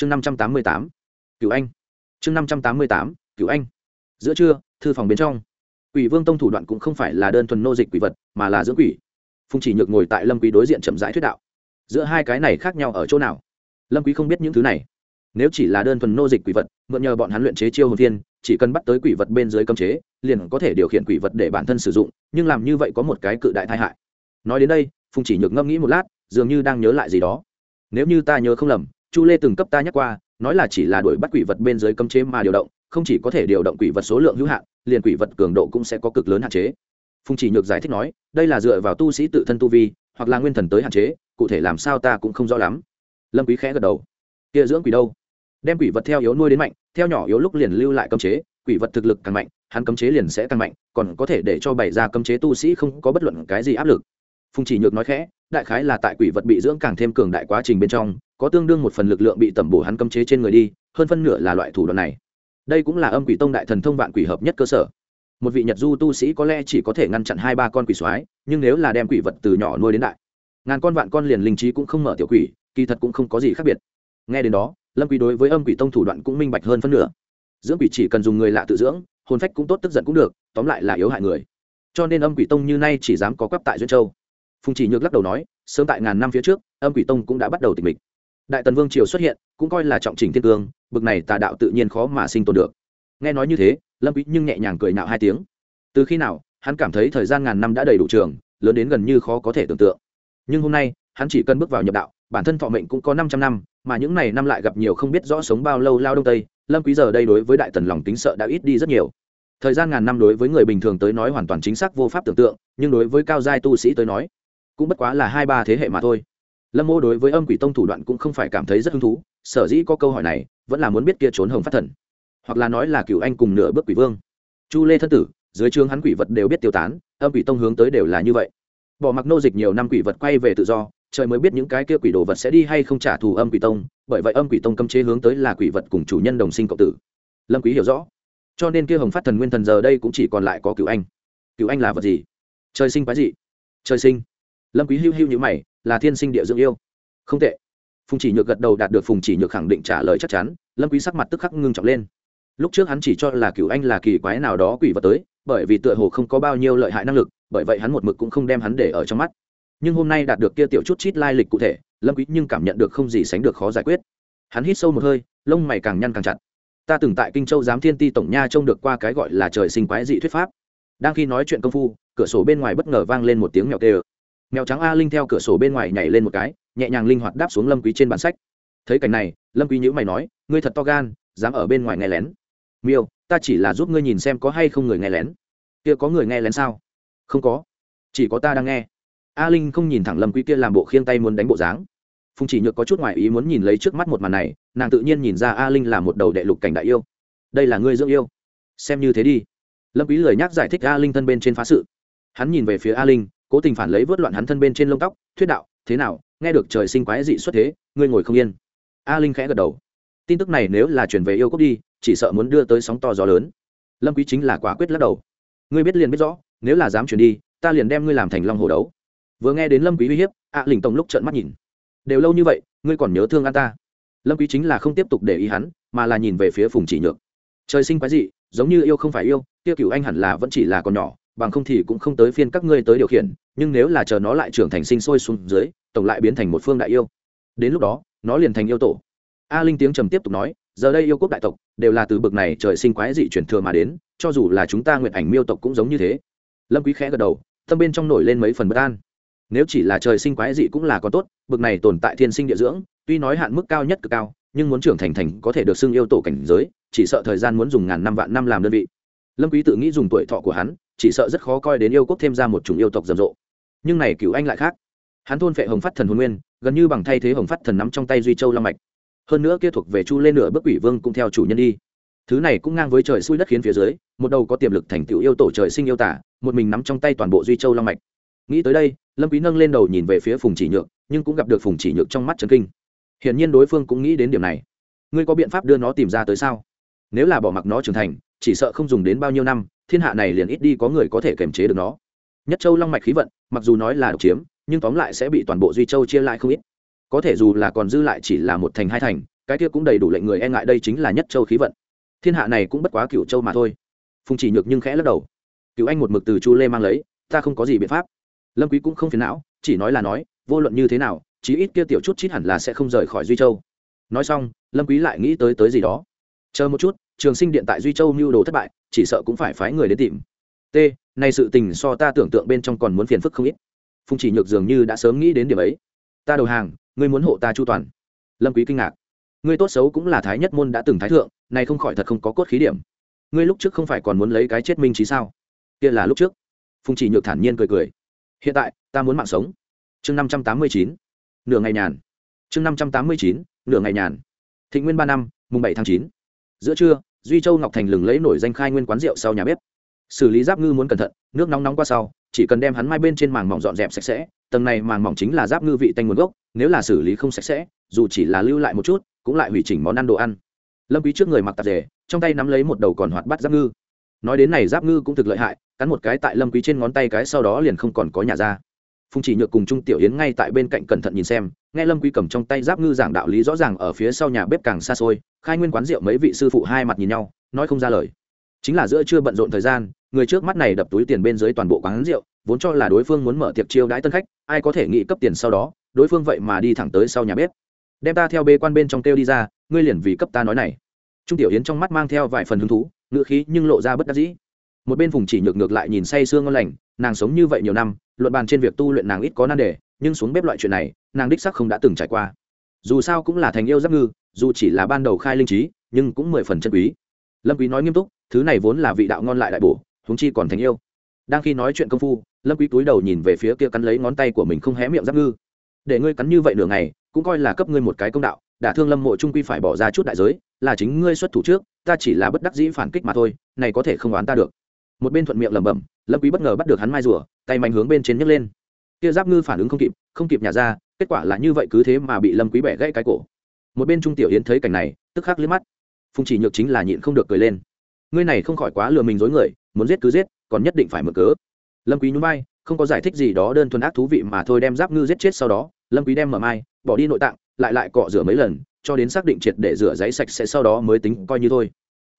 chương năm trăm tám mươi tám cựu anh. Chương năm trăm tám mươi tám cựu anh. Giữa trưa, thư phòng bên trong. Quỷ vương tông thủ đoạn cũng không phải là đơn thuần nô dịch quỷ vật, mà là dưỡng quỷ. Phùng chỉ nhược ngồi tại lâm quý đối diện chậm rãi thuyết đạo. Giữa hai cái này khác nhau ở chỗ nào? Lâm quý không biết những thứ này. Nếu chỉ là đơn thuần nô dịch quỷ vật, mượn nhờ bọn hắn luyện chế chiêu hồn viên chỉ cần bắt tới quỷ vật bên dưới cấm chế, liền có thể điều khiển quỷ vật để bản thân sử dụng, nhưng làm như vậy có một cái cự đại tai hại. Nói đến đây, phùng chỉ nhược ngâm nghĩ một lát, dường như đang nhớ lại gì đó. Nếu như ta nhớ không lầm chu lê từng cấp ta nhắc qua, nói là chỉ là đuổi bắt quỷ vật bên dưới cấm chế mà điều động, không chỉ có thể điều động quỷ vật số lượng hữu hạn, liền quỷ vật cường độ cũng sẽ có cực lớn hạn chế. Phùng chỉ nhược giải thích nói, đây là dựa vào tu sĩ tự thân tu vi, hoặc là nguyên thần tới hạn chế, cụ thể làm sao ta cũng không rõ lắm. Lâm quý khẽ gật đầu. Kia dưỡng quỷ đâu? Đem quỷ vật theo yếu nuôi đến mạnh, theo nhỏ yếu lúc liền lưu lại cấm chế, quỷ vật thực lực càng mạnh, hắn cấm chế liền sẽ càng mạnh, còn có thể để cho bày ra cấm chế tu sĩ không có bất luận cái gì áp lực. Phùng chỉ nhược nói khẽ, đại khái là tại quỷ vật bị dưỡng càng thêm cường đại quá trình bên trong có tương đương một phần lực lượng bị tẩm bổ hắn cấm chế trên người đi, hơn phân nửa là loại thủ đoạn này. Đây cũng là âm quỷ tông đại thần thông vạn quỷ hợp nhất cơ sở. Một vị nhật du tu sĩ có lẽ chỉ có thể ngăn chặn hai ba con quỷ soái, nhưng nếu là đem quỷ vật từ nhỏ nuôi đến đại, ngàn con vạn con liền linh trí cũng không mở tiểu quỷ, kỳ thật cũng không có gì khác biệt. Nghe đến đó, lâm quỷ đối với âm quỷ tông thủ đoạn cũng minh bạch hơn phân nửa. Dưỡng quỷ chỉ cần dùng người lạ tự dưỡng, hồn phách cũng tốt tức giận cũng được, tóm lại là yếu hại người. Cho nên âm quỷ tông như nay chỉ dám có quắp tại duyên châu. Phùng chỉ nhược lắc đầu nói, sớm tại ngàn năm phía trước, âm quỷ tông cũng đã bắt đầu tịch mình đại tần vương triều xuất hiện, cũng coi là trọng trình thiên cương, bực này tà đạo tự nhiên khó mà sinh tồn được. Nghe nói như thế, lâm quý nhưng nhẹ nhàng cười nạo hai tiếng. Từ khi nào, hắn cảm thấy thời gian ngàn năm đã đầy đủ trường, lớn đến gần như khó có thể tưởng tượng. Nhưng hôm nay, hắn chỉ cần bước vào nhập đạo, bản thân thọ mệnh cũng có 500 năm, mà những này năm lại gặp nhiều không biết rõ sống bao lâu lao đông tây, lâm quý giờ đây đối với đại tần lòng tính sợ đã ít đi rất nhiều. Thời gian ngàn năm đối với người bình thường tới nói hoàn toàn chính xác vô pháp tưởng tượng, nhưng đối với cao giai tu sĩ tới nói, cũng bất quá là hai ba thế hệ mà thôi lâm mô đối với âm quỷ tông thủ đoạn cũng không phải cảm thấy rất hứng thú, sở dĩ có câu hỏi này, vẫn là muốn biết kia trốn hồng phát thần. Hoặc là nói là cựu anh cùng nửa bước quỷ vương. Chu lê thân tử, dưới trường hắn quỷ vật đều biết tiêu tán, âm quỷ tông hướng tới đều là như vậy. Bỏ mặc nô dịch nhiều năm quỷ vật quay về tự do, trời mới biết những cái kia quỷ đồ vật sẽ đi hay không trả thù âm quỷ tông, bởi vậy âm quỷ tông cấm chế hướng tới là quỷ vật cùng chủ nhân đồng sinh cộng tử. Lâm quý hiểu rõ. Cho nên kia hồng phát thần nguyên thần giờ đây cũng chỉ còn lại có cựu anh. Cựu anh là vật gì? Trời sinh quái gì trời sinh lâm quý hưu hưu như mày, là thiên sinh địa dưỡng yêu. Không tệ. Phùng chỉ nhược gật đầu đạt được phùng chỉ nhược khẳng định trả lời chắc chắn, lâm quý sắc mặt tức khắc ngưng trọng lên. Lúc trước hắn chỉ cho là cửu anh là kỳ quái nào đó quỷ vật tới, bởi vì tựa hồ không có bao nhiêu lợi hại năng lực, bởi vậy hắn một mực cũng không đem hắn để ở trong mắt. Nhưng hôm nay đạt được kia tiểu chút chít lai lịch cụ thể, lâm quý nhưng cảm nhận được không gì sánh được khó giải quyết. Hắn hít sâu một hơi, lông mày càng nhăn càng chặt. Ta từng tại kinh châu giám thiên ti tổng nha trông được qua cái gọi là trời sinh quái dị thuyết pháp. Đang khi nói chuyện công phu, cửa sổ bên ngoài bất ngờ vang lên một tiếng mèo kêu mèo trắng a linh theo cửa sổ bên ngoài nhảy lên một cái, nhẹ nhàng linh hoạt đáp xuống lâm quý trên bàn sách. Thấy cảnh này, lâm quý nhữ mày nói, ngươi thật to gan, dám ở bên ngoài nghe lén. Miêu, ta chỉ là giúp ngươi nhìn xem có hay không người nghe lén. Kia có người nghe lén sao? Không có, chỉ có ta đang nghe. A linh không nhìn thẳng lâm quý kia làm bộ khiêng tay muốn đánh bộ dáng. Phùng chỉ nhược có chút ngoài ý muốn nhìn lấy trước mắt một màn này, nàng tự nhiên nhìn ra a linh là một đầu đệ lục cảnh đại yêu. Đây là ngươi dưỡng yêu. Xem như thế đi. Lâm quý lời nhắc giải thích a linh thân bên trên phá sự. Hắn nhìn về phía a linh cố tình phản lấy vớt loạn hắn thân bên trên lông tóc, thuyết đạo, thế nào, nghe được trời sinh quái dị xuất thế, ngươi ngồi không yên. A linh khẽ gật đầu. Tin tức này nếu là chuyển về yêu cốc đi, chỉ sợ muốn đưa tới sóng to gió lớn. Lâm quý chính là quả quyết lắc đầu. Ngươi biết liền biết rõ, nếu là dám chuyển đi, ta liền đem ngươi làm thành long hồ đấu. Vừa nghe đến lâm quý uy hiếp, a linh tổng lúc trợn mắt nhìn. Đều lâu như vậy, ngươi còn nhớ thương an ta? Lâm quý chính là không tiếp tục để ý hắn, mà là nhìn về phía phùng chỉ nhược. Trời sinh quái dị, giống như yêu không phải yêu tiêu cửu anh hẳn là vẫn chỉ là còn nhỏ, bằng không thì cũng không tới phiên các ngươi tới điều khiển nhưng nếu là chờ nó lại trưởng thành sinh sôi xuống dưới, tổng lại biến thành một phương đại yêu. Đến lúc đó, nó liền thành yêu tổ. A linh tiếng trầm tiếp tục nói, giờ đây yêu quốc đại tộc đều là từ bực này trời sinh quái dị chuyển thừa mà đến, cho dù là chúng ta nguyện ảnh miêu tộc cũng giống như thế. Lâm quý khẽ gật đầu, tâm bên trong nổi lên mấy phần bất an. Nếu chỉ là trời sinh quái dị cũng là có tốt, bực này tồn tại thiên sinh địa dưỡng, tuy nói hạn mức cao nhất cực cao, nhưng muốn trưởng thành thành có thể được xưng yêu tổ cảnh giới, chỉ sợ thời gian muốn dùng ngàn năm vạn năm làm đơn vị. Lâm quý tự nghĩ dùng tuổi thọ của hắn, chỉ sợ rất khó coi đến yêu quốc thêm ra một chủng yêu tộc rầm rộ nhưng này cựu anh lại khác. Hắn thôn phệ hồng phát thần hồn nguyên, gần như bằng thay thế hồng phát thần nắm trong tay duy châu long mạch. Hơn nữa kia thuộc về chu lên nửa bước quỷ vương cũng theo chủ nhân đi. Thứ này cũng ngang với trời xui đất khiến phía dưới, một đầu có tiềm lực thành tựu yêu tổ trời sinh yêu tả, một mình nắm trong tay toàn bộ duy châu long mạch. Nghĩ tới đây, lâm quý nâng lên đầu nhìn về phía phùng chỉ nhược, nhưng cũng gặp được phùng chỉ nhược trong mắt trấn kinh. Hiển nhiên đối phương cũng nghĩ đến điểm này. Ngươi có biện pháp đưa nó tìm ra tới sao? Nếu là bỏ mặc nó trưởng thành, chỉ sợ không dùng đến bao nhiêu năm, thiên hạ này liền ít đi có người có thể kiềm chế được nó nhất châu long mạch khí vận, mặc dù nói là độc chiếm, nhưng tóm lại sẽ bị toàn bộ duy châu chia lại không ít. Có thể dù là còn dư lại chỉ là một thành hai thành, cái kia cũng đầy đủ lệnh người e ngại đây chính là nhất châu khí vận. Thiên hạ này cũng bất quá cựu châu mà thôi. Phùng chỉ nhược nhưng khẽ lắc đầu. Cựu anh một mực từ chu lê mang lấy, ta không có gì biện pháp. Lâm quý cũng không phiền não, chỉ nói là nói, vô luận như thế nào, chí ít kia tiểu chút chít hẳn là sẽ không rời khỏi duy châu. Nói xong, lâm quý lại nghĩ tới tới gì đó. Chờ một chút, trường sinh điện tại duy châu mưu đồ thất bại, chỉ sợ cũng phải phái người đến tìm t, nay sự tình so ta tưởng tượng bên trong còn muốn phiền phức không ít. Phùng chỉ nhược dường như đã sớm nghĩ đến điểm ấy. Ta đầu hàng, ngươi muốn hộ ta chu toàn. Lâm quý kinh ngạc. Ngươi tốt xấu cũng là thái nhất môn đã từng thái thượng, này không khỏi thật không có cốt khí điểm. Ngươi lúc trước không phải còn muốn lấy cái chết minh trí sao? Kia là lúc trước. Phùng chỉ nhược thản nhiên cười cười. Hiện tại, ta muốn mạng sống. Chương năm trăm tám mươi chín. Nửa ngày nhàn. Chương năm trăm tám mươi chín. Nửa ngày nhàn. Thịnh nguyên ba năm, mùng bảy tháng chín. Giữa trưa, duy châu ngọc thành lừng lấy nổi danh khai nguyên quán rượu sau nhà bếp xử lý giáp ngư muốn cẩn thận, nước nóng nóng qua sau, chỉ cần đem hắn mai bên trên màng mỏng dọn dẹp sạch sẽ, tầng này màng mỏng chính là giáp ngư vị tanh nguồn gốc, nếu là xử lý không sạch sẽ, dù chỉ là lưu lại một chút, cũng lại hủy chỉnh món ăn đồ ăn. Lâm quý trước người mặc tạp dề, trong tay nắm lấy một đầu còn hoạt bắt giáp ngư. Nói đến này, giáp ngư cũng thực lợi hại, cắn một cái tại lâm quý trên ngón tay cái sau đó liền không còn có nhà ra. Phùng chỉ nhược cùng trung tiểu yến ngay tại bên cạnh cẩn thận nhìn xem, nghe lâm quý cầm trong tay giáp ngư giảng đạo lý rõ ràng ở phía sau nhà bếp càng xa xôi, khai nguyên quán rượu mấy vị sư phụ hai mặt nhìn nhau, nói không ra lời chính là giữa trưa bận rộn thời gian, người trước mắt này đập túi tiền bên dưới toàn bộ quán rượu, vốn cho là đối phương muốn mở tiệc chiêu đãi tân khách, ai có thể nghĩ cấp tiền sau đó, đối phương vậy mà đi thẳng tới sau nhà bếp. Đem ta theo bê quan bên trong kêu đi ra, ngươi liền vì cấp ta nói này. Trung tiểu yến trong mắt mang theo vài phần hứng thú ngựa khí nhưng lộ ra bất đắc dĩ. Một bên vùng chỉ nhược ngược lại nhìn say sương ngon lành, nàng sống như vậy nhiều năm, luận bàn trên việc tu luyện nàng ít có nan đề, nhưng xuống bếp loại chuyện này, nàng đích sắc không đã từng trải qua. Dù sao cũng là thành yêu giáp ngư, dù chỉ là ban đầu khai linh trí, nhưng cũng mười phần chân quý. Lâm quý nói nghiêm túc thứ này vốn là vị đạo ngon lại đại bổ, huống chi còn thành yêu. Đang khi nói chuyện công phu, lâm quý túi đầu nhìn về phía kia cắn lấy ngón tay của mình không hé miệng giáp ngư. Để ngươi cắn như vậy nửa ngày, cũng coi là cấp ngươi một cái công đạo, đả thương lâm mộ trung quy phải bỏ ra chút đại giới, là chính ngươi xuất thủ trước, ta chỉ là bất đắc dĩ phản kích mà thôi, này có thể không oán ta được. Một bên thuận miệng lẩm bẩm, lâm quý bất ngờ bắt được hắn mai rùa, tay mạnh hướng bên trên nhấc lên. Kia giáp ngư phản ứng không kịp không kịp nhả ra, kết quả là như vậy cứ thế mà bị lâm quý bẻ gãy cái cổ. Một bên trung tiểu yến thấy cảnh này, tức khắc liếc mắt. Phùng chỉ nhược chính là nhịn không được cười lên ngươi này không khỏi quá lừa mình dối người, muốn giết cứ giết, còn nhất định phải mở cớ. Lâm quý nhún vai, không có giải thích gì đó, đơn thuần ác thú vị mà thôi đem giáp ngư giết chết sau đó, lâm quý đem mở mai, bỏ đi nội tạng, lại lại cọ rửa mấy lần, cho đến xác định triệt để rửa giấy sạch sẽ sau đó mới tính coi như thôi.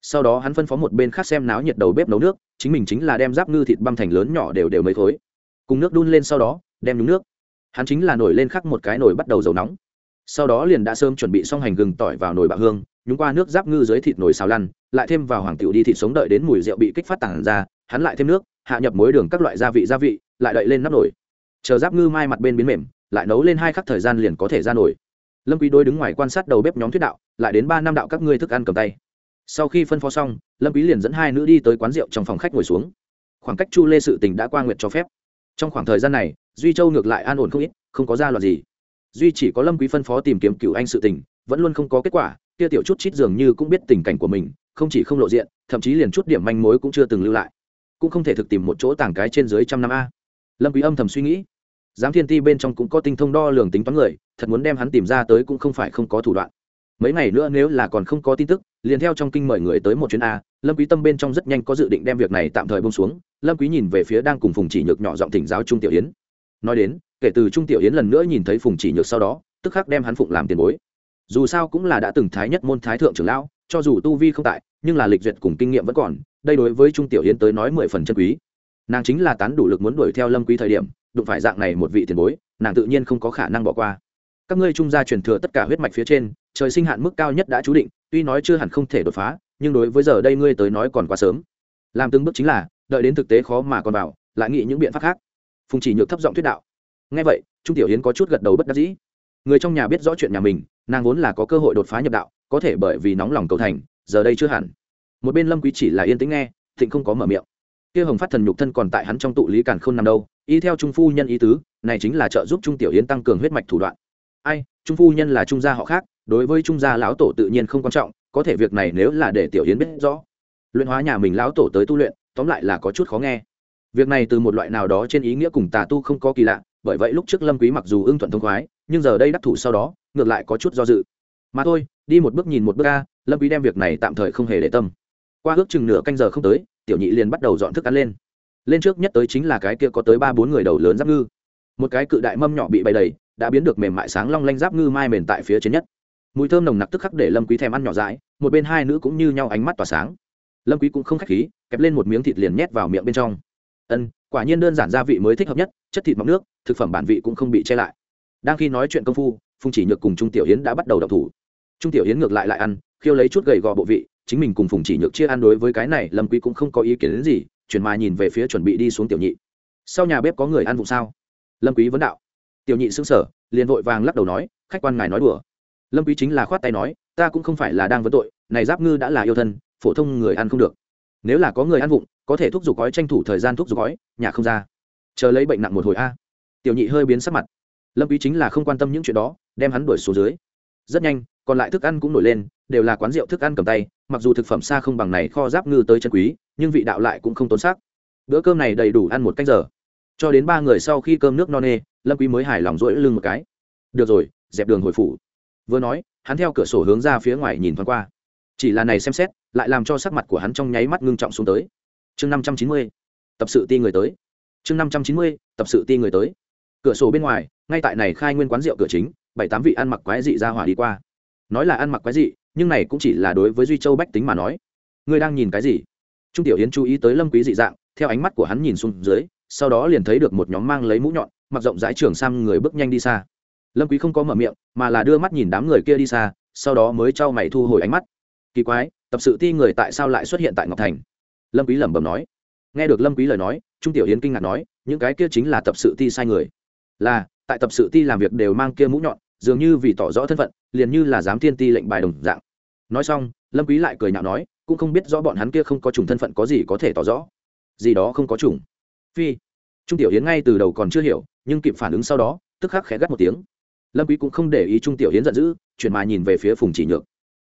Sau đó hắn phân phó một bên khác xem náo nhiệt đầu bếp nấu nước, chính mình chính là đem giáp ngư thịt băm thành lớn nhỏ đều đều mấy thối cùng nước đun lên sau đó, đem nhúng nước. Hắn chính là nổi lên khắc một cái nồi bắt đầu dầu nóng. Sau đó liền đã sớm chuẩn bị xong hành gừng tỏi vào nồi bạc hương nhúng qua nước giáp ngư dưới thịt nồi xào lăn, lại thêm vào hoàng tiểu đi thịt sống đợi đến mùi rượu bị kích phát tản ra, hắn lại thêm nước, hạ nhập muối đường các loại gia vị gia vị, lại đậy lên nắp nồi. Chờ giáp ngư mai mặt bên biến mềm, lại nấu lên hai khắc thời gian liền có thể ra nổi lâm quý đôi đứng ngoài quan sát đầu bếp nhóm thuyết đạo, lại đến ba năm đạo các ngươi thức ăn cầm tay. Sau khi phân phó xong, lâm quý liền dẫn hai nữ đi tới quán rượu trong phòng khách ngồi xuống. Khoảng cách chu lê sự tình đã qua nguyệt cho phép. Trong khoảng thời gian này, duy châu ngược lại an ổn không ít, không có ra loạn gì. Duy chỉ có lâm quý phân phó tìm kiếm cửu anh sự tình, vẫn luôn không có kết quả kia tiểu chút chít dường như cũng biết tình cảnh của mình, không chỉ không lộ diện, thậm chí liền chút điểm manh mối cũng chưa từng lưu lại. Cũng không thể thực tìm một chỗ tàng cái trên dưới trăm năm a. Lâm quý âm thầm suy nghĩ. Giám thiên ti bên trong cũng có tinh thông đo lường tính toán người, thật muốn đem hắn tìm ra tới cũng không phải không có thủ đoạn. Mấy ngày nữa nếu là còn không có tin tức, liền theo trong kinh mời người tới một chuyến a, lâm quý tâm bên trong rất nhanh có dự định đem việc này tạm thời buông xuống, lâm quý nhìn về phía đang cùng phùng chỉ nhược nhỏ giọng thỉnh giáo trung tiểu yến. Nói đến, kể từ trung tiểu yến lần nữa nhìn thấy phùng chỉ nhược sau đó, tức khắc đem hắn phụng làm tiền bối dù sao cũng là đã từng thái nhất môn thái thượng trưởng lão, cho dù tu vi không tại, nhưng là lịch duyệt cùng kinh nghiệm vẫn còn, đây đối với trung tiểu yến tới nói mười phần chân quý. Nàng chính là tán đủ lực muốn đuổi theo lâm quý thời điểm, đụng phải dạng này một vị tiền bối, nàng tự nhiên không có khả năng bỏ qua. Các ngươi trung gia truyền thừa tất cả huyết mạch phía trên, trời sinh hạn mức cao nhất đã chú định, tuy nói chưa hẳn không thể đột phá, nhưng đối với giờ đây ngươi tới nói còn quá sớm. Làm từng bước chính là, đợi đến thực tế khó mà còn vào, lại nghĩ những biện pháp khác. Phùng chỉ nhược thấp giọng thuyết đạo. Nghe vậy, trung tiểu yến có chút gật đầu bất đắc dĩ. Người trong nhà biết rõ chuyện nhà mình nàng vốn là có cơ hội đột phá nhập đạo, có thể bởi vì nóng lòng cầu thành, giờ đây chưa hẳn. Một bên lâm quý chỉ là yên tĩnh nghe, thịnh không có mở miệng. Kia hồng phát thần nhục thân còn tại hắn trong tụ lý càn khôn nằm đâu, y theo trung phu nhân ý tứ, này chính là trợ giúp trung tiểu yến tăng cường huyết mạch thủ đoạn. Ai, trung phu nhân là trung gia họ khác, đối với trung gia lão tổ tự nhiên không quan trọng, có thể việc này nếu là để tiểu yến biết rõ, luyện hóa nhà mình lão tổ tới tu luyện, tóm lại là có chút khó nghe. Việc này từ một loại nào đó trên ý nghĩa cùng tà tu không có kỳ lạ, bởi vậy lúc trước lâm quý mặc dù ưng thuận thông khoái, nhưng giờ đây đắc thủ sau đó ngược lại có chút do dự. Mà thôi đi một bước nhìn một bước ra, lâm quý đem việc này tạm thời không hề để tâm. Qua ước chừng nửa canh giờ không tới tiểu nhị liền bắt đầu dọn thức ăn lên. Lên trước nhất tới chính là cái kia có tới ba bốn người đầu lớn giáp ngư. Một cái cự đại mâm nhỏ bị bày đầy đã biến được mềm mại sáng long lanh giáp ngư mai mền tại phía trên nhất. Mùi thơm nồng nặc tức khắc để lâm quý thèm ăn nhỏ dãi một bên hai nữ cũng như nhau ánh mắt tỏa sáng. Lâm quý cũng không khách khí kẹp lên một miếng thịt liền nhét vào miệng bên trong. Ân quả nhiên đơn giản gia vị mới thích hợp nhất chất thịt mọng nước thực phẩm bản vị cũng không bị che lại. Đang khi nói chuyện công phu phùng chỉ nhược cùng trung tiểu yến đã bắt đầu đọc thủ. Trung tiểu yến ngược lại lại ăn, khiêu lấy chút gầy gò bộ vị, chính mình cùng phùng chỉ nhược chia ăn đối với cái này, lâm quý cũng không có ý kiến đến gì, chuyển mà nhìn về phía chuẩn bị đi xuống tiểu nhị. Sau nhà bếp có người ăn vụ sao? Lâm quý vấn đạo. Tiểu nhị sững sờ, liền vội vàng lắc đầu nói, khách quan ngài nói đùa. Lâm quý chính là khoát tay nói, ta cũng không phải là đang vấn tội, này giáp ngư đã là yêu thân, phổ thông người ăn không được. Nếu là có người ăn vụng, có thể thuốc giục gói tranh thủ thời gian thuốc giục gói, nhà không ra. Chờ lấy bệnh nặng một hồi a. Tiểu nhị hơi biến sắc mặt. Lâm quý chính là không quan tâm những chuyện đó đem hắn đuổi xuống dưới. Rất nhanh, còn lại thức ăn cũng nổi lên, đều là quán rượu thức ăn cầm tay, mặc dù thực phẩm xa không bằng này kho giáp ngư tới chân quý, nhưng vị đạo lại cũng không tốn sắc bữa cơm này đầy đủ ăn một cách giờ. Cho đến ba người sau khi cơm nước no nê, lâm quý mới hài lòng rỗi lưng một cái. Được rồi, dẹp đường hồi phủ. Vừa nói, hắn theo cửa sổ hướng ra phía ngoài nhìn thoáng qua. Chỉ là này xem xét, lại làm cho sắc mặt của hắn trong nháy mắt ngưng trọng xuống tới. Chương năm trăm chín mươi, tập sự ti người tới. Chương năm trăm chín mươi, tập sự ti người tới. Cửa sổ bên ngoài, ngay tại này khai nguyên quán rượu cửa chính bảy tám vị ăn mặc quái dị ra hỏa đi qua. Nói là ăn mặc quái dị, nhưng này cũng chỉ là đối với duy châu bách tính mà nói. Ngươi đang nhìn cái gì? Trung tiểu hiến chú ý tới lâm quý dị dạng, theo ánh mắt của hắn nhìn xuống dưới, sau đó liền thấy được một nhóm mang lấy mũ nhọn, mặc rộng rãi trường sang người bước nhanh đi xa. Lâm quý không có mở miệng, mà là đưa mắt nhìn đám người kia đi xa, sau đó mới trao mày thu hồi ánh mắt. Kỳ quái, tập sự ti người tại sao lại xuất hiện tại ngọc thành? Lâm quý lẩm bẩm nói. Nghe được lâm quý lời nói, trung tiểu hiến kinh ngạc nói, những cái kia chính là tập sự ti sai người. Là, tại tập sự ti làm việc đều mang kia mũ nhọn dường như vì tỏ rõ thân phận, liền như là giám thiên ti lệnh bài đồng dạng. Nói xong, lâm quý lại cười nhạo nói, cũng không biết rõ bọn hắn kia không có chủng thân phận có gì có thể tỏ rõ. Gì đó không có chủng. Phi. Trung tiểu yến ngay từ đầu còn chưa hiểu, nhưng kịp phản ứng sau đó, tức khắc khẽ gắt một tiếng. Lâm quý cũng không để ý trung tiểu yến giận dữ, chuyển mà nhìn về phía phùng chỉ nhược.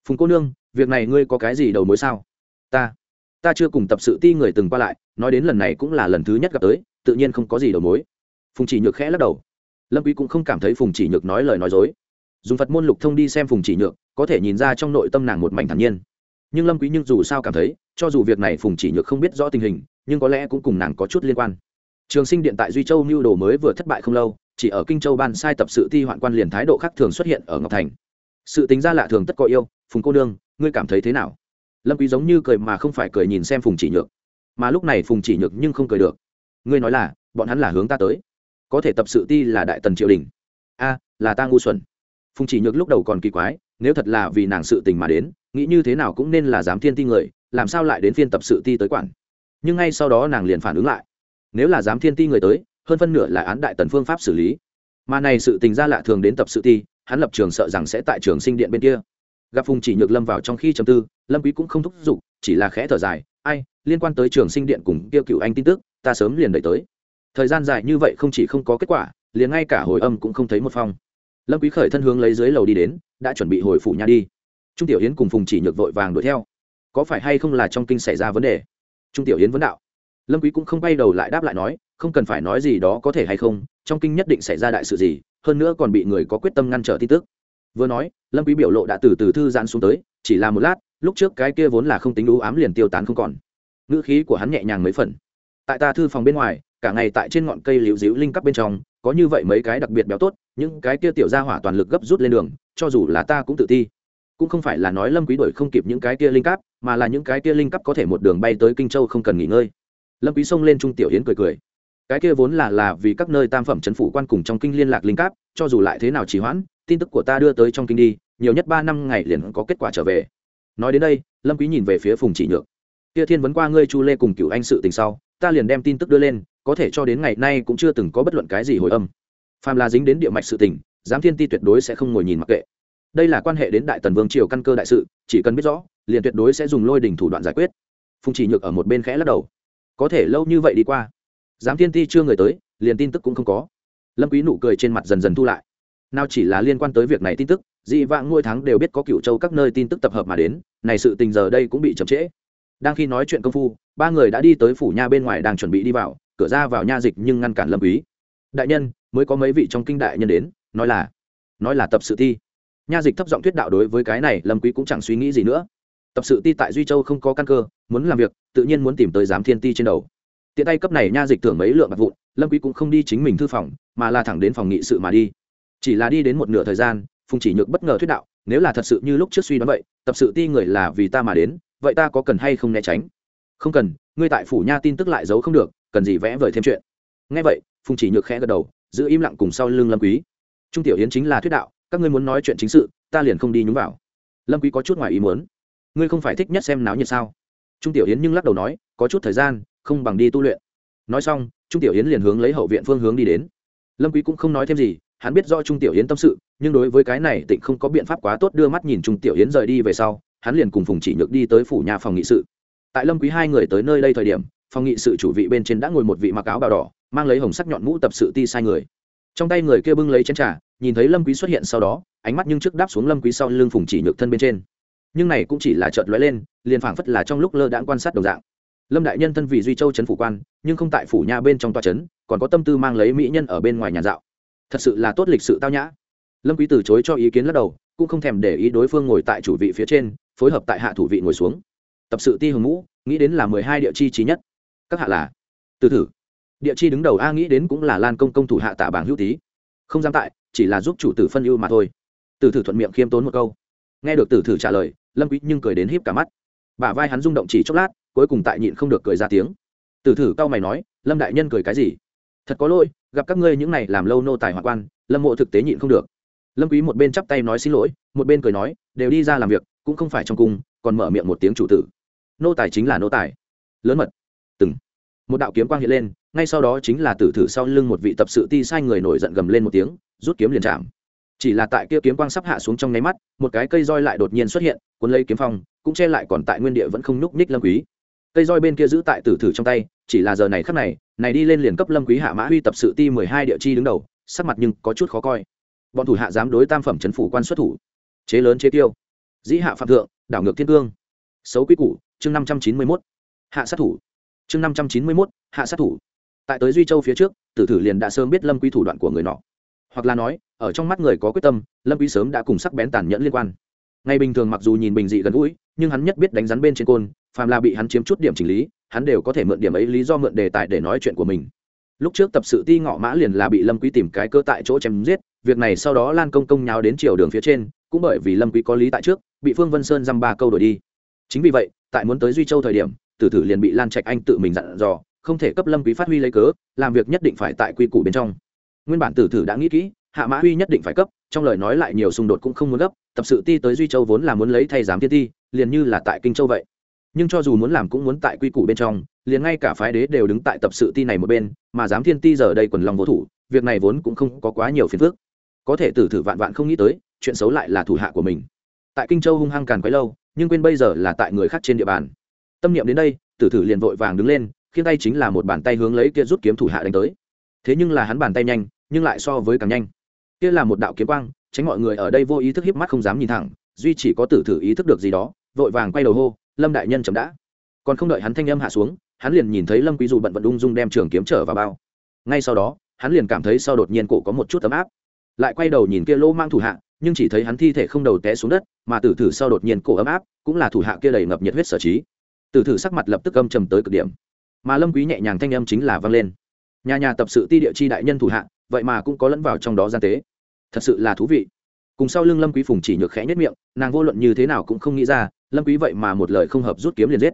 Phùng cô nương, việc này ngươi có cái gì đầu mối sao? Ta ta chưa cùng tập sự ti người từng qua lại, nói đến lần này cũng là lần thứ nhất gặp tới, tự nhiên không có gì đầu mối. Phùng chỉ nhược khẽ lắc đầu lâm quý cũng không cảm thấy phùng chỉ nhược nói lời nói dối. Dùng phật môn lục thông đi xem phùng chỉ nhược, có thể nhìn ra trong nội tâm nàng một mảnh thản nhiên. Nhưng lâm quý nhưng dù sao cảm thấy, cho dù việc này phùng chỉ nhược không biết rõ tình hình, nhưng có lẽ cũng cùng nàng có chút liên quan. Trường sinh điện tại duy châu mưu đồ mới vừa thất bại không lâu, chỉ ở kinh châu ban sai tập sự thi hoạn quan liền thái độ khác thường xuất hiện ở ngọc thành. Sự tính ra lạ thường tất có yêu, phùng cô đương ngươi cảm thấy thế nào? Lâm quý giống như cười mà không phải cười nhìn xem phùng chỉ nhược. Mà lúc này phùng chỉ nhược nhưng không cười được. Ngươi nói là, bọn hắn là hướng ta tới có thể tập sự ti là đại tần triều đình. A, là ta ngu xuẩn. Phùng chỉ nhược lúc đầu còn kỳ quái, nếu thật là vì nàng sự tình mà đến, nghĩ như thế nào cũng nên là giám thiên ti người, làm sao lại đến phiên tập sự ti tới quản? Nhưng ngay sau đó nàng liền phản ứng lại. Nếu là giám thiên ti người tới, hơn phân nửa là án đại tần phương pháp xử lý. Mà này sự tình ra lạ thường đến tập sự ti, hắn lập trường sợ rằng sẽ tại trường sinh điện bên kia. Gặp phùng chỉ nhược lâm vào trong khi chầm tư, lâm quý cũng không thúc giục, chỉ là khẽ thở dài, ai, liên quan tới trường sinh điện cùng kia cựu anh tin tức, ta sớm liền đợi tới thời gian dài như vậy không chỉ không có kết quả, liền ngay cả hồi âm cũng không thấy một phong. Lâm quý khởi thân hướng lấy dưới lầu đi đến, đã chuẩn bị hồi phủ nhà đi. Trung tiểu yến cùng phùng chỉ nhược vội vàng đuổi theo. Có phải hay không là trong kinh xảy ra vấn đề? Trung tiểu yến vấn đạo. Lâm quý cũng không bay đầu lại đáp lại nói, không cần phải nói gì đó có thể hay không, trong kinh nhất định xảy ra đại sự gì, hơn nữa còn bị người có quyết tâm ngăn trở tin tức. Vừa nói, lâm quý biểu lộ đã từ từ thư giãn xuống tới, chỉ là một lát, lúc trước cái kia vốn là không tính đú ám liền tiêu tán không còn. Ngữ khí của hắn nhẹ nhàng mấy phần. Tại ta thư phòng bên ngoài cả ngày tại trên ngọn cây liễu díu linh cấp bên trong, có như vậy mấy cái đặc biệt béo tốt, những cái kia tiểu gia hỏa toàn lực gấp rút lên đường, cho dù là ta cũng tự ti cũng không phải là nói lâm quý đuổi không kịp những cái kia linh cấp mà là những cái kia linh cấp có thể một đường bay tới kinh châu không cần nghỉ ngơi. Lâm quý xông lên trung tiểu yến cười cười. Cái kia vốn là là vì các nơi tam phẩm chấn phủ quan cùng trong kinh liên lạc linh cấp cho dù lại thế nào trì hoãn, tin tức của ta đưa tới trong kinh đi, nhiều nhất ba năm ngày liền có kết quả trở về. Nói đến đây, lâm quý nhìn về phía phùng chỉ nhược. Kia thiên vấn qua ngươi chu lê cùng cửu anh sự tình sau, ta liền đem tin tức đưa lên có thể cho đến ngày nay cũng chưa từng có bất luận cái gì hồi âm. Phàm là dính đến địa mạch sự tình, giám thiên ti tuyệt đối sẽ không ngồi nhìn mặc kệ. Đây là quan hệ đến đại tần vương triều căn cơ đại sự, chỉ cần biết rõ, liền tuyệt đối sẽ dùng lôi đình thủ đoạn giải quyết. Phùng chỉ nhược ở một bên khẽ lắc đầu. Có thể lâu như vậy đi qua, giám thiên ti chưa người tới, liền tin tức cũng không có. Lâm quý nụ cười trên mặt dần dần thu lại. Nào chỉ là liên quan tới việc này tin tức, dị vãng ngôi tháng đều biết có cựu châu các nơi tin tức tập hợp mà đến, này sự tình giờ đây cũng bị chậm trễ. Đang khi nói chuyện công phu, ba người đã đi tới phủ nha bên ngoài đang chuẩn bị đi vào cửa ra vào nha dịch nhưng ngăn cản lâm quý. Đại nhân, mới có mấy vị trong kinh đại nhân đến, nói là nói là tập sự thi. Nha dịch thấp giọng thuyết đạo đối với cái này, lâm quý cũng chẳng suy nghĩ gì nữa. Tập sự ti tại duy châu không có căn cơ, muốn làm việc, tự nhiên muốn tìm tới giám thiên ti trên đầu. Tiện tay cấp này nha dịch tưởng mấy lượng bạc vụn, lâm quý cũng không đi chính mình thư phòng, mà là thẳng đến phòng nghị sự mà đi. Chỉ là đi đến một nửa thời gian, phùng chỉ nhược bất ngờ thuyết đạo, nếu là thật sự như lúc trước suy đoán vậy, tập sự ti người là vì ta mà đến, vậy ta có cần hay không né tránh? Không cần, ngươi tại phủ nha tin tức lại giấu không được cần gì vẽ vời thêm chuyện. Ngay vậy, phùng chỉ nhược khẽ gật đầu, giữ im lặng cùng sau lưng lâm quý. Trung tiểu yến chính là thuyết đạo, các ngươi muốn nói chuyện chính sự, ta liền không đi nhúng vào. Lâm quý có chút ngoài ý muốn. Ngươi không phải thích nhất xem náo nhiệt sao? Trung tiểu yến nhưng lắc đầu nói, có chút thời gian, không bằng đi tu luyện. Nói xong, trung tiểu yến liền hướng lấy hậu viện phương hướng đi đến. Lâm quý cũng không nói thêm gì, hắn biết do trung tiểu yến tâm sự, nhưng đối với cái này tịnh không có biện pháp quá tốt đưa mắt nhìn trung tiểu yến rời đi về sau, hắn liền cùng phùng chỉ nhược đi tới phủ nhà phòng nghị sự. Tại lâm quý hai người tới nơi đây thời điểm phòng nghị sự chủ vị bên trên đã ngồi một vị mặc áo bào đỏ, mang lấy hồng sắc nhọn mũ tập sự ti sai người. Trong tay người kia bưng lấy chén trà, nhìn thấy lâm quý xuất hiện sau đó, ánh mắt nhưng trước đáp xuống lâm quý sau lưng phùng chỉ nhược thân bên trên. Nhưng này cũng chỉ là chợt lóe lên, liền phảng phất là trong lúc lơ đãng quan sát đồng dạng. Lâm đại nhân thân vì duy châu trấn phủ quan, nhưng không tại phủ nha bên trong tòa trấn còn có tâm tư mang lấy mỹ nhân ở bên ngoài nhà dạo. Thật sự là tốt lịch sự tao nhã. Lâm quý từ chối cho ý kiến lắc đầu, cũng không thèm để ý đối phương ngồi tại chủ vị phía trên, phối hợp tại hạ thủ vị ngồi xuống. Tập sự ti hồng ngũ nghĩ đến là mười hai địa chi trí nhất các hạ là từ thử địa chi đứng đầu a nghĩ đến cũng là lan công công thủ hạ tạ bảng hữu tý không dám tại chỉ là giúp chủ tử phân ưu mà thôi từ thử thuận miệng khiêm tốn một câu nghe được từ thử trả lời lâm quý nhưng cười đến híp cả mắt bả vai hắn rung động chỉ chốc lát cuối cùng tại nhịn không được cười ra tiếng từ thử cao mày nói lâm đại nhân cười cái gì thật có lỗi gặp các ngươi những này làm lâu nô tài hoạn quan lâm mộ thực tế nhịn không được lâm quý một bên chắp tay nói xin lỗi một bên cười nói đều đi ra làm việc cũng không phải trong cung còn mở miệng một tiếng chủ tử nô tài chính là nô tài lớn mật một đạo kiếm quang hiện lên, ngay sau đó chính là tử thử sau lưng một vị tập sự ti sai người nổi giận gầm lên một tiếng, rút kiếm liền chạm. Chỉ là tại kia kiếm quang sắp hạ xuống trong nháy mắt, một cái cây roi lại đột nhiên xuất hiện, cuốn lấy kiếm phong, cũng che lại còn tại nguyên địa vẫn không nhúc nhích lâm quý. Cây roi bên kia giữ tại tử thử trong tay, chỉ là giờ này khắc này này đi lên liền cấp lâm quý hạ mã huy tập sự ti mười hai địa chi đứng đầu, sắc mặt nhưng có chút khó coi. Bọn thủ hạ dám đối tam phẩm chấn phủ quan xuất thủ. Chế lớn chế tiêu. Dĩ hạ phạm thượng, đảo ngược thiên cương. Xấu quy củ, chương năm trăm chín mươi 591. hạ sát thủ chương năm trăm chín mươi 591, hạ sát thủ. Tại tới duy châu phía trước tử thử liền đã sớm biết lâm quý thủ đoạn của người nọ. Hoặc là nói ở trong mắt người có quyết tâm lâm quý sớm đã cùng sắc bén tàn nhẫn liên quan. Ngày bình thường mặc dù nhìn bình dị gần gũi nhưng hắn nhất biết đánh rắn bên trên côn phàm là bị hắn chiếm chút điểm chỉnh lý hắn đều có thể mượn điểm ấy lý do mượn đề tài để nói chuyện của mình. Lúc trước tập sự ti ngọ mã liền là bị lâm quý tìm cái cơ tại chỗ chém giết việc này sau đó lan công công nháo đến chiều đường phía trên cũng bởi vì lâm quý có lý tại trước bị phương vân sơn dăm ba câu đổi đi. Chính vì vậy tại muốn tới duy châu thời điểm tử tử liền bị lan trạch anh tự mình dặn dò, không thể cấp lâm quý phát huy lấy cớ, làm việc nhất định phải tại quy củ bên trong. Nguyên bản tử tử đã nghĩ kỹ, hạ mã huy nhất định phải cấp, trong lời nói lại nhiều xung đột cũng không muốn gấp, tập sự ti tới duy châu vốn là muốn lấy thay giám thiên ti, liền như là tại kinh châu vậy. Nhưng cho dù muốn làm cũng muốn tại quy củ bên trong, liền ngay cả phái đế đều đứng tại tập sự ti này một bên, mà giám thiên ti giờ đây quần lòng vô thủ, việc này vốn cũng không có quá nhiều phiền phức. Có thể tử thử vạn vạn không nghĩ tới, chuyện xấu lại là thủ hạ của mình. Tại kinh châu hung hăng càn quấy lâu, nhưng quên bây giờ là tại người khác trên địa bàn tâm niệm đến đây, tử thử liền vội vàng đứng lên khiến tay chính là một bàn tay hướng lấy kia rút kiếm thủ hạ đánh tới. Thế nhưng là hắn bàn tay nhanh, nhưng lại so với càng nhanh. Kia là một đạo kiếm quang, tránh mọi người ở đây vô ý thức hiếp mắt không dám nhìn thẳng, duy chỉ có tử thử ý thức được gì đó, vội vàng quay đầu hô, lâm đại nhân chậm đã. Còn không đợi hắn thanh âm hạ xuống, hắn liền nhìn thấy lâm quý dù bận vận ung dung đem trường kiếm trở vào bao. Ngay sau đó, hắn liền cảm thấy sau đột nhiên cổ có một chút ấm áp. Lại quay đầu nhìn kia lô mang thủ hạ, nhưng chỉ thấy hắn thi thể không đầu té xuống đất, mà tử thử sau đột nhiên cổ ấm áp, cũng là thủ hạ kia đầy ngập nhiệt huyết sở trí tử thử sắc mặt lập tức âm trầm tới cực điểm. Mà lâm quý nhẹ nhàng thanh âm chính là vang lên. Nhà nhà tập sự ti địa chi đại nhân thủ hạ, vậy mà cũng có lẫn vào trong đó gian tế. Thật sự là thú vị. Cùng sau lưng lâm quý phùng chỉ nhược khẽ nhất miệng, nàng vô luận như thế nào cũng không nghĩ ra, lâm quý vậy mà một lời không hợp rút kiếm liền giết.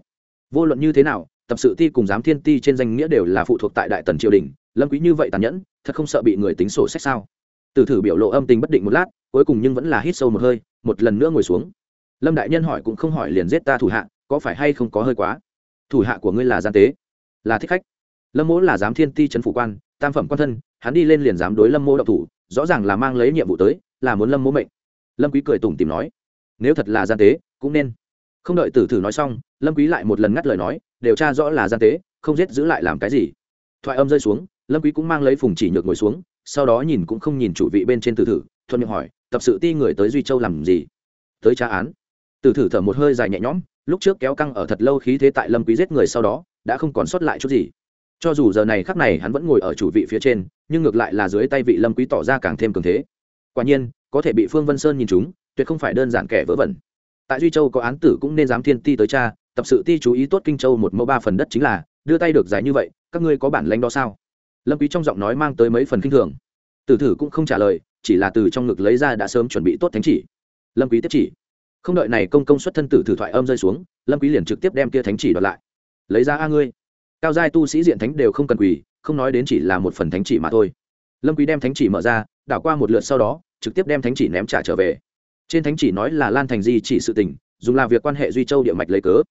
Vô luận như thế nào, tập sự ti cùng giám thiên ti trên danh nghĩa đều là phụ thuộc tại đại tần triều đình, lâm quý như vậy tàn nhẫn, thật không sợ bị người tính sổ sách sao? Tử thử biểu lộ âm tình bất định một lát, cuối cùng nhưng vẫn là hít sâu một hơi, một lần nữa ngồi xuống. Lâm đại nhân hỏi cũng không hỏi liền giết ta thủ hạ có phải hay không có hơi quá? Thủ hạ của ngươi là gian tế, là thích khách. Lâm mỗ là giám thiên ti trấn phủ quan, tam phẩm quan thân, hắn đi lên liền dám đối lâm mỗ độc thủ, rõ ràng là mang lấy nhiệm vụ tới, là muốn lâm mỗ mệnh. Lâm quý cười tủm tìm nói, nếu thật là gian tế, cũng nên. Không đợi tử thử nói xong, lâm quý lại một lần ngắt lời nói, điều tra rõ là gian tế, không giết giữ lại làm cái gì. Thoại âm rơi xuống, lâm quý cũng mang lấy phùng chỉ nhược ngồi xuống, sau đó nhìn cũng không nhìn chủ vị bên trên tử thử, thuận miệng hỏi, tập sự ti người tới duy châu làm gì? Tới tra án. Tử thử thở một hơi dài nhẹ nhõm lúc trước kéo căng ở thật lâu khí thế tại lâm quý giết người sau đó, đã không còn sót lại chút gì. Cho dù giờ này khắc này hắn vẫn ngồi ở chủ vị phía trên, nhưng ngược lại là dưới tay vị lâm quý tỏ ra càng thêm cường thế. Quả nhiên, có thể bị phương vân sơn nhìn chúng tuyệt không phải đơn giản kẻ vớ vẩn. Tại duy châu có án tử cũng nên dám thiên ti tới cha, tập sự ti chú ý tốt kinh châu một mẫu ba phần đất chính là, đưa tay được giải như vậy, các ngươi có bản lãnh đó sao? Lâm quý trong giọng nói mang tới mấy phần kinh thường. Tử thử cũng không trả lời, chỉ là từ trong ngực lấy ra đã sớm chuẩn bị tốt thánh chỉ. Lâm quý tiếp chỉ không đợi này công công xuất thân tử thử thoại âm rơi xuống, lâm quý liền trực tiếp đem kia thánh chỉ đoạt lại. Lấy ra a ngươi. Cao giai tu sĩ diện thánh đều không cần quỳ, không nói đến chỉ là một phần thánh chỉ mà thôi. Lâm quý đem thánh chỉ mở ra, đảo qua một lượt sau đó, trực tiếp đem thánh chỉ ném trả trở về. Trên thánh chỉ nói là lan thành di chỉ sự tình, dùng là việc quan hệ duy châu địa mạch lấy cớ.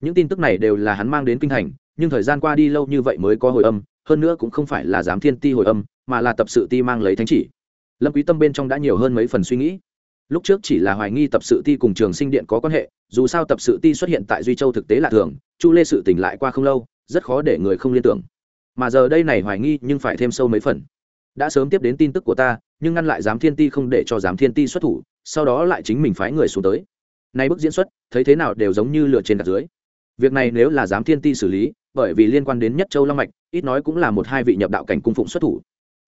Những tin tức này đều là hắn mang đến kinh thành nhưng thời gian qua đi lâu như vậy mới có hồi âm, hơn nữa cũng không phải là giám thiên ti hồi âm, mà là tập sự ti mang lấy thánh chỉ. Lâm quý tâm bên trong đã nhiều hơn mấy phần suy nghĩ lúc trước chỉ là hoài nghi tập sự ti cùng trường sinh điện có quan hệ, dù sao tập sự ti xuất hiện tại duy châu thực tế là thường, chu lê sự tỉnh lại qua không lâu, rất khó để người không liên tưởng. Mà giờ đây này hoài nghi nhưng phải thêm sâu mấy phần. Đã sớm tiếp đến tin tức của ta, nhưng ngăn lại giám thiên ti không để cho giám thiên ti xuất thủ, sau đó lại chính mình phái người xuống tới. Nay bức diễn xuất, thấy thế nào đều giống như lửa trên đặt dưới. Việc này nếu là giám thiên ti xử lý, bởi vì liên quan đến nhất châu long mạch, ít nói cũng là một hai vị nhập đạo cảnh cung phụng xuất thủ.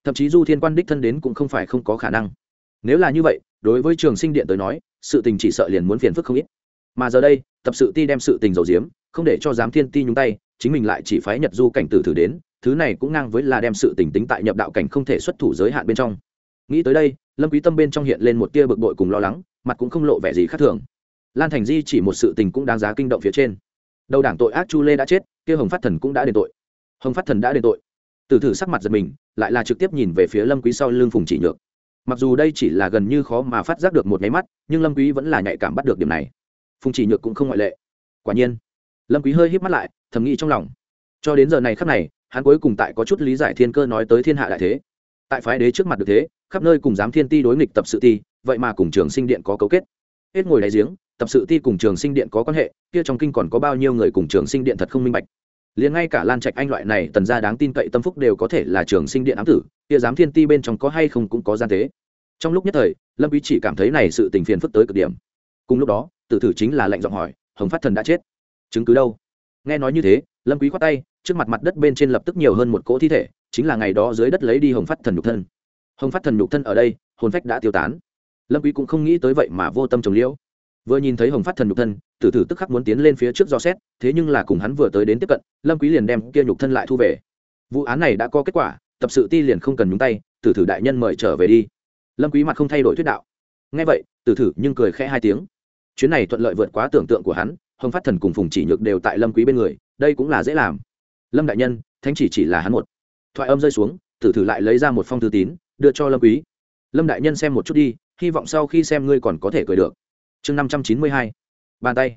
Thậm chí du thiên quan đích thân đến cũng không phải không có khả năng nếu là như vậy, đối với trường sinh điện tới nói, sự tình chỉ sợ liền muốn phiền phức không ít. Mà giờ đây, tập sự ti đem sự tình dầu diếm không để cho giám thiên ti nhúng tay, chính mình lại chỉ phái nhật du cảnh tử thử đến, thứ này cũng ngang với là đem sự tình tính tại nhập đạo cảnh không thể xuất thủ giới hạn bên trong. Nghĩ tới đây, lâm quý tâm bên trong hiện lên một tia bực bội cùng lo lắng, mặt cũng không lộ vẻ gì khác thường. Lan thành di chỉ một sự tình cũng đáng giá kinh động phía trên. Đầu đảng tội ác chu lê đã chết, kia hồng phát thần cũng đã đền tội. Hồng phát thần đã đền tội. Tử thử sắc mặt giật mình, lại là trực tiếp nhìn về phía lâm quý sau lưng phùng chỉ nhược mặc dù đây chỉ là gần như khó mà phát giác được một nháy mắt, nhưng lâm quý vẫn là nhạy cảm bắt được điểm này. Phùng chỉ nhược cũng không ngoại lệ. Quả nhiên, lâm quý hơi híp mắt lại, thầm nghĩ trong lòng. Cho đến giờ này khắc này, hắn cuối cùng tại có chút lý giải thiên cơ nói tới thiên hạ đại thế. Tại phái đế trước mặt được thế, khắp nơi cùng giám thiên ti đối nghịch tập sự ti, vậy mà cùng trường sinh điện có cấu kết. Hết ngồi đáy giếng, tập sự ti cùng trường sinh điện có quan hệ, kia trong kinh còn có bao nhiêu người cùng trường sinh điện thật không minh bạch. Liền ngay cả lan trạch anh loại này tần gia đáng tin cậy tâm phúc đều có thể là trường sinh điện ám tử kia giám thiên ti bên trong có hay không cũng có gian tế. Trong lúc nhất thời, lâm quý chỉ cảm thấy này sự tình phiền phức tới cực điểm. Cùng lúc đó, tử thử chính là lệnh giọng hỏi, hồng phát thần đã chết? Chứng cứ đâu? Nghe nói như thế, lâm quý khoát tay, trước mặt mặt đất bên trên lập tức nhiều hơn một cỗ thi thể, chính là ngày đó dưới đất lấy đi hồng phát thần nhục thân. Hồng phát thần nhục thân ở đây, hồn phách đã tiêu tán. Lâm quý cũng không nghĩ tới vậy mà vô tâm trồng liễu. Vừa nhìn thấy hồng phát thần nhục thân, tử tử tức khắc muốn tiến lên phía trước do xét, thế nhưng là cùng hắn vừa tới đến tiếp cận, lâm quý liền đem kia nhục thân lại thu về. Vụ án này đã có kết quả tập sự ti liền không cần nhúng tay, tử thử đại nhân mời trở về đi. Lâm quý mặt không thay đổi thuyết đạo. Nghe vậy, tử thử nhưng cười khẽ hai tiếng. Chuyến này thuận lợi vượt quá tưởng tượng của hắn, hồng phát thần cùng phùng chỉ nhược đều tại lâm quý bên người, đây cũng là dễ làm. Lâm đại nhân, thánh chỉ chỉ là hắn một. Thoại âm rơi xuống, tử thử lại lấy ra một phong thư tín, đưa cho lâm quý. Lâm đại nhân xem một chút đi, hy vọng sau khi xem ngươi còn có thể cười được. Chương năm trăm chín mươi hai. Bàn tay.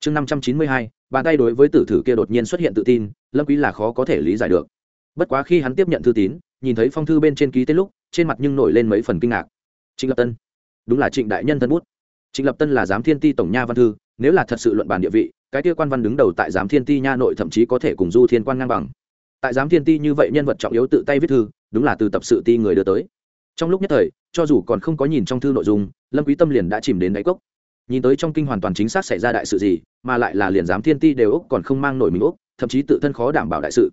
Chương năm trăm chín mươi hai, bàn tay đối với tử thử kia đột nhiên xuất hiện tự tin, lâm quý là khó có thể lý giải được bất quá khi hắn tiếp nhận thư tín, nhìn thấy phong thư bên trên ký tên lúc, trên mặt nhưng nổi lên mấy phần kinh ngạc. Trịnh lập tân. Đúng là trịnh đại nhân thân bút. Trịnh lập tân là giám thiên ti tổng nha văn thư, nếu là thật sự luận bàn địa vị, cái kia quan văn đứng đầu tại giám thiên ti nha nội thậm chí có thể cùng du thiên quan ngang bằng. Tại giám thiên ti như vậy nhân vật trọng yếu tự tay viết thư, đúng là từ tập sự ti người đưa tới. Trong lúc nhất thời, cho dù còn không có nhìn trong thư nội dung, lâm quý tâm liền đã chìm đến đáy cốc. Nhìn tới trong kinh hoàn toàn chính xác xảy ra đại sự gì, mà lại là liền giám thiên ti đều úc còn không mang nổi mình úc thậm chí tự thân khó đảm bảo đại sự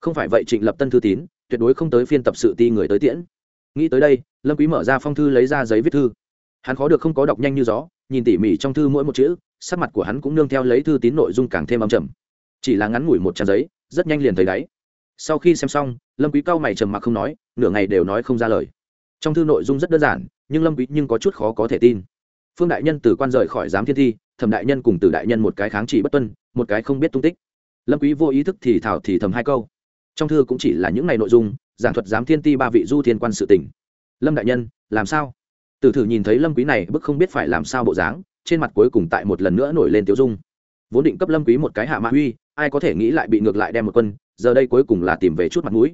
không phải vậy trịnh lập tân thư tín, tuyệt đối không tới phiên tập sự ti người tới tiễn. Nghĩ tới đây, lâm quý mở ra phong thư lấy ra giấy viết thư. Hắn khó được không có đọc nhanh như gió, nhìn tỉ mỉ trong thư mỗi một chữ, sắc mặt của hắn cũng nương theo lấy thư tín nội dung càng thêm âm trầm. Chỉ là ngắn ngủi một trang giấy, rất nhanh liền thấy đáy. Sau khi xem xong, lâm quý cao mày trầm mặc không nói, nửa ngày đều nói không ra lời. Trong thư nội dung rất đơn giản, nhưng lâm quý nhưng có chút khó có thể tin. Phương đại nhân từ quan rời khỏi giám thiên thi, thẩm đại nhân cùng từ đại nhân một cái kháng chỉ bất tuân, một cái không biết tung tích. Lâm quý vô ý thức thì thảo thì thầm hai câu trong thư cũng chỉ là những ngày nội dung, giảng thuật giám thiên ti ba vị du thiên quan sự tình. Lâm đại nhân, làm sao? Tử thử nhìn thấy lâm quý này, bức không biết phải làm sao bộ dáng, trên mặt cuối cùng tại một lần nữa nổi lên tiêu dung. Vốn định cấp lâm quý một cái hạ mã huy ai có thể nghĩ lại bị ngược lại đem một quân, giờ đây cuối cùng là tìm về chút mặt mũi.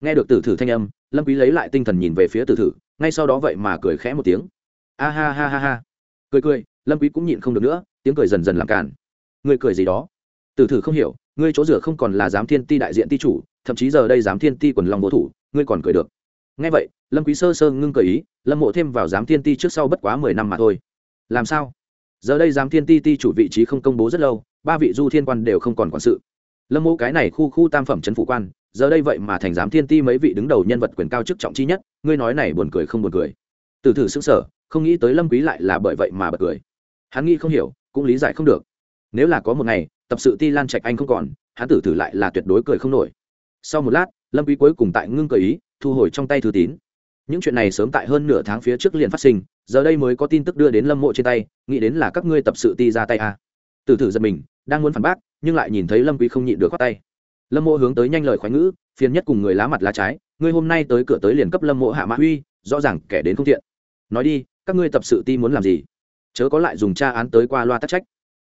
Nghe được tử thử thanh âm, lâm quý lấy lại tinh thần nhìn về phía tử thử, ngay sau đó vậy mà cười khẽ một tiếng. A ha ha ha ha. Cười cười, lâm quý cũng nhịn không được nữa, tiếng cười dần dần làm cản ngươi cười gì đó? Tử thử không hiểu, ngươi chỗ rửa không còn là giám thiên ti đại diện ti chủ thậm chí giờ đây giám thiên ti quần long vô thủ, ngươi còn cười được. Nghe vậy, lâm quý sơ sơ ngưng cười ý, lâm mộ thêm vào giám thiên ti trước sau bất quá mười năm mà thôi. Làm sao? Giờ đây giám thiên ti ti chủ vị trí không công bố rất lâu, ba vị du thiên quan đều không còn quản sự. Lâm mộ cái này khu khu tam phẩm trấn phủ quan, giờ đây vậy mà thành giám thiên ti mấy vị đứng đầu nhân vật quyền cao chức trọng chi nhất, ngươi nói này buồn cười không buồn cười? Từ thử sức sở không nghĩ tới lâm quý lại là bởi vậy mà bật cười. Hắn nghĩ không hiểu, cũng lý giải không được. Nếu là có một ngày, tập sự ti lan trạch anh không còn, hắn tử thử lại là tuyệt đối cười không nổi sau một lát, lâm quý cuối cùng tại ngưng cờ ý, thu hồi trong tay thư tín. Những chuyện này sớm tại hơn nửa tháng phía trước liền phát sinh, giờ đây mới có tin tức đưa đến lâm mộ trên tay, nghĩ đến là các ngươi tập sự ti ra tay à. từ thử giật mình, đang muốn phản bác, nhưng lại nhìn thấy lâm quý không nhịn được khoát tay. Lâm mộ hướng tới nhanh lời khoái ngữ, phiền nhất cùng người lá mặt lá trái, ngươi hôm nay tới cửa tới liền cấp lâm mộ hạ mã huy rõ ràng kẻ đến không thiện. Nói đi, các ngươi tập sự ti muốn làm gì? Chớ có lại dùng tra án tới qua loa tắc trách.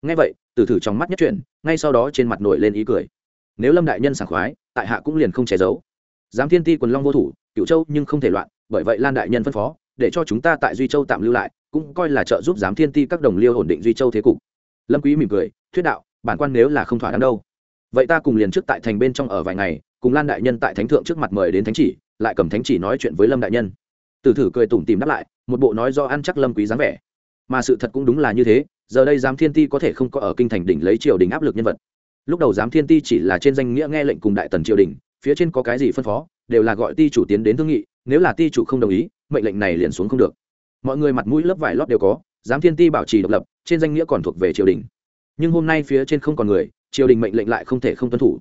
Ngay vậy tử thử trong mắt nhất chuyện ngay sau đó trên mặt nổi lên ý cười nếu lâm đại nhân sảng khoái, tại hạ cũng liền không che giấu. Giám thiên ti quần long vô thủ cựu châu nhưng không thể loạn, bởi vậy lan đại nhân phân phó, để cho chúng ta tại duy châu tạm lưu lại, cũng coi là trợ giúp giám thiên ti các đồng liêu ổn định duy châu thế cục. Lâm quý mỉm cười, thuyết đạo, bản quan nếu là không thỏa đáng đâu. Vậy ta cùng liền trước tại thành bên trong ở vài ngày, cùng lan đại nhân tại thánh thượng trước mặt mời đến thánh chỉ, lại cầm thánh chỉ nói chuyện với lâm đại nhân. Tử thử cười tủm tìm đáp lại, một bộ nói do ăn chắc lâm quý dáng vẻ. Mà sự thật cũng đúng là như thế, giờ đây giám thiên ti có thể không có ở kinh thành đỉnh lấy triều đình áp lực nhân vật lúc đầu giám thiên ti chỉ là trên danh nghĩa nghe lệnh cùng đại tần triều đình, phía trên có cái gì phân phó, đều là gọi ti chủ tiến đến thương nghị, nếu là ti chủ không đồng ý, mệnh lệnh này liền xuống không được. Mọi người mặt mũi lớp vải lót đều có, giám thiên ti bảo trì độc lập, trên danh nghĩa còn thuộc về triều đình. Nhưng hôm nay phía trên không còn người, triều đình mệnh lệnh lại không thể không tuân thủ.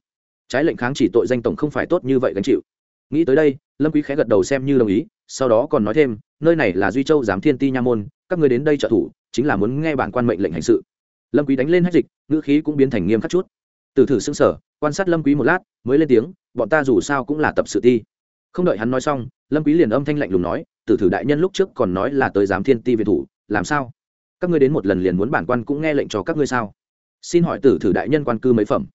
Trái lệnh kháng chỉ tội danh tổng không phải tốt như vậy gánh chịu. Nghĩ tới đây, lâm quý khẽ gật đầu xem như đồng ý, sau đó còn nói thêm, nơi này là duy châu giám thiên ti nha môn, các người đến đây trợ thủ, chính là muốn nghe bản quan mệnh lệnh hành sự. Lâm quý đánh lên hết dịch, ngữ khí cũng biến thành nghiêm khắc chút từ thử xưng sở quan sát lâm quý một lát, mới lên tiếng, bọn ta dù sao cũng là tập sự ti không đợi hắn nói xong, lâm quý liền âm thanh lạnh lùng nói tử thử đại nhân lúc trước còn nói là tới giám thiên ti về thủ, làm sao? Các ngươi đến một lần liền muốn bản quan cũng nghe lệnh cho các ngươi sao? Xin hỏi tử thử đại nhân quan cư mấy phẩm?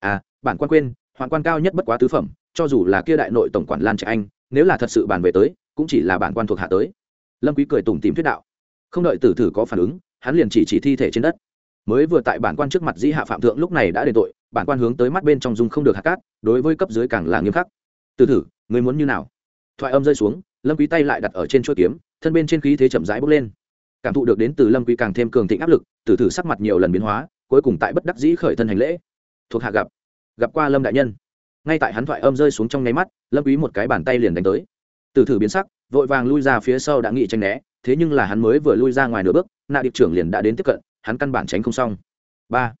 À bản quan quên, hoàng quan cao nhất bất quá tứ phẩm, cho dù là kia đại nội tổng quản lan trạch anh, nếu là thật sự bản về tới, cũng chỉ là bản quan thuộc hạ tới. Lâm quý cười tủm tỉm thuyết đạo. Không đợi tử thử có phản ứng, hắn liền chỉ chỉ thi thể trên đất. Mới vừa tại bản quan trước mặt dĩ hạ phạm thượng lúc này đã đền tội bản quan hướng tới mắt bên trong dung không được hạt cát, đối với cấp dưới càng là nghiêm khắc. Tử thử người muốn như nào? Thoại âm rơi xuống, lâm quý tay lại đặt ở trên chuôi kiếm, thân bên trên khí thế chậm rãi bốc lên. Cảm thụ được đến từ lâm quý càng thêm cường thịnh áp lực tử thử sắc mặt nhiều lần biến hóa, cuối cùng tại bất đắc dĩ khởi thân hành lễ. Thuộc hạ gặp gặp qua lâm đại nhân. Ngay tại hắn thoại âm rơi xuống trong nháy mắt, lâm quý một cái bàn tay liền đánh tới. Tử thử biến sắc, vội vàng lui ra phía sau đã nghị tranh né, thế nhưng là hắn mới vừa lui ra ngoài nửa bước, nạ điệp trưởng liền đã đến tiếp cận, hắn căn bản tránh không xong. Ba.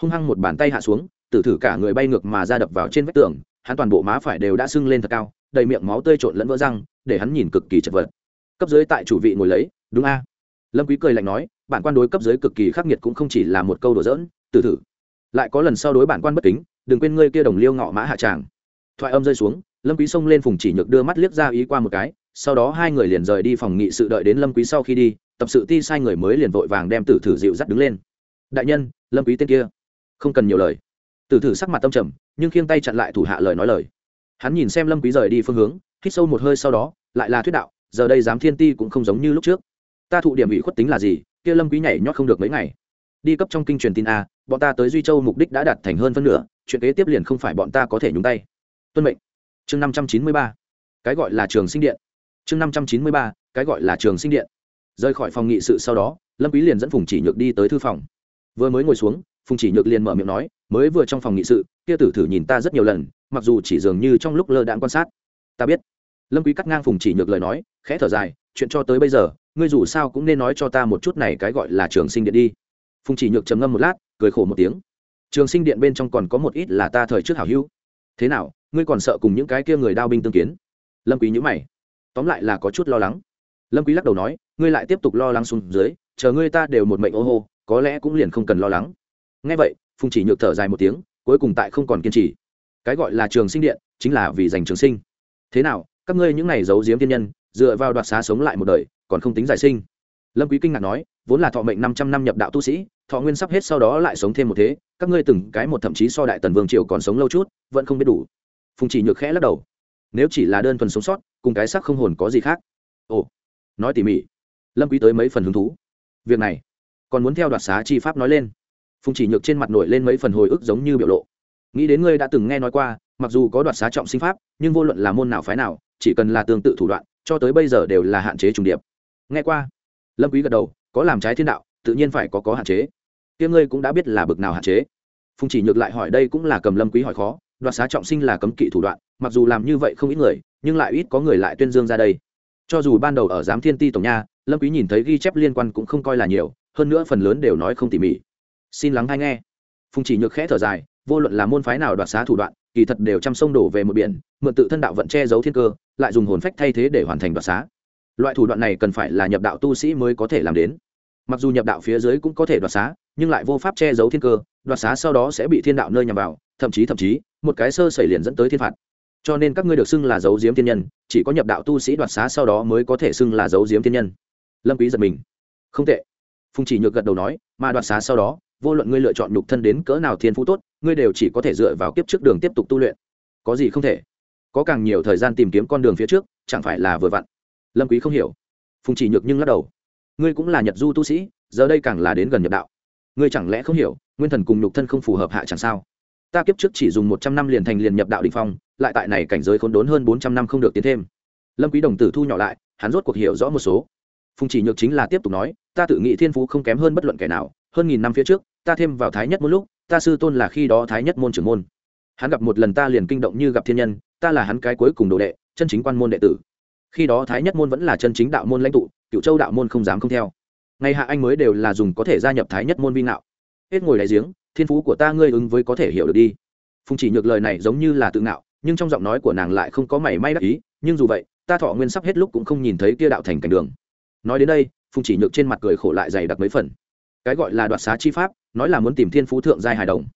Hung hăng một bàn tay hạ xuống tử thử cả người bay ngược mà ra đập vào trên vách tường, hắn toàn bộ má phải đều đã sưng lên thật cao, đầy miệng máu tươi trộn lẫn vỡ răng, để hắn nhìn cực kỳ chật vật. Cấp dưới tại chủ vị ngồi lấy, đúng a. Lâm quý cười lạnh nói, bản quan đối cấp dưới cực kỳ khắc nghiệt cũng không chỉ là một câu đùa giỡn, tử thử. Lại có lần sau đối bản quan bất kính, đừng quên ngươi kia đồng liêu ngọ mã hạ tràng. Thoại âm rơi xuống, lâm quý xông lên phùng chỉ nhược đưa mắt liếc ra ý qua một cái, sau đó hai người liền rời đi phòng nghị sự đợi đến lâm quý sau khi đi, tập sự ti sai người mới liền vội vàng đem tử thử dịu dắt đứng lên. Đại nhân, lâm quý tên kia, không cần nhiều lời tử thử sắc mặt tâm trầm, nhưng khiêng tay chặn lại thủ hạ lời nói lời. Hắn nhìn xem lâm quý rời đi phương hướng, hít sâu một hơi sau đó, lại là thuyết đạo, giờ đây dám thiên ti cũng không giống như lúc trước. Ta thụ điểm ủy khuất tính là gì, kia lâm quý nhảy nhót không được mấy ngày. Đi cấp trong kinh truyền tin a, bọn ta tới duy châu mục đích đã đạt thành hơn phân nửa, chuyện kế tiếp liền không phải bọn ta có thể nhúng tay. Tuân mệnh. Chương năm trăm chín mươi ba. Cái gọi là trường sinh điện. Chương năm trăm chín mươi ba, cái gọi là trường sinh điện. Rời khỏi phòng nghị sự sau đó, lâm quý liền dẫn phùng chỉ nhược đi tới thư phòng. Vừa mới ngồi xuống phùng chỉ nhược liền mở miệng nói, mới vừa trong phòng nghị sự, kia tử thử nhìn ta rất nhiều lần, mặc dù chỉ dường như trong lúc lơ đạn quan sát. Ta biết. Lâm quý cắt ngang phùng chỉ nhược lời nói, khẽ thở dài, chuyện cho tới bây giờ, ngươi dù sao cũng nên nói cho ta một chút này cái gọi là trường sinh điện đi. Phùng chỉ nhược trầm ngâm một lát, cười khổ một tiếng, trường sinh điện bên trong còn có một ít là ta thời trước hảo hữu. Thế nào, ngươi còn sợ cùng những cái kia người đao binh tương kiến? Lâm quý nhíu mày, tóm lại là có chút lo lắng. Lâm quý lắc đầu nói, ngươi lại tiếp tục lo lắng xuống dưới, chờ ngươi ta đều một mệnh ô hô, có lẽ cũng liền không cần lo lắng nghe vậy, phùng chỉ nhược thở dài một tiếng, cuối cùng tại không còn kiên trì. Cái gọi là trường sinh điện, chính là vì giành trường sinh. Thế nào, các ngươi những này giấu giếm thiên nhân, dựa vào đoạt xá sống lại một đời, còn không tính giải sinh. Lâm quý kinh ngạc nói, vốn là thọ mệnh 500 năm nhập đạo tu sĩ, thọ nguyên sắp hết sau đó lại sống thêm một thế, các ngươi từng cái một thậm chí so đại tần vương triều còn sống lâu chút, vẫn không biết đủ. Phùng chỉ nhược khẽ lắc đầu. Nếu chỉ là đơn thuần sống sót, cùng cái sắc không hồn có gì khác. Ồ, nói tỉ mỉ. Lâm quý tới mấy phần hứng thú. Việc này, còn muốn theo đoạt xá chi pháp nói lên phùng chỉ nhược trên mặt nổi lên mấy phần hồi ức giống như biểu lộ. Nghĩ đến ngươi đã từng nghe nói qua, mặc dù có đoạt xá trọng sinh pháp, nhưng vô luận là môn nào phái nào, chỉ cần là tương tự thủ đoạn, cho tới bây giờ đều là hạn chế trùng điệp. Nghe qua. Lâm quý gật đầu, có làm trái thiên đạo, tự nhiên phải có có hạn chế. Kia ngươi cũng đã biết là bực nào hạn chế. Phùng chỉ nhược lại hỏi đây cũng là cầm lâm quý hỏi khó, đoạt xá trọng sinh là cấm kỵ thủ đoạn, mặc dù làm như vậy không ít người, nhưng lại ít có người lại tuyên dương ra đây. Cho dù ban đầu ở giám thiên ti tổng nha, lâm quý nhìn thấy ghi chép liên quan cũng không coi là nhiều, hơn nữa phần lớn đều nói không tỉ mỉ xin lắng hay nghe. Phùng chỉ nhược khẽ thở dài, vô luận là môn phái nào đoạt xá thủ đoạn, kỳ thật đều chăm sông đổ về một biển, mượn tự thân đạo vận che giấu thiên cơ, lại dùng hồn phách thay thế để hoàn thành đoạt xá. Loại thủ đoạn này cần phải là nhập đạo tu sĩ mới có thể làm đến. Mặc dù nhập đạo phía dưới cũng có thể đoạt xá, nhưng lại vô pháp che giấu thiên cơ, đoạt xá sau đó sẽ bị thiên đạo nơi nhằm vào, thậm chí thậm chí, một cái sơ xảy liền dẫn tới thiên phạt. Cho nên các ngươi được xưng là dấu diếm thiên nhân, chỉ có nhập đạo tu sĩ đoạt xá sau đó mới có thể xưng là dấu diếm thiên nhân. Lâm quý giật mình. Không tệ. Phùng chỉ nhược gật đầu nói, mà đoạt xá sau đó vô luận ngươi lựa chọn nhục thân đến cỡ nào thiên phú tốt, ngươi đều chỉ có thể dựa vào kiếp trước đường tiếp tục tu luyện. Có gì không thể? Có càng nhiều thời gian tìm kiếm con đường phía trước, chẳng phải là vừa vặn? Lâm quý không hiểu. Phùng chỉ nhược nhưng lắc đầu. Ngươi cũng là nhật du tu sĩ, giờ đây càng là đến gần nhập đạo. Ngươi chẳng lẽ không hiểu, nguyên thần cùng nhục thân không phù hợp hạ chẳng sao? Ta kiếp trước chỉ dùng một trăm năm liền thành liền nhập đạo đỉnh phong, lại tại này cảnh giới khốn đốn hơn bốn trăm năm không được tiến thêm. Lâm quý đồng tử thu nhỏ lại, hắn rốt cuộc hiểu rõ một số. Phùng chỉ nhược chính là tiếp tục nói, ta tự nghĩ thiên phú không kém hơn bất luận kẻ nào, hơn nghìn năm phía trước ta thêm vào thái nhất một lúc, ta sư tôn là khi đó thái nhất môn trưởng môn. Hắn gặp một lần ta liền kinh động như gặp thiên nhân, ta là hắn cái cuối cùng đồ đệ, chân chính quan môn đệ tử. Khi đó thái nhất môn vẫn là chân chính đạo môn lãnh tụ, cựu châu đạo môn không dám không theo. Ngày hạ anh mới đều là dùng có thể gia nhập thái nhất môn vi ngạo. Hết ngồi đại giếng, thiên phú của ta ngươi ứng với có thể hiểu được đi. Phùng chỉ nhược lời này giống như là tự ngạo, nhưng trong giọng nói của nàng lại không có mảy may đắc ý, nhưng dù vậy, ta thọ nguyên sắp hết lúc cũng không nhìn thấy kia đạo thành cảnh đường. Nói đến đây, phùng chỉ nhược trên mặt cười khổ lại dày đặc mấy phần cái gọi là đoạt xá chi pháp, nói là muốn tìm thiên phú thượng giai hài đồng.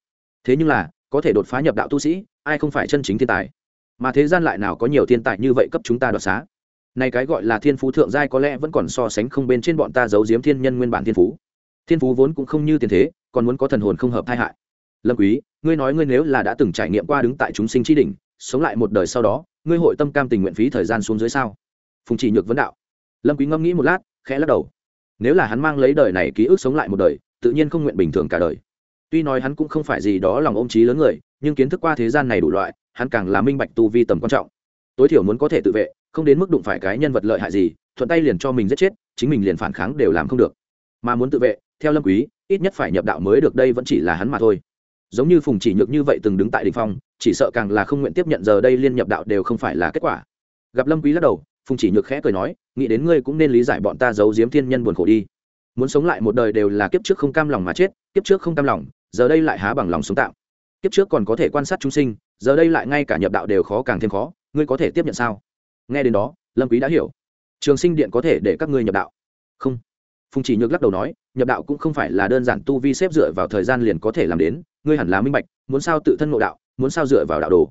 Thế nhưng là, có thể đột phá nhập đạo tu sĩ, ai không phải chân chính thiên tài? Mà thế gian lại nào có nhiều thiên tài như vậy cấp chúng ta đoạt xá? Này cái gọi là thiên phú thượng giai có lẽ vẫn còn so sánh không bên trên bọn ta giấu giếm thiên nhân nguyên bản thiên phú. Thiên phú vốn cũng không như tiền thế, còn muốn có thần hồn không hợp tai hại. Lâm quý, ngươi nói ngươi nếu là đã từng trải nghiệm qua đứng tại chúng sinh chi đỉnh, sống lại một đời sau đó, ngươi hội tâm cam tình nguyện phí thời gian xuống dưới sao? Phùng chỉ nhược vấn đạo. Lâm quý ngâm nghĩ một lát, khẽ lắc đầu nếu là hắn mang lấy đời này ký ức sống lại một đời, tự nhiên không nguyện bình thường cả đời. Tuy nói hắn cũng không phải gì đó lòng ôm trí lớn người, nhưng kiến thức qua thế gian này đủ loại, hắn càng là minh bạch tu vi tầm quan trọng. Tối thiểu muốn có thể tự vệ, không đến mức đụng phải cái nhân vật lợi hại gì, thuận tay liền cho mình giết chết, chính mình liền phản kháng đều làm không được. Mà muốn tự vệ, theo lâm quý, ít nhất phải nhập đạo mới được, đây vẫn chỉ là hắn mà thôi. Giống như phùng chỉ nhược như vậy từng đứng tại đỉnh phong, chỉ sợ càng là không nguyện tiếp nhận giờ đây liên nhập đạo đều không phải là kết quả. Gặp lâm quý lắc đầu phùng chỉ nhược khẽ cười nói, nghĩ đến ngươi cũng nên lý giải bọn ta giấu giếm thiên nhân buồn khổ đi. Muốn sống lại một đời đều là kiếp trước không cam lòng mà chết, kiếp trước không cam lòng, giờ đây lại há bằng lòng sống tạo. kiếp trước còn có thể quan sát chúng sinh, giờ đây lại ngay cả nhập đạo đều khó càng thêm khó, ngươi có thể tiếp nhận sao? Nghe đến đó, lâm quý đã hiểu. Trường sinh điện có thể để các ngươi nhập đạo. Không. Phùng chỉ nhược lắc đầu nói, nhập đạo cũng không phải là đơn giản tu vi xếp dựa vào thời gian liền có thể làm đến, ngươi hẳn là minh bạch, muốn sao tự thân ngộ đạo, muốn sao dựa vào đạo đồ.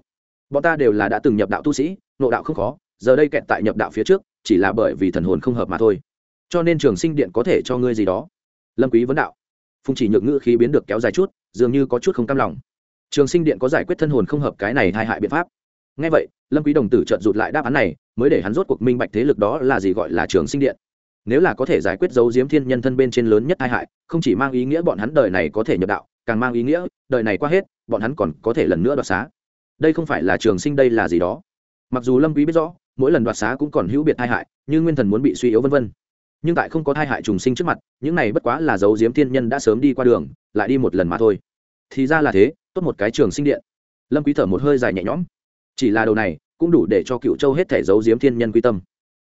Bọn ta đều là đã từng nhập đạo tu sĩ, ngộ đạo không khó giờ đây kẹt tại nhập đạo phía trước, chỉ là bởi vì thần hồn không hợp mà thôi. Cho nên trường sinh điện có thể cho ngươi gì đó. Lâm quý vấn đạo. Phùng chỉ nhược ngữ khí biến được kéo dài chút, dường như có chút không cam lòng. Trường sinh điện có giải quyết thân hồn không hợp cái này hai hại biện pháp. Nghe vậy, lâm quý đồng tử chợt rụt lại đáp án này, mới để hắn rốt cuộc minh bạch thế lực đó là gì gọi là trường sinh điện. Nếu là có thể giải quyết dấu diếm thiên nhân thân bên trên lớn nhất hai hại, không chỉ mang ý nghĩa bọn hắn đời này có thể nhập đạo, càng mang ý nghĩa, đời này qua hết, bọn hắn còn có thể lần nữa đoạt xá. Đây không phải là trường sinh đây là gì đó. Mặc dù lâm quý biết rõ mỗi lần đoạt xá cũng còn hữu biệt tai hại, như nguyên thần muốn bị suy yếu vân vân. Nhưng tại không có tai hại trùng sinh trước mặt, những này bất quá là dấu diếm thiên nhân đã sớm đi qua đường, lại đi một lần mà thôi. Thì ra là thế, tốt một cái trường sinh điện. Lâm quý thở một hơi dài nhẹ nhõm. Chỉ là đầu này, cũng đủ để cho cựu châu hết thể dấu diếm thiên nhân quy tâm.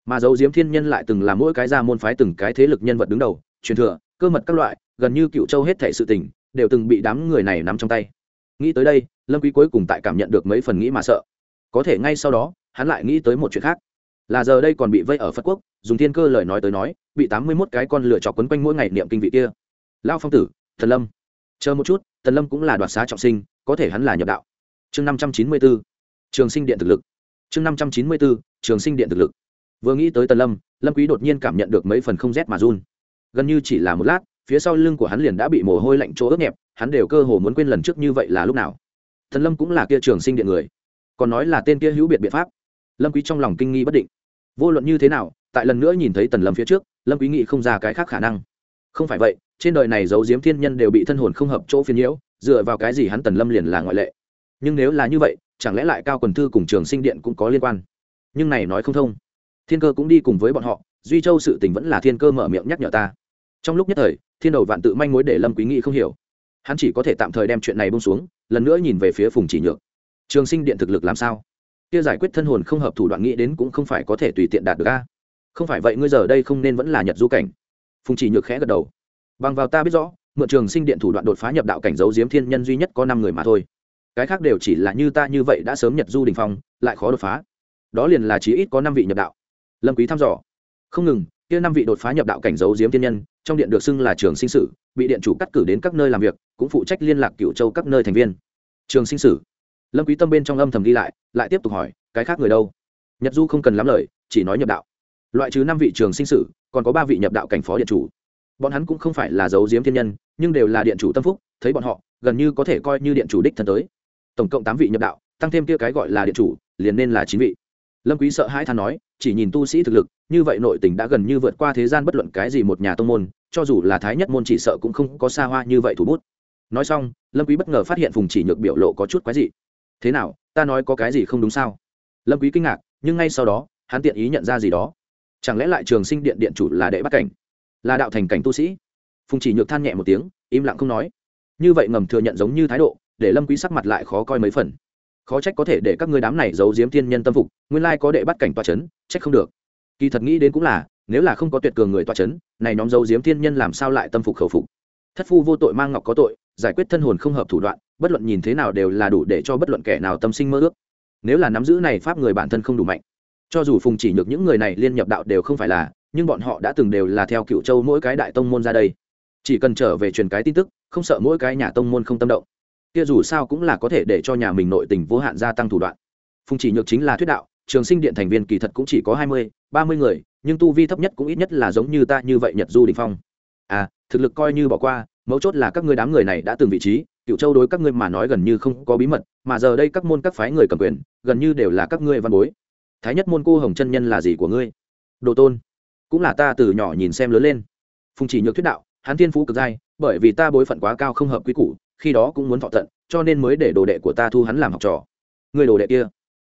Mà dấu diếm thiên nhân lại từng là mỗi cái gia môn phái từng cái thế lực nhân vật đứng đầu, truyền thừa, cơ mật các loại, gần như cựu châu hết thể sự tình, đều từng bị đám người này nắm trong tay. Nghĩ tới đây, lâm quý cuối cùng tại cảm nhận được mấy phần nghĩ mà sợ. Có thể ngay sau đó hắn lại nghĩ tới một chuyện khác. Là giờ đây còn bị vây ở phật quốc, dùng thiên cơ lời nói tới nói, bị tám mươi mốt cái con lửa chọc quấn quanh mỗi ngày niệm kinh vị kia. Lao phong tử, thần lâm. Chờ một chút, thần lâm cũng là đoạt xá trọng sinh, có thể hắn là nhập đạo. Chương năm trăm chín mươi 594 trường sinh điện thực lực. Chương năm trăm chín mươi 594 trường sinh điện thực lực. Vừa nghĩ tới tần lâm lâm quý đột nhiên cảm nhận được mấy phần không rét mà run. Gần như chỉ là một lát, phía sau lưng của hắn liền đã bị mồ hôi lạnh chỗ ướt nhẹp, hắn đều cơ hồ muốn quên lần trước như vậy là lúc nào. Thần lâm cũng là kia trường sinh điện người. Còn nói là tên kia hữu biệt biện pháp lâm quý trong lòng kinh nghi bất định. Vô luận như thế nào, tại lần nữa nhìn thấy tần lâm phía trước, lâm quý nghĩ không ra cái khác khả năng. Không phải vậy, trên đời này giấu diếm thiên nhân đều bị thân hồn không hợp chỗ phiền nhiễu, dựa vào cái gì hắn tần lâm liền là ngoại lệ. Nhưng nếu là như vậy, chẳng lẽ lại cao quần thư cùng trường sinh điện cũng có liên quan? Nhưng này nói không thông. Thiên cơ cũng đi cùng với bọn họ, duy châu sự tình vẫn là thiên cơ mở miệng nhắc nhở ta. Trong lúc nhất thời, thiên đầu vạn tự manh mối để lâm quý nghị không hiểu. Hắn chỉ có thể tạm thời đem chuyện này buông xuống, lần nữa nhìn về phía phùng chỉ nhược. Trường sinh điện thực lực làm sao? Kia giải quyết thân hồn không hợp thủ đoạn nghĩ đến cũng không phải có thể tùy tiện đạt được a. Không phải vậy ngươi giờ đây không nên vẫn là nhật du cảnh. Phùng chỉ nhược khẽ gật đầu. Bằng vào ta biết rõ, mượn trường sinh điện thủ đoạn đột phá nhập đạo cảnh giấu diếm thiên nhân duy nhất có năm người mà thôi. Cái khác đều chỉ là như ta như vậy đã sớm nhật du đình phong, lại khó đột phá. Đó liền là chí ít có năm vị nhập đạo. Lâm quý thăm dò. Không ngừng, kia năm vị đột phá nhập đạo cảnh giấu diếm thiên nhân, trong điện được xưng là trường sinh sử, bị điện chủ cắt cử đến các nơi làm việc, cũng phụ trách liên lạc cựu châu các nơi thành viên. Trường sinh sử lâm quý tâm bên trong âm thầm đi lại lại tiếp tục hỏi, cái khác người đâu? Nhật du không cần lắm lời, chỉ nói nhập đạo. Loại trừ năm vị trường sinh sử còn có ba vị nhập đạo cảnh phó điện chủ. Bọn hắn cũng không phải là giấu diếm thiên nhân, nhưng đều là điện chủ tâm phúc, thấy bọn họ, gần như có thể coi như điện chủ đích thân tới. Tổng cộng tám vị nhập đạo, tăng thêm kia cái gọi là điện chủ, liền nên là chín vị. Lâm quý sợ hãi than nói, chỉ nhìn tu sĩ thực lực, như vậy nội tình đã gần như vượt qua thế gian bất luận cái gì một nhà tông môn, cho dù là thái nhất môn chỉ sợ cũng không có xa hoa như vậy thủ bút. Nói xong, lâm quý bất ngờ phát hiện phùng chỉ nhược biểu lộ có chút quái dị thế nào, ta nói có cái gì không đúng sao? Lâm quý kinh ngạc, nhưng ngay sau đó, hắn tiện ý nhận ra gì đó. Chẳng lẽ lại trường sinh điện điện chủ là đệ bắt cảnh? Là đạo thành cảnh tu sĩ? Phùng chỉ nhược than nhẹ một tiếng, im lặng không nói. Như vậy ngầm thừa nhận giống như thái độ, để lâm quý sắc mặt lại khó coi mấy phần. Khó trách có thể để các ngươi đám này giấu giếm thiên nhân tâm phục, nguyên lai có đệ bắt cảnh tòa chấn, trách không được. Kỳ thật nghĩ đến cũng là, nếu là không có tuyệt cường người tòa chấn, này nhóm giấu giếm thiên nhân làm sao lại tâm phục khẩu phục? Thất phu vô tội mang ngọc có tội, giải quyết thân hồn không hợp thủ đoạn bất luận nhìn thế nào đều là đủ để cho bất luận kẻ nào tâm sinh mơ ước. Nếu là nắm giữ này pháp người bản thân không đủ mạnh, cho dù phùng chỉ nhược những người này liên nhập đạo đều không phải là, nhưng bọn họ đã từng đều là theo cựu châu mỗi cái đại tông môn ra đây. Chỉ cần trở về truyền cái tin tức, không sợ mỗi cái nhà tông môn không tâm động. Kia dù sao cũng là có thể để cho nhà mình nội tình vô hạn gia tăng thủ đoạn. Phùng chỉ nhược chính là thuyết đạo, trường sinh điện thành viên kỳ thật cũng chỉ có hai mươi, ba mươi người, nhưng tu vi thấp nhất cũng ít nhất là giống như ta như vậy nhật du đình phong. À thực lực coi như bỏ qua, mấu chốt là các ngươi đám người này đã từng vị trí cựu châu đối các ngươi mà nói gần như không có bí mật, mà giờ đây các môn các phái người cầm quyền, gần như đều là các ngươi văn bối. Thái nhất môn cô hồng chân nhân là gì của ngươi? Đồ tôn, cũng là ta từ nhỏ nhìn xem lớn lên. Phùng chỉ nhược thuyết đạo, hắn thiên phú cực giai, bởi vì ta bối phận quá cao không hợp quy củ, khi đó cũng muốn thọ tận, cho nên mới để đồ đệ của ta thu hắn làm học trò. Người đồ đệ kia,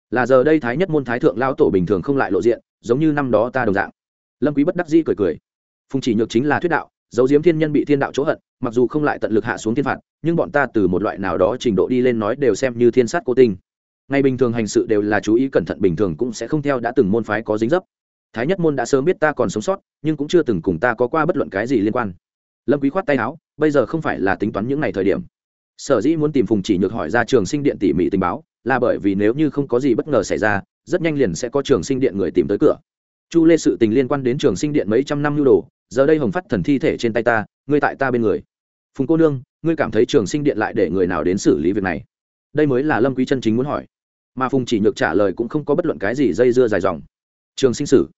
là giờ đây thái nhất môn thái thượng lao tổ bình thường không lại lộ diện, giống như năm đó ta đồng dạng. Lâm quý bất đắc dĩ cười cười. Phùng chỉ nhược chính là thuyết đạo dấu diếm thiên nhân bị thiên đạo chỗ hận, mặc dù không lại tận lực hạ xuống thiên phạt, nhưng bọn ta từ một loại nào đó trình độ đi lên nói đều xem như thiên sát cố tình ngày bình thường hành sự đều là chú ý cẩn thận, bình thường cũng sẽ không theo đã từng môn phái có dính dấp. Thái nhất môn đã sớm biết ta còn sống sót, nhưng cũng chưa từng cùng ta có qua bất luận cái gì liên quan. Lâm quý khoát tay áo, bây giờ không phải là tính toán những ngày thời điểm. Sở dĩ muốn tìm phùng chỉ nhược hỏi ra trường sinh điện tỉ mỉ tình báo, là bởi vì nếu như không có gì bất ngờ xảy ra, rất nhanh liền sẽ có trường sinh điện người tìm tới cửa. Chu lê sự tình liên quan đến trường sinh điện mấy trăm năm nhu đồ giờ đây hồng phát thần thi thể trên tay ta, ngươi tại ta bên người. Phùng cô nương, ngươi cảm thấy trường sinh điện lại để người nào đến xử lý việc này? Đây mới là lâm quý chân chính muốn hỏi. Mà phùng chỉ nhược trả lời cũng không có bất luận cái gì dây dưa dài dòng. Trường sinh sử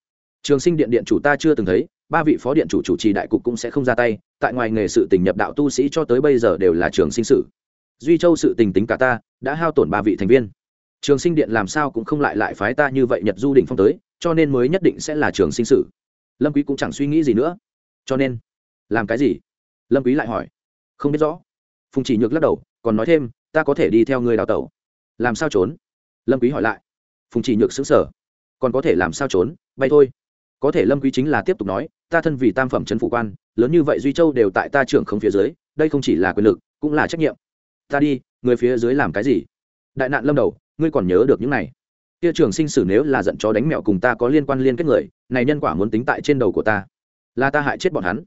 trường sinh điện điện chủ ta chưa từng thấy, ba vị phó điện chủ chủ trì đại cục cũng sẽ không ra tay, tại ngoài nghề sự tình nhập đạo tu sĩ cho tới bây giờ đều là trường sinh sử duy châu sự tình tính cả ta, đã hao tổn ba vị thành viên. Trường sinh điện làm sao cũng không lại lại phái ta như vậy nhật du đỉnh phong tới, cho nên mới nhất định sẽ là trường sinh sử lâm quý cũng chẳng suy nghĩ gì nữa cho nên làm cái gì lâm quý lại hỏi không biết rõ phùng chỉ nhược lắc đầu còn nói thêm ta có thể đi theo người đào tẩu làm sao trốn lâm quý hỏi lại phùng chỉ nhược sững sờ còn có thể làm sao trốn bay thôi có thể lâm quý chính là tiếp tục nói ta thân vì tam phẩm chân phủ quan lớn như vậy duy châu đều tại ta trưởng không phía dưới đây không chỉ là quyền lực cũng là trách nhiệm ta đi người phía dưới làm cái gì đại nạn lâm đầu ngươi còn nhớ được những này kia trường sinh sử nếu là giận chó đánh mèo cùng ta có liên quan liên kết người, này nhân quả muốn tính tại trên đầu của ta. Là ta hại chết bọn hắn.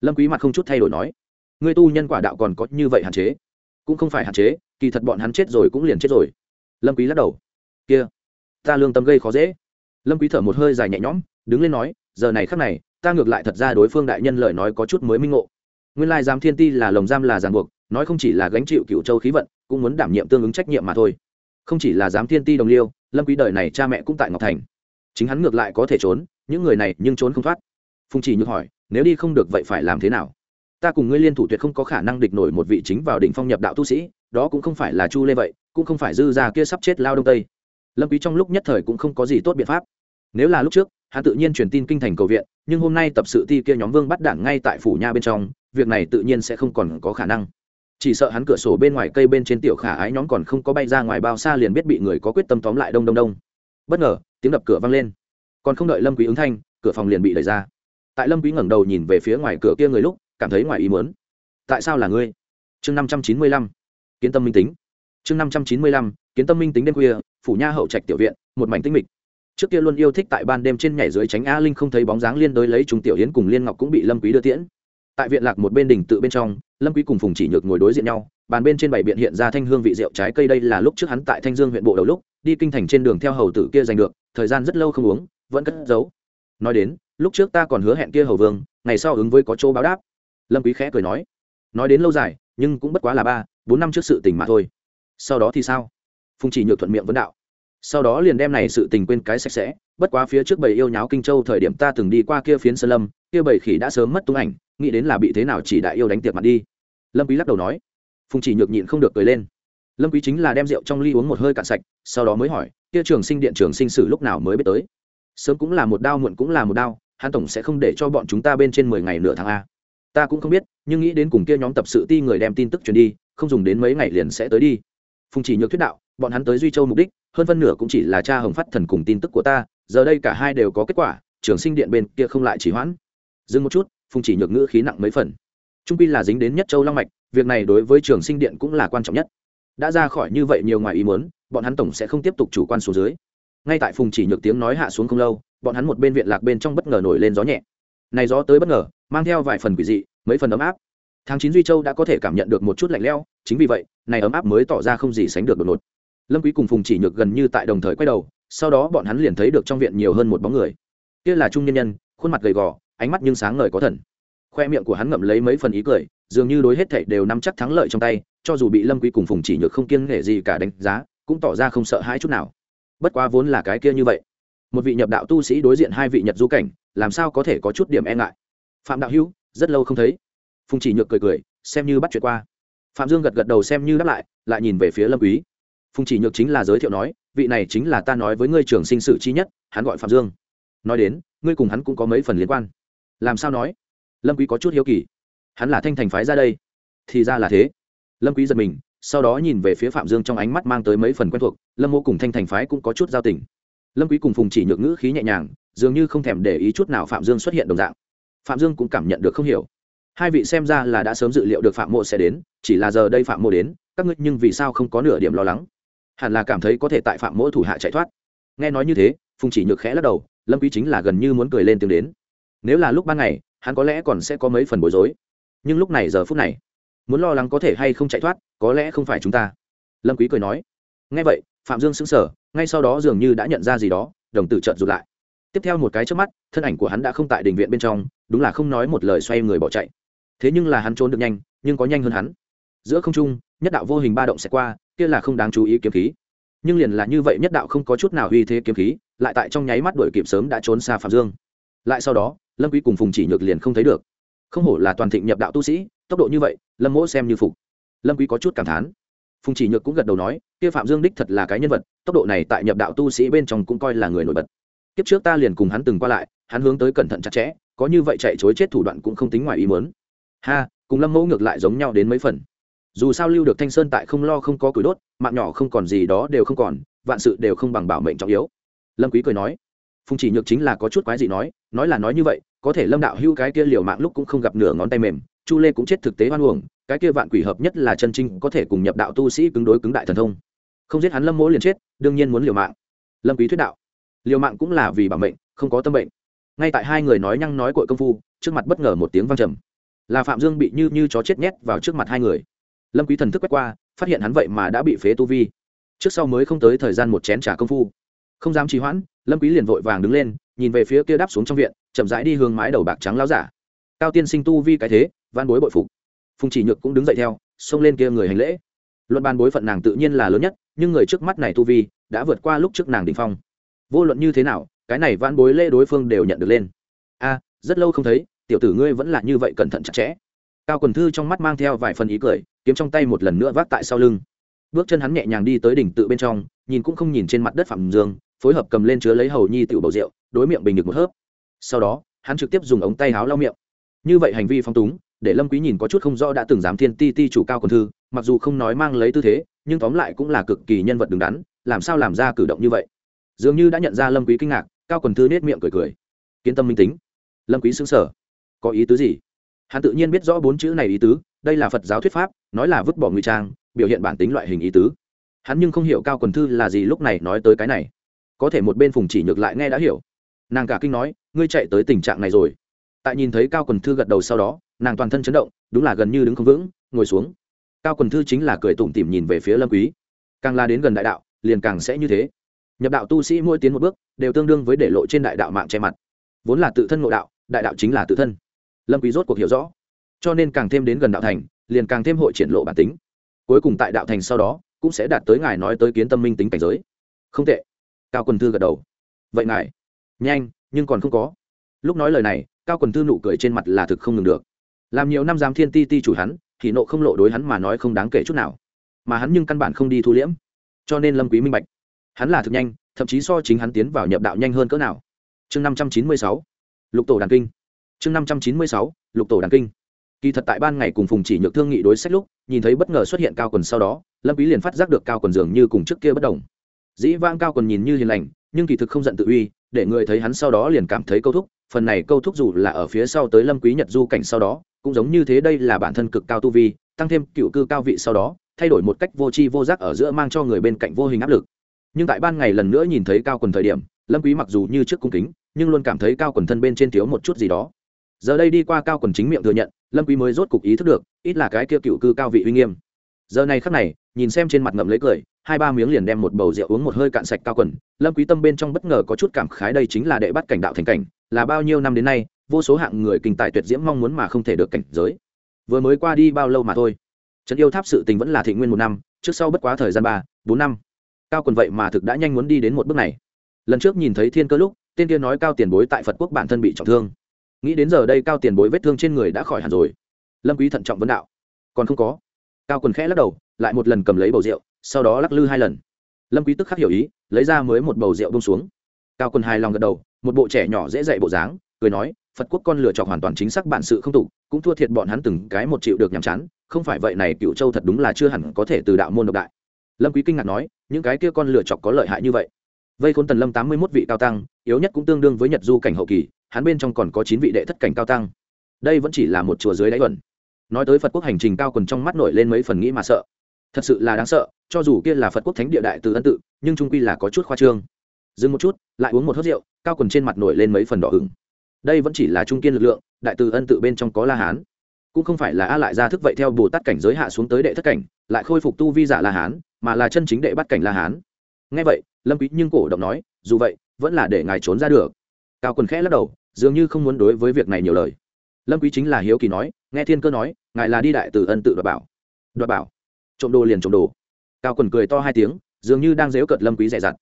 Lâm quý mặt không chút thay đổi nói. Ngươi tu nhân quả đạo còn có như vậy hạn chế? Cũng không phải hạn chế, kỳ thật bọn hắn chết rồi cũng liền chết rồi. Lâm quý lắc đầu. Kia, ta lương tâm gây khó dễ. Lâm quý thở một hơi dài nhẹ nhõm, đứng lên nói, giờ này khắc này, ta ngược lại thật ra đối phương đại nhân lời nói có chút mới minh ngộ. Nguyên lai giam thiên ti là lồng giam là ràng buộc, nói không chỉ là gánh chịu cựu châu khí vận, cũng muốn đảm nhiệm tương ứng trách nhiệm mà thôi. Không chỉ là giám thiên ti đồng liêu lâm quý đời này cha mẹ cũng tại ngọc thành. Chính hắn ngược lại có thể trốn, những người này nhưng trốn không thoát. Phùng chỉ nhược hỏi, nếu đi không được vậy phải làm thế nào? Ta cùng ngươi liên thủ tuyệt không có khả năng địch nổi một vị chính vào đỉnh phong nhập đạo tu sĩ, đó cũng không phải là chu lê vậy, cũng không phải dư gia kia sắp chết lao đông tây. Lâm quý trong lúc nhất thời cũng không có gì tốt biện pháp. Nếu là lúc trước, hắn tự nhiên truyền tin kinh thành cầu viện, nhưng hôm nay tập sự ti kia nhóm vương bắt đảng ngay tại phủ nha bên trong, việc này tự nhiên sẽ không còn có khả năng chỉ sợ hắn cửa sổ bên ngoài cây bên trên tiểu khả ái nhóm còn không có bay ra ngoài bao xa liền biết bị người có quyết tâm tóm lại đông đông đông. Bất ngờ, tiếng đập cửa vang lên. Còn không đợi lâm quý ứng thanh, cửa phòng liền bị đẩy ra. Tại lâm quý ngẩng đầu nhìn về phía ngoài cửa kia người lúc, cảm thấy ngoài ý muốn. Tại sao là ngươi? Chương năm trăm chín mươi lăm. Kiến tâm minh tính. Chương năm trăm chín mươi lăm. Kiến tâm minh tính đêm khuya, phủ nha hậu trạch tiểu viện, một mảnh tĩnh mịch. Trước kia luôn yêu thích tại ban đêm trên nhảy dưới tránh a linh không thấy bóng dáng liên đối lấy chúng tiểu yến cùng liên ngọc cũng bị lâm quý đưa tiễn tại viện lạc một bên đỉnh tự bên trong, lâm quý cùng phùng chỉ nhược ngồi đối diện nhau, bàn bên trên bảy biện hiện ra thanh hương vị rượu trái cây đây là lúc trước hắn tại thanh dương huyện bộ đầu lúc, đi kinh thành trên đường theo hầu tử kia giành được, thời gian rất lâu không uống, vẫn cất giấu. Nói đến, lúc trước ta còn hứa hẹn kia hầu vương, ngày sau ứng với có chỗ báo đáp. Lâm quý khẽ cười nói. Nói đến lâu dài, nhưng cũng bất quá là ba, bốn năm trước sự tình mà thôi. Sau đó thì sao? Phùng chỉ nhược thuận miệng vấn đạo. Sau đó liền đem này sự tình quên cái sạch sẽ, bất quá phía trước bầy yêu nháo kinh châu thời điểm ta từng đi qua kia phiến sơn lâm, kia bầy khỉ đã sớm mất tung ảnh nghĩ đến là bị thế nào chỉ đại yêu đánh tiệp mặt đi. Lâm quý lắc đầu nói. Phùng chỉ nhược nhịn không được cười lên. Lâm quý chính là đem rượu trong ly uống một hơi cạn sạch, sau đó mới hỏi, kia trường sinh điện trường sinh sử lúc nào mới biết tới? Sớm cũng là một đao, muộn cũng là một đao, hắn tổng sẽ không để cho bọn chúng ta bên trên mười ngày nửa tháng a. Ta cũng không biết, nhưng nghĩ đến cùng kia nhóm tập sự ti người đem tin tức truyền đi, không dùng đến mấy ngày liền sẽ tới đi. Phùng chỉ nhược thuyết đạo, bọn hắn tới duy châu mục đích, hơn phân nửa cũng chỉ là cha hồng phát thần cùng tin tức của ta, giờ đây cả hai đều có kết quả, trường sinh điện bên kia không lại chỉ hoãn. Dừng một chút phùng chỉ nhược ngữ khí nặng mấy phần. Trung pi là dính đến nhất châu long mạch, việc này đối với trường sinh điện cũng là quan trọng nhất. Đã ra khỏi như vậy nhiều ngoài ý muốn, bọn hắn tổng sẽ không tiếp tục chủ quan xuống dưới. Ngay tại phùng chỉ nhược tiếng nói hạ xuống không lâu, bọn hắn một bên viện lạc bên trong bất ngờ nổi lên gió nhẹ. Này gió tới bất ngờ, mang theo vài phần quỷ dị, mấy phần ấm áp. Tháng chín duy châu đã có thể cảm nhận được một chút lạnh lẽo, chính vì vậy, này ấm áp mới tỏ ra không gì sánh được đột ngột. Lâm quý cùng phùng chỉ nhược gần như tại đồng thời quay đầu, sau đó bọn hắn liền thấy được trong viện nhiều hơn một bóng người. Kia là trung nhân nhân, khuôn mặt gầy gò ánh mắt nhưng sáng ngời có thần. Khoe miệng của hắn ngậm lấy mấy phần ý cười, dường như đối hết thảy đều nắm chắc thắng lợi trong tay, cho dù bị lâm quý cùng phùng chỉ nhược không kiêng nể gì cả đánh giá, cũng tỏ ra không sợ hãi chút nào. Bất quá vốn là cái kia như vậy. Một vị nhập đạo tu sĩ đối diện hai vị nhật du cảnh, làm sao có thể có chút điểm e ngại? Phạm đạo hữu, rất lâu không thấy. Phùng chỉ nhược cười cười, xem như bắt chuyện qua. Phạm dương gật gật đầu xem như đáp lại lại nhìn về phía lâm quý. Phùng chỉ nhược chính là giới thiệu nói, vị này chính là ta nói với ngươi trường sinh sự chi nhất, hắn gọi phạm dương. Nói đến, ngươi cùng hắn cũng có mấy phần liên quan làm sao nói? Lâm quý có chút hiếu kỳ. Hắn là thanh thành phái ra đây. Thì ra là thế. Lâm quý giật mình, sau đó nhìn về phía phạm dương trong ánh mắt mang tới mấy phần quen thuộc, lâm mô cùng thanh thành phái cũng có chút giao tình. Lâm quý cùng phùng chỉ nhược ngữ khí nhẹ nhàng, dường như không thèm để ý chút nào phạm dương xuất hiện đồng dạng. Phạm dương cũng cảm nhận được không hiểu. Hai vị xem ra là đã sớm dự liệu được phạm mộ sẽ đến, chỉ là giờ đây phạm mộ đến, các ngươi nhưng vì sao không có nửa điểm lo lắng? Hẳn là cảm thấy có thể tại phạm mỗ thủ hạ chạy thoát. Nghe nói như thế, phùng chỉ nhược khẽ lắc đầu, lâm quý chính là gần như muốn cười lên tiếng đến nếu là lúc ban ngày, hắn có lẽ còn sẽ có mấy phần bối rối. Nhưng lúc này giờ phút này, muốn lo lắng có thể hay không chạy thoát, có lẽ không phải chúng ta. Lâm quý cười nói. Nghe vậy, phạm dương sững sờ, ngay sau đó dường như đã nhận ra gì đó, đồng tử trợn rụt lại. Tiếp theo một cái trước mắt, thân ảnh của hắn đã không tại đình viện bên trong, đúng là không nói một lời xoay người bỏ chạy. Thế nhưng là hắn trốn được nhanh, nhưng có nhanh hơn hắn. Giữa không trung, nhất đạo vô hình ba động sẽ qua, kia là không đáng chú ý kiếm khí. Nhưng liền là như vậy nhất đạo không có chút nào uy thế kiếm khí, lại tại trong nháy mắt đuổi kịp sớm đã trốn xa phạm dương. Lại sau đó lâm quý cùng phùng chỉ nhược liền không thấy được không hổ là toàn thịnh nhập đạo tu sĩ tốc độ như vậy lâm mỗ xem như phục lâm quý có chút cảm thán phùng chỉ nhược cũng gật đầu nói kia phạm dương đích thật là cái nhân vật tốc độ này tại nhập đạo tu sĩ bên trong cũng coi là người nổi bật kiếp trước ta liền cùng hắn từng qua lại hắn hướng tới cẩn thận chặt chẽ có như vậy chạy chối chết thủ đoạn cũng không tính ngoài ý muốn ha cùng lâm mẫu ngược lại giống nhau đến mấy phần dù sao lưu được thanh sơn tại không lo không có củi đốt mạng nhỏ không còn gì đó đều không còn vạn sự đều không bằng bảo mệnh trọng yếu lâm quý cười nói phùng chỉ nhược chính là có chút quái gì nói nói là nói như vậy, có thể lâm đạo hưu cái kia liều mạng lúc cũng không gặp nửa ngón tay mềm, chu lê cũng chết thực tế hoan uổng, cái kia vạn quỷ hợp nhất là chân trinh có thể cùng nhập đạo tu sĩ cứng đối cứng đại thần thông. Không giết hắn lâm mỗ liền chết, đương nhiên muốn liều mạng. Lâm quý thuyết đạo, liều mạng cũng là vì bảo mệnh, không có tâm bệnh. Ngay tại hai người nói nhăng nói cội công phu, trước mặt bất ngờ một tiếng vang trầm. Là phạm dương bị như như chó chết nhét vào trước mặt hai người. Lâm quý thần thức quét qua, phát hiện hắn vậy mà đã bị phế tu vi. Trước sau mới không tới thời gian một chén trà công phu. Không dám trì hoãn lâm quý liền vội vàng đứng lên, nhìn về phía kia đáp xuống trong viện, chậm rãi đi hướng mái đầu bạc trắng lão giả. Cao tiên sinh tu vi cái thế, văn bối bội phục. Phùng chỉ nhược cũng đứng dậy theo, xông lên kia người hành lễ. Luận ban bối phận nàng tự nhiên là lớn nhất, nhưng người trước mắt này tu vi, đã vượt qua lúc trước nàng đỉnh phong. Vô luận như thế nào, cái này văn bối lễ đối phương đều nhận được lên. A, rất lâu không thấy, tiểu tử ngươi vẫn là như vậy cẩn thận chặt chẽ. Cao quần thư trong mắt mang theo vài phần ý cười, kiếm trong tay một lần nữa vác tại sau lưng. Bước chân hắn nhẹ nhàng đi tới đỉnh tự bên trong, nhìn cũng không nhìn trên mặt đất phạm dương phối hợp cầm lên chứa lấy hầu nhi tiểu bầu rượu, đối miệng bình được một hớp. Sau đó, hắn trực tiếp dùng ống tay áo lau miệng. Như vậy hành vi phong túng, để lâm quý nhìn có chút không rõ đã từng dám thiên ti ti chủ cao quần thư, mặc dù không nói mang lấy tư thế, nhưng tóm lại cũng là cực kỳ nhân vật đứng đắn, làm sao làm ra cử động như vậy? Dường như đã nhận ra lâm quý kinh ngạc, cao quần thư nét miệng cười cười. Kiến tâm minh tính. Lâm quý sững sờ. Có ý tứ gì? Hắn tự nhiên biết rõ bốn chữ này ý tứ, đây là phật giáo thuyết pháp, nói là vứt bỏ ngụy trang, biểu hiện bản tính loại hình ý tứ. Hắn nhưng không hiểu cao quần thư là gì lúc này nói tới cái này có thể một bên phùng chỉ nhược lại nghe đã hiểu. Nàng cả kinh nói, ngươi chạy tới tình trạng này rồi. Tại nhìn thấy cao quần thư gật đầu sau đó, nàng toàn thân chấn động, đúng là gần như đứng không vững, ngồi xuống. Cao quần thư chính là cười tủm tỉm nhìn về phía lâm quý. Càng la đến gần đại đạo, liền càng sẽ như thế. Nhập đạo tu sĩ mỗi tiến một bước, đều tương đương với để lộ trên đại đạo mạng che mặt. Vốn là tự thân ngộ đạo, đại đạo chính là tự thân. Lâm quý rốt cuộc hiểu rõ. Cho nên càng thêm đến gần đạo thành, liền càng thêm hội triển lộ bản tính. Cuối cùng tại đạo thành sau đó, cũng sẽ đạt tới ngài nói tới kiến tâm minh tính cảnh giới. Không tệ cao quần thư gật đầu. Vậy ngài? Nhanh, nhưng còn không có. Lúc nói lời này, cao quần thư nụ cười trên mặt là thực không ngừng được. Làm nhiều năm giám thiên ti ti chủ hắn, thì nộ không lộ đối hắn mà nói không đáng kể chút nào. Mà hắn nhưng căn bản không đi thu liễm. Cho nên lâm quý minh bạch. Hắn là thực nhanh, thậm chí so chính hắn tiến vào nhập đạo nhanh hơn cỡ nào. Chương năm trăm chín mươi sáu, lục tổ đàn kinh. Chương năm trăm chín mươi sáu, lục tổ đàn kinh. Kỳ thật tại ban ngày cùng phùng chỉ nhược thương nghị đối sách lúc, nhìn thấy bất ngờ xuất hiện cao quần sau đó, lâm quý liền phát giác được cao quần dường như cùng trước kia bất đồng dĩ vang cao quần nhìn như hiền lành, nhưng kỳ thực không giận tự uy, để người thấy hắn sau đó liền cảm thấy câu thúc, phần này câu thúc dù là ở phía sau tới lâm quý nhật du cảnh sau đó, cũng giống như thế đây là bản thân cực cao tu vi, tăng thêm cựu cư cao vị sau đó, thay đổi một cách vô tri vô giác ở giữa mang cho người bên cạnh vô hình áp lực. Nhưng tại ban ngày lần nữa nhìn thấy cao quần thời điểm, lâm quý mặc dù như trước cung kính, nhưng luôn cảm thấy cao quần thân bên trên thiếu một chút gì đó. Giờ đây đi qua cao quần chính miệng thừa nhận, lâm quý mới rốt cục ý thức được, ít là cái kia cựu cư cao vị uy nghiêm. Giờ này khắc này nhìn xem trên mặt ngậm lấy cười, hai ba miếng liền đem một bầu rượu uống một hơi cạn sạch cao quần. Lâm quý tâm bên trong bất ngờ có chút cảm khái đây chính là đệ bắt cảnh đạo thành cảnh, là bao nhiêu năm đến nay, vô số hạng người kinh tài tuyệt diễm mong muốn mà không thể được cảnh giới. Vừa mới qua đi bao lâu mà thôi? Trấn yêu tháp sự tình vẫn là thị nguyên một năm, trước sau bất quá thời gian ba, bốn năm. Cao quần vậy mà thực đã nhanh muốn đi đến một bước này. Lần trước nhìn thấy thiên cơ lúc, tên kia nói cao tiền bối tại phật quốc bản thân bị trọng thương. Nghĩ đến giờ đây cao tiền bối vết thương trên người đã khỏi hẳn rồi. Lâm quý thận trọng vấn đạo. Còn không có cao quần khẽ lắc đầu, lại một lần cầm lấy bầu rượu, sau đó lắc lư hai lần. Lâm quý tức khắc hiểu ý, lấy ra mới một bầu rượu bông xuống. Cao quần hài lòng gật đầu, một bộ trẻ nhỏ dễ dạy bộ dáng, cười nói, phật quốc con lựa chọn hoàn toàn chính xác bản sự không tụ, cũng thua thiệt bọn hắn từng cái một triệu được nhàm chán, không phải vậy này cựu châu thật đúng là chưa hẳn có thể từ đạo môn độc đại. Lâm quý kinh ngạc nói, những cái kia con lựa chọn có lợi hại như vậy? Vây khốn tần lâm tám mươi 81 vị cao tăng, yếu nhất cũng tương đương với nhật du cảnh hậu kỳ, hắn bên trong còn có chín vị đệ thất cảnh cao tăng. Đây vẫn chỉ là một chùa dưới đáy ẩn nói tới phật quốc hành trình cao quần trong mắt nổi lên mấy phần nghĩ mà sợ. Thật sự là đáng sợ, cho dù kia là phật quốc thánh địa đại từ ân tự, nhưng trung quy là có chút khoa trương. Dừng một chút, lại uống một hớt rượu, cao quần trên mặt nổi lên mấy phần đỏ hứng đây vẫn chỉ là trung kiên lực lượng, đại từ ân tự bên trong có la hán. Cũng không phải là a lại ra thức vậy theo bồ tát cảnh giới hạ xuống tới đệ thất cảnh, lại khôi phục tu vi giả la hán, mà là chân chính đệ bắt cảnh la hán. Ngay vậy, lâm quý nhưng cổ động nói, dù vậy, vẫn là để ngài trốn ra được. Cao quần khẽ lắc đầu, dường như không muốn đối với việc này nhiều lời lâm quý chính là hiếu kỳ nói, nghe thiên cơ nói, ngài là đi đại từ ân tự đoạt bảo. Đoạt bảo? Trộm đồ liền trộm đồ. Cao quần cười to hai tiếng, dường như đang dếu cợt lâm quý dè dặt.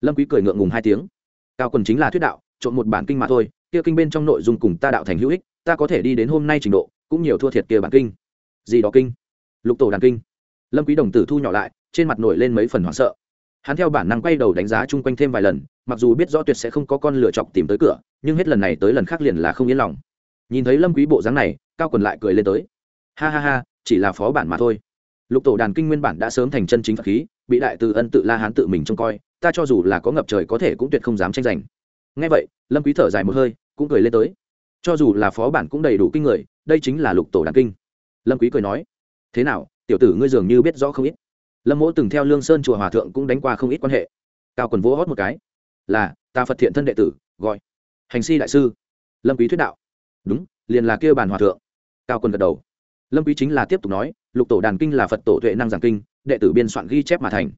Lâm quý cười ngượng ngùng hai tiếng. Cao quần chính là thuyết đạo, trộm một bản kinh mà thôi, kia kinh bên trong nội dung cùng ta đạo thành hữu ích, ta có thể đi đến hôm nay trình độ, cũng nhiều thua thiệt kia bản kinh. Gì đó kinh? Lục tổ đàn kinh. Lâm quý đồng tử thu nhỏ lại, trên mặt nổi lên mấy phần hoảng sợ. Hắn theo bản năng quay đầu đánh giá chung quanh thêm vài lần, mặc dù biết rõ tuyệt sẽ không có con lựa chọc tìm tới cửa, nhưng hết lần này tới lần khác liền là không yên lòng nhìn thấy lâm quý bộ dáng này, cao quần lại cười lên tới. Ha ha ha, chỉ là phó bản mà thôi. Lục tổ đàn kinh nguyên bản đã sớm thành chân chính phật khí, bị đại từ ân tự la hán tự mình trông coi, ta cho dù là có ngập trời có thể cũng tuyệt không dám tranh giành. Nghe vậy, lâm quý thở dài một hơi, cũng cười lên tới. Cho dù là phó bản cũng đầy đủ kinh người, đây chính là lục tổ đàn kinh. Lâm quý cười nói, thế nào, tiểu tử ngươi dường như biết rõ không ít. Lâm mỗ từng theo lương sơn chùa hòa thượng cũng đánh qua không ít quan hệ. Cao quần vỗ hót một cái, là, ta phật thiện thân đệ tử, gọi hành si đại sư. Lâm quý thuyết đạo đúng, liền là kia bàn hòa thượng. Cao Quân gật đầu. Lâm quý chính là tiếp tục nói, lục tổ đàn kinh là phật tổ tuệ năng giảng kinh, đệ tử biên soạn ghi chép mà thành.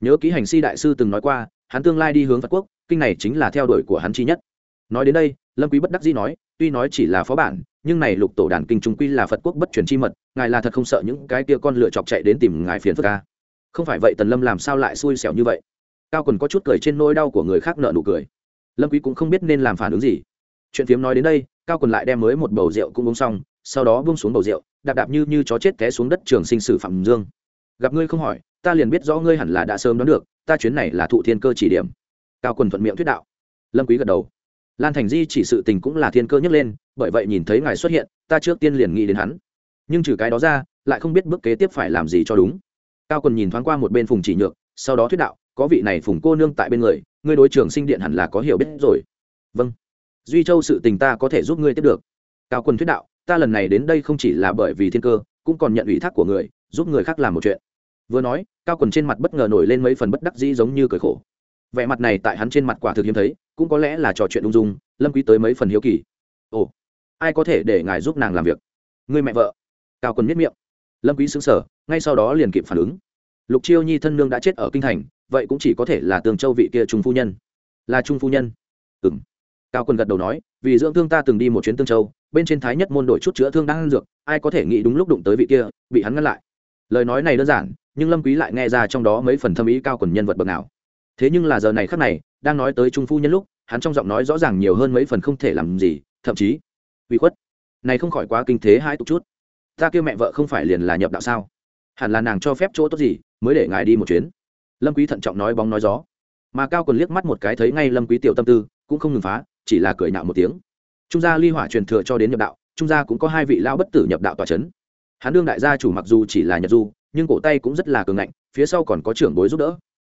Nhớ ký hành si đại sư từng nói qua, hắn tương lai đi hướng phật quốc, kinh này chính là theo đuổi của hắn chi nhất. Nói đến đây, lâm quý bất đắc dĩ nói, tuy nói chỉ là phó bản, nhưng này lục tổ đàn kinh trung quy là phật quốc bất truyền chi mật, ngài là thật không sợ những cái kia con lựa chọc chạy đến tìm ngài phiền phức ca không phải vậy tần lâm làm sao lại xui xẻo như vậy? Cao quần có chút cười trên nỗi đau của người khác nợ nụ cười. Lâm quý cũng không biết nên làm phản ứng gì. Chuyện phiếm nói đến đây cao quần lại đem mới một bầu rượu cũng uống xong, sau đó buông xuống bầu rượu, đạp đạp như như chó chết té xuống đất trường sinh sử phạm dương. Gặp ngươi không hỏi, ta liền biết rõ ngươi hẳn là đã sớm đoán được, ta chuyến này là thụ thiên cơ chỉ điểm. Cao quần thuận miệng thuyết đạo. Lâm quý gật đầu. Lan thành di chỉ sự tình cũng là thiên cơ nhấc lên, bởi vậy nhìn thấy ngài xuất hiện, ta trước tiên liền nghĩ đến hắn. Nhưng trừ cái đó ra, lại không biết bước kế tiếp phải làm gì cho đúng. Cao quần nhìn thoáng qua một bên phùng chỉ nhược, sau đó thuyết đạo, có vị này phùng cô nương tại bên người, ngươi đối trường sinh điện hẳn là có hiểu biết rồi. Vâng duy châu sự tình ta có thể giúp ngươi tiếp được. Cao quần thuyết đạo, ta lần này đến đây không chỉ là bởi vì thiên cơ, cũng còn nhận ủy thác của người, giúp người khác làm một chuyện. Vừa nói, cao quần trên mặt bất ngờ nổi lên mấy phần bất đắc dĩ giống như cười khổ. Vẻ mặt này tại hắn trên mặt quả thực hiếm thấy, cũng có lẽ là trò chuyện ung dung, lâm quý tới mấy phần hiếu kỳ. Ồ, ai có thể để ngài giúp nàng làm việc? Người mẹ vợ. Cao quần miết miệng. Lâm quý sững sờ, ngay sau đó liền kịp phản ứng. Lục chiêu nhi thân nương đã chết ở kinh thành, vậy cũng chỉ có thể là tường châu vị kia trung phu nhân. Là trung phu nhân. Ừm cao quân gật đầu nói, vì dưỡng thương ta từng đi một chuyến tương châu, bên trên thái nhất môn đổi chút chữa thương đang ăn dược, ai có thể nghĩ đúng lúc đụng tới vị kia, bị hắn ngăn lại. Lời nói này đơn giản, nhưng lâm quý lại nghe ra trong đó mấy phần thâm ý cao quần nhân vật bậc nào. Thế nhưng là giờ này khắc này, đang nói tới trung phu nhân lúc, hắn trong giọng nói rõ ràng nhiều hơn mấy phần không thể làm gì, thậm chí, uy khuất, này không khỏi quá kinh thế hai tục chút. Ta kêu mẹ vợ không phải liền là nhập đạo sao? Hẳn là nàng cho phép chỗ tốt gì, mới để ngài đi một chuyến. Lâm quý thận trọng nói bóng nói gió. Mà cao quần liếc mắt một cái thấy ngay lâm quý tiểu tâm tư, cũng không ngừng phá chỉ là cười nhạo một tiếng. Trung gia ly hỏa truyền thừa cho đến nhập đạo, trung gia cũng có hai vị lão bất tử nhập đạo tòa chấn. Hắn đương đại gia chủ mặc dù chỉ là nhật du, nhưng cổ tay cũng rất là cường ngạnh, phía sau còn có trưởng bối giúp đỡ.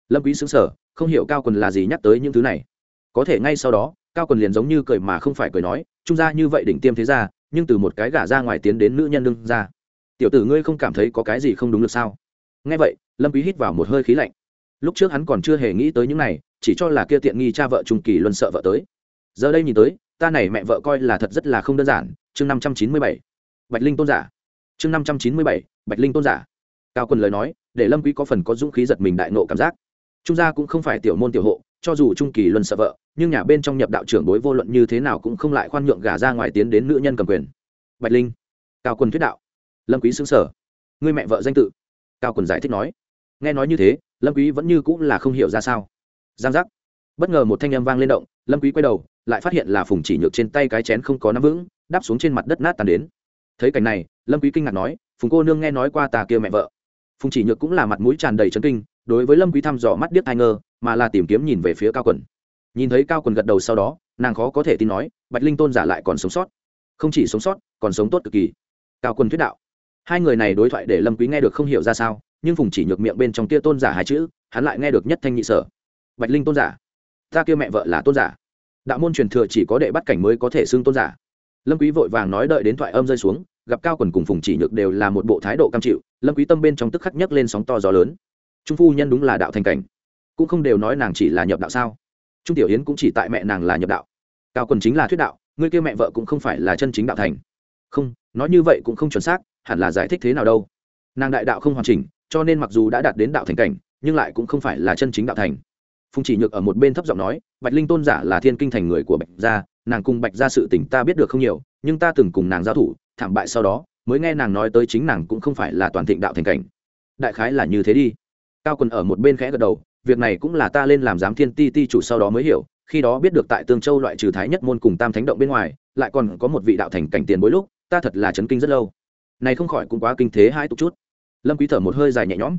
Lâm quý xứng sở, không hiểu cao quần là gì nhắc tới những thứ này. Có thể ngay sau đó, cao quần liền giống như cười mà không phải cười nói, trung gia như vậy đỉnh tiêm thế gia, nhưng từ một cái gả ra ngoài tiến đến nữ nhân đương ra tiểu tử ngươi không cảm thấy có cái gì không đúng được sao? Nghe vậy, lâm quý hít vào một hơi khí lạnh. Lúc trước hắn còn chưa hề nghĩ tới những này, chỉ cho là kia tiện nghi cha vợ trung kỳ luân sợ vợ tới giờ đây nhìn tới, ta này mẹ vợ coi là thật rất là không đơn giản, chương năm trăm chín mươi bảy. Bạch linh tôn giả. Chương năm trăm chín mươi bảy, bạch linh tôn giả. Cao quân lời nói, để lâm quý có phần có dũng khí giật mình đại nộ cảm giác. Trung gia cũng không phải tiểu môn tiểu hộ, cho dù trung kỳ luân sợ vợ, nhưng nhà bên trong nhập đạo trưởng đối vô luận như thế nào cũng không lại khoan nhượng gả ra ngoài tiến đến nữ nhân cầm quyền. Bạch linh. Cao quân thuyết đạo. Lâm quý xứng sở người mẹ vợ danh tự. Cao quân giải thích nói. Nghe nói như thế, lâm quý vẫn như cũng là không hiểu ra sao. Giang giác. Bất ngờ một thanh âm vang lên động lâm quý quay đầu, lại phát hiện là phùng chỉ nhược trên tay cái chén không có nắm vững, đáp xuống trên mặt đất nát tan đến. Thấy cảnh này, lâm quý kinh ngạc nói, phùng cô nương nghe nói qua tà kia mẹ vợ. Phùng chỉ nhược cũng là mặt mũi tràn đầy chấn kinh, đối với lâm quý thăm dò mắt điếc ai ngơ mà là tìm kiếm nhìn về phía cao quần. Nhìn thấy cao quần gật đầu sau đó, nàng khó có thể tin nói, bạch linh tôn giả lại còn sống sót. Không chỉ sống sót, còn sống tốt cực kỳ. Cao Quần thuyết đạo. Hai người này đối thoại để lâm quý nghe được không hiểu ra sao, nhưng phùng chỉ nhược miệng bên trong kia tôn giả hai chữ, hắn lại nghe được nhất thanh nhị sở. Bạch linh tôn giả ta kia mẹ vợ là tôn giả. Đạo môn truyền thừa chỉ có đệ bắt cảnh mới có thể xưng tôn giả. Lâm quý vội vàng nói đợi đến thoại âm rơi xuống, gặp cao quần cùng phùng chỉ nhược đều là một bộ thái độ cam chịu, lâm quý tâm bên trong tức khắc nhấc lên sóng to gió lớn. Trung phu nhân đúng là đạo thành cảnh, cũng không đều nói nàng chỉ là nhập đạo sao? Trung tiểu yến cũng chỉ tại mẹ nàng là nhập đạo. Cao quần chính là thuyết đạo, ngươi kia mẹ vợ cũng không phải là chân chính đạo thành. Không, nói như vậy cũng không chuẩn xác, hẳn là giải thích thế nào đâu. Nàng đại đạo không hoàn chỉnh, cho nên mặc dù đã đạt đến đạo thành cảnh, nhưng lại cũng không phải là chân chính đạo thành phùng chỉ nhược ở một bên thấp giọng nói, bạch linh tôn giả là thiên kinh thành người của bạch gia, nàng cùng bạch gia sự tình ta biết được không nhiều, nhưng ta từng cùng nàng giao thủ, thảm bại sau đó, mới nghe nàng nói tới chính nàng cũng không phải là toàn thịnh đạo thành cảnh. Đại khái là như thế đi. Cao quần ở một bên khẽ gật đầu, việc này cũng là ta lên làm giám thiên ti ti chủ sau đó mới hiểu, khi đó biết được tại tương châu loại trừ thái nhất môn cùng tam thánh động bên ngoài, lại còn có một vị đạo thành cảnh tiền bối lúc, ta thật là chấn kinh rất lâu. Này không khỏi cũng quá kinh thế hai tục chút. Lâm quý thở một hơi dài nhẹ nhõm.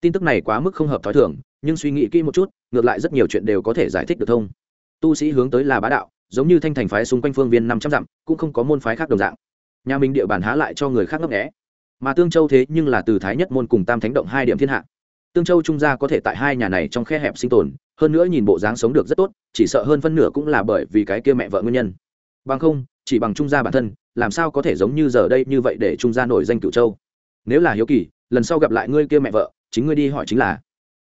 Tin tức này quá mức không hợp thói thường nhưng suy nghĩ kỹ một chút, ngược lại rất nhiều chuyện đều có thể giải thích được thông. Tu sĩ hướng tới là bá đạo, giống như thanh thành phái xung quanh phương viên năm trăm dặm, cũng không có môn phái khác đồng dạng. Nhà mình địa bàn há lại cho người khác ngấp nghẽ mà tương châu thế nhưng là từ thái nhất môn cùng tam thánh động hai điểm thiên hạ. Tương châu trung gia có thể tại hai nhà này trong khe hẹp sinh tồn, hơn nữa nhìn bộ dáng sống được rất tốt, chỉ sợ hơn phân nửa cũng là bởi vì cái kia mẹ vợ nguyên nhân. Bằng không, chỉ bằng trung gia bản thân, làm sao có thể giống như giờ đây như vậy để trung gia nổi danh cửu châu? Nếu là hiếu kỳ, lần sau gặp lại ngươi kia mẹ vợ, chính ngươi đi hỏi chính là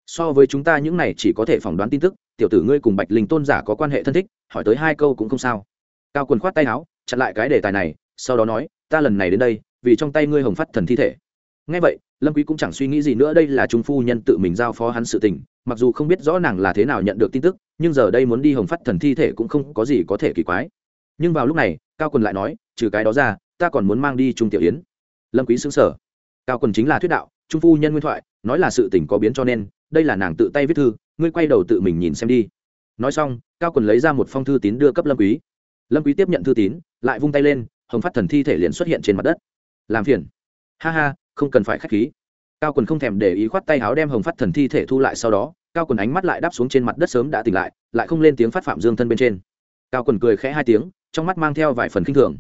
so với chúng ta những này chỉ có thể phỏng đoán tin tức, tiểu tử ngươi cùng bạch linh tôn giả có quan hệ thân thích, hỏi tới hai câu cũng không sao. Cao quần khoát tay áo, chặn lại cái đề tài này, sau đó nói, ta lần này đến đây, vì trong tay ngươi hồng phát thần thi thể. Ngay vậy, lâm quý cũng chẳng suy nghĩ gì nữa, đây là trung phu nhân tự mình giao phó hắn sự tình, mặc dù không biết rõ nàng là thế nào nhận được tin tức, nhưng giờ đây muốn đi hồng phát thần thi thể cũng không có gì có thể kỳ quái. Nhưng vào lúc này, cao quần lại nói, trừ cái đó ra, ta còn muốn mang đi trung tiểu yến. Lâm quý sững sờ. Cao quần chính là thuyết đạo trung phu nhân nguyên thoại, nói là sự tình có biến cho nên, đây là nàng tự tay viết thư, ngươi quay đầu tự mình nhìn xem đi. Nói xong, cao quần lấy ra một phong thư tín đưa cấp lâm quý. Lâm quý tiếp nhận thư tín, lại vung tay lên, hồng phát thần thi thể liền xuất hiện trên mặt đất. Làm phiền. Ha ha, không cần phải khách khí. Cao quần không thèm để ý khoát tay áo đem hồng phát thần thi thể thu lại sau đó, cao quần ánh mắt lại đáp xuống trên mặt đất sớm đã tỉnh lại lại không lên tiếng phát phạm dương thân bên trên. Cao quần cười khẽ hai tiếng, trong mắt mang theo vài phần khinh thường.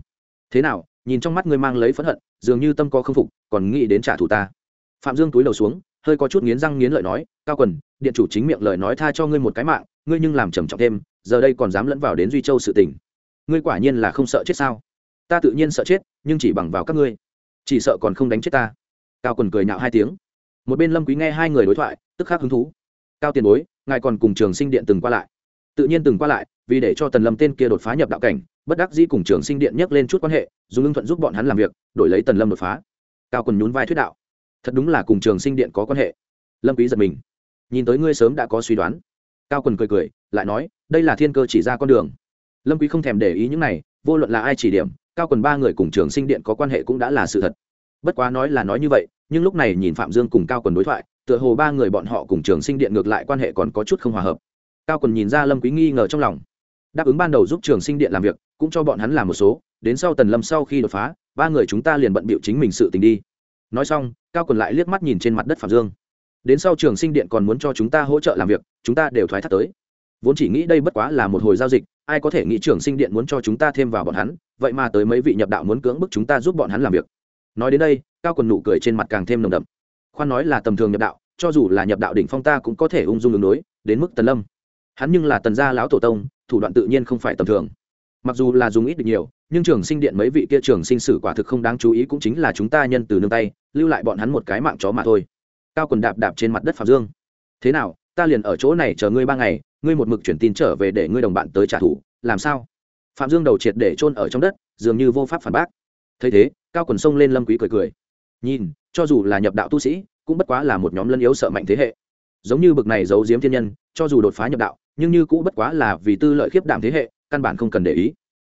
Thế nào, nhìn trong mắt ngươi mang lấy phẫn hận, dường như tâm có không phục, còn nghĩ đến trả thù ta phạm dương túi đầu xuống, hơi có chút nghiến răng nghiến lợi nói, cao quần, điện chủ chính miệng lời nói tha cho ngươi một cái mạng, ngươi nhưng làm trầm trọng thêm, giờ đây còn dám lẫn vào đến duy châu sự tình. Ngươi quả nhiên là không sợ chết sao? Ta tự nhiên sợ chết, nhưng chỉ bằng vào các ngươi. Chỉ sợ còn không đánh chết ta. Cao quần cười nhạo hai tiếng. Một bên lâm quý nghe hai người đối thoại, tức khắc hứng thú. Cao tiền bối, ngài còn cùng trường sinh điện từng qua lại. Tự nhiên từng qua lại, vì để cho tần lâm tên kia đột phá nhập đạo cảnh, bất đắc dĩ cùng trường sinh điện nhắc lên chút quan hệ, dùng lương thuận giúp bọn hắn làm việc, đổi lấy tần lâm đột phá. Cao quần nhún vai thuyết đạo thật đúng là cùng trường sinh điện có quan hệ. Lâm quý giật mình. Nhìn tới ngươi sớm đã có suy đoán. Cao quần cười cười, lại nói, đây là thiên cơ chỉ ra con đường. Lâm quý không thèm để ý những này, vô luận là ai chỉ điểm, cao quần ba người cùng trường sinh điện có quan hệ cũng đã là sự thật. Bất quá nói là nói như vậy, nhưng lúc này nhìn phạm dương cùng cao quần đối thoại, tựa hồ ba người bọn họ cùng trường sinh điện ngược lại quan hệ còn có chút không hòa hợp. Cao quần nhìn ra lâm quý nghi ngờ trong lòng. Đáp ứng ban đầu giúp trường sinh điện làm việc, cũng cho bọn hắn làm một số, đến sau tần lâm sau khi đột phá, ba người chúng ta liền bận bịu chính mình sự tình đi nói xong, cao quần lại liếc mắt nhìn trên mặt đất phạm dương. Đến sau trường sinh điện còn muốn cho chúng ta hỗ trợ làm việc, chúng ta đều thoái thác tới. Vốn chỉ nghĩ đây bất quá là một hồi giao dịch, ai có thể nghĩ trường sinh điện muốn cho chúng ta thêm vào bọn hắn, vậy mà tới mấy vị nhập đạo muốn cưỡng bức chúng ta giúp bọn hắn làm việc. Nói đến đây, cao quần nụ cười trên mặt càng thêm nồng đậm. Khoan nói là tầm thường nhập đạo, cho dù là nhập đạo đỉnh phong ta cũng có thể ung dung đường đối, đến mức tần lâm. Hắn nhưng là tần gia lão tổ tông, thủ đoạn tự nhiên không phải tầm thường mặc dù là dùng ít được nhiều, nhưng trường sinh điện mấy vị kia trường sinh sử quả thực không đáng chú ý cũng chính là chúng ta nhân từ nương tay, lưu lại bọn hắn một cái mạng chó mà thôi. Cao quần đạp đạp trên mặt đất phạm dương. Thế nào, ta liền ở chỗ này chờ ngươi ba ngày, ngươi một mực chuyển tin trở về để ngươi đồng bạn tới trả thù, làm sao? Phạm dương đầu triệt để chôn ở trong đất, dường như vô pháp phản bác. Thấy thế, cao quần sông lên lâm quý cười cười. Nhìn, cho dù là nhập đạo tu sĩ, cũng bất quá là một nhóm lân yếu sợ mạnh thế hệ. Giống như bực này giấu giếm thiên nhân, cho dù đột phá nhập đạo, nhưng như cũng bất quá là vì tư lợi khiếp đảm thế hệ căn bản không cần để ý.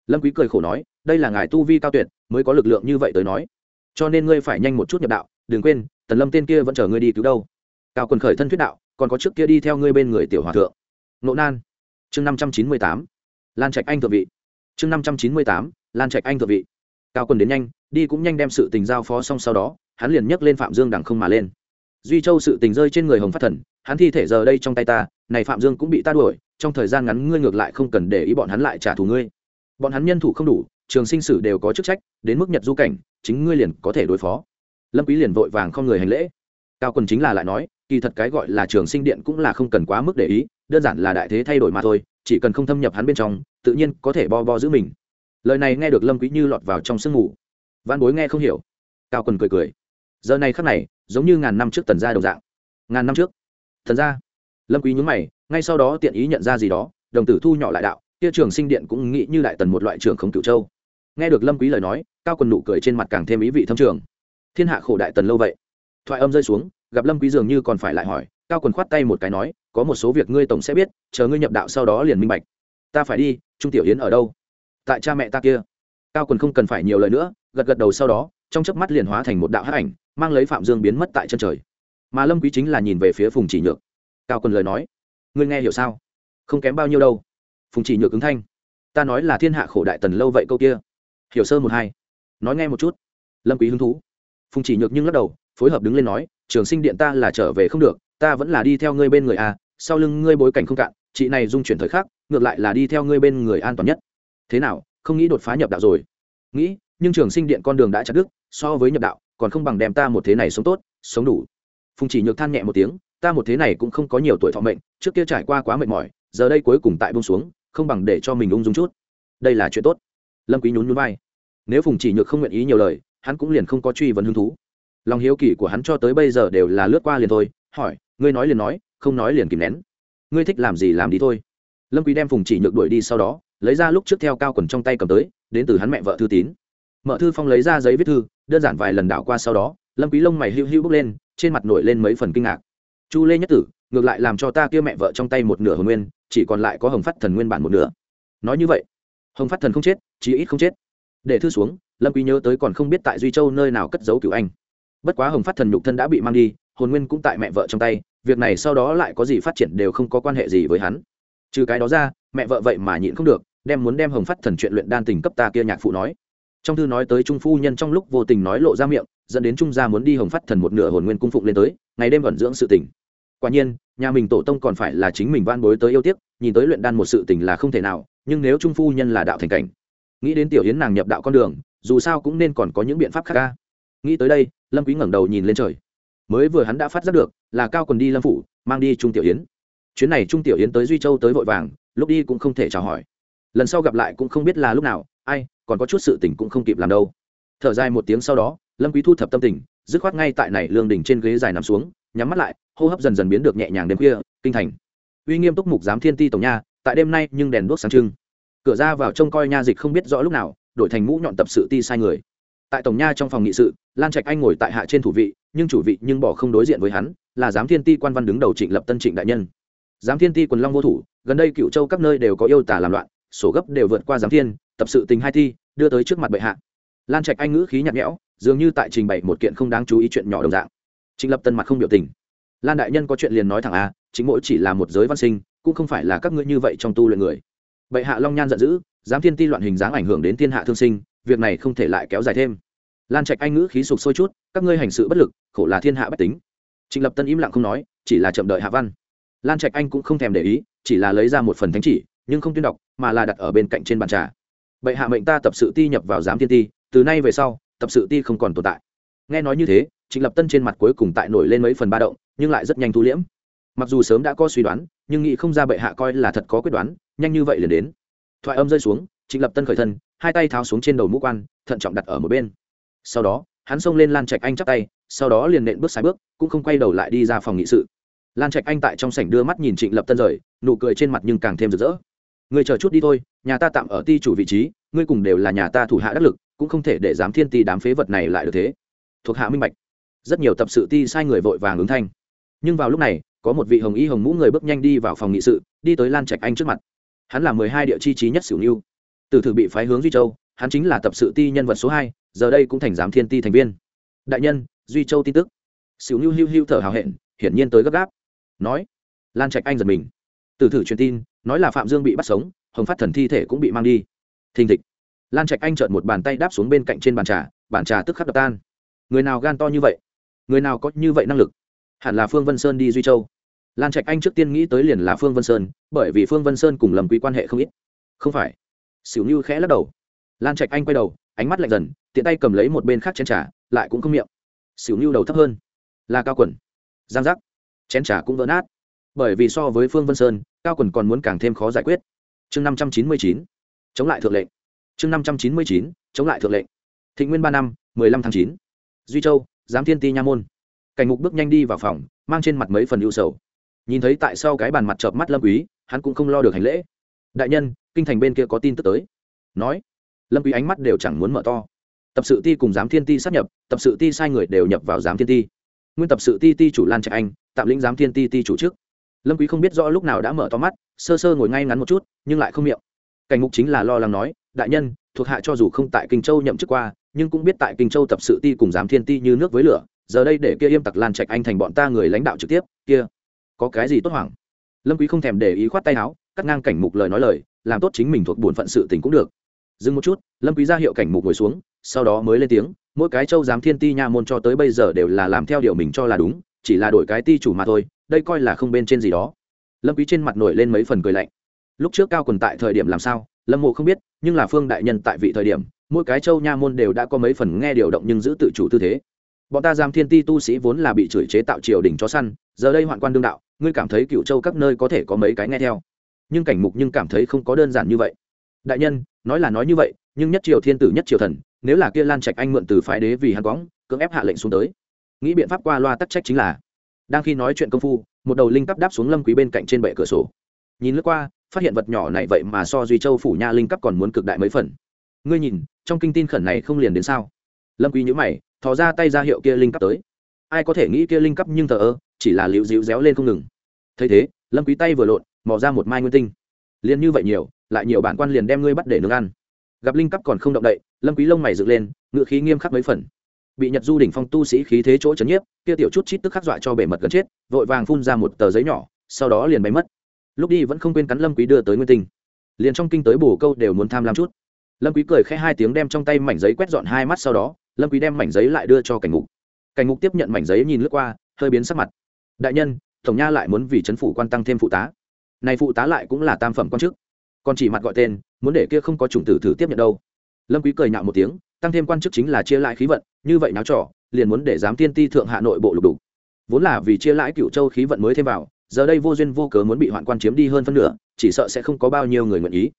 Lâm quý cười khổ nói, đây là ngài tu vi cao tuyệt, mới có lực lượng như vậy tới nói. Cho nên ngươi phải nhanh một chút nhập đạo, đừng quên, tần lâm tên kia vẫn chờ ngươi đi cứu đâu. Cao quần khởi thân thuyết đạo, còn có trước kia đi theo ngươi bên người tiểu hòa thượng. Nộ nan. Chương năm trăm chín mươi tám. Lan trạch anh thượng vị. Chương năm trăm chín mươi tám. Lan trạch anh thượng vị. Cao quần đến nhanh, đi cũng nhanh đem sự tình giao phó xong sau đó, hắn liền nhấc lên phạm dương đằng không mà lên. Duy châu sự tình rơi trên người hồng phát thần, hắn thi thể giờ đây trong tay ta này phạm dương cũng bị ta đuổi, trong thời gian ngắn ngươi ngược lại không cần để ý bọn hắn lại trả thù ngươi. Bọn hắn nhân thủ không đủ, trường sinh sử đều có chức trách, đến mức nhật du cảnh, chính ngươi liền có thể đối phó. Lâm quý liền vội vàng không người hành lễ. Cao quần chính là lại nói, kỳ thật cái gọi là trường sinh điện cũng là không cần quá mức để ý, đơn giản là đại thế thay đổi mà thôi, chỉ cần không thâm nhập hắn bên trong, tự nhiên có thể bo bo giữ mình. Lời này nghe được lâm quý như lọt vào trong sương mù. Văn bối nghe không hiểu. Cao quần cười cười. Giờ này khắc này, giống như ngàn năm trước tần gia đồng dạng. Ngàn năm trước. Thần gia lâm quý nhún mày, ngay sau đó tiện ý nhận ra gì đó, đồng tử thu nhỏ lại đạo, kia trường sinh điện cũng nghĩ như đại tần một loại trưởng không cửu châu. Nghe được lâm quý lời nói, cao quần nụ cười trên mặt càng thêm ý vị thâm trường. Thiên hạ khổ đại tần lâu vậy? Thoại âm rơi xuống, gặp lâm quý dường như còn phải lại hỏi, cao quần khoát tay một cái nói, có một số việc ngươi tổng sẽ biết, chờ ngươi nhập đạo sau đó liền minh bạch. Ta phải đi, trung tiểu yến ở đâu? Tại cha mẹ ta kia. Cao quần không cần phải nhiều lời nữa, gật gật đầu sau đó, trong chớp mắt liền hóa thành một đạo hắc ảnh, mang lấy phạm dương biến mất tại chân trời. Mà lâm quý chính là nhìn về phía phùng chỉ nhược cao quần lời nói. Ngươi nghe hiểu sao? Không kém bao nhiêu đâu. Phùng chỉ nhược ứng thanh. Ta nói là thiên hạ khổ đại tần lâu vậy câu kia. Hiểu sơ một hai. Nói nghe một chút. Lâm quý hứng thú. Phùng chỉ nhược nhưng lắc đầu, phối hợp đứng lên nói, trường sinh điện ta là trở về không được, ta vẫn là đi theo ngươi bên người a sau lưng ngươi bối cảnh không cạn, chị này dung chuyển thời khắc, ngược lại là đi theo ngươi bên người an toàn nhất. Thế nào, không nghĩ đột phá nhập đạo rồi? Nghĩ, nhưng trường sinh điện con đường đã chặt đứt, so với nhập đạo, còn không bằng đem ta một thế này sống tốt, sống đủ. Phùng chỉ nhược than nhẹ một tiếng ta một thế này cũng không có nhiều tuổi thọ mệnh, trước kia trải qua quá mệt mỏi, giờ đây cuối cùng tại bông xuống, không bằng để cho mình ung dung chút. Đây là chuyện tốt. Lâm quý nhún nhún vai. Nếu phùng chỉ nhược không nguyện ý nhiều lời, hắn cũng liền không có truy vấn hứng thú. Lòng hiếu kỳ của hắn cho tới bây giờ đều là lướt qua liền thôi, hỏi, ngươi nói liền nói, không nói liền kìm nén. Ngươi thích làm gì làm đi thôi. Lâm quý đem phùng chỉ nhược đuổi đi sau đó, lấy ra lúc trước theo cao quần trong tay cầm tới, đến từ hắn mẹ vợ thư tín. Mợ thư phong lấy ra giấy viết thư, đơn giản vài lần đảo qua sau đó, lâm quý lông mày hưu hưu bước lên, trên mặt nổi lên mấy phần kinh ngạc chu lê nhất tử, ngược lại làm cho ta kia mẹ vợ trong tay một nửa hồn nguyên, chỉ còn lại có hồng phát thần nguyên bản một nửa. Nói như vậy, hồng phát thần không chết, chí ít không chết. Để thư xuống, lâm quý nhớ tới còn không biết tại duy châu nơi nào cất giấu cửu anh. Bất quá hồng phát thần nhục thân đã bị mang đi, hồn nguyên cũng tại mẹ vợ trong tay, việc này sau đó lại có gì phát triển đều không có quan hệ gì với hắn. Trừ cái đó ra, mẹ vợ vậy mà nhịn không được, đem muốn đem hồng phát thần chuyện luyện đan tình cấp ta kia nhạc phụ nói. Trong thư nói tới trung phu nhân trong lúc vô tình nói lộ ra miệng, dẫn đến trung gia muốn đi hồng phát thần một nửa hồn nguyên cung phụng lên tới, ngày đêm vận dưỡng sự tình quả nhiên, nhà mình tổ tông còn phải là chính mình van bối tới yêu tiếc, nhìn tới luyện đan một sự tình là không thể nào, nhưng nếu trung phu nhân là đạo thành cảnh, nghĩ đến tiểu yến nàng nhập đạo con đường, dù sao cũng nên còn có những biện pháp khác ca nghĩ tới đây, lâm quý ngẩng đầu nhìn lên trời. Mới vừa hắn đã phát giác được, là cao quần đi lâm phủ, mang đi trung tiểu yến. Chuyến này trung tiểu yến tới duy châu tới vội vàng, lúc đi cũng không thể chào hỏi. Lần sau gặp lại cũng không biết là lúc nào, ai, còn có chút sự tình cũng không kịp làm đâu. Thở dài một tiếng sau đó, lâm quý thu thập tâm tình, dứt khoát ngay tại này lương đỉnh trên ghế dài nằm xuống, nhắm mắt lại hô hấp dần dần biến được nhẹ nhàng đêm khuya, kinh thành. Uy nghiêm túc mục giám thiên ti tổng nha, tại đêm nay nhưng đèn đuốc sáng trưng. Cửa ra vào trông coi nha dịch không biết rõ lúc nào, đổi thành mũ nhọn tập sự ti sai người. Tại tổng nha trong phòng nghị sự, lan trạch anh ngồi tại hạ trên thủ vị, nhưng chủ vị nhưng bỏ không đối diện với hắn, là giám thiên ti quan văn đứng đầu trịnh lập tân trịnh đại nhân. Giám thiên ti quần long vô thủ, gần đây cựu châu các nơi đều có yêu tả làm loạn, sổ gấp đều vượt qua giám thiên, tập sự tình hai thi, đưa tới trước mặt bệ hạ. Lan trạch anh ngữ khí nhạt nhẽo, dường như tại trình bày một kiện không đáng chú ý chuyện nhỏ đồng dạng. Trịnh lập tân mặt không biểu tình lan đại nhân có chuyện liền nói thẳng a chính mỗi chỉ là một giới văn sinh, cũng không phải là các ngươi như vậy trong tu luyện người. Bệ hạ long nhan giận dữ giám thiên ti loạn hình dáng ảnh hưởng đến thiên hạ thương sinh, việc này không thể lại kéo dài thêm. Lan trạch anh ngữ khí sục sôi chút, các ngươi hành sự bất lực, khổ là thiên hạ bất tính. Trịnh lập tân im lặng không nói, chỉ là chậm đợi hạ văn. Lan trạch anh cũng không thèm để ý, chỉ là lấy ra một phần thánh chỉ, nhưng không tuyên đọc, mà là đặt ở bên cạnh trên bàn trà. Bệ hạ mệnh ta tập sự ti nhập vào giám thiên ti, từ nay về sau, tập sự ti không còn tồn tại. Nghe nói như thế, trịnh lập tân trên mặt cuối cùng tại nổi lên mấy phần ba động nhưng lại rất nhanh thu liễm. Mặc dù sớm đã có suy đoán, nhưng nghĩ không ra bệ hạ coi là thật có quyết đoán, nhanh như vậy liền đến. Thoại âm rơi xuống, trịnh lập tân khởi thân, hai tay tháo xuống trên đầu mũ quan, thận trọng đặt ở một bên. Sau đó, hắn xông lên lan trạch anh chắp tay, sau đó liền nện bước sai bước, cũng không quay đầu lại đi ra phòng nghị sự. Lan trạch anh tại trong sảnh đưa mắt nhìn trịnh lập tân rời, nụ cười trên mặt nhưng càng thêm rực rỡ. Người chờ chút đi thôi, nhà ta tạm ở ti chủ vị trí, ngươi cùng đều là nhà ta thủ hạ đắc lực, cũng không thể để dám thiên ti đám phế vật này lại được thế. Thuộc hạ minh bạch. Rất nhiều tập sự ti sai người vội vàng ứng thanh nhưng vào lúc này, có một vị hồng y hồng mũ người bước nhanh đi vào phòng nghị sự, đi tới lan trạch anh trước mặt. Hắn là mười hai địa chi trí nhất xỉu niu từ thử bị phái hướng duy châu, hắn chính là tập sự ti nhân vật số hai, giờ đây cũng thành giám thiên ti thành viên. Đại nhân, duy châu tin tức. Xỉu niu hiu hiu thở hào hẹn, hiển nhiên tới gấp gáp. Nói, lan trạch anh giật mình. Từ thử truyền tin, nói là phạm dương bị bắt sống, hồng phát thần thi thể cũng bị mang đi. Thình thịch. Lan trạch anh trợn một bàn tay đáp xuống bên cạnh trên bàn trà bàn trà tức khắc đập tan. Người nào gan to như vậy? Người nào có như vậy năng lực? Hẳn là phương vân sơn đi duy châu. Lan trạch anh trước tiên nghĩ tới liền là phương vân sơn, bởi vì phương vân sơn cùng lầm quý quan hệ không ít. Không phải. Xỉu như khẽ lắc đầu. Lan trạch anh quay đầu, ánh mắt lạnh dần, tiện tay cầm lấy một bên khác chén trà, lại cũng không miệng. Xỉu như đầu thấp hơn. Là cao quần. Giang giác. Chén trà cũng vỡ nát. Bởi vì so với phương vân sơn, cao quần còn muốn càng thêm khó giải quyết. Chương năm trăm chín mươi chín. Chống lại thượng lệnh. Chương năm trăm chín mươi chín. Chống lại thượng lệnh. Thịnh nguyên ba năm, mười lăm tháng chín. Duy châu, giám thiên ti nha môn cảnh ngục bước nhanh đi vào phòng, mang trên mặt mấy phần ưu sầu. Nhìn thấy tại sau cái bàn mặt chợp mắt lâm quý, hắn cũng không lo được hành lễ. Đại nhân, kinh thành bên kia có tin tức tới. Nói. Lâm quý ánh mắt đều chẳng muốn mở to. Tập sự ti cùng giám thiên ti sát nhập, tập sự ti sai người đều nhập vào giám thiên ti. Nguyên tập sự ti ti chủ lan trạch anh, tạm lĩnh giám thiên ti ti chủ trước. lâm quý không biết rõ lúc nào đã mở to mắt, sơ sơ ngồi ngay ngắn một chút, nhưng lại không miệng. Cảnh ngục chính là lo lắng nói, đại nhân, thuộc hạ cho dù không tại kinh châu nhậm chức qua, nhưng cũng biết tại kinh châu tập sự ti cùng giám thiên ti như nước với lửa giờ đây để kia im tặc lan trạch anh thành bọn ta người lãnh đạo trực tiếp, kia, có cái gì tốt hoảng? Lâm quý không thèm để ý khoát tay áo, cắt ngang cảnh mục lời nói lời, làm tốt chính mình thuộc buồn phận sự tình cũng được. Dừng một chút, lâm quý ra hiệu cảnh mục ngồi xuống, sau đó mới lên tiếng, mỗi cái châu giám thiên ti nha môn cho tới bây giờ đều là làm theo điều mình cho là đúng, chỉ là đổi cái ti chủ mà thôi, đây coi là không bên trên gì đó. Lâm quý trên mặt nổi lên mấy phần cười lạnh. Lúc trước cao quần tại thời điểm làm sao, lâm mộ không biết, nhưng là phương đại nhân tại vị thời điểm, mỗi cái châu nha môn đều đã có mấy phần nghe điều động nhưng giữ tự chủ tư thế bọn ta giam thiên ti tu sĩ vốn là bị chửi chế tạo triều đình chó săn, giờ đây hoạn quan đương đạo, ngươi cảm thấy cựu châu các nơi có thể có mấy cái nghe theo? Nhưng cảnh mục nhưng cảm thấy không có đơn giản như vậy. Đại nhân, nói là nói như vậy, nhưng nhất triều thiên tử nhất triều thần, nếu là kia lan trạch anh mượn từ phái đế vì hắn quõng cưỡng ép hạ lệnh xuống tới. Nghĩ biện pháp qua loa tắc trách chính là, đang khi nói chuyện công phu, một đầu linh cấp đáp xuống lâm quý bên cạnh trên bệ cửa sổ. Nhìn lướt qua, phát hiện vật nhỏ này vậy mà so duy châu phủ nha linh cấp còn muốn cực đại mấy phần. Ngươi nhìn, trong kinh tin khẩn này không liền đến sao? Lâm quý nhíu mày thò ra tay ra hiệu kia linh cấp tới. Ai có thể nghĩ kia linh cấp nhưng thờ ơ, chỉ là liễu dịu réo lên không ngừng. Thấy thế, lâm quý tay vừa lộn, mò ra một mai nguyên tinh. Liền như vậy nhiều, lại nhiều bản quan liền đem ngươi bắt để nướng ăn. Gặp linh cấp còn không động đậy, lâm quý lông mày dựng lên, ngựa khí nghiêm khắc mấy phần. Bị nhật du đỉnh phong tu sĩ khí thế chỗ chấn nhiếp, kia tiểu chút chít tức khắc dọa cho bể mật gần chết, vội vàng phun ra một tờ giấy nhỏ, sau đó liền bay mất. Lúc đi vẫn không quên cắn lâm quý đưa tới nguyên tinh. Liền trong kinh tới bổ câu đều muốn tham lam chút. Lâm quý cười khẽ hai tiếng đem trong tay mảnh giấy quét dọn hai mắt sau đó lâm quý đem mảnh giấy lại đưa cho cảnh ngục cảnh ngục tiếp nhận mảnh giấy nhìn lướt qua, hơi biến sắc mặt. Đại nhân, tổng nha lại muốn vì chấn phủ quan tăng thêm phụ tá. Này phụ tá lại cũng là tam phẩm quan chức. Còn chỉ mặt gọi tên, muốn để kia không có chủng tử thử tiếp nhận đâu. Lâm quý cười nhạo một tiếng, tăng thêm quan chức chính là chia lại khí vận, như vậy náo trò, liền muốn để giám tiên ti thượng hạ nội bộ lục đủ vốn là vì chia lãi cựu châu khí vận mới thêm vào, giờ đây vô duyên vô cớ muốn bị hoạn quan chiếm đi hơn phân nửa, chỉ sợ sẽ không có bao nhiêu người nguyện ý.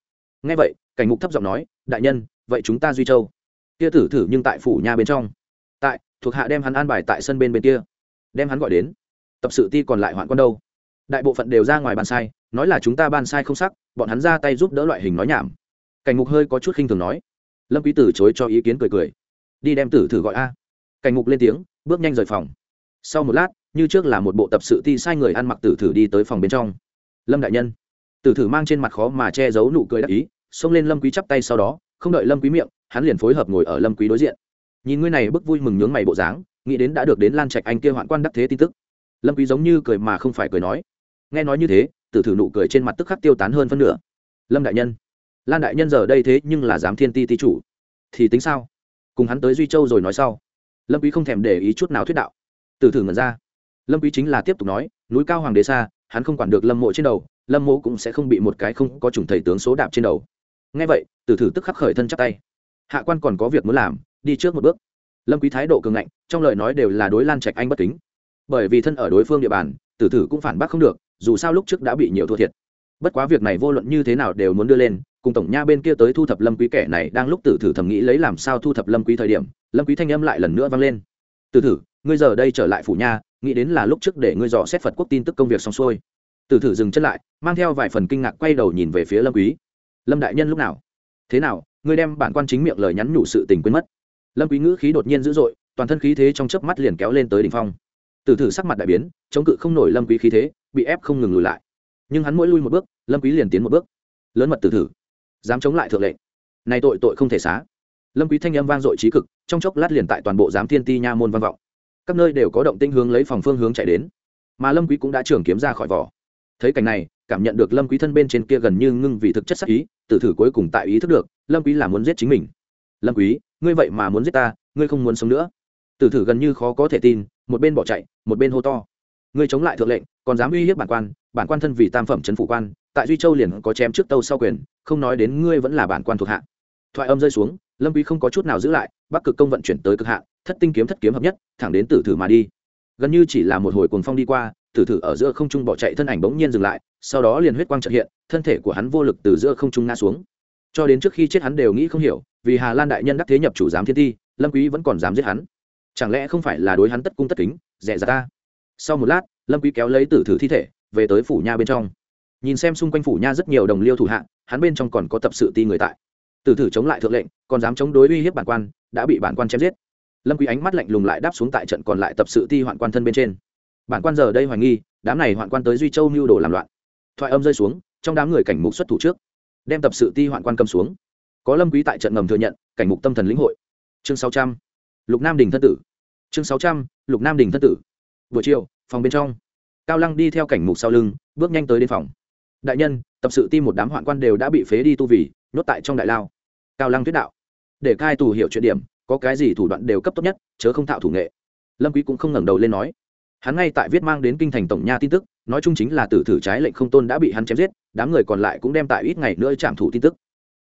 Nghe vậy, cảnh ngục thấp giọng nói, đại nhân, vậy chúng ta duy châu kia tử thử nhưng tại phủ nhà bên trong. Tại, thuộc hạ đem hắn an bài tại sân bên bên kia. Đem hắn gọi đến. Tập sự ti còn lại hoạn quan đâu? Đại bộ phận đều ra ngoài bàn sai, nói là chúng ta ban sai không sắc, bọn hắn ra tay giúp đỡ loại hình nói nhảm. Cảnh ngục hơi có chút khinh thường nói. Lâm quý từ chối cho ý kiến cười cười. Đi đem tử thử gọi a. Cảnh ngục lên tiếng, bước nhanh rời phòng. Sau một lát, như trước là một bộ tập sự ti sai người ăn mặc tử thử đi tới phòng bên trong. Lâm đại nhân. Tử thử mang trên mặt khó mà che giấu nụ cười đắc ý, xông lên lâm quý chắp tay sau đó không đợi lâm quý miệng, hắn liền phối hợp ngồi ở lâm quý đối diện. Nhìn ngươi này bức vui mừng nhướng mày bộ dáng, nghĩ đến đã được đến lan trạch anh kia hoạn quan đắc thế tin tức. Lâm quý giống như cười mà không phải cười nói. Nghe nói như thế, tử thử nụ cười trên mặt tức khắc tiêu tán hơn phân nửa. Lâm đại nhân. Lan đại nhân giờ đây thế nhưng là giám thiên ti ti chủ. Thì tính sao? Cùng hắn tới duy châu rồi nói sau. Lâm quý không thèm để ý chút nào thuyết đạo. Tử thử ngẩn ra. Lâm quý chính là tiếp tục nói, núi cao hoàng đế xa, hắn không quản được lâm mộ trên đầu, lâm mộ cũng sẽ không bị một cái không có chủng thầy tướng số đạp trên đầu nghe vậy tử thử tức khắc khởi thân chắp tay. Hạ quan còn có việc muốn làm, đi trước một bước. Lâm quý thái độ cường ngạnh, trong lời nói đều là đối lan trạch anh bất kính. Bởi vì thân ở đối phương địa bàn tử thử cũng phản bác không được, dù sao lúc trước đã bị nhiều thua thiệt. Bất quá việc này vô luận như thế nào đều muốn đưa lên, cùng tổng nha bên kia tới thu thập lâm quý kẻ này đang lúc tử thử thầm nghĩ lấy làm sao thu thập lâm quý thời điểm, lâm quý thanh âm lại lần nữa vang lên. Tử thử, ngươi giờ đây trở lại phủ nha, nghĩ đến là lúc trước để ngươi dò xét phật quốc tin tức công việc xong xuôi. Tử thử dừng chân lại, mang theo vài phần kinh ngạc quay đầu nhìn về phía lâm quý lâm đại nhân lúc nào? Thế nào, ngươi đem bản quan chính miệng lời nhắn nhủ sự tình quên mất? Lâm quý ngữ khí đột nhiên dữ dội, toàn thân khí thế trong chớp mắt liền kéo lên tới đỉnh phong. Tử thử sắc mặt đại biến, chống cự không nổi lâm quý khí thế, bị ép không ngừng lùi lại. Nhưng hắn mỗi lui một bước, lâm quý liền tiến một bước. Lớn mật tử thử, dám chống lại thượng lệnh. Này tội tội không thể xá. Lâm quý thanh âm vang dội trí cực, trong chốc lát liền tại toàn bộ giám thiên ti nha môn vang vọng. Các nơi đều có động tinh hướng lấy phòng phương hướng chạy đến. Mà lâm quý cũng đã trưởng kiếm ra khỏi vỏ. Thấy cảnh này cảm nhận được lâm quý thân bên trên kia gần như ngưng vì thực chất sắc ý, tử thử cuối cùng tại ý thức được, lâm quý là muốn giết chính mình. Lâm quý, ngươi vậy mà muốn giết ta, ngươi không muốn sống nữa. Tử thử gần như khó có thể tin, một bên bỏ chạy, một bên hô to. Ngươi chống lại thượng lệnh, còn dám uy hiếp bản quan bản quan thân vì tam phẩm trấn phủ quan, tại duy châu liền có chém trước tâu sau quyền, không nói đến ngươi vẫn là bản quan thuộc hạ. Thoại âm rơi xuống, lâm quý không có chút nào giữ lại, bắc cực công vận chuyển tới cực hạ thất tinh kiếm thất kiếm hợp nhất, thẳng đến tử thử mà đi. Gần như chỉ là một hồi cuồng phong đi qua tử thử ở giữa không trung bỏ chạy thân ảnh bỗng nhiên dừng lại, sau đó liền huyết quang trợ hiện, thân thể của hắn vô lực từ giữa không trung ngã xuống. Cho đến trước khi chết hắn đều nghĩ không hiểu, vì hà lan đại nhân đắc thế nhập chủ giám thiên ti, lâm quý vẫn còn dám giết hắn. Chẳng lẽ không phải là đối hắn tất cung tất kính, dè dặt ta? Sau một lát, lâm quý kéo lấy tử thử thi thể, về tới phủ nha bên trong. Nhìn xem xung quanh phủ nha rất nhiều đồng liêu thủ hạ, hắn bên trong còn có tập sự ti người tại. Tử thử chống lại thượng lệnh, còn dám chống đối uy hiếp bản quan, đã bị bản quan chém giết. Lâm quý ánh mắt lạnh lùng lại đáp xuống tại trận còn lại tập sự ti hoạn quan thân bên trên bản quan giờ đây hoài nghi, đám này hoạn quan tới duy châu mưu đồ làm loạn. Thoại âm rơi xuống, trong đám người cảnh mục xuất thủ trước, đem tập sự ti hoạn quan cầm xuống. Có lâm quý tại trận ngầm thừa nhận, cảnh mục tâm thần lĩnh hội. Chương 600. lục nam đình thân tử. Chương 600. lục nam đình thân tử. Buổi chiều, phòng bên trong, cao lăng đi theo cảnh mục sau lưng, bước nhanh tới đến phòng. Đại nhân, tập sự ti một đám hoạn quan đều đã bị phế đi tu vì, nhốt tại trong đại lao. Cao lăng thuyết đạo. Để cai tù hiểu chuyện điểm, có cái gì thủ đoạn đều cấp tốt nhất, chớ không thạo thủ nghệ. Lâm quý cũng không ngẩng đầu lên nói hắn ngay tại viết mang đến kinh thành tổng nha tin tức, nói chung chính là tử thử trái lệnh không tôn đã bị hắn chém giết, đám người còn lại cũng đem tại ít ngày nữa chạm thủ tin tức.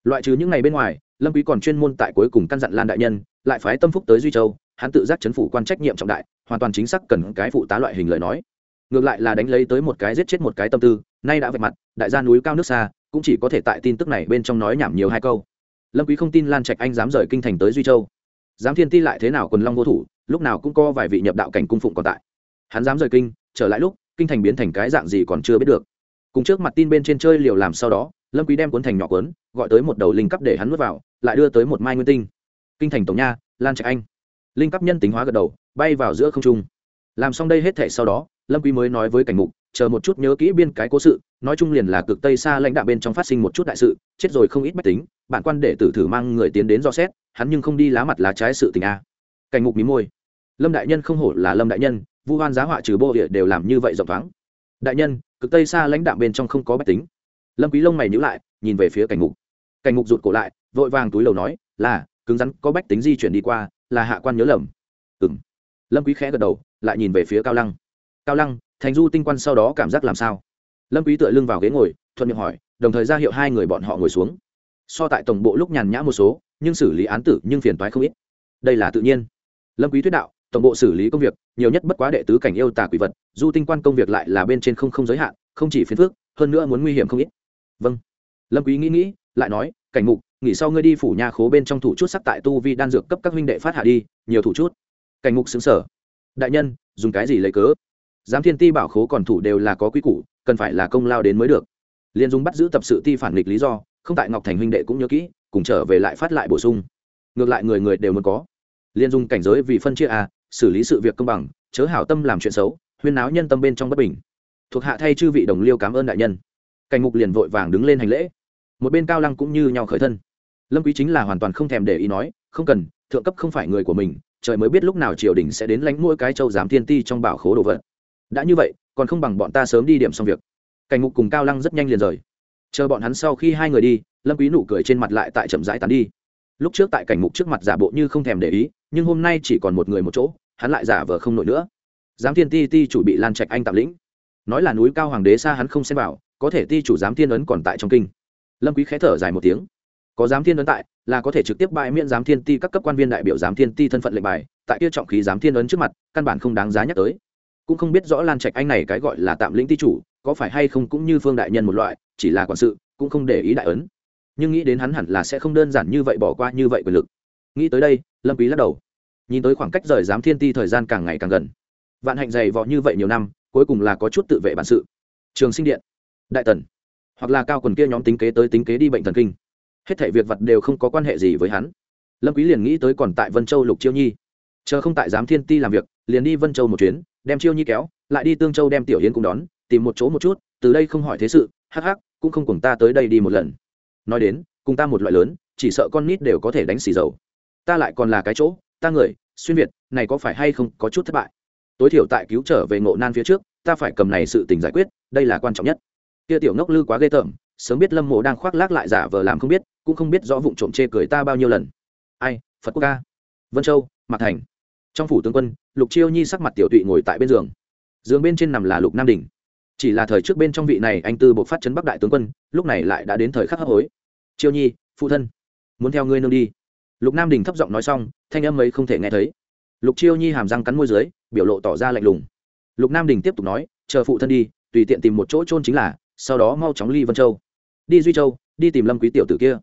Loại trừ những ngày bên ngoài, lâm quý còn chuyên môn tại cuối cùng căn dặn lan đại nhân, lại phái tâm phúc tới duy châu, hắn tự giác chấn phủ quan trách nhiệm trọng đại, hoàn toàn chính xác cần cái phụ tá loại hình lời nói. Ngược lại là đánh lấy tới một cái giết chết một cái tâm tư, nay đã vạch mặt, đại gia núi cao nước xa, cũng chỉ có thể tại tin tức này bên trong nói nhảm nhiều hai câu. Lâm quý không tin lan trạch anh dám rời kinh thành tới duy châu. Dám thiên ti lại thế nào quần long vô thủ, lúc nào cũng có vài vị nhập đạo cảnh cung phụng còn tại hắn dám rời kinh, trở lại lúc, kinh thành biến thành cái dạng gì còn chưa biết được. Cùng trước mặt tin bên trên chơi liều làm sau đó, lâm quý đem cuốn thành nhỏ cuốn, gọi tới một đầu linh cấp để hắn nuốt vào, lại đưa tới một mai nguyên tinh. Kinh thành tổng nha, lan trạch anh. Linh cấp nhân tính hóa gật đầu, bay vào giữa không trung. Làm xong đây hết thể sau đó, lâm quý mới nói với cảnh mục, chờ một chút nhớ kỹ biên cái cố sự, nói chung liền là cực tây xa lãnh đạo bên trong phát sinh một chút đại sự, chết rồi không ít bách tính, bản quan để tử thử mang người tiến đến do xét, hắn nhưng không đi lá mặt lá trái sự tình a. Cảnh mục mí môi. Lâm đại nhân không hổ là lâm đại nhân vu hoan giá họa trừ bộ địa đều làm như vậy rộng thoáng. Đại nhân, cực tây xa lãnh đạm bên trong không có bách tính. Lâm quý lông mày nhíu lại, nhìn về phía cảnh ngục. cảnh ngục rụt cổ lại, vội vàng túi lầu nói, là, cứng rắn, có bách tính di chuyển đi qua, là hạ quan nhớ lầm. Ừm. Lâm quý khẽ gật đầu, lại nhìn về phía cao lăng. Cao lăng, thành du tinh quan sau đó cảm giác làm sao? Lâm quý tựa lưng vào ghế ngồi, thuận miệng hỏi, đồng thời ra hiệu hai người bọn họ ngồi xuống. So tại tổng bộ lúc nhàn nhã một số, nhưng xử lý án tử nhưng phiền toái không ít. Đây là tự nhiên. Lâm quý thuyết đạo tổng bộ xử lý công việc, nhiều nhất bất quá đệ tứ cảnh yêu tà quỷ vật, du tinh quan công việc lại là bên trên không không giới hạn, không chỉ phiền phước hơn nữa muốn nguy hiểm không ít. Vâng. Lâm quý nghĩ nghĩ, lại nói, cảnh mục, nghỉ sau ngươi đi phủ nhà khố bên trong thủ chút sắc tại tu vi đan dược cấp các huynh đệ phát hạ đi, nhiều thủ chút. Cảnh mục xứng sở đại nhân, dùng cái gì lấy cớ? Giám thiên ti bảo khố còn thủ đều là có quý củ, cần phải là công lao đến mới được. Liên dung bắt giữ tập sự ti phản nghịch lý do, không tại ngọc thành huynh đệ cũng nhớ kỹ, cùng trở về lại phát lại bổ sung. Ngược lại người người đều muốn có. Liên dung cảnh giới vì phân chia à? Xử lý sự việc công bằng, chớ hảo tâm làm chuyện xấu, huyên náo nhân tâm bên trong bất bình. Thuộc hạ thay chư vị đồng liêu cảm ơn đại nhân. Cảnh ngục liền vội vàng đứng lên hành lễ. Một bên cao lăng cũng như nhau khởi thân. Lâm quý chính là hoàn toàn không thèm để ý nói, không cần, thượng cấp không phải người của mình, trời mới biết lúc nào triều đình sẽ đến lãnh mỗi cái châu giám thiên ti trong bảo khố đồ vật. Đã như vậy, còn không bằng bọn ta sớm đi điểm xong việc. Cảnh ngục cùng cao lăng rất nhanh liền rời. Chờ bọn hắn sau khi hai người đi, lâm quý nụ cười trên mặt lại tại chậm rãi tán đi lúc trước tại cảnh ngục trước mặt giả bộ như không thèm để ý, nhưng hôm nay chỉ còn một người một chỗ, hắn lại giả vờ không nổi nữa. Giám thiên ti ti chủ bị lan trạch anh tạm lĩnh. Nói là núi cao hoàng đế xa hắn không xem vào, có thể ti chủ giám thiên ấn còn tại trong kinh. Lâm quý khẽ thở dài một tiếng. Có giám thiên ấn tại, là có thể trực tiếp bãi miễn giám thiên ti các cấp quan viên đại biểu giám thiên ti thân phận lệnh bài, tại kia trọng khí giám thiên ấn trước mặt, căn bản không đáng giá nhắc tới. Cũng không biết rõ lan trạch anh này cái gọi là tạm lĩnh ti chủ, có phải hay không cũng như phương đại nhân một loại, chỉ là quản sự, cũng không để ý đại ấn nhưng nghĩ đến hắn hẳn là sẽ không đơn giản như vậy bỏ qua như vậy quyền lực. Nghĩ tới đây, lâm quý lắc đầu. Nhìn tới khoảng cách rời giám thiên ti thời gian càng ngày càng gần. Vạn hạnh dày vò như vậy nhiều năm, cuối cùng là có chút tự vệ bản sự. Trường sinh điện, đại tần, hoặc là cao quần kia nhóm tính kế tới tính kế đi bệnh thần kinh. Hết thảy việc vật đều không có quan hệ gì với hắn. Lâm quý liền nghĩ tới còn tại vân châu lục chiêu nhi. Chờ không tại giám thiên ti làm việc, liền đi vân châu một chuyến, đem chiêu nhi kéo, lại đi tương châu đem tiểu hiến cũng đón, tìm một chỗ một chút, từ đây không hỏi thế sự, hắc hắc, cũng không cùng ta tới đây đi một lần nói đến, cùng ta một loại lớn, chỉ sợ con nít đều có thể đánh xì dầu. Ta lại còn là cái chỗ, ta người, xuyên việt, này có phải hay không có chút thất bại? Tối thiểu tại cứu trở về ngộ nan phía trước, ta phải cầm này sự tình giải quyết, đây là quan trọng nhất. Kia tiểu ngốc lư quá ghê tởm, sớm biết lâm mộ đang khoác lác lại giả vờ làm không biết, cũng không biết rõ vụ trộm chê cười ta bao nhiêu lần. Ai, phật quốc ca. Vân châu, mạc thành. Trong phủ tướng quân, lục chiêu nhi sắc mặt tiểu tụy ngồi tại bên giường. Giường bên trên nằm là lục nam đình. Chỉ là thời trước bên trong vị này anh tư buộc phát chấn bắc đại tướng quân, lúc này lại đã đến thời khắc hấp hối chiêu nhi, phụ thân, muốn theo ngươi nương đi. Lục nam đình thấp giọng nói xong, thanh âm ấy không thể nghe thấy. Lục chiêu nhi hàm răng cắn môi dưới, biểu lộ tỏ ra lạnh lùng. Lục nam đình tiếp tục nói, chờ phụ thân đi, tùy tiện tìm một chỗ trôn chính là, sau đó mau chóng ly vân châu. Đi duy châu, đi tìm lâm quý tiểu tử kia.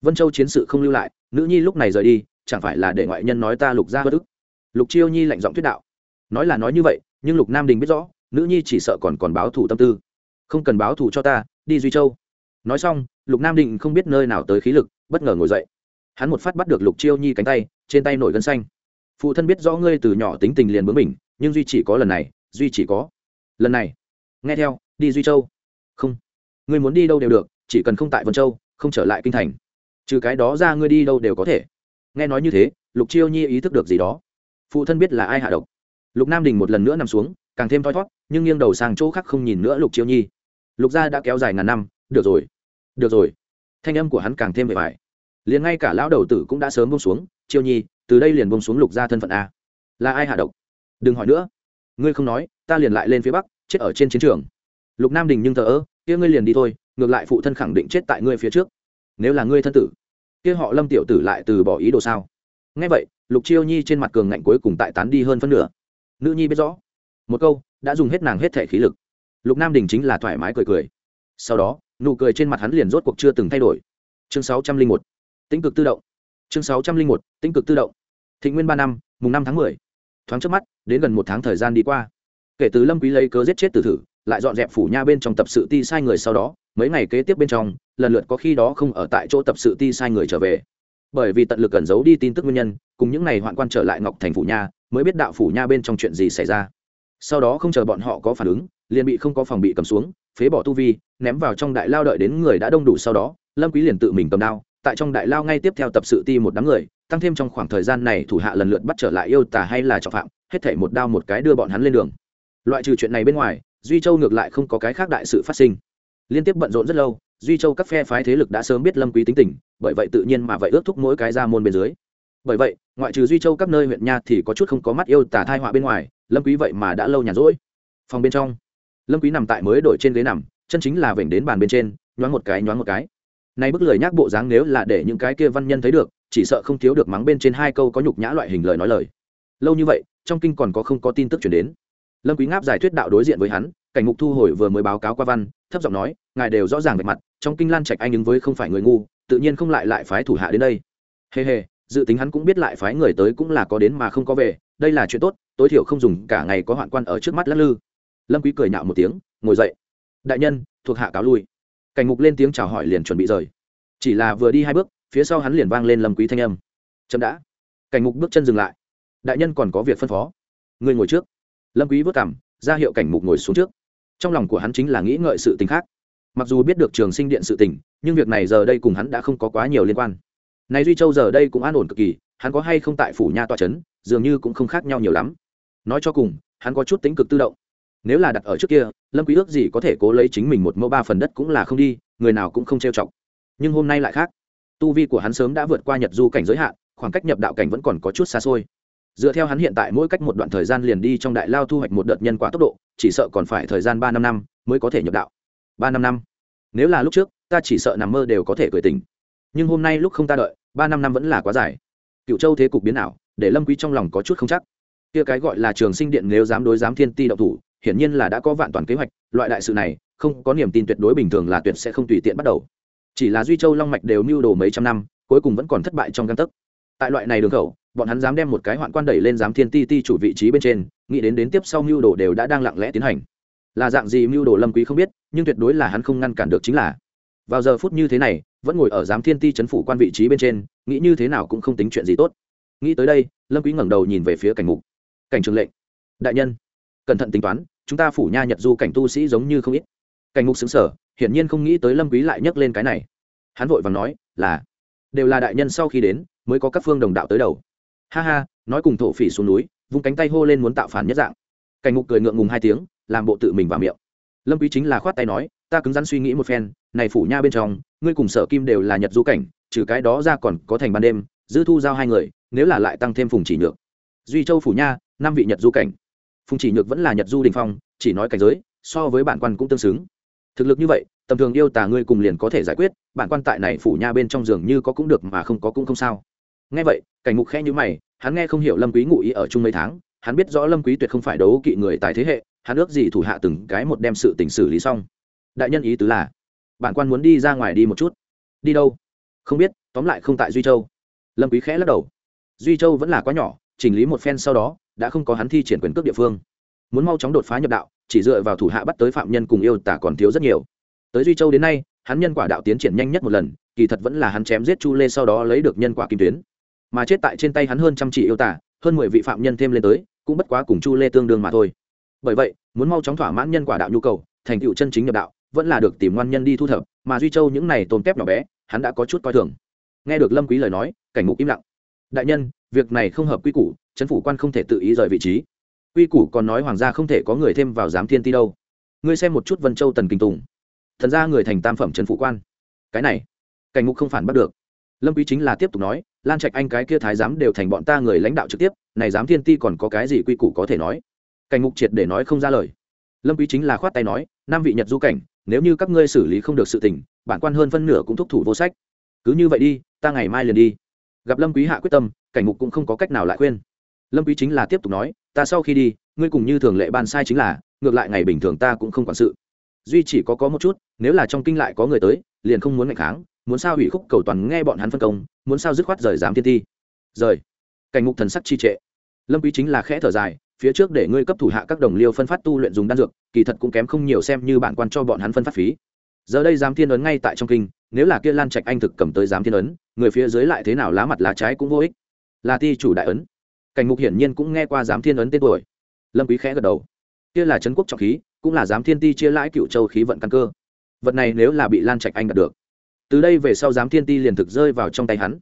Vân châu chiến sự không lưu lại, nữ nhi lúc này rời đi, chẳng phải là để ngoại nhân nói ta lục ra bất ức? Lục chiêu nhi lạnh giọng thuyết đạo. Nói là nói như vậy, nhưng lục nam đình biết rõ, nữ nhi chỉ sợ còn còn báo thù tâm tư. Không cần báo thù cho ta, đi duy châu nói xong, lục nam định không biết nơi nào tới khí lực, bất ngờ ngồi dậy. Hắn một phát bắt được lục chiêu nhi cánh tay, trên tay nổi gân xanh. Phụ thân biết rõ ngươi từ nhỏ tính tình liền bướng mình nhưng duy chỉ có lần này, duy chỉ có lần này. Nghe theo, đi duy châu. Không. Ngươi muốn đi đâu đều được, chỉ cần không tại vân châu, không trở lại kinh thành. Trừ cái đó ra ngươi đi đâu đều có thể. Nghe nói như thế, lục chiêu nhi ý thức được gì đó. Phụ thân biết là ai hạ độc. Lục nam đình một lần nữa nằm xuống, càng thêm thoi thót, nhưng nghiêng đầu sang chỗ khác không nhìn nữa lục chiêu nhi. Lục gia đã kéo dài ngàn năm được rồi được rồi. Thanh âm của hắn càng thêm vẻ vải. Liền ngay cả lão đầu tử cũng đã sớm bông xuống, chiêu nhi, từ đây liền bông xuống lục gia thân phận a. Là ai hạ độc? Đừng hỏi nữa. Ngươi không nói, ta liền lại lên phía bắc, chết ở trên chiến trường. Lục nam đình nhưng thờ ơ, kia ngươi liền đi thôi, ngược lại phụ thân khẳng định chết tại ngươi phía trước. Nếu là ngươi thân tử, kia họ lâm tiểu tử lại từ bỏ ý đồ sao? Ngay vậy, lục chiêu nhi trên mặt cường ngạnh cuối cùng tại tán đi hơn phân nửa. Nữ nhi biết rõ, một câu, đã dùng hết nàng hết thể khí lực. Lục nam đình chính là thoải mái cười cười. Sau đó nụ cười trên mặt hắn liền rốt cuộc chưa từng thay đổi. Chương sáu trăm linh một cực tự động. Chương sáu trăm linh một cực tự động. Thịnh nguyên ba năm, mùng năm tháng mười. Thoáng trước mắt, đến gần một tháng thời gian đi qua. Kể từ lâm quý lấy cớ giết chết tử thử, lại dọn dẹp phủ nha bên trong tập sự ti sai người sau đó, mấy ngày kế tiếp bên trong, lần lượt có khi đó không ở tại chỗ tập sự ti sai người trở về. Bởi vì tận lực cẩn giấu đi tin tức nguyên nhân, cùng những ngày hoạn quan trở lại ngọc thành phủ nha, mới biết đạo phủ nha bên trong chuyện gì xảy ra. Sau đó không chờ bọn họ có phản ứng, liền bị không có phòng bị cầm xuống phế bỏ tu vi, ném vào trong đại lao đợi đến người đã đông đủ sau đó, lâm quý liền tự mình cầm đao, tại trong đại lao ngay tiếp theo tập sự ti một đám người, tăng thêm trong khoảng thời gian này thủ hạ lần lượt bắt trở lại yêu tà hay là trọng phạm, hết thảy một đao một cái đưa bọn hắn lên đường. Loại trừ chuyện này bên ngoài, duy châu ngược lại không có cái khác đại sự phát sinh. Liên tiếp bận rộn rất lâu, duy châu các phe phái thế lực đã sớm biết lâm quý tính tình, bởi vậy tự nhiên mà vậy ước thúc mỗi cái ra môn bên dưới. Bởi vậy, ngoại trừ duy châu các nơi huyện nha thì có chút không có mắt yêu tà thai họa bên ngoài, lâm quý vậy mà đã lâu nhàn rỗi. Phòng bên trong lâm quý nằm tại mới đổi trên ghế nằm, chân chính là vểnh đến bàn bên trên, nhoáng một cái, nhoáng một cái. Nay bức lời nhắc bộ dáng nếu là để những cái kia văn nhân thấy được, chỉ sợ không thiếu được mắng bên trên hai câu có nhục nhã loại hình lời nói lời. Lâu như vậy, trong kinh còn có không có tin tức truyền đến. Lâm quý ngáp giải thuyết đạo đối diện với hắn, cảnh ngục thu hồi vừa mới báo cáo qua văn, thấp giọng nói, ngài đều rõ ràng về mặt, trong kinh lan trạch anh ứng với không phải người ngu, tự nhiên không lại lại phái thủ hạ đến đây. Hề hề, dự tính hắn cũng biết lại phái người tới cũng là có đến mà không có về, đây là chuyện tốt, tối thiểu không dùng cả ngày có hoạn quan ở trước mắt lắc lư lâm quý cười nhạo một tiếng, ngồi dậy. Đại nhân, thuộc hạ cáo lui. Cảnh ngục lên tiếng chào hỏi liền chuẩn bị rời. Chỉ là vừa đi hai bước, phía sau hắn liền vang lên lâm quý thanh âm. Chậm đã. Cảnh ngục bước chân dừng lại. Đại nhân còn có việc phân phó. Ngươi ngồi trước. Lâm quý vươn cằm ra hiệu cảnh mục ngồi xuống trước. Trong lòng của hắn chính là nghĩ ngợi sự tình khác. Mặc dù biết được trường sinh điện sự tình, nhưng việc này giờ đây cùng hắn đã không có quá nhiều liên quan. Này duy châu giờ đây cũng an ổn cực kỳ, hắn có hay không tại phủ nha tòa trấn, dường như cũng không khác nhau nhiều lắm. Nói cho cùng, hắn có chút tính cực tự động nếu là đặt ở trước kia, lâm quý ước gì có thể cố lấy chính mình một mẫu ba phần đất cũng là không đi, người nào cũng không trêu chọc. Nhưng hôm nay lại khác. Tu vi của hắn sớm đã vượt qua nhật du cảnh giới hạn, khoảng cách nhập đạo cảnh vẫn còn có chút xa xôi. Dựa theo hắn hiện tại mỗi cách một đoạn thời gian liền đi trong đại lao thu hoạch một đợt nhân quả tốc độ, chỉ sợ còn phải thời gian ba năm năm mới có thể nhập đạo. Ba năm năm. Nếu là lúc trước, ta chỉ sợ nằm mơ đều có thể cười tình nhưng hôm nay lúc không ta đợi, ba năm năm vẫn là quá dài. Cựu châu thế cục biến ảo, để lâm quý trong lòng có chút không chắc. Kia cái gọi là trường sinh điện nếu dám đối dám thiên ti động thủ hiển nhiên là đã có vạn toàn kế hoạch, loại đại sự này, không có niềm tin tuyệt đối bình thường là tuyệt sẽ không tùy tiện bắt đầu. Chỉ là duy châu, long mạch đều mưu đồ mấy trăm năm, cuối cùng vẫn còn thất bại trong căn tấc. Tại loại này đường khẩu, bọn hắn dám đem một cái hoạn quan đẩy lên giám thiên ti ti chủ vị trí bên trên, nghĩ đến đến tiếp sau mưu đồ đều đã đang lặng lẽ tiến hành. Là dạng gì mưu đồ lâm quý không biết, nhưng tuyệt đối là hắn không ngăn cản được chính là. Vào giờ phút như thế này, vẫn ngồi ở giám thiên ti chấn phủ quan vị trí bên trên, nghĩ như thế nào cũng không tính chuyện gì tốt. Nghĩ tới đây, lâm quý ngẩng đầu nhìn về phía cảnh mục. Cảnh trường lệnh. Đại nhân cẩn thận tính toán, chúng ta phủ nha nhật du cảnh tu sĩ giống như không ít. Cảnh mục xứng sở, hiển nhiên không nghĩ tới lâm quý lại nhắc lên cái này. Hắn vội vàng nói, là, đều là đại nhân sau khi đến, mới có các phương đồng đạo tới đầu. Ha ha, nói cùng thổ phỉ xuống núi, vung cánh tay hô lên muốn tạo phản nhất dạng. Cảnh ngục cười ngượng ngùng hai tiếng, làm bộ tự mình vào miệng. Lâm quý chính là khoát tay nói, ta cứng rắn suy nghĩ một phen, này phủ nha bên trong, ngươi cùng sở kim đều là nhật du cảnh, trừ cái đó ra còn có thành ban đêm, dư thu giao hai người, nếu là lại tăng thêm phùng chỉ nhược. Duy châu phủ nha, năm vị nhật du cảnh phùng chỉ nhược vẫn là nhật du đình phong, chỉ nói cảnh giới, so với bản quan cũng tương xứng. Thực lực như vậy, tầm thường yêu tà ngươi cùng liền có thể giải quyết, bản quan tại này phủ nha bên trong giường như có cũng được mà không có cũng không sao. Nghe vậy, cảnh ngục khẽ như mày, hắn nghe không hiểu lâm quý ngụ ý ở chung mấy tháng, hắn biết rõ lâm quý tuyệt không phải đấu kỵ người tại thế hệ, hắn ước gì thủ hạ từng cái một đem sự tình xử lý xong. Đại nhân ý tứ là, bản quan muốn đi ra ngoài đi một chút. Đi đâu? Không biết, tóm lại không tại duy châu. Lâm quý khẽ lắc đầu. Duy châu vẫn là quá nhỏ chỉnh lý một phen sau đó, đã không có hắn thi triển quyền cước địa phương. Muốn mau chóng đột phá nhập đạo, chỉ dựa vào thủ hạ bắt tới phạm nhân cùng yêu tả còn thiếu rất nhiều. Tới duy châu đến nay, hắn nhân quả đạo tiến triển nhanh nhất một lần, kỳ thật vẫn là hắn chém giết chu lê sau đó lấy được nhân quả kim tuyến. Mà chết tại trên tay hắn hơn trăm chỉ yêu tả, hơn mười vị phạm nhân thêm lên tới, cũng bất quá cùng chu lê tương đương mà thôi. Bởi vậy, muốn mau chóng thỏa mãn nhân quả đạo nhu cầu, thành tựu chân chính nhập đạo, vẫn là được tìm ngoan nhân đi thu thập, mà duy châu những này tôm tép nhỏ bé, hắn đã có chút coi thường. Nghe được lâm quý lời nói, cảnh ngục im lặng. Đại nhân việc này không hợp quy củ, chấn phủ quan không thể tự ý rời vị trí. Quy củ còn nói hoàng gia không thể có người thêm vào giám thiên ti đâu. Ngươi xem một chút vân châu tần kinh tùng. Thần ra người thành tam phẩm trấn phủ quan. Cái này, cảnh ngục không phản bắt được. Lâm quý chính là tiếp tục nói, lan trạch anh cái kia thái giám đều thành bọn ta người lãnh đạo trực tiếp, này giám thiên ti còn có cái gì quy củ có thể nói? Cảnh ngục triệt để nói không ra lời. Lâm quý chính là khoát tay nói năm vị nhật du cảnh, nếu như các ngươi xử lý không được sự tình, bản quan hơn phân nửa cũng thúc thủ vô sách. Cứ như vậy đi, ta ngày mai liền đi gặp lâm quý hạ quyết tâm, cảnh ngục cũng không có cách nào lại khuyên. Lâm quý chính là tiếp tục nói, ta sau khi đi, ngươi cùng như thường lệ ban sai chính là, ngược lại ngày bình thường ta cũng không quản sự. Duy chỉ có có một chút, nếu là trong kinh lại có người tới, liền không muốn ngạnh kháng, muốn sao hủy khúc cầu toàn nghe bọn hắn phân công, muốn sao dứt khoát rời giám thiên ti. Rời. Cảnh ngục thần sắc chi trệ. Lâm quý chính là khẽ thở dài, phía trước để ngươi cấp thủ hạ các đồng liêu phân phát tu luyện dùng đan dược, kỳ thật cũng kém không nhiều xem như bản quan cho bọn hắn phân phát phí giờ đây giám thiên ấn ngay tại trong kinh, nếu là kia lan trạch anh thực cầm tới giám thiên ấn, người phía dưới lại thế nào lá mặt lá trái cũng vô ích. Là ti chủ đại ấn. Cảnh ngục hiển nhiên cũng nghe qua giám thiên ấn tên tuổi. Lâm quý khẽ gật đầu. Kia là trấn quốc trọng khí, cũng là giám thiên ti chia lãi cựu châu khí vận căn cơ. Vật này nếu là bị lan trạch anh đạt được, từ đây về sau giám thiên ti liền thực rơi vào trong tay hắn.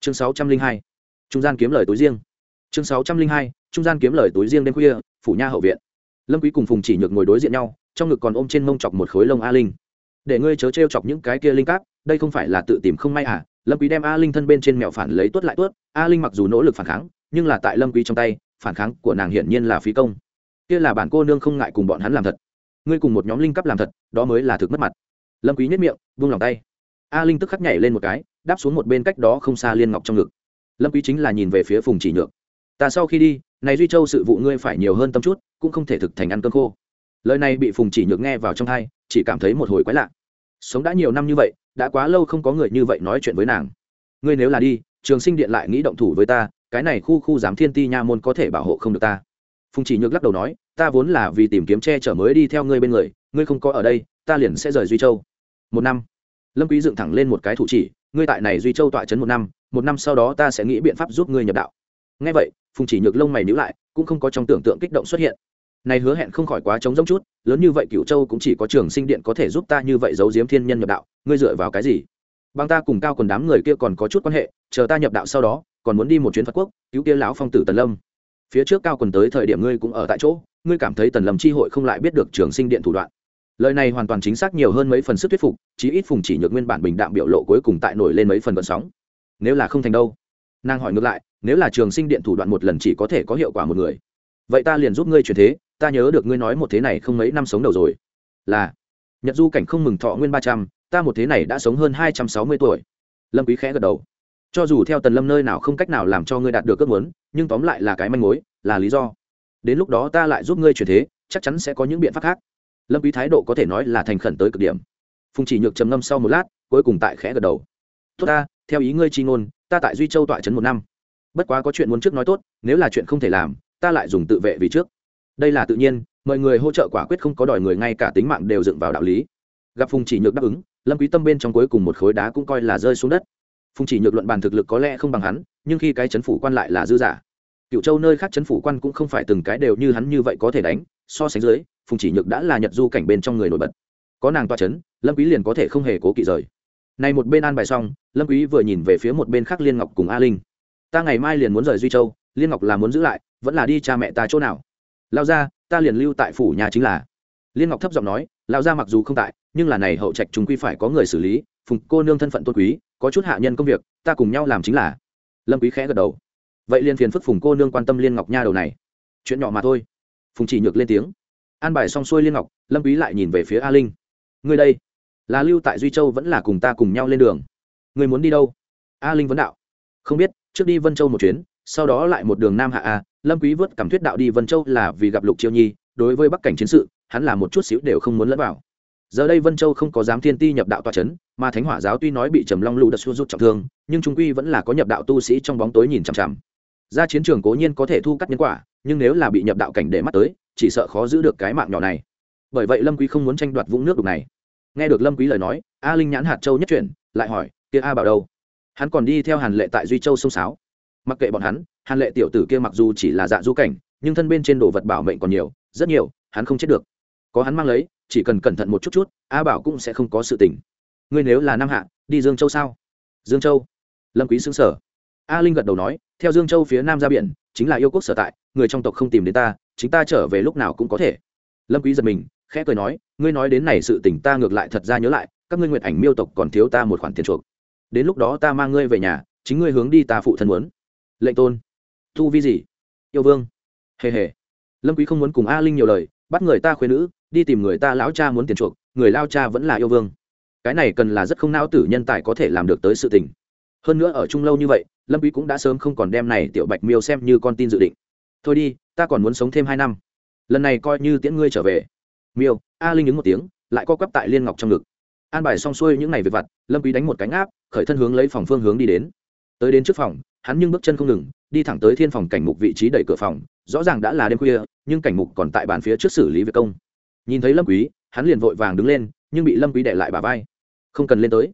Chương sáu trăm linh hai, trung gian kiếm lời túi riêng. Chương sáu trăm linh hai, trung gian kiếm lời túi riêng đêm khuya, phủ nha hậu viện. Lâm quý cùng phùng chỉ nhược ngồi đối diện nhau, trong ngực còn ôm trên mông chọc một khối lông a linh để ngươi chớ trêu chọc những cái kia linh cáp, đây không phải là tự tìm không may à? Lâm quý đem a linh thân bên trên mèo phản lấy tuốt lại tuốt, a linh mặc dù nỗ lực phản kháng, nhưng là tại lâm quý trong tay, phản kháng của nàng hiển nhiên là phí công. Kia là bản cô nương không ngại cùng bọn hắn làm thật. Ngươi cùng một nhóm linh cấp làm thật, đó mới là thực mất mặt. Lâm quý nhất miệng, vung lòng tay. A linh tức khắc nhảy lên một cái, đáp xuống một bên cách đó không xa liên ngọc trong ngực. Lâm quý chính là nhìn về phía phùng chỉ nhược. Ta sau khi đi, này duy châu sự vụ ngươi phải nhiều hơn tâm chút, cũng không thể thực thành ăn cơm khô. Lời này bị phùng chỉ nhược nghe vào trong tai chỉ cảm thấy một hồi quái lạ. Sống đã nhiều năm như vậy, đã quá lâu không có người như vậy nói chuyện với nàng. Ngươi nếu là đi, trường sinh điện lại nghĩ động thủ với ta, cái này khu khu giám thiên ti nha môn có thể bảo hộ không được ta. Phùng chỉ nhược lắc đầu nói, ta vốn là vì tìm kiếm che chở mới đi theo ngươi bên người, ngươi không có ở đây, ta liền sẽ rời duy châu. Một năm. Lâm quý dựng thẳng lên một cái thủ chỉ, ngươi tại này duy châu tọa chấn một năm một năm sau đó ta sẽ nghĩ biện pháp giúp ngươi nhập đạo. Nghe vậy, phùng chỉ nhược lông mày nhíu lại, cũng không có trong tưởng tượng kích động xuất hiện này hứa hẹn không khỏi quá trống rỗng chút, lớn như vậy cựu châu cũng chỉ có trường sinh điện có thể giúp ta như vậy giấu giếm thiên nhân nhập đạo, ngươi dựa vào cái gì? Bằng ta cùng cao còn đám người kia còn có chút quan hệ, chờ ta nhập đạo sau đó, còn muốn đi một chuyến phật quốc, cứu kia lão phong tử tần lâm. Phía trước cao còn tới thời điểm ngươi cũng ở tại chỗ, ngươi cảm thấy tần lâm chi hội không lại biết được trường sinh điện thủ đoạn. Lời này hoàn toàn chính xác nhiều hơn mấy phần sức thuyết phục, chí ít phùng chỉ nhược nguyên bản bình đạm biểu lộ cuối cùng tại nổi lên mấy phần vận sóng. Nếu là không thành đâu? Nàng hỏi ngược lại, nếu là trường sinh điện thủ đoạn một lần chỉ có thể có hiệu quả một người, vậy ta liền giúp ngươi chuyển thế ta nhớ được ngươi nói một thế này không mấy năm sống đầu rồi. Là, nhật du cảnh không mừng thọ nguyên ba trăm, ta một thế này đã sống hơn hai trăm sáu mươi tuổi. Lâm quý khẽ gật đầu. Cho dù theo tần lâm nơi nào không cách nào làm cho ngươi đạt được ước muốn, nhưng tóm lại là cái manh mối, là lý do. Đến lúc đó ta lại giúp ngươi chuyển thế, chắc chắn sẽ có những biện pháp khác. Lâm quý thái độ có thể nói là thành khẩn tới cực điểm. Phùng chỉ nhược trầm ngâm sau một lát, cuối cùng tại khẽ gật đầu. Tốt ta, theo ý ngươi chi ngôn, ta tại duy châu tọa trấn một năm. Bất quá có chuyện muốn trước nói tốt, nếu là chuyện không thể làm, ta lại dùng tự vệ vì trước đây là tự nhiên, mọi người hỗ trợ quả quyết không có đòi người, ngay cả tính mạng đều dựng vào đạo lý. Gặp phùng chỉ nhược đáp ứng, lâm quý tâm bên trong cuối cùng một khối đá cũng coi là rơi xuống đất. Phùng chỉ nhược luận bàn thực lực có lẽ không bằng hắn, nhưng khi cái chấn phủ quan lại là dư giả. Cựu châu nơi khác chấn phủ quan cũng không phải từng cái đều như hắn như vậy có thể đánh, so sánh dưới, phùng chỉ nhược đã là nhật du cảnh bên trong người nổi bật. Có nàng toa chấn, lâm quý liền có thể không hề cố kỵ rời. Này một bên an bài xong, lâm quý vừa nhìn về phía một bên khác liên ngọc cùng a linh. Ta ngày mai liền muốn rời duy châu, liên ngọc là muốn giữ lại, vẫn là đi cha mẹ ta chỗ nào? Lao ra, ta liền lưu tại phủ nhà chính là. Liên ngọc thấp giọng nói, lao ra mặc dù không tại, nhưng là này hậu trạch chúng quy phải có người xử lý, phùng cô nương thân phận tôn quý, có chút hạ nhân công việc, ta cùng nhau làm chính là. Lâm quý khẽ gật đầu. Vậy liền phiền phức phùng cô nương quan tâm liên ngọc nha đầu này. Chuyện nhỏ mà thôi. Phùng chỉ nhược lên tiếng. An bài xong xuôi liên ngọc, lâm quý lại nhìn về phía a linh. Ngươi đây, là lưu tại duy châu vẫn là cùng ta cùng nhau lên đường? Ngươi muốn đi đâu? A linh vấn đạo. Không biết, trước đi vân châu một chuyến sau đó lại một đường nam hạ a, lâm quý vớt cảm thuyết đạo đi vân châu là vì gặp lục chiêu nhi, đối với bắc cảnh chiến sự, hắn là một chút xíu đều không muốn lẫn vào. Giờ đây vân châu không có dám thiên ti nhập đạo tòa chấn, mà thánh hỏa giáo tuy nói bị trầm long lù đật xua rút trọng thương, nhưng trung quy vẫn là có nhập đạo tu sĩ trong bóng tối nhìn chằm chằm. Ra chiến trường cố nhiên có thể thu cắt nhân quả, nhưng nếu là bị nhập đạo cảnh để mắt tới, chỉ sợ khó giữ được cái mạng nhỏ này. Bởi vậy lâm quý không muốn tranh đoạt vũng nước đục này. Nghe được lâm quý lời nói, a linh nhãn hạt châu nhất chuyển, lại hỏi, kia a bảo đâu? Hắn còn đi theo hàn lệ tại duy châu sông sáo mặc kệ bọn hắn, hàn lệ tiểu tử kia mặc dù chỉ là dạ du cảnh, nhưng thân bên trên đồ vật bảo mệnh còn nhiều, rất nhiều, hắn không chết được. Có hắn mang lấy, chỉ cần cẩn thận một chút chút, a bảo cũng sẽ không có sự tình. Ngươi nếu là nam hạ, đi dương châu sao? Dương châu? Lâm quý xứng sở a linh gật đầu nói, theo dương châu phía nam ra biển, chính là yêu quốc sở tại, người trong tộc không tìm đến ta, chính ta trở về lúc nào cũng có thể. Lâm quý giật mình, khẽ cười nói, ngươi nói đến này sự tình ta ngược lại thật ra nhớ lại, các ngươi nguyện ảnh miêu tộc còn thiếu ta một khoản tiền chuộc. Đến lúc đó ta mang ngươi về nhà, chính ngươi hướng đi ta phụ thân muốn lệnh tôn. Thu vi gì? Yêu vương. Hề hề. Lâm quý không muốn cùng a linh nhiều lời, bắt người ta khuyên nữ, đi tìm người ta lão cha muốn tiền chuộc, người lao cha vẫn là yêu vương. Cái này cần là rất không não tử nhân tài có thể làm được tới sự tình. Hơn nữa ở chung lâu như vậy, lâm quý cũng đã sớm không còn đem này tiểu bạch miêu xem như con tin dự định. Thôi đi, ta còn muốn sống thêm hai năm. Lần này coi như tiễn ngươi trở về. Miêu, a linh ứng một tiếng, lại co quắp tại liên ngọc trong ngực. An bài xong xuôi những ngày việc vặt, lâm quý đánh một cánh áp, khởi thân hướng lấy phòng phương hướng đi đến. Tới đến trước phòng hắn nhưng bước chân không ngừng, đi thẳng tới thiên phòng cảnh mục vị trí đẩy cửa phòng, rõ ràng đã là đêm khuya, nhưng cảnh mục còn tại bàn phía trước xử lý việc công. Nhìn thấy lâm quý, hắn liền vội vàng đứng lên, nhưng bị lâm quý đè lại bà vai. Không cần lên tới.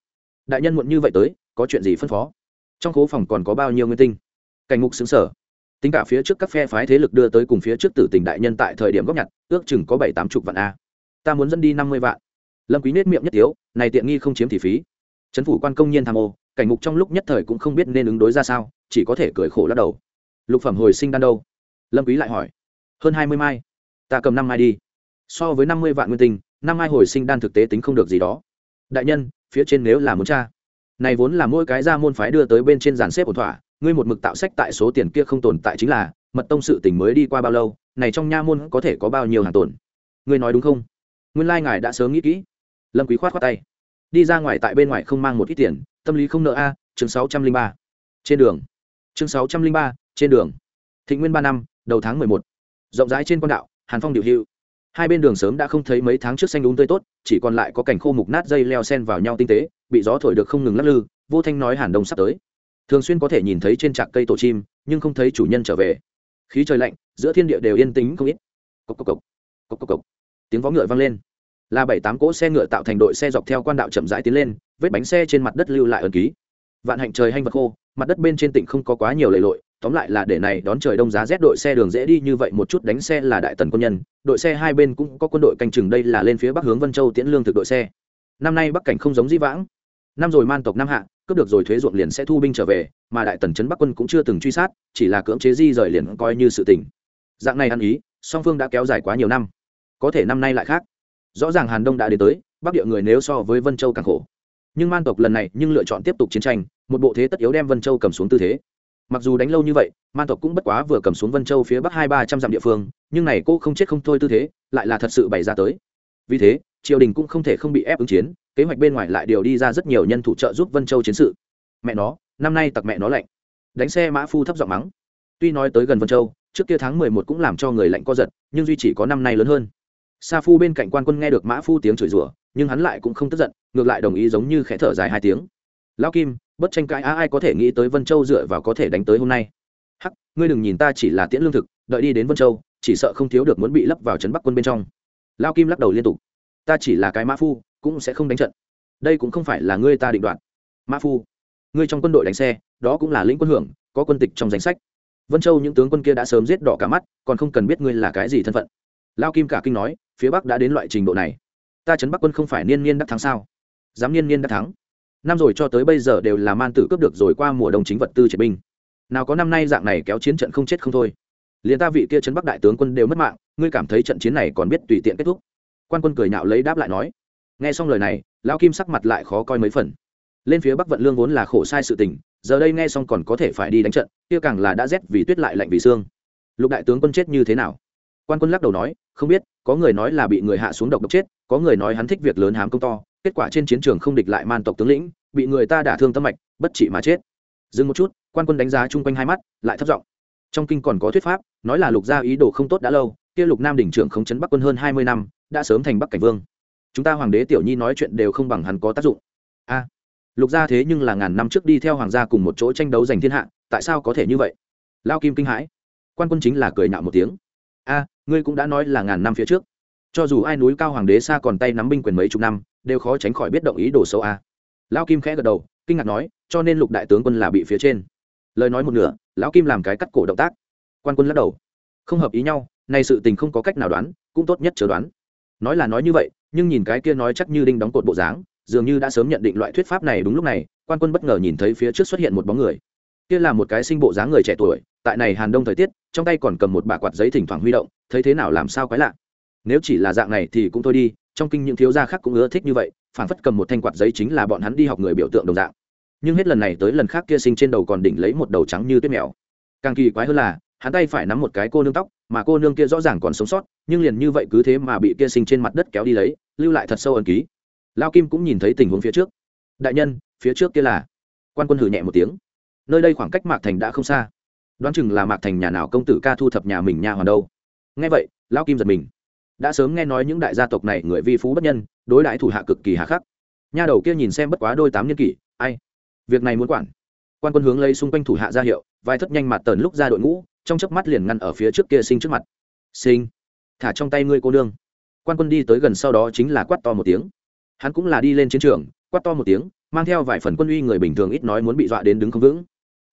Đại nhân muộn như vậy tới, có chuyện gì phân phó? Trong khố phòng còn có bao nhiêu nguyên tinh? Cảnh mục xứng sở tính cả phía trước các phe phái thế lực đưa tới cùng phía trước tử tình đại nhân tại thời điểm góp nhặt, ước chừng có bảy tám chục vạn a. Ta muốn dẫn đi năm mươi vạn. Lâm quý nết miệng nhất thiếu này tiện nghi không chiếm thì phí. Trấn phủ quan công nhiên tham ô, cảnh mục trong lúc nhất thời cũng không biết nên ứng đối ra sao chỉ có thể cười khổ lắc đầu. Lục phẩm hồi sinh đan đâu? Lâm quý lại hỏi. Hơn hai mươi mai. Ta cầm năm mai đi. So với năm mươi vạn nguyên tinh, năm mai hồi sinh đan thực tế tính không được gì đó. Đại nhân, phía trên nếu là muốn cha này vốn là mỗi cái ra môn phái đưa tới bên trên dàn xếp ổn thỏa, ngươi một mực tạo sách tại số tiền kia không tồn tại chính là, mật tông sự tình mới đi qua bao lâu, này trong nha môn có thể có bao nhiêu hàng tồn? Ngươi nói đúng không? Nguyên lai ngài đã sớm nghĩ kỹ. Lâm quý khoát khoát tay. Đi ra ngoài tại bên ngoài không mang một ít tiền, tâm lý không nợ a, chương sáu trăm linh ba. Trên đường chương sáu trăm linh ba, trên đường. Thịnh nguyên ba năm, đầu tháng mười một. Rộng rãi trên con đạo, hàn phong điều hưu hai bên đường sớm đã không thấy mấy tháng trước xanh đúng tươi tốt, chỉ còn lại có cảnh khô mục nát dây leo sen vào nhau tinh tế, bị gió thổi được không ngừng lắc lư, vô thanh nói hàn đông sắp tới. Thường xuyên có thể nhìn thấy trên trạc cây tổ chim, nhưng không thấy chủ nhân trở về. Khí trời lạnh, giữa thiên địa đều yên tĩnh không ít. Cốc cốc cốc. Cốc cốc cốc. tiếng vó ngựa vang lên. Là bảy tám cỗ xe ngựa tạo thành đội xe dọc theo quan đạo chậm rãi tiến lên, vết bánh xe trên mặt đất lưu lại ẩn ký vạn hạnh trời hanh vật khô, mặt đất bên trên tỉnh không có quá nhiều lầy lội, tóm lại là để này đón trời đông giá rét đội xe đường dễ đi như vậy một chút đánh xe là đại tần quân nhân, đội xe hai bên cũng có quân đội canh chừng đây là lên phía bắc hướng vân châu tiễn lương thực đội xe. Năm nay bắc cảnh không giống dĩ vãng. Năm rồi man tộc nam hạ, cướp được rồi thuế ruộng liền sẽ thu binh trở về, mà đại tần trấn bắc quân cũng chưa từng truy sát, chỉ là cưỡng chế di rời liền coi như sự tỉnh. Dạng này ăn ý, song phương đã kéo dài quá nhiều năm. Có thể năm nay lại khác. Rõ ràng hàn đông đã đến tới, bắc địa người nếu so với vân châu càng khổ nhưng man tộc lần này nhưng lựa chọn tiếp tục chiến tranh, một bộ thế tất yếu đem vân châu cầm xuống tư thế. Mặc dù đánh lâu như vậy, man tộc cũng bất quá vừa cầm xuống vân châu phía bắc hai ba trăm dặm địa phương, nhưng này cô không chết không thôi tư thế, lại là thật sự bày ra tới. Vì thế, triều đình cũng không thể không bị ép ứng chiến, kế hoạch bên ngoài lại điều đi ra rất nhiều nhân thủ trợ giúp vân châu chiến sự. Mẹ nó, năm nay tặc mẹ nó lạnh. Đánh xe mã phu thấp giọng mắng. Tuy nói tới gần vân châu, trước kia tháng mười một cũng làm cho người lạnh co giật, nhưng duy chỉ có năm nay lớn hơn. Sa phu bên cạnh quan quân nghe được mã phu tiếng chửi rủa nhưng hắn lại cũng không tức giận, ngược lại đồng ý giống như khẽ thở dài hai tiếng. Lao kim, bất tranh cãi á, ai có thể nghĩ tới vân châu dựa vào có thể đánh tới hôm nay? Hắc, ngươi đừng nhìn ta chỉ là tiễn lương thực, đợi đi đến vân châu, chỉ sợ không thiếu được muốn bị lấp vào trấn bắc quân bên trong. Lao kim lắc đầu liên tục. Ta chỉ là cái mã phu, cũng sẽ không đánh trận. Đây cũng không phải là ngươi ta định đoạt. Mã phu, ngươi trong quân đội đánh xe, đó cũng là lĩnh quân hưởng, có quân tịch trong danh sách. Vân châu những tướng quân kia đã sớm giết đỏ cả mắt, còn không cần biết ngươi là cái gì thân phận. Lao kim cả kinh nói, phía bắc đã đến loại trình độ này ta trấn bắc quân không phải niên niên đắc thắng sao? Dám niên niên đắc thắng? Năm rồi cho tới bây giờ đều là man tử cướp được rồi qua mùa đông chính vật tư triệt binh. Nào có năm nay dạng này kéo chiến trận không chết không thôi. Liền ta vị kia trấn bắc đại tướng quân đều mất mạng, ngươi cảm thấy trận chiến này còn biết tùy tiện kết thúc? Quan quân cười nhạo lấy đáp lại nói. Nghe xong lời này, lão kim sắc mặt lại khó coi mấy phần. Lên phía bắc vận lương vốn là khổ sai sự tình, giờ đây nghe xong còn có thể phải đi đánh trận, kia càng là đã rét vì tuyết lại lạnh vì xương. Lục đại tướng quân chết như thế nào? Quan quân lắc đầu nói, không biết, có người nói là bị người hạ xuống độc độc chết, có người nói hắn thích việc lớn hám công to, kết quả trên chiến trường không địch lại man tộc tướng lĩnh, bị người ta đả thương tâm mạch, bất trị mà chết. Dừng một chút, quan quân đánh giá chung quanh hai mắt, lại thất giọng. Trong kinh còn có thuyết pháp, nói là lục gia ý đồ không tốt đã lâu, kia lục nam đỉnh trưởng khống chấn bắc quân hơn hai mươi năm, đã sớm thành bắc cảnh vương. Chúng ta hoàng đế tiểu nhi nói chuyện đều không bằng hắn có tác dụng. A, lục gia thế nhưng là ngàn năm trước đi theo hoàng gia cùng một chỗ tranh đấu giành thiên hạ, tại sao có thể như vậy? Lao kim kinh hãi. Quan quân chính là cười nạo một tiếng. A ngươi cũng đã nói là ngàn năm phía trước. Cho dù ai núi cao hoàng đế xa còn tay nắm binh quyền mấy chục năm, đều khó tránh khỏi biết động ý đồ xấu a. Lão kim khẽ gật đầu, kinh ngạc nói, cho nên lục đại tướng quân là bị phía trên. Lời nói một nửa, lão kim làm cái cắt cổ động tác. Quan quân lắc đầu. Không hợp ý nhau, nay sự tình không có cách nào đoán, cũng tốt nhất chờ đoán. Nói là nói như vậy, nhưng nhìn cái kia nói chắc như đinh đóng cột bộ dáng, dường như đã sớm nhận định loại thuyết pháp này đúng lúc này, quan quân bất ngờ nhìn thấy phía trước xuất hiện một bóng người kia là một cái sinh bộ dáng người trẻ tuổi, tại này hàn đông thời tiết, trong tay còn cầm một bả quạt giấy thỉnh thoảng huy động, thấy thế nào làm sao quái lạ. Nếu chỉ là dạng này thì cũng thôi đi, trong kinh những thiếu gia khác cũng ưa thích như vậy phản phất cầm một thanh quạt giấy chính là bọn hắn đi học người biểu tượng đồng dạng. Nhưng hết lần này tới lần khác kia sinh trên đầu còn đỉnh lấy một đầu trắng như tuyết mèo. Càng kỳ quái hơn là, hắn tay phải nắm một cái cô nương tóc, mà cô nương kia rõ ràng còn sống sót, nhưng liền như vậy cứ thế mà bị kia sinh trên mặt đất kéo đi lấy, lưu lại thật sâu ẩn ký. Lao kim cũng nhìn thấy tình huống phía trước. Đại nhân, phía trước kia là. Quan quân hử nhẹ một tiếng nơi đây khoảng cách mạc thành đã không xa. Đoán chừng là mạc thành nhà nào công tử ca thu thập nhà mình nhà hoàn đâu. Nghe vậy, lão kim giật mình. Đã sớm nghe nói những đại gia tộc này người vi phú bất nhân, đối đãi thủ hạ cực kỳ hạ khắc. Nha đầu kia nhìn xem bất quá đôi tám niên kỷ, ai? Việc này muốn quản. Quan quân hướng lấy xung quanh thủ hạ ra hiệu, vai thất nhanh mặt tần lúc ra đội ngũ, trong chớp mắt liền ngăn ở phía trước kia sinh trước mặt. Sinh. Thả trong tay ngươi cô nương. Quan quân đi tới gần sau đó chính là quát to một tiếng. Hắn cũng là đi lên chiến trường, quát to một tiếng, mang theo vài phần quân uy người bình thường ít nói muốn bị dọa đến đứng không vững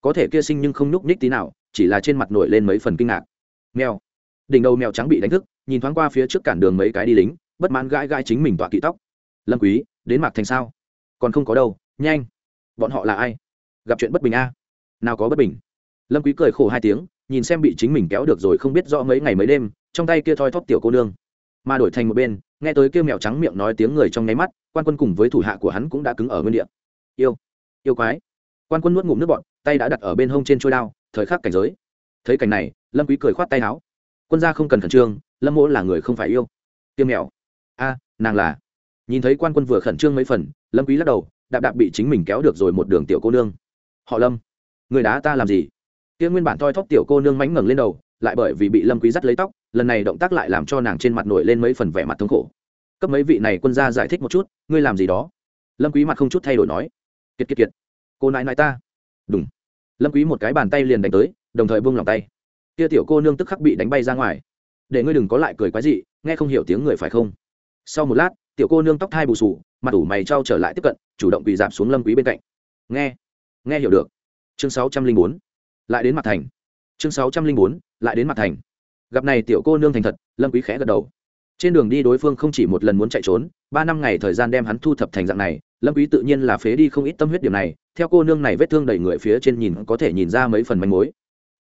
có thể kia sinh nhưng không nhúc nhích tí nào, chỉ là trên mặt nổi lên mấy phần kinh ngạc. Mèo. Đỉnh đầu mèo trắng bị đánh thức, nhìn thoáng qua phía trước cản đường mấy cái đi lính, bất mãn gãi gãi chính mình tọa kỵ tóc. Lâm quý, đến mạc thành sao? Còn không có đâu, nhanh. Bọn họ là ai? Gặp chuyện bất bình a. Nào có bất bình? Lâm quý cười khổ hai tiếng, nhìn xem bị chính mình kéo được rồi không biết rõ mấy ngày mấy đêm, trong tay kia thoi thóp tiểu cô nương. Mà đổi thành một bên, nghe tới kêu mèo trắng miệng nói tiếng người trong nháy mắt, quan quân cùng với thủ hạ của hắn cũng đã cứng ở nguyên địa. Yêu. Yêu quái quan quân nuốt ngụm nước bọn tay đã đặt ở bên hông trên trôi đao, thời khắc cảnh giới. Thấy cảnh này, lâm quý cười khoát tay áo. Quân gia không cần khẩn trương, lâm mỗ là người không phải yêu. Tiêm mèo. A, nàng là. Nhìn thấy quan quân vừa khẩn trương mấy phần, lâm quý lắc đầu, đạp đạp bị chính mình kéo được rồi một đường tiểu cô nương. Họ lâm, người đá ta làm gì? Kia nguyên bản thoi thóp tiểu cô nương mánh ngẩng lên đầu, lại bởi vì bị lâm quý dắt lấy tóc, lần này động tác lại làm cho nàng trên mặt nổi lên mấy phần vẻ mặt thống khổ. Cấp mấy vị này quân gia giải thích một chút, ngươi làm gì đó? Lâm quý mặt không chút thay đổi nói. Kiệt kiệt kiệt cô nãi nãi ta. Đúng lâm quý một cái bàn tay liền đánh tới, đồng thời buông lòng tay. Kia tiểu cô nương tức khắc bị đánh bay ra ngoài. Để ngươi đừng có lại cười quái dị, nghe không hiểu tiếng người phải không? Sau một lát, tiểu cô nương tóc thai bù sù mặt ủ mày trao trở lại tiếp cận, chủ động quỳ giảm xuống lâm quý bên cạnh. Nghe. Nghe hiểu được. Chương sáu trăm linh bốn. Lại đến mặt thành. Chương sáu trăm linh bốn, lại đến mặt thành. Gặp này tiểu cô nương thành thật, lâm quý khẽ gật đầu trên đường đi đối phương không chỉ một lần muốn chạy trốn, ba năm ngày thời gian đem hắn thu thập thành dạng này, lâm quý tự nhiên là phế đi không ít tâm huyết điểm này, theo cô nương này vết thương đầy người phía trên nhìn có thể nhìn ra mấy phần manh mối.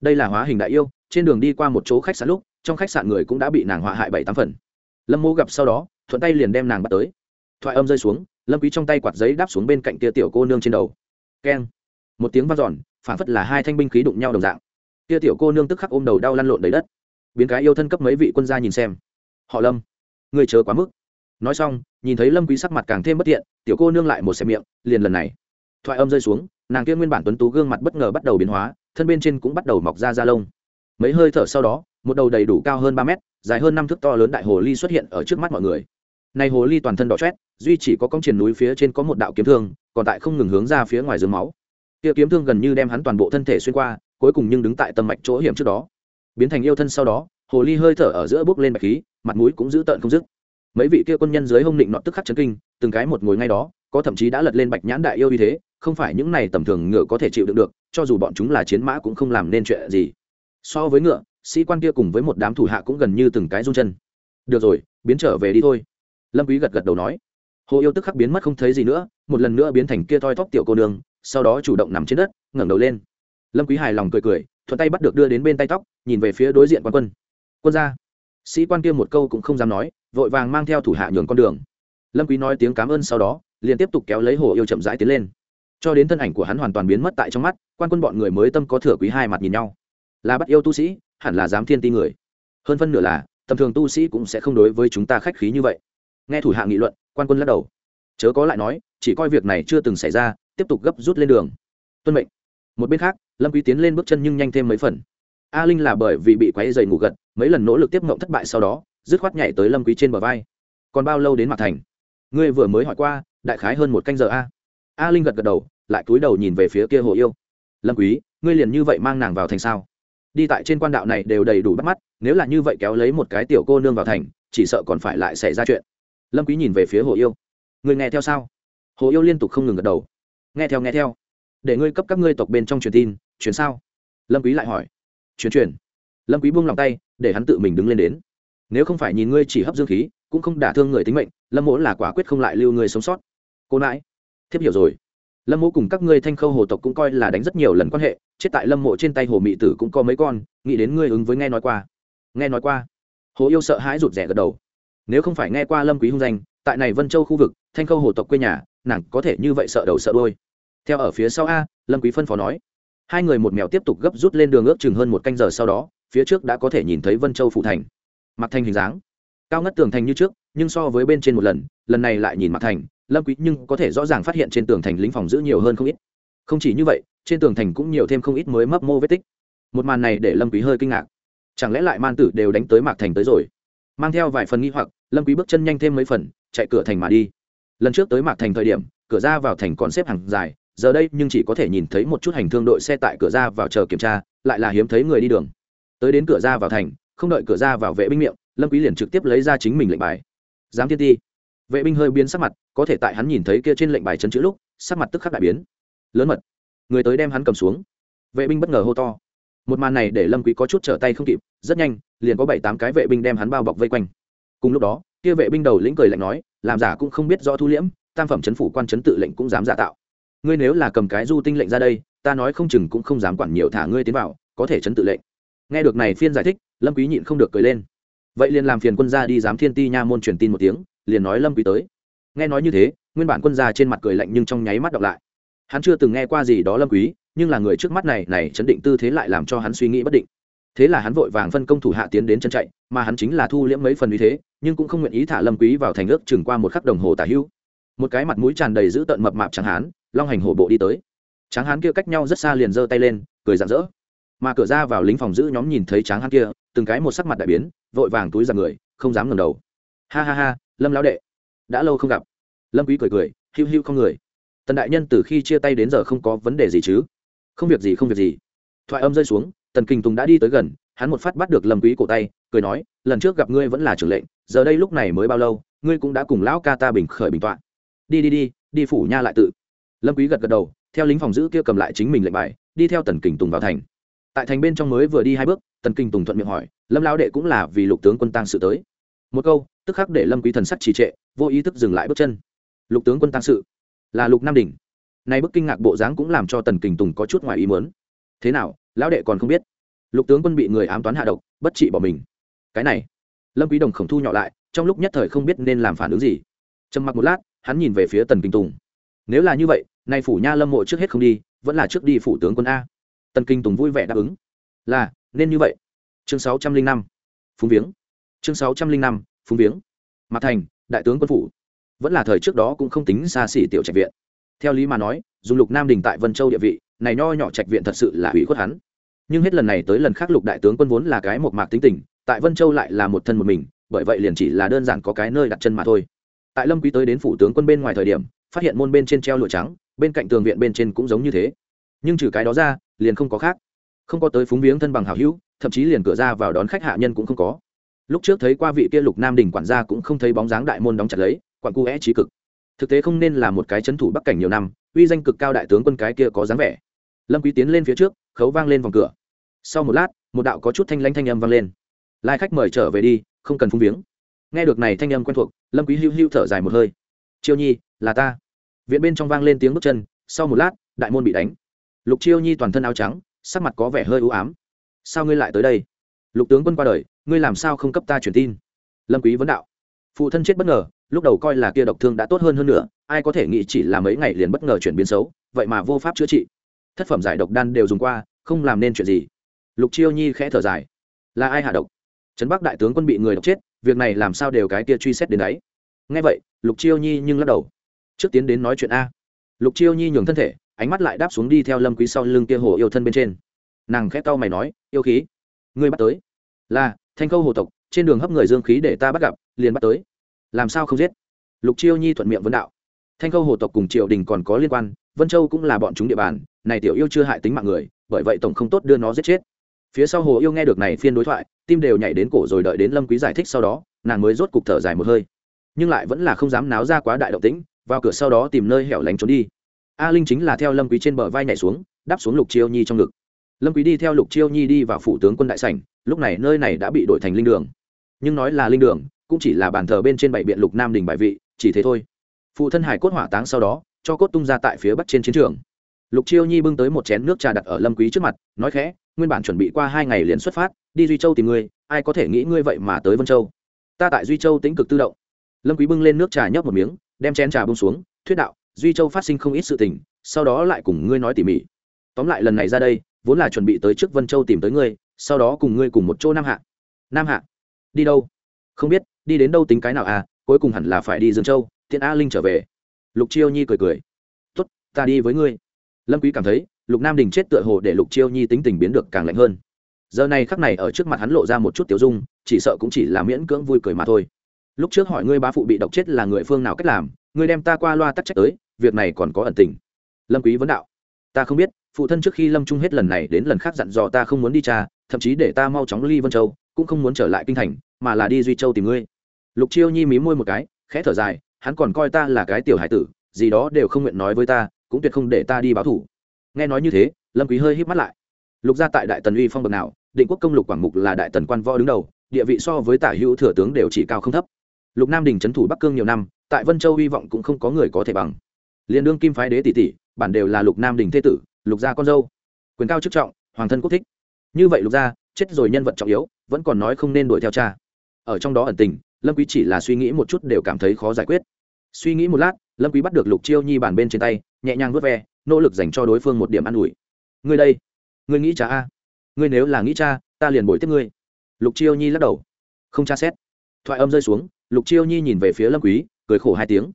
Đây là hóa hình đại yêu, trên đường đi qua một chỗ khách sạn lúc, trong khách sạn người cũng đã bị nàng họa hại bảy tám phần. Lâm mô gặp sau đó, thuận tay liền đem nàng bắt tới. Thoại âm rơi xuống, lâm quý trong tay quạt giấy đáp xuống bên cạnh kia tiểu cô nương trên đầu. Keng. Một tiếng vang dọn phản phất là hai thanh binh khí đụng nhau đồng dạng. Kia tiểu cô nương tức khắc ôm đầu đau lăn lộn đầy đất. Biến cái yêu thân cấp mấy vị quân gia nhìn xem họ lâm người chờ quá mức. Nói xong, nhìn thấy lâm quý sắc mặt càng thêm bất tiện tiểu cô nương lại một xem miệng, liền lần này. Thoại âm rơi xuống, nàng kia nguyên bản tuấn tú gương mặt bất ngờ bắt đầu biến hóa, thân bên trên cũng bắt đầu mọc ra da lông. Mấy hơi thở sau đó, một đầu đầy đủ cao hơn ba mét, dài hơn năm thước to lớn đại hồ ly xuất hiện ở trước mắt mọi người. Này hồ ly toàn thân đỏ chét duy chỉ có cong triển núi phía trên có một đạo kiếm thương, còn tại không ngừng hướng ra phía ngoài dưới máu. Kia kiếm thương gần như đem hắn toàn bộ thân thể xuyên qua, cuối cùng nhưng đứng tại tâm mạch chỗ hiểm trước đó. Biến thành yêu thân sau đó hồ ly hơi thở ở giữa bước lên bạch khí, mặt mũi cũng giữ tợn không dứt. Mấy vị kia quân nhân dưới hông định nọ tức khắc chấn kinh, từng cái một ngồi ngay đó, có thậm chí đã lật lên bạch nhãn đại yêu như thế, không phải những này tầm thường ngựa có thể chịu đựng được, cho dù bọn chúng là chiến mã cũng không làm nên chuyện gì. So với ngựa, sĩ quan kia cùng với một đám thủ hạ cũng gần như từng cái run chân. Được rồi, biến trở về đi thôi. Lâm quý gật gật đầu nói. Hồ yêu tức khắc biến mất không thấy gì nữa, một lần nữa biến thành kia thoi thóp tiểu cô nương, sau đó chủ động nằm trên đất, ngẩng đầu lên. Lâm quý hài lòng cười cười, thuận tay bắt được đưa đến bên tay tóc, nhìn về phía đối diện quan quân quân gia. Sĩ quan kia một câu cũng không dám nói, vội vàng mang theo thủ hạ nhường con đường. Lâm quý nói tiếng cảm ơn sau đó, liền tiếp tục kéo lấy hồ yêu chậm rãi tiến lên. Cho đến thân ảnh của hắn hoàn toàn biến mất tại trong mắt, quan quân bọn người mới tâm có thừa quý hai mặt nhìn nhau. Là bắt yêu tu sĩ, hẳn là dám thiên ti người. Hơn phân nửa là, tầm thường tu sĩ cũng sẽ không đối với chúng ta khách khí như vậy. Nghe thủ hạ nghị luận, quan quân lắc đầu. Chớ có lại nói, chỉ coi việc này chưa từng xảy ra, tiếp tục gấp rút lên đường. Tuân mệnh. Một bên khác, lâm quý tiến lên bước chân nhưng nhanh thêm mấy phần a linh là bởi vì bị quấy dày ngủ gật, mấy lần nỗ lực tiếp ngộng thất bại sau đó, dứt khoát nhảy tới lâm quý trên bờ vai. Còn bao lâu đến mặt thành? Ngươi vừa mới hỏi qua, đại khái hơn một canh giờ a. A linh gật gật đầu, lại cúi đầu nhìn về phía kia hồ yêu. Lâm quý, ngươi liền như vậy mang nàng vào thành sao? Đi tại trên quan đạo này đều đầy đủ bắt mắt, nếu là như vậy kéo lấy một cái tiểu cô nương vào thành, chỉ sợ còn phải lại xảy ra chuyện. Lâm quý nhìn về phía hồ yêu. Ngươi nghe theo sao? Hồ yêu liên tục không ngừng gật đầu. Nghe theo nghe theo. Để ngươi cấp các ngươi tộc bên trong truyền tin, truyền sao? Lâm quý lại hỏi truyền truyền lâm quý buông lòng tay, để hắn tự mình đứng lên đến. Nếu không phải nhìn ngươi chỉ hấp dương khí, cũng không đả thương người tính mệnh, lâm mỗ là quả quyết không lại lưu người sống sót. Cô nãi, thiếp hiểu rồi. Lâm mỗ cùng các ngươi thanh khâu hồ tộc cũng coi là đánh rất nhiều lần quan hệ, chết tại lâm mộ trên tay hồ mị tử cũng có mấy con, nghĩ đến ngươi ứng với nghe nói qua. Nghe nói qua. Hồ yêu sợ hãi rụt rẻ gật đầu. Nếu không phải nghe qua lâm quý hung danh, tại này vân châu khu vực, thanh khâu hồ tộc quê nhà, nàng có thể như vậy sợ đầu sợ đôi theo ở phía sau a, lâm quý phân phó nói hai người một mèo tiếp tục gấp rút lên đường ước chừng hơn một canh giờ sau đó, phía trước đã có thể nhìn thấy vân châu phụ thành. Mặc thành hình dáng. Cao ngất tường thành như trước, nhưng so với bên trên một lần lần này lại nhìn mặc thành, lâm quý nhưng có thể rõ ràng phát hiện trên tường thành lính phòng giữ nhiều hơn không ít. Không chỉ như vậy, trên tường thành cũng nhiều thêm không ít mới mấp mô vết tích. Một màn này để lâm quý hơi kinh ngạc. Chẳng lẽ lại man tử đều đánh tới mạc thành tới rồi? Mang theo vài phần nghi hoặc, lâm quý bước chân nhanh thêm mấy phần, chạy cửa thành mà đi. Lần trước tới mạc thành thời điểm, cửa ra vào thành còn xếp hàng dài giờ đây nhưng chỉ có thể nhìn thấy một chút hành thương đội xe tại cửa ra vào chờ kiểm tra, lại là hiếm thấy người đi đường. Tới đến cửa ra vào thành, không đợi cửa ra vào vệ binh miệng, lâm quý liền trực tiếp lấy ra chính mình lệnh bài. Giám thiên ti. Vệ binh hơi biến sắc mặt, có thể tại hắn nhìn thấy kia trên lệnh bài chấn chữ lúc, sắc mặt tức khắc đại biến. Lớn mật. Người tới đem hắn cầm xuống. Vệ binh bất ngờ hô to. Một màn này để lâm quý có chút trở tay không kịp, rất nhanh, liền có bảy tám cái vệ binh đem hắn bao bọc vây quanh. Cùng lúc đó, kia vệ binh đầu lĩnh cười lạnh nói, làm giả cũng không biết rõ thu liễm, tam phẩm chấn phủ quan chấn tự lệnh cũng dám giả tạo ngươi nếu là cầm cái du tinh lệnh ra đây, ta nói không chừng cũng không dám quản nhiều thả ngươi tiến vào, có thể chấn tự lệnh. Nghe được này phiên giải thích, lâm quý nhịn không được cười lên. Vậy liền làm phiền quân gia đi giám thiên ti nha môn truyền tin một tiếng, liền nói lâm quý tới. Nghe nói như thế, nguyên bản quân gia trên mặt cười lạnh nhưng trong nháy mắt đọc lại. Hắn chưa từng nghe qua gì đó lâm quý, nhưng là người trước mắt này này chấn định tư thế lại làm cho hắn suy nghĩ bất định. Thế là hắn vội vàng phân công thủ hạ tiến đến chân chạy, mà hắn chính là thu liễm mấy phần uy thế, nhưng cũng không nguyện ý thả lâm quý vào thành ước chừng qua một khắc đồng hồ tả hữu. Một cái mặt mũi tràn đầy dữ tợn mập mạp chẳng hán long hành hổ bộ đi tới. Tráng hán kia cách nhau rất xa liền giơ tay lên, cười rạng rỡ. Mà cửa ra vào lính phòng giữ nhóm nhìn thấy tráng hán kia, từng cái một sắc mặt đại biến, vội vàng túi ra người, không dám ngẩng đầu. Ha ha ha, lâm lão đệ, đã lâu không gặp. Lâm quý cười cười, hiu hiu không người. Tần đại nhân từ khi chia tay đến giờ không có vấn đề gì chứ? Không việc gì, không việc gì. Thoại âm rơi xuống, tần kinh tùng đã đi tới gần, hắn một phát bắt được lâm quý cổ tay, cười nói, lần trước gặp ngươi vẫn là trưởng lệnh, giờ đây lúc này mới bao lâu, ngươi cũng đã cùng lão ca ta bình khởi bình toạn đi đi đi đi phủ nha lại tự lâm quý gật gật đầu, theo lính phòng giữ kia cầm lại chính mình lệnh bài, đi theo tần Kình tùng vào thành. Tại thành bên trong mới vừa đi hai bước, tần Kình tùng thuận miệng hỏi, lâm lão đệ cũng là vì lục tướng quân tăng sự tới? Một câu, tức khắc để lâm quý thần sắc trì trệ, vô ý thức dừng lại bước chân. Lục tướng quân tăng sự là lục nam đỉnh. Nay bức kinh ngạc bộ dáng cũng làm cho tần kình tùng có chút ngoài ý muốn. Thế nào, lão đệ còn không biết? Lục tướng quân bị người ám toán hạ độc, bất trị bỏ mình. Cái này. Lâm quý đồng khổng thu nhỏ lại, trong lúc nhất thời không biết nên làm phản ứng gì. Trầm mặc một lát, hắn nhìn về phía tần Kình tùng. Nếu là như vậy nay phủ nha lâm mộ trước hết không đi, vẫn là trước đi phủ tướng quân a. Tần kinh tùng vui vẻ đáp ứng. Là, nên như vậy. Chương sáu trăm linh năm. Phúng viếng. Chương sáu trăm linh năm, phúng viếng. Mặt thành, đại tướng quân phủ. Vẫn là thời trước đó cũng không tính xa xỉ tiểu trạch viện. Theo lý mà nói, dùng lục nam đình tại vân châu địa vị, này nho nhỏ trạch viện thật sự là hủy khuất hắn. Nhưng hết lần này tới lần khác lục đại tướng quân vốn là cái một mạc tính tình, tại vân châu lại là một thân một mình, bởi vậy liền chỉ là đơn giản có cái nơi đặt chân mà thôi. Tại lâm quý tới đến phủ tướng quân bên ngoài thời điểm, phát hiện môn bên trên treo lụa trắng bên cạnh tường viện bên trên cũng giống như thế. Nhưng trừ cái đó ra, liền không có khác. Không có tới phúng viếng thân bằng hảo hữu, thậm chí liền cửa ra vào đón khách hạ nhân cũng không có. Lúc trước thấy qua vị kia lục nam đình quản gia cũng không thấy bóng dáng đại môn đóng chặt lấy quản cu é trí cực. Thực tế không nên là một cái chấn thủ bắc cảnh nhiều năm, uy danh cực cao đại tướng quân cái kia có dáng vẻ. Lâm quý tiến lên phía trước, khấu vang lên vòng cửa. Sau một lát, một đạo có chút thanh lãnh thanh âm vang lên. Lai khách mời trở về đi, không cần phung viếng. Nghe được này thanh âm quen thuộc, lâm quý hưu hưu thở dài một hơi. Chiêu nhi, là ta viện bên trong vang lên tiếng bước chân, sau một lát, đại môn bị đánh. Lục chiêu nhi toàn thân áo trắng, sắc mặt có vẻ hơi u ám. Sao ngươi lại tới đây? Lục tướng quân qua đời, ngươi làm sao không cấp ta truyền tin? Lâm quý vấn đạo. Phụ thân chết bất ngờ, lúc đầu coi là kia độc thương đã tốt hơn hơn nữa, ai có thể nghĩ chỉ là mấy ngày liền bất ngờ chuyển biến xấu, vậy mà vô pháp chữa trị. Thất phẩm giải độc đan đều dùng qua, không làm nên chuyện gì. Lục chiêu nhi khẽ thở dài. Là ai hạ độc? Trấn bắc đại tướng quân bị người độc chết, việc này làm sao đều cái kia truy xét đến đấy. Nghe vậy, lục chiêu nhi nhưng lắc đầu trước tiến đến nói chuyện a. Lục chiêu nhi nhường thân thể, ánh mắt lại đáp xuống đi theo lâm quý sau lưng kia hồ yêu thân bên trên. Nàng khẽ cau mày nói, yêu khí, ngươi bắt tới. Là, thanh câu hồ tộc, trên đường hấp người dương khí để ta bắt gặp, liền bắt tới. Làm sao không giết? Lục chiêu nhi thuận miệng vấn đạo. Thanh câu hồ tộc cùng triều đình còn có liên quan, vân châu cũng là bọn chúng địa bàn, này tiểu yêu chưa hại tính mạng người, bởi vậy tổng không tốt đưa nó giết chết. Phía sau hồ yêu nghe được này phiên đối thoại, tim đều nhảy đến cổ rồi đợi đến lâm quý giải thích sau đó, nàng mới rốt cục thở dài một hơi. Nhưng lại vẫn là không dám náo ra quá đại động tĩnh vào cửa sau đó tìm nơi hẻo lánh trốn đi. A linh chính là theo lâm quý trên bờ vai nhảy xuống, đáp xuống lục chiêu nhi trong ngực. Lâm quý đi theo lục chiêu nhi đi vào phủ tướng quân đại sảnh, lúc này nơi này đã bị đổi thành linh đường. Nhưng nói là linh đường, cũng chỉ là bàn thờ bên trên bảy biện lục nam đình bài vị, chỉ thế thôi. Phụ thân hải cốt hỏa táng sau đó, cho cốt tung ra tại phía bắc trên chiến trường. Lục chiêu nhi bưng tới một chén nước trà đặt ở lâm quý trước mặt, nói khẽ, nguyên bản chuẩn bị qua hai ngày liền xuất phát, đi duy châu tìm ngươi, ai có thể nghĩ ngươi vậy mà tới vân châu? Ta tại duy châu tĩnh cực tự động. Lâm quý bưng lên nước trà nhấp một miếng đem chén trà bông xuống, thuyết đạo, duy châu phát sinh không ít sự tình, sau đó lại cùng ngươi nói tỉ mỉ. Tóm lại lần này ra đây, vốn là chuẩn bị tới trước vân châu tìm tới ngươi, sau đó cùng ngươi cùng một chỗ nam hạ. Nam hạ? Đi đâu? Không biết, đi đến đâu tính cái nào à cuối cùng hẳn là phải đi dương châu tiện a linh trở về. Lục chiêu nhi cười cười. Tốt, ta đi với ngươi. Lâm quý cảm thấy, lục nam đình chết tựa hồ để lục chiêu nhi tính tình biến được càng lạnh hơn. Giờ này khắc này ở trước mặt hắn lộ ra một chút tiểu dung, chỉ sợ cũng chỉ là miễn cưỡng vui cười mà thôi lúc trước hỏi ngươi bá phụ bị độc chết là người phương nào cách làm, ngươi đem ta qua loa tắc trách tới, việc này còn có ẩn tình. Lâm quý vấn đạo. Ta không biết, phụ thân trước khi lâm trung hết lần này đến lần khác dặn dò ta không muốn đi cha, thậm chí để ta mau chóng ly vân châu, cũng không muốn trở lại kinh thành, mà là đi duy châu tìm ngươi. Lục chiêu nhi mí môi một cái, khẽ thở dài, hắn còn coi ta là cái tiểu hải tử, gì đó đều không nguyện nói với ta, cũng tuyệt không để ta đi báo thủ. Nghe nói như thế, lâm quý hơi híp mắt lại. Lục gia tại đại tần uy phong bậc nào, định quốc công lục quảng mục là đại tần quan võ đứng đầu, địa vị so với tả hữu thừa tướng đều chỉ cao không thấp lục nam đình trấn thủ bắc cương nhiều năm, tại vân châu hy vọng cũng không có người có thể bằng. Liên đương kim phái đế tỷ tỷ, bản đều là lục nam đình thế tử, lục gia con dâu. Quyền cao chức trọng, hoàng thân quốc thích. Như vậy lục gia, chết rồi nhân vật trọng yếu, vẫn còn nói không nên đuổi theo cha. Ở trong đó ẩn tình, lâm quý chỉ là suy nghĩ một chút đều cảm thấy khó giải quyết. Suy nghĩ một lát, lâm quý bắt được lục chiêu nhi bàn bên trên tay, nhẹ nhàng vớt ve, nỗ lực dành cho đối phương một điểm an ủi. Ngươi đây, ngươi nghĩ cha a? Ngươi nếu là nghĩ cha, ta liền bồi tiếp ngươi. Lục chiêu nhi lắc đầu. Không tra xét. Thoại âm rơi xuống lục chiêu nhi nhìn về phía lâm quý, cười khổ hai tiếng.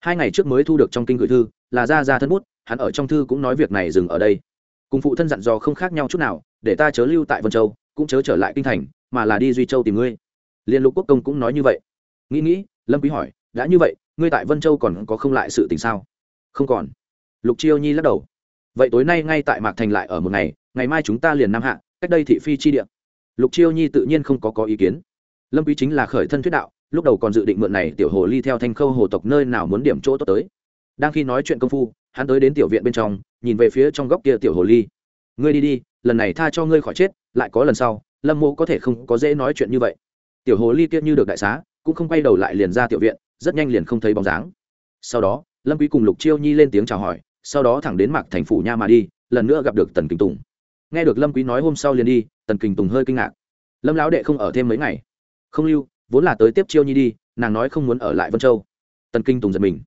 Hai ngày trước mới thu được trong kinh gửi thư, là ra ra thân bút, hắn ở trong thư cũng nói việc này dừng ở đây. Cùng phụ thân dặn dò không khác nhau chút nào, để ta chớ lưu tại vân châu, cũng chớ trở lại kinh thành, mà là đi duy châu tìm ngươi. Liên lục quốc công cũng nói như vậy. Nghĩ nghĩ, lâm quý hỏi, đã như vậy, ngươi tại vân châu còn có không lại sự tình sao? Không còn. Lục chiêu nhi lắc đầu. Vậy tối nay ngay tại mạc thành lại ở một ngày ngày mai chúng ta liền nam hạ, cách đây thị phi chi địa. Lục chiêu nhi tự nhiên không có có ý kiến. Lâm quý chính là khởi thân thuyết đạo lúc đầu còn dự định mượn này tiểu hồ ly theo thanh khâu hồ tộc nơi nào muốn điểm chỗ tốt tới. Đang khi nói chuyện công phu, hắn tới đến tiểu viện bên trong, nhìn về phía trong góc kia tiểu hồ ly. Ngươi đi đi, lần này tha cho ngươi khỏi chết, lại có lần sau, lâm mô có thể không có dễ nói chuyện như vậy. Tiểu hồ ly kia như được đại xá, cũng không quay đầu lại liền ra tiểu viện, rất nhanh liền không thấy bóng dáng. Sau đó, lâm quý cùng lục chiêu nhi lên tiếng chào hỏi, sau đó thẳng đến mạc thành phủ nha mà đi, lần nữa gặp được tần kinh tùng. Nghe được lâm quý nói hôm sau liền đi, tần kinh tùng hơi kinh ngạc. Lâm lão đệ không ở thêm mấy ngày? Không lưu vốn là tới tiếp chiêu nhi đi, nàng nói không muốn ở lại vân châu. Tần kinh tùng giật mình.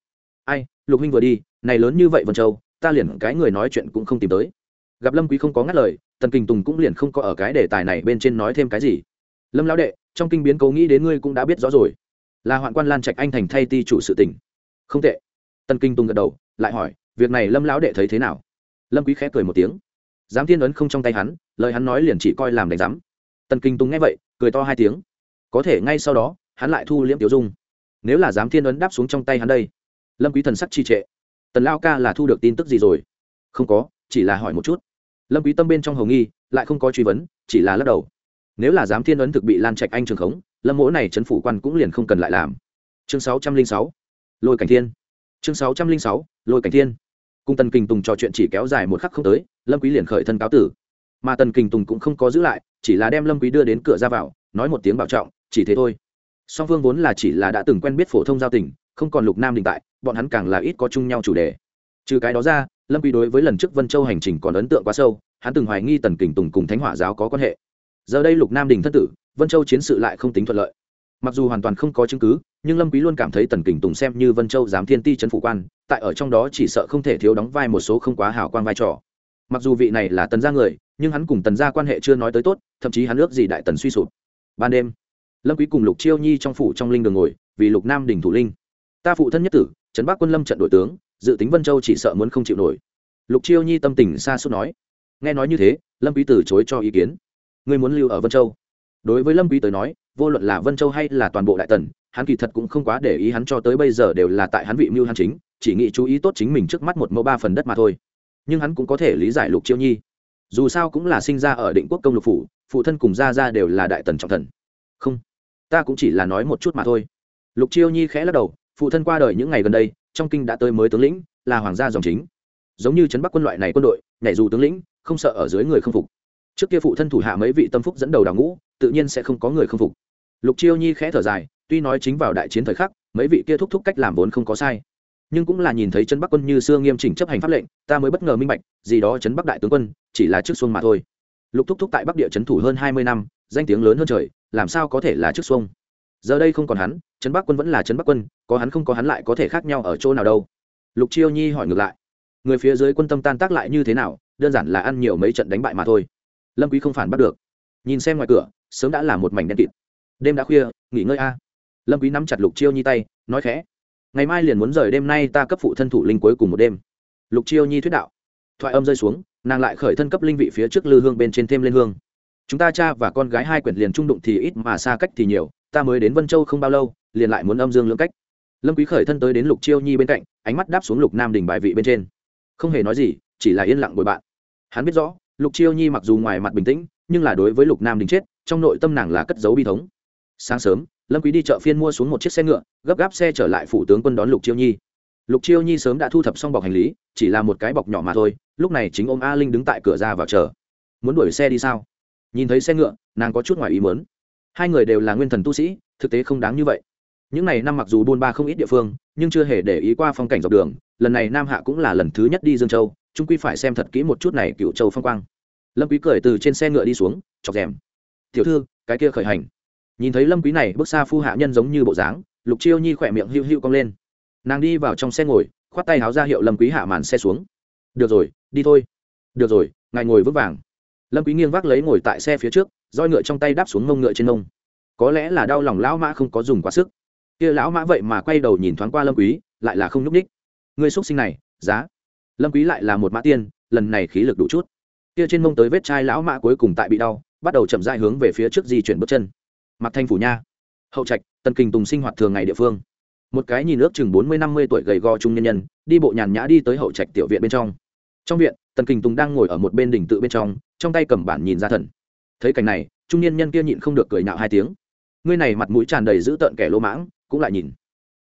Ai, lục huynh vừa đi, này lớn như vậy vân châu, ta liền cái người nói chuyện cũng không tìm tới. Gặp lâm quý không có ngắt lời, tần kinh tùng cũng liền không có ở cái đề tài này bên trên nói thêm cái gì. Lâm lão đệ, trong kinh biến cố nghĩ đến ngươi cũng đã biết rõ rồi. Là hoạn quan lan trạch anh thành thay ti chủ sự tình. Không tệ. Tần kinh tùng gật đầu, lại hỏi, việc này lâm lão đệ thấy thế nào? Lâm quý khẽ cười một tiếng. Giám thiên ấn không trong tay hắn, lời hắn nói liền chỉ coi làm đánh giám. Tần kinh tùng nghe vậy, cười to hai tiếng có thể ngay sau đó, hắn lại thu liễm tiểu dung. Nếu là giám thiên ấn đáp xuống trong tay hắn đây, lâm quý thần sắc trì trệ. Tần lao ca là thu được tin tức gì rồi? Không có, chỉ là hỏi một chút. Lâm quý tâm bên trong hầu nghi, lại không có truy vấn, chỉ là lắc đầu. Nếu là giám thiên ấn thực bị lan trạch anh trường khống, lâm mỗ này chấn phủ quan cũng liền không cần lại làm. Chương sáu trăm linh sáu, lôi cảnh thiên. Chương sáu trăm linh sáu, lôi cảnh thiên. Cùng tần kình tùng trò chuyện chỉ kéo dài một khắc không tới, lâm quý liền khởi thân cáo tử. Mà tần kình tùng cũng không có giữ lại, chỉ là đem lâm quý đưa đến cửa ra vào, nói một tiếng bảo trọng chỉ thế thôi. Song phương vốn là chỉ là đã từng quen biết phổ thông giao tình, không còn lục nam đình tại, bọn hắn càng là ít có chung nhau chủ đề. Trừ cái đó ra, lâm quý đối với lần trước vân châu hành trình còn ấn tượng quá sâu, hắn từng hoài nghi tần kình tùng cùng thánh hỏa giáo có quan hệ. Giờ đây lục nam đình thân tử, vân châu chiến sự lại không tính thuận lợi. Mặc dù hoàn toàn không có chứng cứ, nhưng lâm quý luôn cảm thấy tần kình tùng xem như vân châu giám thiên ti chấn phủ quan, tại ở trong đó chỉ sợ không thể thiếu đóng vai một số không quá hảo quan vai trò. Mặc dù vị này là tần gia người, nhưng hắn cùng tần gia quan hệ chưa nói tới tốt, thậm chí hắn ước gì đại tần suy sụp. Ban đêm lâm quý cùng lục chiêu nhi trong phủ trong linh đường ngồi, vì lục nam đình thủ linh. Ta phụ thân nhất tử, trấn bắc quân lâm trận đội tướng, dự tính vân châu chỉ sợ muốn không chịu nổi. Lục chiêu nhi tâm tình xa suốt nói. Nghe nói như thế, lâm quý từ chối cho ý kiến. Ngươi muốn lưu ở vân châu? Đối với lâm quý tới nói, vô luận là vân châu hay là toàn bộ đại tần, hắn kỳ thật cũng không quá để ý hắn cho tới bây giờ đều là tại hắn vị mưu hắn chính, chỉ nghĩ chú ý tốt chính mình trước mắt một mẫu ba phần đất mà thôi. Nhưng hắn cũng có thể lý giải lục chiêu nhi. Dù sao cũng là sinh ra ở định quốc công lục phủ, phụ thân cùng gia gia đều là đại tần trọng thần. Không ta cũng chỉ là nói một chút mà thôi. Lục chiêu nhi khẽ lắc đầu, phụ thân qua đời những ngày gần đây, trong kinh đã tới mới tướng lĩnh, là hoàng gia dòng chính. Giống như trấn bắc quân loại này quân đội, nhảy dù tướng lĩnh, không sợ ở dưới người không phục. Trước kia phụ thân thủ hạ mấy vị tâm phúc dẫn đầu đào ngũ, tự nhiên sẽ không có người không phục. Lục chiêu nhi khẽ thở dài, tuy nói chính vào đại chiến thời khắc, mấy vị kia thúc thúc cách làm vốn không có sai. Nhưng cũng là nhìn thấy trấn bắc quân như xưa nghiêm chỉnh chấp hành pháp lệnh, ta mới bất ngờ minh bạch, gì đó trấn bắc đại tướng quân, chỉ là trước xuông mà thôi. Lục thúc thúc tại bắc địa trấn thủ hơn hai mươi năm, danh tiếng lớn hơn trời làm sao có thể là trước xuông? Giờ đây không còn hắn, trấn bắc quân vẫn là trấn bắc quân, có hắn không có hắn lại có thể khác nhau ở chỗ nào đâu. Lục chiêu nhi hỏi ngược lại, người phía dưới quân tâm tan tác lại như thế nào, đơn giản là ăn nhiều mấy trận đánh bại mà thôi. Lâm quý không phản bắt được. Nhìn xem ngoài cửa, sớm đã là một mảnh đen kịt. Đêm đã khuya, nghỉ ngơi a. Lâm quý nắm chặt lục chiêu nhi tay, nói khẽ, ngày mai liền muốn rời đêm nay ta cấp phụ thân thủ linh cuối cùng một đêm. Lục chiêu nhi thuyết đạo. Thoại âm rơi xuống, nàng lại khởi thân cấp linh vị phía trước lư hương bên trên thêm lên hương chúng ta cha và con gái hai quyển liền trung đụng thì ít mà xa cách thì nhiều, ta mới đến vân châu không bao lâu, liền lại muốn âm dương lưỡng cách. Lâm quý khởi thân tới đến lục chiêu nhi bên cạnh, ánh mắt đáp xuống lục nam đình bài vị bên trên. Không hề nói gì, chỉ là yên lặng bồi bạn. Hắn biết rõ, lục chiêu nhi mặc dù ngoài mặt bình tĩnh, nhưng là đối với lục nam đình chết, trong nội tâm nàng là cất giấu bi thống. Sáng sớm, lâm quý đi chợ phiên mua xuống một chiếc xe ngựa, gấp gáp xe trở lại phủ tướng quân đón lục chiêu nhi. Lục chiêu nhi sớm đã thu thập xong bọc hành lý, chỉ là một cái bọc nhỏ mà thôi, lúc này chính ôm a linh đứng tại cửa ra vào chờ. Muốn đuổi xe đi sao? Nhìn thấy xe ngựa, nàng có chút ngoài ý muốn. Hai người đều là nguyên thần tu sĩ, thực tế không đáng như vậy. Những n à y năm mặc dù buôn ba không ít địa phương, nhưng chưa hề để ý qua phong cảnh dọc đường. Lần này nam hạ cũng là lần thứ nhất đi dương châu trung quy phải xem thật kỹ một chút này cựu châu phong quang. Lâm quý cười từ trên xe ngựa đi xuống, chọc rèm. Tiểu thư, cái kia khởi hành. Nhìn thấy lâm quý này, bước xa phu hạ nhân giống như bộ dáng, lục chiêu nhi khỏe miệng hưu hưu cong lên. Nàng đi vào trong xe ngồi, khoát tay háo ra hiệu lâm quý hạ màn xe xuống. Được rồi, đi thôi. Được rồi, ngài ngồi vững vàng lâm quý nghiêng vác lấy ngồi tại xe phía trước, roi ngựa trong tay đáp xuống mông ngựa trên mông. Có lẽ là đau lòng lão mã không có dùng quá sức. Kia lão mã vậy mà quay đầu nhìn thoáng qua lâm quý, lại là không nhúc ních người xuất sinh này, giá. Lâm quý lại là một mã tiên, lần này khí lực đủ chút. Kia trên mông tới vết chai lão mã cuối cùng tại bị đau, bắt đầu chậm rãi hướng về phía trước di chuyển bước chân. Mặc thanh phủ nha. Hậu trạch tần kinh tùng sinh hoạt thường ngày địa phương. Một cái nhìn ước chừng bốn mươi năm mươi tuổi gầy gò trung nhân nhân, đi bộ nhàn nhã đi tới hậu trạch tiểu viện bên trong. Trong viện tần kinh tùng đang ngồi ở một bên đỉnh tự bên trong trong tay cầm bản nhìn ra thần. Thấy cảnh này, trung niên nhân kia nhịn không được cười nạo hai tiếng. Ngươi này mặt mũi tràn đầy dữ tợn kẻ lỗ mãng, cũng lại nhìn.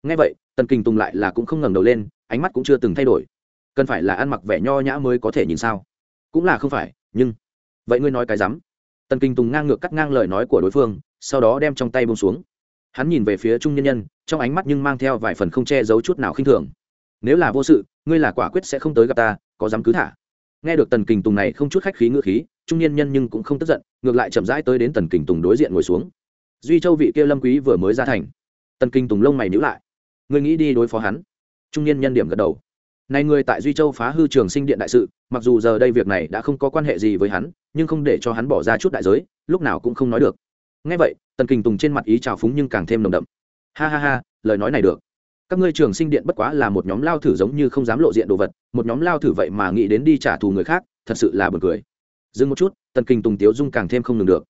Ngay vậy, tần kinh tùng lại là cũng không ngẩng đầu lên, ánh mắt cũng chưa từng thay đổi. Cần phải là ăn mặc vẻ nho nhã mới có thể nhìn sao? Cũng là không phải, nhưng vậy ngươi nói cái rắm. Tần kinh tùng ngang ngược cắt ngang lời nói của đối phương, sau đó đem trong tay bông xuống. Hắn nhìn về phía trung nhân nhân, trong ánh mắt nhưng mang theo vài phần không che giấu chút nào khinh thường. Nếu là vô sự, ngươi là quả quyết sẽ không tới gặp ta, có dám cứ thả nghe được tần kình tùng này không chút khách khí ngựa khí, trung niên nhân nhưng cũng không tức giận, ngược lại chậm rãi tới đến tần kình tùng đối diện ngồi xuống. Duy châu vị kia lâm quý vừa mới ra thành. Tần kình tùng lông mày nhíu lại. Ngươi nghĩ đi đối phó hắn? Trung niên nhân điểm gật đầu. Này người tại duy châu phá hư trường sinh điện đại sự, mặc dù giờ đây việc này đã không có quan hệ gì với hắn, nhưng không để cho hắn bỏ ra chút đại giới, lúc nào cũng không nói được. Ngay vậy, tần kình tùng trên mặt ý trào phúng nhưng càng thêm nồng đậm. Ha ha ha, lời nói này được các ngươi trường sinh điện bất quá là một nhóm lao thử giống như không dám lộ diện đồ vật, một nhóm lao thử vậy mà nghĩ đến đi trả thù người khác, thật sự là buồn cười. Dừng một chút, tần kinh tùng tiếu dung càng thêm không ngừng được.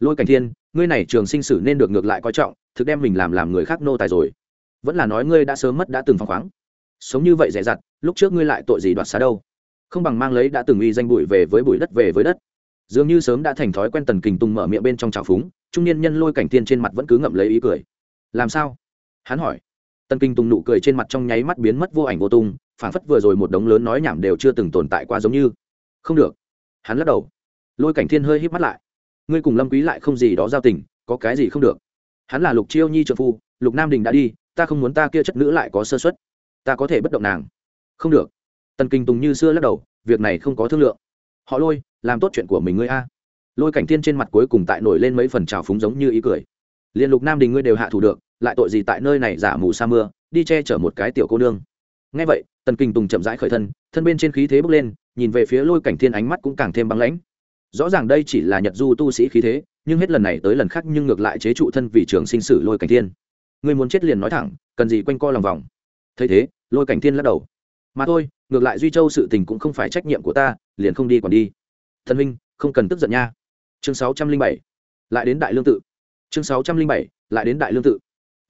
Lôi cảnh thiên, ngươi này trường sinh sử nên được ngược lại coi trọng, thực đem mình làm làm người khác nô tài rồi. Vẫn là nói ngươi đã sớm mất đã từng phăng khoáng. Sống như vậy dễ dặt, lúc trước ngươi lại tội gì đoạt xá đâu? Không bằng mang lấy đã từng uy danh bụi về với bụi đất về với đất. Dường như sớm đã thành thói quen tần kình tùng mở miệng bên trong trào phúng, trung niên nhân lôi cảnh thiên trên mặt vẫn cứ ngậm lấy ý cười. Làm sao? Hắn hỏi. Tân kinh tùng nụ cười trên mặt trong nháy mắt biến mất vô ảnh vô tung phản phất vừa rồi một đống lớn nói nhảm đều chưa từng tồn tại qua giống như. Không được. Hắn lắc đầu. Lôi cảnh thiên hơi híp mắt lại. Ngươi cùng lâm quý lại không gì đó giao tình, có cái gì không được. Hắn là lục chiêu nhi trợ phu, lục nam đình đã đi, ta không muốn ta kia chất nữ lại có sơ suất. Ta có thể bất động nàng. Không được. Tần kinh tùng như xưa lắc đầu, việc này không có thương lượng. Họ lôi, làm tốt chuyện của mình ngươi a. Lôi cảnh thiên trên mặt cuối cùng tại nổi lên mấy phần trào phúng giống như ý cười. Liên lục nam đình ngươi đều hạ thủ được lại tội gì tại nơi này giả mù sa mưa đi che chở một cái tiểu cô nương. Ngay vậy tần kinh tùng chậm rãi khởi thân thân bên trên khí thế bước lên nhìn về phía lôi cảnh thiên ánh mắt cũng càng thêm băng lãnh. Rõ ràng đây chỉ là nhật du tu sĩ khí thế nhưng hết lần này tới lần khác nhưng ngược lại chế trụ thân vì trường sinh sử lôi cảnh thiên. Người muốn chết liền nói thẳng cần gì quanh co lòng vòng. Thấy thế lôi cảnh thiên lắc đầu. Mà thôi ngược lại duy châu sự tình cũng không phải trách nhiệm của ta liền không đi còn đi. Thân minh, không cần tức giận nha. Chương sáu trăm linh bảy lại đến đại lương tự. Chương sáu trăm linh bảy lại đến đại lương tự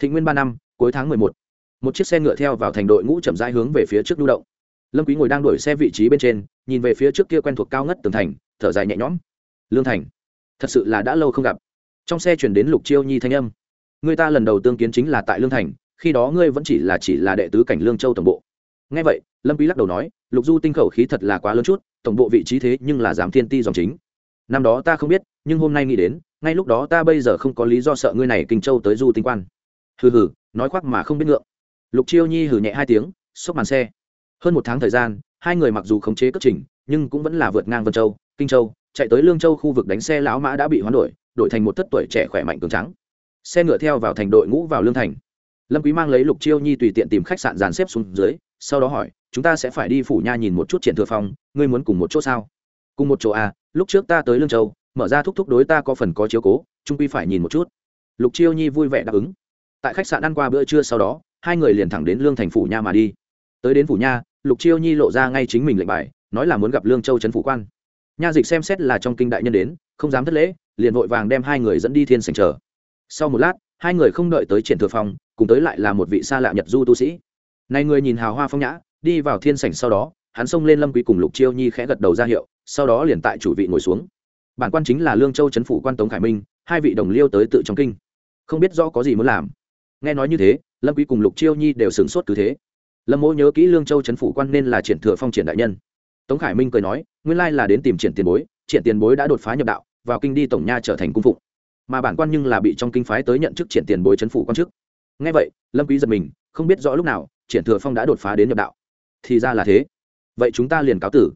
thịnh nguyên ba năm, cuối tháng mười một. Một chiếc xe ngựa theo vào thành đội ngũ chậm rãi hướng về phía trước lưu động. Lâm quý ngồi đang đuổi xe vị trí bên trên, nhìn về phía trước kia quen thuộc cao ngất tường thành, thở dài nhẹ nhõm. Lương thành, thật sự là đã lâu không gặp. Trong xe chuyển đến lục chiêu nhi thanh âm. Người ta lần đầu tương kiến chính là tại lương thành, khi đó ngươi vẫn chỉ là chỉ là đệ tứ cảnh lương châu tổng bộ. Nghe vậy, lâm quý lắc đầu nói, lục du tinh khẩu khí thật là quá lớn chút, tổng bộ vị trí thế nhưng là giám thiên ti dòng chính. Năm đó ta không biết, nhưng hôm nay nghĩ đến, ngay lúc đó ta bây giờ không có lý do sợ ngươi này kinh châu tới du tinh quan hừ hừ, nói khoác mà không biết ngượng. Lục chiêu nhi hừ nhẹ hai tiếng, xốc màn xe. Hơn một tháng thời gian, hai người mặc dù khống chế cất trình, nhưng cũng vẫn là vượt ngang vân châu, kinh châu, chạy tới lương châu khu vực đánh xe lão mã đã bị hoán đổi đổi thành một thất tuổi trẻ khỏe mạnh cường trắng xe ngựa theo vào thành đội ngũ vào lương thành. Lâm quý mang lấy lục chiêu nhi tùy tiện tìm khách sạn dàn xếp xuống dưới, sau đó hỏi, chúng ta sẽ phải đi phủ nha nhìn một chút triển thừa phong, ngươi muốn cùng một chỗ sao? Cùng một chỗ à lúc trước ta tới lương châu, mở ra thúc thúc đối ta có phần có chiếu cố trung quy phải nhìn một chút. Lục chiêu nhi vui vẻ đáp ứng tại khách sạn ăn qua bữa trưa sau đó, hai người liền thẳng đến lương thành phủ nha mà đi. Tới đến phủ nha, lục chiêu nhi lộ ra ngay chính mình lệnh bài, nói là muốn gặp lương châu trấn phủ quan. Nha dịch xem xét là trong kinh đại nhân đến, không dám thất lễ, liền vội vàng đem hai người dẫn đi thiên sành chờ. Sau một lát, hai người không đợi tới triển thừa phòng, cùng tới lại là một vị xa lạ nhật du tu sĩ. Này người nhìn hào hoa phong nhã, đi vào thiên sảnh sau đó, hắn xông lên lâm quý cùng lục chiêu nhi khẽ gật đầu ra hiệu, sau đó liền tại chủ vị ngồi xuống. Bản quan chính là lương châu trấn phủ quan tống khải minh, hai vị đồng liêu tới tự trong kinh. Không biết rõ có gì muốn làm nghe nói như thế, lâm quý cùng lục chiêu nhi đều sửng sốt cứ thế. Lâm mỗ nhớ kỹ lương châu chấn phủ quan nên là triển thừa phong triển đại nhân. Tống khải minh cười nói, nguyên lai là đến tìm triển tiền bối, triển tiền bối đã đột phá nhập đạo, vào kinh đi tổng nha trở thành cung phụng mà bản quan nhưng là bị trong kinh phái tới nhận chức triển tiền bối chấn phủ quan chức nghe vậy, lâm quý giật mình, không biết rõ lúc nào, triển thừa phong đã đột phá đến nhập đạo. Thì ra là thế. Vậy chúng ta liền cáo tử.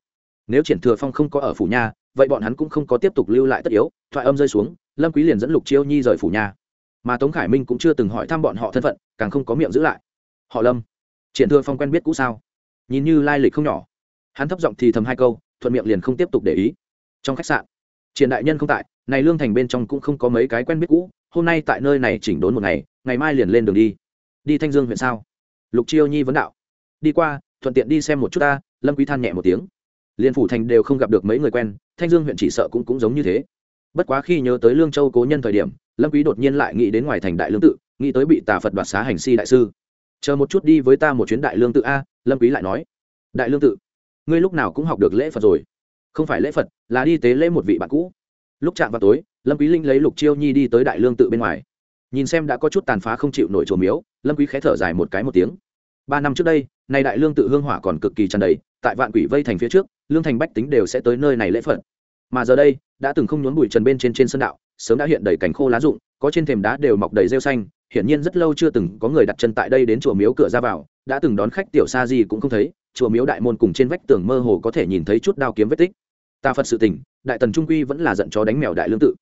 Nếu triển thừa phong không có ở phủ nha, vậy bọn hắn cũng không có tiếp tục lưu lại tất yếu, thoại âm rơi xuống, lâm quý liền dẫn lục chiêu nhi rời phủ nha mà tống khải minh cũng chưa từng hỏi thăm bọn họ thân phận, càng không có miệng giữ lại. Họ lâm, triển thừa phong quen biết cũ sao? Nhìn như lai lịch không nhỏ. Hắn thấp giọng thì thầm hai câu, thuận miệng liền không tiếp tục để ý. Trong khách sạn, triển đại nhân không tại, này lương thành bên trong cũng không có mấy cái quen biết cũ, hôm nay tại nơi này chỉnh đốn một ngày ngày mai liền lên đường đi. Đi thanh dương huyện sao? Lục chiêu nhi vấn đạo. Đi qua, thuận tiện đi xem một chút ta, lâm quý than nhẹ một tiếng. Liên phủ thành đều không gặp được mấy người quen, thanh dương huyện chỉ sợ cũng cũng giống như thế bất quá khi nhớ tới lương châu cố nhân thời điểm, lâm quý đột nhiên lại nghĩ đến ngoài thành đại lương tự, nghĩ tới bị tà phật đoạt xá hành si đại sư. Chờ một chút đi với ta một chuyến đại lương tự a, lâm quý lại nói. Đại lương tự? Ngươi lúc nào cũng học được lễ phật rồi. Không phải lễ phật, là đi tế lễ một vị bạn cũ. Lúc chạm vào tối, lâm quý linh lấy lục chiêu nhi đi tới đại lương tự bên ngoài. Nhìn xem đã có chút tàn phá không chịu nổi chùa miếu, lâm quý khẽ thở dài một cái một tiếng. Ba năm trước đây nay đại lương tự hương hỏa còn cực kỳ tràn đầy, tại vạn quỷ vây thành phía trước, lương thành bách tính đều sẽ tới nơi này lễ phật mà giờ đây đã từng không nhốn bụi trần bên trên trên sân đạo sớm đã hiện đầy cảnh khô lá rụng có trên thềm đá đều mọc đầy rêu xanh hiển nhiên rất lâu chưa từng có người đặt chân tại đây đến chùa miếu cửa ra vào đã từng đón khách tiểu xa gì cũng không thấy chùa miếu đại môn cùng trên vách tường mơ hồ có thể nhìn thấy chút đao kiếm vết tích. Ta phật sự tỉnh, đại tần trung quy vẫn là giận chó đánh mèo đại lương tự.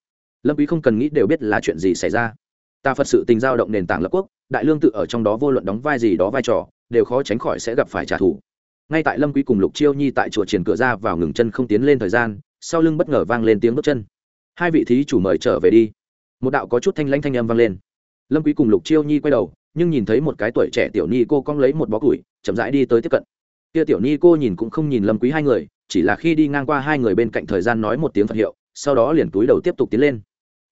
Lâm quý không cần nghĩ đều biết là chuyện gì xảy ra. Ta phật sự tình giao động nền tảng lập quốc đại lương tự ở trong đó vô luận đóng vai gì đó vai trò đều khó tránh khỏi sẽ gặp phải trả thù. Ngay tại lâm quý cùng lục chiêu nhi tại chùa triển cửa ra vào ngừng chân không tiến lên thời gian sau lưng bất ngờ vang lên tiếng bước chân. Hai vị thí chủ mời trở về đi. Một đạo có chút thanh lãnh thanh âm vang lên. Lâm quý cùng lục chiêu nhi quay đầu, nhưng nhìn thấy một cái tuổi trẻ tiểu ni cô cong lấy một bó củi, chậm rãi đi tới tiếp cận. Kia tiểu ni cô nhìn cũng không nhìn lâm quý hai người, chỉ là khi đi ngang qua hai người bên cạnh thời gian nói một tiếng phật hiệu, sau đó liền túi đầu tiếp tục tiến lên.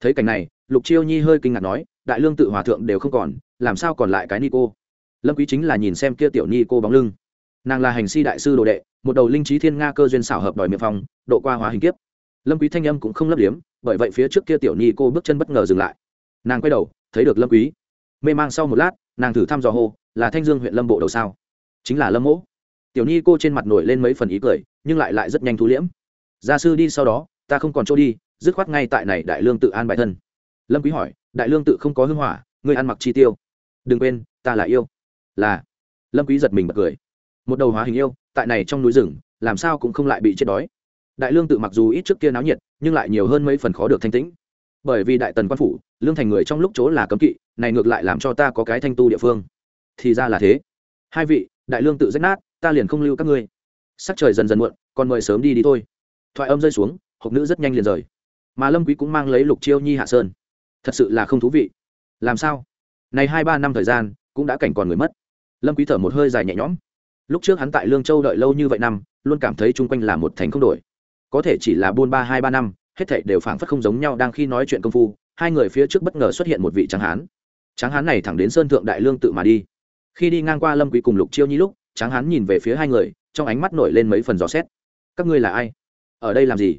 Thấy cảnh này, lục chiêu nhi hơi kinh ngạc nói, đại lương tự hòa thượng đều không còn, làm sao còn lại cái ni cô? Lâm quý chính là nhìn xem kia tiểu ni cô bóng lưng nàng là hành si đại sư đồ đệ, một đầu linh trí thiên nga cơ duyên xảo hợp đòi miệng phong, độ qua hóa hình kiếp. Lâm quý thanh âm cũng không lấp liếm, bởi vậy phía trước kia tiểu nhi cô bước chân bất ngờ dừng lại. Nàng quay đầu, thấy được lâm quý. Mê mang sau một lát, nàng thử thăm dò hô, là thanh dương huyện lâm bộ đầu sao? Chính là lâm mỗ. Tiểu nhi cô trên mặt nổi lên mấy phần ý cười, nhưng lại lại rất nhanh thu liễm. Gia sư đi sau đó, ta không còn chỗ đi, dứt khoát ngay tại này đại lương tự an bài thân. Lâm quý hỏi, đại lương tự không có hương hỏa, ngươi ăn mặc chi tiêu. Đừng quên, ta là yêu. Là. Lâm quý giật mình bật cười một đầu hóa hình yêu, tại này trong núi rừng, làm sao cũng không lại bị chết đói. Đại lương tự mặc dù ít trước kia náo nhiệt, nhưng lại nhiều hơn mấy phần khó được thanh tĩnh. Bởi vì đại tần quan phủ, lương thành người trong lúc chỗ là cấm kỵ, này ngược lại làm cho ta có cái thanh tu địa phương. Thì ra là thế. Hai vị, đại lương tự rách nát, ta liền không lưu các ngươi. Sắc trời dần dần muộn còn mời sớm đi đi thôi. Thoại âm rơi xuống, hộp nữ rất nhanh liền rời. Mà lâm quý cũng mang lấy lục chiêu nhi hạ sơn. Thật sự là không thú vị. Làm sao? Này hai ba năm thời gian, cũng đã cảnh còn người mất. Lâm quý thở một hơi dài nhẹ nhõm lúc trước hắn tại lương châu đợi lâu như vậy năm, luôn cảm thấy chung quanh là một thành không đổi. Có thể chỉ là buôn ba hai ba năm, hết thảy đều phảng phất không giống nhau đang khi nói chuyện công phu, hai người phía trước bất ngờ xuất hiện một vị tráng hán. Tráng hán này thẳng đến sơn thượng đại lương tự mà đi. Khi đi ngang qua lâm quý cùng lục chiêu nhi lúc, tráng hán nhìn về phía hai người, trong ánh mắt nổi lên mấy phần dò xét. Các ngươi là ai? Ở đây làm gì?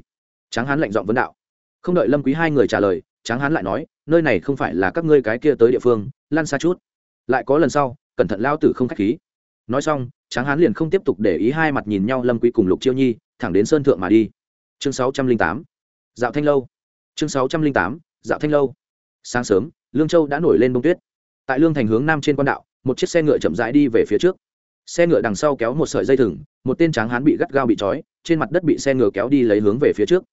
Tráng hán lạnh giọng vấn đạo. Không đợi lâm quý hai người trả lời, tráng hán lại nói, nơi này không phải là các ngươi cái kia tới địa phương, lăn xa chút. Lại có lần sau, cẩn thận lao tử không khách khí nói xong, tráng hán liền không tiếp tục để ý hai mặt nhìn nhau lâm quý cùng lục chiêu nhi, thẳng đến sơn thượng mà đi. Chương sáu trăm linh tám. Dạo thanh lâu. Chương sáu trăm linh tám. Dạo thanh lâu. Sáng sớm, lương châu đã nổi lên bông tuyết. Tại lương thành hướng nam trên quan đạo, một chiếc xe ngựa chậm rãi đi về phía trước. Xe ngựa đằng sau kéo một sợi dây thừng, một tên tráng hán bị gắt gao bị trói, trên mặt đất bị xe ngựa kéo đi lấy hướng về phía trước.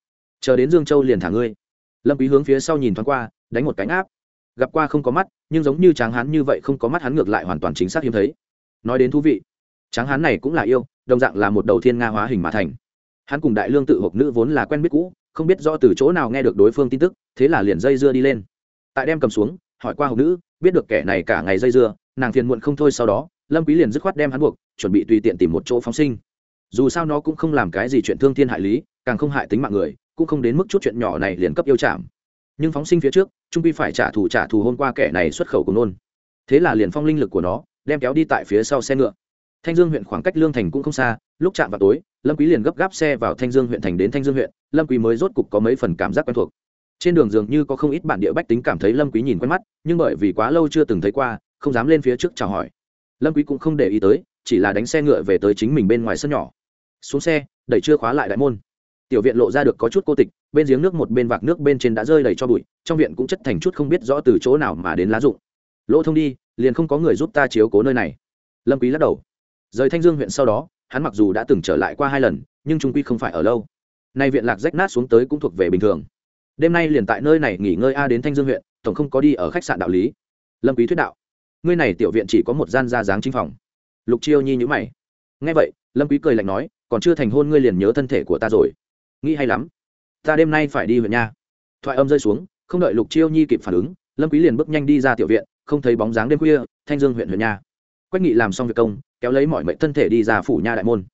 Chờ đến dương châu liền thả ngươi. Lâm quý hướng phía sau nhìn thoáng qua, đánh một cánh áp. Gặp qua không có mắt, nhưng giống như tráng hán như vậy không có mắt hắn ngược lại hoàn toàn chính xác hiếm thấy nói đến thú vị. Tráng hán này cũng là yêu, đồng dạng là một đầu thiên nga hóa hình mà thành. Hắn cùng đại lương tự hộp nữ vốn là quen biết cũ, không biết do từ chỗ nào nghe được đối phương tin tức, thế là liền dây dưa đi lên. Tại đem cầm xuống, hỏi qua hộp nữ, biết được kẻ này cả ngày dây dưa, nàng phiền muộn không thôi sau đó, lâm quý liền dứt khoát đem hắn buộc, chuẩn bị tùy tiện tìm một chỗ phóng sinh. Dù sao nó cũng không làm cái gì chuyện thương thiên hại lý, càng không hại tính mạng người, cũng không đến mức chút chuyện nhỏ này liền cấp yêu chạm nhưng phóng sinh phía trước, trung quy phải trả thù trả thù hôm qua kẻ này xuất khẩu của nôn. Thế là liền phong linh lực của nó đem kéo đi tại phía sau xe ngựa. Thanh dương huyện khoảng cách lương thành cũng không xa, lúc chạm vào tối, lâm quý liền gấp gáp xe vào thanh dương huyện thành đến thanh dương huyện, lâm quý mới rốt cục có mấy phần cảm giác quen thuộc. Trên đường dường như có không ít bản địa bách tính cảm thấy lâm quý nhìn quen mắt, nhưng bởi vì quá lâu chưa từng thấy qua, không dám lên phía trước chào hỏi. Lâm quý cũng không để ý tới, chỉ là đánh xe ngựa về tới chính mình bên ngoài sân nhỏ. Xuống xe, đẩy chưa khóa lại đại môn. Tiểu viện lộ ra được có chút cô tịch, bên giếng nước một bên vạc nước bên trên đã rơi đầy cho bụi, trong viện cũng chất thành chút không biết rõ từ chỗ nào mà đến lá rụng. Lỗ thông đi liền không có người giúp ta chiếu cố nơi này. Lâm quý lắc đầu. Rời thanh dương huyện sau đó, hắn mặc dù đã từng trở lại qua hai lần, nhưng trung quy không phải ở lâu. Nay viện lạc rách nát xuống tới cũng thuộc về bình thường. Đêm nay liền tại nơi này nghỉ ngơi a đến thanh dương huyện, tổng không có đi ở khách sạn đạo lý. Lâm quý thuyết đạo. Ngươi này tiểu viện chỉ có một gian ra dáng chính phòng. Lục chiêu nhi nhũ mày. Nghe vậy, lâm quý cười lạnh nói, còn chưa thành hôn ngươi liền nhớ thân thể của ta rồi. Nghĩ hay lắm. Ta đêm nay phải đi huyện nha. Thoại âm rơi xuống, không đợi lục chiêu nhi kịp phản ứng, lâm quý liền bước nhanh đi ra tiểu viện không thấy bóng dáng đêm khuya, thanh dương huyện huyện nha. Quách nghị làm xong việc công, kéo lấy mọi mệnh thân thể đi ra phủ nha đại môn.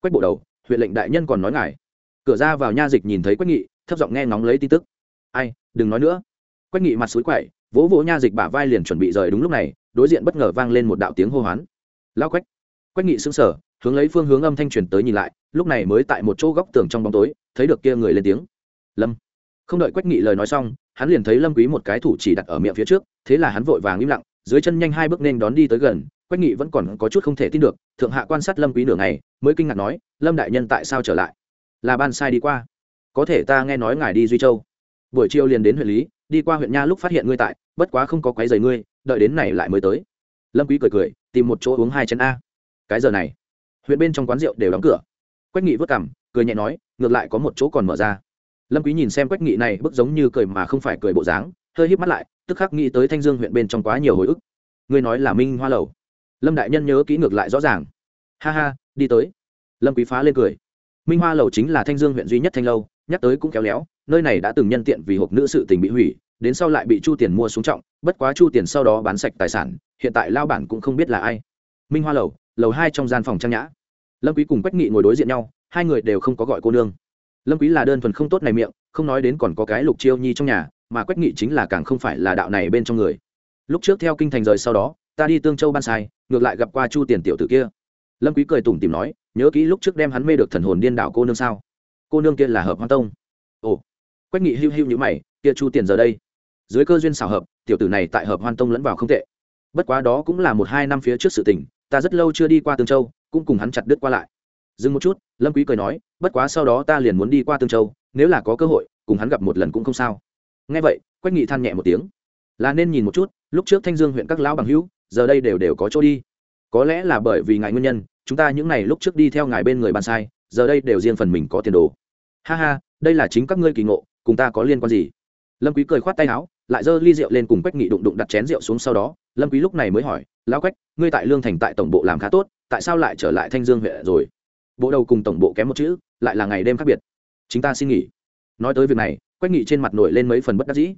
Quách bộ đầu, huyện lệnh đại nhân còn nói ngài. Cửa ra vào nha dịch nhìn thấy quách nghị, thấp giọng nghe ngóng lấy tin tức. Ai, đừng nói nữa. Quách nghị mặt suối quậy, vỗ vỗ nha dịch bả vai liền chuẩn bị rời đúng lúc này, đối diện bất ngờ vang lên một đạo tiếng hô hoán. Lao quách. Quách nghị sững sờ, hướng lấy phương hướng âm thanh truyền tới nhìn lại, lúc này mới tại một chỗ góc tường trong bóng tối, thấy được kia người lên tiếng. Lâm không đợi quách nghị lời nói xong, hắn liền thấy lâm quý một cái thủ chỉ đặt ở miệng phía trước, thế là hắn vội vàng im lặng, dưới chân nhanh hai bước nên đón đi tới gần, quách nghị vẫn còn có chút không thể tin được, thượng hạ quan sát lâm quý nửa ngày, mới kinh ngạc nói, lâm đại nhân tại sao trở lại? Là ban sai đi qua. Có thể ta nghe nói ngài đi duy châu. Buổi chiều liền đến huyện lý, đi qua huyện nha lúc phát hiện ngươi tại, bất quá không có quấy giày ngươi, đợi đến này lại mới tới. Lâm quý cười cười, tìm một chỗ uống hai chén a. Cái giờ này, huyện bên trong quán rượu đều đóng cửa. Quách nghị vứt cằm, cười nhẹ nói, ngược lại có một chỗ còn mở ra lâm quý nhìn xem quách nghị này, bức giống như cười mà không phải cười bộ dáng, hơi híp mắt lại, tức khắc nghĩ tới thanh dương huyện bên trong quá nhiều hồi ức. Ngươi nói là minh hoa lầu. Lâm đại nhân nhớ kỹ ngược lại rõ ràng. Ha ha, đi tới. Lâm quý phá lên cười. Minh hoa lầu chính là thanh dương huyện duy nhất thanh lâu, nhắc tới cũng kéo léo, nơi này đã từng nhân tiện vì hộp nữ sự tình bị hủy, đến sau lại bị chu tiền mua xuống trọng, bất quá chu tiền sau đó bán sạch tài sản, hiện tại lao bản cũng không biết là ai. Minh hoa lầu lầu hai trong gian phòng trang nhã. Lâm quý cùng quách nghị ngồi đối diện nhau, hai người đều không có gọi cô nương lâm quý là đơn thuần không tốt này miệng, không nói đến còn có cái lục chiêu nhi trong nhà, mà quách nghị chính là càng không phải là đạo này bên trong người. Lúc trước theo kinh thành rời sau đó, ta đi tương châu ban sai, ngược lại gặp qua chu tiền tiểu tử kia. Lâm quý cười tủm tỉm nói, nhớ kỹ lúc trước đem hắn mê được thần hồn điên đảo cô nương sao? Cô nương kia là hợp hoan tông. Ồ. Quách nghị hưu hưu như mày, kia chu tiền giờ đây? Dưới cơ duyên xảo hợp, tiểu tử này tại hợp hoan tông lẫn vào không tệ. Bất quá đó cũng là một hai năm phía trước sự tình, ta rất lâu chưa đi qua tương châu, cũng cùng hắn chặt đứt qua lại dừng một chút, lâm quý cười nói, bất quá sau đó ta liền muốn đi qua tương châu, nếu là có cơ hội, cùng hắn gặp một lần cũng không sao. Nghe vậy, quách nghị than nhẹ một tiếng. Là nên nhìn một chút, lúc trước thanh dương huyện các lão bằng hữu, giờ đây đều đều có chỗ đi. Có lẽ là bởi vì ngài nguyên nhân, chúng ta những ngày lúc trước đi theo ngài bên người bàn sai, giờ đây đều riêng phần mình có tiền đồ. Ha ha, đây là chính các ngươi kỳ ngộ, cùng ta có liên quan gì? Lâm quý cười khoát tay áo, lại dơ ly rượu lên cùng quách nghị đụng đụng đặt chén rượu xuống sau đó. Lâm quý lúc này mới hỏi, lão quách, ngươi tại lương thành tại tổng bộ làm khá tốt, tại sao lại trở lại thanh dương huyện rồi? Bộ đầu cùng tổng bộ kém một chữ, lại là ngày đêm khác biệt. Chính ta xin nghỉ. Nói tới việc này, quách nghị trên mặt nổi lên mấy phần bất đắc dĩ.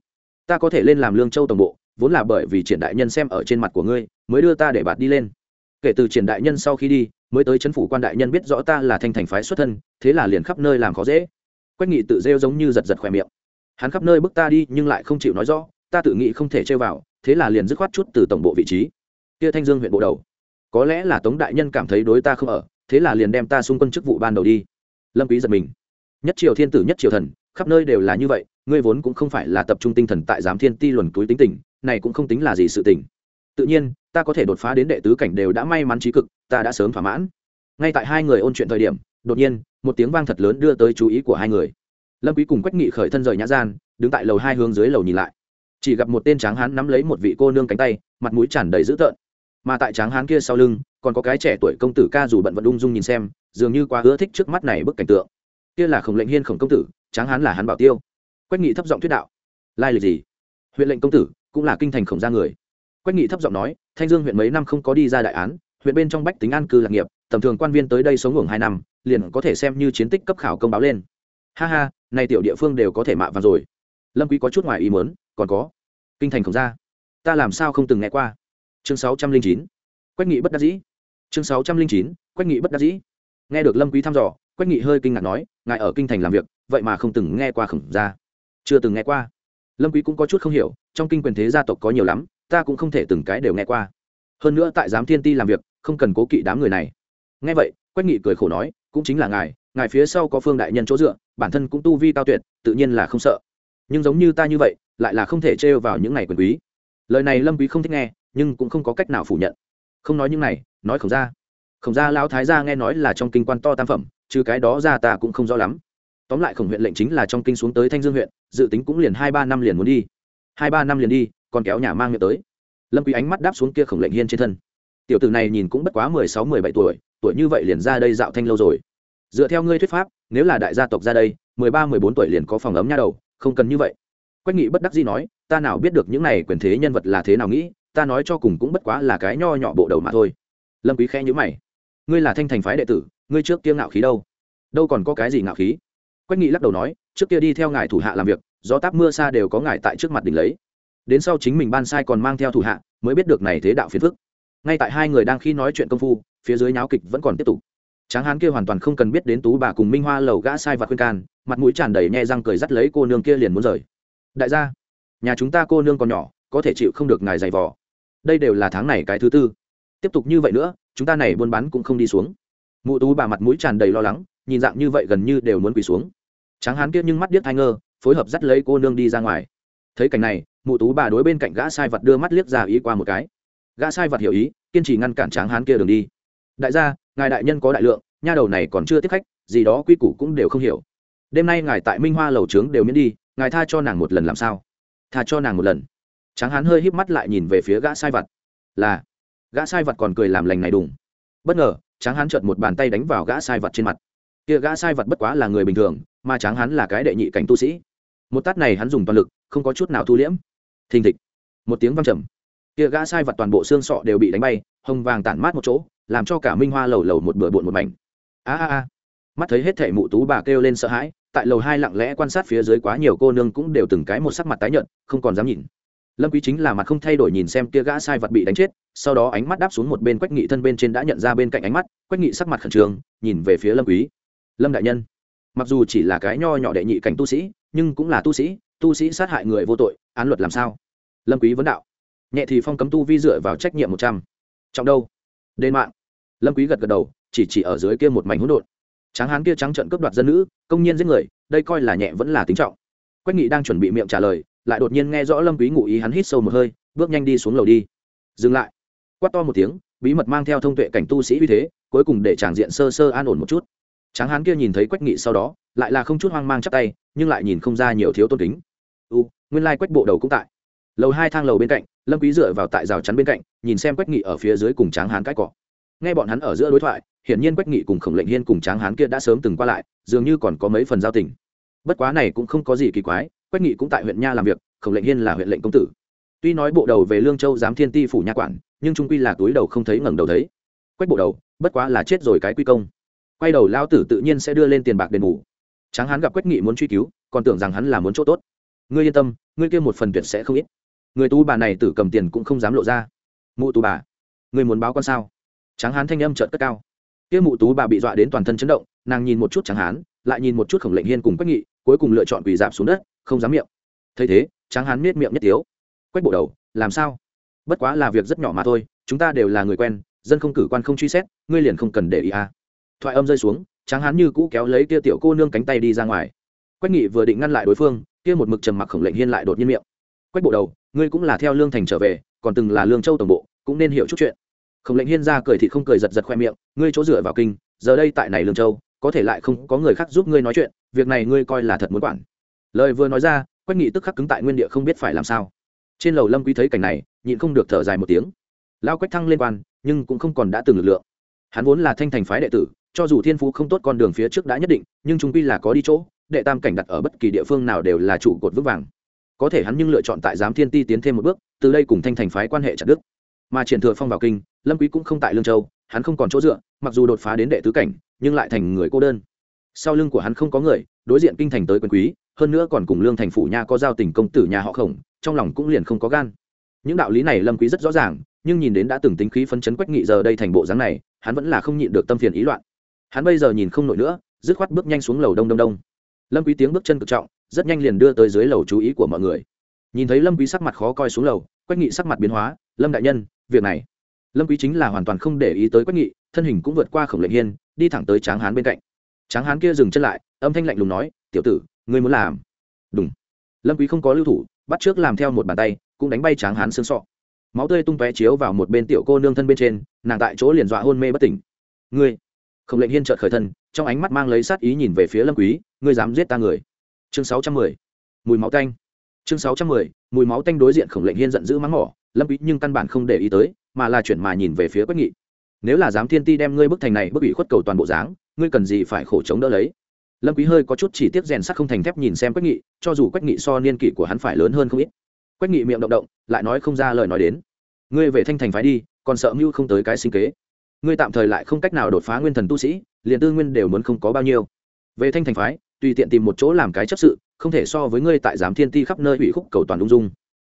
Ta có thể lên làm lương châu tổng bộ, vốn là bởi vì triển đại nhân xem ở trên mặt của ngươi, mới đưa ta để bạt đi lên. Kể từ triển đại nhân sau khi đi, mới tới chấn phủ quan đại nhân biết rõ ta là thanh thành phái xuất thân, thế là liền khắp nơi làm khó dễ. Quách nghị tự rêu giống như giật giật khỏe miệng. Hắn khắp nơi bước ta đi, nhưng lại không chịu nói rõ, ta tự nghĩ không thể chơi vào, thế là liền dứt khoát chút từ tổng bộ vị trí. Kia thanh dương huyện bộ đầu. Có lẽ là tống đại nhân cảm thấy đối ta không ở thế là liền đem ta xung quân chức vụ ban đầu đi. Lâm quý giật mình. Nhất triều thiên tử, nhất triều thần, khắp nơi đều là như vậy, ngươi vốn cũng không phải là tập trung tinh thần tại giám thiên ti luận túi tính tình, này cũng không tính là gì sự tình. Tự nhiên, ta có thể đột phá đến đệ tứ cảnh đều đã may mắn trí cực, ta đã sớm thỏa mãn. Ngay tại hai người ôn chuyện thời điểm, đột nhiên, một tiếng vang thật lớn đưa tới chú ý của hai người. Lâm quý cùng quách nghị khởi thân rời nhã gian, đứng tại lầu hai hướng dưới lầu nhìn lại. Chỉ gặp một tên tráng hán nắm lấy một vị cô nương cánh tay, mặt mũi tràn đầy dữ tợn mà tại tráng hán kia sau lưng, còn có cái trẻ tuổi công tử ca dù bận vận ung dung nhìn xem, dường như quá ưa thích trước mắt này bức cảnh tượng. Kia là khổng lệnh hiên khổng công tử, tráng hán là hắn bảo tiêu. Quách nghị thấp giọng thuyết đạo. Lai lịch gì? Huyện lệnh công tử, cũng là kinh thành khổng gia người. Quách nghị thấp giọng nói, thanh dương huyện mấy năm không có đi ra đại án, huyện bên trong bách tính an cư lạc nghiệp, tầm thường quan viên tới đây sống ngủ hai năm, liền có thể xem như chiến tích cấp khảo công báo lên. Ha ha, nay tiểu địa phương đều có thể mạ vào rồi. Lâm quý có chút ngoài ý muốn, còn có. Kinh thành khổng gia. Ta làm sao không từng nghe qua? Chương sáu trăm linh chín. Quách nghị bất đắc dĩ. Chương sáu trăm linh chín, quách nghị bất đắc dĩ. Nghe được lâm quý thăm dò, quách nghị hơi kinh ngạc nói, ngài ở kinh thành làm việc, vậy mà không từng nghe qua khổng gia. Chưa từng nghe qua. Lâm quý cũng có chút không hiểu, trong kinh quyền thế gia tộc có nhiều lắm, ta cũng không thể từng cái đều nghe qua. Hơn nữa tại giám thiên ti làm việc, không cần cố kỵ đám người này. Nghe vậy, quách nghị cười khổ nói, cũng chính là ngài ngài phía sau có phương đại nhân chỗ dựa, bản thân cũng tu vi cao tuyệt, tự nhiên là không sợ. Nhưng giống như ta như vậy, lại là không thể trêu vào những ngày quyền quý. Lời này lâm quý không thích nghe nhưng cũng không có cách nào phủ nhận. Không nói những này, nói khổng ra khổng gia lão thái gia nghe nói là trong kinh quan to tam phẩm trừ cái đó ra ta cũng không rõ lắm. Tóm lại khổng huyện lệnh chính là trong kinh xuống tới thanh dương huyện, dự tính cũng liền hai ba năm liền muốn đi. Hai ba năm liền đi, còn kéo nhà mang miệng tới. Lâm quý ánh mắt đáp xuống kia khổng lệnh hiên trên thân. Tiểu tử này nhìn cũng bất quá mười sáu, mười bảy tuổi tuổi như vậy liền ra đây dạo thanh lâu rồi. Dựa theo ngươi thuyết pháp, nếu là đại gia tộc ra đây, mười ba, mười bốn tuổi liền có phòng ấm nha đầu, không cần như vậy. Quách nghị bất đắc dĩ nói, ta nào biết được những này quyền thế nhân vật là thế nào nghĩ ta nói cho cùng cũng bất quá là cái nho nhỏ bộ đầu mà thôi. Lâm quý khẽ nhíu mày. Ngươi là thanh thành phái đệ tử, ngươi trước kia ngạo khí đâu? Đâu còn có cái gì ngạo khí? Quách nghị lắc đầu nói, trước kia đi theo ngài thủ hạ làm việc, gió táp mưa xa đều có ngài tại trước mặt đỉnh lấy. Đến sau chính mình ban sai còn mang theo thủ hạ, mới biết được này thế đạo phiền phức. Ngay tại hai người đang khi nói chuyện công phu, phía dưới nháo kịch vẫn còn tiếp tục. Tráng hán kia hoàn toàn không cần biết đến tú bà cùng minh hoa lầu gã sai và khuyên can, mặt mũi tràn đầy nhẹ răng cười dắt lấy cô nương kia liền muốn rời. Đại gia, nhà chúng ta cô nương còn nhỏ, có thể chịu không được ngài giày vò đây đều là tháng này cái thứ tư. Tiếp tục như vậy nữa, chúng ta này buôn bán cũng không đi xuống. Mụ tú bà mặt mũi tràn đầy lo lắng, nhìn dạng như vậy gần như đều muốn quỳ xuống. Tráng hán kia nhưng mắt điếc thai ngơ, phối hợp dắt lấy cô nương đi ra ngoài. Thấy cảnh này, mụ tú bà đối bên cạnh gã sai vật đưa mắt liếc ra ý qua một cái. Gã sai vật hiểu ý, kiên trì ngăn cản tráng hán kia đường đi. Đại gia, ngài đại nhân có đại lượng, nha đầu này còn chưa tiếp khách, gì đó quy củ cũng đều không hiểu. Đêm nay ngài tại minh hoa lầu trướng đều miễn đi, ngài tha cho nàng một lần làm sao? Tha cho nàng một lần tráng hán hơi híp mắt lại nhìn về phía gã sai vật là, gã sai vật còn cười làm lành này đùng. Bất ngờ, tráng hán chợt một bàn tay đánh vào gã sai vật trên mặt. Kia gã sai vật bất quá là người bình thường, mà tráng hán là cái đệ nhị cảnh tu sĩ. Một tát này hắn dùng toàn lực, không có chút nào thu liễm. Thình thịch. Một tiếng văng trầm. Kia gã sai vật toàn bộ xương sọ đều bị đánh bay, hồng vàng tản mát một chỗ, làm cho cả minh hoa lầu lầu một bừa bộn một mảnh. A a a. Mắt thấy hết thể mụ tú bà kêu lên sợ hãi, tại lầu hai lặng lẽ quan sát phía dưới quá nhiều cô nương cũng đều từng cái một sắc mặt tái nhợt, không còn dám nhìn lâm quý chính là mặt không thay đổi nhìn xem kia gã sai vật bị đánh chết, sau đó ánh mắt đáp xuống một bên quách nghị thân bên trên đã nhận ra bên cạnh ánh mắt, quách nghị sắc mặt khẩn trương, nhìn về phía lâm quý. Lâm đại nhân, mặc dù chỉ là cái nho nhỏ đệ nhị cảnh tu sĩ, nhưng cũng là tu sĩ tu sĩ sát hại người vô tội, án luật làm sao? Lâm quý vấn đạo. Nhẹ thì phong cấm tu vi dựa vào trách nhiệm một trăm. Trọng đâu? Đền mạng. Lâm quý gật gật đầu, chỉ chỉ ở dưới kia một mảnh hỗn độn. Tráng hán kia trắng trợn cướp đoạt dân nữ, công nhiên giết người, đây coi là nhẹ vẫn là tính trọng. Quách nghị đang chuẩn bị miệng trả lời lại đột nhiên nghe rõ lâm quý ngụ ý hắn hít sâu một hơi, bước nhanh đi xuống lầu đi. Dừng lại. Quát to một tiếng, bí mật mang theo thông tuệ cảnh tu sĩ uy thế, cuối cùng để tràng diện sơ sơ an ổn một chút. Tráng hán kia nhìn thấy quách nghị sau đó, lại là không chút hoang mang chắp tay, nhưng lại nhìn không ra nhiều thiếu tôn kính. U, nguyên lai quách bộ đầu cũng tại. Lầu hai thang lầu bên cạnh, lâm quý dựa vào tại rào chắn bên cạnh, nhìn xem quách nghị ở phía dưới cùng tráng hán cãi cọ. Nghe bọn hắn ở giữa đối thoại, hiển nhiên quách nghị cùng khổng lệnh hiên cùng tráng hán kia đã sớm từng qua lại, dường như còn có mấy phần giao tình. Bất quá này cũng không có gì kỳ quái quách nghị cũng tại huyện nha làm việc, khổng lệnh hiên là huyện lệnh công tử. Tuy nói bộ đầu về lương châu giám thiên ti phủ nha quản, nhưng trung quy là túi đầu không thấy ngẩng đầu thấy. Quách bộ đầu, bất quá là chết rồi cái quy công. Quay đầu lao tử tự nhiên sẽ đưa lên tiền bạc đền bù. Tráng hán gặp quách nghị muốn truy cứu, còn tưởng rằng hắn là muốn chỗ tốt. Ngươi yên tâm, ngươi kia một phần tuyệt sẽ không ít. Người tú bà này tử cầm tiền cũng không dám lộ ra. Mụ tú bà, ngươi muốn báo con sao? Tráng hán thanh âm trợt cất cao. Kia mụ tú bà bị dọa đến toàn thân chấn động, nàng nhìn một chút tráng hán, lại nhìn một chút khổng lệnh hiên cùng quách nghị, cuối cùng lựa chọn quỳ dạp xuống đất không dám miệng. Thấy thế, tráng hán miết miệng nhất tiếu. Quách bộ đầu, làm sao? Bất quá là việc rất nhỏ mà thôi, chúng ta đều là người quen, dân không cử quan không truy xét, ngươi liền không cần để ý à. thoại âm rơi xuống, tráng hán như cũ kéo lấy kia tiểu cô nương cánh tay đi ra ngoài. Quách nghị vừa định ngăn lại đối phương, kia một mực trầm mặc khổng lệnh hiên lại đột nhiên miệng. Quách bộ đầu, ngươi cũng là theo lương thành trở về, còn từng là lương châu tổng bộ, cũng nên hiểu chút chuyện. Khổng lệnh hiên ra cười thì không cười giật giật khoe miệng, ngươi chỗ dựa vào kinh, giờ đây tại này lương châu, có thể lại không có người khác giúp ngươi nói chuyện, việc này ngươi coi là thật muốn quản lời vừa nói ra, quách nghị tức khắc cứng tại nguyên địa không biết phải làm sao. Trên lầu lâm quý thấy cảnh này, nhịn không được thở dài một tiếng. Lao quách thăng lên quan, nhưng cũng không còn đã từng lực lượng. Hắn vốn là thanh thành phái đệ tử, cho dù thiên phú không tốt con đường phía trước đã nhất định, nhưng chúng quy là có đi chỗ, đệ tam cảnh đặt ở bất kỳ địa phương nào đều là trụ cột vững vàng. Có thể hắn nhưng lựa chọn tại giám thiên ti tiến thêm một bước, từ đây cùng thanh thành phái quan hệ chặt đức mà triển thừa phong vào kinh, lâm quý cũng không tại lương châu, hắn không còn chỗ dựa, mặc dù đột phá đến đệ tứ cảnh, nhưng lại thành người cô đơn. Sau lưng của hắn không có người, đối diện kinh thành tới quyền quý hơn nữa còn cùng lương thành phủ nha có giao tình công tử nhà họ khổng, trong lòng cũng liền không có gan. Những đạo lý này lâm quý rất rõ ràng, nhưng nhìn đến đã từng tính khí phấn chấn quách nghị giờ đây thành bộ dáng này, hắn vẫn là không nhịn được tâm phiền ý loạn. Hắn bây giờ nhìn không nổi nữa, dứt khoát bước nhanh xuống lầu đông đông đông. Lâm quý tiếng bước chân cực trọng, rất nhanh liền đưa tới dưới lầu chú ý của mọi người. Nhìn thấy lâm quý sắc mặt khó coi xuống lầu, quách nghị sắc mặt biến hóa, lâm đại nhân, việc này. Lâm quý chính là hoàn toàn không để ý tới quách nghị, thân hình cũng vượt qua khổng lệnh hiên, đi thẳng tới tráng hán bên cạnh. Tráng hán kia dừng chân lại, âm thanh lạnh lùng nói, tiểu tử ngươi muốn làm. Đúng lâm quý không có lưu thủ, bắt trước làm theo một bàn tay, cũng đánh bay tráng hán xương sọ. Máu tươi tung tóe chiếu vào một bên tiểu cô nương thân bên trên, nàng tại chỗ liền dọa hôn mê bất tỉnh. Ngươi khổng lệnh hiên chợt khởi thân, trong ánh mắt mang lấy sát ý nhìn về phía lâm quý, ngươi dám giết ta người. Chương 610 mùi máu tanh. Chương 610 mùi máu tanh đối diện khổng lệnh hiên giận dữ mắng mỏ, lâm quý nhưng căn bản không để ý tới, mà là chuyển mà nhìn về phía quách nghị. Nếu là dám thiên ti đem ngươi bức thành này bức ủy khuất cầu toàn bộ dáng, ngươi cần gì phải khổ chống đỡ lấy? Lâm quý hơi có chút chỉ tiếc rèn sắt không thành thép nhìn xem quách nghị, cho dù quách nghị so niên kỷ của hắn phải lớn hơn không ít. Quách nghị miệng động động, lại nói không ra lời nói đến. Ngươi về thanh thành phái đi, còn sợ mưu không tới cái sinh kế. Ngươi tạm thời lại không cách nào đột phá nguyên thần tu sĩ, liền tư nguyên đều muốn không có bao nhiêu. Về thanh thành phái, tùy tiện tìm một chỗ làm cái chấp sự, không thể so với ngươi tại giám thiên ti khắp nơi ủy khúc cầu toàn đung dung.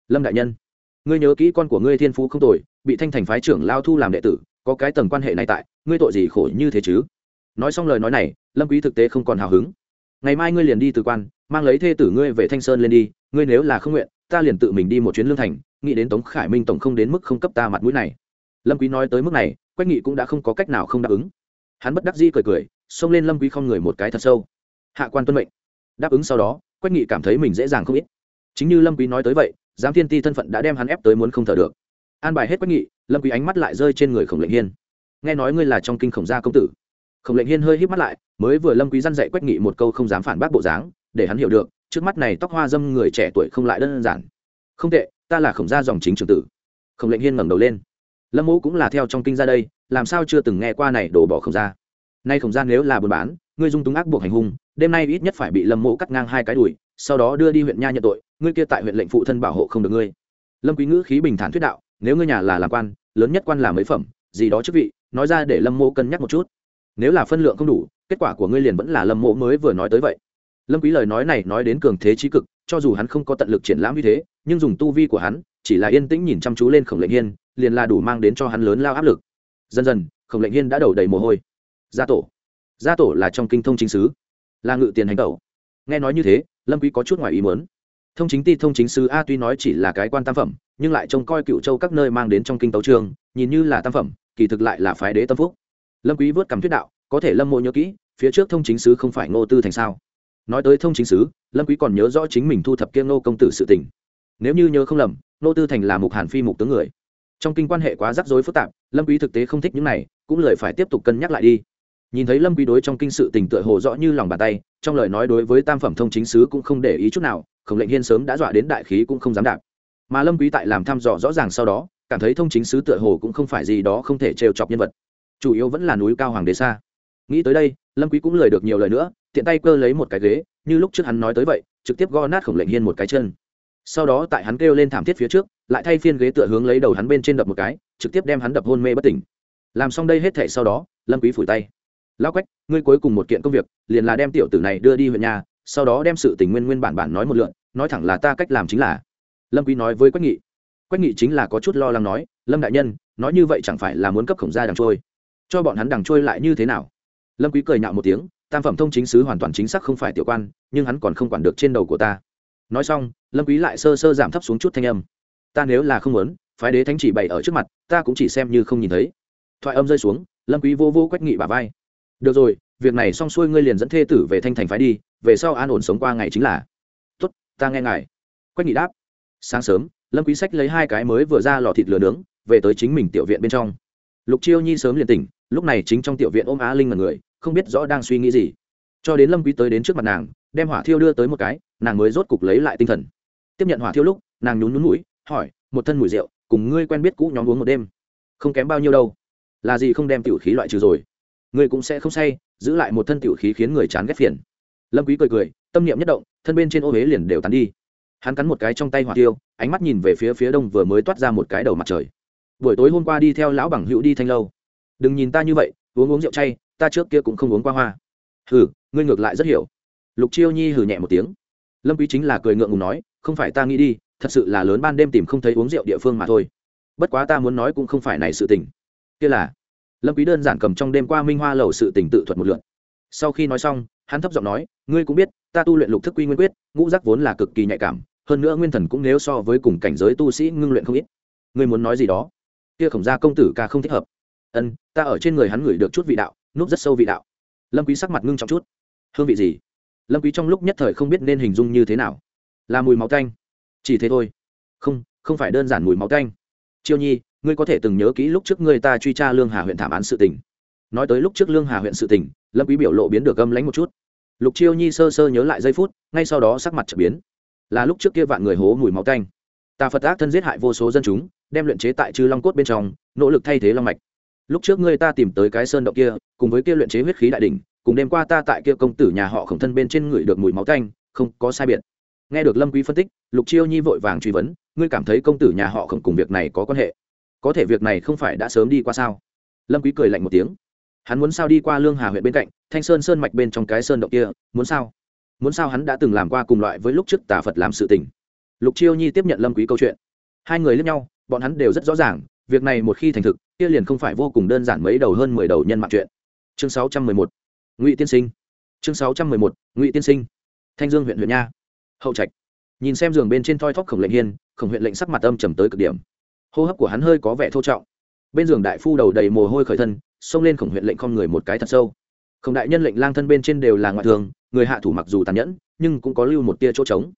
Lâm đại nhân, ngươi nhớ kỹ con của ngươi thiên phú không tồi, bị thanh thành phái trưởng lao thu làm đệ tử, có cái tầng quan hệ này tại, ngươi tội gì khổ như thế chứ? Nói xong lời nói này, lâm quý thực tế không còn hào hứng. Ngày mai ngươi liền đi từ quan, mang lấy thê tử ngươi về thanh sơn lên đi, ngươi nếu là không nguyện, ta liền tự mình đi một chuyến lương thành, nghĩ đến tống khải minh tổng không đến mức không cấp ta mặt mũi này. Lâm quý nói tới mức này, quách nghị cũng đã không có cách nào không đáp ứng. Hắn bất đắc dĩ cười cười, xông lên lâm quý không người một cái thật sâu. Hạ quan tuân mệnh. Đáp ứng sau đó, quách nghị cảm thấy mình dễ dàng không ít. Chính như lâm quý nói tới vậy, giám thiên ti thân phận đã đem hắn ép tới muốn không thở được. An bài hết quách nghị, lâm quý ánh mắt lại rơi trên người khổng lệnh hiên. Nghe nói ngươi là trong kinh khổng gia công tử khổng lệnh hiên hơi hít mắt lại, mới vừa lâm quý dăn dạy quách nghị một câu không dám phản bác bộ dáng, để hắn hiểu được, trước mắt này tóc hoa dâm người trẻ tuổi không lại đơn giản. Không tệ, ta là khổng gia dòng chính trường tử. Khổng lệnh hiên ngẩng đầu lên. Lâm mũ cũng là theo trong kinh ra đây, làm sao chưa từng nghe qua này đổ bỏ khổng gia. Nay khổng gia nếu là buôn bán, ngươi dung túng ác buộc hành hung, đêm nay ít nhất phải bị lâm mũ cắt ngang hai cái đùi, sau đó đưa đi huyện nha nhận tội, ngươi kia tại huyện lệnh phụ thân bảo hộ không được ngươi. Lâm quý ngữ khí bình thản thuyết đạo, nếu ngươi nhà là làm quan, lớn nhất quan là mấy phẩm, gì đó chức vị, nói ra để lâm mũ cân nhắc một chút nếu là phân lượng không đủ, kết quả của ngươi liền vẫn là lâm mộ mới vừa nói tới vậy. Lâm quý lời nói này nói đến cường thế trí cực, cho dù hắn không có tận lực triển lãm như thế, nhưng dùng tu vi của hắn, chỉ là yên tĩnh nhìn chăm chú lên khổng lệnh hiên, liền là đủ mang đến cho hắn lớn lao áp lực. Dần dần, khổng lệnh hiên đã đầu đầy mồ hôi. Gia tổ. Gia tổ là trong kinh thông chính sứ. Là ngự tiền hành tẩu. Nghe nói như thế, lâm quý có chút ngoài ý muốn. Thông chính ti, thông chính sứ a tuy nói chỉ là cái quan tam phẩm, nhưng lại trông coi cựu châu các nơi mang đến trong kinh tấu trường, nhìn như là tam phẩm, kỳ thực lại là phái đế tâm phúc lâm quý vớt cầm thuyết đạo, có thể lâm mộ nhớ kỹ, phía trước thông chính sứ không phải ngô tư thành sao? Nói tới thông chính sứ, lâm quý còn nhớ rõ chính mình thu thập kia nô công tử sự tình. Nếu như nhớ không lầm, Ngô tư thành là mục hàn phi mục tướng người. Trong kinh quan hệ quá rắc rối phức tạp, lâm quý thực tế không thích những này, cũng lời phải tiếp tục cân nhắc lại đi. Nhìn thấy lâm quý đối trong kinh sự tình tựa hồ rõ như lòng bàn tay, trong lời nói đối với tam phẩm thông chính sứ cũng không để ý chút nào, khổng lệnh hiên sớm đã dọa đến đại khí cũng không dám đạp. Mà lâm quý tại làm thăm dò rõ ràng sau đó, cảm thấy thông chính sứ tựa hồ cũng không phải gì đó không thể trêu chọc nhân vật chủ yếu vẫn là núi cao hoàng đế xa. Nghĩ tới đây, lâm quý cũng lời được nhiều lời nữa, tiện tay cơ lấy một cái ghế, như lúc trước hắn nói tới vậy, trực tiếp gõ nát khổng lệnh hiên một cái chân. Sau đó tại hắn kêu lên thảm thiết phía trước, lại thay phiên ghế tựa hướng lấy đầu hắn bên trên đập một cái, trực tiếp đem hắn đập hôn mê bất tỉnh. Làm xong đây hết thể sau đó, lâm quý phủi tay. Lão quách, ngươi cuối cùng một kiện công việc, liền là đem tiểu tử này đưa đi huyện nhà, sau đó đem sự tình nguyên nguyên bản bản nói một lượn, nói thẳng là ta cách làm chính là. Lâm quý nói với quách nghị. Quách nghị chính là có chút lo lắng nói, lâm đại nhân, nói như vậy chẳng phải là muốn cấp khổng gia đằng trôi? Cho bọn hắn đằng trôi lại như thế nào? Lâm quý cười nhạo một tiếng, tam phẩm thông chính sứ hoàn toàn chính xác không phải tiểu quan, nhưng hắn còn không quản được trên đầu của ta. Nói xong, lâm quý lại sơ sơ giảm thấp xuống chút thanh âm. Ta nếu là không muốn, phái đế thánh chỉ bày ở trước mặt, ta cũng chỉ xem như không nhìn thấy. Thoại âm rơi xuống, lâm quý vô vô quách nghị bà vai. Được rồi, việc này xong xuôi ngươi liền dẫn thê tử về thanh thành phái đi, về sau an ổn sống qua ngày chính là. Tốt, ta nghe ngài. Quách nghị đáp. Sáng sớm, lâm quý sách lấy hai cái mới vừa ra lò thịt lửa nướng, về tới chính mình tiểu viện bên trong. Lục chiêu nhi sớm liền tỉnh lúc này chính trong tiểu viện ôm á linh là người, không biết rõ đang suy nghĩ gì. Cho đến lâm quý tới đến trước mặt nàng, đem hỏa thiêu đưa tới một cái, nàng mới rốt cục lấy lại tinh thần. Tiếp nhận hỏa thiêu lúc, nàng nhún nhún mũi, hỏi, một thân mùi rượu, cùng ngươi quen biết cũ nhóm uống một đêm, không kém bao nhiêu đâu. Là gì không đem tiểu khí loại trừ rồi? Ngươi cũng sẽ không say, giữ lại một thân tiểu khí khiến người chán ghét phiền. Lâm quý cười cười, tâm niệm nhất động, thân bên trên ô huế liền đều tán đi. Hắn cắn một cái trong tay hỏa tiêu ánh mắt nhìn về phía phía đông vừa mới toát ra một cái đầu mặt trời. Buổi tối hôm qua đi theo lão bằng hữu đi thanh lâu đừng nhìn ta như vậy, uống uống rượu chay, ta trước kia cũng không uống qua hoa. Hừ, ngươi ngược lại rất hiểu. Lục chiêu nhi hừ nhẹ một tiếng. Lâm quý chính là cười ngượng ngùng nói, không phải ta nghĩ đi, thật sự là lớn ban đêm tìm không thấy uống rượu địa phương mà thôi. Bất quá ta muốn nói cũng không phải này sự tình. Kia là, lâm quý đơn giản cầm trong đêm qua minh hoa lầu sự tình tự thuật một lượt. Sau khi nói xong, hắn thấp giọng nói, ngươi cũng biết, ta tu luyện lục thức quy nguyên quyết, ngũ giác vốn là cực kỳ nhạy cảm, hơn nữa nguyên thần cũng nếu so với cùng cảnh giới tu sĩ ngưng luyện không ít. Ngươi muốn nói gì đó? Kia khổng gia công tử ca không thích hợp ân, ta ở trên người hắn ngửi được chút vị đạo, núp rất sâu vị đạo. Lâm quý sắc mặt ngưng trọng chút. Hương vị gì? Lâm quý trong lúc nhất thời không biết nên hình dung như thế nào. Là mùi máu tanh. Chỉ thế thôi. Không không phải đơn giản mùi máu tanh. Chiêu nhi, ngươi có thể từng nhớ kỹ lúc trước ngươi ta truy tra lương hà huyện thảm án sự tình. Nói tới lúc trước lương hà huyện sự tình, lâm quý biểu lộ biến được âm lãnh một chút. Lục chiêu nhi sơ sơ nhớ lại giây phút, ngay sau đó sắc mặt trở biến. Là lúc trước kia vạn người hố mùi máu tanh. Ta phật ác thân giết hại vô số dân chúng, đem luyện chế tại chư long cốt bên trong, nỗ lực thay thế long mạch lúc trước ngươi ta tìm tới cái sơn động kia, cùng với kia luyện chế huyết khí đại đỉnh, cùng đêm qua ta tại kia công tử nhà họ khổng thân bên trên người được mùi máu canh không có sai biệt. Nghe được lâm quý phân tích, lục chiêu nhi vội vàng truy vấn, ngươi cảm thấy công tử nhà họ khổng cùng việc này có quan hệ? Có thể việc này không phải đã sớm đi qua sao? Lâm quý cười lạnh một tiếng. Hắn muốn sao đi qua lương hà huyện bên cạnh, thanh sơn sơn mạch bên trong cái sơn động kia, muốn sao? Muốn sao hắn đã từng làm qua cùng loại với lúc trước tà phật làm sự tình? Lục chiêu nhi tiếp nhận lâm quý câu chuyện. Hai người lẫn nhau, bọn hắn đều rất rõ ràng việc này một khi thành thực, kia liền không phải vô cùng đơn giản mấy đầu hơn mười đầu nhân mạng chuyện. Chương sáu trăm mười một, ngụy tiên sinh. Chương sáu trăm mười một, ngụy tiên sinh. Thanh dương huyện huyện nha. Hậu trạch. Nhìn xem giường bên trên thoi thóp khổng lệnh hiên, khổng huyện lệnh sắc mặt âm trầm tới cực điểm. Hô hấp của hắn hơi có vẻ thô trọng. Bên giường đại phu đầu đầy mồ hôi khởi thân, xông lên khổng huyện lệnh con người một cái thật sâu. Khổng đại nhân lệnh lang thân bên trên đều là ngoại thường, người hạ thủ mặc dù tàn nhẫn, nhưng cũng có lưu một tia chỗ trống.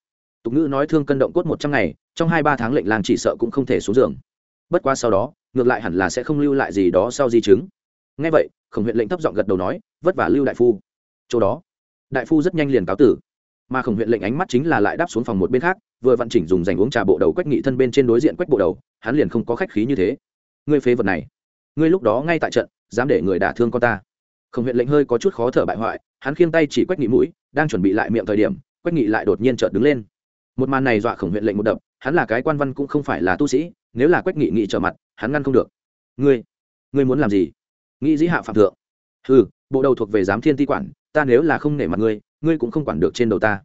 Tục ngữ nói thương cân động cốt một trăm ngày, trong hai ba tháng lệnh lang chỉ sợ cũng không thể xuống giường bất qua sau đó, ngược lại hẳn là sẽ không lưu lại gì đó sau di chứng. Ngay vậy, khổng huyện lệnh thấp giọng gật đầu nói, vất vả lưu đại phu. Chỗ đó, đại phu rất nhanh liền cáo tử. Mà khổng huyện lệnh ánh mắt chính là lại đáp xuống phòng một bên khác, vừa vận chỉnh dùng dành uống trà bộ đầu quách nghị thân bên trên đối diện quách bộ đầu, hắn liền không có khách khí như thế. Ngươi phế vật này, ngươi lúc đó ngay tại trận, dám để người đả thương con ta. Khổng huyện lệnh hơi có chút khó thở bại hoại, hắn khiêng tay chỉ quách nghị mũi, đang chuẩn bị lại miệng thời điểm, quách nghị lại đột nhiên chợt đứng lên một màn này dọa khổng huyện lệnh một đập, hắn là cái quan văn cũng không phải là tu sĩ, nếu là quách nghị nghị trở mặt, hắn ngăn không được. Ngươi ngươi muốn làm gì? Nghĩ dĩ hạ phạm thượng. Ừ bộ đầu thuộc về giám thiên ti quản, ta nếu là không nể mặt ngươi ngươi cũng không quản được trên đầu ta.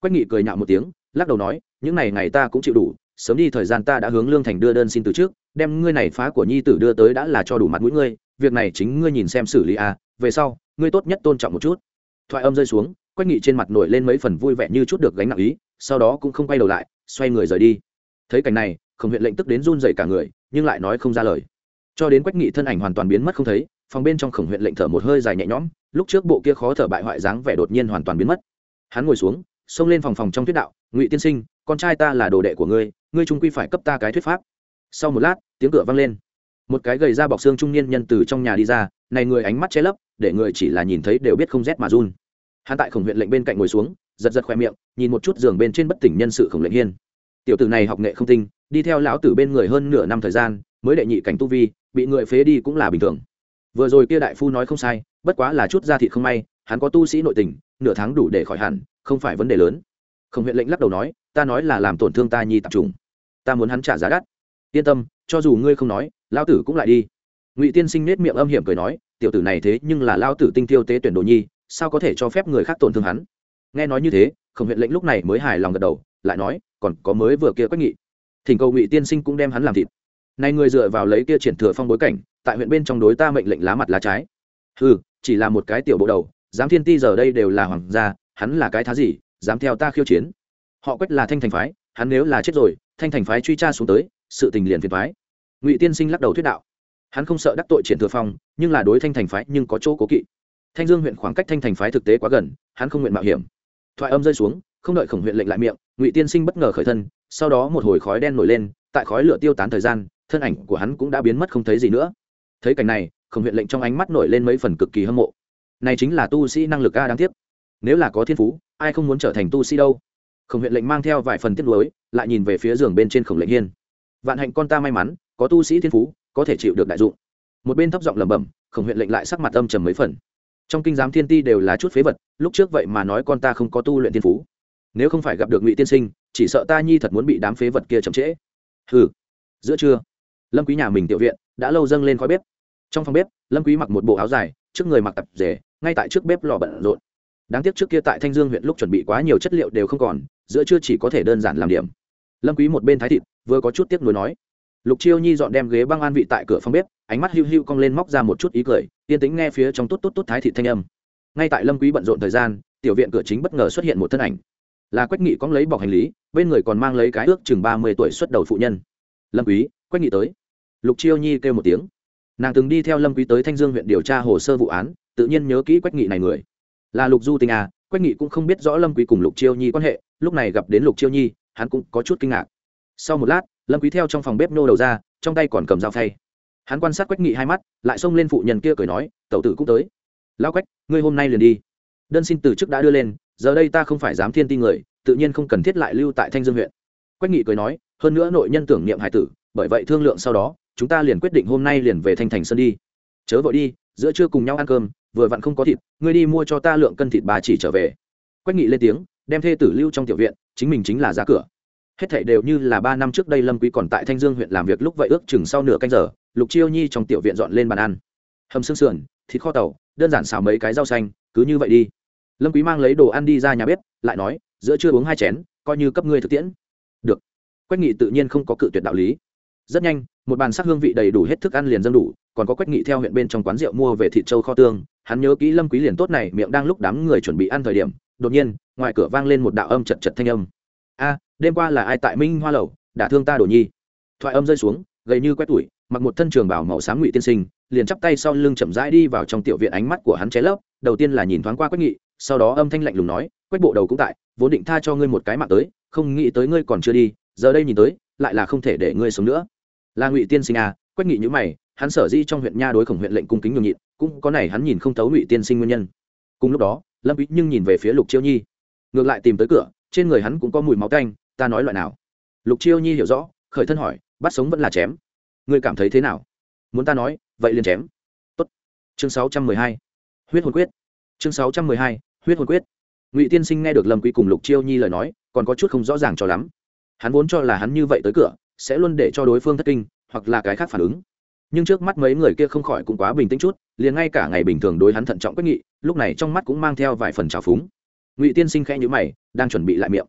Quách nghị cười nhạo một tiếng, lắc đầu nói, những ngày ngày ta cũng chịu đủ, sớm đi thời gian ta đã hướng lương thành đưa đơn xin từ trước, đem ngươi này phá của nhi tử đưa tới đã là cho đủ mặt mũi ngươi, việc này chính ngươi nhìn xem xử lý à về sau, ngươi tốt nhất tôn trọng một chút. Thoại âm rơi xuống quách nghị trên mặt nổi lên mấy phần vui vẻ như chút được gánh nặng ý, sau đó cũng không quay đầu lại, xoay người rời đi. Thấy cảnh này, khổng huyện lệnh tức đến run dậy cả người, nhưng lại nói không ra lời. Cho đến quách nghị thân ảnh hoàn toàn biến mất không thấy, phòng bên trong khổng huyện lệnh thở một hơi dài nhẹ nhõm, lúc trước bộ kia khó thở bại hoại dáng vẻ đột nhiên hoàn toàn biến mất. Hắn ngồi xuống, xông lên phòng phòng trong thuyết đạo, ngụy tiên sinh, con trai ta là đồ đệ của ngươi ngươi trung quy phải cấp ta cái thuyết pháp. Sau một lát, tiếng cửa vang lên. Một cái gầy da bọc xương trung niên nhân từ trong nhà đi ra, này người ánh mắt che lấp, để người chỉ là nhìn thấy đều biết không rét mà run hắn tại khổng huyện lệnh bên cạnh ngồi xuống, giật giật khoe miệng, nhìn một chút giường bên trên bất tỉnh nhân sự khổng lệnh hiên. Tiểu tử này học nghệ không tinh, đi theo lão tử bên người hơn nửa năm thời gian, mới đệ nhị cảnh tu vi, bị người phế đi cũng là bình thường. Vừa rồi kia đại phu nói không sai, bất quá là chút gia thịt không may, hắn có tu sĩ nội tình, nửa tháng đủ để khỏi hẳn, không phải vấn đề lớn. Khổng huyện lệnh lắc đầu nói, ta nói là làm tổn thương ta nhi tập trung ta muốn hắn trả giá đắt. Yên tâm, cho dù ngươi không nói, lão tử cũng lại đi. Ngụy tiên sinh nết miệng âm hiểm cười nói, tiểu tử này thế nhưng là lao tử tinh tiêu tế tuyển đồ nhi sao có thể cho phép người khác tổn thương hắn? Nghe nói như thế, khổng huyện lệnh lúc này mới hài lòng gật đầu, lại nói, còn có mới vừa kia quách nghị. Thỉnh cầu ngụy tiên sinh cũng đem hắn làm thịt. Nay người dựa vào lấy kia triển thừa phong bối cảnh, tại huyện bên trong đối ta mệnh lệnh lá mặt lá trái. Ừ chỉ là một cái tiểu bộ đầu, giám thiên ti giờ đây đều là hoàng gia, hắn là cái thá gì, dám theo ta khiêu chiến? Họ quách là thanh thành phái, hắn nếu là chết rồi, thanh thành phái truy tra xuống tới, sự tình liền phiền phái ngụy tiên sinh lắc đầu thuyết đạo. Hắn không sợ đắc tội triển thừa phong, nhưng là đối thanh thành phái nhưng có chỗ cố kỵ thanh dương huyện khoảng cách thanh thành phái thực tế quá gần, hắn không nguyện mạo hiểm. Thoại âm rơi xuống, không đợi khổng huyện lệnh lại miệng, ngụy tiên sinh bất ngờ khởi thân, sau đó một hồi khói đen nổi lên, tại khói lửa tiêu tán thời gian, thân ảnh của hắn cũng đã biến mất không thấy gì nữa. Thấy cảnh này, khổng huyện lệnh trong ánh mắt nổi lên mấy phần cực kỳ hâm mộ. Này chính là tu sĩ năng lực a đáng tiếc. Nếu là có thiên phú, ai không muốn trở thành tu sĩ đâu? Khổng huyện lệnh mang theo vài phần tiết lối lại nhìn về phía giường bên trên khổng lệnh hiên. Vạn hạnh con ta may mắn, có tu sĩ thiên phú, có thể chịu được đại dụng. Một bên thấp giọng lẩm bẩm, khổng huyện lệnh lại sắc mặt âm trầm mấy phần trong kinh giám thiên ti đều là chút phế vật, lúc trước vậy mà nói con ta không có tu luyện thiên phú. Nếu không phải gặp được ngụy tiên sinh, chỉ sợ ta nhi thật muốn bị đám phế vật kia chậm trễ. Hừ. Giữa trưa, lâm quý nhà mình tiểu viện đã lâu dâng lên khói bếp. Trong phòng bếp, lâm quý mặc một bộ áo dài, trước người mặc tập rể, ngay tại trước bếp lò bận rộn. Đáng tiếc trước kia tại thanh dương huyện lúc chuẩn bị quá nhiều chất liệu đều không còn, giữa trưa chỉ có thể đơn giản làm điểm. Lâm quý một bên thái thịt, vừa có chút tiếc nuối nói lục chiêu nhi dọn đem ghế băng an vị tại cửa phòng bếp, ánh mắt hiu hiu cong lên móc ra một chút ý cười, yên tĩnh nghe phía trong tốt tốt tốt thái thịt thanh âm. Ngay tại lâm quý bận rộn thời gian, tiểu viện cửa chính bất ngờ xuất hiện một thân ảnh. Là quách nghị cong lấy bọc hành lý, bên người còn mang lấy cái ước chừng ba mươi tuổi xuất đầu phụ nhân. Lâm quý, quách nghị tới. Lục chiêu nhi kêu một tiếng. Nàng từng đi theo lâm quý tới thanh dương huyện điều tra hồ sơ vụ án, tự nhiên nhớ kỹ quách nghị này người. Là lục du tình à quách nghị cũng không biết rõ lâm quý cùng lục chiêu nhi quan hệ, lúc này gặp đến lục chiêu nhi, hắn cũng có chút kinh ngạc. Sau một lát lâm quý theo trong phòng bếp nô đầu ra trong tay còn cầm dao phay hắn quan sát quách nghị hai mắt lại xông lên phụ nhân kia cười nói tẩu tử cũng tới lão quách ngươi hôm nay liền đi đơn xin từ chức đã đưa lên giờ đây ta không phải dám thiên ti người tự nhiên không cần thiết lại lưu tại thanh dương huyện quách nghị cười nói hơn nữa nội nhân tưởng niệm hải tử bởi vậy thương lượng sau đó chúng ta liền quyết định hôm nay liền về thanh thành sơn đi chớ vội đi giữa trưa cùng nhau ăn cơm vừa vặn không có thịt ngươi đi mua cho ta lượng cân thịt bà chỉ trở về quách nghị lên tiếng đem thê tử lưu trong tiểu viện chính mình chính là ra cửa hết thảy đều như là ba năm trước đây lâm quý còn tại thanh dương huyện làm việc lúc vậy ước chừng sau nửa canh giờ, lục chiêu nhi trong tiểu viện dọn lên bàn ăn. Hầm xương sườn, thịt kho tàu, đơn giản xào mấy cái rau xanh, cứ như vậy đi. Lâm quý mang lấy đồ ăn đi ra nhà bếp, lại nói, giữa trưa uống hai chén, coi như cấp ngươi thực tiễn. Được. Quách nghị tự nhiên không có cự tuyệt đạo lý. Rất nhanh, một bàn sắc hương vị đầy đủ hết thức ăn liền dâng đủ, còn có quách nghị theo huyện bên trong quán rượu mua về thịt trâu kho tương. Hắn nhớ kỹ lâm quý liền tốt này, miệng đang lúc đám người chuẩn bị ăn thời điểm, đột nhiên, ngoài cửa vang lên một đạo âm chật chật thanh âm. A đêm qua là ai tại minh hoa lầu đã thương ta đồ nhi. Thoại âm rơi xuống, gầy như quét tuổi mặc một thân trường bảo màu xám ngụy tiên sinh, liền chắp tay sau lưng chậm rãi đi vào trong tiểu viện ánh mắt của hắn cháy lấp, đầu tiên là nhìn thoáng qua quách nghị, sau đó âm thanh lạnh lùng nói quách bộ đầu cũng tại, vốn định tha cho ngươi một cái mạng tới, không nghĩ tới ngươi còn chưa đi, giờ đây nhìn tới, lại là không thể để ngươi sống nữa. Là ngụy tiên sinh à? Quách nghị nhữ mày, hắn sở di trong huyện nha đối khổng huyện lệnh cung kính nhường nhịn, cũng có này hắn nhìn không thấu ngụy tiên sinh nguyên nhân. Cùng lúc đó, lâm ý nhưng nhìn về phía lục chiêu nhi. Ngược lại tìm tới cửa, trên người hắn cũng có mùi máu canh ta nói loại nào? Lục chiêu nhi hiểu rõ, khởi thân hỏi, bắt sống vẫn là chém. Ngươi cảm thấy thế nào? Muốn ta nói, vậy liền chém. Tốt. Chương 612. huyết hồn quyết. Chương 612. huyết hồn quyết. Ngụy tiên sinh nghe được lâm quý cùng lục chiêu nhi lời nói, còn có chút không rõ ràng cho lắm. Hắn vốn cho là hắn như vậy tới cửa, sẽ luôn để cho đối phương thất kinh, hoặc là cái khác phản ứng. Nhưng trước mắt mấy người kia không khỏi cũng quá bình tĩnh chút, liền ngay cả ngày bình thường đối hắn thận trọng quyết nghị, lúc này trong mắt cũng mang theo vài phần trào phúng. Ngụy tiên sinh khẽ nhữ mày, đang chuẩn bị lại miệng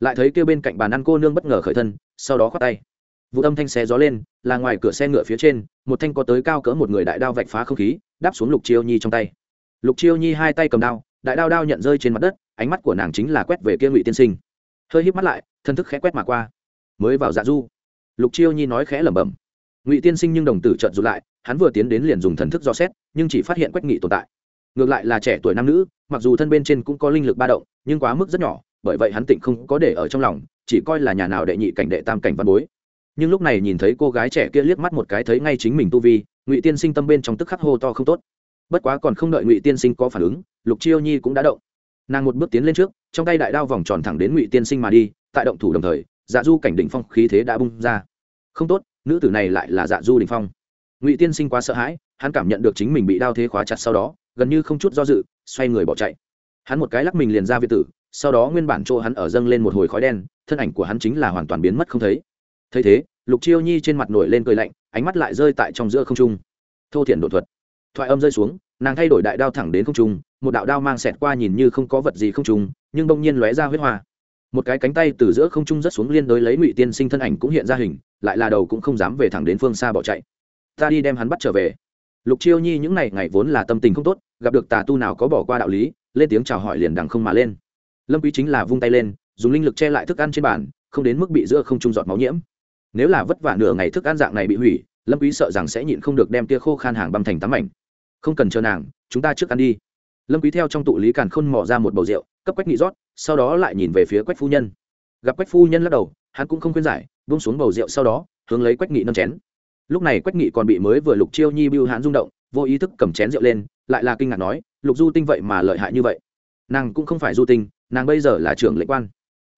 lại thấy kêu bên cạnh bàn ăn cô nương bất ngờ khởi thân, sau đó khoát tay. Vụ âm thanh xé gió lên, là ngoài cửa xe ngựa phía trên, một thanh có tới cao cỡ một người đại đao vạch phá không khí, đáp xuống lục chiêu nhi trong tay. Lục chiêu nhi hai tay cầm đao, đại đao đao nhận rơi trên mặt đất, ánh mắt của nàng chính là quét về kia ngụy tiên sinh. Hơi híp mắt lại, thân thức khẽ quét mà qua. Mới vào dạ du. Lục chiêu nhi nói khẽ lẩm bẩm. Ngụy tiên sinh nhưng đồng tử trợn rụt lại, hắn vừa tiến đến liền dùng thần thức do xét, nhưng chỉ phát hiện quách nghị tồn tại. Ngược lại là trẻ tuổi nam nữ, mặc dù thân bên trên cũng có linh lực ba động, nhưng quá mức rất nhỏ bởi vậy hắn tịnh không có để ở trong lòng, chỉ coi là nhà nào đệ nhị cảnh đệ tam cảnh văn bối. Nhưng lúc này nhìn thấy cô gái trẻ kia liếc mắt một cái thấy ngay chính mình tu vi, ngụy tiên sinh tâm bên trong tức khắc hô to không tốt. Bất quá còn không đợi ngụy tiên sinh có phản ứng, lục chiêu nhi cũng đã động. Nàng một bước tiến lên trước, trong tay đại đao vòng tròn thẳng đến ngụy tiên sinh mà đi, tại động thủ đồng thời dạ du cảnh đỉnh phong khí thế đã bung ra. Không tốt, nữ tử này lại là dạ du đình phong. Ngụy tiên sinh quá sợ hãi, hắn cảm nhận được chính mình bị đao thế khóa chặt sau đó, gần như không chút do dự, xoay người bỏ chạy. Hắn một cái lắc mình liền ra việt tử sau đó nguyên bản chỗ hắn ở dâng lên một hồi khói đen, thân ảnh của hắn chính là hoàn toàn biến mất không thấy. Thấy thế, lục chiêu nhi trên mặt nổi lên cười lạnh, ánh mắt lại rơi tại trong giữa không trung. Thô thiển đột thuật. Thoại âm rơi xuống, nàng thay đổi đại đao thẳng đến không trung, một đạo đao mang xẹt qua nhìn như không có vật gì không trung, nhưng bỗng nhiên lóe ra huyết hoa. Một cái cánh tay từ giữa không trung rất xuống liên đối lấy ngụy tiên sinh thân ảnh cũng hiện ra hình, lại là đầu cũng không dám về thẳng đến phương xa bỏ chạy. Ta đi đem hắn bắt trở về. Lục chiêu nhi những ngày ngày vốn là tâm tình không tốt, gặp được tà tu nào có bỏ qua đạo lý, lên tiếng chào hỏi liền đằng không mà lên lâm quý chính là vung tay lên, dùng linh lực che lại thức ăn trên bàn, không đến mức bị giữa không trung giọt máu nhiễm. Nếu là vất vả nửa ngày thức ăn dạng này bị hủy, lâm quý sợ rằng sẽ nhịn không được đem tia khô khan hàng băm thành tấm mảnh. Không cần chờ nàng, chúng ta trước ăn đi. Lâm quý theo trong tụ lý càn khôn mò ra một bầu rượu, cấp quách nghị rót, sau đó lại nhìn về phía quách phu nhân. Gặp quách phu nhân lắc đầu, hắn cũng không khuyên giải, buông xuống bầu rượu sau đó, hướng lấy quách nghị nâng chén. Lúc này quách nghị còn bị mới vừa lục chiêu nhi bưu hắn rung động, vô ý thức cầm chén rượu lên, lại là kinh ngạc nói, lục du tinh vậy mà lợi hại như vậy. Nàng cũng không phải du tinh nàng bây giờ là trưởng lệnh quan.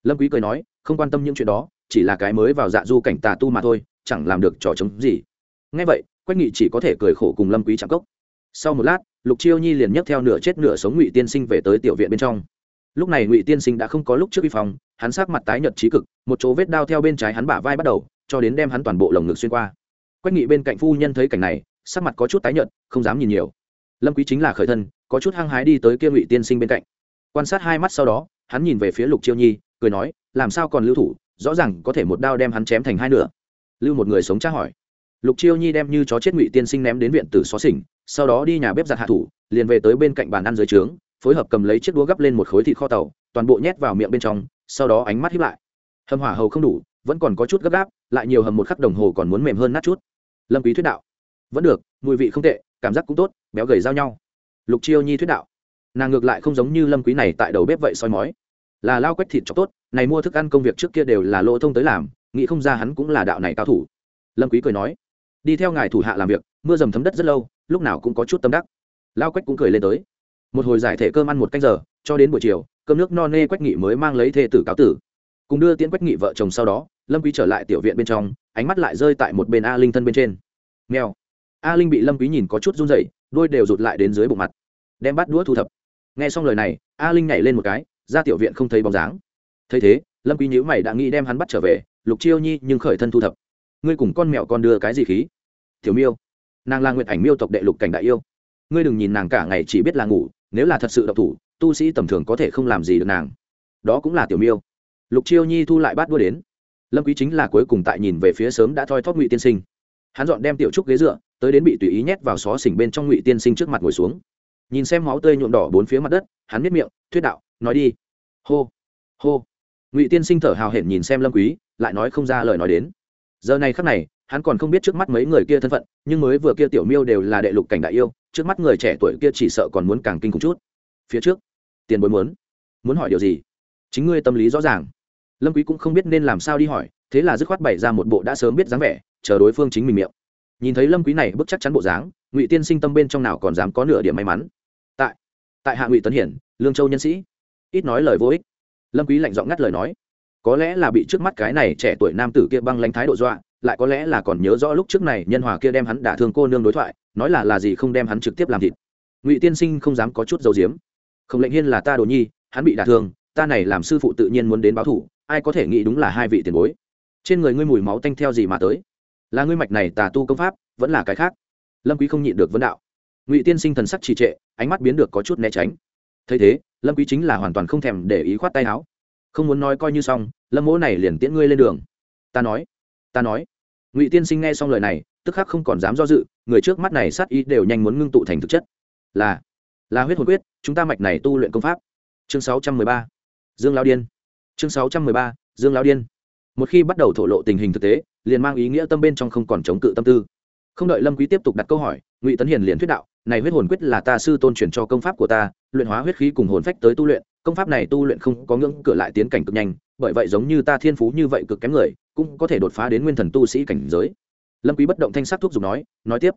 Lâm quý cười nói, không quan tâm những chuyện đó, chỉ là cái mới vào dạ du cảnh tà tu mà thôi, chẳng làm được trò chống gì. Nghe vậy, quách nghị chỉ có thể cười khổ cùng lâm quý chạm cốc. Sau một lát, lục chiêu nhi liền nhấc theo nửa chết nửa sống ngụy tiên sinh về tới tiểu viện bên trong. Lúc này ngụy tiên sinh đã không có lúc trước vi phòng hắn sắc mặt tái nhợt trí cực, một chỗ vết đao theo bên trái hắn bả vai bắt đầu, cho đến đem hắn toàn bộ lồng ngực xuyên qua. Quách nghị bên cạnh phu nhân thấy cảnh này, sắc mặt có chút tái nhợt, không dám nhìn nhiều. Lâm quý chính là khởi thân, có chút hăng hái đi tới kia ngụy tiên sinh bên cạnh quan sát hai mắt sau đó, hắn nhìn về phía lục chiêu nhi, cười nói, làm sao còn lưu thủ? Rõ ràng có thể một đao đem hắn chém thành hai nửa. Lưu một người sống tra hỏi. Lục chiêu nhi đem như chó chết ngụy tiên sinh ném đến viện tử xó xỉnh, sau đó đi nhà bếp giặt hạ thủ, liền về tới bên cạnh bàn ăn dưới trướng, phối hợp cầm lấy chiếc đũa gấp lên một khối thịt kho tàu, toàn bộ nhét vào miệng bên trong, sau đó ánh mắt hiếp lại. Hầm hỏa hầu không đủ, vẫn còn có chút gấp gáp, lại nhiều hầm một khắc đồng hồ còn muốn mềm hơn nát chút. Lâm quý thuyết đạo. Vẫn được, mùi vị không tệ, cảm giác cũng tốt, béo gầy giao nhau. Lục chiêu nhi thuyết đạo nàng ngược lại không giống như lâm quý này tại đầu bếp vậy soi mói. Là lao quét thịt cho tốt, này mua thức ăn công việc trước kia đều là lỗ thông tới làm, nghĩ không ra hắn cũng là đạo này cao thủ. Lâm quý cười nói, đi theo ngài thủ hạ làm việc, mưa dầm thấm đất rất lâu, lúc nào cũng có chút tâm đắc. Lao quách cũng cười lên tới. Một hồi giải thể cơm ăn một canh giờ, cho đến buổi chiều, cơm nước no nê quách nghị mới mang lấy thê tử cáo tử. Cùng đưa tiễn quách nghị vợ chồng sau đó, lâm quý trở lại tiểu viện bên trong, ánh mắt lại rơi tại một bên a linh thân bên trên. Mèo. A linh bị lâm quý nhìn có chút run rẩy đôi đều rụt lại đến dưới bụng mặt. Đem bắt đũa thu thập nghe xong lời này, a linh nhảy lên một cái, ra tiểu viện không thấy bóng dáng. Thấy thế, lâm quý nhíu mày đã nghĩ đem hắn bắt trở về, lục chiêu nhi nhưng khởi thân thu thập. Ngươi cùng con mèo con đưa cái gì khí? Tiểu miêu. Nàng là nguyệt ảnh miêu tộc đệ lục cảnh đại yêu. Ngươi đừng nhìn nàng cả ngày chỉ biết là ngủ, nếu là thật sự độc thủ, tu sĩ tầm thường có thể không làm gì được nàng. Đó cũng là tiểu miêu. Lục chiêu nhi thu lại bát đua đến. Lâm quý chính là cuối cùng tại nhìn về phía sớm đã thoi thóp ngụy tiên sinh. Hắn dọn đem tiểu trúc ghế dựa, tới đến bị tùy ý nhét vào xó xỉnh bên trong ngụy tiên sinh trước mặt ngồi xuống nhìn xem máu tươi nhuộm đỏ bốn phía mặt đất, hắn miết miệng, thuyết đạo, nói đi. Hô hô. Ngụy tiên sinh thở hào hển nhìn xem lâm quý, lại nói không ra lời nói đến. Giờ này khắc này, hắn còn không biết trước mắt mấy người kia thân phận, nhưng mới vừa kia tiểu miêu đều là đệ lục cảnh đại yêu, trước mắt người trẻ tuổi kia chỉ sợ còn muốn càng kinh khủng chút. Phía trước, tiền bối muốn muốn hỏi điều gì? Chính ngươi tâm lý rõ ràng. Lâm quý cũng không biết nên làm sao đi hỏi, thế là dứt khoát bày ra một bộ đã sớm biết dáng vẻ, chờ đối phương chính mình miệng. Nhìn thấy lâm quý này bức chắc chắn bộ dáng, ngụy tiên sinh tâm bên trong nào còn dám có nửa điểm may mắn tại hạ ngụy tấn hiển, lương châu nhân sĩ. Ít nói lời vô ích. Lâm quý lạnh giọng ngắt lời nói. Có lẽ là bị trước mắt cái này trẻ tuổi nam tử kia băng lãnh thái độ dọa, lại có lẽ là còn nhớ rõ lúc trước này nhân hòa kia đem hắn đả thương cô nương đối thoại, nói là là gì không đem hắn trực tiếp làm thịt. Ngụy tiên sinh không dám có chút dầu diếm. Không lệnh hiên là ta đồ nhi, hắn bị đả thương, ta này làm sư phụ tự nhiên muốn đến báo thủ, ai có thể nghĩ đúng là hai vị tiền bối. Trên người ngươi mùi máu tanh theo gì mà tới? Là ngươi mạch này tà tu công pháp, vẫn là cái khác. Lâm quý không nhịn được vấn đạo. Ngụy tiên sinh thần sắc trì trệ ánh mắt biến được có chút né tránh. Thấy thế, lâm quý chính là hoàn toàn không thèm để ý khoát tay áo. Không muốn nói coi như xong, lâm mỗ này liền tiễn ngươi lên đường. Ta nói ta nói. Ngụy tiên sinh nghe xong lời này, tức khắc không còn dám do dự, người trước mắt này sát ý đều nhanh muốn ngưng tụ thành thực chất. Là là huyết hồn quyết, chúng ta mạch này tu luyện công pháp. Chương 613. dương Lão điên. Chương 613. dương Lão điên. Một khi bắt đầu thổ lộ tình hình thực tế, liền mang ý nghĩa tâm bên trong không còn chống cự tâm tư. Không đợi lâm quý tiếp tục đặt câu hỏi ngụy tấn hiền liền thuyết đạo, này huyết hồn quyết là ta sư tôn truyền cho công pháp của ta, luyện hóa huyết khí cùng hồn phách tới tu luyện, công pháp này tu luyện không có ngưỡng cửa lại tiến cảnh cực nhanh, bởi vậy giống như ta thiên phú như vậy cực kém người, cũng có thể đột phá đến nguyên thần tu sĩ cảnh giới. Lâm quý bất động thanh sắc thuốc dùng nói nói tiếp.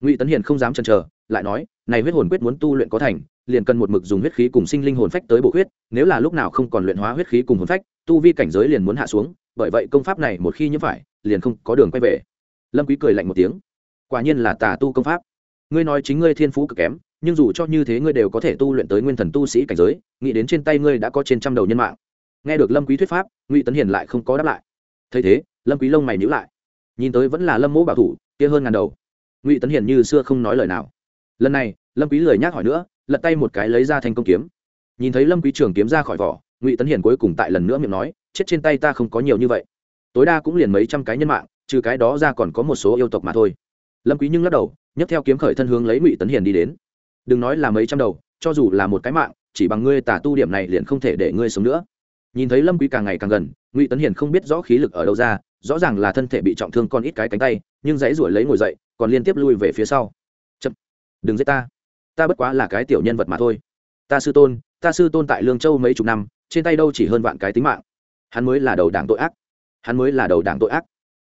Ngụy tấn hiền không dám chần chờ, lại nói, này huyết hồn quyết muốn tu luyện có thành, liền cần một mực dùng huyết khí cùng sinh linh hồn phách tới bổ huyết, nếu là lúc nào không còn luyện hóa huyết khí cùng hồn phách, tu vi cảnh giới liền muốn hạ xuống, bởi vậy công pháp này một khi nhiễm phải, liền không có đường quay về. Lâm quý cười lạnh một tiếng, quả nhiên là tà tu công pháp ngươi nói chính ngươi thiên phú cực kém, nhưng dù cho như thế ngươi đều có thể tu luyện tới nguyên thần tu sĩ cảnh giới, nghĩ đến trên tay ngươi đã có trên trăm đầu nhân mạng. Nghe được lâm quý thuyết pháp, ngụy tấn hiền lại không có đáp lại. Thấy thế, lâm quý lông mày nhíu lại. Nhìn tới vẫn là lâm mỗ bảo thủ, kia hơn ngàn đầu. Ngụy tấn hiền như xưa không nói lời nào. Lần này, lâm quý lời nhắc hỏi nữa, lật tay một cái lấy ra thành công kiếm. Nhìn thấy lâm quý trường kiếm ra khỏi vỏ, ngụy tấn hiền cuối cùng tại lần nữa miệng nói, chết trên tay ta không có nhiều như vậy. Tối đa cũng liền mấy trăm cái nhân mạng, trừ cái đó ra còn có một số yêu tộc mà thôi. Lâm quý nhưng lắc đầu nhấc theo kiếm khởi thân hướng lấy ngụy tấn hiền đi đến. Đừng nói là mấy trăm đầu, cho dù là một cái mạng, chỉ bằng ngươi Tả tu điểm này liền không thể để ngươi sống nữa. Nhìn thấy lâm quý càng ngày càng gần, ngụy tấn hiền không biết rõ khí lực ở đâu ra, rõ ràng là thân thể bị trọng thương còn ít cái cánh tay, nhưng dãy ruổi lấy ngồi dậy, còn liên tiếp lui về phía sau. Chậm. Đừng giết ta. Ta bất quá là cái tiểu nhân vật mà thôi. Ta sư tôn, ta sư tôn tại lương châu mấy chục năm, trên tay đâu chỉ hơn vạn cái tính mạng. Hắn mới là đầu đảng tội ác. Hắn mới là đầu đảng tội ác.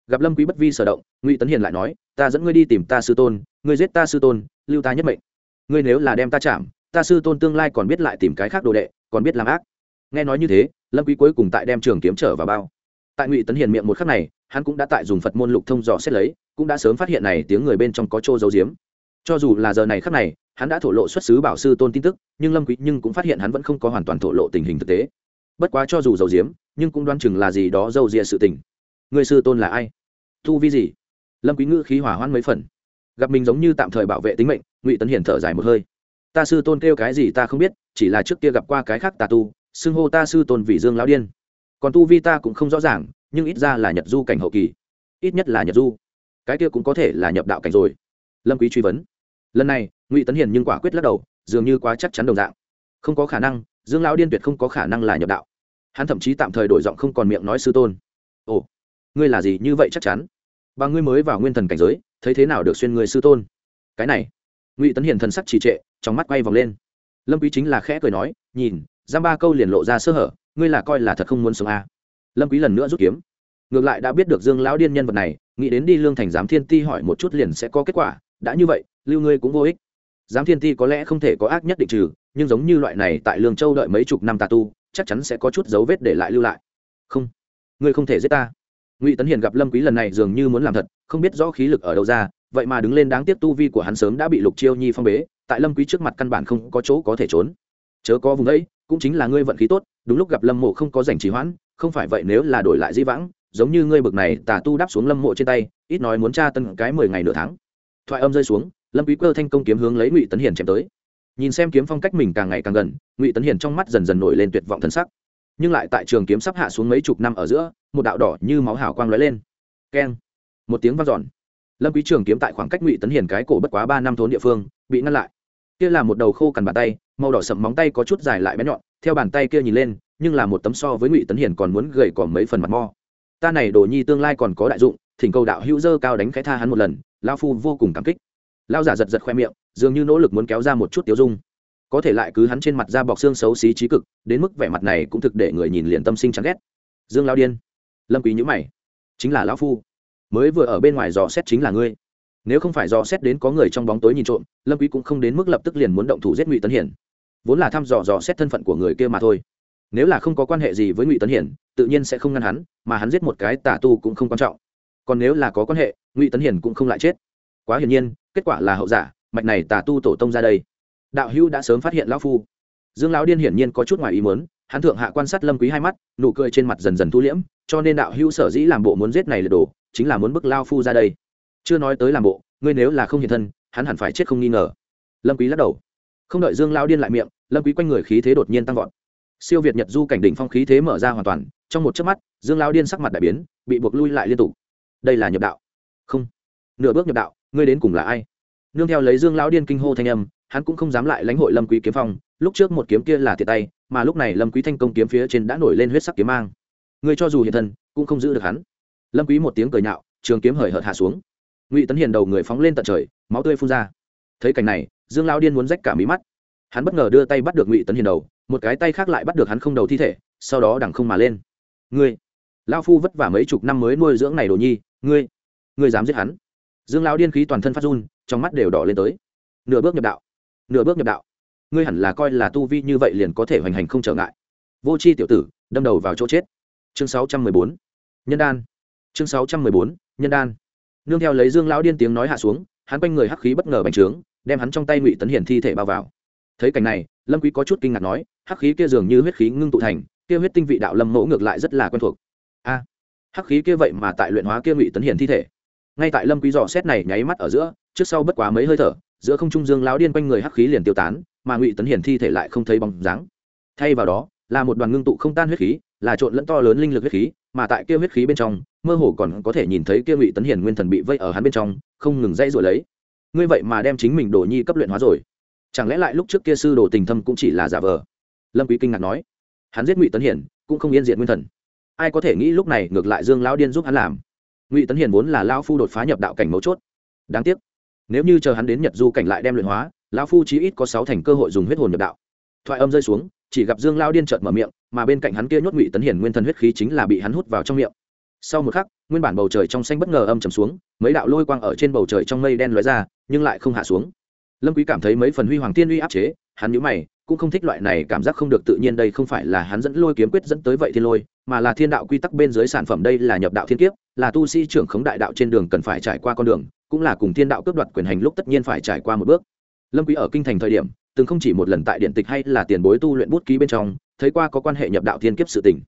Gặp lâm quý bất vi sở động, ngụy tấn hiền lại nói ta dẫn ngươi đi tìm ta sư tôn, ngươi giết ta sư tôn, lưu ta nhất mệnh. Ngươi nếu là đem ta chạm, ta sư tôn tương lai còn biết lại tìm cái khác đồ đệ, còn biết làm ác. Nghe nói như thế, lâm quý cuối cùng tại đem trường kiếm trở vào bao. Tại ngụy tấn hiền miệng một khắc này, hắn cũng đã tại dùng phật môn lục thông dò xét lấy, cũng đã sớm phát hiện này tiếng người bên trong có trô giấu giếm. Cho dù là giờ này khắc này, hắn đã thổ lộ xuất xứ bảo sư tôn tin tức, nhưng lâm quý nhưng cũng phát hiện hắn vẫn không có hoàn toàn thổ lộ tình hình thực tế. Bất quá cho dù giấu giếm, nhưng cũng đoán chừng là gì đó dâu dịa sự tình. Người sư tôn là ai? Thu vi gì? Lâm quý ngữ khí hỏa hoãn mấy phần. Gặp mình giống như tạm thời bảo vệ tính mệnh, ngụy tấn hiển thở dài một hơi. Ta sư tôn kêu cái gì ta không biết, chỉ là trước kia gặp qua cái khác tà tu, xưng hô ta sư tôn vì dương lão điên. Còn tu vi ta cũng không rõ ràng, nhưng ít ra là nhật du cảnh hậu kỳ. Ít nhất là nhật du. Cái kia cũng có thể là nhập đạo cảnh rồi. Lâm quý truy vấn. Lần này, ngụy tấn hiền nhưng quả quyết lắc đầu, dường như quá chắc chắn đồng dạng. Không có khả năng, dương lão điên tuyệt không có khả năng là nhập đạo. Hắn thậm chí tạm thời đổi giọng không còn miệng nói sư tôn. Ồ, ngươi là gì như vậy chắc chắn? Và ngươi mới vào nguyên thần cảnh giới, thấy thế nào được xuyên người sư tôn? Cái này, ngụy tấn hiền thần sắc trì trệ, trong mắt quay vòng lên. Lâm quý chính là khẽ cười nói, nhìn giam ba câu liền lộ ra sơ hở, ngươi là coi là thật không muốn sống à. lâm quý lần nữa rút kiếm. Ngược lại đã biết được dương lão điên nhân vật này, nghĩ đến đi lương thành giám thiên ti hỏi một chút liền sẽ có kết quả, đã như vậy, lưu ngươi cũng vô ích. Giám thiên ti có lẽ không thể có ác nhất định trừ, nhưng giống như loại này tại lương châu đợi mấy chục năm tà tu, chắc chắn sẽ có chút dấu vết để lại lưu lại. Không, ngươi không thể giết ta ngụy tấn hiền gặp lâm quý lần này dường như muốn làm thật không biết rõ khí lực ở đâu ra vậy mà đứng lên đáng tiếc tu vi của hắn sớm đã bị lục chiêu nhi phong bế tại lâm quý trước mặt căn bản không có chỗ có thể trốn chớ có vùng ấy cũng chính là ngươi vận khí tốt đúng lúc gặp lâm mộ không có giành trì hoãn không phải vậy nếu là đổi lại di vãng giống như ngươi bực này tà tu đáp xuống lâm mộ trên tay ít nói muốn tra tân cái mười ngày nửa tháng thoại âm rơi xuống lâm quý cơ thanh công kiếm hướng lấy ngụy tấn hiền chém tới nhìn xem kiếm phong cách mình càng ngày càng gần ngụy tấn hiền trong mắt dần dần nổi lên tuyệt vọng thân sắc nhưng lại tại trường kiếm sắp hạ xuống mấy chục năm ở giữa một đạo đỏ như máu hào quang lóe lên. Keng. Một tiếng vang dọn. Lâm quý trường kiếm tại khoảng cách ngụy tấn hiền cái cổ bất quá ba năm thốn địa phương, bị ngăn lại. Kia là một đầu khô cằn bàn tay, màu đỏ sậm móng tay có chút dài lại bé nhọn, theo bàn tay kia nhìn lên, nhưng là một tấm so với ngụy tấn hiền còn muốn gầy còn mấy phần mặt mo. Ta này đồ nhi tương lai còn có đại dụng, thỉnh cầu đạo hữu dơ cao đánh khẽ tha hắn một lần lao phu vô cùng cảm kích. Lao giả giật giật khoe miệng, dường như nỗ lực muốn kéo ra một chút tiêu dung. Có thể lại cứ hắn trên mặt da bọc xương xấu xí trí cực, đến mức vẻ mặt này cũng thực để người nhìn liền tâm sinh chán ghét. Dương lao điên lâm quý nhữ mày. Chính là lão phu. Mới vừa ở bên ngoài dò xét chính là ngươi. Nếu không phải dò xét đến có người trong bóng tối nhìn trộm, lâm quý cũng không đến mức lập tức liền muốn động thủ giết ngụy tấn hiển. Vốn là thăm dò dò xét thân phận của người kia mà thôi. Nếu là không có quan hệ gì với ngụy tấn hiển, tự nhiên sẽ không ngăn hắn, mà hắn giết một cái tà tu cũng không quan trọng. Còn nếu là có quan hệ, ngụy tấn hiển cũng không lại chết. Quá hiển nhiên, kết quả là hậu giả, mạch này tà tu tổ tông ra đây. Đạo hữu đã sớm phát hiện lão phu. Dương lão điên hiển nhiên có chút ngoài ý muốn, hắn thượng hạ quan sát lâm quý hai mắt, nụ cười trên mặt dần dần thu liễm cho nên đạo hữu sở dĩ làm bộ muốn giết này là đổ, chính là muốn bức lao phu ra đây. Chưa nói tới làm bộ ngươi nếu là không hiện thân hắn hẳn phải chết không nghi ngờ. Lâm quý lắc đầu. Không đợi dương lão điên lại miệng lâm quý quanh người khí thế đột nhiên tăng vọt. Siêu việt nhật du cảnh đỉnh phong khí thế mở ra hoàn toàn trong một chớp mắt dương lão điên sắc mặt đại biến bị buộc lui lại liên tục. Đây là nhập đạo. Không. Nửa bước nhập đạo ngươi đến cùng là ai? Nương theo lấy dương lão điên kinh hô thanh âm hắn cũng không dám lại lãnh hội lâm quý kiếm phong lúc trước một kiếm kia là thiệt tay mà lúc này lâm quý thanh công kiếm phía trên đã nổi lên huyết sắc kiếm mang ngươi cho dù hiện thân, cũng không giữ được hắn. Lâm quý một tiếng cười nhạo, trường kiếm hời hợt hạ xuống. Ngụy tấn hiền đầu người phóng lên tận trời, máu tươi phun ra. Thấy cảnh này, dương lão điên muốn rách cả mí mắt. Hắn bất ngờ đưa tay bắt được ngụy tấn hiền đầu, một cái tay khác lại bắt được hắn không đầu thi thể, sau đó đằng không mà lên. Ngươi, lão phu vất vả mấy chục năm mới nuôi dưỡng này đồ nhi, ngươi ngươi dám giết hắn? Dương lão điên khí toàn thân phát run, trong mắt đều đỏ lên tới. Nửa bước nhập đạo, nửa bước nhập đạo. Ngươi hẳn là coi là tu vi như vậy liền có thể hoành hành không trở ngại. Vô c h i tiểu tử, đâm đầu vào chỗ chết chương sáu trăm mười bốn. Nhân đan. Chương sáu trăm mười bốn. Nhân đan. Nương theo lấy dương lão điên tiếng nói hạ xuống, hắn quanh người hắc khí bất ngờ bành trướng, đem hắn trong tay ngụy tấn hiển thi thể bao vào. Thấy cảnh này, lâm quý có chút kinh ngạc nói, hắc khí kia dường như huyết khí ngưng tụ thành, kia huyết tinh vị đạo lâm mẫu ngược lại rất là quen thuộc. A, hắc khí kia vậy mà tại luyện hóa kia ngụy tấn hiển thi thể. Ngay tại lâm quý dò xét này nháy mắt ở giữa, trước sau bất quá mấy hơi thở, giữa không trung dương lão điên quanh người hắc khí liền tiêu tán, mà ngụy tấn hiển thi thể lại không thấy bóng dáng. Thay vào đó là một đoàn ngưng tụ không tan huyết khí, là trộn lẫn to lớn linh lực huyết khí, mà tại kia huyết khí bên trong, mơ hồ còn có thể nhìn thấy kia ngụy tấn hiển nguyên thần bị vây ở hắn bên trong, không ngừng dãy rồi lấy. Ngươi vậy mà đem chính mình đồ nhi cấp luyện hóa rồi. Chẳng lẽ lại lúc trước kia sư đồ tình thâm cũng chỉ là giả vờ? Lâm quý kinh ngạc nói. Hắn giết ngụy tấn hiển, cũng không yên diện nguyên thần. Ai có thể nghĩ lúc này ngược lại dương lão điên giúp hắn làm? Ngụy tấn hiển vốn là lão phu đột phá nhập đạo cảnh mấu chốt. Đáng tiếc, nếu như chờ hắn đến nhật du cảnh lại đem luyện hóa, lão phu chí ít có sáu thành cơ hội dùng huyết hồn nhập đạo. Thoại âm rơi xuống chỉ gặp dương lao điên trợt mở miệng, mà bên cạnh hắn kia nhốt ngụy tấn hiển nguyên thần huyết khí chính là bị hắn hút vào trong miệng. Sau một khắc, nguyên bản bầu trời trong xanh bất ngờ âm trầm xuống, mấy đạo lôi quang ở trên bầu trời trong mây đen lóe ra, nhưng lại không hạ xuống. Lâm quý cảm thấy mấy phần huy hoàng tiên uy áp chế, hắn nhíu mày, cũng không thích loại này cảm giác không được tự nhiên đây không phải là hắn dẫn lôi kiếm quyết dẫn tới vậy thiên lôi, mà là thiên đạo quy tắc bên dưới sản phẩm đây là nhập đạo thiên kiếp, là tu sĩ trưởng khống đại đạo trên đường cần phải trải qua con đường, cũng là cùng thiên đạo cướp đoạt quyền hành lúc tất nhiên phải trải qua một bước. Lâm quý ở kinh thành thời điểm từng không chỉ một lần tại điện tịch hay là tiền bối tu luyện bút ký bên trong, thấy qua có quan hệ nhập đạo thiên kiếp sự tình.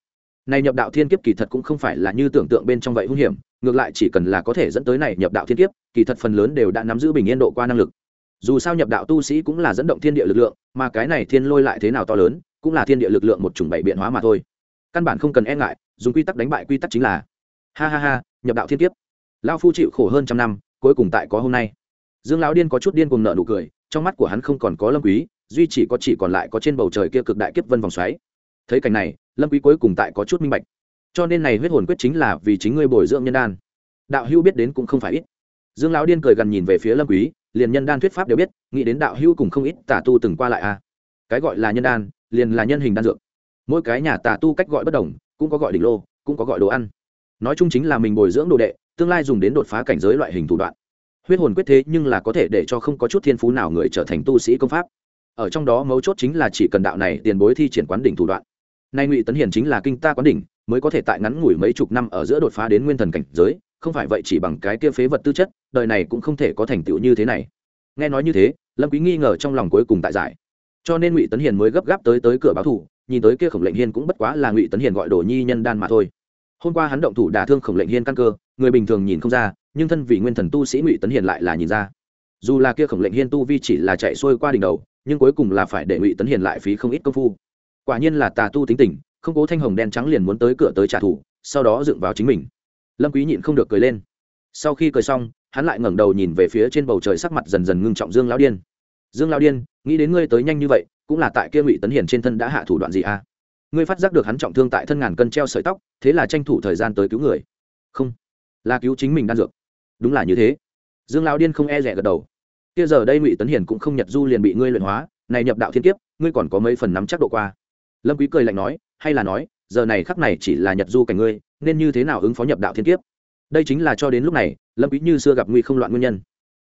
Này nhập đạo thiên kiếp kỳ thật cũng không phải là như tưởng tượng bên trong vậy hung hiểm, ngược lại chỉ cần là có thể dẫn tới này nhập đạo thiên kiếp, kỳ thật phần lớn đều đã nắm giữ bình yên độ qua năng lực. Dù sao nhập đạo tu sĩ cũng là dẫn động thiên địa lực lượng, mà cái này thiên lôi lại thế nào to lớn, cũng là thiên địa lực lượng một chủng bảy biện hóa mà thôi. Căn bản không cần e ngại, dùng quy tắc đánh bại quy tắc chính là, ha ha ha, nhập đạo thiên kiếp. Lao phu chịu khổ hơn trăm năm, cuối cùng tại có hôm nay. Dương lão điên có chút điên cùng nợ nụ cười trong mắt của hắn không còn có lâm quý, duy chỉ có chỉ còn lại có trên bầu trời kia cực đại kiếp vân vòng xoáy. Thấy cảnh này, lâm quý cuối cùng tại có chút minh bạch. Cho nên này huyết hồn quyết chính là vì chính ngươi bồi dưỡng nhân đan. Đạo hưu biết đến cũng không phải ít. Dương lão điên cười gần nhìn về phía lâm quý, liền nhân đan thuyết pháp đều biết, nghĩ đến đạo hưu cùng không ít tà tu từng qua lại a à. cái gọi là nhân đan, liền là nhân hình đan dược. Mỗi cái nhà tà tu cách gọi bất đồng, cũng có gọi đỉnh lô, cũng có gọi đồ ăn. Nói chung chính là mình bồi dưỡng đồ đệ, tương lai dùng đến đột phá cảnh giới loại hình thủ đoạn huyết hồn quyết thế nhưng là có thể để cho không có chút thiên phú nào người trở thành tu sĩ công pháp. Ở trong đó mấu chốt chính là chỉ cần đạo này tiền bối thi triển quán đỉnh thủ đoạn. Nay ngụy tấn hiền chính là kinh ta quán đỉnh, mới có thể tại ngắn ngủi mấy chục năm ở giữa đột phá đến nguyên thần cảnh giới, không phải vậy chỉ bằng cái kia phế vật tư chất, đời này cũng không thể có thành tựu như thế này. Nghe nói như thế, lâm quý nghi ngờ trong lòng cuối cùng tại giải. Cho nên ngụy tấn hiền mới gấp gáp tới tới cửa báo thủ, nhìn tới kia khổng lệnh hiên cũng bất quá là ngụy tấn hiền gọi đồ nhi nhân đan mà thôi. Hôm qua hắn động thủ đả thương khổng lệnh hiên căn cơ người bình thường nhìn không ra, nhưng thân vị nguyên thần tu sĩ ngụy tấn hiền lại là nhìn ra. Dù là kia khổng lệnh hiên tu vi chỉ là chạy xuôi qua đỉnh đầu, nhưng cuối cùng là phải để ngụy tấn hiền lại phí không ít công phu. Quả nhiên là tà tu tính tình, không cố thanh hồng đen trắng liền muốn tới cửa tới trả thù, sau đó dựng vào chính mình. Lâm quý nhịn không được cười lên. Sau khi cười xong, hắn lại ngẩng đầu nhìn về phía trên bầu trời sắc mặt dần dần ngưng trọng dương lão điên. Dương lão điên, nghĩ đến ngươi tới nhanh như vậy, cũng là tại kia ngụy tấn hiền trên thân đã hạ thủ đoạn gì à? Ngươi phát giác được hắn trọng thương tại thân ngàn cân treo sợi tóc, thế là tranh thủ thời gian tới cứu người. Không là cứu chính mình đan dược. Đúng là như thế. Dương lão điên không e rẻ gật đầu. Kia giờ đây ngụy tấn hiền cũng không nhật du liền bị ngươi luyện hóa, này nhập đạo thiên kiếp, ngươi còn có mấy phần nắm chắc độ qua. Lâm quý cười lạnh nói, hay là nói, giờ này khắc này chỉ là nhật du cảnh ngươi, nên như thế nào ứng phó nhập đạo thiên kiếp? Đây chính là cho đến lúc này, lâm quý như xưa gặp nguy không loạn nguyên nhân.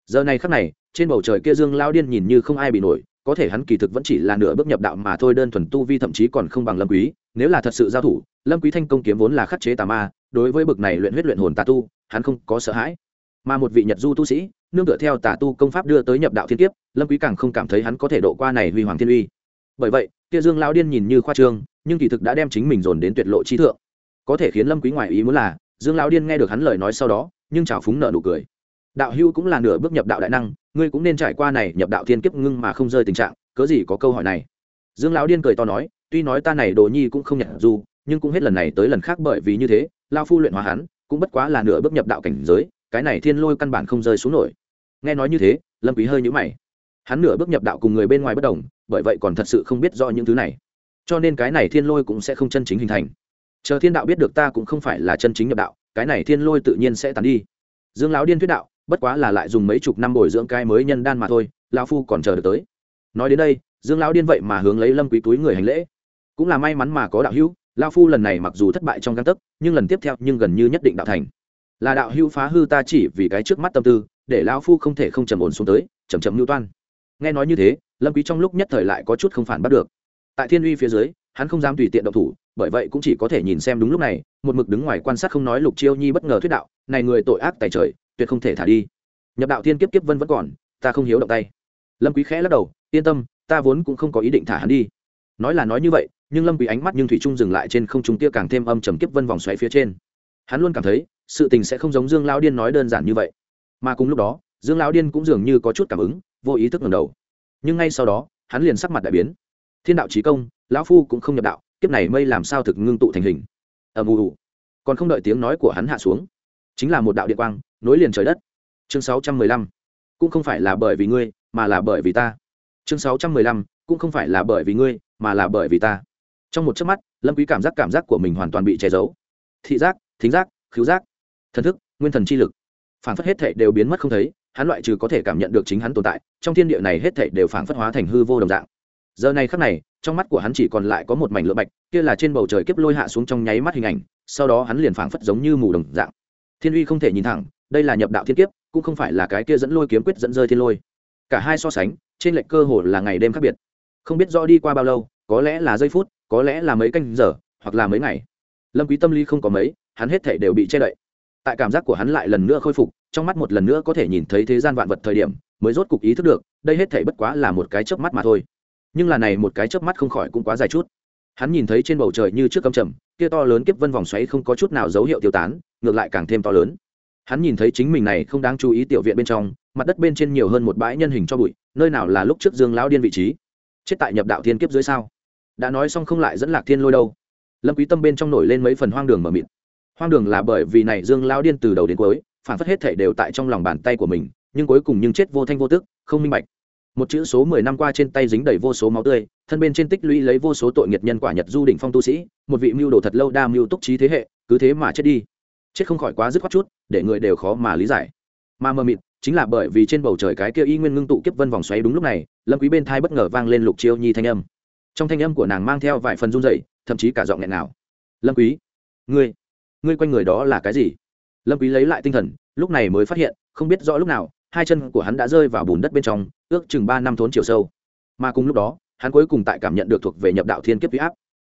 Giờ này khắc này, trên bầu trời kia dương lao điên nhìn như không ai bị nổi, có thể hắn kỳ thực vẫn chỉ là nửa bước nhập đạo mà thôi, đơn thuần tu vi thậm chí còn không bằng lâm quý, nếu là thật sự giao thủ, lâm quý thanh công kiếm vốn là khắc chế tà ma đối với bực này luyện huyết luyện hồn tà tu, hắn không có sợ hãi. Mà một vị nhật du tu sĩ, nương tựa theo tà tu công pháp đưa tới nhập đạo thiên kiếp, lâm quý càng không cảm thấy hắn có thể độ qua này huy hoàng thiên uy. Bởi vậy, kia dương lão điên nhìn như khoa trương, nhưng kỳ thực đã đem chính mình dồn đến tuyệt lộ trí thượng. Có thể khiến lâm quý ngoại ý muốn là, dương lão điên nghe được hắn lời nói sau đó, nhưng chào phúng nợ nụ cười. Đạo hưu cũng là nửa bước nhập đạo đại năng, ngươi cũng nên trải qua này nhập đạo thiên kiếp ngưng mà không rơi tình trạng, cớ gì có câu hỏi này? Dương lão điên cười to nói, tuy nói ta này đồ nhi cũng không nhận dù, nhưng cũng hết lần này tới lần khác bởi vì như thế lao phu luyện hóa hắn, cũng bất quá là nửa bước nhập đạo cảnh giới, cái này thiên lôi căn bản không rơi xuống nổi. Nghe nói như thế, lâm quý hơi nhũ mày. Hắn nửa bước nhập đạo cùng người bên ngoài bất đồng, bởi vậy còn thật sự không biết rõ những thứ này. Cho nên cái này thiên lôi cũng sẽ không chân chính hình thành. Chờ thiên đạo biết được ta cũng không phải là chân chính nhập đạo, cái này thiên lôi tự nhiên sẽ tàn đi. Dương lão điên thuyết đạo, bất quá là lại dùng mấy chục năm bồi dưỡng cái mới nhân đan mà thôi, lão phu còn chờ được tới. Nói đến đây, dương lão điên vậy mà hướng lấy lâm quý túi người hành lễ. Cũng là may mắn mà có đạo hữu lão phu lần này mặc dù thất bại trong găng tấc, nhưng lần tiếp theo nhưng gần như nhất định đạo thành. Là đạo hữu phá hư ta chỉ vì cái trước mắt tâm tư, để lão phu không thể không trầm ổn xuống tới chầm chầm mưu toan. Nghe nói như thế, lâm quý trong lúc nhất thời lại có chút không phản bắt được. Tại thiên uy phía dưới, hắn không dám tùy tiện động thủ, bởi vậy cũng chỉ có thể nhìn xem đúng lúc này, một mực đứng ngoài quan sát không nói lục chiêu nhi bất ngờ thuyết đạo, này người tội ác tài trời, tuyệt không thể thả đi. Nhập đạo thiên kiếp kiếp vân vẫn còn, ta không hiếu động tay. Lâm quý khẽ lắc đầu, yên tâm, ta vốn cũng không có ý định thả hắn đi. Nói là nói như vậy nhưng lâm quý ánh mắt nhưng thủy trung dừng lại trên không trung tia càng thêm âm trầm kiếp vân vòng xoáy phía trên. Hắn luôn cảm thấy, sự tình sẽ không giống dương lão điên nói đơn giản như vậy. Mà cùng lúc đó, dương lão điên cũng dường như có chút cảm ứng, vô ý thức ngẩng đầu. Nhưng ngay sau đó, hắn liền sắc mặt đại biến. Thiên đạo chí công, lão phu cũng không nhập đạo, kiếp này mây làm sao thực ngưng tụ thành hình. Ầm ù còn không đợi tiếng nói của hắn hạ xuống, chính là một đạo điện quang, nối liền trời đất. Chương 615 cũng không phải là bởi vì ngươi, mà là bởi vì ta. Chương 615 cũng không phải là bởi vì ngươi, mà là bởi vì ta trong một chớp mắt, lâm quý cảm giác cảm giác của mình hoàn toàn bị che giấu. Thị giác, thính giác, khứu giác, thần thức, nguyên thần chi lực. Phản phất hết thể đều biến mất không thấy, hắn loại trừ có thể cảm nhận được chính hắn tồn tại, trong thiên địa này hết thể đều phản phất hóa thành hư vô đồng dạng. Giờ này khắc này, trong mắt của hắn chỉ còn lại có một mảnh lửa bạch, kia là trên bầu trời kiếp lôi hạ xuống trong nháy mắt hình ảnh, sau đó hắn liền phảng phất giống như mù đồng dạng. Thiên uy không thể nhìn thẳng, đây là nhập đạo thiên kiếp, cũng không phải là cái kia dẫn lôi kiếm quyết dẫn rơi thiên lôi. Cả hai so sánh, trên lệnh cơ hồ là ngày đêm khác biệt. Không biết rõ đi qua bao lâu, có lẽ là giây phút có lẽ là mấy canh giờ, hoặc là mấy ngày. Lâm quý tâm lý không có mấy, hắn hết thể đều bị che đậy. Tại cảm giác của hắn lại lần nữa khôi phục, trong mắt một lần nữa có thể nhìn thấy thế gian vạn vật thời điểm, mới rốt cục ý thức được, đây hết thể bất quá là một cái chớp mắt mà thôi. Nhưng là này một cái chớp mắt không khỏi cũng quá dài chút. Hắn nhìn thấy trên bầu trời như trước căm trầm, kia to lớn kiếp vân vòng xoáy không có chút nào dấu hiệu tiêu tán, ngược lại càng thêm to lớn. Hắn nhìn thấy chính mình này không đáng chú ý tiểu viện bên trong, mặt đất bên trên nhiều hơn một bãi nhân hình cho bụi, nơi nào là lúc trước dương lão điên vị trí? Chết tại nhập đạo thiên kiếp dưới sao? Đã nói xong không lại dẫn lạc thiên lôi đâu. Lâm quý tâm bên trong nổi lên mấy phần hoang đường mở mịt. Hoang đường là bởi vì này dương lão điên từ đầu đến cuối, phản phất hết thể đều tại trong lòng bàn tay của mình, nhưng cuối cùng nhưng chết vô thanh vô tức, không minh bạch. Một chữ số mười năm qua trên tay dính đầy vô số máu tươi, thân bên trên tích lũy lấy vô số tội nghiệt nhân quả nhật du đỉnh phong tu sĩ, một vị mưu đồ thật lâu đa mưu túc trí thế hệ, cứ thế mà chết đi. Chết không khỏi quá dứt khoát chút, để người đều khó mà lý giải. Mà mờ mịt, chính là bởi vì trên bầu trời cái kia y nguyên ngưng tụ kiếp vân vòng xoáy đúng lúc này, lâm quý bên thai bất ngờ vang lên lục chiêu nhi thanh âm trong thanh âm của nàng mang theo vài phần run rẩy, thậm chí cả giọng nghẹn nào lâm quý, ngươi ngươi quanh người đó là cái gì? Lâm quý lấy lại tinh thần, lúc này mới phát hiện, không biết rõ lúc nào, hai chân của hắn đã rơi vào bùn đất bên trong, ước chừng ba năm thốn chiều sâu. Mà cùng lúc đó, hắn cuối cùng tại cảm nhận được thuộc về nhập đạo thiên kiếp huy áp.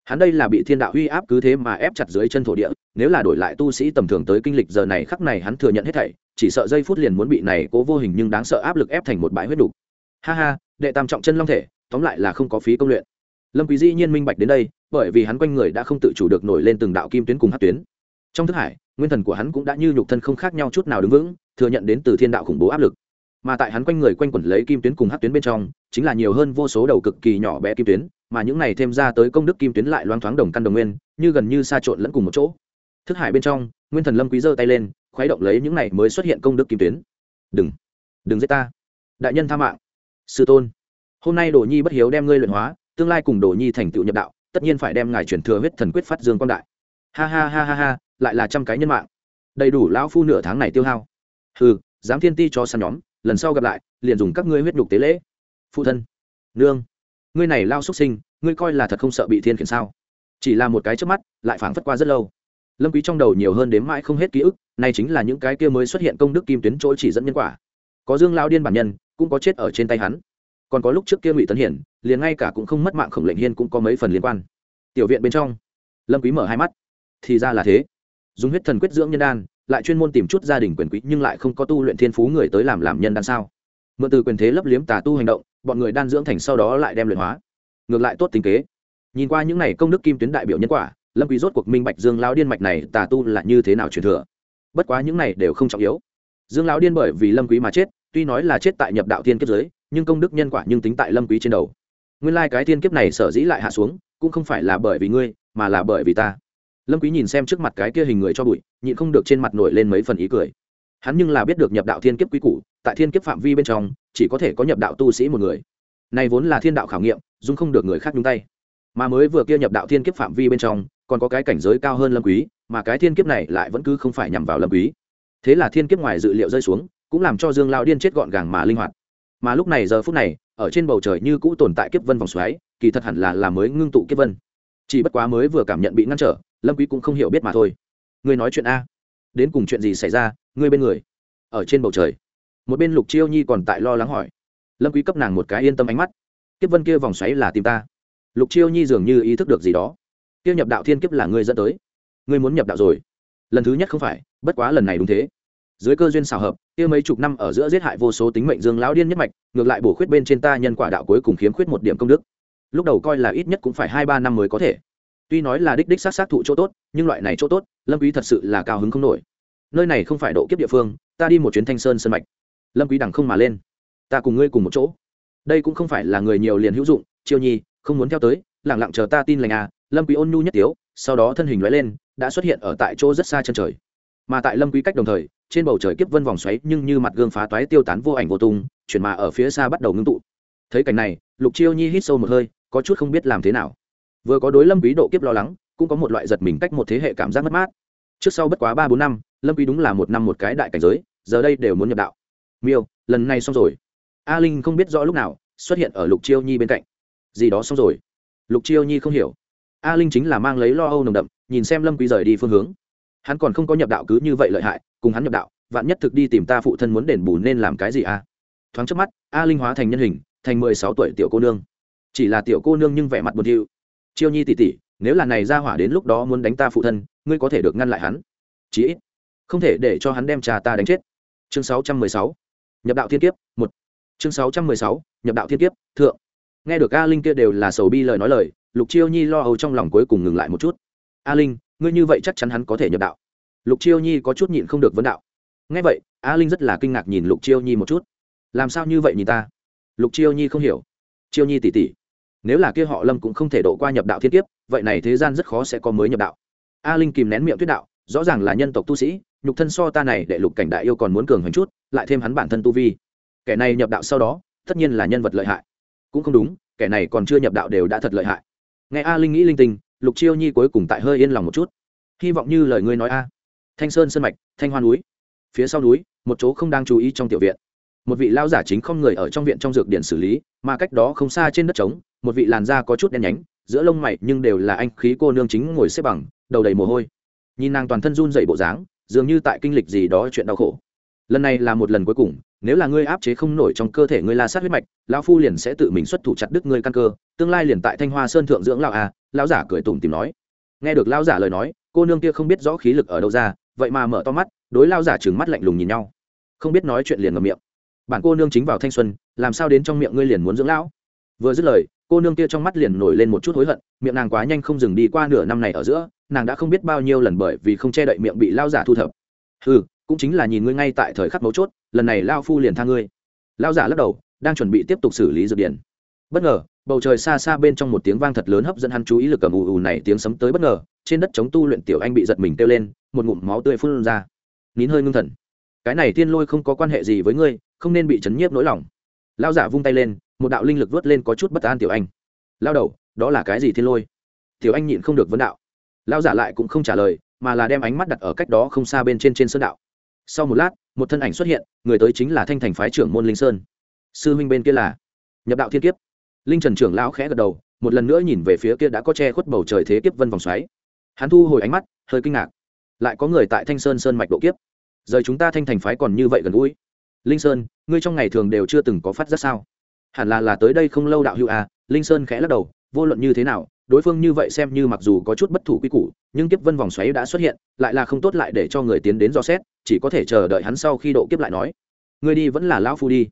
Hắn đây là bị thiên đạo huy áp cứ thế mà ép chặt dưới chân thổ địa, nếu là đổi lại tu sĩ tầm thường tới kinh lịch giờ này khắc này hắn thừa nhận hết thảy, chỉ sợ giây phút liền muốn bị này cố vô hình nhưng đáng sợ áp lực ép thành một bãi huyết đủ. ha ha, đệ tam trọng chân long thể, tóm lại là không có phí công luyện lâm quý dĩ nhiên minh bạch đến đây, bởi vì hắn quanh người đã không tự chủ được nổi lên từng đạo kim tuyến cùng hắc tuyến. Trong thức hải, nguyên thần của hắn cũng đã như nhục thân không khác nhau chút nào đứng vững, thừa nhận đến từ thiên đạo khủng bố áp lực. Mà tại hắn quanh người quanh quẩn lấy kim tuyến cùng hắc tuyến bên trong, chính là nhiều hơn vô số đầu cực kỳ nhỏ bé kim tuyến, mà những này thêm ra tới công đức kim tuyến lại loáng thoáng đồng căn đồng nguyên, như gần như xa trộn lẫn cùng một chỗ. Thức hải bên trong, nguyên thần lâm quý giơ tay lên, khuấy động lấy những này mới xuất hiện công đức kim tuyến. Đừng đừng giết ta. Đại nhân tha mạng. Sư tôn, hôm nay đồ nhi bất hiếu đem ngươi luyện hóa tương lai cùng đồ nhi thành tựu nhập đạo, tất nhiên phải đem ngài chuyển thừa huyết thần quyết phát dương quang đại. Ha ha ha ha ha, lại là trăm cái nhân mạng. Đầy đủ lão phu nửa tháng này tiêu hao. Ừ dám thiên ti cho săn nhóm, lần sau gặp lại, liền dùng các ngươi huyết nhục tế lễ. Phụ thân, nương, ngươi này lao xuất sinh, ngươi coi là thật không sợ bị thiên khiển sao? Chỉ là một cái trước mắt, lại phảng phất qua rất lâu. Lâm quý trong đầu nhiều hơn đếm mãi không hết ký ức, này chính là những cái kia mới xuất hiện công đức kim tuyến chỗ chỉ dẫn nhân quả. Có dương lao điên bản nhân, cũng có chết ở trên tay hắn còn có lúc trước kia ngụy tấn hiển, liền ngay cả cũng không mất mạng khổng lệnh hiên cũng có mấy phần liên quan. Tiểu viện bên trong, lâm quý mở hai mắt. Thì ra là thế. Dùng huyết thần quyết dưỡng nhân đan, lại chuyên môn tìm chút gia đình quyền quý, nhưng lại không có tu luyện thiên phú người tới làm làm nhân đan sao? Mượn từ quyền thế lấp liếm tà tu hành động, bọn người đan dưỡng thành sau đó lại đem luyện hóa. Ngược lại tốt tính kế. Nhìn qua những này công đức kim tuyến đại biểu nhân quả, lâm quý rốt cuộc minh bạch dương lão điên mạch này tà tu là như thế nào truyền thừa. Bất quá những này đều không trọng yếu. Dương lão điên bởi vì lâm quý mà chết tuy nói là chết tại nhập đạo thiên kiếp giới, nhưng công đức nhân quả nhưng tính tại lâm quý trên đầu. Nguyên lai like cái thiên kiếp này sở dĩ lại hạ xuống, cũng không phải là bởi vì ngươi, mà là bởi vì ta. Lâm quý nhìn xem trước mặt cái kia hình người cho bụi, nhịn không được trên mặt nổi lên mấy phần ý cười. Hắn nhưng là biết được nhập đạo thiên kiếp quý củ, tại thiên kiếp phạm vi bên trong, chỉ có thể có nhập đạo tu sĩ một người. Này vốn là thiên đạo khảo nghiệm, dung không được người khác nhúng tay. Mà mới vừa kia nhập đạo thiên kiếp phạm vi bên trong, còn có cái cảnh giới cao hơn lâm quý, mà cái thiên kiếp này lại vẫn cứ không phải nhằm vào lâm quý. Thế là thiên kiếp ngoài dự liệu rơi xuống cũng làm cho dương lao điên chết gọn gàng mà linh hoạt. Mà lúc này giờ phút này, ở trên bầu trời như cũ tồn tại kiếp vân vòng xoáy, kỳ thật hẳn là là mới ngưng tụ kiếp vân. Chỉ bất quá mới vừa cảm nhận bị ngăn trở, lâm quý cũng không hiểu biết mà thôi. Ngươi nói chuyện a. Đến cùng chuyện gì xảy ra, ngươi bên người? Ở trên bầu trời, một bên lục chiêu nhi còn tại lo lắng hỏi. Lâm quý cấp nàng một cái yên tâm ánh mắt. Kiếp vân kia vòng xoáy là tìm ta. Lục chiêu nhi dường như ý thức được gì đó. Kia nhập đạo thiên kiếp là ngươi dẫn tới. Ngươi muốn nhập đạo rồi. Lần thứ nhất không phải, bất quá lần này đúng thế dưới cơ duyên xào hợp, kia mấy chục năm ở giữa giết hại vô số tính mệnh dương lão điên nhất mạch, ngược lại bổ khuyết bên trên ta nhân quả đạo cuối cùng khiếm khuyết một điểm công đức. Lúc đầu coi là ít nhất cũng phải hai ba năm mới có thể. Tuy nói là đích đích sát sát thụ chỗ tốt, nhưng loại này chỗ tốt, lâm quý thật sự là cao hứng không nổi. Nơi này không phải độ kiếp địa phương, ta đi một chuyến thanh sơn sơn mạch. Lâm quý đằng không mà lên. Ta cùng ngươi cùng một chỗ. Đây cũng không phải là người nhiều liền hữu dụng, chiêu nhi, không muốn theo tới, lẳng lặng chờ ta tin lành à lâm quý ôn nhu nhất tiếu, sau đó thân hình lóe lên, đã xuất hiện ở tại chỗ rất xa chân trời. Mà tại lâm quý cách đồng thời trên bầu trời kiếp vân vòng xoáy nhưng như mặt gương phá toái tiêu tán vô ảnh vô tung, chuyển mà ở phía xa bắt đầu ngưng tụ. Thấy cảnh này, lục chiêu nhi hít sâu một hơi, có chút không biết làm thế nào. Vừa có đối lâm quý độ kiếp lo lắng, cũng có một loại giật mình cách một thế hệ cảm giác mất mát. Trước sau bất quá ba bốn năm, lâm quý đúng là một năm một cái đại cảnh giới, giờ đây đều muốn nhập đạo. Miêu, lần này xong rồi. A linh không biết rõ lúc nào, xuất hiện ở lục chiêu nhi bên cạnh. Gì đó xong rồi. Lục chiêu nhi không hiểu. A linh chính là mang lấy lo âu nồng đậm, nhìn xem lâm quý rời đi phương hướng. Hắn còn không có nhập đạo cứ như vậy lợi hại cùng hắn nhập đạo, vạn nhất thực đi tìm ta phụ thân muốn đền bù nên làm cái gì a thoáng trước mắt, a linh hóa thành nhân hình, thành mười sáu tuổi tiểu cô nương. Chỉ là tiểu cô nương nhưng vẻ mặt buồn thiu. Chiêu nhi tỉ tỉ nếu là này ra hỏa đến lúc đó muốn đánh ta phụ thân, ngươi có thể được ngăn lại hắn. Chí ít, không thể để cho hắn đem trà ta đánh chết. Chương sáu trăm mười sáu, nhập đạo thiên kiếp, một. Chương sáu trăm mười sáu, nhập đạo thiên kiếp, thượng. Nghe được a linh kia đều là sầu bi lời nói lời, lục chiêu nhi lo âu trong lòng cuối cùng ngừng lại một chút. A linh, ngươi như vậy chắc chắn hắn có thể nhập đạo lục chiêu nhi có chút nhịn không được vấn đạo. Nghe vậy, a linh rất là kinh ngạc nhìn lục chiêu nhi một chút. Làm sao như vậy nhìn ta? Lục chiêu nhi không hiểu. Chiêu nhi tỉ tỉ, nếu là kia họ lâm cũng không thể độ qua nhập đạo thiên kiếp, vậy này thế gian rất khó sẽ có mới nhập đạo. A linh kìm nén miệng tuyết đạo, rõ ràng là nhân tộc tu sĩ, nhục thân so ta này để lục cảnh đại yêu còn muốn cường hơn chút, lại thêm hắn bản thân tu vi. Kẻ này nhập đạo sau đó, tất nhiên là nhân vật lợi hại. Cũng không đúng, kẻ này còn chưa nhập đạo đều đã thật lợi hại. Nghe a linh nghĩ linh tinh, lục chiêu nhi cuối cùng tại hơi yên lòng một chút. Hy vọng như lời ngươi nói a thanh sơn sân mạch, thanh hoa núi. Phía sau núi, một chỗ không đang chú ý trong tiểu viện. Một vị lao giả chính không người ở trong viện trong dược điện xử lý, mà cách đó không xa trên đất trống, một vị làn da có chút đen nhánh, giữa lông mày nhưng đều là anh khí cô nương chính ngồi xếp bằng, đầu đầy mồ hôi. Nhìn nàng toàn thân run dậy bộ dáng, dường như tại kinh lịch gì đó chuyện đau khổ. Lần này là một lần cuối cùng, nếu là ngươi áp chế không nổi trong cơ thể ngươi la sát huyết mạch, lão phu liền sẽ tự mình xuất thủ chặt đứt ngươi căn cơ, tương lai liền tại thanh hoa sơn thượng dưỡng lão a, lão giả cười tủm tìm nói. Nghe được lão giả lời nói, cô nương kia không biết rõ khí lực ở đâu ra vậy mà mở to mắt, đối lao giả trừng mắt lạnh lùng nhìn nhau. Không biết nói chuyện liền ngầm miệng. Bản cô nương chính vào thanh xuân, làm sao đến trong miệng ngươi liền muốn dưỡng lão? Vừa dứt lời, cô nương kia trong mắt liền nổi lên một chút hối hận, miệng nàng quá nhanh không dừng đi qua nửa năm này ở giữa, nàng đã không biết bao nhiêu lần bởi vì không che đậy miệng bị lao giả thu thập. Ừ cũng chính là nhìn ngươi ngay tại thời khắc mấu chốt, lần này lao phu liền tha ngươi. Lao giả lắc đầu, đang chuẩn bị tiếp tục xử lý dược điển. Bất ngờ, bầu trời xa xa bên trong một tiếng vang thật lớn hấp dẫn hắn chú ý lực cầm ù ù này tiếng sấm tới bất ngờ trên đất chống tu luyện tiểu anh bị giật mình kêu lên, một ngụm máu tươi phun ra. Nín hơi ngưng thần. Cái này thiên lôi không có quan hệ gì với ngươi, không nên bị chấn nhiếp nỗi lòng. Lao giả vung tay lên, một đạo linh lực vớt lên có chút bất an tiểu anh. Lao đầu, đó là cái gì thiên lôi? Tiểu anh nhịn không được vấn đạo. Lao giả lại cũng không trả lời, mà là đem ánh mắt đặt ở cách đó không xa bên trên trên sơn đạo. Sau một lát, một thân ảnh xuất hiện, người tới chính là thanh thành phái trưởng môn linh sơn. Sư huynh bên kia là nhập đạo thiên kiếp. Linh trần trưởng lão khẽ gật đầu, một lần nữa nhìn về phía kia đã có che khuất bầu trời thế kiếp vân vòng xoáy hắn thu hồi ánh mắt, hơi kinh ngạc. Lại có người tại thanh sơn sơn mạch độ kiếp. Rời chúng ta thanh thành phái còn như vậy gần gũi. Linh sơn, ngươi trong ngày thường đều chưa từng có phát giác sao? Hẳn là là tới đây không lâu đạo hữu à linh sơn khẽ lắc đầu, vô luận như thế nào, đối phương như vậy xem như mặc dù có chút bất thủ quy củ, nhưng kiếp vân vòng xoáy đã xuất hiện, lại là không tốt lại để cho người tiến đến dò xét, chỉ có thể chờ đợi hắn sau khi độ kiếp lại nói. Ngươi đi vẫn là lão phu đi.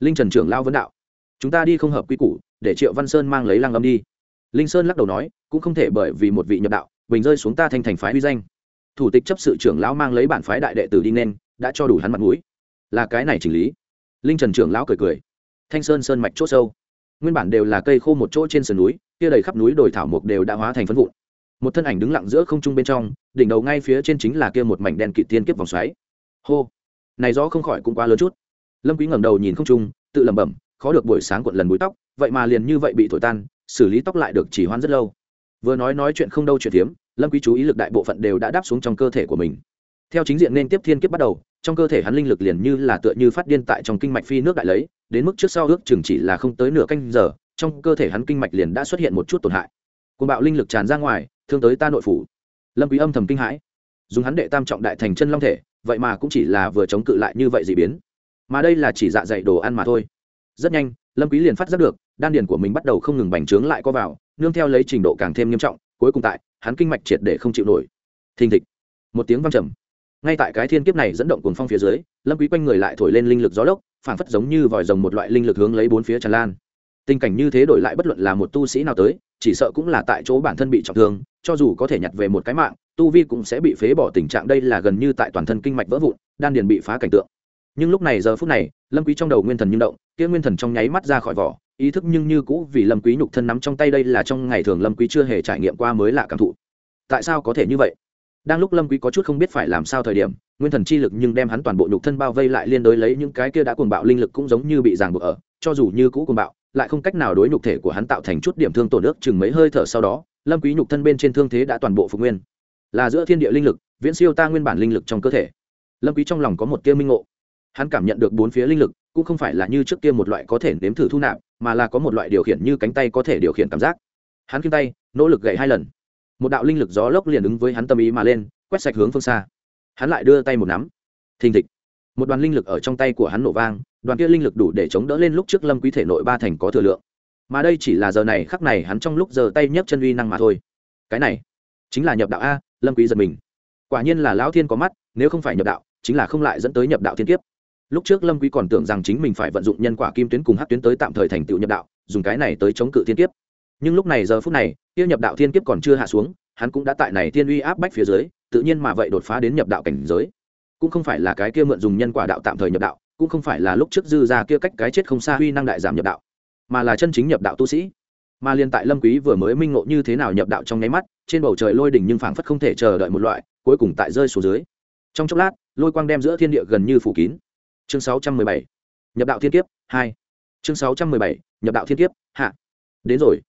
Linh trần trưởng lao vấn đạo. Chúng ta đi không hợp quy củ, để triệu văn sơn mang lấy lăng âm đi. Linh sơn lắc đầu nói, cũng không thể bởi vì một vị nhập đạo bình rơi xuống ta thanh thành phái uy danh. Thủ tịch chấp sự trưởng lão mang lấy bản phái đại đệ tử đi nên, đã cho đủ hắn mặt mũi. Là cái này chỉnh lý. Linh trần trưởng lão cười cười. Thanh sơn sơn mạch chốt sâu. Nguyên bản đều là cây khô một chỗ trên sườn núi, kia đầy khắp núi đồi thảo mộc đều đã hóa thành phân vụn. Một thân ảnh đứng lặng giữa không trung bên trong, đỉnh đầu ngay phía trên chính là kia một mảnh đen kịt tiên kiếp vòng xoáy. Hô! Này gió không khỏi cũng quá lớn chút. Lâm quý ngẩng đầu nhìn không trung, tự lẩm bẩm, khó được buổi sáng cuộn lần búi tóc, vậy mà liền như vậy bị thổi tan, xử lý tóc lại được chỉ hoãn rất lâu. Vừa nói nói chuyện không đâu chuyện tiếm lâm quý chú ý lực đại bộ phận đều đã đáp xuống trong cơ thể của mình. Theo chính diện nên tiếp thiên kiếp bắt đầu, trong cơ thể hắn linh lực liền như là tựa như phát điên tại trong kinh mạch phi nước đại lấy, đến mức trước sau ước chừng chỉ là không tới nửa canh giờ, trong cơ thể hắn kinh mạch liền đã xuất hiện một chút tổn hại. Côn bạo linh lực tràn ra ngoài, thương tới ta nội phủ. Lâm quý âm thầm kinh hãi. Dùng hắn đệ tam trọng đại thành chân long thể, vậy mà cũng chỉ là vừa chống cự lại như vậy dị biến. Mà đây là chỉ dạ dày đồ ăn mà thôi. Rất nhanh, lâm quý liền phát giác được, đan điền của mình bắt đầu không ngừng bành trướng lại co vào, nương theo lấy trình độ càng thêm nghiêm trọng cuối cùng tại, hắn kinh mạch triệt để không chịu nổi. Thình thịch. Một tiếng vang trầm. Ngay tại cái thiên kiếp này dẫn động cuồng phong phía dưới, lâm quý quanh người lại thổi lên linh lực gió lốc, phảng phất giống như vòi rồng một loại linh lực hướng lấy bốn phía tràn lan. Tình cảnh như thế đổi lại bất luận là một tu sĩ nào tới, chỉ sợ cũng là tại chỗ bản thân bị trọng thương, cho dù có thể nhặt về một cái mạng, tu vi cũng sẽ bị phế bỏ tình trạng đây là gần như tại toàn thân kinh mạch vỡ vụn, đan điền bị phá cảnh tượng. Nhưng lúc này giờ phút này, lâm quý trong đầu nguyên thần như động, kia nguyên thần trong nháy mắt ra khỏi vỏ ý thức nhưng như cũ vì lâm quý nhục thân nắm trong tay đây là trong ngày thường lâm quý chưa hề trải nghiệm qua mới lạ cảm thụ. Tại sao có thể như vậy? Đang lúc lâm quý có chút không biết phải làm sao thời điểm, nguyên thần chi lực nhưng đem hắn toàn bộ nhục thân bao vây lại liên đối lấy những cái kia đã cuồng bạo linh lực cũng giống như bị ràng buộc ở, cho dù như cũ cuồng bạo, lại không cách nào đối nhục thể của hắn tạo thành chút điểm thương tổn nước, chừng mấy hơi thở sau đó, lâm quý nhục thân bên trên thương thế đã toàn bộ phục nguyên. Là giữa thiên địa linh lực, viễn siêu ta nguyên bản linh lực trong cơ thể. Lâm quý trong lòng có một tia minh ngộ. Hắn cảm nhận được bốn phía linh lực, cũng không phải là như trước kia một loại có thể nếm thử thu nạp mà là có một loại điều khiển như cánh tay có thể điều khiển cảm giác. Hắn kim tay, nỗ lực gậy hai lần. Một đạo linh lực gió lốc liền ứng với hắn tâm ý mà lên, quét sạch hướng phương xa. Hắn lại đưa tay một nắm. Thình thịch. Một đoàn linh lực ở trong tay của hắn nổ vang, đoàn kia linh lực đủ để chống đỡ lên lúc trước lâm quý thể nội ba thành có thừa lượng. Mà đây chỉ là giờ này, khắc này hắn trong lúc giờ tay nhấc chân uy năng mà thôi. Cái này chính là nhập đạo a, lâm quý giật mình. Quả nhiên là lão thiên có mắt, nếu không phải nhập đạo, chính là không lại dẫn tới nhập đạo thiên kiếp lúc trước lâm quý còn tưởng rằng chính mình phải vận dụng nhân quả kim tuyến cùng hắc tuyến tới tạm thời thành tựu nhập đạo, dùng cái này tới chống cự thiên kiếp. Nhưng lúc này giờ phút này, kia nhập đạo thiên kiếp còn chưa hạ xuống, hắn cũng đã tại này thiên uy áp bách phía dưới, tự nhiên mà vậy đột phá đến nhập đạo cảnh giới. Cũng không phải là cái kia mượn dùng nhân quả đạo tạm thời nhập đạo, cũng không phải là lúc trước dư ra kia cách cái chết không xa uy năng đại giảm nhập đạo, mà là chân chính nhập đạo tu sĩ. Mà liên tại lâm quý vừa mới minh ngộ như thế nào nhập đạo trong nháy mắt, trên bầu trời lôi đỉnh nhưng phảng phất không thể chờ đợi một loại, cuối cùng tại rơi xuống dưới. Trong chốc lát, lôi quang đem giữa thiên địa gần như phủ kín chương 617 nhập đạo thiên kiếp, hai. Chương 617 nhập đạo thiên kiếp, hạ. Đến rồi.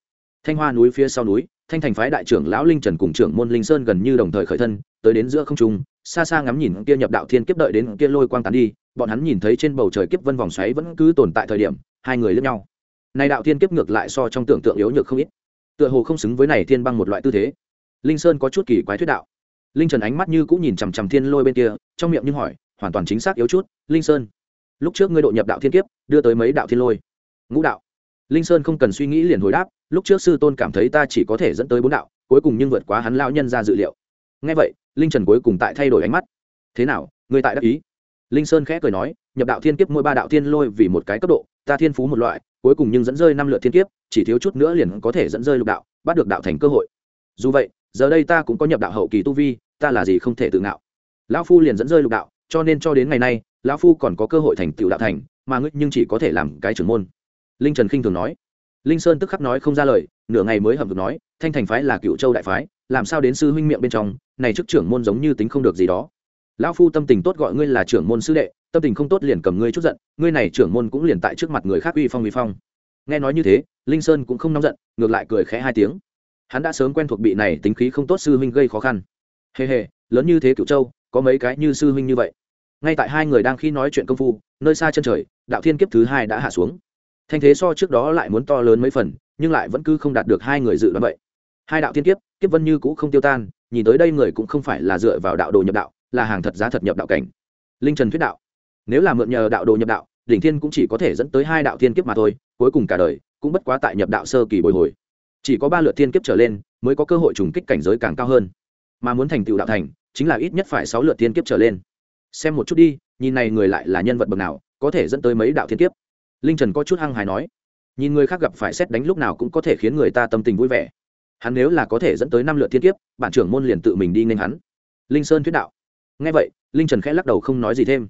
Thanh hoa núi phía sau núi, thanh thành phái đại trưởng lão linh trần cùng trưởng môn linh sơn gần như đồng thời khởi thân, tới đến giữa không trung, xa xa ngắm nhìn kia nhập đạo thiên kiếp đợi đến kia lôi quang tán đi, bọn hắn nhìn thấy trên bầu trời kiếp vân vòng xoáy vẫn cứ tồn tại thời điểm, hai người lướt nhau. Này đạo thiên kiếp ngược lại so trong tưởng tượng yếu nhược không ít. Tựa hồ không xứng với này thiên băng một loại tư thế. Linh sơn có chút kỳ quái thuyết đạo. Linh trần ánh mắt như cũng nhìn chằm chằm thiên lôi bên kia, trong miệng nhưng hỏi hoàn toàn chính xác yếu chút, linh sơn. Lúc trước ngươi độ nhập đạo thiên kiếp, đưa tới mấy đạo thiên lôi. Ngũ đạo. Linh sơn không cần suy nghĩ liền hồi đáp, lúc trước sư tôn cảm thấy ta chỉ có thể dẫn tới bốn đạo, cuối cùng nhưng vượt quá hắn lao nhân ra dự liệu. Ngay vậy, linh trần cuối cùng tại thay đổi ánh mắt. Thế nào, ngươi tại đắc ý? Linh sơn khẽ cười nói, nhập đạo thiên kiếp mỗi ba đạo thiên lôi vì một cái cấp độ, ta thiên phú một loại, cuối cùng nhưng dẫn rơi năm lượt thiên kiếp, chỉ thiếu chút nữa liền có thể dẫn rơi lục đạo, bắt được đạo thành cơ hội. Dù vậy, giờ đây ta cũng có nhập đạo hậu kỳ tu vi, ta là gì không thể tự ngạo? Lão phu liền dẫn rơi lục đạo cho nên cho đến ngày nay, lão phu còn có cơ hội thành tựu đạo thành, mà ngươi nhưng chỉ có thể làm cái trưởng môn. Linh trần khinh thường nói. Linh sơn tức khắc nói không ra lời, nửa ngày mới hầm được nói, thanh thành phái là cựu châu đại phái, làm sao đến sư huynh miệng bên trong, này chức trưởng môn giống như tính không được gì đó. Lão phu tâm tình tốt gọi ngươi là trưởng môn sư đệ, tâm tình không tốt liền cầm ngươi chút giận, ngươi này trưởng môn cũng liền tại trước mặt người khác uy phong uy phong. Nghe nói như thế, linh sơn cũng không nóng giận, ngược lại cười khẽ hai tiếng. Hắn đã sớm quen thuộc bị này tính khí không tốt sư huynh gây khó khăn. Hề hề, lớn như thế cựu châu, có mấy cái như sư huynh như vậy? Ngay tại hai người đang khi nói chuyện công phu, nơi xa chân trời, đạo thiên kiếp thứ hai đã hạ xuống. Thanh thế so trước đó lại muốn to lớn mấy phần, nhưng lại vẫn cứ không đạt được hai người dự đoán vậy. Hai đạo thiên kiếp kiếp vân như cũ không tiêu tan, nhìn tới đây người cũng không phải là dựa vào đạo đồ nhập đạo, là hàng thật giá thật nhập đạo cảnh. Linh trần thuyết đạo. Nếu là mượn nhờ đạo đồ nhập đạo, đỉnh thiên cũng chỉ có thể dẫn tới hai đạo thiên kiếp mà thôi, cuối cùng cả đời cũng bất quá tại nhập đạo sơ kỳ bồi hồi. Chỉ có ba lượt thiên kiếp trở lên mới có cơ hội trùng kích cảnh giới càng cao hơn. Mà muốn thành tựu đạo thành, chính là ít nhất phải sáu lượt thiên kiếp trở lên xem một chút đi, nhìn này người lại là nhân vật bậc nào, có thể dẫn tới mấy đạo thiên kiếp. Linh trần có chút hăng hài nói, nhìn người khác gặp phải xét đánh lúc nào cũng có thể khiến người ta tâm tình vui vẻ. Hắn nếu là có thể dẫn tới năm lượt thiên kiếp, bản trưởng môn liền tự mình đi nên hắn. Linh sơn thuyết đạo. Ngay vậy, linh trần khẽ lắc đầu không nói gì thêm.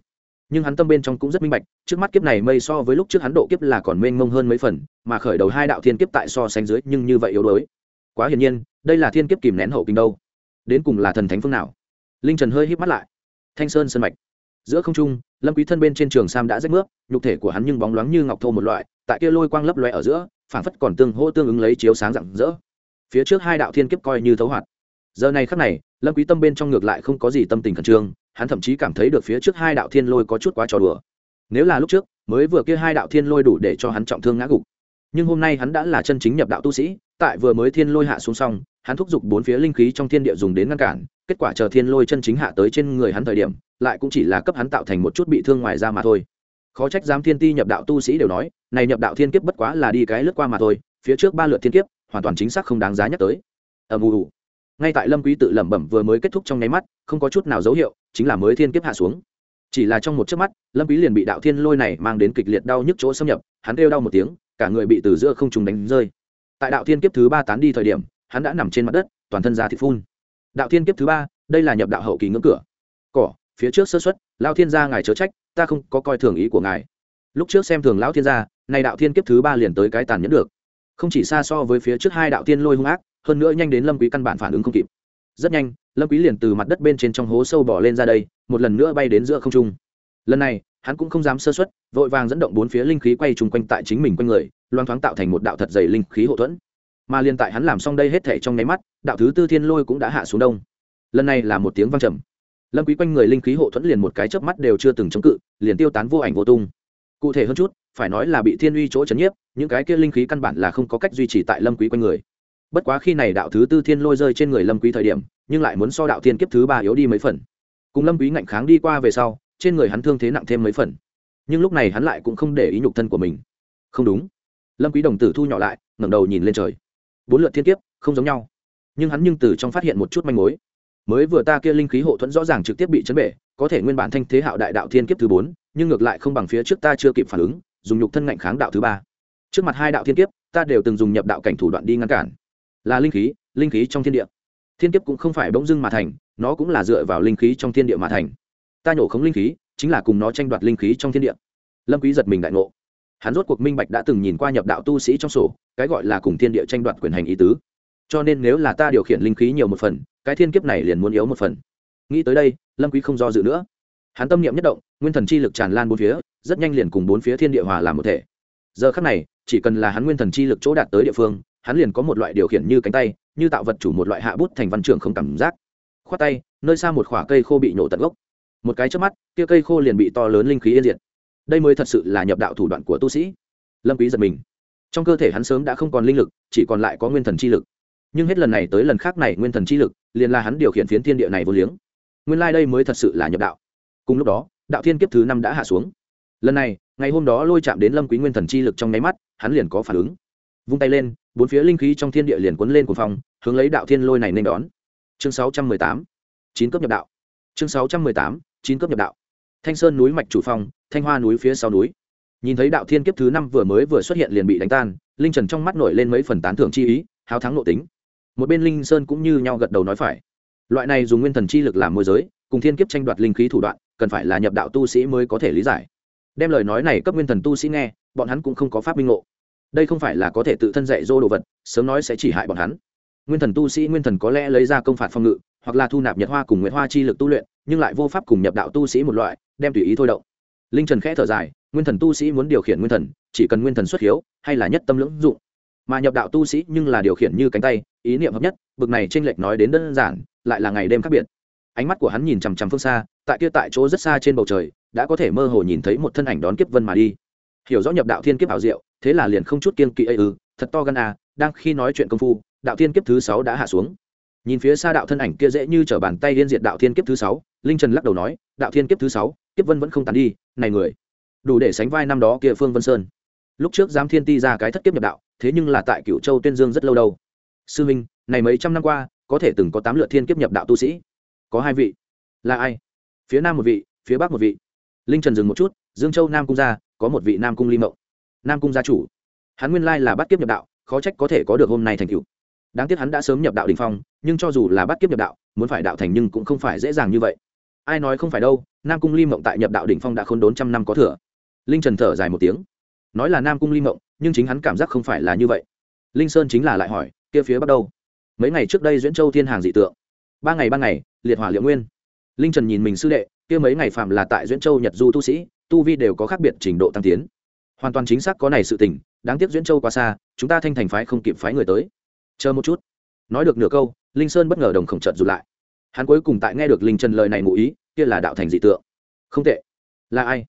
Nhưng hắn tâm bên trong cũng rất minh bạch, trước mắt kiếp này mây so với lúc trước hắn độ kiếp là còn mênh mông hơn mấy phần, mà khởi đầu hai đạo thiên kiếp tại so sánh dưới nhưng như vậy yếu đuối. Quá hiển nhiên, đây là thiên kiếp kìm nén hậu kinh đâu. Đến cùng là thần thánh phương nào? Linh trần hơi híp mắt lại thanh sơn sân mạch. Giữa không trung, lâm quý thân bên trên trường sam đã rách nước nhục thể của hắn nhưng bóng loáng như ngọc thô một loại, tại kia lôi quang lấp loe ở giữa, phảng phất còn tương hỗ tương ứng lấy chiếu sáng rạng rỡ. Phía trước hai đạo thiên kiếp coi như thấu hoạt. Giờ này khắc này, lâm quý tâm bên trong ngược lại không có gì tâm tình khẩn trương, hắn thậm chí cảm thấy được phía trước hai đạo thiên lôi có chút quá trò đùa. Nếu là lúc trước, mới vừa kia hai đạo thiên lôi đủ để cho hắn trọng thương ngã gục. Nhưng hôm nay hắn đã là chân chính nhập đạo tu sĩ tại vừa mới thiên lôi hạ xuống xong, hắn thúc giục bốn phía linh khí trong thiên địa dùng đến ngăn cản, kết quả chờ thiên lôi chân chính hạ tới trên người hắn thời điểm, lại cũng chỉ là cấp hắn tạo thành một chút bị thương ngoài ra mà thôi. Khó trách giám thiên ti nhập đạo tu sĩ đều nói, này nhập đạo thiên kiếp bất quá là đi cái lướt qua mà thôi, phía trước ba lượt thiên kiếp, hoàn toàn chính xác không đáng giá nhắc tới. Ầm ù. Ngay tại lâm quý tự lẩm bẩm vừa mới kết thúc trong nháy mắt, không có chút nào dấu hiệu, chính là mới thiên kiếp hạ xuống. Chỉ là trong một chớp mắt, lâm quý liền bị đạo thiên lôi này mang đến kịch liệt đau nhức chỗ xâm nhập, hắn kêu đau một tiếng, cả người bị từ giữa không trung đánh rơi tại đạo thiên kiếp thứ ba tán đi thời điểm, hắn đã nằm trên mặt đất, toàn thân da thịt phun. Đạo thiên kiếp thứ ba, đây là nhập đạo hậu kỳ ngưỡng cửa. Cỏ, phía trước sơ xuất lao thiên gia ngài chớ trách, ta không có coi thường ý của ngài. Lúc trước xem thường lão thiên gia này đạo thiên kiếp thứ ba liền tới cái tàn nhẫn được. Không chỉ xa so với phía trước hai đạo thiên lôi hung ác, hơn nữa nhanh đến lâm quý căn bản phản ứng không kịp. Rất nhanh, lâm quý liền từ mặt đất bên trên trong hố sâu bỏ lên ra đây, một lần nữa bay đến giữa không trung. Lần này hắn cũng không dám sơ suất vội vàng dẫn động bốn phía linh khí quay chung quanh tại chính mình quanh người, loang thoáng tạo thành một đạo thật dày linh khí hậu thuẫn. Mà liên tại hắn làm xong đây hết thể trong nháy mắt, đạo thứ tư thiên lôi cũng đã hạ xuống đông. Lần này là một tiếng vang trầm. Lâm quý quanh người linh khí hộ thuẫn liền một cái chớp mắt đều chưa từng chống cự, liền tiêu tán vô ảnh vô tung. Cụ thể hơn chút, phải nói là bị thiên uy chỗ chấn nhiếp, những cái kia linh khí căn bản là không có cách duy trì tại lâm quý quanh người. Bất quá khi này đạo thứ tư thiên lôi rơi trên người lâm quý thời điểm, nhưng lại muốn so đạo thiên kiếp thứ ba yếu đi mấy phần. Cùng lâm quý ngạnh kháng đi qua về sau trên người hắn thương thế nặng thêm mấy phần. Nhưng lúc này hắn lại cũng không để ý nhục thân của mình. Không đúng. Lâm quý đồng tử thu nhỏ lại, ngẩng đầu nhìn lên trời. Bốn lượt thiên kiếp, không giống nhau. Nhưng hắn nhưng từ trong phát hiện một chút manh mối. Mới vừa ta kia linh khí hộ thuẫn rõ ràng trực tiếp bị chấn bể, có thể nguyên bản thanh thế hạo đại đạo thiên kiếp thứ bốn, nhưng ngược lại không bằng phía trước ta chưa kịp phản ứng, dùng nhục thân ngạnh kháng đạo thứ ba. Trước mặt hai đạo thiên kiếp, ta đều từng dùng nhập đạo cảnh thủ đoạn đi ngăn cản. Là linh khí linh khí trong thiên địa. Thiên kiếp cũng không phải bỗng dưng mà thành, nó cũng là dựa vào linh khí trong thiên địa mà thành ta nhổ khống linh khí, chính là cùng nó tranh đoạt linh khí trong thiên địa. Lâm quý giật mình đại ngộ. Hắn rốt cuộc minh bạch đã từng nhìn qua nhập đạo tu sĩ trong sổ, cái gọi là cùng thiên địa tranh đoạt quyền hành ý tứ. Cho nên nếu là ta điều khiển linh khí nhiều một phần, cái thiên kiếp này liền muốn yếu một phần. Nghĩ tới đây, lâm quý không do dự nữa. Hắn tâm niệm nhất động, nguyên thần chi lực tràn lan bốn phía, rất nhanh liền cùng bốn phía thiên địa hòa làm một thể. Giờ khắc này, chỉ cần là hắn nguyên thần chi lực chỗ đạt tới địa phương, hắn liền có một loại điều khiển như cánh tay, như tạo vật chủ một loại hạ bút thành văn trường không cảm giác. Khoát tay, nơi xa một khỏa cây khô bị nổ tận gốc một cái trước mắt, kia cây khô liền bị to lớn linh khí yên diệt. Đây mới thật sự là nhập đạo thủ đoạn của tu sĩ. Lâm quý giật mình. Trong cơ thể hắn sớm đã không còn linh lực, chỉ còn lại có nguyên thần chi lực. Nhưng hết lần này tới lần khác này nguyên thần chi lực, liền là hắn điều khiển phiến thiên địa này vô liếng. Nguyên lai like đây mới thật sự là nhập đạo. Cùng lúc đó, đạo thiên kiếp thứ năm đã hạ xuống. Lần này, ngày hôm đó lôi chạm đến lâm quý nguyên thần chi lực trong nháy mắt, hắn liền có phản ứng. Vung tay lên, bốn phía linh khí trong thiên địa liền cuốn lên của phòng hướng lấy đạo thiên lôi này nên đón. Chương 618 chín cấp nhập đạo. Chương 618 chín cấp nhập đạo. Thanh sơn núi mạch chủ phong, thanh hoa núi phía sau núi. Nhìn thấy đạo thiên kiếp thứ năm vừa mới vừa xuất hiện liền bị đánh tan, linh trần trong mắt nổi lên mấy phần tán thưởng chi ý, háo thắng nội tính. Một bên linh sơn cũng như nhau gật đầu nói phải. Loại này dùng nguyên thần chi lực làm môi giới, cùng thiên kiếp tranh đoạt linh khí thủ đoạn, cần phải là nhập đạo tu sĩ mới có thể lý giải. Đem lời nói này cấp nguyên thần tu sĩ nghe, bọn hắn cũng không có pháp minh ngộ. Đây không phải là có thể tự thân dạy dô đồ vật, sớm nói sẽ chỉ hại bọn hắn. Nguyên thần tu sĩ nguyên thần có lẽ lấy ra công phạt phong ngự hoặc là thu nạp nhật hoa cùng nguyễn hoa chi lực tu luyện, nhưng lại vô pháp cùng nhập đạo tu sĩ một loại, đem tùy ý thôi động. Linh trần khẽ thở dài, nguyên thần tu sĩ muốn điều khiển nguyên thần, chỉ cần nguyên thần xuất hiếu, hay là nhất tâm lưỡng dụng. Mà nhập đạo tu sĩ nhưng là điều khiển như cánh tay, ý niệm hợp nhất, bực này t r ê n lệch nói đến đơn giản, lại là ngày đêm khác biệt. Ánh mắt của hắn nhìn chằm chằm phương xa, tại kia tại chỗ rất xa trên bầu trời, đã có thể mơ hồ nhìn thấy một thân ảnh đón kiếp vân mà đi. Hiểu rõ nhập đạo thiên kiếp ảo diệu, thế là liền không chút kiên kỵ ư, thật to gan à đang khi nói chuyện công phu, đạo thiên kiếp thứ sáu đã hạ xuống nhìn phía xa đạo thân ảnh kia dễ như t r ở bàn tay liên diệt đạo thiên kiếp thứ sáu, linh trần lắc đầu nói, đạo thiên kiếp thứ sáu, kiếp vân vẫn không tàn đi, này người. Đủ để sánh vai năm đó kia phương vân sơn. Lúc trước giám thiên ti ra cái thất kiếp nhập đạo, thế nhưng là tại cựu châu tuyên dương rất lâu đâu. Sư minh, này mấy trăm năm qua, có thể từng có tám lượt thiên kiếp nhập đạo tu sĩ. Có hai vị. Là ai? Phía nam một vị, phía bắc một vị. Linh trần dừng một chút, dương châu nam cung gia, có một vị nam cung ly mộng. Nam cung gia chủ. Hắn nguyên lai là bắt kiếp nhập đạo, khó trách có thể có được hôm nay thành cựu đáng tiếc hắn đã sớm nhập đạo đình phong, nhưng cho dù là bắt kiếp nhập đạo, muốn phải đạo thành nhưng cũng không phải dễ dàng như vậy. Ai nói không phải đâu, nam cung ly mộng tại nhập đạo đỉnh phong đã k h ô n đốn trăm năm có thừa. Linh trần thở dài một tiếng. Nói là nam cung ly mộng, nhưng chính hắn cảm giác không phải là như vậy. Linh sơn chính là lại hỏi, kia phía bắt đầu mấy ngày trước đây duyễn châu thiên hàng dị tượng. Ba ngày ba ngày, liệt hỏa liệu nguyên. Linh trần nhìn mình sư đệ, kia mấy ngày phạm là tại duyễn châu nhật du tu sĩ, tu vi đều có khác biệt trình độ tăng tiến. Hoàn toàn chính xác có này sự tình, đáng tiếc duyễn châu quá xa, chúng ta thanh thành phái không kịp phái người tới chờ một chút. Nói được nửa câu, linh sơn bất ngờ đồng khổng trợt rụt lại. Hắn cuối cùng tại nghe được linh trần lời này ngụ ý, kia là đạo thành dị tượng. Không tệ. Là ai?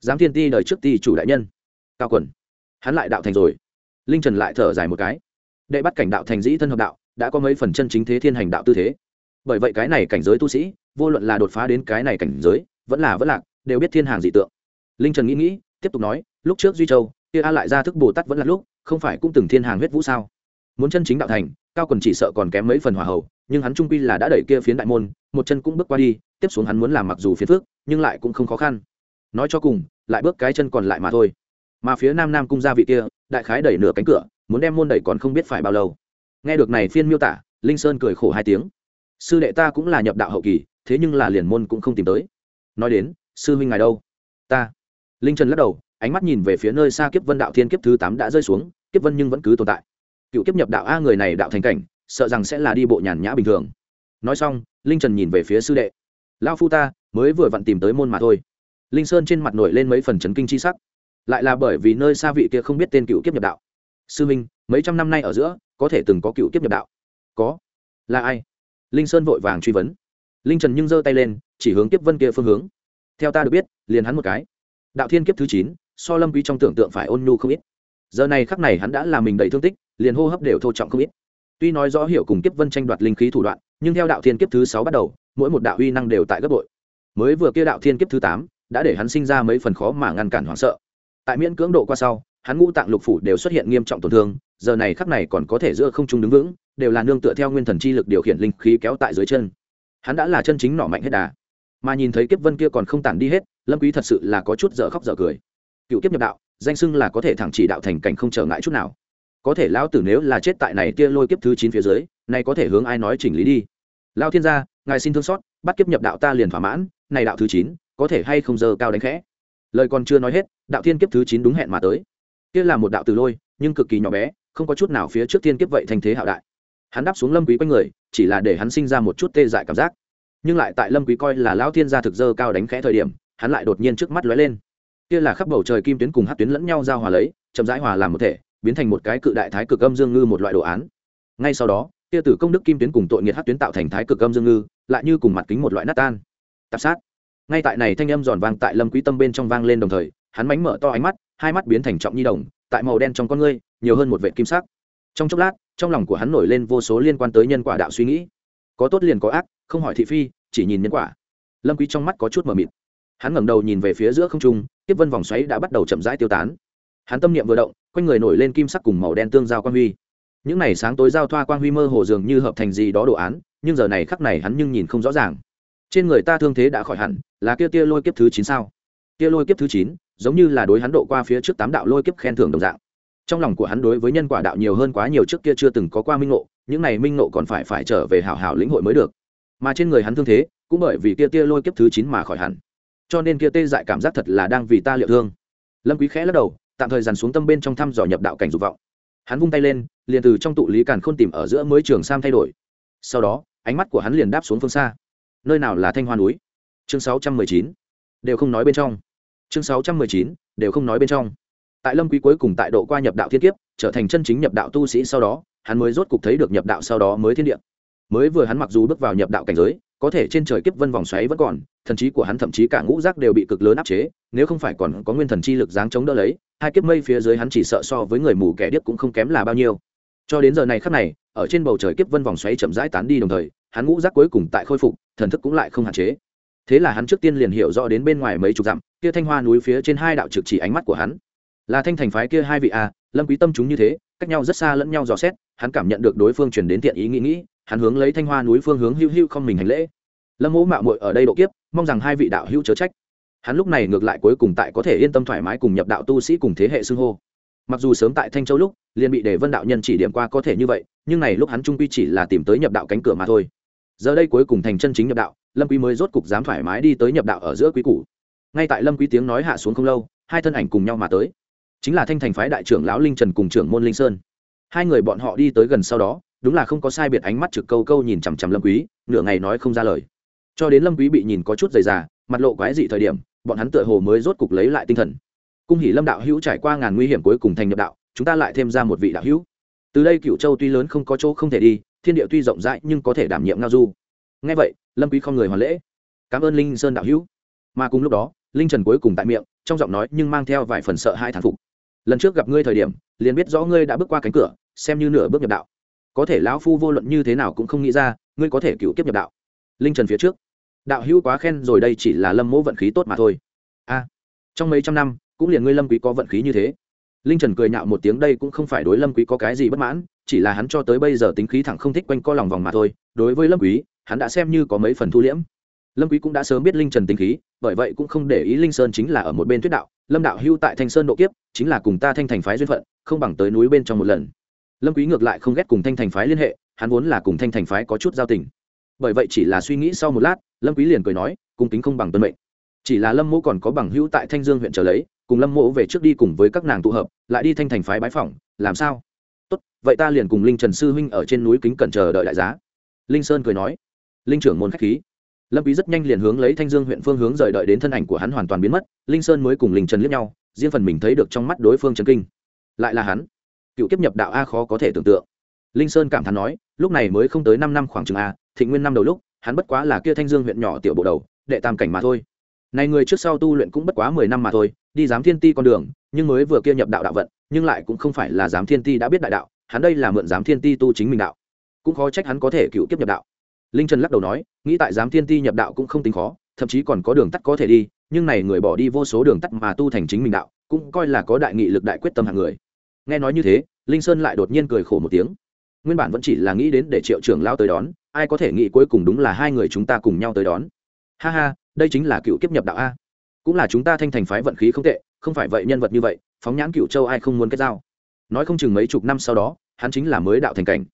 Dám thiên ti đời trước ti chủ đại nhân. Cao quần. Hắn lại đạo thành rồi. Linh trần lại thở dài một cái. Đệ bắt cảnh đạo thành dĩ thân hợp đạo, đã có mấy phần chân chính thế thiên hành đạo tư thế. Bởi vậy cái này cảnh giới tu sĩ, vô luận là đột phá đến cái này cảnh giới, vẫn là vẫn lạc, đều biết thiên hàng dị tượng. Linh trần nghĩ nghĩ, tiếp tục nói, lúc trước duy châu, kia a lại ra thức bồ tát vẫn là lúc, không phải cũng từng thiên hàng huyết vũ sao? Muốn chân chính đạo thành, cao quần chỉ sợ còn kém mấy phần hỏa hậu nhưng hắn trung quy là đã đẩy kia phiến đại môn, một chân cũng bước qua đi, tiếp xuống hắn muốn làm mặc dù phiến phước nhưng lại cũng không khó khăn. Nói cho cùng, lại bước cái chân còn lại mà thôi. Mà phía nam nam cung gia vị kia, đại khái đẩy nửa cánh cửa, muốn đem môn đẩy còn không biết phải bao lâu. Nghe được này phiên miêu tả, linh sơn cười khổ hai tiếng. Sư đệ ta cũng là nhập đạo hậu kỳ, thế nhưng là liền môn cũng không tìm tới. Nói đến, sư huynh ngài đâu? Ta. Linh trần lắc đầu, ánh mắt nhìn về phía nơi xa kiếp vân đạo thiên kiếp thứ tám đã rơi xuống, kiếp vân nhưng vẫn cứ tồn tại cựu kiếp nhập đạo a người này đạo thành cảnh, sợ rằng sẽ là đi bộ nhàn nhã bình thường. Nói xong, linh trần nhìn về phía sư đệ. Lao phu ta, mới vừa vặn tìm tới môn mà thôi. Linh sơn trên mặt nổi lên mấy phần chấn kinh c h i sắc. Lại là bởi vì nơi xa vị kia không biết tên cựu kiếp nhập đạo. Sư minh, mấy trăm năm nay ở giữa, có thể từng có cựu kiếp nhập đạo? Có. Là ai? Linh sơn vội vàng truy vấn. Linh trần nhưng giơ tay lên, chỉ hướng kiếp vân kia phương hướng. Theo ta được biết, liền hắn một cái. Đạo thiên kiếp thứ chín, so lâm quý trong tưởng tượng phải ôn nhu không ít. Giờ này khắc này hắn đã làm mình đầy thương tích liền hô hấp đều thô trọng không ít. Tuy nói rõ hiểu cùng kiếp vân tranh đoạt linh khí thủ đoạn, nhưng theo đạo thiên kiếp thứ sáu bắt đầu, mỗi một đạo uy năng đều tại gấp bội. Mới vừa kia đạo thiên kiếp thứ tám, đã để hắn sinh ra mấy phần khó mà ngăn cản hoảng sợ. Tại miễn cưỡng độ qua sau, hắn ngũ tạng lục phủ đều xuất hiện nghiêm trọng tổn thương, giờ này khắc này còn có thể giữa không trung đứng vững, đều là nương tựa theo nguyên thần chi lực điều khiển linh khí kéo tại dưới chân. Hắn đã là chân chính nỏ mạnh hết đà. Mà nhìn thấy kiếp vân kia còn không tản đi hết, lâm quý thật sự là có chút dở khóc dở cười. Cựu kiếp nhập đạo, danh xưng là có thể thẳng chỉ đạo thành cảnh không trở ngại chút nào có thể lão tử nếu là chết tại này tia lôi kiếp thứ chín phía dưới, này có thể hướng ai nói chỉnh lý đi? Lao thiên gia, ngài xin thương xót, bắt kiếp nhập đạo ta liền thỏa mãn, này đạo thứ chín, có thể hay không giờ cao đánh khẽ? Lời còn chưa nói hết, đạo thiên kiếp thứ chín đúng hẹn mà tới. Kia là một đạo từ lôi, nhưng cực kỳ nhỏ bé, không có chút nào phía trước thiên kiếp vậy thành thế hạo đại. Hắn đáp xuống lâm quý quanh người, chỉ là để hắn sinh ra một chút tê dại cảm giác. Nhưng lại tại lâm quý coi là lão thiên gia thực dơ cao đánh khẽ thời điểm, hắn lại đột nhiên trước mắt lóe lên. Kia là khắp bầu trời kim tuyến cùng hắc tuyến lẫn nhau giao hòa lấy, chậm rãi hòa làm một thể biến thành một cái cự đại thái cực âm dương ngư một loại đồ án. Ngay sau đó, kia tử công đức kim tuyến cùng tội nghiệt hát tuyến tạo thành thái cực âm dương ngư, lại như cùng mặt kính một loại nát tan. Tạp sát. Ngay tại này thanh âm giòn vang tại lâm quý tâm bên trong vang lên đồng thời, hắn mánh mở to ánh mắt, hai mắt biến thành trọng nhi đồng, tại màu đen trong con ngươi, nhiều hơn một vệt kim sắc. Trong chốc lát, trong lòng của hắn nổi lên vô số liên quan tới nhân quả đạo suy nghĩ. Có tốt liền có ác, không hỏi thị phi, chỉ nhìn nhân quả. Lâm quý trong mắt có chút mờ mịt. Hắn ngẩng đầu nhìn về phía giữa không trung, tiếp vân vòng xoáy đã bắt đầu chậm rãi tiêu tán. Hắn tâm niệm vừa động quanh người nổi lên kim sắc cùng màu đen tương giao quang huy. Những này sáng tối giao thoa quang huy mơ hồ dường như hợp thành gì đó đồ án, nhưng giờ này khắc này hắn nhưng nhìn không rõ ràng. Trên người ta thương thế đã khỏi hẳn, là kia tia lôi kiếp thứ chín sao? Tia lôi kiếp thứ chín, giống như là đối hắn độ qua phía trước tám đạo lôi kiếp khen thưởng đồng dạng. Trong lòng của hắn đối với nhân quả đạo nhiều hơn quá nhiều trước kia chưa từng có qua minh ngộ, những này minh ngộ còn phải phải trở về hảo hảo lĩnh hội mới được. Mà trên người hắn thương thế, cũng bởi vì kia tia lôi kiếp thứ chín mà khỏi hẳn. Cho nên kia tê dại cảm giác thật là đang vì ta liệu thương. Lâm quý khẽ lắc đầu tạm thời dàn xuống tâm bên trong thăm dò nhập đạo cảnh dục vọng. Hắn vung tay lên, liền từ trong tụ lý càn khôn tìm ở giữa mới trường sam thay đổi. Sau đó, ánh mắt của hắn liền đáp xuống phương xa. Nơi nào là thanh hoa núi? Chương 619 đều không nói bên trong. Chương 619 đều không nói bên trong. Tại lâm quý cuối cùng tại độ qua nhập đạo thiên kiếp, trở thành chân chính nhập đạo tu sĩ sau đó, hắn mới rốt cục thấy được nhập đạo sau đó mới thiên địa. Mới vừa hắn mặc dù bước vào nhập đạo cảnh giới có thể trên trời kiếp vân vòng xoáy vẫn còn, thần trí của hắn thậm chí cả ngũ giác đều bị cực lớn áp chế, nếu không phải còn có nguyên thần chi lực dáng chống đỡ lấy, hai kiếp mây phía dưới hắn chỉ sợ so với người mù kẻ điếc cũng không kém là bao nhiêu. Cho đến giờ này khắc này, ở trên bầu trời kiếp vân vòng xoáy chậm rãi tán đi đồng thời, hắn ngũ giác cuối cùng tại khôi phục, thần thức cũng lại không hạn chế. Thế là hắn trước tiên liền hiểu rõ đến bên ngoài mấy chục dặm, kia thanh hoa núi phía trên hai đạo trực chỉ ánh mắt của hắn. Là thanh thành phái kia hai vị a, lâm quý tâm chúng như thế, cách nhau rất xa lẫn nhau dò xét, hắn cảm nhận được đối phương truyền đến tiện ý nghĩ nghĩ hắn hướng lấy thanh hoa núi phương hướng hữu hữu không mình hành lễ. Lâm mẫu mạo muội ở đây độ kiếp, mong rằng hai vị đạo hữu chớ trách. Hắn lúc này ngược lại cuối cùng tại có thể yên tâm thoải mái cùng nhập đạo tu sĩ cùng thế hệ xưng hô. Mặc dù sớm tại thanh châu lúc, liền bị đề vân đạo nhân chỉ điểm qua có thể như vậy, nhưng này lúc hắn trung quy chỉ là tìm tới nhập đạo cánh cửa mà thôi. Giờ đây cuối cùng thành chân chính nhập đạo, lâm quý mới rốt cục dám thoải mái đi tới nhập đạo ở giữa quý củ. Ngay tại lâm quý tiếng nói hạ xuống không lâu, hai thân ảnh cùng nhau mà tới. Chính là thanh thành phái đại trưởng lão linh trần cùng trưởng môn linh sơn. Hai người bọn họ đi tới gần sau đó đúng là không có sai biệt ánh mắt trực câu câu nhìn chằm chằm lâm quý, nửa ngày nói không ra lời. Cho đến lâm quý bị nhìn có chút dày dà, mặt lộ quái dị thời điểm, bọn hắn tựa hồ mới rốt cục lấy lại tinh thần. Cung hỉ lâm đạo hữu trải qua ngàn nguy hiểm cuối cùng thành nhập đạo, chúng ta lại thêm ra một vị đạo hữu. Từ đây cựu châu tuy lớn không có chỗ không thể đi, thiên địa tuy rộng rãi nhưng có thể đảm nhiệm ngao du. Nghe vậy, lâm quý không người hoàn lễ. Cảm ơn linh sơn đạo hữu. Mà cùng lúc đó, linh trần cuối cùng tại miệng, trong giọng nói nhưng mang theo vài phần sợ hai thán phục. Lần trước gặp ngươi thời điểm, liền biết rõ ngươi đã bước qua cánh cửa, xem như nửa bước nhập đạo có thể lão phu vô luận như thế nào cũng không nghĩ ra, ngươi có thể cựu kiếp nhập đạo. Linh trần phía trước, đạo hữu quá khen rồi đây chỉ là lâm mỗ vận khí tốt mà thôi. A, trong mấy trăm năm, cũng liền ngươi lâm quý có vận khí như thế. Linh trần cười nhạo một tiếng đây cũng không phải đối lâm quý có cái gì bất mãn, chỉ là hắn cho tới bây giờ tính khí thẳng không thích quanh co lòng vòng mà thôi, đối với lâm quý, hắn đã xem như có mấy phần thu liễm. Lâm quý cũng đã sớm biết linh trần tính khí, bởi vậy cũng không để ý linh sơn chính là ở một bên tuyết đạo, lâm đạo hưu tại thanh sơn độ kiếp, chính là cùng ta thanh thành phái duyên phận, không bằng tới núi bên trong một lần lâm quý ngược lại không ghét cùng thanh thành phái liên hệ, hắn vốn là cùng thanh thành phái có chút giao tình. Bởi vậy chỉ là suy nghĩ sau một lát, lâm quý liền cười nói, cung kính không bằng tuân mệnh. Chỉ là lâm mỗ còn có bằng hữu tại thanh dương huyện trở lấy, cùng lâm mỗ về trước đi cùng với các nàng tụ hợp, lại đi thanh thành phái bái phỏng, làm sao? Tốt, vậy ta liền cùng linh trần sư huynh ở trên núi kính cẩn chờ đợi đại giá. Linh sơn cười nói. Linh trưởng môn khách khí. Lâm quý rất nhanh liền hướng lấy thanh dương huyện phương hướng rời đợi đến thân ảnh của hắn hoàn toàn biến mất, linh sơn mới cùng linh trần liếc nhau, riêng phần mình thấy được trong mắt đối phương chấn kinh. Lại là hắn cựu kiếp nhập đạo a khó có thể tưởng tượng. Linh sơn cảm thán nói, lúc này mới không tới năm năm khoảng chừng a, thịnh nguyên năm đầu lúc, hắn bất quá là kia thanh dương huyện nhỏ tiểu bộ đầu, đệ tam cảnh mà thôi. Này người trước sau tu luyện cũng bất quá mười năm mà thôi, đi giám thiên ti con đường, nhưng mới vừa kia nhập đạo đạo vận, nhưng lại cũng không phải là giám thiên ti đã biết đại đạo, hắn đây là mượn giám thiên ti tu chính mình đạo. Cũng khó trách hắn có thể cựu kiếp nhập đạo. Linh trần lắc đầu nói, nghĩ tại giám thiên ti nhập đạo cũng không tính khó, thậm chí còn có đường tắt có thể đi, nhưng này người bỏ đi vô số đường tắt mà tu thành chính mình đạo, cũng coi là có đại nghị lực đại quyết tâm hạng người nghe nói như thế, linh sơn lại đột nhiên cười khổ một tiếng. Nguyên bản vẫn chỉ là nghĩ đến để triệu trưởng lao tới đón, ai có thể nghĩ cuối cùng đúng là hai người chúng ta cùng nhau tới đón. Ha ha, đây chính là cựu kiếp nhập đạo a. Cũng là chúng ta thanh thành phái vận khí không tệ, không phải vậy nhân vật như vậy, phóng nhãn cựu châu ai không muốn kết giao. Nói không chừng mấy chục năm sau đó, hắn chính là mới đạo thành cảnh.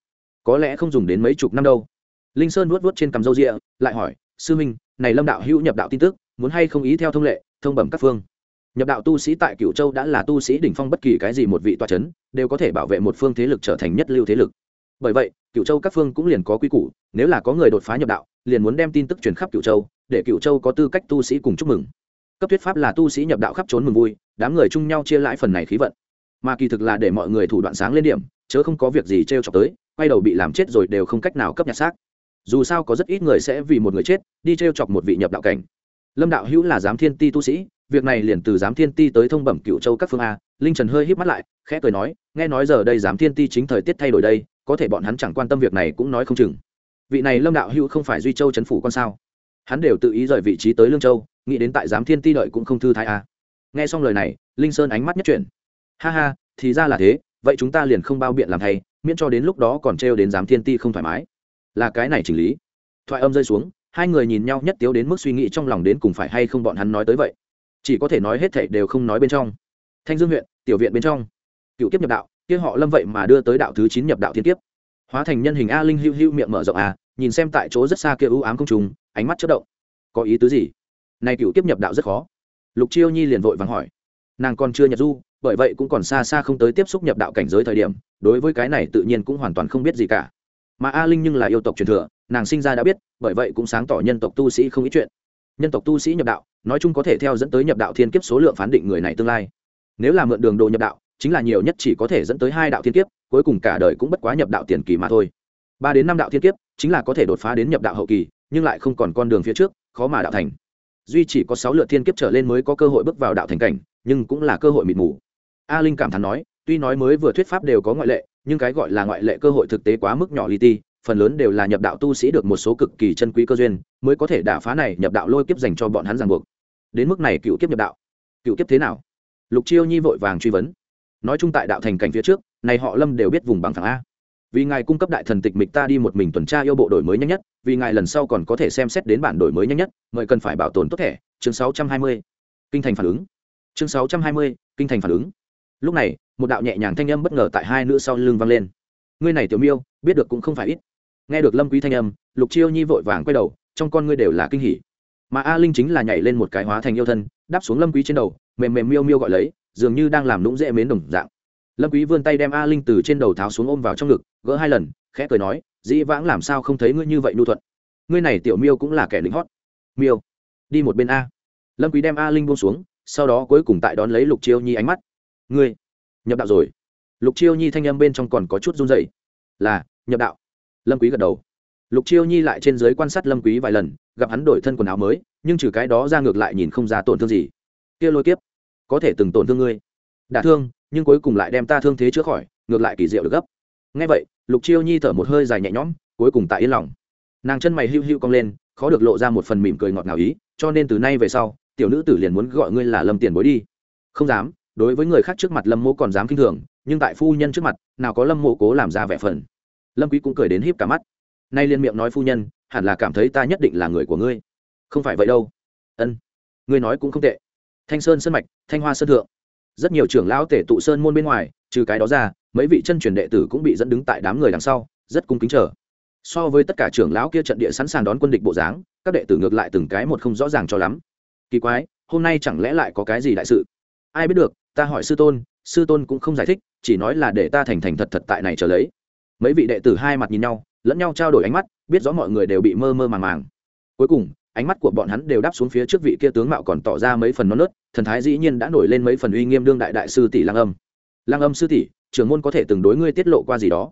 Có lẽ không dùng đến mấy chục năm đâu. Linh sơn vuốt vuốt trên cằm râu rịa lại hỏi, sư minh, này lâm đạo hữu nhập đạo tin tức, muốn hay không ý theo thông lệ, thông bẩm các phương? Nhập đạo tu sĩ tại Cửu châu đã là tu sĩ đỉnh phong bất kỳ cái gì một vị tòa c h ấ n đều có thể bảo vệ một phương thế lực trở thành nhất lưu thế lực. Bởi vậy, Cửu châu các phương cũng liền có quy củ, nếu là có người đột phá nhập đạo, liền muốn đem tin tức truyền khắp Cửu châu, để Cửu châu có tư cách tu sĩ cùng chúc mừng. Cấp thuyết pháp là tu sĩ nhập đạo khắp trốn mừng vui, đám người chung nhau chia lãi phần này khí vận. Mà kỳ thực là để mọi người thủ đoạn sáng lên điểm, chớ không có việc gì t r e o chọc tới, quay đầu bị làm chết rồi đều không cách nào cấp nhặt xác. Dù sao có rất ít người sẽ vì một người chết, đi t r e o chọc một vị nhập đạo cảnh lâm đạo hữu là giám thiên ti tu sĩ, việc này liền từ giám thiên ti tới thông bẩm cựu châu các phương a. Linh trần hơi híp mắt lại, khẽ cười nói, nghe nói giờ đây giám thiên ti chính thời tiết thay đổi đây, có thể bọn hắn chẳng quan tâm việc này cũng nói không chừng. Vị này lâm đạo hữu không phải duy châu trấn phủ con sao? Hắn đều tự ý rời vị trí tới lương châu, nghĩ đến tại giám thiên ti đợi cũng không thư thái a. Nghe xong lời này, linh sơn ánh mắt nhất chuyển. Ha ha, thì ra là thế, vậy chúng ta liền không bao biện làm thay, miễn cho đến lúc đó còn trêu đến giám thiên ti không thoải mái. Là cái này chỉnh lý. Thoại âm rơi xuống hai người nhìn nhau nhất tiếu đến mức suy nghĩ trong lòng đến cùng phải hay không bọn hắn nói tới vậy. Chỉ có thể nói hết thảy đều không nói bên trong. Thanh dương huyện, tiểu viện bên trong. Cựu kiếp nhập đạo, kia họ lâm vậy mà đưa tới đạo thứ chín nhập đạo thiên kiếp. Hóa thành nhân hình a linh hưu hưu miệng mở rộng à nhìn xem tại chỗ rất xa kia ưu ám công trùng, ánh mắt chất động. Có ý tứ gì? Này cựu kiếp nhập đạo rất khó. Lục chiêu nhi liền vội vàng hỏi. Nàng còn chưa nhập du, bởi vậy cũng còn xa xa không tới tiếp xúc nhập đạo cảnh giới thời điểm, đối với cái này tự nhiên cũng hoàn toàn không biết gì cả mà a linh nhưng là yêu tộc truyền thừa, nàng sinh ra đã biết, bởi vậy cũng sáng tỏ nhân tộc tu sĩ không ít chuyện. Nhân tộc tu sĩ nhập đạo, nói chung có thể theo dẫn tới nhập đạo thiên kiếp số lượng phán định người này tương lai. Nếu là mượn đường đồ nhập đạo, chính là nhiều nhất chỉ có thể dẫn tới hai đạo thiên kiếp, cuối cùng cả đời cũng bất quá nhập đạo tiền kỳ mà thôi. Ba đến năm đạo thiên kiếp, chính là có thể đột phá đến nhập đạo hậu kỳ, nhưng lại không còn con đường phía trước, khó mà đạo thành. Duy chỉ có sáu lượt thiên kiếp trở lên mới có cơ hội bước vào đạo thành cảnh, nhưng cũng là cơ hội mịt mù. A linh cảm thán nói, tuy nói mới vừa thuyết pháp đều có ngoại lệ nhưng cái gọi là ngoại lệ cơ hội thực tế quá mức nhỏ li ti phần lớn đều là nhập đạo tu sĩ được một số cực kỳ chân quý cơ duyên mới có thể đả phá này nhập đạo lôi kiếp dành cho bọn hắn ràng buộc. Đến mức này cựu kiếp nhập đạo. Cựu kiếp thế nào? Lục chiêu nhi vội vàng truy vấn. Nói chung tại đạo thành cảnh phía trước này họ lâm đều biết vùng bằng thẳng a. Vì ngài cung cấp đại thần tịch mịch ta đi một mình tuần tra yêu bộ đổi mới nhanh nhất vì ngài lần sau còn có thể xem xét đến bản đổi mới nhanh nhất mời cần phải bảo tồn tốt thẻ chương 620. kinh thành phản ứng. Chương 620, kinh thành phản ứng. Lúc này một đạo nhẹ nhàng thanh âm bất ngờ tại hai nữ sau lưng vang lên. Ngươi này tiểu miêu, biết được cũng không phải ít. Nghe được lâm quý thanh âm, lục chiêu nhi vội vàng quay đầu, trong con ngươi đều là kinh hỉ. Mà a linh chính là nhảy lên một cái hóa thành yêu thân, đáp xuống lâm quý trên đầu, mềm mềm miêu miêu gọi lấy, dường như đang làm nũng dễ mến đồng dạng. Lâm quý vươn tay đem a linh từ trên đầu tháo xuống ôm vào trong ngực, gỡ hai lần, khẽ cười nói, dĩ vãng làm sao không thấy ngươi như vậy nhu thuận? Ngươi này tiểu miêu cũng là kẻ lính hót. Miêu, đi một bên a. Lâm quý đem a linh buông xuống, sau đó cuối cùng tại đón lấy lục chiêu nhi ánh mắt. Ngươi nhập đạo rồi. Lục chiêu nhi thanh âm bên trong còn có chút run rẩy. Là, nhập đạo. Lâm quý gật đầu. Lục chiêu nhi lại trên dưới quan sát lâm quý vài lần, gặp hắn đổi thân quần áo mới, nhưng trừ cái đó ra ngược lại nhìn không ra tổn thương gì. Kia lôi kiếp, có thể từng tổn thương ngươi. Đả thương, nhưng cuối cùng lại đem ta thương thế chữa khỏi, ngược lại kỳ diệu được gấp. Ngay vậy, lục chiêu nhi thở một hơi dài nhẹ nhõm, cuối cùng tại yên lòng. Nàng chân mày hưu hưu cong lên, khó được lộ ra một phần mỉm cười ngọt ngào ý, cho nên từ nay về sau, tiểu nữ tử liền muốn gọi ngươi là lâm tiền bối đi. Không dám đối với người khác trước mặt lâm mô còn dám kinh thường, nhưng tại phu nhân trước mặt, nào có lâm mộ cố làm ra vẻ phần. Lâm quý cũng cười đến híp cả mắt. Nay liên miệng nói phu nhân, hẳn là cảm thấy ta nhất định là người của ngươi. Không phải vậy đâu. Ân. Ngươi nói cũng không tệ. Thanh sơn sơn mạch, thanh hoa sơn thượng. Rất nhiều trưởng lão tể tụ sơn môn bên ngoài, trừ cái đó ra, mấy vị chân truyền đệ tử cũng bị dẫn đứng tại đám người đằng sau, rất cung kính chờ. So với tất cả trưởng lão kia trận địa sẵn sàng đón quân địch bộ dáng, các đệ tử ngược lại từng cái một không rõ ràng cho lắm. Kỳ quái, hôm nay chẳng lẽ lại có cái gì đại sự? Ai biết được ta hỏi sư tôn sư tôn cũng không giải thích, chỉ nói là để ta thành thành thật thật tại này trở lấy. Mấy vị đệ tử hai mặt nhìn nhau, lẫn nhau trao đổi ánh mắt, biết rõ mọi người đều bị mơ mơ màng màng. Cuối cùng, ánh mắt của bọn hắn đều đáp xuống phía trước vị kia tướng mạo còn tỏ ra mấy phần non nớt, thần thái dĩ nhiên đã nổi lên mấy phần uy nghiêm đương đại đại sư tỷ lang âm. Lang âm sư tỷ, trưởng môn có thể từng đối ngươi tiết lộ qua gì đó?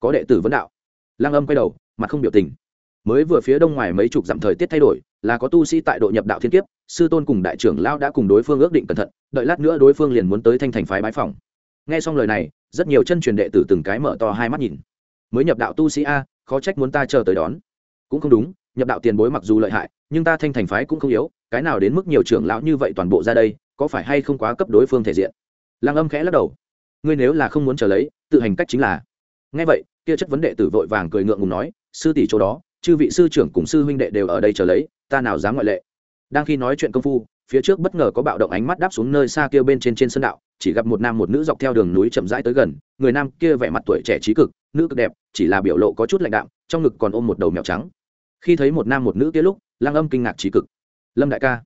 Có đệ tử vấn đạo. Lang âm quay đầu, mặt không biểu tình mới vừa phía đông ngoài mấy chục dặm thời tiết thay đổi, là có tu sĩ tại độ nhập đạo thiên kiếp, sư tôn cùng đại trưởng lao đã cùng đối phương ước định cẩn thận, đợi lát nữa đối phương liền muốn tới thanh thành phái bái phòng. Nghe xong lời này, rất nhiều chân truyền đệ tử từng cái mở to hai mắt nhìn. Mới nhập đạo tu sĩ a, khó trách muốn ta chờ tới đón. Cũng không đúng, nhập đạo tiền bối mặc dù lợi hại, nhưng ta thanh thành phái cũng không yếu, cái nào đến mức nhiều trưởng lão như vậy toàn bộ ra đây, có phải hay không quá cấp đối phương thể diện? Lăng âm khẽ lắc đầu. Ngươi nếu là không muốn trở lấy, tự hành cách chính là. Ngay vậy, kia chất vấn đệ tử vội vàng cười ngượng ngùng nói, sư tỷ chỗ đó chư vị sư trưởng cùng sư huynh đệ đều ở đây chờ lấy, ta nào dám ngoại lệ. Đang khi nói chuyện công phu, phía trước bất ngờ có bạo động ánh mắt đáp xuống nơi xa kia bên trên trên sân đạo, chỉ gặp một nam một nữ dọc theo đường núi chậm rãi tới gần, người nam kia vẻ mặt tuổi trẻ trí cực, nữ cực đẹp, chỉ là biểu lộ có chút lạnh đạm, trong ngực còn ôm một đầu mèo trắng. Khi thấy một nam một nữ kia lúc lang âm kinh ngạc trí cực. Lâm đại ca,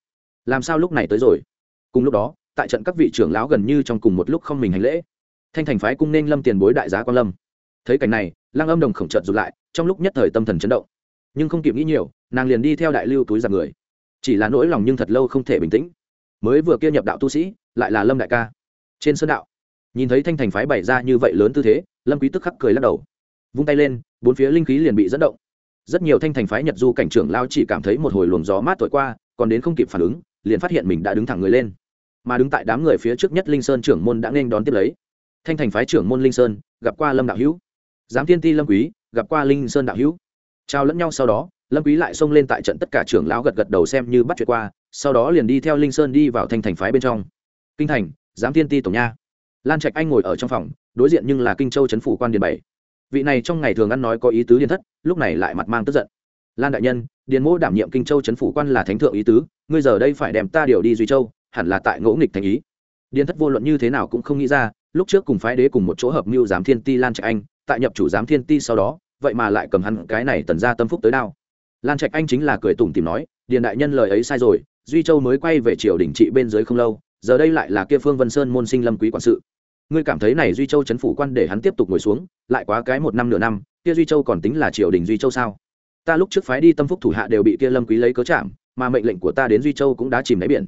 làm sao lúc này tới rồi? Cùng lúc đó, tại trận các vị trưởng lão gần như trong cùng một lúc không mình hành lễ. Thanh thành phái cung nên lâm tiền bối đại giá quan lâm. Thấy cảnh này lang âm đồng khổng trợt rụt lại, trong lúc nhất thời tâm thần chấn động nhưng không kịp nghĩ nhiều, nàng liền đi theo đại lưu túi giặc người. Chỉ là nỗi lòng nhưng thật lâu không thể bình tĩnh. Mới vừa kia nhập đạo tu sĩ, lại là lâm đại ca. Trên sơn đạo, nhìn thấy thanh thành phái bày ra như vậy lớn tư thế, lâm quý tức khắc cười lắc đầu. Vung tay lên, bốn phía linh khí liền bị dẫn động. Rất nhiều thanh thành phái nhật du cảnh trưởng lao chỉ cảm thấy một hồi luồng gió mát thổi qua, còn đến không kịp phản ứng, liền phát hiện mình đã đứng thẳng người lên. Mà đứng tại đám người phía trước nhất linh sơn trưởng môn đã nên đón tiếp lấy. Thanh thành phái trưởng môn linh sơn, gặp qua lâm đạo hữu. Giám thiên ti lâm quý, gặp qua linh sơn đạo hữu trao lẫn nhau sau đó, lâm quý lại xông lên tại trận tất cả trưởng lão gật gật đầu xem như bắt chuyện qua, sau đó liền đi theo linh sơn đi vào thanh thành phái bên trong. Kinh thành, giám thiên ti tổng nha. Lan trạch anh ngồi ở trong phòng, đối diện nhưng là kinh châu chấn phủ quan điền bảy. Vị này trong ngày thường ăn nói có ý tứ điền thất, lúc này lại mặt mang tức giận. Lan đại nhân, điền mỗ đảm nhiệm kinh châu chấn phủ quan là thánh thượng ý tứ, ngươi giờ đây phải đem ta điều đi duy châu, hẳn là tại ngỗ nghịch thành ý. Điền thất vô luận như thế nào cũng không nghĩ ra, lúc trước cùng phái đế cùng một chỗ hợp mưu giám thiên ti lan trạch anh, tại nhập chủ giám thiên ti sau đó vậy mà lại cầm hắn cái này tần ra tâm phúc tới đao. Lan trạch anh chính là cười tủm tìm nói, điền đại nhân lời ấy sai rồi, duy châu mới quay về triều đình trị bên dưới không lâu, giờ đây lại là kia phương vân sơn môn sinh lâm quý quản sự. Ngươi cảm thấy này duy châu chấn phủ quan để hắn tiếp tục ngồi xuống, lại quá cái một năm nửa năm, kia duy châu còn tính là triều đình duy châu sao? Ta lúc trước phái đi tâm phúc thủ hạ đều bị kia lâm quý lấy cớ chạm, mà mệnh lệnh của ta đến duy châu cũng đã chìm đáy biển.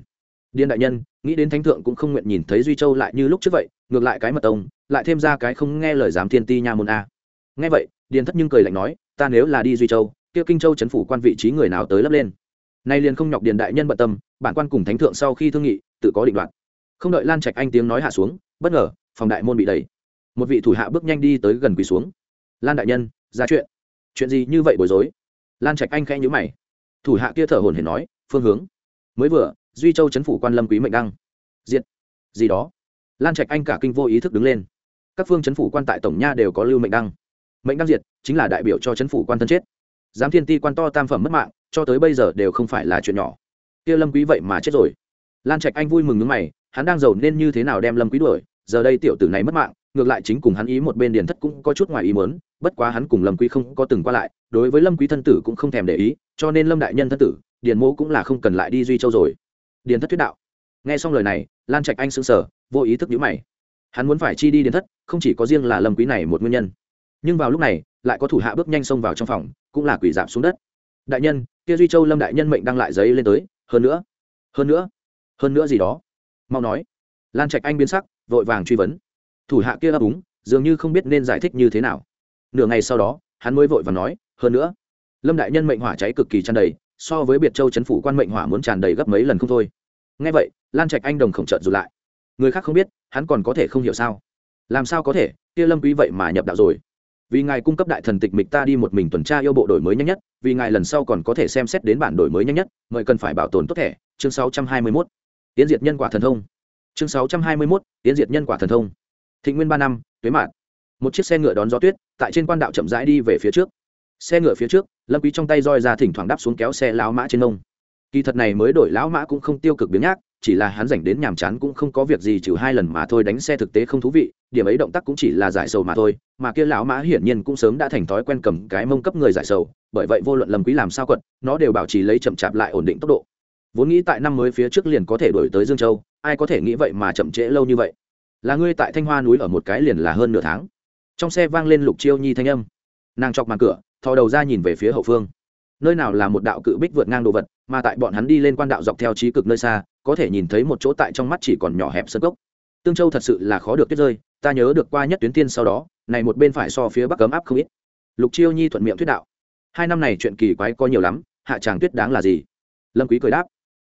Điền đại nhân, nghĩ đến thánh thượng cũng không nguyện nhìn thấy duy châu lại như lúc trước vậy, ngược lại cái mật tông, lại thêm ra cái không nghe lời giám thiên ti nha môn a. Nghe vậy điền thất nhưng cười lạnh nói, ta nếu là đi duy châu, kia kinh châu chấn phủ quan vị trí người nào tới lấp lên? Nay liền không nhọc điền đại nhân bận tâm, bản quan cùng thánh thượng sau khi thương nghị, tự có định đoạt. Không đợi lan trạch anh tiếng nói hạ xuống, bất ngờ, phòng đại môn bị đẩy. Một vị thủ hạ bước nhanh đi tới gần quỳ xuống. Lan đại nhân, ra chuyện. Chuyện gì như vậy bối rối? Lan trạch anh khẽ nhữ mày. Thủ hạ kia thở hồn hển nói, phương hướng. Mới vừa, duy châu chấn phủ quan lâm quý mệnh đăng. Diện gì đó. Lan trạch anh cả kinh vô ý thức đứng lên. Các phương chấn phủ quan tại tổng nha đều có lưu mệnh đăng mệnh đăng diệt, chính là đại biểu cho chấn phủ quan thân chết. Giám thiên ti quan to tam phẩm mất mạng, cho tới bây giờ đều không phải là chuyện nhỏ. Kia lâm quý vậy mà chết rồi. Lan trạch anh vui mừng nước mày, hắn đang giàu nên như thế nào đem lâm quý đuổi, giờ đây tiểu tử này mất mạng, ngược lại chính cùng hắn ý một bên điền thất cũng có chút ngoài ý muốn, bất quá hắn cùng lâm quý không có từng qua lại, đối với lâm quý thân tử cũng không thèm để ý, cho nên lâm đại nhân thân tử, điền mỗ cũng là không cần lại đi duy châu rồi. Điền thất thuyết đạo. Nghe xong lời này, lan trạch anh sững sờ, vô ý thức nhíu mày. Hắn muốn phải chi đi điền thất, không chỉ có riêng là lâm quý này một nguyên nhân nhưng vào lúc này, lại có thủ hạ bước nhanh xông vào trong phòng, cũng là quỷ giảm xuống đất. Đại nhân, kia duy châu lâm đại nhân mệnh đang lại giấy lên tới, hơn nữa hơn nữa hơn nữa gì đó? Mau nói. Lan trạch anh biến sắc, vội vàng truy vấn. Thủ hạ kia ấp úng, dường như không biết nên giải thích như thế nào. Nửa ngày sau đó, hắn mới vội và nói, hơn nữa, lâm đại nhân mệnh hỏa cháy cực kỳ tràn đầy, so với biệt châu chấn phủ quan mệnh hỏa muốn tràn đầy gấp mấy lần không thôi. Ngay vậy, lan trạch anh đồng khổng trợn rụt lại. Người khác không biết, hắn còn có thể không hiểu sao? Làm sao có thể, kia lâm quý vậy mà nhập đạo rồi? Vì ngài cung cấp đại thần tịch mịch ta đi một mình tuần tra yêu bộ đổi mới nhanh nhất vì ngài lần sau còn có thể xem xét đến bản đổi mới nhanh nhất mời cần phải bảo tồn tốt thẻ. Chương 621. tiến diệt nhân quả thần thông. Chương 621, tiến diệt nhân quả thần thông. Thịnh nguyên ba năm tuế mạn. Một chiếc xe ngựa đón gió tuyết tại trên quan đạo chậm rãi đi về phía trước. Xe ngựa phía trước lâm quý trong tay roi ra thỉnh thoảng đáp xuống kéo xe lão mã trên nông. Kỳ thật này mới đổi lão mã cũng không tiêu cực biến nhác chỉ là hắn rảnh đến nhàm chán cũng không có việc gì trừ hai lần mà thôi, đánh xe thực tế không thú vị, điểm ấy động tác cũng chỉ là giải sầu mà thôi, mà kia lão mã hiển nhiên cũng sớm đã thành thói quen cầm cái mông cấp người giải sầu, bởi vậy vô luận lầm quý làm sao quật, nó đều bảo trì lấy chậm chạp lại ổn định tốc độ. Vốn nghĩ tại năm mới phía trước liền có thể đổi tới dương châu, ai có thể nghĩ vậy mà chậm trễ lâu như vậy. Là ngươi tại thanh hoa núi ở một cái liền là hơn nửa tháng. Trong xe vang lên lục chiêu nhi thanh âm. Nàng chọc màn cửa, thò đầu ra nhìn về phía hậu phương nơi nào là một đạo cự bích vượt ngang đồ vật, mà tại bọn hắn đi lên quan đạo dọc theo trí cực nơi xa, có thể nhìn thấy một chỗ tại trong mắt chỉ còn nhỏ hẹp sân cốc. Tương châu thật sự là khó được tuyết rơi, ta nhớ được qua nhất tuyến tiên sau đó, này một bên phải so phía bắc cấm áp không ít. Lục chiêu nhi thuận miệng thuyết đạo. Hai năm này chuyện kỳ quái có nhiều lắm, hạ tràng tuyết đáng là gì? Lâm quý cười đáp.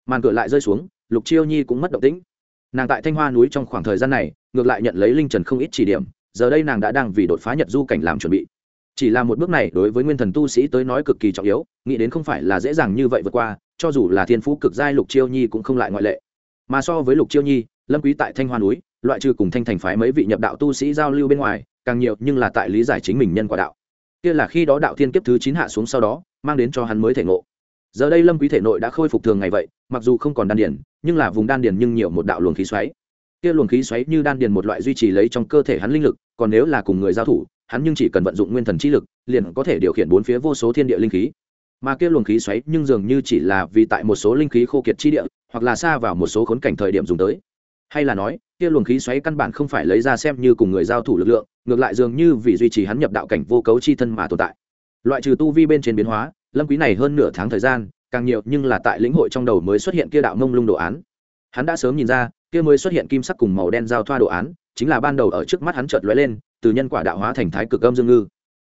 Màn cửa lại rơi xuống, lục chiêu nhi cũng mất động tĩnh. Nàng tại thanh hoa núi trong khoảng thời gian này, ngược lại nhận lấy linh trần không ít chỉ điểm, giờ đây nàng đã đang vì đột phá nhật du cảnh làm chuẩn bị chỉ là một bước này đối với nguyên thần tu sĩ tới nói cực kỳ trọng yếu, nghĩ đến không phải là dễ dàng như vậy vượt qua, cho dù là thiên phú cực giai lục chiêu nhi cũng không lại ngoại lệ. Mà so với lục chiêu nhi, lâm quý tại thanh hoa núi, loại trừ cùng thanh thành phái mấy vị nhập đạo tu sĩ giao lưu bên ngoài, càng nhiều nhưng là tại lý giải chính mình nhân quả đạo. Kia là khi đó đạo thiên kiếp thứ chín hạ xuống sau đó, mang đến cho hắn mới thể ngộ. Giờ đây lâm quý thể nội đã khôi phục thường ngày vậy, mặc dù không còn đan điền, nhưng là vùng đan điền nhưng nhiều một đạo luồng khí xoáy. Kia luồng khí xoáy như đan điền một loại duy trì lấy trong cơ thể hắn linh lực, còn nếu là cùng người giao thủ hắn nhưng chỉ cần vận dụng nguyên thần chi lực, liền có thể điều khiển bốn phía vô số thiên địa linh khí. Mà kia luồng khí xoáy nhưng dường như chỉ là vì tại một số linh khí khô kiệt chi địa, hoặc là xa vào một số khốn cảnh thời điểm dùng tới. Hay là nói, kia luồng khí xoáy căn bản không phải lấy ra xem như cùng người giao thủ lực lượng, ngược lại dường như vì duy trì hắn nhập đạo cảnh vô cấu chi thân mà tồn tại. Loại trừ tu vi bên trên biến hóa, lâm quý này hơn nửa tháng thời gian, càng nhiều nhưng là tại lĩnh hội trong đầu mới xuất hiện kia đạo mông lung đồ án. Hắn đã sớm nhìn ra, kia mới xuất hiện kim sắc cùng màu đen giao thoa đồ án, chính là ban đầu ở trước mắt hắn chợt lóe lên từ nhân quả đạo hóa thành thái cực âm dương ngư.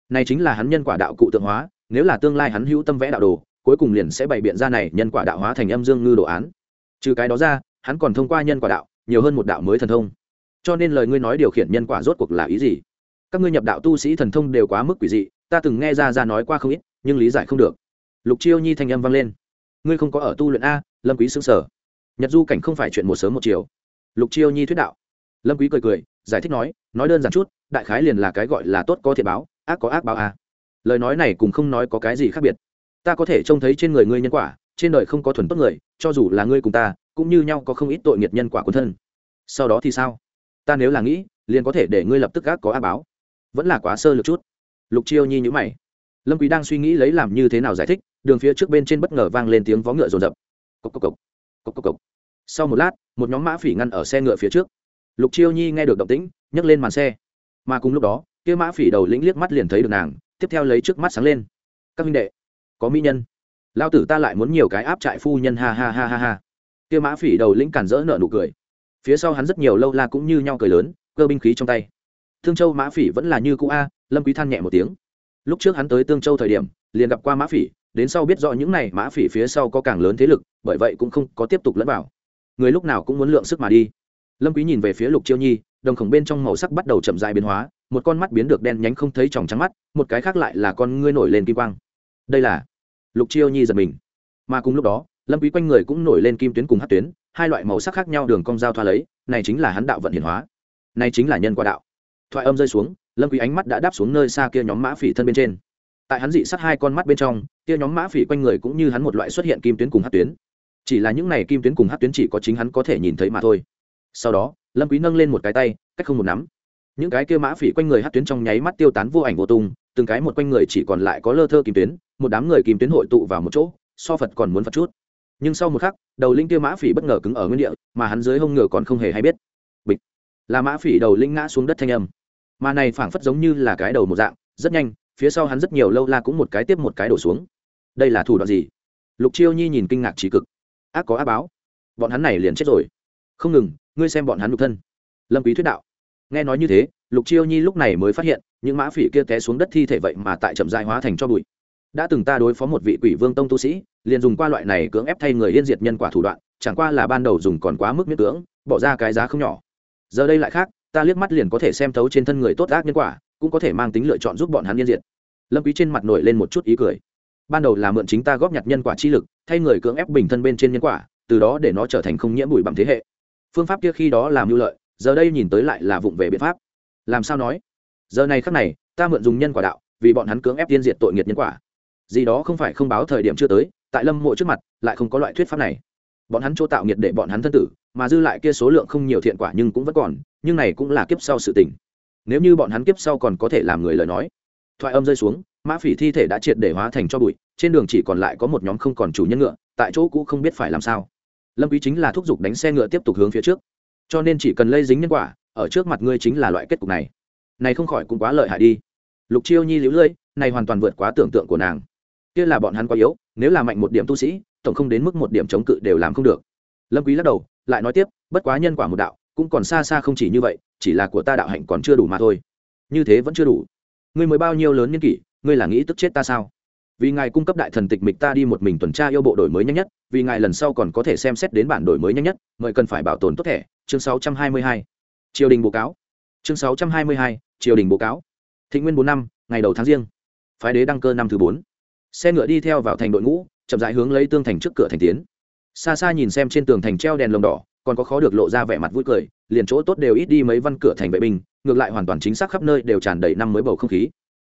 Này chính là hắn nhân quả đạo cụ tượng hóa, nếu là tương lai hắn hữu tâm vẽ đạo đồ, cuối cùng liền sẽ bày biện ra này nhân quả đạo hóa thành âm dương ngư đồ án. Trừ cái đó ra, hắn còn thông qua nhân quả đạo, nhiều hơn một đạo mới thần thông. Cho nên lời ngươi nói điều khiển nhân quả rốt cuộc là ý gì? Các ngươi nhập đạo tu sĩ thần thông đều quá mức quỷ dị, ta từng nghe ra ra nói qua không ít, nhưng lý giải không được. Lục chiêu nhi thanh âm vang lên. Ngươi không có ở tu luyện a, lâm quý xứng sở nhật du cảnh không phải chuyện một sớm một chiều. Lục chiêu nhi thuyết đạo. Lâm quý cười cười giải thích nói nói đơn giản chút, đại khái liền là cái gọi là tốt có thiện báo, ác có ác báo à? lời nói này cùng không nói có cái gì khác biệt. Ta có thể trông thấy trên người ngươi nhân quả, trên đời không có thuần tốt người, cho dù là ngươi cùng ta, cũng như nhau có không ít tội nghiệt nhân quả quân thân. Sau đó thì sao? Ta nếu là nghĩ, liền có thể để ngươi lập tức ác có ác báo. Vẫn là quá sơ lược chút. Lục chiêu nhi nhữ mày. Lâm quý đang suy nghĩ lấy làm như thế nào giải thích, đường phía trước bên trên bất ngờ vang lên tiếng vó ngựa rồn rập. Cốc cốc cốc cốc cốc cốc sau một lát, một nhóm mã phỉ ngăn ở xe ngựa phía trước lục chiêu nhi nghe được động tĩnh, nhấc lên màn xe. Mà cùng lúc đó, kia mã phỉ đầu lĩnh liếc mắt liền thấy được nàng, tiếp theo lấy trước mắt sáng lên. Các minh đệ, có mỹ nhân. Lao tử ta lại muốn nhiều cái áp trại phu nhân, ha ha ha ha ha. Kia mã phỉ đầu lĩnh cản rỡ nợ nụ cười. Phía sau hắn rất nhiều lâu la cũng như nhau cười lớn, cơ binh khí trong tay. Thương châu mã phỉ vẫn là như cũ a, lâm quý than nhẹ một tiếng. Lúc trước hắn tới tương châu thời điểm, liền gặp qua mã phỉ, đến sau biết rõ những này mã phỉ phía sau có càng lớn thế lực, bởi vậy cũng không có tiếp tục lẫn vào. Người lúc nào cũng muốn lượng sức mà đi lâm quý nhìn về phía lục chiêu nhi, đồng khổng bên trong màu sắc bắt đầu chậm rãi biến hóa, một con mắt biến được đen nhánh không thấy tròng trắng mắt, một cái khác lại là con ngươi nổi lên kim quang. Đây là? Lục chiêu nhi giật mình. Mà cùng lúc đó, lâm quý quanh người cũng nổi lên kim tuyến cùng hắc tuyến, hai loại màu sắc khác nhau đường cong giao thoa lấy, này chính là hắn đạo vận hiển hóa. Này chính là nhân quả đạo. Thoại âm rơi xuống, lâm quý ánh mắt đã đáp xuống nơi xa kia nhóm mã phỉ thân bên trên. Tại hắn dị sát hai con mắt bên trong, kia nhóm mã phỉ quanh người cũng như hắn một loại xuất hiện kim tuyến cùng hắc tuyến. Chỉ là những này kim tuyến cùng hắc tuyến chỉ có chính hắn có thể nhìn thấy mà thôi sau đó, lâm quý nâng lên một cái tay, cách không một nắm. Những cái kia mã phỉ quanh người hất tuyến trong nháy mắt tiêu tán vô ảnh vô tung, từng cái một quanh người chỉ còn lại có lơ thơ kim tuyến, một đám người kim tuyến hội tụ vào một chỗ, so phật còn muốn phật chút. Nhưng sau một khắc, đầu linh kia mã phỉ bất ngờ cứng ở nguyên địa, mà hắn dưới hông ngựa còn không hề hay biết. Bịch. Là mã phỉ đầu linh ngã xuống đất thanh âm. Mà này phảng phất giống như là cái đầu một dạng, rất nhanh, phía sau hắn rất nhiều lâu la cũng một cái tiếp một cái đổ xuống. Đây là thủ đoạn gì? Lục chiêu nhi nhìn kinh ngạc trí cực. Ác có ác báo. Bọn hắn này liền chết rồi. Không ngừng ngươi xem bọn hắn nhục thân. Lâm quý thuyết đạo. Nghe nói như thế, lục chiêu nhi lúc này mới phát hiện, những mã phỉ kia té xuống đất thi thể vậy mà tại chậm dài hóa thành cho bụi. Đã từng ta đối phó một vị quỷ vương tông tu sĩ, liền dùng qua loại này cưỡng ép thay người yên diệt nhân quả thủ đoạn, chẳng qua là ban đầu dùng còn quá mức miễn cưỡng, bỏ ra cái giá không nhỏ. Giờ đây lại khác, ta liếc mắt liền có thể xem thấu trên thân người tốt ác nhân quả, cũng có thể mang tính lựa chọn giúp bọn hắn yên diệt. Lâm quý trên mặt nổi lên một chút ý cười. Ban đầu là mượn chính ta góp nhặt nhân quả chi lực, thay người cưỡng ép bình thân bên trên nhân quả, từ đó để nó trở thành không nhiễm bụi bằng thế hệ phương pháp kia khi đó làm mưu lợi, giờ đây nhìn tới lại là vụng về biện pháp. Làm sao nói? Giờ này khắc này, ta mượn dùng nhân quả đạo, vì bọn hắn cưỡng ép tiên diệt tội nghiệt nhân quả. Gì đó không phải không báo thời điểm chưa tới, tại lâm mộ trước mặt, lại không có loại thuyết pháp này. Bọn hắn chỗ tạo nghiệt để bọn hắn thân tử, mà dư lại kia số lượng không nhiều thiện quả nhưng cũng vẫn còn, nhưng này cũng là kiếp sau sự tình. Nếu như bọn hắn kiếp sau còn có thể làm người lời nói, thoại âm rơi xuống, mã phỉ thi thể đã triệt để hóa thành cho bụi, trên đường chỉ còn lại có một nhóm không còn chủ nhân ngựa, tại chỗ cũ không biết phải làm sao lâm quý chính là thúc giục đánh xe ngựa tiếp tục hướng phía trước. Cho nên chỉ cần lây dính nhân quả, ở trước mặt ngươi chính là loại kết cục này. Này không khỏi cũng quá lợi hại đi. Lục chiêu nhi liễu lưỡi này hoàn toàn vượt quá tưởng tượng của nàng. Kia là bọn hắn quá yếu, nếu là mạnh một điểm tu sĩ, tổng không đến mức một điểm chống cự đều làm không được. Lâm quý lắc đầu, lại nói tiếp, bất quá nhân quả một đạo, cũng còn xa xa không chỉ như vậy, chỉ là của ta đạo hạnh còn chưa đủ mà thôi. Như thế vẫn chưa đủ. Ngươi mới bao nhiêu lớn niên kỷ, ngươi là nghĩ tức chết ta sao? Vì ngài cung cấp đại thần tịch mịch ta đi một mình tuần tra yêu bộ đổi mới nhanh nhất vì ngài lần sau còn có thể xem xét đến bản đổi mới nhanh nhất mời cần phải bảo tồn tốt thẻ chương 622. triều đình bố cáo. Chương 622, triều đình bố cáo. Thịnh nguyên bốn năm ngày đầu tháng riêng. Phái đế đăng cơ năm thứ bốn. Xe ngựa đi theo vào thành đội ngũ chậm rãi hướng lấy tương thành trước cửa thành tiến. Xa xa nhìn xem trên tường thành treo đèn lồng đỏ còn có khó được lộ ra vẻ mặt vui cười liền chỗ tốt đều ít đi mấy văn cửa thành vệ binh ngược lại hoàn toàn chính xác khắp nơi đều tràn đầy năm mới bầu không khí.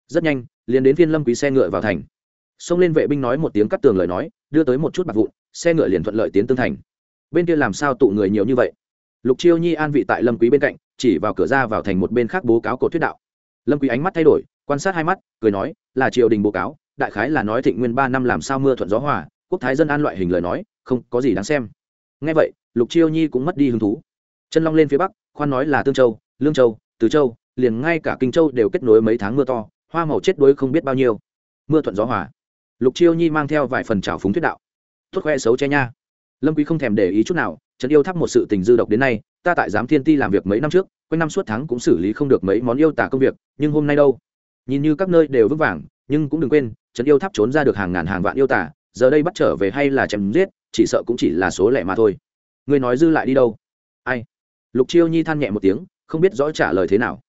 Rất nhanh liền đến phiên lâm quý xe ngựa vào thành xông lên vệ binh nói một tiếng cắt tường lời nói, đưa tới một chút bạc vụn, xe ngựa liền thuận lợi tiến tương thành. Bên kia làm sao tụ người nhiều như vậy? Lục chiêu nhi an vị tại lâm quý bên cạnh, chỉ vào cửa ra vào thành một bên khác bố cáo cổ thuyết đạo. Lâm quý ánh mắt thay đổi, quan sát hai mắt, cười nói, là triều đình bố cáo, đại khái là nói thịnh nguyên ba năm làm sao mưa thuận gió hòa, quốc thái dân an loại hình lời nói, không có gì đáng xem. Nghe vậy, lục chiêu nhi cũng mất đi hứng thú. Chân long lên phía bắc, khoan nói là tương châu, lương châu, từ châu, liền ngay cả kinh châu đều kết nối mấy tháng mưa to, hoa màu chết đuối không biết bao nhiêu. Mưa thuận gió hòa lục chiêu nhi mang theo vài phần trào phúng thuyết đạo. Thốt khoe xấu che nha. Lâm quý không thèm để ý chút nào trấn yêu Tháp một sự tình dư độc đến nay, ta tại giám thiên ti làm việc mấy năm trước, quanh năm suốt tháng cũng xử lý không được mấy món yêu tả công việc, nhưng hôm nay đâu? Nhìn như các nơi đều vững vàng, nhưng cũng đừng quên trấn yêu tháp trốn ra được hàng ngàn hàng vạn yêu tả, giờ đây bắt trở về hay là chém giết, chỉ sợ cũng chỉ là số lẻ mà thôi. Ngươi nói dư lại đi đâu? Ai? Lục chiêu nhi than nhẹ một tiếng, không biết rõ trả lời thế nào.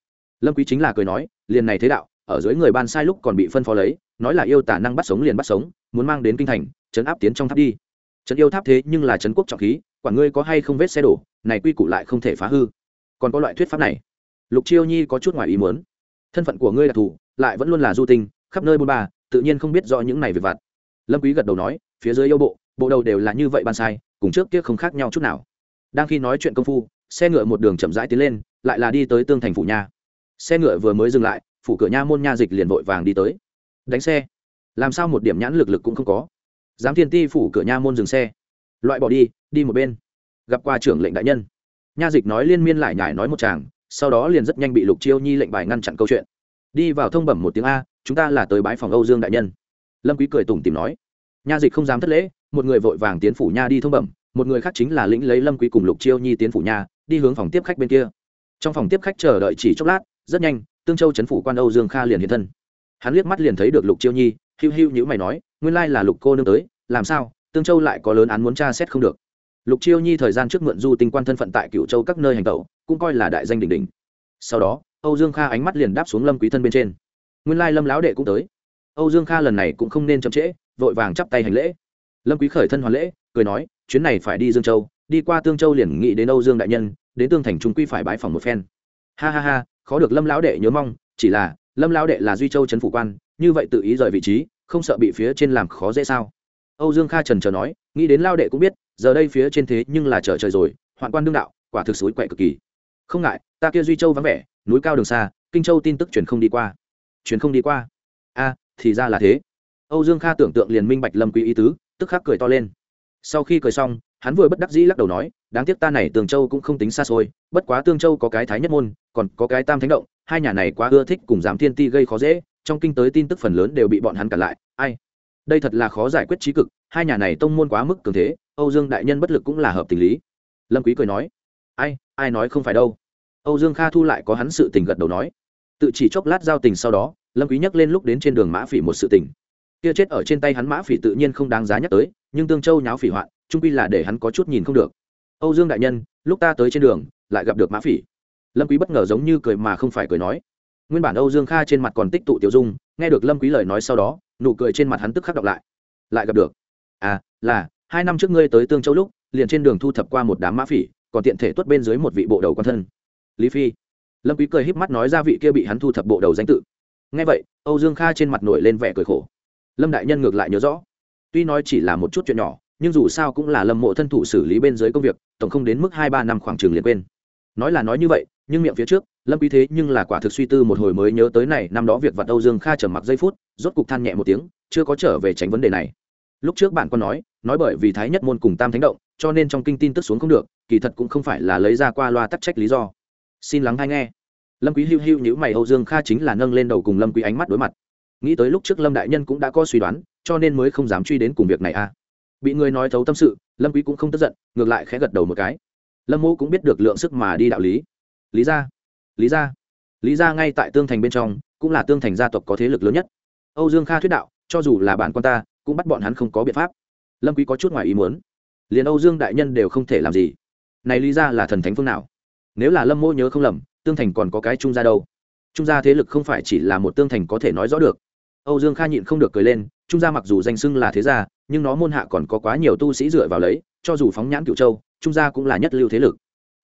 Lâm quý chính là cười nói, liền này thế đạo, ở dưới người ban sai lúc còn bị phân phó lấy nói là yêu tả năng bắt sống liền bắt sống, muốn mang đến kinh thành chấn áp tiến trong tháp đi. Trấn yêu tháp thế nhưng là trấn quốc trọng khí quản ngươi có hay không vết xe đổ, này quy củ lại không thể phá hư. Còn có loại thuyết pháp này. Lục chiêu nhi có chút ngoài ý muốn. Thân phận của ngươi là thủ, lại vẫn luôn là du tinh, khắp nơi bôn ba, tự nhiên không biết rõ những này về vặt. Lâm quý gật đầu nói, phía dưới yêu bộ bộ đầu đều là như vậy ban sai, cùng trước kia không khác nhau chút nào. Đang khi nói chuyện công phu, xe ngựa một đường chậm rãi tiến lên, lại là đi tới tương thành phủ nha. Xe ngựa vừa mới dừng lại, phủ cửa nha môn nha dịch liền vội vàng đi tới đánh xe. Làm sao một điểm nhãn lực lực cũng không có? Giám thiên ti phủ cửa nha môn dừng xe. Loại bỏ đi đi một bên. Gặp qua trưởng lệnh đại nhân. Nha dịch nói liên miên lại nhải nói một chàng, sau đó liền rất nhanh bị lục chiêu nhi lệnh bài ngăn chặn câu chuyện. Đi vào thông bẩm một tiếng a, chúng ta là tới bái phòng âu dương đại nhân. Lâm quý cười tủm tìm nói. Nha dịch không dám thất lễ, một người vội vàng tiến phủ nha đi thông bẩm, một người khác chính là lĩnh lấy lâm quý cùng lục chiêu nhi tiến phủ nha, đi hướng phòng tiếp khách bên kia. Trong phòng tiếp khách chờ đợi chỉ chốc lát, rất nhanh, tương châu chấn phủ quan âu dương kha liền hiện thân hắn liếc mắt liền thấy được lục chiêu nhi, hiu hiu nhữ mày nói, nguyên lai là lục cô nương tới, làm sao? Tương châu lại có lớn án muốn tra xét không được. Lục chiêu nhi thời gian trước mượn du tinh quan thân phận tại cựu châu các nơi hành tẩu, cũng coi là đại danh đỉnh đỉnh. Sau đó, âu dương kha ánh mắt liền đáp xuống lâm quý thân bên trên. Nguyên lai lâm lão đệ cũng tới. Âu dương kha lần này cũng không nên chậm trễ, vội vàng chắp tay hành lễ. Lâm quý khởi thân hoàn lễ, cười nói, chuyến này phải đi dương châu, đi qua tương châu liền nghĩ đến âu dương đại nhân, đến tương thành trung quy phải bái phòng một phen. Ha ha ha, khó được lâm lão đệ nhớ mong, chỉ là lâm lao đệ là duy châu trấn phủ quan, như vậy tự ý rời vị trí, không sợ bị phía trên làm khó dễ sao? Âu dương kha trần trờ nói, nghĩ đến lao đệ cũng biết, giờ đây phía trên thế nhưng là trở trời rồi, hoạn quan đương đạo, quả thực suối quậy cực kỳ. Không ngại, ta kia duy châu vắng vẻ, núi cao đường xa, kinh châu tin tức truyền không đi qua. Truyền không đi qua? A, thì ra là thế. Âu dương kha tưởng tượng liền minh bạch lâm quý ý tứ, tức khắc cười to lên. Sau khi cười xong hắn vừa bất đắc dĩ lắc đầu nói, đáng tiếc ta này tường châu cũng không tính xa xôi, bất quá tương châu có cái thái nhất môn, còn có cái tam thánh động, hai nhà này quá ưa thích cùng giám thiên ti gây khó dễ, trong kinh tới tin tức phần lớn đều bị bọn hắn cản lại, ai? Đây thật là khó giải quyết trí cực, hai nhà này tông môn quá mức cường thế, âu dương đại nhân bất lực cũng là hợp tình lý. Lâm quý cười nói, ai ai nói không phải đâu. Âu dương kha thu lại có hắn sự tình gật đầu nói. Tự chỉ chốc lát giao tình sau đó, lâm quý nhắc lên lúc đến trên đường mã phỉ một sự tình. Kia chết ở trên tay hắn mã phỉ tự nhiên không đáng giá nhắc tới, nhưng tương châu nháo phỉ hoạn trung quy là để hắn có chút nhìn không được. Âu dương đại nhân, lúc ta tới trên đường, lại gặp được mã phỉ. Lâm quý bất ngờ giống như cười mà không phải cười nói. Nguyên bản âu dương kha trên mặt còn tích tụ tiểu dung, nghe được lâm quý lời nói sau đó, nụ cười trên mặt hắn tức khắc đọc lại. Lại gặp được. À là, hai năm trước ngươi tới tương châu lúc, liền trên đường thu thập qua một đám mã phỉ, còn tiện thể tuất bên dưới một vị bộ đầu quan thân. Lý phi. Lâm quý cười híp mắt nói ra vị kia bị hắn thu thập bộ đầu danh tự. Nghe vậy, âu dương kha trên mặt nổi lên vẻ cười khổ. Lâm đại nhân ngược lại nhớ rõ. Tuy nói chỉ là một chút chuyện nhỏ nhưng dù sao cũng là lâm mộ thân thủ xử lý bên dưới công việc, tổng không đến mức hai ba năm khoảng trường liền quên. Nói là nói như vậy, nhưng miệng phía trước, lâm quý thế nhưng là quả thực suy tư một hồi mới nhớ tới này, năm đó việc vặt âu dương kha trầm mặc giây phút, rốt cục than nhẹ một tiếng, chưa có trở về tránh vấn đề này. Lúc trước bạn có nói nói bởi vì thái nhất môn cùng tam thánh động, cho nên trong kinh tin tức xuống không được, kỳ thật cũng không phải là lấy ra qua loa tắc trách lý do. Xin lắng hay nghe. Lâm quý hưu hưu nhữ mày, âu dương kha chính là nâng lên đầu cùng lâm quý ánh mắt đối mặt. Nghĩ tới lúc trước lâm đại nhân cũng đã có suy đoán, cho nên mới không dám truy đến cùng việc này a à bị người nói thấu tâm sự, lâm quý cũng không tức giận, ngược lại khẽ gật đầu một cái. Lâm mô cũng biết được lượng sức mà đi đạo lý. Lý gia lý gia lý gia ngay tại tương thành bên trong, cũng là tương thành gia tộc có thế lực lớn nhất. Âu dương kha thuyết đạo, cho dù là bản quan ta, cũng bắt bọn hắn không có biện pháp. Lâm quý có chút ngoài ý muốn. Liền âu dương đại nhân đều không thể làm gì. Này lý gia là thần thánh phương nào? Nếu là lâm mô nhớ không lầm, tương thành còn có cái trung gia đâu? Trung gia thế lực không phải chỉ là một tương thành có thể nói rõ được. Âu dương kha nhịn không được cười lên, trung gia mặc dù danh xưng là thế gia nhưng nó môn hạ còn có quá nhiều tu sĩ dựa vào lấy, cho dù phóng nhãn cựu châu, trung gia cũng là nhất lưu thế lực.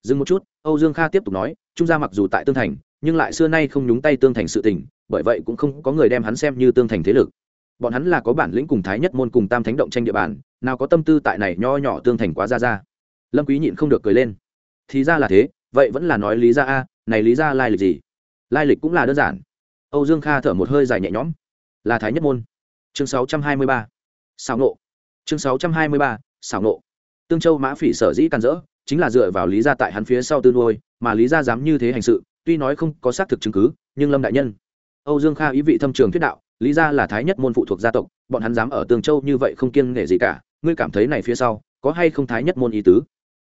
Dừng một chút, âu dương kha tiếp tục nói, trung gia mặc dù tại tương thành, nhưng lại xưa nay không nhúng tay tương thành sự tình, bởi vậy cũng không có người đem hắn xem như tương thành thế lực. Bọn hắn là có bản lĩnh cùng thái nhất môn cùng tam thánh động tranh địa bàn, nào có tâm tư tại này nho nhỏ tương thành quá ra ra. Lâm quý nhịn không được cười lên. Thì ra là thế, vậy vẫn là nói lý ra a, này lý ra lai lịch gì? Lai lịch cũng là đơn giản. Âu dương kha thở một hơi dài nhẹ nhõm. Là thái nhất môn. Chương 623 xảo nộ chương 623. xảo nộ tương châu mã phỉ sở dĩ can dỡ chính là dựa vào lý gia tại hắn phía sau tư nuôi, mà lý gia dám như thế hành sự, tuy nói không có xác thực chứng cứ, nhưng lâm đại nhân. Âu dương kha ý vị thâm trường thuyết đạo, lý gia là thái nhất môn phụ thuộc gia tộc, bọn hắn dám ở tương châu như vậy không kiêng nể gì cả, ngươi cảm thấy này phía sau, có hay không thái nhất môn ý tứ?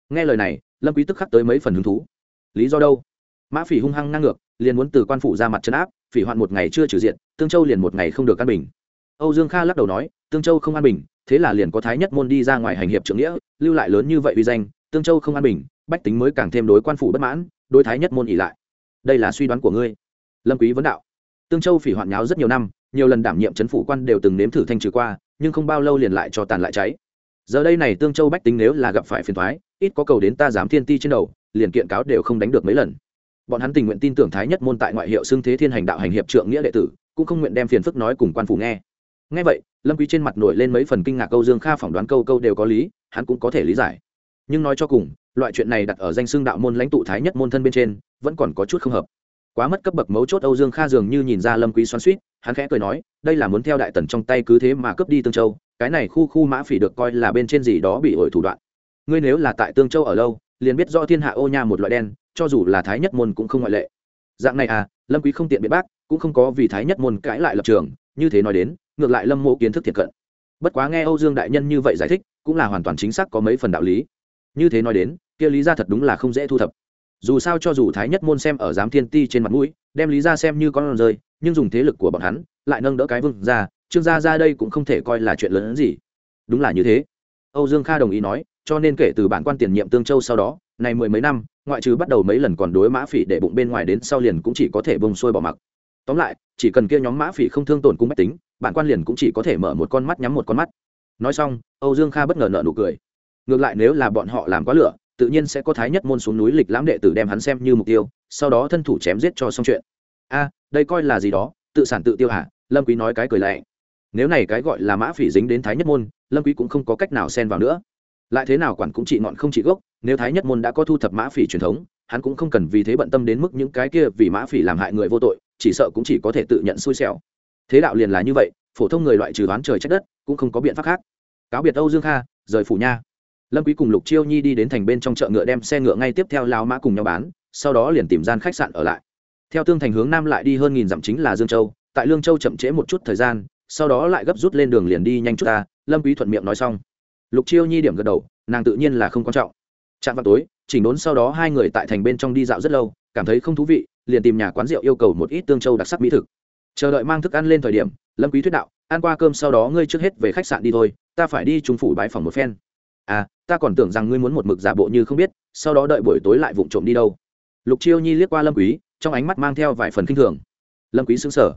Nghe lời này, lâm quý tức khắc tới mấy phần hứng thú. Lý do đâu? Mã phỉ hung hăng ngang ngược, liền muốn từ quan phủ ra mặt trấn áp, phỉ hoạn một ngày chưa trừ diện, tương châu liền một ngày không được căn bình. Âu dương kha lắc đầu nói tương châu không an bình, thế là liền có thái nhất môn đi ra ngoài hành hiệp trưởng nghĩa, lưu lại lớn như vậy uy danh, tương châu không an bình, bách tính mới càng thêm đối quan phủ bất mãn, đối thái nhất môn ỉ lại. Đây là suy đoán của ngươi. Lâm quý vấn đạo. Tương châu phỉ hoạn nháo rất nhiều năm, nhiều lần đảm nhiệm chấn phủ quan đều từng nếm thử thanh trừ qua, nhưng không bao lâu liền lại cho tàn lại cháy. Giờ đây này tương châu bách tính nếu là gặp phải phiền toái, ít có cầu đến ta dám thiên ti trên đầu, liền kiện cáo đều không đánh được mấy lần. Bọn hắn tình nguyện tin tưởng thái nhất môn tại ngoại hiệu xưng thế thiên hành đạo hành hiệp trượng nghĩa đệ tử, cũng không nguyện đem phiền phức nói cùng quan phủ nghe nghe vậy, lâm quý trên mặt nổi lên mấy phần kinh ngạc câu dương kha phỏng đoán câu câu đều có lý, hắn cũng có thể lý giải. Nhưng nói cho cùng, loại chuyện này đặt ở danh xưng đạo môn lãnh tụ thái nhất môn thân bên trên, vẫn còn có chút không hợp. Quá mất cấp bậc mấu chốt âu dương kha dường như nhìn ra lâm quý xoắn xuýt, hắn khẽ cười nói, đây là muốn theo đại tần trong tay cứ thế mà cướp đi tương châu, cái này khu khu mã phỉ được coi là bên trên gì đó bị ổi thủ đoạn. Ngươi nếu là tại tương châu ở lâu, liền biết do thiên hạ ô nha một loại đen, cho dù là thái nhất môn cũng không ngoại lệ. Dạng này à lâm quý không tiện biện bác, cũng không có vì thái nhất môn cãi lại lập trường như thế nói đến, ngược lại lâm mộ kiến thức thiệt cận. Bất quá nghe âu dương đại nhân như vậy giải thích, cũng là hoàn toàn chính xác có mấy phần đạo lý. Như thế nói đến, kia lý ra thật đúng là không dễ thu thập. Dù sao cho dù thái nhất môn xem ở giám thiên ti trên mặt mũi, đem lý ra xem như con rơi, nhưng dùng thế lực của bọn hắn, lại nâng đỡ cái vương ra trương gia ra đây cũng không thể coi là chuyện lớn hơn gì. Đúng là như thế. Âu dương kha đồng ý nói, cho nên kể từ bản quan tiền nhiệm tương châu sau đó này mười mấy năm, ngoại trừ bắt đầu mấy lần còn đối mã phỉ để bụng bên ngoài đến sau liền cũng chỉ có thể bông xuôi bỏ mặc tóm lại, chỉ cần kia nhóm mã phỉ không thương tổn cung bách tính, bản quan liền cũng chỉ có thể mở một con mắt nhắm một con mắt. Nói xong, âu dương kha bất ngờ nợ nụ cười. Ngược lại nếu là bọn họ làm quá lửa, tự nhiên sẽ có thái nhất môn xuống núi lịch lãm đệ tử đem hắn xem như mục tiêu, sau đó thân thủ chém giết cho xong chuyện. A, đây coi là gì đó? Tự sản tự tiêu hả? Lâm quý nói cái cười lệ nếu này cái gọi là mã phỉ dính đến thái nhất môn, lâm quý cũng không có cách nào xen vào nữa. Lại thế nào quản cũng chỉ ngọn không chỉ gốc, nếu thái nhất môn đã có thu thập mã phỉ truyền thống, hắn cũng không cần vì thế bận tâm đến mức những cái kia vì mã phỉ làm hại người vô tội chỉ sợ cũng chỉ có thể tự nhận xui xẻo. Thế đạo liền là như vậy, phổ thông người loại trừ đoán trời trách đất, cũng không có biện pháp khác. Cáo biệt âu dương kha, rời phủ nha. Lâm quý cùng lục chiêu nhi đi đến thành bên trong chợ ngựa đem xe ngựa ngay tiếp theo lao mã cùng nhau bán, sau đó liền tìm gian khách sạn ở lại. Theo tương thành hướng nam lại đi hơn nghìn dặm chính là dương châu, tại lương châu chậm trễ một chút thời gian, sau đó lại gấp rút lên đường liền đi nhanh chút ta, lâm quý thuận miệng nói xong. Lục chiêu nhi điểm gật đầu, nàng tự nhiên là không quan trọng. Chạm vào tối, chỉnh đốn sau đó hai người tại thành bên trong đi dạo rất lâu, cảm thấy không thú vị liền tìm nhà quán rượu yêu cầu một ít tương châu đặc sắc mỹ thực. Chờ đợi mang thức ăn lên thời điểm, lâm quý thuyết đạo, ăn qua cơm sau đó ngươi trước hết về khách sạn đi thôi, ta phải đi trung phủ bái phòng một phen. À ta còn tưởng rằng ngươi muốn một mực giả bộ như không biết, sau đó đợi buổi tối lại vụng trộm đi đâu. Lục chiêu nhi liếc qua lâm quý, trong ánh mắt mang theo vài phần kinh thường. Lâm quý sững sờ.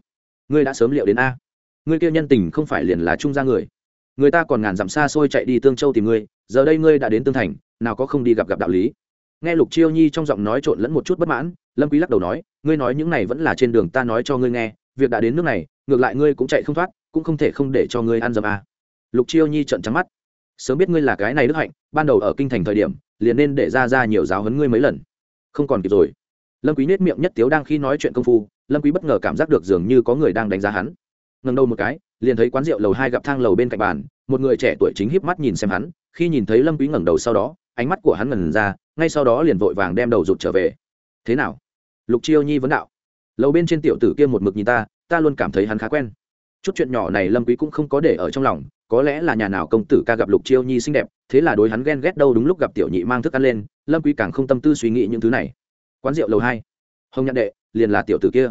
Ngươi đã sớm liệu đến a. Ngươi kia nhân tình không phải liền là trung gia người. Người ta còn ngàn dặm xa xôi chạy đi tương châu tìm ngươi, giờ đây ngươi đã đến tương thành, nào có không đi gặp gặp đạo lý. Nghe lục chiêu nhi trong giọng nói trộn lẫn một chút bất mãn lâm quý lắc đầu nói, ngươi nói những này vẫn là trên đường ta nói cho ngươi nghe, việc đã đến nước này, ngược lại ngươi cũng chạy không thoát, cũng không thể không để cho ngươi ăn dầm à. lục chiêu nhi trợn trắng mắt. Sớm biết ngươi là cái này đức hạnh, ban đầu ở kinh thành thời điểm, liền nên để ra ra nhiều giáo huấn ngươi mấy lần. Không còn kịp rồi. Lâm quý nết miệng nhất tiếu đang khi nói chuyện công phu, lâm quý bất ngờ cảm giác được dường như có người đang đánh giá hắn. Ngẩng đầu một cái, liền thấy quán rượu lầu hai gặp thang lầu bên cạnh bàn, một người trẻ tuổi chính híp mắt nhìn xem hắn, khi nhìn thấy lâm quý ngẩng đầu sau đó, ánh mắt của hắn ngẩn ra, ngay sau đó liền vội vàng đem đầu rụt trở về. Thế nào? Lục chiêu nhi vấn đạo. Lầu bên trên tiểu tử kia một mực nhìn ta ta luôn cảm thấy hắn khá quen. Chút chuyện nhỏ này lâm quý cũng không có để ở trong lòng, có lẽ là nhà nào công tử ca gặp lục chiêu nhi xinh đẹp, thế là đối hắn ghen ghét đâu đúng lúc gặp tiểu nhị mang thức ăn lên, lâm quý càng không tâm tư suy nghĩ những thứ này. Quán rượu lầu hai. Hồng nhận đệ, liền là tiểu tử kia.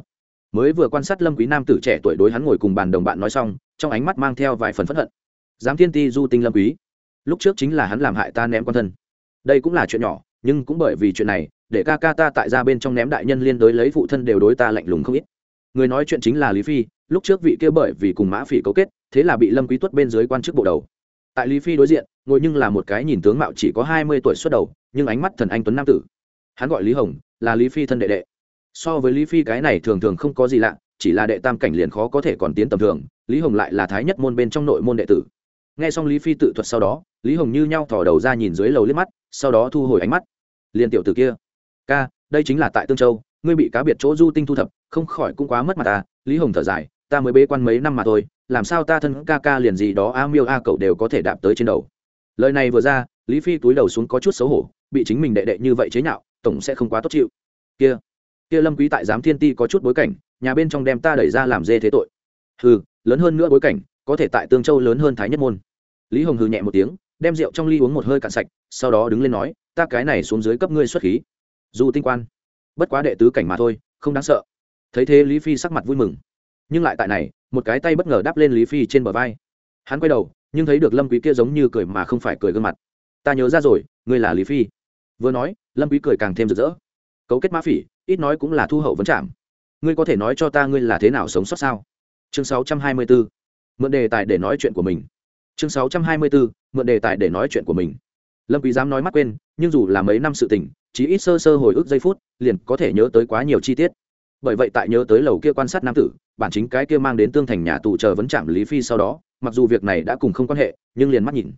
Mới vừa quan sát lâm quý nam tử trẻ tuổi đối hắn ngồi cùng bàn đồng bạn nói xong, trong ánh mắt mang theo vài phần phẫn hận. Giám thiên ti du tinh lâm quý. Lúc trước chính là hắn làm hại ta ném quan thân. Đây cũng là chuyện nhỏ nhưng cũng bởi vì chuyện này, để ca ca ta tại ra bên trong ném đại nhân liên đối lấy phụ thân đều đối ta lạnh lùng không ít. Người nói chuyện chính là lý phi, lúc trước vị kia bởi vì cùng mã phỉ cấu kết, thế là bị lâm quý tuất bên dưới quan chức bộ đầu. Tại lý phi đối diện, ngồi nhưng là một cái nhìn tướng mạo chỉ có hai mươi tuổi xuất đầu, nhưng ánh mắt thần anh tuấn nam tử. Hắn gọi lý hồng, là lý phi thân đệ đệ. So với lý phi cái này thường thường không có gì lạ, chỉ là đệ tam cảnh liền khó có thể còn tiến tầm thường, lý hồng lại là thái nhất môn bên trong nội môn đệ tử. Nghe xong lý phi tự thuật sau đó, lý hồng như nhau thò đầu ra nhìn dưới lầu liếc mắt, sau đó thu hồi ánh mắt liền tiểu tử kia. Ca, đây chính là tại tương châu, ngươi bị cá biệt chỗ du tinh thu thập, không khỏi cũng quá mất mặt ta. Lý hồng thở dài, ta mới bế quan mấy năm mà thôi, làm sao ta thân ca ca liền gì đó a miêu a cậu đều có thể đạp tới trên đầu. Lời này vừa ra, lý phi túi đầu xuống có chút xấu hổ, bị chính mình đệ đệ như vậy chế nhạo, tổng sẽ không quá tốt chịu. Kia kia lâm quý tại giám thiên ti có chút bối cảnh, nhà bên trong đem ta đẩy ra làm dê thế tội. Hừ, lớn hơn nữa bối cảnh, có thể tại tương châu lớn hơn thái nhất môn. Lý hồng hừ nhẹ một tiếng, đem rượu trong ly uống một hơi cạn sạch, sau đó đứng lên nói ta cái này xuống dưới cấp ngươi xuất khí. Dù tinh quan, bất quá đệ tứ cảnh mà thôi, không đáng sợ. Thấy thế lý phi sắc mặt vui mừng. Nhưng lại tại này, một cái tay bất ngờ đáp lên lý phi trên bờ vai. Hắn quay đầu, nhưng thấy được lâm quý kia giống như cười mà không phải cười gương mặt. Ta nhớ ra rồi, ngươi là lý phi. Vừa nói, lâm quý cười càng thêm rực rỡ. Cấu kết mã phỉ, ít nói cũng là thu hậu vấn chạm ngươi có thể nói cho ta ngươi là thế nào sống sót sao? Chương 624 mượn đề tài để nói chuyện của mình. Chương 624 mượn đề tài để nói chuyện của mình lâm quý dám nói mắt quên, nhưng dù là mấy năm sự tình chỉ ít sơ sơ hồi ức giây phút, liền có thể nhớ tới quá nhiều chi tiết. Bởi vậy tại nhớ tới lầu kia quan sát nam tử, bản chính cái kia mang đến tương thành nhà tù chờ vấn chạm lý phi sau đó, mặc dù việc này đã cùng không quan hệ, nhưng liền mắt nhìn.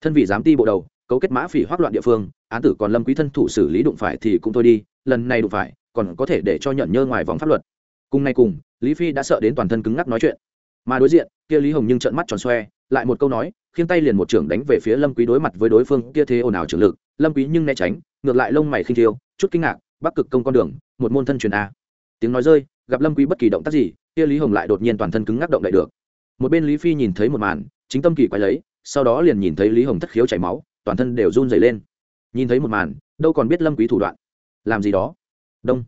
Thân vị giám ti bộ đầu, cấu kết mã phỉ hoác loạn địa phương, án tử còn lâm quý thân thủ xử lý đụng phải thì cũng thôi đi, lần này đụng phải, còn có thể để cho nhận nhơ ngoài vòng pháp luật. Cùng nay cùng, lý phi đã sợ đến toàn thân cứng ngắc nói chuyện. Mà đối diện, kia lý hồng nhưng trợn mắt tròn xoe, lại một câu nói khiêng tay liền một trưởng đánh về phía lâm quý đối mặt với đối phương kia thế ồn ào trưởng lực. Lâm quý nhưng né tránh, ngược lại lông mày khinh thiêu, chút kinh ngạc, bắc cực công con đường, một môn thân truyền a. Tiếng nói rơi, gặp lâm quý bất kỳ động tác gì, kia lý hồng lại đột nhiên toàn thân cứng ngắc động đậy được. Một bên lý phi nhìn thấy một màn, chính tâm kỳ quay lấy, sau đó liền nhìn thấy lý hồng thất khiếu chảy máu, toàn thân đều run rẩy lên. Nhìn thấy một màn, đâu còn biết lâm quý thủ đoạn. Làm gì đó? Đông.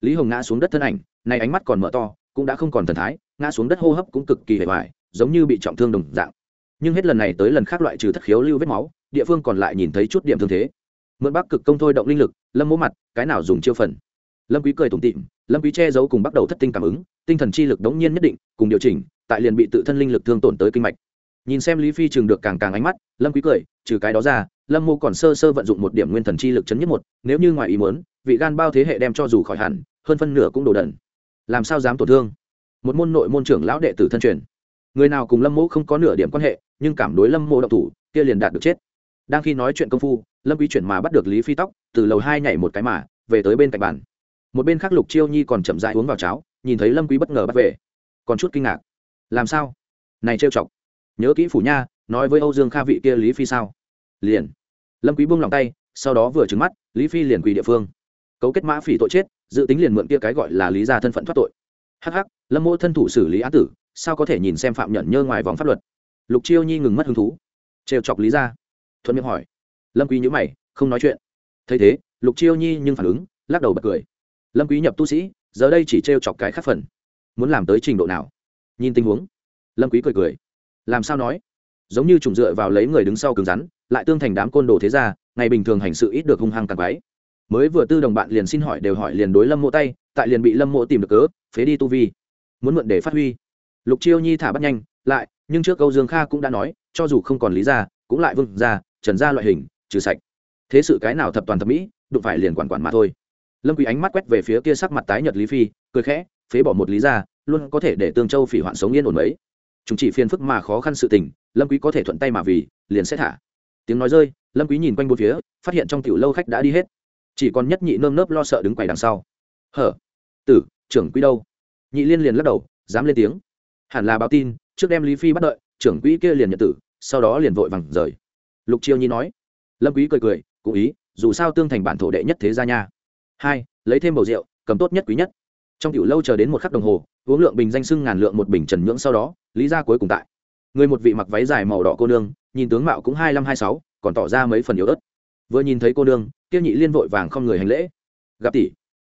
Lý hồng ngã xuống đất thân ảnh, này ánh mắt còn mở to, cũng đã không còn thần thái, ngã xuống đất hô hấp cũng cực kỳ hề hoài, giống như bị trọng thương đồng dạng nhưng hết lần này tới lần khác loại trừ thất khiếu lưu vết máu, địa phương còn lại nhìn thấy chút điểm thương thế. Mượn bắc cực công thôi động linh lực, lâm mỗ mặt, cái nào dùng chiêu phần. Lâm quý cười tủm tỉm, lâm quý che giấu cùng bắt đầu thất tinh cảm ứng, tinh thần chi lực đống nhiên nhất định, cùng điều chỉnh, tại liền bị tự thân linh lực thương tổn tới kinh mạch. Nhìn xem lý phi trường được càng càng ánh mắt, lâm quý cười, trừ cái đó ra, lâm mô còn sơ sơ vận dụng một điểm nguyên thần chi lực chấn nhất một, nếu như ngoài ý muốn, vị gan bao thế hệ đem cho dù khỏi hẳn, hơn phân nửa cũng đồ đần. Làm sao dám tổn thương? Một môn nội môn trưởng lão đệ tử thân truyền. Người nào cùng lâm mô không có nửa điểm quan hệ nhưng cảm đối lâm mộ động thủ, kia liền đạt được chết. Đang khi nói chuyện công phu, lâm quý chuyển mà bắt được lý phi tóc, từ lầu hai nhảy một cái mà, về tới bên cạnh bàn. Một bên khác lục chiêu nhi còn chậm rãi uống vào cháo, nhìn thấy lâm quý bất ngờ bắt về. Còn chút kinh ngạc. Làm sao? Này trêu chọc. Nhớ kỹ phủ nha, nói với âu dương kha vị kia lý phi sao? Liền. Lâm quý buông lòng tay, sau đó vừa trừng mắt, lý phi liền quỳ địa phương. Cấu kết mã phỉ tội chết, dự tính liền mượn kia cái gọi là lý gia thân phận thoát tội. Hắc hắc, lâm mỗ thân thủ xử lý án tử, sao có thể nhìn xem phạm nhận nhơ ngoài vòng pháp luật? Lục chiêu nhi ngừng mất hứng thú. Trêu chọc lý gia. Thuận miệng hỏi. Lâm quý nhữ mày, không nói chuyện. Thấy thế, lục chiêu nhi nhưng phản ứng, lắc đầu bật cười. Lâm quý nhập tu sĩ, giờ đây chỉ trêu chọc cái khác phần. Muốn làm tới trình độ nào? Nhìn tình huống. Lâm quý cười cười. Làm sao nói? Giống như trùng dựa vào lấy người đứng sau cứng rắn, lại tương thành đám côn đồ thế gia, ngày bình thường hành sự ít được hung hăng càng quái. Mới vừa tư đồng bạn liền xin hỏi đều hỏi liền đối lâm mộ tay, tại liền bị lâm mộ tìm được cớ, phế đi tu vi. Muốn mượn để phát huy. Lục chiêu nhi thả bắt nhanh, lại nhưng trước câu dương kha cũng đã nói, cho dù không còn lý ra cũng lại vương ra trần ra loại hình, trừ sạch. Thế sự cái nào thập toàn thập mỹ, đụng phải liền quản quản mà thôi. Lâm quý ánh mắt quét về phía kia sắc mặt tái nhợt lý phi, cười khẽ, phế bỏ một lý ra luôn có thể để tương châu phỉ hoạn sống yên ổn mấy. Chúng chỉ phiền phức mà khó khăn sự tình, lâm quý có thể thuận tay mà vì, liền sẽ thả. Tiếng nói rơi, lâm quý nhìn quanh bốn phía, phát hiện trong tiểu lâu khách đã đi hết. Chỉ còn nhất nhị nơm nớp lo sợ đứng quầy đằng sau. Hở, tử, trưởng quý đâu? Nhị liên liền lắc đầu, dám lên tiếng. Hẳn là báo tin trước đem lý phi bắt đợi, trưởng quỹ kia liền nhận tử, sau đó liền vội vàng rời. Lục chiêu nhi nói. Lâm quý cười cười, cũng ý, dù sao tương thành bản thổ đệ nhất thế gia nha. Hai, lấy thêm bầu rượu, cầm tốt nhất quý nhất. Trong tiểu lâu chờ đến một khắc đồng hồ, uống lượng bình danh sưng ngàn lượng một bình trần nhưỡng sau đó, lý gia cuối cùng tại. Người một vị mặc váy dài màu đỏ cô nương, nhìn tướng mạo cũng hai năm hai sáu, còn tỏ ra mấy phần yếu ớt. Vừa nhìn thấy cô nương, kia nhị liên vội vàng không người hành lễ. Gặp tỷ.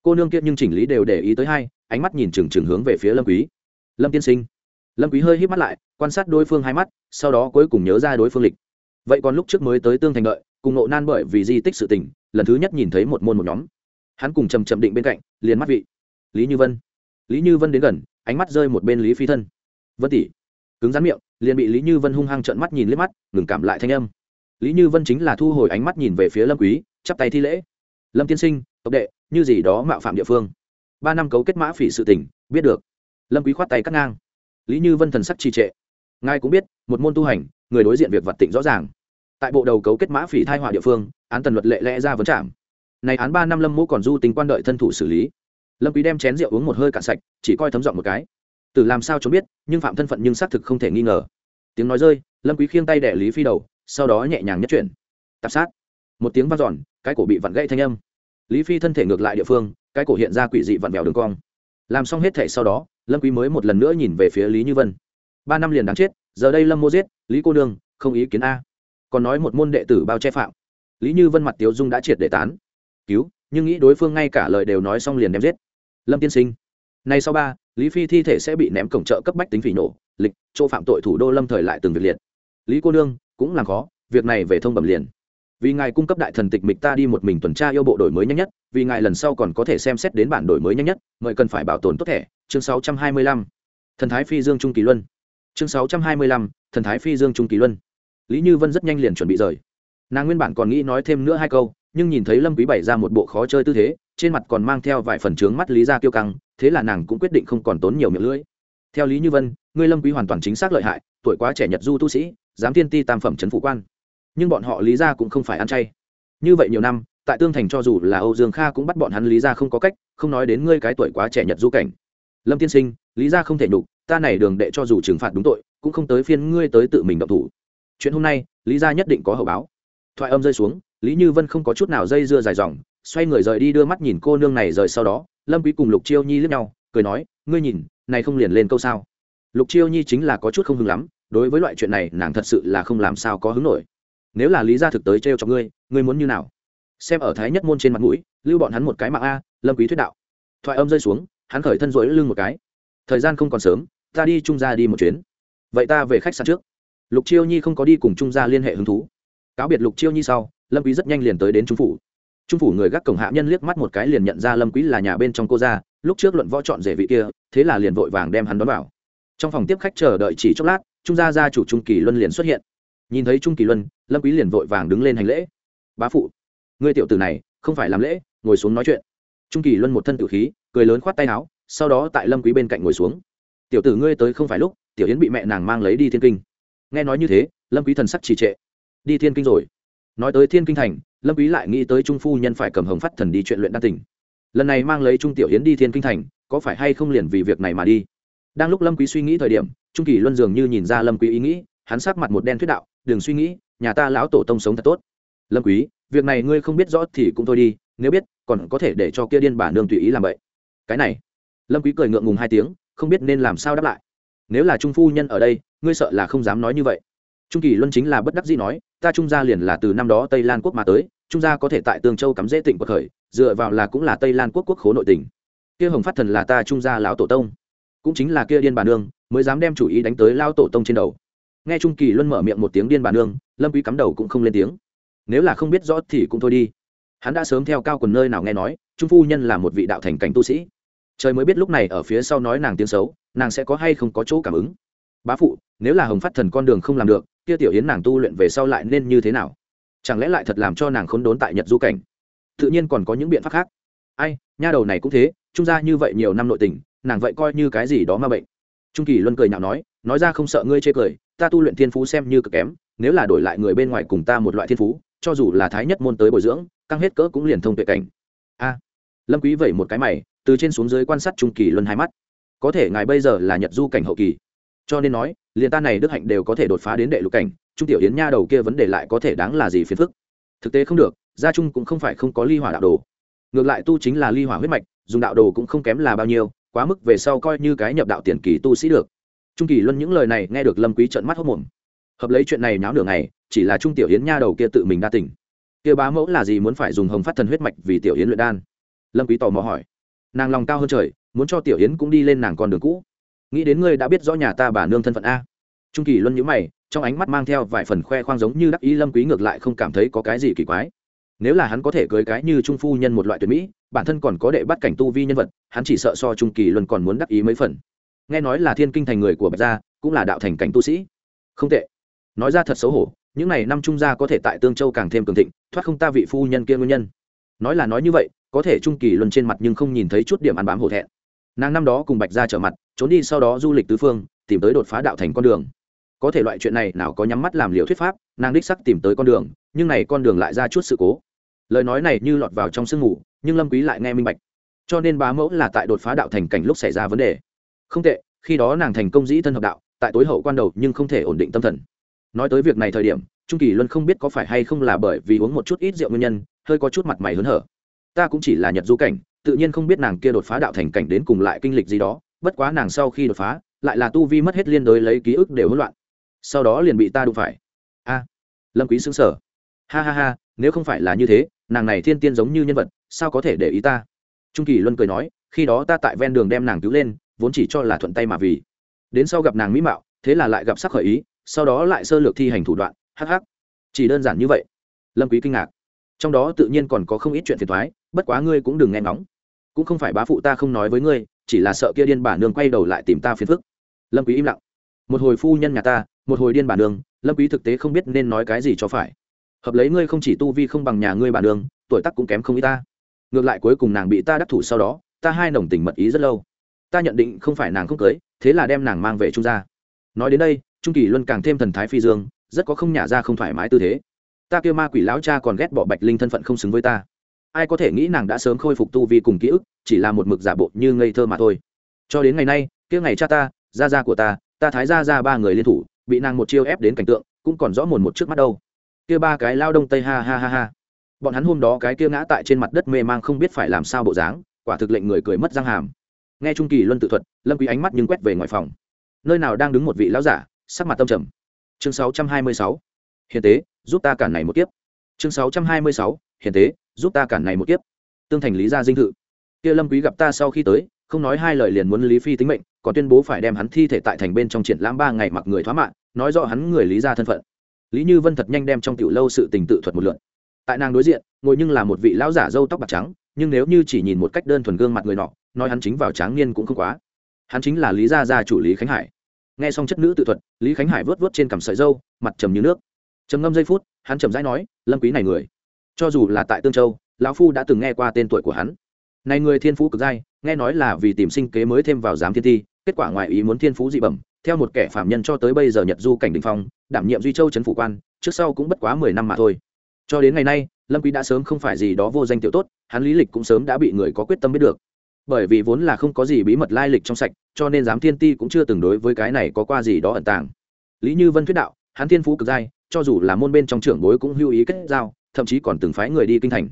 Cô nương kia nhưng chỉnh lý đều để ý tới hai, ánh mắt nhìn chừng chừng hướng về phía lâm quý. Lâm tiên sinh lâm quý hơi híp mắt lại, quan sát đối phương hai mắt, sau đó cuối cùng nhớ ra đối phương lịch. Vậy còn lúc trước mới tới tương thành đợi, cùng nộ nan bởi vì di tích sự tình, lần thứ nhất nhìn thấy một môn một nhóm. Hắn cùng trầm trầm định bên cạnh, liền mắt vị. Lý như vân. Lý như vân đến gần, ánh mắt rơi một bên lý phi thân. Vân tỷ. Cứng rắn miệng, liền bị lý như vân hung hăng trợn mắt nhìn liếc mắt, ngừng cảm lại thanh âm. Lý như vân chính là thu hồi ánh mắt nhìn về phía lâm quý, chắp tay thi lễ. Lâm tiên sinh, tộc đệ, như gì đó mạo phạm địa phương. Ba năm cấu kết mã phỉ sự tình, biết được. Lâm quý khoát tay cắt ngang lý như vân thần sắc trì trệ. Ngài cũng biết, một môn tu hành, người đối diện việc vật tịnh rõ ràng. Tại bộ đầu cấu kết mã phỉ thai họa địa phương, án tần luật lệ lẽ ra vấn trảm. Này án ba năm lâm mô còn du tính quan đợi thân thủ xử lý. Lâm quý đem chén rượu uống một hơi cạn sạch, chỉ coi thấm dọn một cái. Từ làm sao cho biết, nhưng phạm thân phận nhưng xác thực không thể nghi ngờ. Tiếng nói rơi, lâm quý khiêng tay đẻ lý phi đầu, sau đó nhẹ nhàng nhất chuyển. Tạp sát. Một tiếng vang dọn, cái cổ bị vặn gãy thanh âm. Lý phi thân thể ngược lại địa phương, cái cổ hiện ra quỷ dị vặn vẹo đường cong làm xong hết thể sau đó, lâm quý mới một lần nữa nhìn về phía lý như vân. Ba năm liền đáng chết, giờ đây lâm mô giết, lý cô đương không ý kiến a. Còn nói một môn đệ tử bao che phạm. Lý như vân mặt tiếu dung đã triệt để tán. Cứu, nhưng nghĩ đối phương ngay cả lời đều nói xong liền đem giết. Lâm tiên sinh. Nay sau ba, lý phi thi thể sẽ bị ném cổng chợ cấp bách tính phỉ nổ, lịch, chỗ phạm tội thủ đô lâm thời lại từng việc liệt. Lý cô nương, cũng làm khó, việc này về thông bẩm liền vì ngài cung cấp đại thần tịch mịch ta đi một mình tuần tra yêu bộ đổi mới nhanh nhất vì ngài lần sau còn có thể xem xét đến bản đổi mới nhanh nhất mời cần phải bảo tồn tốt thẻ. Chương 625. thần thái phi dương trung kỳ luân. Chương 625, thần thái phi dương trung kỳ luân. Lý như vân rất nhanh liền chuẩn bị rời. Nàng nguyên bản còn nghĩ nói thêm nữa hai câu nhưng nhìn thấy lâm quý bày ra một bộ khó chơi tư thế trên mặt còn mang theo vài phần trướng mắt lý gia kiêu căng thế là nàng cũng quyết định không còn tốn nhiều miệng lưỡi. Theo lý như vân ngươi lâm quý hoàn toàn chính xác lợi hại tuổi quá trẻ nhật du tu sĩ dám tiên ti tam phẩm trấn phụ quan nhưng bọn họ lý gia cũng không phải ăn chay. Như vậy nhiều năm, tại tương thành cho dù là âu dương kha cũng bắt bọn hắn lý gia không có cách, không nói đến ngươi cái tuổi quá trẻ nhật du cảnh. Lâm tiên sinh, lý gia không thể nhục, ta này đường đệ cho dù trừng phạt đúng tội, cũng không tới phiên ngươi tới tự mình động thủ. Chuyện hôm nay, lý gia nhất định có hậu báo. Thoại âm rơi xuống, lý như vân không có chút nào dây dưa dài dòng, xoay người rời đi đưa mắt nhìn cô nương này rời sau đó, lâm quý cùng lục chiêu nhi lướt nhau, cười nói, ngươi nhìn, này không liền lên câu sao? Lục chiêu nhi chính là có chút không hứng lắm, đối với loại chuyện này nàng thật sự là không làm sao có hứng nổi nếu là lý gia thực tới trêu cho ngươi ngươi muốn như nào? Xem ở thái nhất môn trên mặt mũi, lưu bọn hắn một cái mạng a, lâm quý thuyết đạo. Thoại âm rơi xuống, hắn khởi thân rỗi lưng một cái. Thời gian không còn sớm, ta đi trung gia đi một chuyến. Vậy ta về khách sạn trước. Lục chiêu nhi không có đi cùng trung gia liên hệ hứng thú. Cáo biệt lục chiêu nhi sau, lâm quý rất nhanh liền tới đến trung phủ. Trung phủ người gác cổng hạ nhân liếc mắt một cái liền nhận ra lâm quý là nhà bên trong cô gia, lúc trước luận võ chọn rể vị kia, thế là liền vội vàng đem hắn đón vào. Trong phòng tiếp khách chờ đợi chỉ chốc lát, trung gia gia chủ trung kỳ luân liền xuất hiện. Nhìn thấy trung kỳ luân lâm quý liền vội vàng đứng lên hành lễ. Bá phụ, ngươi tiểu tử này không phải làm lễ, ngồi xuống nói chuyện. Trung kỳ luân một thân tự khí, cười lớn khoát tay áo, sau đó tại lâm quý bên cạnh ngồi xuống. Tiểu tử ngươi tới không phải lúc, tiểu yến bị mẹ nàng mang lấy đi thiên kinh. Nghe nói như thế, lâm quý thần sắc trì trệ. Đi thiên kinh rồi. Nói tới thiên kinh thành, lâm quý lại nghĩ tới trung phu nhân phải cầm hồng phát thần đi chuyện luyện đan tỉnh. Lần này mang lấy trung tiểu yến đi thiên kinh thành, có phải hay không liền vì việc này mà đi? Đang lúc lâm quý suy nghĩ thời điểm, trung kỳ luân dường như nhìn ra lâm quý ý nghĩ, hắn sắc mặt một đen thuyết đạo, đừng suy nghĩ nhà ta lão tổ tông sống thật tốt. Lâm quý, việc này ngươi không biết rõ thì cũng thôi đi, nếu biết, còn có thể để cho kia điên bà nương tùy ý làm vậy. Cái này. Lâm quý cười ngượng ngùng hai tiếng, không biết nên làm sao đáp lại. Nếu là trung phu nhân ở đây, ngươi sợ là không dám nói như vậy. Trung kỳ luân chính là bất đắc dĩ nói, ta trung gia liền là từ năm đó tây lan quốc mà tới, trung gia có thể tại tương châu cắm dễ tịnh quật khởi, dựa vào là cũng là tây lan quốc quốc khố nội tỉnh kia hồng phát thần là ta trung gia lão tổ tông. Cũng chính là kia điên bà nương, mới dám đem chủ ý đánh tới lao tổ tông trên đầu nghe trung kỳ luân mở miệng một tiếng điên bản nương, lâm quý cắm đầu cũng không lên tiếng. Nếu là không biết rõ thì cũng thôi đi. Hắn đã sớm theo cao quần nơi nào nghe nói, trung phu nhân là một vị đạo thành cảnh tu sĩ. Trời mới biết lúc này ở phía sau nói nàng tiếng xấu, nàng sẽ có hay không có chỗ cảm ứng. Bá phụ, nếu là hồng phát thần con đường không làm được, kia tiểu yến nàng tu luyện về sau lại nên như thế nào? Chẳng lẽ lại thật làm cho nàng khốn đốn tại nhật du cảnh? Tự nhiên còn có những biện pháp khác. Ai, nha đầu này cũng thế, trung gia như vậy nhiều năm nội tình, nàng vậy coi như cái gì đó mà bệnh. Trung kỳ luân cười nhạo nói nói ra không sợ ngươi chê cười ta tu luyện thiên phú xem như cực kém, nếu là đổi lại người bên ngoài cùng ta một loại thiên phú, cho dù là thái nhất môn tới bồi dưỡng, căng hết cỡ cũng liền thông tuệ cảnh. A. Lâm quý vẩy một cái mày, từ trên xuống dưới quan sát trung kỳ luân hai mắt. Có thể ngài bây giờ là nhật du cảnh hậu kỳ. Cho nên nói, liền ta này đức hạnh đều có thể đột phá đến đệ lục cảnh, trung tiểu yến nha đầu kia vấn đề lại có thể đáng là gì phiền phức? Thực tế không được, gia trung cũng không phải không có ly hỏa đạo đồ. Ngược lại tu chính là ly hỏa huyết mạch, dùng đạo đồ cũng không kém là bao nhiêu, quá mức về sau coi như cái nhập đạo tiền kỳ tu sĩ được trung kỳ luân những lời này nghe được lâm quý trợn mắt hốt mồm. Hợp lấy chuyện này nháo nửa ngày, chỉ là trung tiểu yến nha đầu kia tự mình đa tỉnh kia bá mẫu là gì muốn phải dùng hồng phát thần huyết mạch vì tiểu yến luyện đan? Lâm quý tò mò hỏi. Nàng lòng cao hơn trời, muốn cho tiểu yến cũng đi lên nàng con đường cũ. Nghĩ đến ngươi đã biết rõ nhà ta bà nương thân phận a. Trung kỳ luân nhíu mày, trong ánh mắt mang theo vài phần khoe khoang giống như đắc ý lâm quý ngược lại không cảm thấy có cái gì kỳ quái. Nếu là hắn có thể cưới cái như trung phu nhân một loại tuyệt mỹ, bản thân còn có đệ bắt cảnh tu vi nhân vật, hắn chỉ sợ so trung kỳ luân còn muốn đắc ý mấy phần nghe nói là thiên kinh thành người của bạch gia, cũng là đạo thành cảnh tu sĩ. Không tệ. Nói ra thật xấu hổ, những này năm trung gia có thể tại tương châu càng thêm cường thịnh, thoát không ta vị phu nhân kia nguyên nhân. Nói là nói như vậy, có thể trung kỳ luân trên mặt nhưng không nhìn thấy chút điểm ăn bám hổ thẹn. Nàng năm đó cùng bạch gia trở mặt, trốn đi sau đó du lịch tứ phương, tìm tới đột phá đạo thành con đường. Có thể loại chuyện này nào có nhắm mắt làm liều thuyết pháp, nàng đích sắc tìm tới con đường, nhưng này con đường lại ra chút sự cố. Lời nói này như lọt vào trong sương ngủ nhưng lâm quý lại nghe minh bạch. Cho nên bá mẫu là tại đột phá đạo thành cảnh lúc xảy ra vấn đề không tệ, khi đó nàng thành công dĩ thân hợp đạo, tại tối hậu quan đầu nhưng không thể ổn định tâm thần. Nói tới việc này thời điểm, trung kỳ luân không biết có phải hay không là bởi vì uống một chút ít rượu nguyên nhân, hơi có chút mặt mày hớn hở. Ta cũng chỉ là nhật du cảnh, tự nhiên không biết nàng kia đột phá đạo thành cảnh đến cùng lại kinh lịch gì đó, bất quá nàng sau khi đột phá, lại là tu vi mất hết liên đối lấy ký ức đều hỗn loạn. Sau đó liền bị ta đụng phải. A, lâm quý xứng sở ha ha ha, nếu không phải là như thế, nàng này thiên tiên giống như nhân vật, sao có thể để ý ta? Trung kỳ luân cười nói, khi đó ta tại ven đường đem nàng cứu lên vốn chỉ cho là thuận tay mà vì. Đến sau gặp nàng mỹ mạo, thế là lại gặp sắc khởi ý, sau đó lại sơ lược thi hành thủ đoạn, hắc hắc. Chỉ đơn giản như vậy. Lâm quý kinh ngạc. Trong đó tự nhiên còn có không ít chuyện phiền toái, bất quá ngươi cũng đừng nghe ngóng. Cũng không phải bá phụ ta không nói với ngươi, chỉ là sợ kia điên bà nương quay đầu lại tìm ta phiền phức. Lâm quý im lặng. Một hồi phu nhân nhà ta, một hồi điên bà nương, lâm quý thực tế không biết nên nói cái gì cho phải. Hợp lấy ngươi không chỉ tu vi không bằng nhà ngươi bà nương, tuổi tác cũng kém không ít ta. Ngược lại cuối cùng nàng bị ta đắc thủ sau đó, ta hai nồng tình mật ý rất lâu ta nhận định không phải nàng không cưới, thế là đem nàng mang về trung gia. Nói đến đây, trung kỳ luân càng thêm thần thái phi dương, rất có không nhả ra không thoải mái tư thế. Ta kêu ma quỷ lão cha còn ghét bỏ bạch linh thân phận không xứng với ta. Ai có thể nghĩ nàng đã sớm khôi phục tu vi cùng ký ức, chỉ là một mực giả bộ như ngây thơ mà thôi. Cho đến ngày nay kia ngày cha ta, gia gia của ta ta thái gia ra ba người liên thủ, bị nàng một chiêu ép đến cảnh tượng, cũng còn rõ mồn một trước mắt đâu. Kia ba cái lao đông tây ha ha ha ha. Bọn hắn hôm đó cái kia ngã tại trên mặt đất mê mang không biết phải làm sao bộ dáng, quả thực lệnh người cười mất răng hàm nghe trung kỳ luân tự thuật, lâm quý ánh mắt nhưng quét về ngoài phòng. Nơi nào đang đứng một vị lão giả, sắc mặt tâm trầm. Chương 626 hiền tế, giúp ta cản này một kiếp. Chương 626 hiền tế, giúp ta cản này một kiếp. Tương thành lý gia dinh thự. Kia lâm quý gặp ta sau khi tới, không nói hai lời liền muốn lý phi tính mệnh, còn tuyên bố phải đem hắn thi thể tại thành bên trong triển lãm ba ngày mặc người thoá mạng nói rõ hắn người lý gia thân phận. Lý như vân thật nhanh đem trong tiểu lâu sự tình tự thuật một lượt. Tại nàng đối diện, ngồi nhưng là một vị lão giả râu tóc bạc trắng, nhưng nếu như chỉ nhìn một cách đơn thuần gương mặt người nọ nói hắn chính vào tráng niên cũng không quá. Hắn chính là lý gia gia chủ lý khánh hải. Nghe xong chất nữ tự thuật lý khánh hải vớt vớt trên cằm sợi dâu mặt trầm như nước. Trầm ngâm giây phút hắn trầm rãi nói lâm quý này người. Cho dù là tại tương châu lão phu đã từng nghe qua tên tuổi của hắn. Này người thiên phú cực giai nghe nói là vì tìm sinh kế mới thêm vào giám thiên thi, kết quả ngoại ý muốn thiên phú dị bẩm theo một kẻ phạm nhân cho tới bây giờ nhật du cảnh đình phong đảm nhiệm duy châu trấn phủ quan trước sau cũng bất quá mười năm mà thôi. Cho đến ngày nay lâm quý đã sớm không phải gì đó vô danh tiểu tốt hắn lý lịch cũng sớm đã bị người có quyết tâm biết được bởi vì vốn là không có gì bí mật lai lịch trong sạch, cho nên giám thiên ti cũng chưa từng đối với cái này có qua gì đó ẩn tàng. Lý như vân thuyết đạo, hắn thiên phú cực giai cho dù là môn bên trong trưởng bối cũng hưu ý kết giao, thậm chí còn từng phái người đi kinh thành.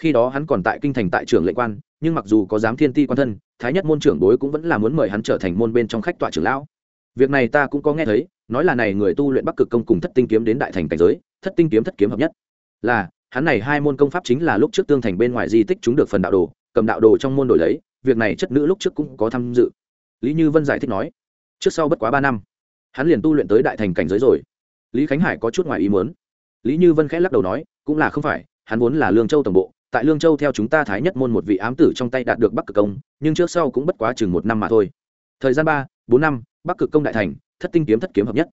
Khi đó hắn còn tại kinh thành tại trưởng lệnh quan, nhưng mặc dù có giám thiên ti quan thân, thái nhất môn trưởng bối cũng vẫn là muốn mời hắn trở thành môn bên trong khách tọa trưởng lão. Việc này ta cũng có nghe thấy, nói là này người tu luyện bắc cực công cùng thất tinh kiếm đến đại thành cảnh giới, thất tinh kiếm thất kiếm hợp nhất. Là, hắn này hai môn công pháp chính là lúc trước tương thành bên ngoài di tích chúng được phần đạo đồ, cầm đạo đồ trong môn đổi lấy việc này chất nữ lúc trước cũng có tham dự. Lý như vân giải thích nói, trước sau bất quá ba năm, hắn liền tu luyện tới đại thành cảnh giới rồi. Lý khánh hải có chút ngoài ý muốn. Lý như vân khẽ lắc đầu nói, cũng là không phải, hắn vốn là lương châu tổng bộ, tại lương châu theo chúng ta thái nhất môn một vị ám tử trong tay đạt được bắc cực công, nhưng trước sau cũng bất quá chừng một năm mà thôi. Thời gian ba, bốn năm, bắc cực công đại thành, thất tinh kiếm thất kiếm hợp nhất.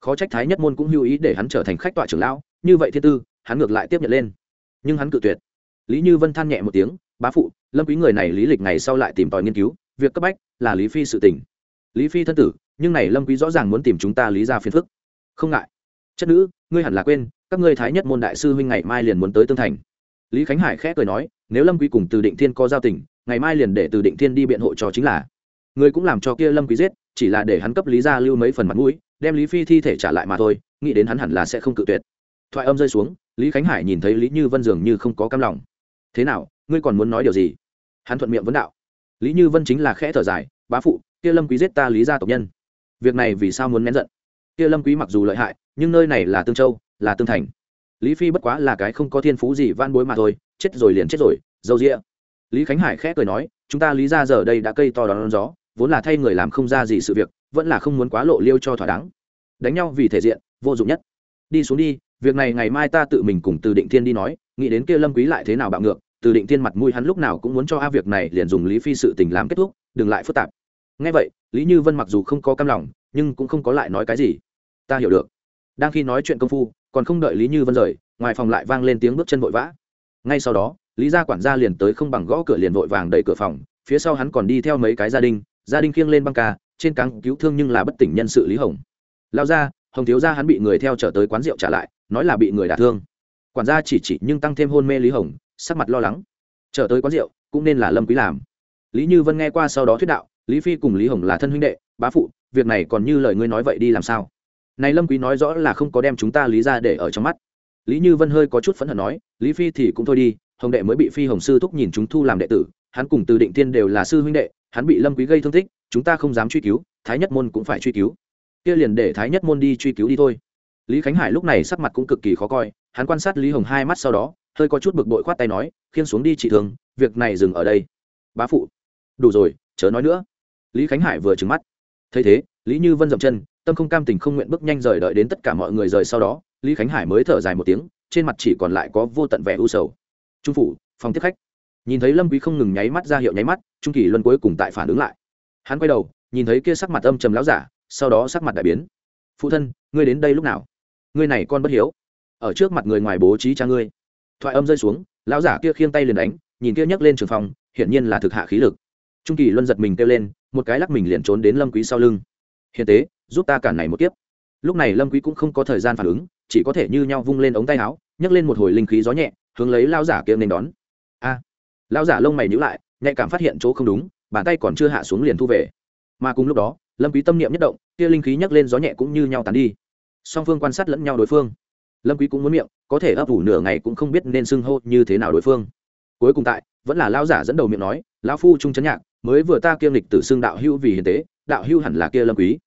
Khó trách thái nhất môn cũng hưu ý để hắn trở thành khách tọa trưởng lão, như vậy thiên tư, hắn ngược lại tiếp nhận lên. Nhưng hắn cự tuyệt. Lý như vân than nhẹ một tiếng bá phụ, lâm quý người này lý lịch ngày sau lại tìm tòi nghiên cứu, việc cấp bách là lý phi sự tình. Lý phi thân tử, nhưng này lâm quý rõ ràng muốn tìm chúng ta lý ra phiền phức. Không ngại. Chất nữ, ngươi hẳn là quên, các ngươi thái nhất môn đại sư huynh ngày mai liền muốn tới tương thành. Lý khánh hải khẽ cười nói, nếu lâm quý cùng từ định thiên có giao tình, ngày mai liền để từ định thiên đi biện hộ cho chính là. Ngươi cũng làm cho kia lâm quý giết, chỉ là để hắn cấp lý gia lưu mấy phần mặt mũi, đem lý phi thi thể trả lại mà thôi, nghĩ đến hắn hẳn là sẽ không cự tuyệt. Thoại âm rơi xuống, lý khánh hải nhìn thấy lý như vân dường như không có cam lòng. Thế nào ngươi còn muốn nói điều gì? Hắn thuận miệng vấn đạo. Lý như vân chính là khẽ thở dài, bá phụ, kia lâm quý giết ta lý gia tộc nhân. Việc này vì sao muốn nén giận? Kia lâm quý mặc dù lợi hại, nhưng nơi này là tương châu, là tương thành. Lý phi bất quá là cái không có thiên phú gì van bối mà thôi, chết rồi liền chết rồi, dâu dịa. Lý khánh hải khẽ cười nói, chúng ta lý ra giờ đây đã cây to đón gió, vốn là thay người làm không ra gì sự việc, vẫn là không muốn quá lộ liêu cho thỏa đáng. Đánh nhau vì thể diện, vô dụng nhất. Đi xuống đi, việc này ngày mai ta tự mình cùng từ định thiên đi nói, nghĩ đến kia lâm quý lại thế nào bạo ngược từ định thiên mặt mũi hắn lúc nào cũng muốn cho a việc này liền dùng lý phi sự tình làm kết thúc, đừng lại phức tạp. Ngay vậy, lý như vân mặc dù không có cam lòng, nhưng cũng không có lại nói cái gì. Ta hiểu được. Đang khi nói chuyện công phu, còn không đợi lý như vân rời, ngoài phòng lại vang lên tiếng bước chân vội vã. Ngay sau đó, lý gia quản gia liền tới không bằng gõ cửa liền vội vàng đẩy cửa phòng, phía sau hắn còn đi theo mấy cái gia đình gia đình khiêng lên băng ca, trên cáng cứu thương nhưng là bất tỉnh nhân sự lý hồng. Lao ra hồng thiếu gia hắn bị người theo trở tới quán rượu trả lại, nói là bị người đả thương. Quản gia chỉ chỉ nhưng tăng thêm hôn mê lý hồng sắc mặt lo lắng. Trở tới quán rượu, cũng nên là lâm quý làm. Lý như vân nghe qua sau đó thuyết đạo, lý phi cùng lý hồng là thân huynh đệ, bá phụ, việc này còn như lời ngươi nói vậy đi làm sao? Này lâm quý nói rõ là không có đem chúng ta lý ra để ở trong mắt. Lý như vân hơi có chút phẫn hận nói, lý phi thì cũng thôi đi, hồng đệ mới bị phi hồng sư thúc nhìn chúng thu làm đệ tử, hắn cùng từ định tiên đều là sư huynh đệ, hắn bị lâm quý gây thương tích, chúng ta không dám truy cứu, thái nhất môn cũng phải truy cứu. Kia liền để thái nhất môn đi truy cứu đi thôi. Lý khánh hải lúc này sắc mặt cũng cực kỳ khó coi, hắn quan sát lý hồng hai mắt sau đó hơi có chút bực bội khoát tay nói khiên xuống đi chị thường việc này dừng ở đây. Bá phụ. Đủ rồi, chớ nói nữa. Lý khánh hải vừa trừng mắt. Thấy thế, lý như vân dậm chân, tâm không cam tình không nguyện bước nhanh rời đợi đến tất cả mọi người rời sau đó, lý khánh hải mới thở dài một tiếng, trên mặt chỉ còn lại có vô tận vẻ u sầu. Trung phủ, phòng tiếp khách. Nhìn thấy lâm quý không ngừng nháy mắt ra hiệu nháy mắt, trung kỳ luân cuối cùng tại phản ứng lại. Hắn quay đầu, nhìn thấy kia sắc mặt âm trầm lão giả, sau đó sắc mặt đại biến. Phụ thân, ngươi đến đây lúc nào? Ngươi này con bất hiếu. Ở trước mặt người ngoài bố trí cha ngươi thoại âm rơi xuống lão giả kia khiêng tay liền đánh nhìn kia nhấc lên trường phòng hiển nhiên là thực hạ khí lực. Trung kỳ luân giật mình kêu lên một cái lắc mình liền trốn đến lâm quý sau lưng. Hiện tế giúp ta cản này một tiếp lúc này lâm quý cũng không có thời gian phản ứng chỉ có thể như nhau vung lên ống tay áo nhấc lên một hồi linh khí gió nhẹ hướng lấy lão giả kia nên đón. A. À, giả lông mày nhíu lại nhạy cảm phát hiện chỗ không đúng bàn tay còn chưa hạ xuống liền thu về. Mà cùng lúc đó lâm quý tâm niệm nhất động kia linh khí nhấc lên gió nhẹ cũng như nhau tán đi. Song phương quan sát lẫn nhau đối phương lâm quý cũng muốn miệng, có thể ấp ủ nửa ngày cũng không biết nên xưng hô như thế nào đối phương. Cuối cùng tại, vẫn là Lão giả dẫn đầu miệng nói, lão phu trung chấn nhạc, mới vừa ta kiêm lịch tử xưng đạo hưu vì hiền tế, đạo hưu hẳn là kia lâm quý.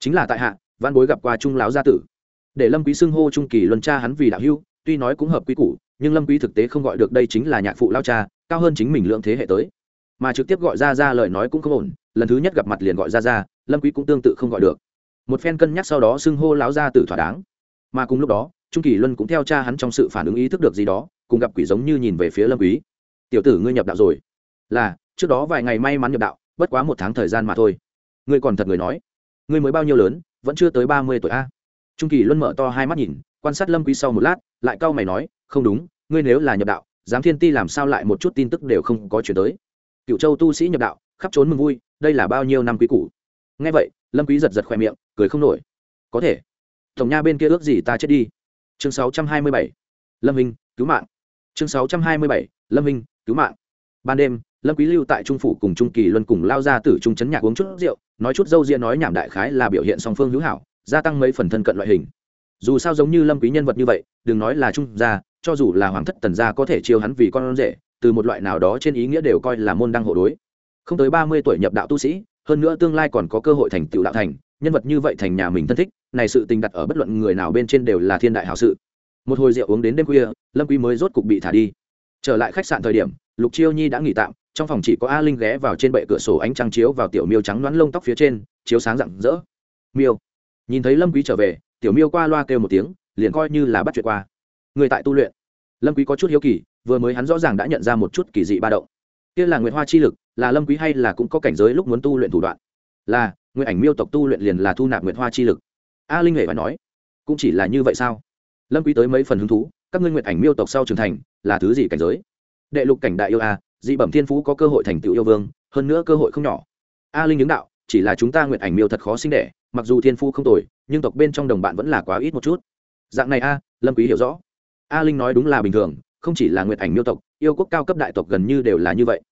Chính là tại hạ văn bối gặp qua trung lão gia tử. Để lâm quý xưng hô trung kỳ luân cha hắn vì đạo hưu tuy nói cũng hợp quý củ, nhưng lâm quý thực tế không gọi được đây chính là nhạc phụ lão cha, cao hơn chính mình lượng thế hệ tới. Mà trực tiếp gọi ra ra lời nói cũng không ổn, lần thứ nhất gặp mặt liền gọi ra ra lâm quý cũng tương tự không gọi được. Một phen cân nhắc sau đó xưng hô lão gia tử thỏa đáng. Mà cùng lúc đó trung kỳ luân cũng theo cha hắn trong sự phản ứng ý thức được gì đó, cùng gặp quỷ giống như nhìn về phía lâm quý. Tiểu tử ngươi nhập đạo rồi. Là, trước đó vài ngày may mắn nhập đạo, bất quá một tháng thời gian mà thôi. Ngươi còn thật người nói. Ngươi mới bao nhiêu lớn, vẫn chưa tới ba mươi tuổi a. Trung kỳ luân mở to hai mắt nhìn, quan sát lâm quý sau một lát, lại cau mày nói, không đúng, ngươi nếu là nhập đạo, giám thiên ti làm sao lại một chút tin tức đều không có chuyển tới? Cựu châu tu sĩ nhập đạo, khắp trốn mừng vui, đây là bao nhiêu năm quý cũ nghe vậy, lâm quý giật giật khoe miệng, cười không nổi. Có thể. Tổng nha bên kia ước gì ta chết đi chương 627 lâm Vinh cứu mạng. Chương 627 lâm Vinh cứu mạng. Ban đêm, lâm quý lưu tại trung phủ cùng trung kỳ luân cùng lao ra tử trung chấn nhạc uống chút rượu, nói chút dâu ria nói nhảm đại khái là biểu hiện song phương hữu hảo, gia tăng mấy phần thân cận loại hình. Dù sao giống như lâm quý nhân vật như vậy, đừng nói là trung gia, cho dù là hoàng thất tần gia có thể chiêu hắn vì con rể, từ một loại nào đó trên ý nghĩa đều coi là môn đăng hộ đối. Không tới ba mươi tuổi nhập đạo tu sĩ, hơn nữa tương lai còn có cơ hội thành tựu đạo thành, nhân vật như vậy thành nhà mình thân thích này sự tình đặt ở bất luận người nào bên trên đều là thiên đại hảo sự. Một hồi rượu uống đến đêm khuya, lâm quý mới rốt cục bị thả đi. Trở lại khách sạn thời điểm, lục chiêu nhi đã nghỉ tạm, trong phòng chỉ có a linh ghé vào trên bệ cửa sổ ánh trăng chiếu vào tiểu miêu trắng loáng lông tóc phía trên, chiếu sáng rạng rỡ. Miêu. Nhìn thấy lâm quý trở về, tiểu miêu qua loa kêu một tiếng, liền coi như là bắt chuyện qua. Người tại tu luyện. Lâm quý có chút hiếu kỳ, vừa mới hắn rõ ràng đã nhận ra một chút kỳ dị ba động. Kia là nguyệt hoa chi lực, là lâm quý hay là cũng có cảnh giới lúc muốn tu luyện thủ đoạn? Là, nguyệt ảnh miêu tộc tu luyện liền là thu nạp nguyệt hoa chi lực a linh hề phải nói, cũng chỉ là như vậy sao? Lâm quý tới mấy phần hứng thú, các ngươi nguyện ảnh miêu tộc sau trưởng thành, là thứ gì cảnh giới? Đệ lục cảnh đại yêu a, dị bẩm thiên phú có cơ hội thành tựu yêu vương, hơn nữa cơ hội không nhỏ. A linh đứng đạo, chỉ là chúng ta nguyện ảnh miêu thật khó sinh đẻ, mặc dù thiên phú không tồi, nhưng tộc bên trong đồng bạn vẫn là quá ít một chút. Dạng này a, lâm quý hiểu rõ. A linh nói đúng là bình thường, không chỉ là nguyện ảnh miêu tộc, yêu quốc cao cấp đại tộc gần như đều là như vậy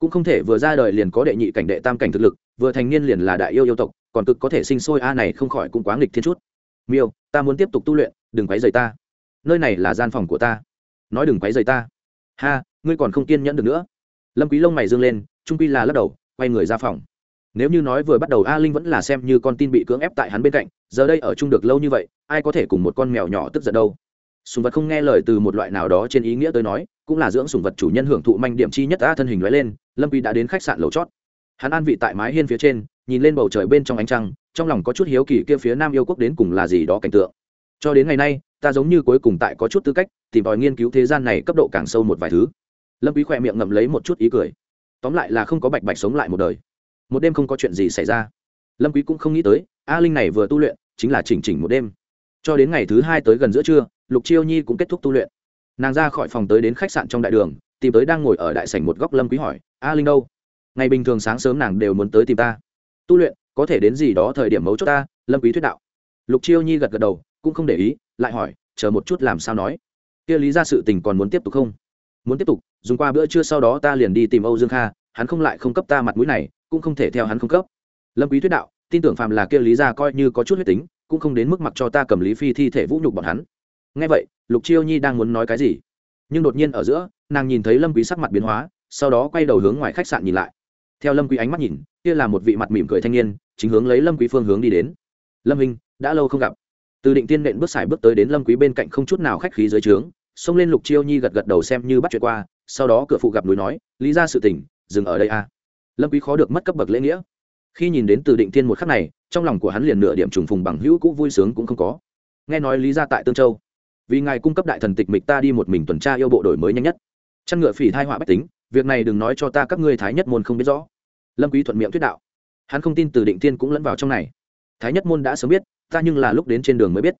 cũng không thể vừa ra đời liền có đệ nhị cảnh đệ tam cảnh thực lực, vừa thành niên liền là đại yêu yêu tộc, còn cực có thể sinh sôi, a à này không khỏi cũng quá nghịch thiên chút. Miêu, ta muốn tiếp tục tu luyện, đừng quấy rầy ta. Nơi này là gian phòng của ta. Nói đừng quấy rầy ta. Ha, ngươi còn không kiên nhẫn được nữa. Lâm quý lông mày dương lên, trung quy là lắc đầu, quay người ra phòng. Nếu như nói vừa bắt đầu, a linh vẫn là xem như con tin bị cưỡng ép tại hắn bên cạnh, giờ đây ở chung được lâu như vậy, ai có thể cùng một con mèo nhỏ tức giận đâu? Sùng vật không nghe lời từ một loại nào đó trên ý nghĩa tôi nói cũng là dưỡng sùng vật chủ nhân hưởng thụ manh điểm chi nhất a thân hình nói lên, lâm quy đã đến khách sạn lầu chót. Hắn an vị tại mái hiên phía trên, nhìn lên bầu trời bên trong ánh trăng, trong lòng có chút hiếu kỳ kia phía nam yêu quốc đến cùng là gì đó cảnh tượng. Cho đến ngày nay, ta giống như cuối cùng tại có chút tư cách, tìm tòi nghiên cứu thế gian này cấp độ càng sâu một vài thứ. Lâm quý khỏe miệng ngậm lấy một chút ý cười. Tóm lại là không có bạch bạch sống lại một đời. Một đêm không có chuyện gì xảy ra. Lâm quý cũng không nghĩ tới, a linh này vừa tu luyện, chính là chỉnh chỉnh một đêm. Cho đến ngày thứ hai tới gần giữa trưa, lục chiêu nhi cũng kết thúc tu luyện nàng ra khỏi phòng tới đến khách sạn trong đại đường, tìm tới đang ngồi ở đại sảnh một góc lâm quý hỏi, a linh đâu? Ngày bình thường sáng sớm nàng đều muốn tới tìm ta. Tu luyện, có thể đến gì đó thời điểm mấu chốt ta? Lâm quý thuyết đạo. Lục chiêu nhi gật gật đầu, cũng không để ý, lại hỏi, chờ một chút làm sao nói? Kia lý ra sự tình còn muốn tiếp tục không? Muốn tiếp tục, dùng qua bữa trưa sau đó ta liền đi tìm âu dương kha, hắn không lại không cấp ta mặt mũi này, cũng không thể theo hắn không cấp. Lâm quý thuyết đạo, tin tưởng phàm là kia lý ra coi như có chút huyết tính, cũng không đến mức mặc cho ta cầm lý phi thi thể vũ nhục bọn hắn nghe vậy, lục chiêu nhi đang muốn nói cái gì? Nhưng đột nhiên ở giữa, nàng nhìn thấy lâm quý sắc mặt biến hóa, sau đó quay đầu hướng ngoài khách sạn nhìn lại. Theo lâm quý ánh mắt nhìn, kia là một vị mặt mỉm cười thanh niên, chính hướng lấy lâm quý phương hướng đi đến. Lâm minh, đã lâu không gặp. Từ định tiên nện bước xài bước tới đến lâm quý bên cạnh không chút nào khách khí dưới trướng, xông lên lục chiêu nhi gật gật đầu xem như bắt chuyện qua, sau đó cửa phụ gặp núi nói, lý ra sự tình, dừng ở đây a. À. lâm quý khó được mất cấp bậc lễ nghĩa. Khi nhìn đến từ định tiên một khắc này, trong lòng của hắn liền nửa điểm trùng phùng bằng hữu cũ vui sướng cũng không có. Nghe nói lý ra tại tương châu vì ngài cung cấp đại thần tịch mịch ta đi một mình tuần tra yêu bộ đổi mới nhanh nhất. Chăn ngựa phỉ thai họa bách tính, việc này đừng nói cho ta các ngươi thái nhất môn không biết rõ. Lâm quý thuận miệng thuyết đạo. Hắn không tin từ định tiên cũng lẫn vào trong này. Thái nhất môn đã sớm biết, ta nhưng là lúc đến trên đường mới biết.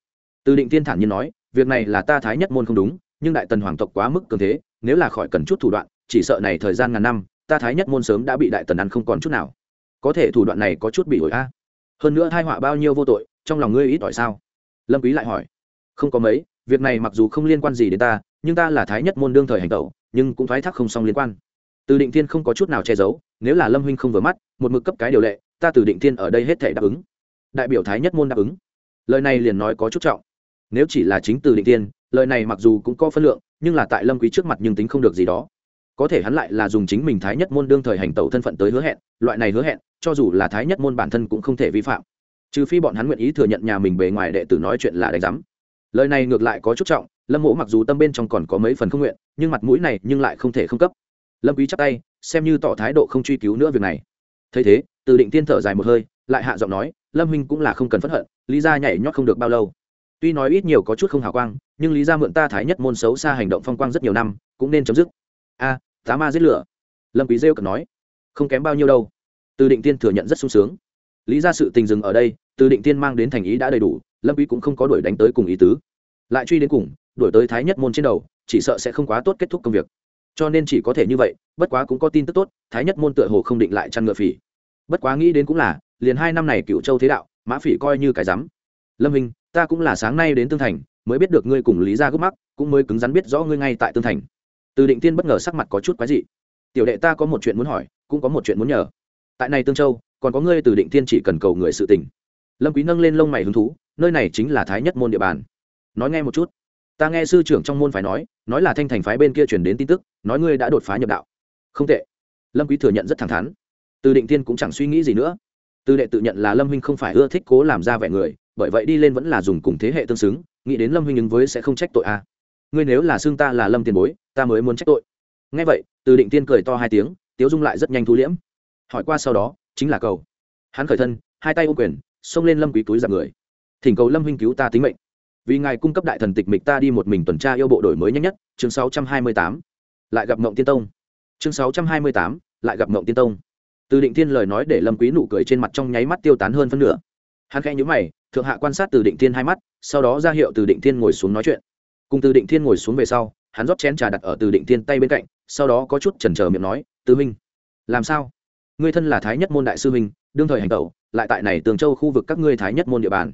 Từ định tiên thản nhiên nói, việc này là ta thái nhất môn không đúng, nhưng đại tần hoàng tộc quá mức cường thế, nếu là khỏi cần chút thủ đoạn, chỉ sợ này thời gian ngàn năm, ta thái nhất môn sớm đã bị đại tần ăn không còn chút nào. Có thể thủ đoạn này có chút bị ổi a. Hơn nữa thai họa bao nhiêu vô tội, trong lòng ngươi ít ỏi sao? Lâm quý lại hỏi. Không có mấy việc này mặc dù không liên quan gì đến ta, nhưng ta là thái nhất môn đương thời hành tẩu, nhưng cũng thoái thác không xong liên quan. Từ định thiên không có chút nào che giấu, nếu là lâm huynh không vừa mắt, một mực cấp cái điều lệ, ta từ định thiên ở đây hết thể đáp ứng. Đại biểu thái nhất môn đáp ứng. Lời này liền nói có chút trọng. Nếu chỉ là chính từ định thiên, lời này mặc dù cũng có phân lượng, nhưng là tại lâm quý trước mặt nhưng tính không được gì đó. Có thể hắn lại là dùng chính mình thái nhất môn đương thời hành tẩu thân phận tới hứa hẹn, loại này hứa hẹn, cho dù là thái nhất môn bản thân cũng không thể vi phạm. Trừ phi bọn hắn nguyện ý thừa nhận nhà mình bề ngoài đệ tử nói chuyện là đánh giám lời này ngược lại có chút trọng, lâm mộ mặc dù tâm bên trong còn có mấy phần không nguyện, nhưng mặt mũi này nhưng lại không thể không cấp. Lâm quý chắp tay, xem như tỏ thái độ không truy cứu nữa việc này. Thấy thế, từ định tiên thở dài một hơi, lại hạ giọng nói, lâm huynh cũng là không cần phẫn hận, lý gia nhảy nhót không được bao lâu. Tuy nói ít nhiều có chút không hào quang, nhưng lý gia mượn ta thái nhất môn xấu xa hành động phong quang rất nhiều năm, cũng nên chấm dứt. A, tá ma giết lửa. Lâm quý rêu cần nói, không kém bao nhiêu đâu. Từ định tiên thừa nhận rất sung sướng. Lý gia sự tình dừng ở đây từ định tiên mang đến thành ý đã đầy đủ, lâm quý cũng không có đuổi đánh tới cùng ý tứ. Lại truy đến cùng, đuổi tới thái nhất môn trên đầu, chỉ sợ sẽ không quá tốt kết thúc công việc. Cho nên chỉ có thể như vậy, bất quá cũng có tin tức tốt, thái nhất môn tựa hồ không định lại chăn ngựa phỉ. Bất quá nghĩ đến cũng là, liền hai năm này cựu châu thế đạo, mã phỉ coi như cái rắm. Lâm hình ta cũng là sáng nay đến tương thành, mới biết được ngươi cùng lý gia gấp mắc, cũng mới cứng rắn biết rõ ngươi ngay tại tương thành. Từ định tiên bất ngờ sắc mặt có chút quái dị. Tiểu đệ ta có một chuyện muốn hỏi, cũng có một chuyện muốn nhờ. Tại này tương châu, còn có ngươi từ định tiên chỉ cần cầu người sự tình lâm quý nâng lên lông mày hứng thú, nơi này chính là thái nhất môn địa bàn. Nói nghe một chút. Ta nghe sư trưởng trong môn phải nói nói là thanh thành phái bên kia truyền đến tin tức, nói ngươi đã đột phá nhập đạo. Không tệ. Lâm quý thừa nhận rất thẳng thắn. Từ định tiên cũng chẳng suy nghĩ gì nữa. Từ đệ tự nhận là lâm huynh không phải ưa thích cố làm ra vẻ người, bởi vậy đi lên vẫn là dùng cùng thế hệ tương xứng, nghĩ đến lâm huynh ứng với sẽ không trách tội a ngươi nếu là xương ta là lâm tiền bối, ta mới muốn trách tội. Nghe vậy, từ định tiên cười to hai tiếng, tiếu dung lại rất nhanh thu liễm. Hỏi qua sau đó, chính là cầu. Hắn khởi thân, hai tay ô quyền xông lên lâm quý túi giặc người. Thỉnh cầu lâm huynh cứu ta tính mệnh. Vì ngài cung cấp đại thần tịch mịch ta đi một mình tuần tra yêu bộ đổi mới nhanh nhất chương 628. lại gặp ngộng tiên tông. Chương 628, lại gặp ngộng tiên tông. Từ định thiên lời nói để lâm quý nụ cười trên mặt trong nháy mắt tiêu tán hơn phân nửa. Hắn khẽ nhíu mày thượng hạ quan sát từ định thiên hai mắt sau đó ra hiệu từ định thiên ngồi xuống nói chuyện. Cùng từ định thiên ngồi xuống về sau hắn rót chén trà đặt ở từ định thiên tay bên cạnh sau đó có chút chần chờ miệng nói tứ minh làm sao? Ngươi thân là thái nhất môn đại sư minh đương thời hành tẩu lại tại này tường châu khu vực các ngươi thái nhất môn địa bàn.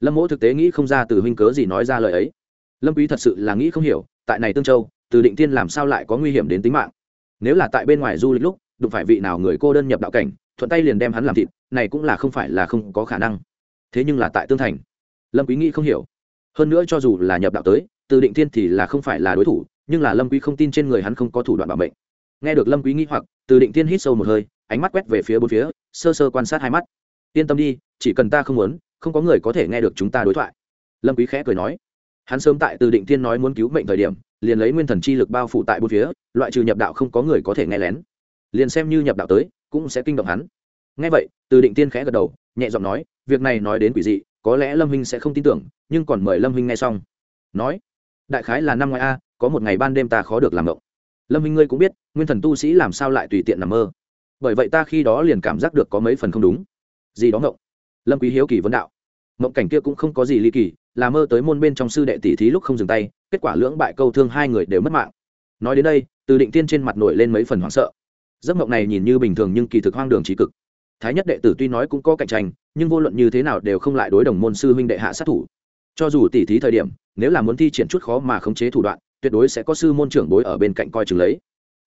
Lâm mỗ thực tế nghĩ không ra từ huynh cớ gì nói ra lời ấy. Lâm quý thật sự là nghĩ không hiểu, tại này tương châu, từ định tiên làm sao lại có nguy hiểm đến tính mạng? Nếu là tại bên ngoài du lịch lúc, đụng phải vị nào người cô đơn nhập đạo cảnh, thuận tay liền đem hắn làm thịt, này cũng là không phải là không có khả năng. Thế nhưng là tại tương thành, lâm quý nghĩ không hiểu. Hơn nữa cho dù là nhập đạo tới, từ định tiên thì là không phải là đối thủ, nhưng là lâm quý không tin trên người hắn không có thủ đoạn bảo mệnh. Nghe được lâm quý nghĩ hoặc, từ định tiên hít sâu một hơi, ánh mắt quét về phía bốn phía, sơ sơ quan sát hai mắt yên tâm đi, chỉ cần ta không muốn, không có người có thể nghe được chúng ta đối thoại. Lâm quý khẽ cười nói. Hắn sớm tại từ định Thiên nói muốn cứu mệnh thời điểm, liền lấy nguyên thần chi lực bao phủ tại bốn phía, loại trừ nhập đạo không có người có thể nghe lén. Liền xem như nhập đạo tới, cũng sẽ kinh động hắn. Nghe vậy, từ định tiên khẽ gật đầu, nhẹ giọng nói, việc này nói đến quỷ dị, có lẽ lâm huynh sẽ không tin tưởng, nhưng còn mời lâm huynh nghe xong. Nói, đại khái là năm ngoái a, có một ngày ban đêm ta khó được làm mộng lâm huynh ngươi cũng biết, nguyên thần tu sĩ làm sao lại tùy tiện nằm mơ. Bởi vậy ta khi đó liền cảm giác được có mấy phần không đúng gì đó ngộng. Lâm quý hiếu kỳ vấn đạo. Mộng cảnh kia cũng không có gì ly kỳ, là mơ tới môn bên trong sư đệ tỷ thí lúc không dừng tay, kết quả lưỡng bại câu thương hai người đều mất mạng. Nói đến đây, từ định tiên trên mặt nổi lên mấy phần hoảng sợ. Giấc mộng này nhìn như bình thường nhưng kỳ thực hoang đường trí cực. Thái nhất đệ tử tuy nói cũng có cạnh tranh, nhưng vô luận như thế nào đều không lại đối đồng môn sư huynh đệ hạ sát thủ. Cho dù tỷ thí thời điểm, nếu là muốn thi triển chút khó mà khống chế thủ đoạn, tuyệt đối sẽ có sư môn trưởng bối ở bên cạnh coi chừng lấy.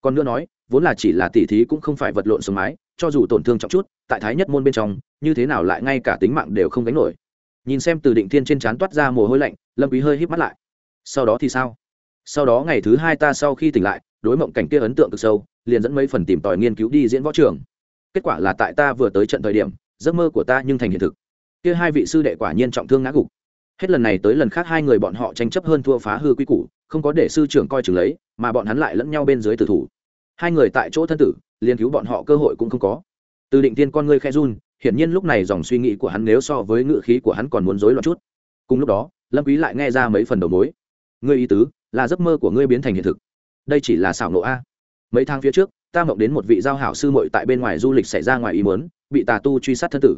Còn nữa nói, vốn là chỉ là tỷ thí cũng không phải vật lộn sương mái, cho dù tổn thương trọng chút, tại thái nhất môn bên trong như thế nào lại ngay cả tính mạng đều không gánh nổi. Nhìn xem từ định thiên trên trán toát ra mồ hôi lạnh, lâm quý hơi híp mắt lại. Sau đó thì sao? Sau đó ngày thứ hai ta sau khi tỉnh lại, đối mộng cảnh kia ấn tượng cực sâu, liền dẫn mấy phần tìm tòi nghiên cứu đi diễn võ trường. Kết quả là tại ta vừa tới trận thời điểm, giấc mơ của ta nhưng thành hiện thực. Kia hai vị sư đệ quả nhiên trọng thương ngã gục. Hết lần này tới lần khác hai người bọn họ tranh chấp hơn thua phá hư quy củ, không có để sư trưởng coi chừng lấy, mà bọn hắn lại lẫn nhau bên dưới tử thủ. Hai người tại chỗ thân tử, liền cứu bọn họ cơ hội cũng không có. Từ định tiên con ngươi khe run hiển nhiên lúc này dòng suy nghĩ của hắn nếu so với ngựa khí của hắn còn muốn rối loạn chút. Cùng lúc đó, lâm quý lại nghe ra mấy phần đầu mối. Ngươi ý tứ là giấc mơ của ngươi biến thành hiện thực. Đây chỉ là xảo nộ a. Mấy tháng phía trước, ta mộng đến một vị giao hảo sư muội tại bên ngoài du lịch xảy ra ngoài ý muốn, bị tà tu truy sát thân tử.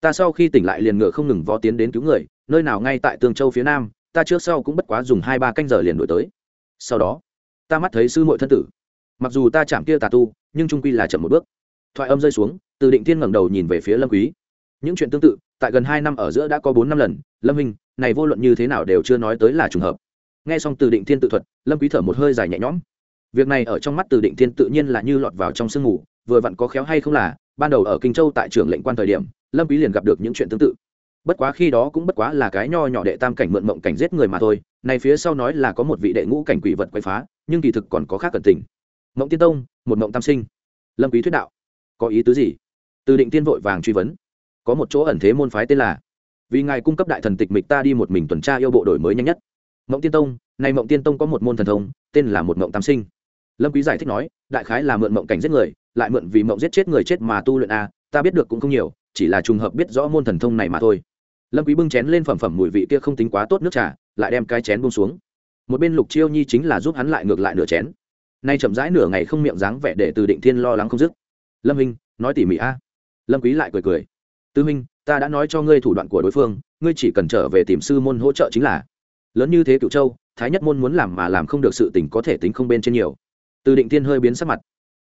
Ta sau khi tỉnh lại liền ngựa không ngừng vó tiến đến cứu người, nơi nào ngay tại tương châu phía nam, ta trước sau cũng bất quá dùng hai ba canh giờ liền đổi tới. Sau đó, ta mắt thấy sư muội thân tử. Mặc dù ta chạm kia tà tu, nhưng trung quy là chậm một bước. Thoại âm rơi xuống từ định thiên ngẩng đầu nhìn về phía lâm quý. Những chuyện tương tự, tại gần hai năm ở giữa đã có bốn năm lần, lâm minh này vô luận như thế nào đều chưa nói tới là trùng hợp. Nghe xong từ định thiên tự thuật, lâm quý thở một hơi dài nhẹ nhõm. Việc này ở trong mắt từ định thiên tự nhiên là như lọt vào trong sương ngủ vừa vặn có khéo hay không là, ban đầu ở kinh châu tại trưởng lệnh quan thời điểm, lâm quý liền gặp được những chuyện tương tự. Bất quá khi đó cũng bất quá là cái nho nhỏ đệ tam cảnh mượn mộng cảnh giết người mà thôi, này phía sau nói là có một vị đệ ngũ cảnh quỷ vật quay phá, nhưng kỳ thực còn có khác cẩn tình. Mộng tiên tông, một mộng tam sinh. Lâm quý thuyết đạo, có ý tứ gì? Từ định tiên vội vàng truy vấn. Có một chỗ ẩn thế môn phái tên là, vì ngài cung cấp đại thần tịch mịch ta đi một mình tuần tra yêu bộ đổi mới nhanh nhất. Mộng tiên tông, này mộng tiên tông có một môn thần thông, tên là một mộng tam sinh. Lâm quý giải thích nói, đại khái là mượn mộng cảnh giết người, lại mượn vì mộng giết chết người chết mà tu luyện a, ta biết được cũng không nhiều, chỉ là trùng hợp biết rõ môn thần thông này mà thôi. Lâm quý bưng chén lên phẩm phẩm mùi vị kia không tính quá tốt nước trà, lại đem cái chén buông xuống. Một bên lục chiêu nhi chính là giúp hắn lại ngược lại nửa chén. Nay chậm rãi nửa ngày không miệng dáng vẻ để từ định thiên lo lắng không dứt. Lâm minh nói tỉ mỉ a lâm quý lại cười cười. Tư minh, ta đã nói cho ngươi thủ đoạn của đối phương, ngươi chỉ cần trở về tìm sư môn hỗ trợ chính là. Lớn như thế cựu châu, thái nhất môn muốn làm mà làm không được sự tình có thể tính không bên trên nhiều. Từ định thiên hơi biến sắc mặt.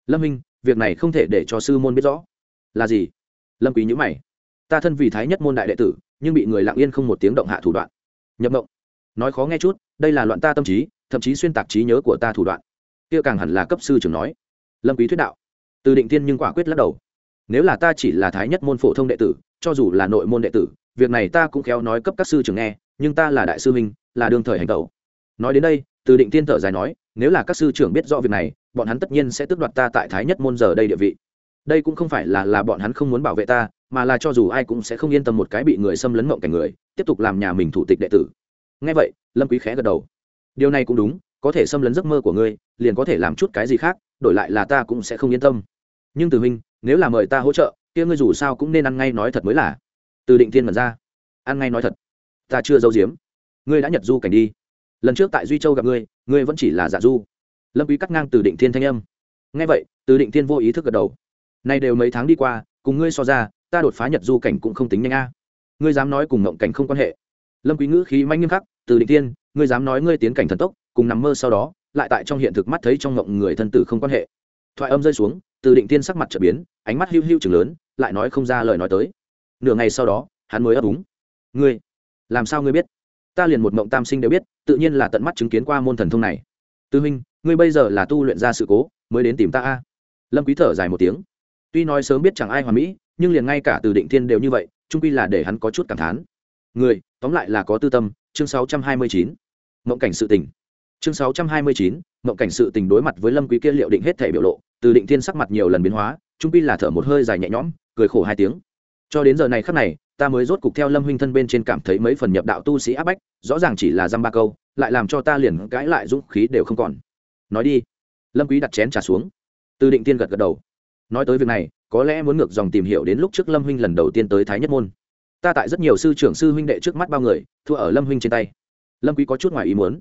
Lâm minh, việc này không thể để cho sư môn biết rõ. Là gì? Lâm quý nhíu mày. Ta thân vì thái nhất môn đại đệ tử, nhưng bị người lặng yên không một tiếng động hạ thủ đoạn. Nhập động nói khó nghe chút, đây là loạn ta tâm trí, thậm chí xuyên tạc trí nhớ của ta thủ đoạn. Kia càng hẳn là cấp sư trưởng nói. Lâm quý thuyết đạo. Từ định tiên nhưng quả quyết lắc đầu nếu là ta chỉ là thái nhất môn phổ thông đệ tử, cho dù là nội môn đệ tử, việc này ta cũng khéo nói cấp các sư trưởng nghe, nhưng ta là đại sư minh là đương thời hành tẩu. Nói đến đây, từ định tiên thở dài nói, nếu là các sư trưởng biết rõ việc này, bọn hắn tất nhiên sẽ tước đoạt ta tại thái nhất môn giờ đây địa vị. Đây cũng không phải là là bọn hắn không muốn bảo vệ ta, mà là cho dù ai cũng sẽ không yên tâm một cái bị người xâm lấn mộng cảnh người, tiếp tục làm nhà mình thủ tịch đệ tử. Ngay vậy, lâm quý khẽ gật đầu. Điều này cũng đúng, có thể xâm lấn giấc mơ của ngươi, liền có thể làm chút cái gì khác, đổi lại là ta cũng sẽ không yên tâm nhưng từ huynh, nếu là mời ta hỗ trợ, kia ngươi dù sao cũng nên ăn ngay nói thật mới là. Từ định thiên mật ra. Ăn ngay nói thật. Ta chưa giấu giếm. Ngươi đã nhật du cảnh đi. Lần trước tại duy châu gặp ngươi ngươi vẫn chỉ là giả du. Lâm quý cắt ngang từ định thiên thanh âm. Nghe vậy, từ định thiên vô ý thức gật đầu. Nay đều mấy tháng đi qua, cùng ngươi so ra, ta đột phá nhật du cảnh cũng không tính nhanh a. Ngươi dám nói cùng ngộng cảnh không quan hệ. Lâm quý ngữ khí manh nghiêm khắc, từ định thiên, ngươi dám nói ngươi tiến cảnh thần tốc, cùng nằm mơ sau đó, lại tại trong hiện thực mắt thấy trong ngộng người thân tử không quan hệ thoại âm rơi xuống từ định thiên sắc mặt trở biến ánh mắt hiu hiu chừng lớn lại nói không ra lời nói tới. Nửa ngày sau đó hắn mới ấp úng. Ngươi làm sao ngươi biết? Ta liền một mộng tam sinh đều biết tự nhiên là tận mắt chứng kiến qua môn thần thông này. Tư huynh ngươi bây giờ là tu luyện ra sự cố mới đến tìm ta a. Lâm quý thở dài một tiếng. Tuy nói sớm biết chẳng ai hoàn mỹ nhưng liền ngay cả từ định thiên đều như vậy trung quy là để hắn có chút cảm thán. Người tóm lại là có tư tâm. Chương 629. mộng cảnh sự tình. Chương 629, mộng cảnh sự tình đối mặt với lâm quý kia liệu định hết thể biểu lộ, từ định thiên sắc mặt nhiều lần biến hóa, trung quy là thở một hơi dài nhẹ nhõm, cười khổ hai tiếng. Cho đến giờ này khắc này, ta mới rốt cục theo lâm huynh thân bên trên cảm thấy mấy phần nhập đạo tu sĩ áp bách, rõ ràng chỉ là dăm ba câu, lại làm cho ta liền cãi lại dũng khí đều không còn. Nói đi. Lâm quý đặt chén trà xuống. Từ định tiên gật gật đầu. Nói tới việc này, có lẽ muốn ngược dòng tìm hiểu đến lúc trước lâm huynh lần đầu tiên tới thái nhất môn. Ta tại rất nhiều sư trưởng sư huynh đệ trước mắt bao người, thua ở lâm huynh trên tay. Lâm quý có chút ngoài ý muốn.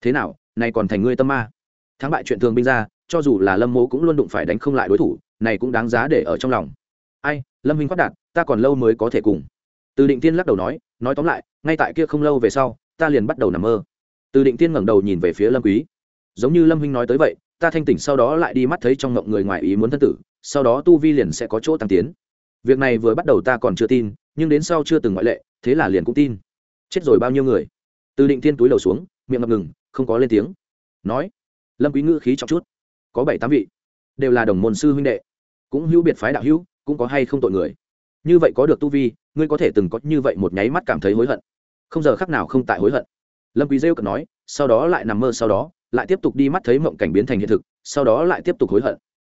Thế nào này còn thành ngươi tâm ma? Thắng bại chuyện thường binh ra, cho dù là lâm mố cũng luôn đụng phải đánh không lại đối thủ, này cũng đáng giá để ở trong lòng. Ai, lâm Minh phát đạt ta còn lâu mới có thể cùng. Từ định tiên lắc đầu nói nói tóm lại, ngay tại kia không lâu về sau, ta liền bắt đầu nằm mơ. Từ định tiên ngẩng đầu nhìn về phía lâm quý. Giống như lâm huynh nói tới vậy, ta thanh tỉnh sau đó lại đi mắt thấy trong ngộng người ngoài ý muốn thân tử, sau đó tu vi liền sẽ có chỗ tăng tiến. Việc này vừa bắt đầu ta còn chưa tin, nhưng đến sau chưa từng ngoại lệ, thế là liền cũng tin. Chết rồi bao nhiêu người? Từ định tiên túi đầu xuống, miệng ngập ngừng, không có lên tiếng. Nói lâm quý ngữ khí trọng chút có bảy tám vị đều là đồng môn sư huynh đệ cũng hữu biệt phái đạo hữu cũng có hay không tội người như vậy có được tu vi ngươi có thể từng có như vậy một nháy mắt cảm thấy hối hận không giờ khắc nào không tại hối hận lâm quý rêu cợt nói sau đó lại nằm mơ sau đó lại tiếp tục đi mắt thấy mộng cảnh biến thành hiện thực sau đó lại tiếp tục hối hận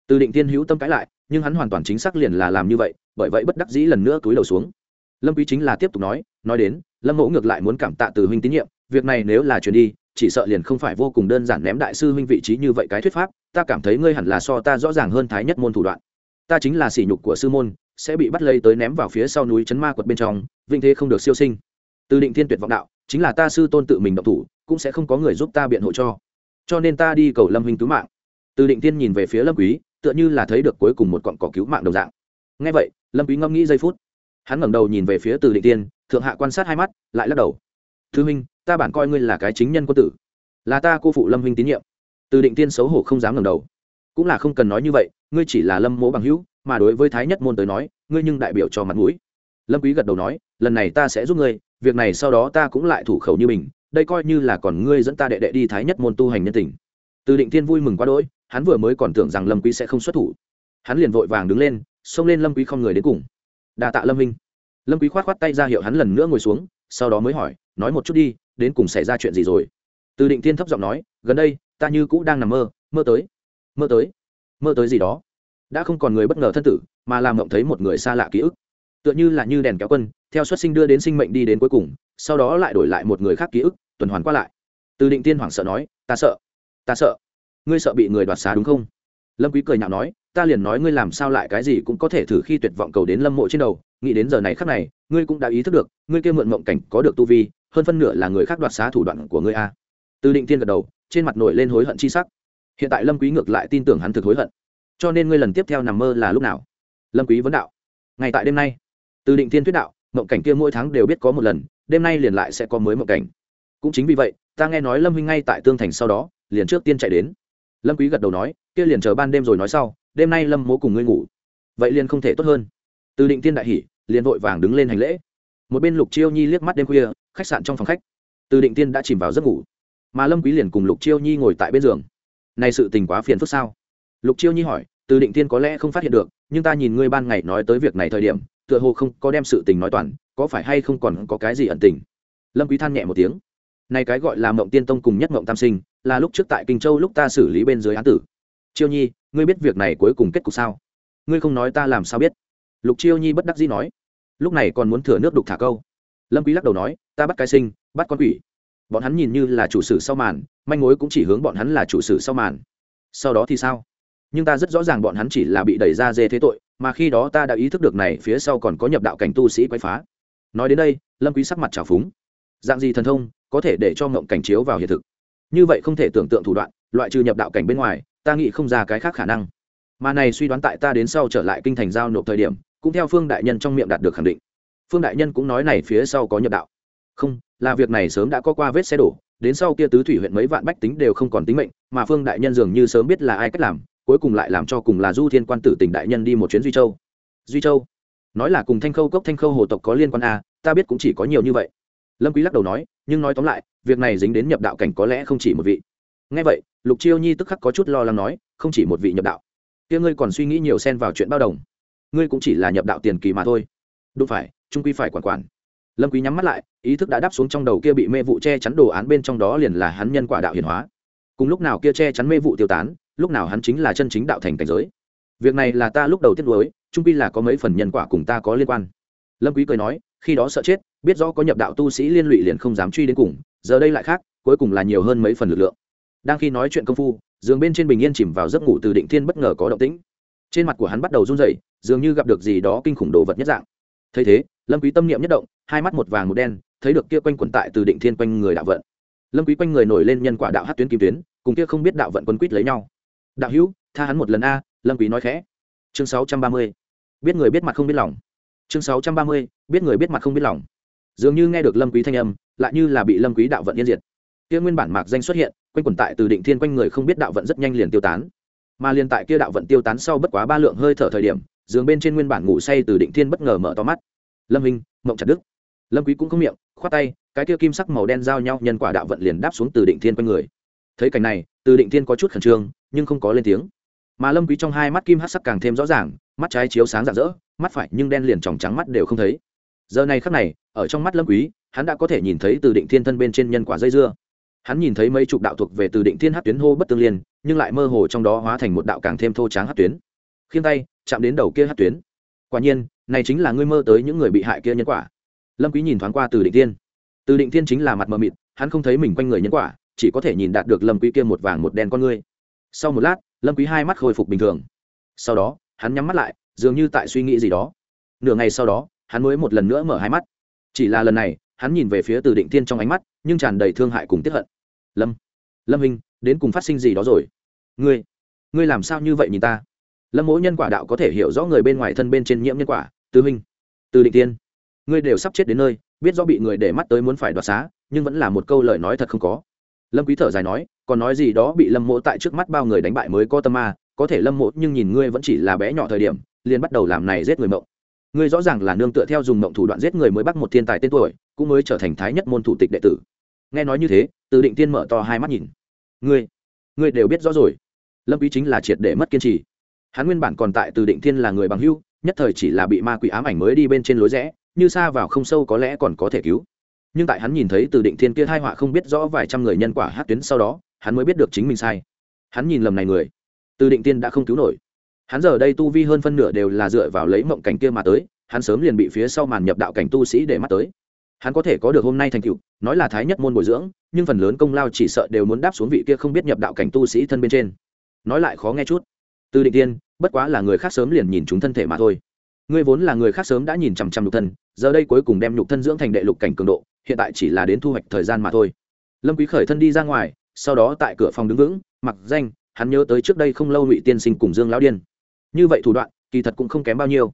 từ định tiên hữu tâm cãi lại nhưng hắn hoàn toàn chính xác liền là làm như vậy bởi vậy bất đắc dĩ lần nữa túi đầu xuống lâm quý chính là tiếp tục nói nói đến lâm mẫu ngược lại muốn cảm tạ từ huynh tín nhiệm việc này nếu là truyền đi chỉ sợ liền không phải vô cùng đơn giản ném đại sư huynh vị trí như vậy cái thuyết pháp, ta cảm thấy ngươi hẳn là so ta rõ ràng hơn thái nhất môn thủ đoạn. Ta chính là sỉ nhục của sư môn, sẽ bị bắt lấy tới ném vào phía sau núi chấn ma quật bên trong, vinh thế không được siêu sinh. Từ định thiên tuyệt vọng đạo, chính là ta sư tôn tự mình động thủ, cũng sẽ không có người giúp ta biện hộ cho. Cho nên ta đi cầu lâm huynh cứu mạng. Từ định thiên nhìn về phía lâm quý, tựa như là thấy được cuối cùng một cọng cỏ cứu mạng đồng dạng. Nghe vậy, lâm quý ngâm nghĩ giây phút. Hắn ngẩng đầu nhìn về phía từ định thiên, thượng hạ quan sát hai mắt, lại lắc đầu. Thư huynh ta bản coi ngươi là cái chính nhân quân tử. Là ta cô phụ lâm huynh tín nhiệm. Từ định thiên xấu hổ không dám ngẩng đầu. Cũng là không cần nói như vậy, ngươi chỉ là lâm mỗ bằng hữu, mà đối với thái nhất môn tới nói, ngươi nhưng đại biểu cho mặt mũi. Lâm quý gật đầu nói, lần này ta sẽ giúp ngươi, việc này sau đó ta cũng lại thủ khẩu như mình, đây coi như là còn ngươi dẫn ta đệ đệ đi thái nhất môn tu hành nhân tình. Từ định thiên vui mừng quá đỗi, hắn vừa mới còn tưởng rằng lâm quý sẽ không xuất thủ. Hắn liền vội vàng đứng lên, xông lên lâm quý không người đến cùng. Đa tạ lâm minh lâm quý khoát khoát tay ra hiệu hắn lần nữa ngồi xuống, sau đó mới hỏi, nói một chút đi đến cùng xảy ra chuyện gì rồi? Từ định thiên thấp giọng nói, gần đây, ta như cũ đang nằm mơ mơ tới mơ tới mơ tới gì đó. Đã không còn người bất ngờ thân tử, mà làm mộng thấy một người xa lạ ký ức. Tựa như là như đèn kéo quân, theo xuất sinh đưa đến sinh mệnh đi đến cuối cùng, sau đó lại đổi lại một người khác ký ức, tuần hoàn qua lại. Từ định tiên hoảng sợ nói, ta sợ ta sợ. Ngươi sợ bị người đoạt xá đúng không? Lâm quý cười nhạo nói, ta liền nói ngươi làm sao lại cái gì cũng có thể thử khi tuyệt vọng cầu đến lâm mộ trên đầu, nghĩ đến giờ này khắc này, ngươi cũng đã ý thức được, ngươi kia mượn mộng cảnh có được tu vi hơn phân nửa là người khác đoạt xá thủ đoạn của ngươi a. Từ định tiên gật đầu, trên mặt nổi lên hối hận chi sắc. Hiện tại lâm quý ngược lại tin tưởng hắn thực hối hận. Cho nên ngươi lần tiếp theo nằm mơ là lúc nào? Lâm quý vấn đạo. Ngày tại đêm nay. Từ định tiên thuyết đạo, mộng cảnh kia mỗi tháng đều biết có một lần, đêm nay liền lại sẽ có mới mộng cảnh. Cũng chính vì vậy, ta nghe nói lâm huynh ngay tại tương thành sau đó, liền trước tiên chạy đến. Lâm quý gật đầu nói, kia liền chờ ban đêm rồi nói sau, đêm nay lâm mố cùng ngươi ngủ. Vậy liền không thể tốt hơn. Từ định tiên đại hỉ, liền vội vàng đứng lên hành lễ một bên lục chiêu nhi liếc mắt đêm khuya, khách sạn trong phòng khách. Từ định tiên đã chìm vào giấc ngủ, mà lâm quý liền cùng lục chiêu nhi ngồi tại bên giường. Này sự tình quá phiền phức sao? Lục chiêu nhi hỏi, từ định tiên có lẽ không phát hiện được, nhưng ta nhìn ngươi ban ngày nói tới việc này thời điểm, tựa hồ không có đem sự tình nói toàn, có phải hay không còn có cái gì ẩn tình? Lâm quý than nhẹ một tiếng. Này cái gọi là mộng tiên tông cùng nhất mộng tam sinh, là lúc trước tại kinh châu lúc ta xử lý bên dưới án tử. Chiêu nhi, ngươi biết việc này cuối cùng kết cục sao? Ngươi không nói ta làm sao biết? Lục chiêu nhi bất đắc dĩ nói lúc này còn muốn thừa nước đục thả câu. Lâm quý lắc đầu nói, ta bắt cái sinh, bắt con quỷ. Bọn hắn nhìn như là chủ sử sau màn, manh mối cũng chỉ hướng bọn hắn là chủ sử sau màn. Sau đó thì sao? Nhưng ta rất rõ ràng bọn hắn chỉ là bị đẩy ra dê thế tội, mà khi đó ta đã ý thức được này, phía sau còn có nhập đạo cảnh tu sĩ quấy phá. Nói đến đây, lâm quý sắc mặt trào phúng. Dạng gì thần thông, có thể để cho ngộng cảnh chiếu vào hiện thực? Như vậy không thể tưởng tượng thủ đoạn, loại trừ nhập đạo cảnh bên ngoài, ta nghĩ không ra cái khác khả năng. Mà này suy đoán tại ta đến sau trở lại kinh thành giao nộp thời điểm cũng theo phương đại nhân trong miệng đạt được khẳng định. Phương đại nhân cũng nói này phía sau có nhập đạo. Không là việc này sớm đã có qua vết xe đổ đến sau kia tứ thủy huyện mấy vạn bách tính đều không còn tính mệnh mà phương đại nhân dường như sớm biết là ai cách làm cuối cùng lại làm cho cùng là du thiên quan tử tỉnh đại nhân đi một chuyến duy châu. Duy châu? Nói là cùng thanh khâu cốc thanh khâu hồ tộc có liên quan a à, ta biết cũng chỉ có nhiều như vậy. Lâm quý lắc đầu nói nhưng nói tóm lại việc này dính đến nhập đạo cảnh có lẽ không chỉ một vị. Nghe vậy lục chiêu nhi tức khắc có chút lo lắng nói không chỉ một vị nhập đạo. Kia ngươi còn suy nghĩ nhiều xen vào chuyện bao đồng ngươi cũng chỉ là nhập đạo tiền kỳ mà thôi. Đúng phải, trung quy phải quản quản. Lâm quý nhắm mắt lại, ý thức đã đáp xuống trong đầu kia bị mê vụ che chắn đồ án bên trong đó liền là hắn nhân quả đạo hiển hóa. Cùng lúc nào kia che chắn mê vụ tiêu tán, lúc nào hắn chính là chân chính đạo thành cảnh giới. Việc này là ta lúc đầu tiết đối trung quy là có mấy phần nhân quả cùng ta có liên quan. Lâm quý cười nói, khi đó sợ chết, biết rõ có nhập đạo tu sĩ liên lụy liền không dám truy đến cùng, giờ đây lại khác, cuối cùng là nhiều hơn mấy phần lực lượng. Đang khi nói chuyện công phu, giường bên trên bình yên chìm vào giấc ngủ từ định thiên bất ngờ có động tĩnh trên mặt của hắn bắt đầu run rẩy, dường như gặp được gì đó kinh khủng đồ vật nhất dạng. Thấy thế, lâm quý tâm niệm nhất động, hai mắt một vàng một đen, thấy được kia quanh quẩn tại từ định thiên quanh người đạo vận. Lâm quý quanh người nổi lên nhân quả đạo hát tuyến kim tuyến, cùng kia không biết đạo vận quân quýt lấy nhau. Đạo hữu, tha hắn một lần a, lâm quý nói khẽ. Chương 630 biết người biết mặt không biết lòng. Chương 630 biết người biết mặt không biết lòng. Dường như nghe được lâm quý thanh âm, lại như là bị lâm quý đạo vận yên diệt. Kia nguyên bản mạc danh xuất hiện, quanh quẩn tại từ định thiên quanh người không biết đạo vận rất nhanh liền tiêu tán mà liền tại kia đạo vận tiêu tán sau bất quá ba lượng hơi thở thời điểm, giường bên trên nguyên bản ngủ say từ định thiên bất ngờ mở to mắt. Lâm hình mộng chặt đức lâm quý cũng không miệng, khoát tay, cái kia kim sắc màu đen giao nhau nhân quả đạo vận liền đáp xuống từ định thiên quanh người. Thấy cảnh này, từ định thiên có chút khẩn trương, nhưng không có lên tiếng. Mà lâm quý trong hai mắt kim hắc sắc càng thêm rõ ràng, mắt trái chiếu sáng rạng rỡ, mắt phải nhưng đen liền tròng trắng mắt đều không thấy. Giờ này khắc này, ở trong mắt lâm quý, hắn đã có thể nhìn thấy từ định thiên thân bên trên nhân quả dây dưa hắn nhìn thấy mấy chục đạo thuộc về từ định thiên hát tuyến hô bất tương liên, nhưng lại mơ hồ trong đó hóa thành một đạo càng thêm thô tráng hát tuyến. Khiêng tay, chạm đến đầu kia hát tuyến. Quả nhiên, này chính là ngươi mơ tới những người bị hại kia nhân quả. Lâm quý nhìn thoáng qua từ định thiên. Từ định thiên chính là mặt mờ mịt, hắn không thấy mình quanh người nhân quả, chỉ có thể nhìn đạt được lâm quý kia một vàng một đen con ngươi. Sau một lát, lâm quý hai mắt khôi phục bình thường. Sau đó, hắn nhắm mắt lại, dường như tại suy nghĩ gì đó. Nửa ngày sau đó, hắn mới một lần nữa mở hai mắt. Chỉ là lần này, hắn nhìn về phía từ định thiên trong ánh mắt, nhưng tràn đầy thương hại cùng tiếc hận lâm. Lâm hình đến cùng phát sinh gì đó rồi? Ngươi ngươi làm sao như vậy nhìn ta? Lâm mỗ nhân quả đạo có thể hiểu rõ người bên ngoài thân bên trên nhiễm nhân quả tư huynh từ định tiên. Ngươi đều sắp chết đến nơi, biết do bị người để mắt tới muốn phải đoạt xá, nhưng vẫn là một câu lời nói thật không có. Lâm quý thở dài nói, còn nói gì đó bị lâm mỗ tại trước mắt bao người đánh bại mới có tâm ma, có thể lâm mỗ nhưng nhìn ngươi vẫn chỉ là bé nhỏ thời điểm, liền bắt đầu làm này giết người mộng. Ngươi rõ ràng là nương tựa theo dùng mộng thủ đoạn giết người mới bắt một thiên tài tên tuổi, cũng mới trở thành thái nhất môn thủ tịch đệ tử. Nghe nói như thế từ định tiên mở to hai mắt nhìn. Ngươi ngươi đều biết rõ rồi. Lâm quý chính là triệt để mất kiên trì. Hắn nguyên bản còn tại từ định thiên là người bằng hữu, nhất thời chỉ là bị ma quỷ ám ảnh mới đi bên trên lối rẽ, như xa vào không sâu có lẽ còn có thể cứu. Nhưng tại hắn nhìn thấy từ định thiên kia hai họa không biết rõ vài trăm người nhân quả hát tuyến sau đó, hắn mới biết được chính mình sai. Hắn nhìn lầm này người. Từ định tiên đã không cứu nổi. Hắn giờ đây tu vi hơn phân nửa đều là dựa vào lấy mộng cảnh kia mà tới, hắn sớm liền bị phía sau màn nhập đạo cảnh tu sĩ để mắt tới hắn có thể có được hôm nay thành tựu, nói là thái nhất môn bồi dưỡng, nhưng phần lớn công lao chỉ sợ đều muốn đáp xuống vị kia không biết nhập đạo cảnh tu sĩ thân bên trên. Nói lại khó nghe chút. Từ định tiên, bất quá là người khác sớm liền nhìn chúng thân thể mà thôi. Ngươi vốn là người khác sớm đã nhìn chằm chằm nhục thân, giờ đây cuối cùng đem nhục thân dưỡng thành đệ lục cảnh cường độ, hiện tại chỉ là đến thu hoạch thời gian mà thôi. Lâm quý khởi thân đi ra ngoài, sau đó tại cửa phòng đứng vững, mặc danh, hắn nhớ tới trước đây không lâu ngụy tiên sinh cùng dương lão điên. Như vậy thủ đoạn, kỳ thật cũng không kém bao nhiêu.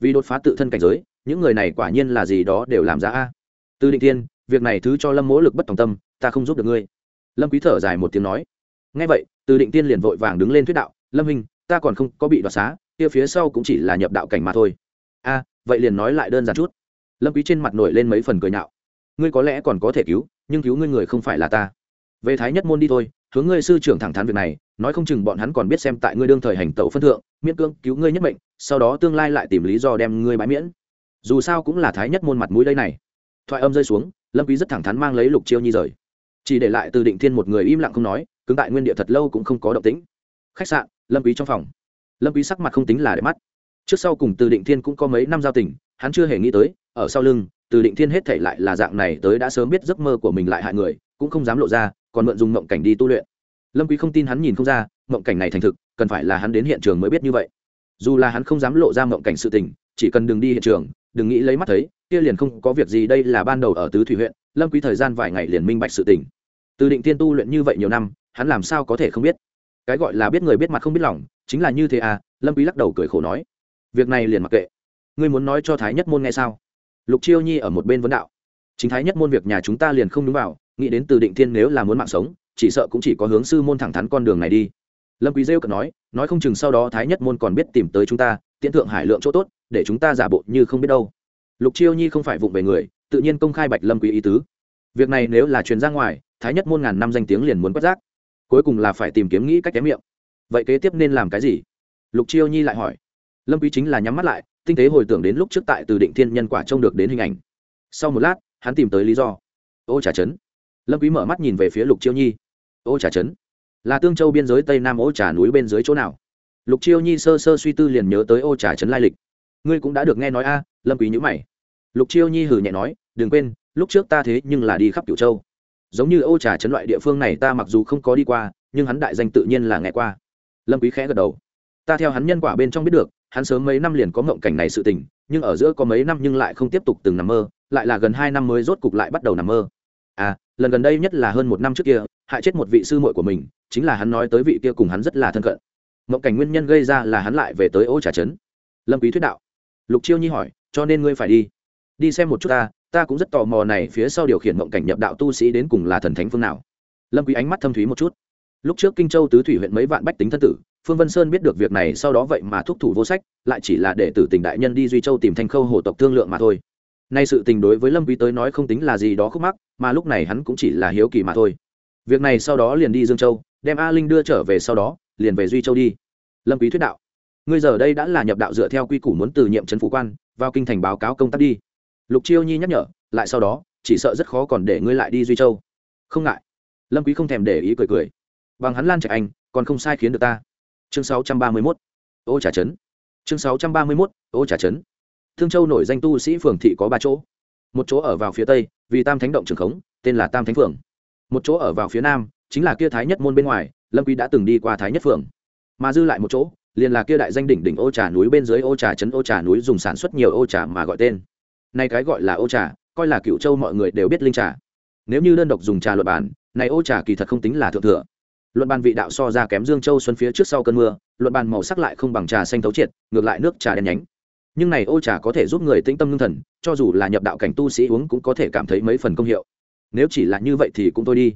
Vì đột phá tự thân cảnh giới, những người này quả nhiên là gì đó đều làm ra a từ định thiên, việc này thứ cho lâm mỗ lực bất tòng tâm, ta không giúp được ngươi. Lâm quý thở dài một tiếng nói. Nghe vậy, từ định tiên liền vội vàng đứng lên thuyết đạo, lâm hình ta còn không có bị đoạt xá, kia phía sau cũng chỉ là nhập đạo cảnh mà thôi. A, vậy liền nói lại đơn giản chút. Lâm quý trên mặt nổi lên mấy phần cười nhạo. Ngươi có lẽ còn có thể cứu, nhưng cứu ngươi người không phải là ta. Về thái nhất môn đi thôi, hướng ngươi sư trưởng thẳng thắn việc này, nói không chừng bọn hắn còn biết xem tại ngươi đương thời hành tẩu phân thượng, miễn cưỡng cứu ngươi nhất mệnh, sau đó tương lai lại tìm lý do đem ngươi bãi miễn. Dù sao cũng là thái nhất môn mặt mũi đây này thoại âm rơi xuống, lâm quý rất thẳng thắn mang lấy lục chiêu nhi rời. Chỉ để lại từ định thiên một người im lặng không nói, cứng tại nguyên địa thật lâu cũng không có động tĩnh. Khách sạn, lâm quý trong phòng. Lâm quý sắc mặt không tính là để mắt. Trước sau cùng từ định thiên cũng có mấy năm giao tình, hắn chưa hề nghĩ tới, ở sau lưng, từ định thiên hết thảy lại là dạng này tới đã sớm biết giấc mơ của mình lại hại người, cũng không dám lộ ra, còn mượn dùng mộng cảnh đi tu luyện. Lâm quý không tin hắn nhìn không ra, mộng cảnh này thành thực, cần phải là hắn đến hiện trường mới biết như vậy. Dù là hắn không dám lộ ra mộng cảnh sự tình, chỉ cần đừng đi hiện trường đừng nghĩ lấy mắt thấy, kia liền không có việc gì, đây là ban đầu ở tứ thủy huyện, lâm quý thời gian vài ngày liền minh bạch sự tình. Từ định tiên tu luyện như vậy nhiều năm, hắn làm sao có thể không biết? Cái gọi là biết người biết mặt không biết lòng, chính là như thế à? Lâm quý lắc đầu cười khổ nói. Việc này liền mặc kệ. Ngươi muốn nói cho thái nhất môn nghe sao? Lục chiêu nhi ở một bên vấn đạo. Chính thái nhất môn việc nhà chúng ta liền không đúng vào, nghĩ đến từ định thiên nếu là muốn mạng sống, chỉ sợ cũng chỉ có hướng sư môn thẳng thắn con đường này đi lâm quý rêu cợt nói nói không chừng sau đó thái nhất môn còn biết tìm tới chúng ta, tiễn thượng hải lượng chỗ tốt, để chúng ta giả bộ như không biết đâu. Lục chiêu nhi không phải vụng về người, tự nhiên công khai bạch lâm quý ý tứ. Việc này nếu là truyền ra ngoài, thái nhất môn ngàn năm danh tiếng liền muốn quét rác. Cuối cùng là phải tìm kiếm nghĩ cách kém miệng. Vậy kế tiếp nên làm cái gì? Lục chiêu nhi lại hỏi. Lâm quý chính là nhắm mắt lại, tinh tế hồi tưởng đến lúc trước tại từ định thiên nhân quả trông được đến hình ảnh. Sau một lát, hắn tìm tới lý do. Ô trà trấn. Lâm quý mở mắt nhìn về phía lục chiêu nhi. Ô trà trấn là tương châu biên giới tây nam ô trà núi bên dưới chỗ nào? Lục chiêu nhi sơ sơ suy tư liền nhớ tới ô trà trấn lai lịch. Ngươi cũng đã được nghe nói a, lâm quý nhữ mày. Lục chiêu nhi hừ nhẹ nói, đừng quên, lúc trước ta thế nhưng là đi khắp cửu châu. Giống như ô trà trấn loại địa phương này ta mặc dù không có đi qua, nhưng hắn đại danh tự nhiên là nghe qua. Lâm quý khẽ gật đầu. Ta theo hắn nhân quả bên trong biết được, hắn sớm mấy năm liền có ngộng cảnh này sự tình, nhưng ở giữa có mấy năm nhưng lại không tiếp tục từng nằm mơ, lại là gần hai năm mới rốt cục lại bắt đầu nằm mơ. À lần gần đây nhất là hơn một năm trước kia, hại chết một vị sư muội của mình chính là hắn nói tới vị kia cùng hắn rất là thân cận. Mộng cảnh nguyên nhân gây ra là hắn lại về tới ô trà trấn. Lâm quý thuyết đạo. Lục chiêu nhi hỏi, cho nên ngươi phải đi. Đi xem một chút ta ta cũng rất tò mò này phía sau điều khiển mộng cảnh nhập đạo tu sĩ đến cùng là thần thánh phương nào. Lâm quý ánh mắt thâm thúy một chút. Lúc trước kinh châu tứ thủy huyện mấy vạn bách tính thân tử, phương vân sơn biết được việc này sau đó vậy mà thúc thủ vô sách, lại chỉ là để tử tình đại nhân đi duy châu tìm thanh khâu hồ tộc thương lượng mà thôi. Nay sự tình đối với lâm quý tới nói không tính là gì đó khúc mắc, mà lúc này hắn cũng chỉ là hiếu kỳ mà thôi. Việc này sau đó liền đi dương châu đem a linh đưa trở về sau đó, liền về duy châu đi. Lâm quý thuyết đạo, ngươi giờ đây đã là nhập đạo dựa theo quy củ muốn từ nhiệm trấn phủ quan, vào kinh thành báo cáo công tác đi. Lục chiêu nhi nhắc nhở, lại sau đó, chỉ sợ rất khó còn để ngươi lại đi duy châu. Không ngại. Lâm quý không thèm để ý cười cười. Bằng hắn lan trạch anh, còn không sai khiến được ta. Chương 631 ô trà trấn. Chương 631 ô trà trấn. Thương châu nổi danh tu sĩ phường thị có ba chỗ. Một chỗ ở vào phía tây, vì tam thánh động trường khống, tên là tam thánh phường. Một chỗ ở vào phía nam chính là kia thái nhất môn bên ngoài, lâm quý đã từng đi qua thái nhất phường mà dư lại một chỗ, liền là kia đại danh đỉnh đỉnh ô trà núi bên dưới ô trà trấn ô trà núi dùng sản xuất nhiều ô trà mà gọi tên. Nay cái gọi là ô trà, coi là cựu châu mọi người đều biết linh trà. Nếu như đơn độc dùng trà luật bản này ô trà kỳ thật không tính là thượng thừa. Luận bàn vị đạo so ra kém dương châu xuân phía trước sau cơn mưa, luận bàn màu sắc lại không bằng trà xanh thấu triệt, ngược lại nước trà đen nhánh. Nhưng này ô trà có thể giúp người tĩnh tâm ngưng thần, cho dù là nhập đạo cảnh tu sĩ uống cũng có thể cảm thấy mấy phần công hiệu. Nếu chỉ là như vậy thì cũng thôi đi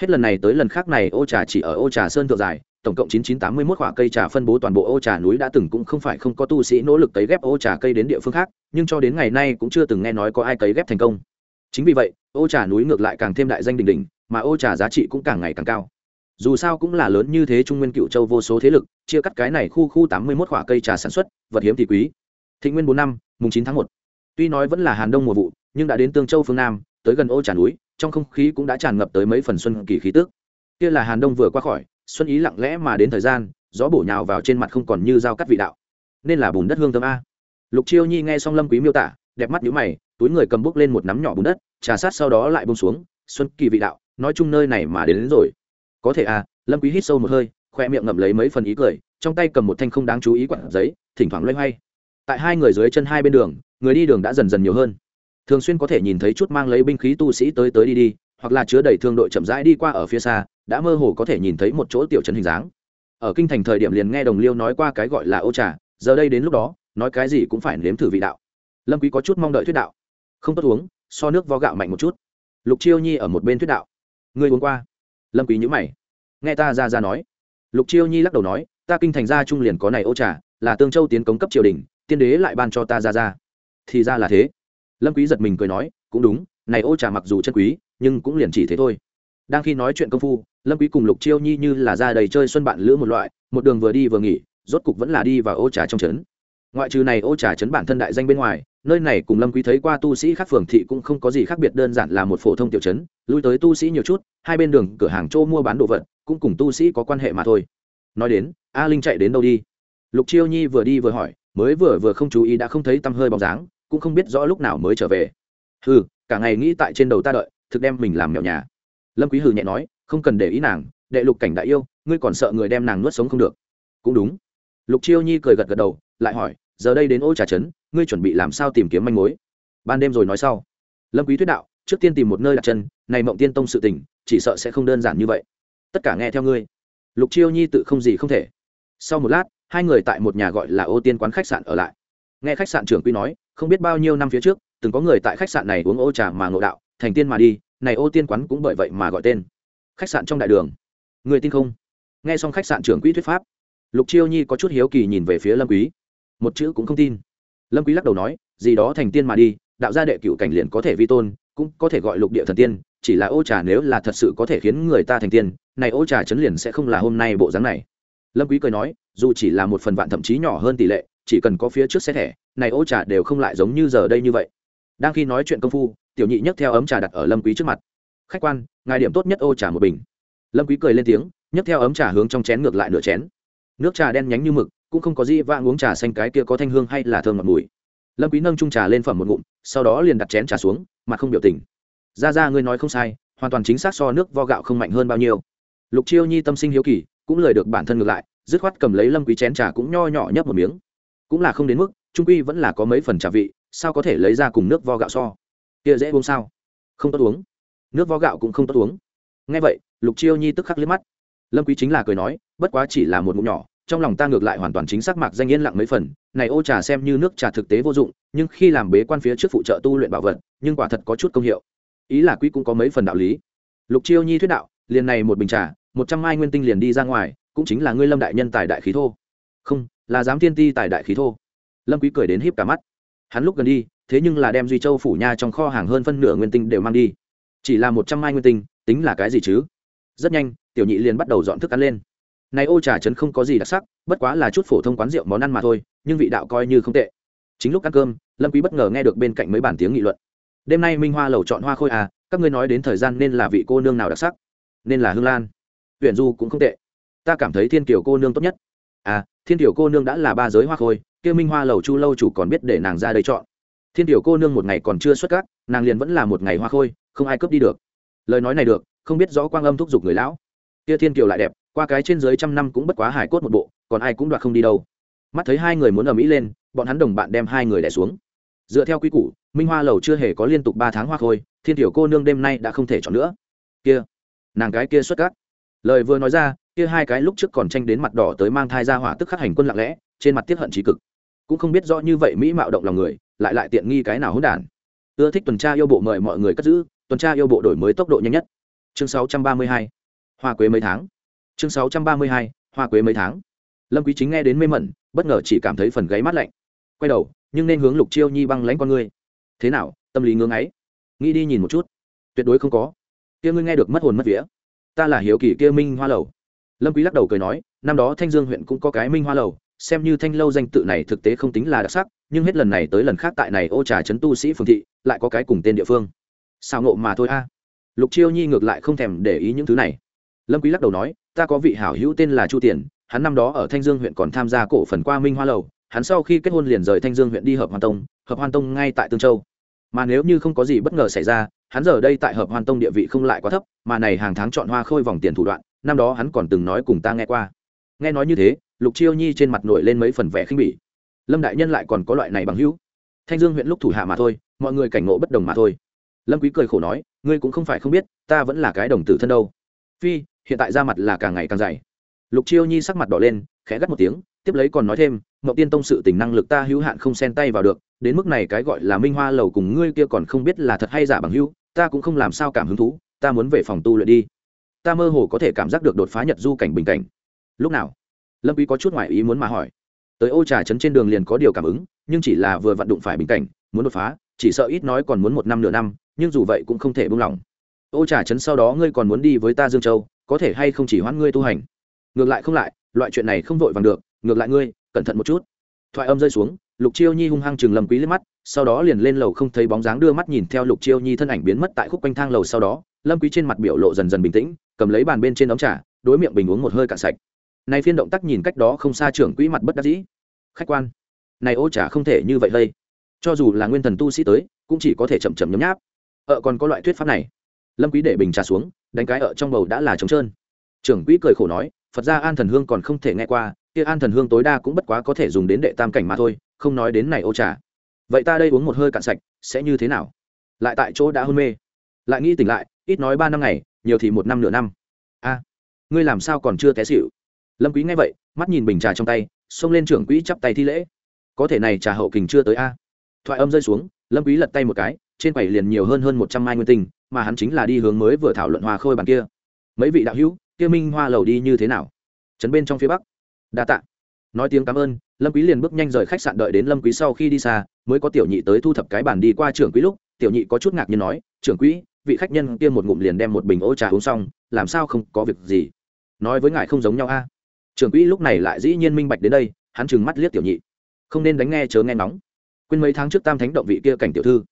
hết lần này tới lần khác này ô trà chỉ ở ô trà sơn thượng dài tổng cộng 9981 quả cây trà phân bố toàn bộ ô trà núi đã từng cũng không phải không có tu sĩ nỗ lực cấy ghép ô trà cây đến địa phương khác, nhưng cho đến ngày nay cũng chưa từng nghe nói có ai cấy ghép thành công. Chính vì vậy, ô trà núi ngược lại càng thêm đại danh đỉnh đỉnh, mà ô trà giá trị cũng càng ngày càng cao. Dù sao cũng là lớn như thế Trung Nguyên Cựu Châu vô số thế lực, chia cắt cái này khu khu 81 quả cây trà sản xuất, vật hiếm thì quý. Thịnh Nguyên 4 năm, mùng 9 tháng 1. Tuy nói vẫn là Hàn Đông mùa vụ, nhưng đã đến Tương Châu phương Nam, tới gần ô trà núi, trong không khí cũng đã tràn ngập tới mấy phần xuân kỳ khí tức. Kia là Hàn Đông vừa qua khỏi, xuân ý lặng lẽ mà đến thời gian gió bổ nhào vào trên mặt không còn như dao cắt vị đạo. Nên là bùn đất hương thơm a. Lục chiêu nhi nghe xong lâm quý miêu tả đẹp mắt nhíu mày túi người cầm bốc lên một nắm nhỏ bùn đất trà sát sau đó lại buông xuống xuân kỳ vị đạo nói chung nơi này mà đến, đến rồi. Có thể a lâm quý hít sâu một hơi khoe miệng ngậm lấy mấy phần ý cười trong tay cầm một thanh không đáng chú ý quặn giấy thỉnh thoảng loay hoay. Tại hai người dưới chân hai bên đường người đi đường đã dần dần nhiều hơn thường xuyên có thể nhìn thấy chút mang lấy binh khí tu sĩ tới tới đi đi, hoặc là chứa đầy thương đội chậm rãi đi qua ở phía xa, đã mơ hồ có thể nhìn thấy một chỗ tiểu trấn hình dáng. Ở kinh thành thời điểm liền nghe đồng liêu nói qua cái gọi là ô trà, giờ đây đến lúc đó, nói cái gì cũng phải nếm thử vị đạo. Lâm quý có chút mong đợi thuyết đạo. Không tốt uống, so nước vo gạo mạnh một chút. Lục chiêu nhi ở một bên thuyết đạo. Ngươi uống qua. Lâm quý nhíu mày. Nghe ta ra ra nói. Lục chiêu nhi lắc đầu nói, ta kinh thành gia trung liền có này ô trà, là tương châu tiến cống cấp triều đình, tiên đế lại ban cho ta ra ra. Thì ra là thế lâm quý giật mình cười nói, cũng đúng, này ô trà mặc dù chân quý, nhưng cũng liền chỉ thế thôi. Đang khi nói chuyện công phu, lâm quý cùng lục chiêu nhi như là ra đầy chơi xuân bạn lữ một loại, một đường vừa đi vừa nghỉ, rốt cục vẫn là đi vào ô trà trong trấn. Ngoại trừ này ô trà trấn bản thân đại danh bên ngoài, nơi này cùng lâm quý thấy qua tu sĩ khác phường thị cũng không có gì khác biệt đơn giản là một phổ thông tiểu trấn, lui tới tu sĩ nhiều chút, hai bên đường cửa hàng chỗ mua bán đồ vật, cũng cùng tu sĩ có quan hệ mà thôi. Nói đến, a linh chạy đến đâu đi? Lục chiêu nhi vừa đi vừa hỏi, mới vừa vừa không chú ý đã không thấy tăm hơi bóng dáng cũng không biết rõ lúc nào mới trở về. Hừ, cả ngày nghĩ tại trên đầu ta đợi, thực đem mình làm mèo nhà. Lâm quý hừ nhẹ nói, không cần để ý nàng, đệ lục cảnh đại yêu, ngươi còn sợ người đem nàng nuốt sống không được. Cũng đúng. Lục chiêu nhi cười gật gật đầu, lại hỏi, giờ đây đến ô trà trấn, ngươi chuẩn bị làm sao tìm kiếm manh mối? Ban đêm rồi nói sau. Lâm quý thuyết đạo, trước tiên tìm một nơi đặt chân, này mộng tiên tông sự tình, chỉ sợ sẽ không đơn giản như vậy. Tất cả nghe theo ngươi. Lục chiêu nhi tự không gì không thể. Sau một lát, hai người tại một nhà gọi là ô tiên quán khách sạn ở lại. Nghe khách sạn trưởng quy nói không biết bao nhiêu năm phía trước, từng có người tại khách sạn này uống ô trà mà ngộ đạo, thành tiên mà đi, này ô tiên quán cũng bởi vậy mà gọi tên. Khách sạn trong đại đường. Người tin không? Nghe xong khách sạn trưởng quỹ thuyết pháp, lục chiêu nhi có chút hiếu kỳ nhìn về phía lâm quý. Một chữ cũng không tin. Lâm quý lắc đầu nói, gì đó thành tiên mà đi, đạo gia đệ cửu cảnh liền có thể vi tôn, cũng có thể gọi lục địa thần tiên, chỉ là ô trà nếu là thật sự có thể khiến người ta thành tiên, này ô trà chấn liền sẽ không là hôm nay bộ dáng này. Lâm quý cười nói, dù chỉ là một phần vạn thậm chí nhỏ hơn tỷ lệ, chỉ cần có phía trước xe thẻ này ô trà đều không lại giống như giờ đây như vậy. Đang khi nói chuyện công phu, tiểu nhị nhấc theo ấm trà đặt ở lâm quý trước mặt. Khách quan, ngài điểm tốt nhất ô trà một bình. Lâm quý cười lên tiếng, nhấc theo ấm trà hướng trong chén ngược lại nửa chén. Nước trà đen nhánh như mực, cũng không có gì vã uống trà xanh cái kia có thanh hương hay là thơm ngọt mùi. Lâm quý nâng chung trà lên phẩm một ngụm, sau đó liền đặt chén trà xuống, mà không biểu tình. Ra ra ngươi nói không sai, hoàn toàn chính xác so nước vo gạo không mạnh hơn bao nhiêu. Lục chiêu nhi tâm sinh hiếu kỳ, cũng lời được bản thân ngược lại, dứt khoát cầm lấy lâm quý chén trà cũng nho nhỏ nhấp một miếng. Cũng là không đến mức trung quy vẫn là có mấy phần trà vị, sao có thể lấy ra cùng nước vo gạo so? Kia dễ uống sao? Không tốt uống. Nước vo gạo cũng không tốt uống. Nghe vậy, lục chiêu nhi tức khắc liếc mắt. Lâm quý chính là cười nói, bất quá chỉ là một ngụm nhỏ, trong lòng ta ngược lại hoàn toàn chính xác mạc danh yên lặng mấy phần. Này ô trà xem như nước trà thực tế vô dụng, nhưng khi làm bế quan phía trước phụ trợ tu luyện bảo vật, nhưng quả thật có chút công hiệu. Ý là quý cũng có mấy phần đạo lý. Lục chiêu nhi thuyết đạo, liền này một bình trà, một trăm mai nguyên tinh liền đi ra ngoài, cũng chính là ngươi lâm đại nhân tài đại khí thô. Không, là giám thiên ti tài đại khí thô lâm quý cười đến híp cả mắt. Hắn lúc gần đi, thế nhưng là đem duy châu phủ nha trong kho hàng hơn phân nửa nguyên tinh đều mang đi. Chỉ là một trăm mai nguyên tinh, tính là cái gì chứ? Rất nhanh, tiểu nhị liền bắt đầu dọn thức ăn lên. Này ô trà trấn không có gì đặc sắc, bất quá là chút phổ thông quán rượu món ăn mà thôi, nhưng vị đạo coi như không tệ. Chính lúc ăn cơm, lâm quý bất ngờ nghe được bên cạnh mấy bản tiếng nghị luận. Đêm nay minh hoa lầu chọn hoa khôi à các ngươi nói đến thời gian nên là vị cô nương nào đặc sắc? Nên là hương lan. Tuyển du cũng không tệ. Ta cảm thấy thiên kiều cô nương tốt nhất. À thiên kiều cô nương đã là ba giới hoa khôi kia minh hoa lầu chu lâu chủ còn biết để nàng ra đây chọn. Thiên tiểu cô nương một ngày còn chưa xuất cát, nàng liền vẫn là một ngày hoa khôi, không ai cướp đi được. Lời nói này được, không biết rõ quang âm thúc giục người lão. Kia thiên kiều lại đẹp, qua cái trên dưới trăm năm cũng bất quá hải cốt một bộ, còn ai cũng đoạt không đi đâu. Mắt thấy hai người muốn ở mỹ lên, bọn hắn đồng bạn đem hai người đẻ xuống. Dựa theo quy củ, minh hoa lầu chưa hề có liên tục ba tháng hoa khôi, thiên tiểu cô nương đêm nay đã không thể chọn nữa. Kia, nàng cái kia xuất cát. Lời vừa nói ra, kia hai cái lúc trước còn tranh đến mặt đỏ tới mang thai ra hỏa tức khắc hành quân lặng lẽ, trên mặt tiết hận trí cực cũng không biết rõ như vậy mỹ mạo động lòng người, lại lại tiện nghi cái nào hỗn đản. Ưa thích tuần tra yêu bộ mời mọi người cất giữ, tuần tra yêu bộ đổi mới tốc độ nhanh nhất. Chương 632. hoa quế mấy tháng. Chương 632. hoa quế mấy tháng. Lâm quý chính nghe đến mê mẩn, bất ngờ chỉ cảm thấy phần gáy mát lạnh. Quay đầu, nhưng nên hướng lục chiêu nhi băng lãnh con ngươi. Thế nào, tâm lý ngưỡng ấy? Nghĩ đi nhìn một chút. Tuyệt đối không có. Kia ngươi nghe được mất hồn mất vía. Ta là hiếu kỳ kia minh hoa lầu. Lâm quý lắc đầu cười nói, năm đó thanh dương huyện cũng có cái minh hoa lầu xem như thanh lâu danh tự này thực tế không tính là đặc sắc, nhưng hết lần này tới lần khác tại này ô trà trấn tu sĩ phương thị, lại có cái cùng tên địa phương. Sao ngộ mà thôi a. Lục chiêu nhi ngược lại không thèm để ý những thứ này. Lâm quý lắc đầu nói, ta có vị hảo hữu tên là chu tiền hắn năm đó ở thanh dương huyện còn tham gia cổ phần qua minh hoa lầu, hắn sau khi kết hôn liền rời thanh dương huyện đi hợp hoàn tông, hợp hoàn tông ngay tại tương châu. Mà nếu như không có gì bất ngờ xảy ra, hắn giờ đây tại hợp hoàn tông địa vị không lại quá thấp, mà này hàng tháng chọn hoa khôi vòng tiền thủ đoạn, năm đó hắn còn từng nói cùng ta nghe qua. Nghe nói như thế lục chiêu nhi trên mặt nổi lên mấy phần vẻ khinh bỉ. Lâm đại nhân lại còn có loại này bằng hữu. Thanh dương huyện lúc thủ hạ mà thôi, mọi người cảnh ngộ bất đồng mà thôi. Lâm quý cười khổ nói, ngươi cũng không phải không biết, ta vẫn là cái đồng tử thân đâu. Phi, hiện tại ra mặt là càng ngày càng dày. Lục chiêu nhi sắc mặt đỏ lên, khẽ gắt một tiếng, tiếp lấy còn nói thêm ngọc tiên tông sự tình năng lực ta hữu hạn không xen tay vào được, đến mức này cái gọi là minh hoa lầu cùng ngươi kia còn không biết là thật hay giả bằng hữu, ta cũng không làm sao cảm hứng thú, ta muốn về phòng tu luyện đi. Ta mơ hồ có thể cảm giác được đột phá nhật du cảnh bình cảnh. Lúc nào? Lâm quý có chút ngoại ý muốn mà hỏi. Tới ô trà trấn trên đường liền có điều cảm ứng, nhưng chỉ là vừa vận đụng phải bình cảnh, muốn đột phá, chỉ sợ ít nói còn muốn một năm nửa năm, nhưng dù vậy cũng không thể buông lỏng. Ô trà trấn sau đó ngươi còn muốn đi với ta dương châu, có thể hay không chỉ hoãn ngươi tu hành? Ngược lại không lại, loại chuyện này không vội vàng được, ngược lại ngươi, cẩn thận một chút. Thoại âm rơi xuống, lục chiêu nhi hung hăng chừng lâm quý lên mắt, sau đó liền lên lầu không thấy bóng dáng đưa mắt nhìn theo lục chiêu nhi thân ảnh biến mất tại khúc quanh thang lầu sau đó, lâm quý trên mặt biểu lộ dần dần bình tĩnh, cầm lấy bàn bên trên ống trà, đối miệng bình uống một hơi cạn sạch này phiên động tác nhìn cách đó không xa trưởng quỹ mặt bất đắc dĩ. Khách quan. Này ô trà không thể như vậy lây cho dù là nguyên thần tu sĩ tới, cũng chỉ có thể chậm chậm nhấm nháp. Ợ còn có loại thuyết pháp này. Lâm quý để bình trà xuống, đánh cái ở trong bầu đã là trống trơn. Trưởng quỹ cười khổ nói, phật gia an thần hương còn không thể nghe qua, kia an thần hương tối đa cũng bất quá có thể dùng đến đệ tam cảnh mà thôi, không nói đến này ô trà vậy ta đây uống một hơi cạn sạch, sẽ như thế nào? Lại tại chỗ đã hôn mê. Lại nghĩ tỉnh lại, ít nói ba năm ngày, nhiều thì một năm nửa năm. A, ngươi làm sao còn chưa té xỉu? Lâm quý nghe vậy mắt nhìn bình trà trong tay xông lên trưởng quỹ chắp tay thi lễ. Có thể này trà hậu kình chưa tới a? Thoại âm rơi xuống lâm quý lật tay một cái trên quầy liền nhiều hơn hơn một trăm mai nguyên tinh mà hắn chính là đi hướng mới vừa thảo luận hoa khôi bàn kia. Mấy vị đạo hữu kia minh hoa lầu đi như thế nào? Trấn bên trong phía bắc. Đa tạ. Nói tiếng cảm ơn lâm quý liền bước nhanh rời khách sạn đợi đến lâm quý sau khi đi xa mới có tiểu nhị tới thu thập cái bàn đi qua trưởng quỹ lúc tiểu nhị có chút ngạc nhiên nói trưởng quỹ, vị khách nhân kia một ngụm liền đem một bình ô trà uống xong làm sao không có việc gì? Nói với ngài không giống nhau a trưởng quỹ lúc này lại dĩ nhiên minh bạch đến đây, hắn trừng mắt liếc tiểu nhị. Không nên đánh nghe chớ nghe nóng quên mấy tháng trước tam thánh động vị kia cảnh tiểu thư.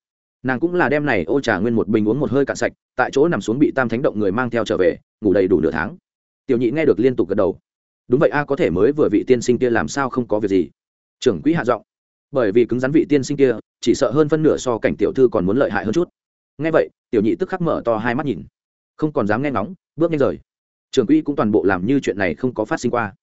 Nàng cũng là đem này ô trà nguyên một bình uống một hơi cạn sạch, tại chỗ nằm xuống bị tam thánh động người mang theo trở về, ngủ đầy đủ nửa tháng. Tiểu nhị nghe được liên tục gật đầu. Đúng vậy a, có thể mới vừa vị tiên sinh kia làm sao không có việc gì. Trưởng quỹ hạ giọng. Bởi vì cứng rắn vị tiên sinh kia, chỉ sợ hơn phân nửa so cảnh tiểu thư còn muốn lợi hại hơn chút. Nghe vậy, tiểu nhị tức khắc mở to hai mắt nhìn. Không còn dám nghe ngóng, bước nhanh rời trưởng quỹ cũng toàn bộ làm như chuyện này không có phát sinh qua.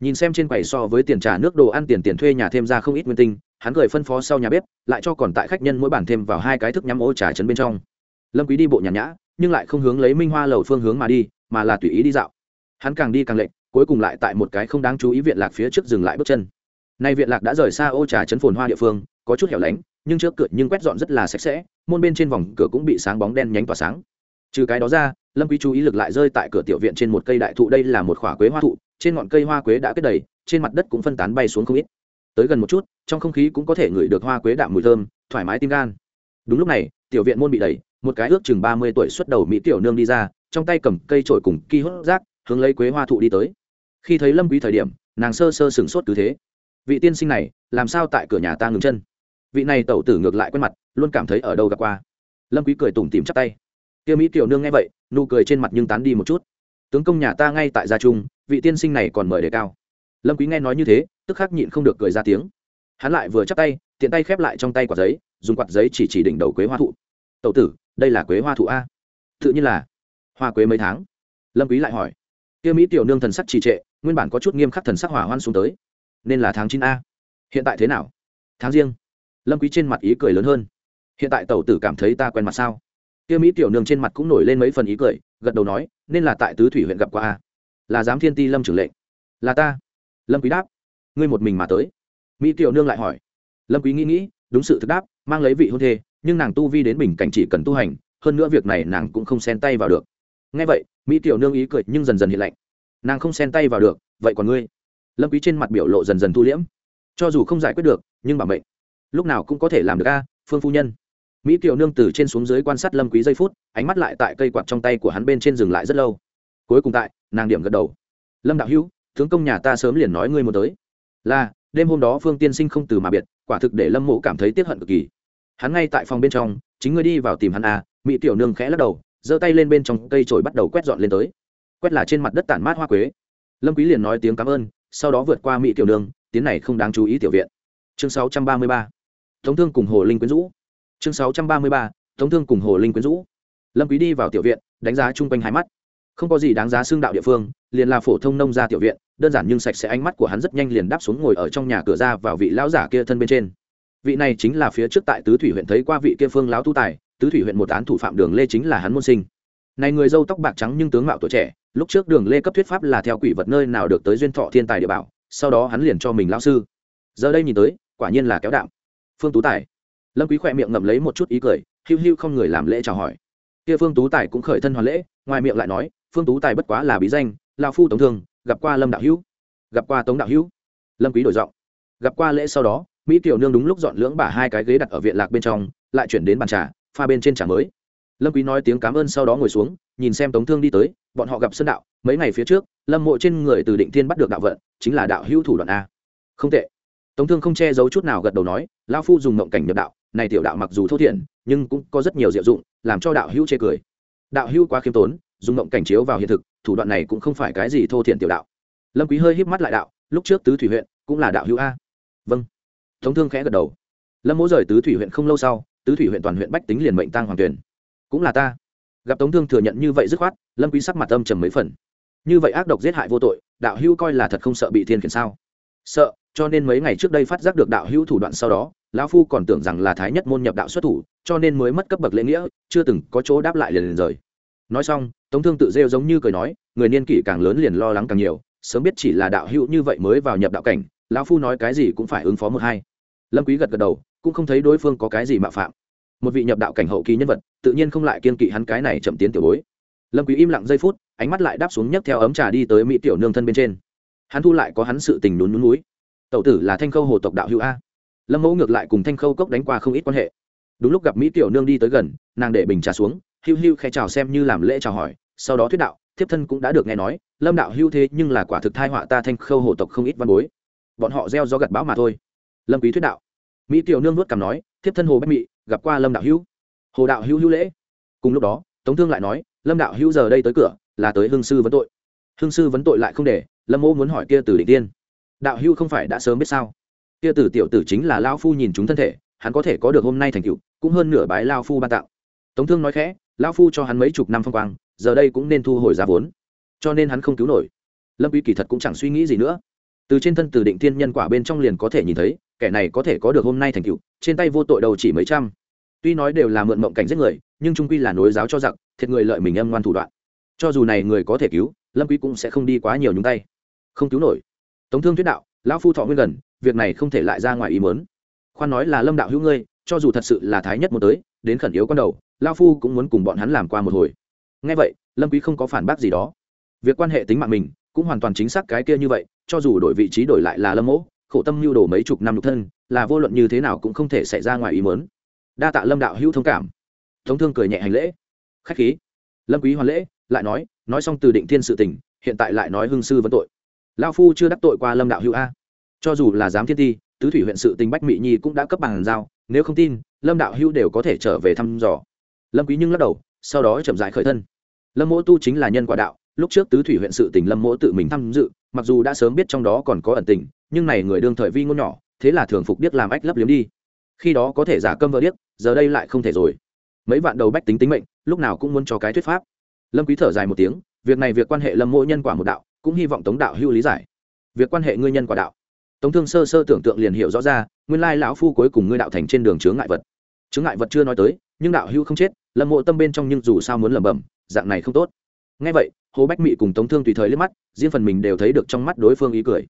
Nhìn xem trên quầy so với tiền trả nước đồ ăn tiền tiền thuê nhà thêm ra không ít nguyên tinh, hắn gửi phân phó sau nhà bếp, lại cho còn tại khách nhân mỗi bản thêm vào hai cái thức nhắm ô trà trấn bên trong. Lâm quý đi bộ nhàn nhã, nhưng lại không hướng lấy minh hoa lầu phương hướng mà đi, mà là tùy ý đi dạo. Hắn càng đi càng lệnh cuối cùng lại tại một cái không đáng chú ý viện lạc phía trước dừng lại bước chân. Nay viện lạc đã rời xa ô trà trấn phồn hoa địa phương, có chút hẻo lánh, nhưng trước cửa nhưng quét dọn rất là sạch sẽ, môn bên trên vòng cửa cũng bị sáng bóng đen nhánh tỏa sáng trừ cái đó ra, lâm quý chú ý lực lại rơi tại cửa tiểu viện trên một cây đại thụ, đây là một khỏa quế hoa thụ, trên ngọn cây hoa quế đã kết đầy, trên mặt đất cũng phân tán bay xuống không ít. Tới gần một chút, trong không khí cũng có thể ngửi được hoa quế đạm mùi thơm, thoải mái tim gan. Đúng lúc này, tiểu viện môn bị đẩy, một cái ước chừng ba mươi tuổi xuất đầu mỹ tiểu nương đi ra, trong tay cầm cây trổi cùng ki hốt rác, hướng lấy quế hoa thụ đi tới. Khi thấy lâm quý thời điểm, nàng sơ sơ sừng sốt cứ thế. Vị tiên sinh này, làm sao tại cửa nhà ta ngừng chân? Vị này tẩu tử ngược lại quen mặt, luôn cảm thấy ở đâu gặp qua. Lâm quý cười tủm tỉm chắp tay kia mỹ tiểu nương nghe vậy, nụ cười trên mặt nhưng tán đi một chút. Tướng công nhà ta ngay tại gia trung, vị tiên sinh này còn mời đề cao. Lâm quý nghe nói như thế, tức khắc nhịn không được cười ra tiếng. Hắn lại vừa chắp tay, tiện tay khép lại trong tay quạt giấy, dùng quạt giấy chỉ chỉ đỉnh đầu quế hoa thụ. Tẩu tử, đây là quế hoa thụ a? Tự nhiên là. Hoa quế mấy tháng. Lâm quý lại hỏi. Kia mỹ tiểu nương thần sắc trì trệ, nguyên bản có chút nghiêm khắc thần sắc hỏa hoan xuống tới. Nên là tháng chín a? Hiện tại thế nào? Tháng riêng. Lâm quý trên mặt ý cười lớn hơn. Hiện tại tẩu tử cảm thấy ta quen mặt sao? Kia mỹ tiểu nương trên mặt cũng nổi lên mấy phần ý cười, gật đầu nói, nên là tại tứ thủy huyện gặp qua a. Là giám thiên ti lâm trưởng lệnh. Là ta. Lâm quý đáp, ngươi một mình mà tới. Mỹ tiểu nương lại hỏi. Lâm quý nghĩ nghĩ, đúng sự thực đáp, mang lấy vị hôn thê, nhưng nàng tu vi đến bình cảnh chỉ cần tu hành, hơn nữa việc này nàng cũng không xen tay vào được. Nghe vậy, mỹ tiểu nương ý cười nhưng dần dần hiện lạnh. Nàng không xen tay vào được, vậy còn ngươi? Lâm quý trên mặt biểu lộ dần dần thu liễm. Cho dù không giải quyết được, nhưng bảo mệnh, lúc nào cũng có thể làm được a, phương phu nhân mỹ tiểu nương từ trên xuống dưới quan sát lâm quý giây phút, ánh mắt lại tại cây quạt trong tay của hắn bên trên dừng lại rất lâu. Cuối cùng tại, nàng điểm gật đầu. Lâm đạo hữu, tướng công nhà ta sớm liền nói ngươi muốn tới. Là, đêm hôm đó phương tiên sinh không từ mà biệt, quả thực để lâm mộ cảm thấy tiếc hận cực kỳ. Hắn ngay tại phòng bên trong, chính ngươi đi vào tìm hắn à mỹ tiểu nương khẽ lắc đầu, giơ tay lên bên trong cây chổi bắt đầu quét dọn lên tới. Quét là trên mặt đất tản mát hoa quế. Lâm quý liền nói tiếng cảm ơn, sau đó vượt qua mỹ tiểu nương tiếng này không đáng chú ý tiểu viện. Chương 633 thống thương cùng hồ linh quyến rũ chương 633 tống thương cùng hồ linh quyến rũ. Lâm quý đi vào tiểu viện, đánh giá chung quanh hai mắt. Không có gì đáng giá xương đạo địa phương, liền là phổ thông nông gia tiểu viện, đơn giản nhưng sạch sẽ ánh mắt của hắn rất nhanh liền đáp xuống ngồi ở trong nhà cửa ra vào vị lão giả kia thân bên trên. Vị này chính là phía trước tại tứ thủy huyện thấy qua vị kia phương lão tu tài, tứ thủy huyện một án thủ phạm đường lê chính là hắn môn sinh. Này người dâu tóc bạc trắng nhưng tướng mạo tuổi trẻ, lúc trước đường lê cấp thuyết pháp là theo quỷ vật nơi nào được tới duyên thọ thiên tài địa bảo, sau đó hắn liền cho mình lão sư. Giờ đây nhìn tới, quả nhiên là kéo đạm. Phương tú tài lâm quý khỏe miệng ngậm lấy một chút ý cười, hiu hiu không người làm lễ chào hỏi. Kia phương tú tài cũng khởi thân hoàn lễ, ngoài miệng lại nói, phương tú tài bất quá là bí danh, lão phu tống thương gặp qua lâm đạo hữu. Gặp qua tống đạo hữu? Lâm quý đổi giọng. Gặp qua lễ sau đó, mỹ tiểu nương đúng lúc dọn lưỡng bả hai cái ghế đặt ở viện lạc bên trong, lại chuyển đến bàn trà, pha bên trên trà mới. Lâm quý nói tiếng cảm ơn sau đó ngồi xuống, nhìn xem tống thương đi tới, bọn họ gặp sơn đạo, mấy ngày phía trước, lâm mộ trên người từ định thiên bắt được đạo vận, chính là đạo hữu thủ đoạn a. Không tệ. Tống thương không che giấu chút nào gật đầu nói, lão phu dùng mộng cảnh nhập đạo này tiểu đạo mặc dù thô thiển, nhưng cũng có rất nhiều diệu dụng, làm cho đạo hữu chê cười. Đạo hữu quá khiêm tốn, dùng mộng cảnh chiếu vào hiện thực, thủ đoạn này cũng không phải cái gì thô thiển tiểu đạo. Lâm quý hơi híp mắt lại đạo, lúc trước tứ thủy huyện cũng là đạo hữu a. Vâng. Tống thương khẽ gật đầu. Lâm mỗ rời tứ thủy huyện không lâu sau, tứ thủy huyện toàn huyện bách tính liền mệnh tăng hoàng tuyển. Cũng là ta. Gặp tống thương thừa nhận như vậy dứt khoát, lâm quý sắc mặt âm trầm mấy phần. Như vậy ác độc giết hại vô tội, đạo hữu coi là thật không sợ bị thiên khiển sao? Sợ cho nên mấy ngày trước đây phát giác được đạo hữu thủ đoạn sau đó, lão phu còn tưởng rằng là thái nhất môn nhập đạo xuất thủ, cho nên mới mất cấp bậc lễ nghĩa, chưa từng có chỗ đáp lại liền liền rời. Nói xong, tống thương tự rêu giống như cười nói, người niên kỷ càng lớn liền lo lắng càng nhiều, sớm biết chỉ là đạo hữu như vậy mới vào nhập đạo cảnh, lão phu nói cái gì cũng phải ứng phó một hai. Lâm quý gật gật đầu, cũng không thấy đối phương có cái gì mạo phạm. Một vị nhập đạo cảnh hậu kỳ nhân vật, tự nhiên không lại kiên kỵ hắn cái này chậm tiến tiểu bối. Lâm quý im lặng giây phút, ánh mắt lại đáp xuống nhấc theo ấm trà đi tới mỹ tiểu nương thân bên trên. Hắn thu lại có hắn sự tình nún núi tẩu tử là thanh khâu hồ tộc đạo hữu a. Lâm mẫu ngược lại cùng thanh khâu cốc đánh qua không ít quan hệ. Đúng lúc gặp mỹ tiểu nương đi tới gần, nàng để bình trà xuống, hiu hiu khẽ chào xem như làm lễ chào hỏi, sau đó thuyết đạo, thiếp thân cũng đã được nghe nói, lâm đạo hưu thế nhưng là quả thực thai họa ta thanh khâu hồ tộc không ít văn bối. Bọn họ gieo do gặt bão mà thôi. Lâm quý thuyết đạo. Mỹ tiểu nương nuốt cằm nói, thiếp thân hồ bách mị, gặp qua lâm đạo hữu. Hồ đạo hữu hữu lễ. Cùng lúc đó, tống thương lại nói, lâm đạo hữu giờ đây tới cửa, là tới hương sư vấn tội. Hương sư vấn tội lại không để, lâm mô muốn hỏi kia từ định tiên đạo hưu không phải đã sớm biết sao? Kia tử tiểu tử chính là lao phu nhìn chúng thân thể, hắn có thể có được hôm nay thành tựu, cũng hơn nửa bái lao phu ban tạo tống thương nói khẽ lao phu cho hắn mấy chục năm phong quang, giờ đây cũng nên thu hồi giá vốn. Cho nên hắn không cứu nổi. Lâm uy kỳ thật cũng chẳng suy nghĩ gì nữa. Từ trên thân từ định thiên nhân quả bên trong liền có thể nhìn thấy, kẻ này có thể có được hôm nay thành tựu, trên tay vô tội đầu chỉ mấy trăm. Tuy nói đều là mượn mộng cảnh giết người, nhưng trung quy là nối giáo cho giặc, thiệt người lợi mình âm ngoan thủ đoạn. Cho dù này người có thể cứu, lâm quý cũng sẽ không đi quá nhiều nhúng tay. Không cứu nổi tống thương thuyết đạo, lão phu thọ nguyên gần, việc này không thể lại ra ngoài ý muốn. Khoan nói là lâm đạo hữu ngươi, cho dù thật sự là thái nhất một tới, đến khẩn yếu con đầu, lão phu cũng muốn cùng bọn hắn làm qua một hồi. Nghe vậy, lâm quý không có phản bác gì đó. Việc quan hệ tính mạng mình cũng hoàn toàn chính xác cái kia như vậy, cho dù đổi vị trí đổi lại là lâm mỗ, khổ tâm lưu đồ mấy chục năm lục thân, là vô luận như thế nào cũng không thể xảy ra ngoài ý muốn. Đa tạ lâm đạo hữu thông cảm. Thống thương cười nhẹ hành lễ. Khách khí. Lâm quý hoàn lễ, lại nói nói xong từ định thiên sự tình, hiện tại lại nói hưng sư vấn tội lao phu chưa đắc tội qua lâm đạo hữu a. Cho dù là giám thiên ti, tứ thủy huyện sự tình bách mỹ nhi cũng đã cấp bằng giao, nếu không tin, lâm đạo hữu đều có thể trở về thăm dò. Lâm quý nhưng lắc đầu, sau đó chậm rãi khởi thân. Lâm mỗ tu chính là nhân quả đạo, lúc trước tứ thủy huyện sự tình lâm mỗ tự mình tham dự, mặc dù đã sớm biết trong đó còn có ẩn tình, nhưng này người đương thời vi ngôn nhỏ, thế là thường phục điếc làm ách lấp liếm đi. Khi đó có thể giả câm vợ điếc, giờ đây lại không thể rồi. Mấy vạn đầu bách tính tính mệnh, lúc nào cũng muốn cho cái thuyết pháp. Lâm quý thở dài một tiếng, việc này việc quan hệ lâm mỗ nhân quả một đạo cũng hy vọng tống đạo hưu lý giải. Việc quan hệ ngươi nhân quả đạo. Tống thương sơ sơ tưởng tượng liền hiểu rõ ra, nguyên lai lão phu cuối cùng ngươi đạo thành trên đường chướng ngại vật. Chướng ngại vật chưa nói tới, nhưng đạo hưu không chết, lâm mộ tâm bên trong nhưng dù sao muốn lẩm bẩm, dạng này không tốt. Ngay vậy, hồ bách mị cùng tống thương tùy thời liếc mắt, riêng phần mình đều thấy được trong mắt đối phương ý cười.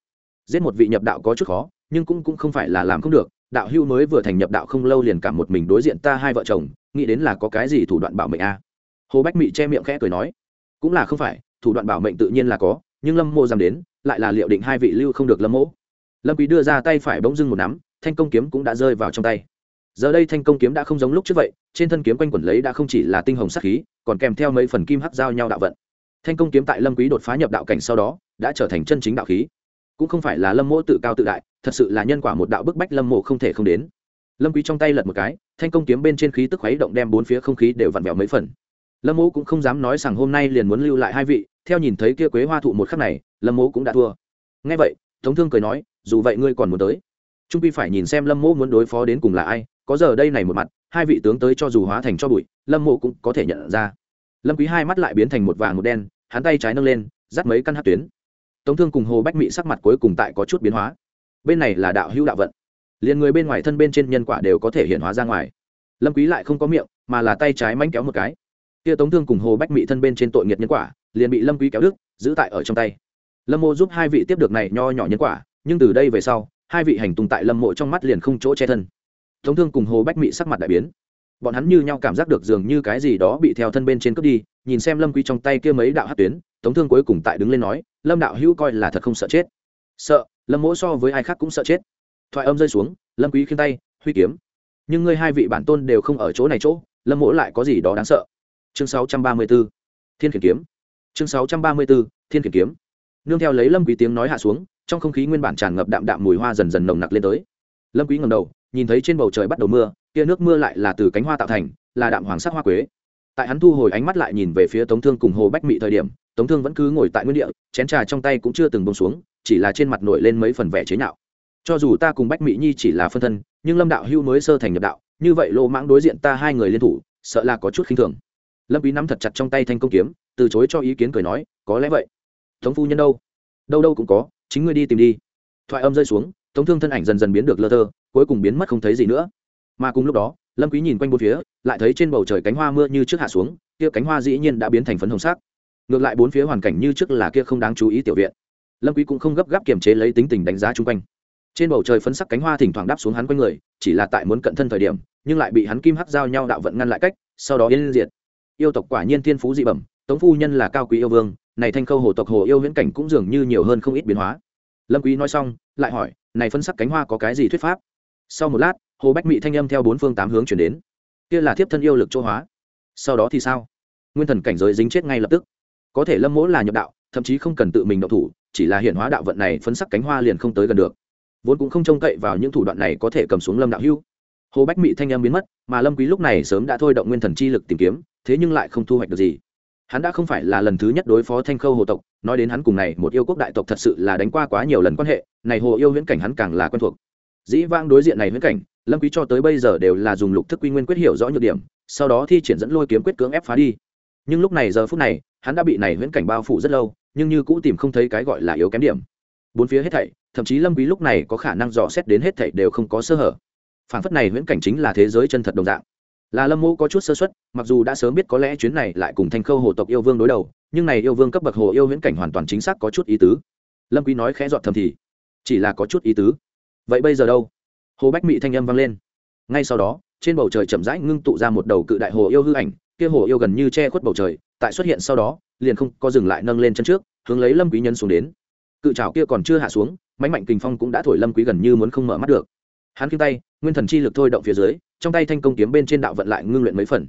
Giết một vị nhập đạo có chút khó, nhưng cũng cũng không phải là làm không được, đạo hưu mới vừa thành nhập đạo không lâu liền cả một mình đối diện ta hai vợ chồng, nghĩ đến là có cái gì thủ đoạn bảo mệnh a. À. hồ bách mị che miệng khẽ cười nói, cũng là không phải, thủ đoạn bảo mệnh tự nhiên là có nhưng lâm mộ dám đến, lại là liệu định hai vị lưu không được lâm mỗ lâm quý đưa ra tay phải bỗng dưng một nắm, thanh công kiếm cũng đã rơi vào trong tay. Giờ đây thanh công kiếm đã không giống lúc trước vậy, trên thân kiếm quanh quẩn lấy đã không chỉ là tinh hồng sắc khí, còn kèm theo mấy phần kim hắc giao nhau đạo vận. Thanh công kiếm tại lâm quý đột phá nhập đạo cảnh sau đó, đã trở thành chân chính đạo khí. Cũng không phải là lâm mỗ tự cao tự đại, thật sự là nhân quả một đạo bức bách lâm mộ không thể không đến. Lâm quý trong tay lật một cái, thanh công kiếm bên trên khí tức khuấy động đem bốn phía không khí đều vặn vẹo mấy phần lâm mỗ cũng không dám nói rằng hôm nay liền muốn lưu lại hai vị, theo nhìn thấy kia quế hoa thụ một khắc này, lâm mỗ cũng đã thua. Ngay vậy, tống thương cười nói, dù vậy ngươi còn muốn tới. Trung pi phải nhìn xem lâm mỗ muốn đối phó đến cùng là ai, có giờ đây này một mặt, hai vị tướng tới cho dù hóa thành cho bụi, lâm mộ cũng có thể nhận ra. Lâm quý hai mắt lại biến thành một vàng một đen, hắn tay trái nâng lên, dắt mấy căn hát tuyến. Tống thương cùng hồ bách mị sắc mặt cuối cùng tại có chút biến hóa. Bên này là đạo hữu đạo vận. Liền người bên ngoài thân bên trên nhân quả đều có thể hiện hóa ra ngoài. Lâm quý lại không có miệng, mà là tay trái manh kéo một cái kia tống thương cùng hồ bách mị thân bên trên tội nghiệt nhân quả, liền bị lâm quý kéo đứt, giữ tại ở trong tay. Lâm mộ giúp hai vị tiếp được này nho nhỏ nhân quả, nhưng từ đây về sau, hai vị hành tung tại lâm mộ trong mắt liền không chỗ che thân. Tống thương cùng hồ bách mị sắc mặt đại biến. Bọn hắn như nhau cảm giác được dường như cái gì đó bị theo thân bên trên cướp đi, nhìn xem lâm quý trong tay kia mấy đạo hắc tuyến, tống thương cuối cùng tại đứng lên nói, lâm đạo hữu coi là thật không sợ chết. Sợ? Lâm mỗ so với ai khác cũng sợ chết. Thoại âm rơi xuống, lâm quý khiêng tay, huy kiếm. Nhưng ngươi hai vị bản tôn đều không ở chỗ này chỗ, lâm mỗ lại có gì đó đáng sợ? Chương 634 thiên khiển kiếm. Chương 634 thiên khiển kiếm. Nương theo lấy lâm quý tiếng nói hạ xuống, trong không khí nguyên bản tràn ngập đạm đạm mùi hoa dần dần nồng nặc lên tới. Lâm quý ngẩng đầu, nhìn thấy trên bầu trời bắt đầu mưa, kia nước mưa lại là từ cánh hoa tạo thành, là đạm hoàng sắc hoa quế. Tại hắn thu hồi ánh mắt lại nhìn về phía tống thương cùng hồ bách mị thời điểm, tống thương vẫn cứ ngồi tại nguyên địa, chén trà trong tay cũng chưa từng bông xuống, chỉ là trên mặt nổi lên mấy phần vẻ chế nhạo. Cho dù ta cùng bách mỹ nhi chỉ là phân thân, nhưng lâm đạo hưu mới sơ thành nhập đạo, như vậy lô mãng đối diện ta hai người liên thủ, sợ là có chút khinh thường lâm quý nắm thật chặt trong tay thanh công kiếm, từ chối cho ý kiến cười nói, có lẽ vậy. Tống phu nhân đâu? Đâu đâu cũng có, chính ngươi đi tìm đi. Thoại âm rơi xuống, tống thương thân ảnh dần dần biến được lơ thơ, cuối cùng biến mất không thấy gì nữa. Mà cùng lúc đó, lâm quý nhìn quanh bốn phía, lại thấy trên bầu trời cánh hoa mưa như trước hạ xuống, kia cánh hoa dĩ nhiên đã biến thành phấn hồng sắc. Ngược lại bốn phía hoàn cảnh như trước là kia không đáng chú ý tiểu viện. Lâm quý cũng không gấp gáp kiềm chế lấy tính tình đánh giá chung quanh. Trên bầu trời phấn sắc cánh hoa thỉnh thoảng đáp xuống hắn quanh người, chỉ là tại muốn cận thân thời điểm, nhưng lại bị hắn kim hắc giao nhau đạo vận ngăn lại cách, sau đó yên diệt yêu tộc quả nhiên thiên phú dị bẩm, tống phu nhân là cao quý yêu vương, này thanh khâu hồ tộc hồ yêu huyễn cảnh cũng dường như nhiều hơn không ít biến hóa. Lâm quý nói xong, lại hỏi, này phân sắc cánh hoa có cái gì thuyết pháp? Sau một lát, hồ bách mị thanh âm theo bốn phương tám hướng chuyển đến. Kia là thiếp thân yêu lực chỗ hóa. Sau đó thì sao? Nguyên thần cảnh giới dính chết ngay lập tức. Có thể lâm mỗ là nhập đạo, thậm chí không cần tự mình động thủ, chỉ là hiện hóa đạo vận này phấn sắc cánh hoa liền không tới gần được. Vốn cũng không trông cậy vào những thủ đoạn này có thể cầm xuống lâm đạo hưu hồ bách mị thanh âm biến mất, mà lâm quý lúc này sớm đã thôi động nguyên thần chi lực tìm kiếm, thế nhưng lại không thu hoạch được gì. Hắn đã không phải là lần thứ nhất đối phó thanh khâu hồ tộc, nói đến hắn cùng này một yêu quốc đại tộc thật sự là đánh qua quá nhiều lần quan hệ, này hồ yêu huyễn cảnh hắn càng là quen thuộc. Dĩ vang đối diện này huyễn cảnh, lâm quý cho tới bây giờ đều là dùng lục thức quy nguyên quyết hiểu rõ nhược điểm, sau đó thi triển dẫn lôi kiếm quyết cưỡng ép phá đi. Nhưng lúc này giờ phút này, hắn đã bị này huyễn cảnh bao phủ rất lâu, nhưng như cũ tìm không thấy cái gọi là yếu kém điểm. Bốn phía hết thảy, thậm chí lâm quý lúc này có khả năng dò xét đến hết thảy đều không có sơ hở phản phất này huyễn cảnh chính là thế giới chân thật đồng dạng. Là lâm mô có chút sơ xuất mặc dù đã sớm biết có lẽ chuyến này lại cùng thanh khâu hồ tộc yêu vương đối đầu, nhưng này yêu vương cấp bậc hồ yêu huyễn cảnh hoàn toàn chính xác có chút ý tứ. Lâm quý nói khẽ dọn thầm thì, chỉ là có chút ý tứ. Vậy bây giờ đâu? Hồ bách mị thanh âm vang lên. Ngay sau đó, trên bầu trời chậm rãi ngưng tụ ra một đầu cự đại hồ yêu hư ảnh, kia hồ yêu gần như che khuất bầu trời, tại xuất hiện sau đó, liền không có dừng lại nâng lên chân trước, hướng lấy lâm quý nhân xuống đến. Cự chảo kia còn chưa hạ xuống, mãnh mạnh kình phong cũng đã thổi lâm quý gần như muốn không mở mắt được hắn khiêng tay, nguyên thần chi lực thôi động phía dưới, trong tay thanh công kiếm bên trên đạo vận lại ngưng luyện mấy phần.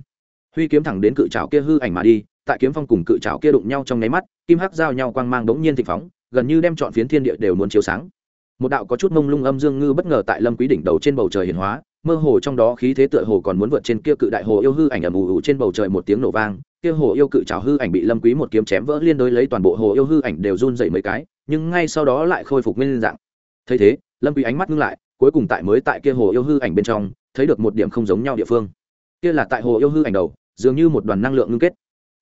Huy kiếm thẳng đến cự trào kia hư ảnh mà đi, tại kiếm phong cùng cự trào kia đụng nhau trong nháy mắt, kim hắc giao nhau quang mang đống nhiên thịnh phóng, gần như đem chọn phiến thiên địa đều muốn chiếu sáng. Một đạo có chút mông lung âm dương ngư bất ngờ tại lâm quý đỉnh đầu trên bầu trời hiển hóa, mơ hồ trong đó khí thế tựa hồ còn muốn vượt trên kia cự đại hồ yêu hư ảnh ầm ù ù trên bầu trời một tiếng nổ vang, kia hồ yêu cự trào hư ảnh bị lâm quý một kiếm chém vỡ liên đối lấy toàn bộ hồ yêu hư ảnh đều run rẩy mấy cái, nhưng ngay sau đó lại khôi phục nguyên dạng. Thấy thế, lâm quý ánh mắt ngưng lại cuối cùng tại mới tại kia hồ yêu hư ảnh bên trong, thấy được một điểm không giống nhau địa phương. Kia là tại hồ yêu hư ảnh đầu, dường như một đoàn năng lượng ngưng kết.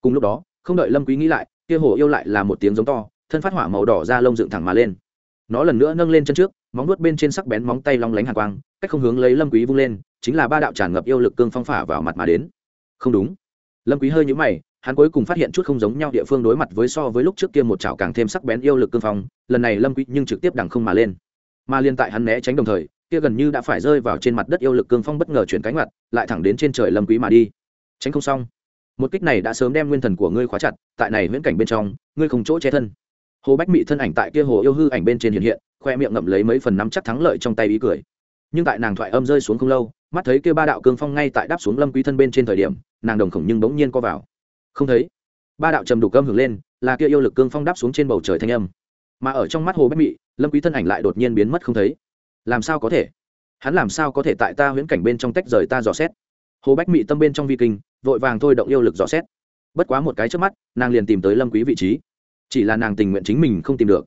Cùng lúc đó, không đợi lâm quý nghĩ lại, kia hồ yêu lại là một tiếng giống to, thân phát hỏa màu đỏ ra lông dựng thẳng mà lên. Nó lần nữa nâng lên chân trước, móng nuốt bên trên sắc bén móng tay long lánh hàn quang, cách không hướng lấy lâm quý vung lên, chính là ba đạo tràn ngập yêu lực cương phong phả vào mặt mà đến. Không đúng. Lâm quý hơi nhũ mày, hắn cuối cùng phát hiện chút không giống nhau địa phương đối mặt với so với lúc trước kia một chảo càng thêm sắc bén yêu lực cương phong, lần này lâm quý nhưng trực tiếp đằng không mà lên mà liên tại hắn né tránh đồng thời, kia gần như đã phải rơi vào trên mặt đất yêu lực cương phong bất ngờ chuyển cánh mặt lại thẳng đến trên trời lâm quý mà đi. Tránh không xong. Một kích này đã sớm đem nguyên thần của ngươi khóa chặt, tại này viễn cảnh bên trong, ngươi không chỗ che thân. Hồ bách mị thân ảnh tại kia hồ yêu hư ảnh bên trên hiện hiện, khoe miệng ngậm lấy mấy phần nắm chắc thắng lợi trong tay ý cười. Nhưng tại nàng thoại âm rơi xuống không lâu, mắt thấy kia ba đạo cương phong ngay tại đáp xuống lâm quý thân bên trên thời điểm, nàng đồng khổng nhưng bỗng nhiên co vào. Không thấy. Ba đạo trầm đủ cơm hưởng lên, là kia yêu lực cương phong đáp xuống trên bầu trời thanh âm. Mà ở trong mắt hồ bách mị lâm quý thân ảnh lại đột nhiên biến mất không thấy. Làm sao có thể? Hắn làm sao có thể tại ta huyễn cảnh bên trong tách rời ta dò xét? Hồ bách mị tâm bên trong vi kinh, vội vàng thôi động yêu lực dò xét. Bất quá một cái trước mắt, nàng liền tìm tới lâm quý vị trí. Chỉ là nàng tình nguyện chính mình không tìm được.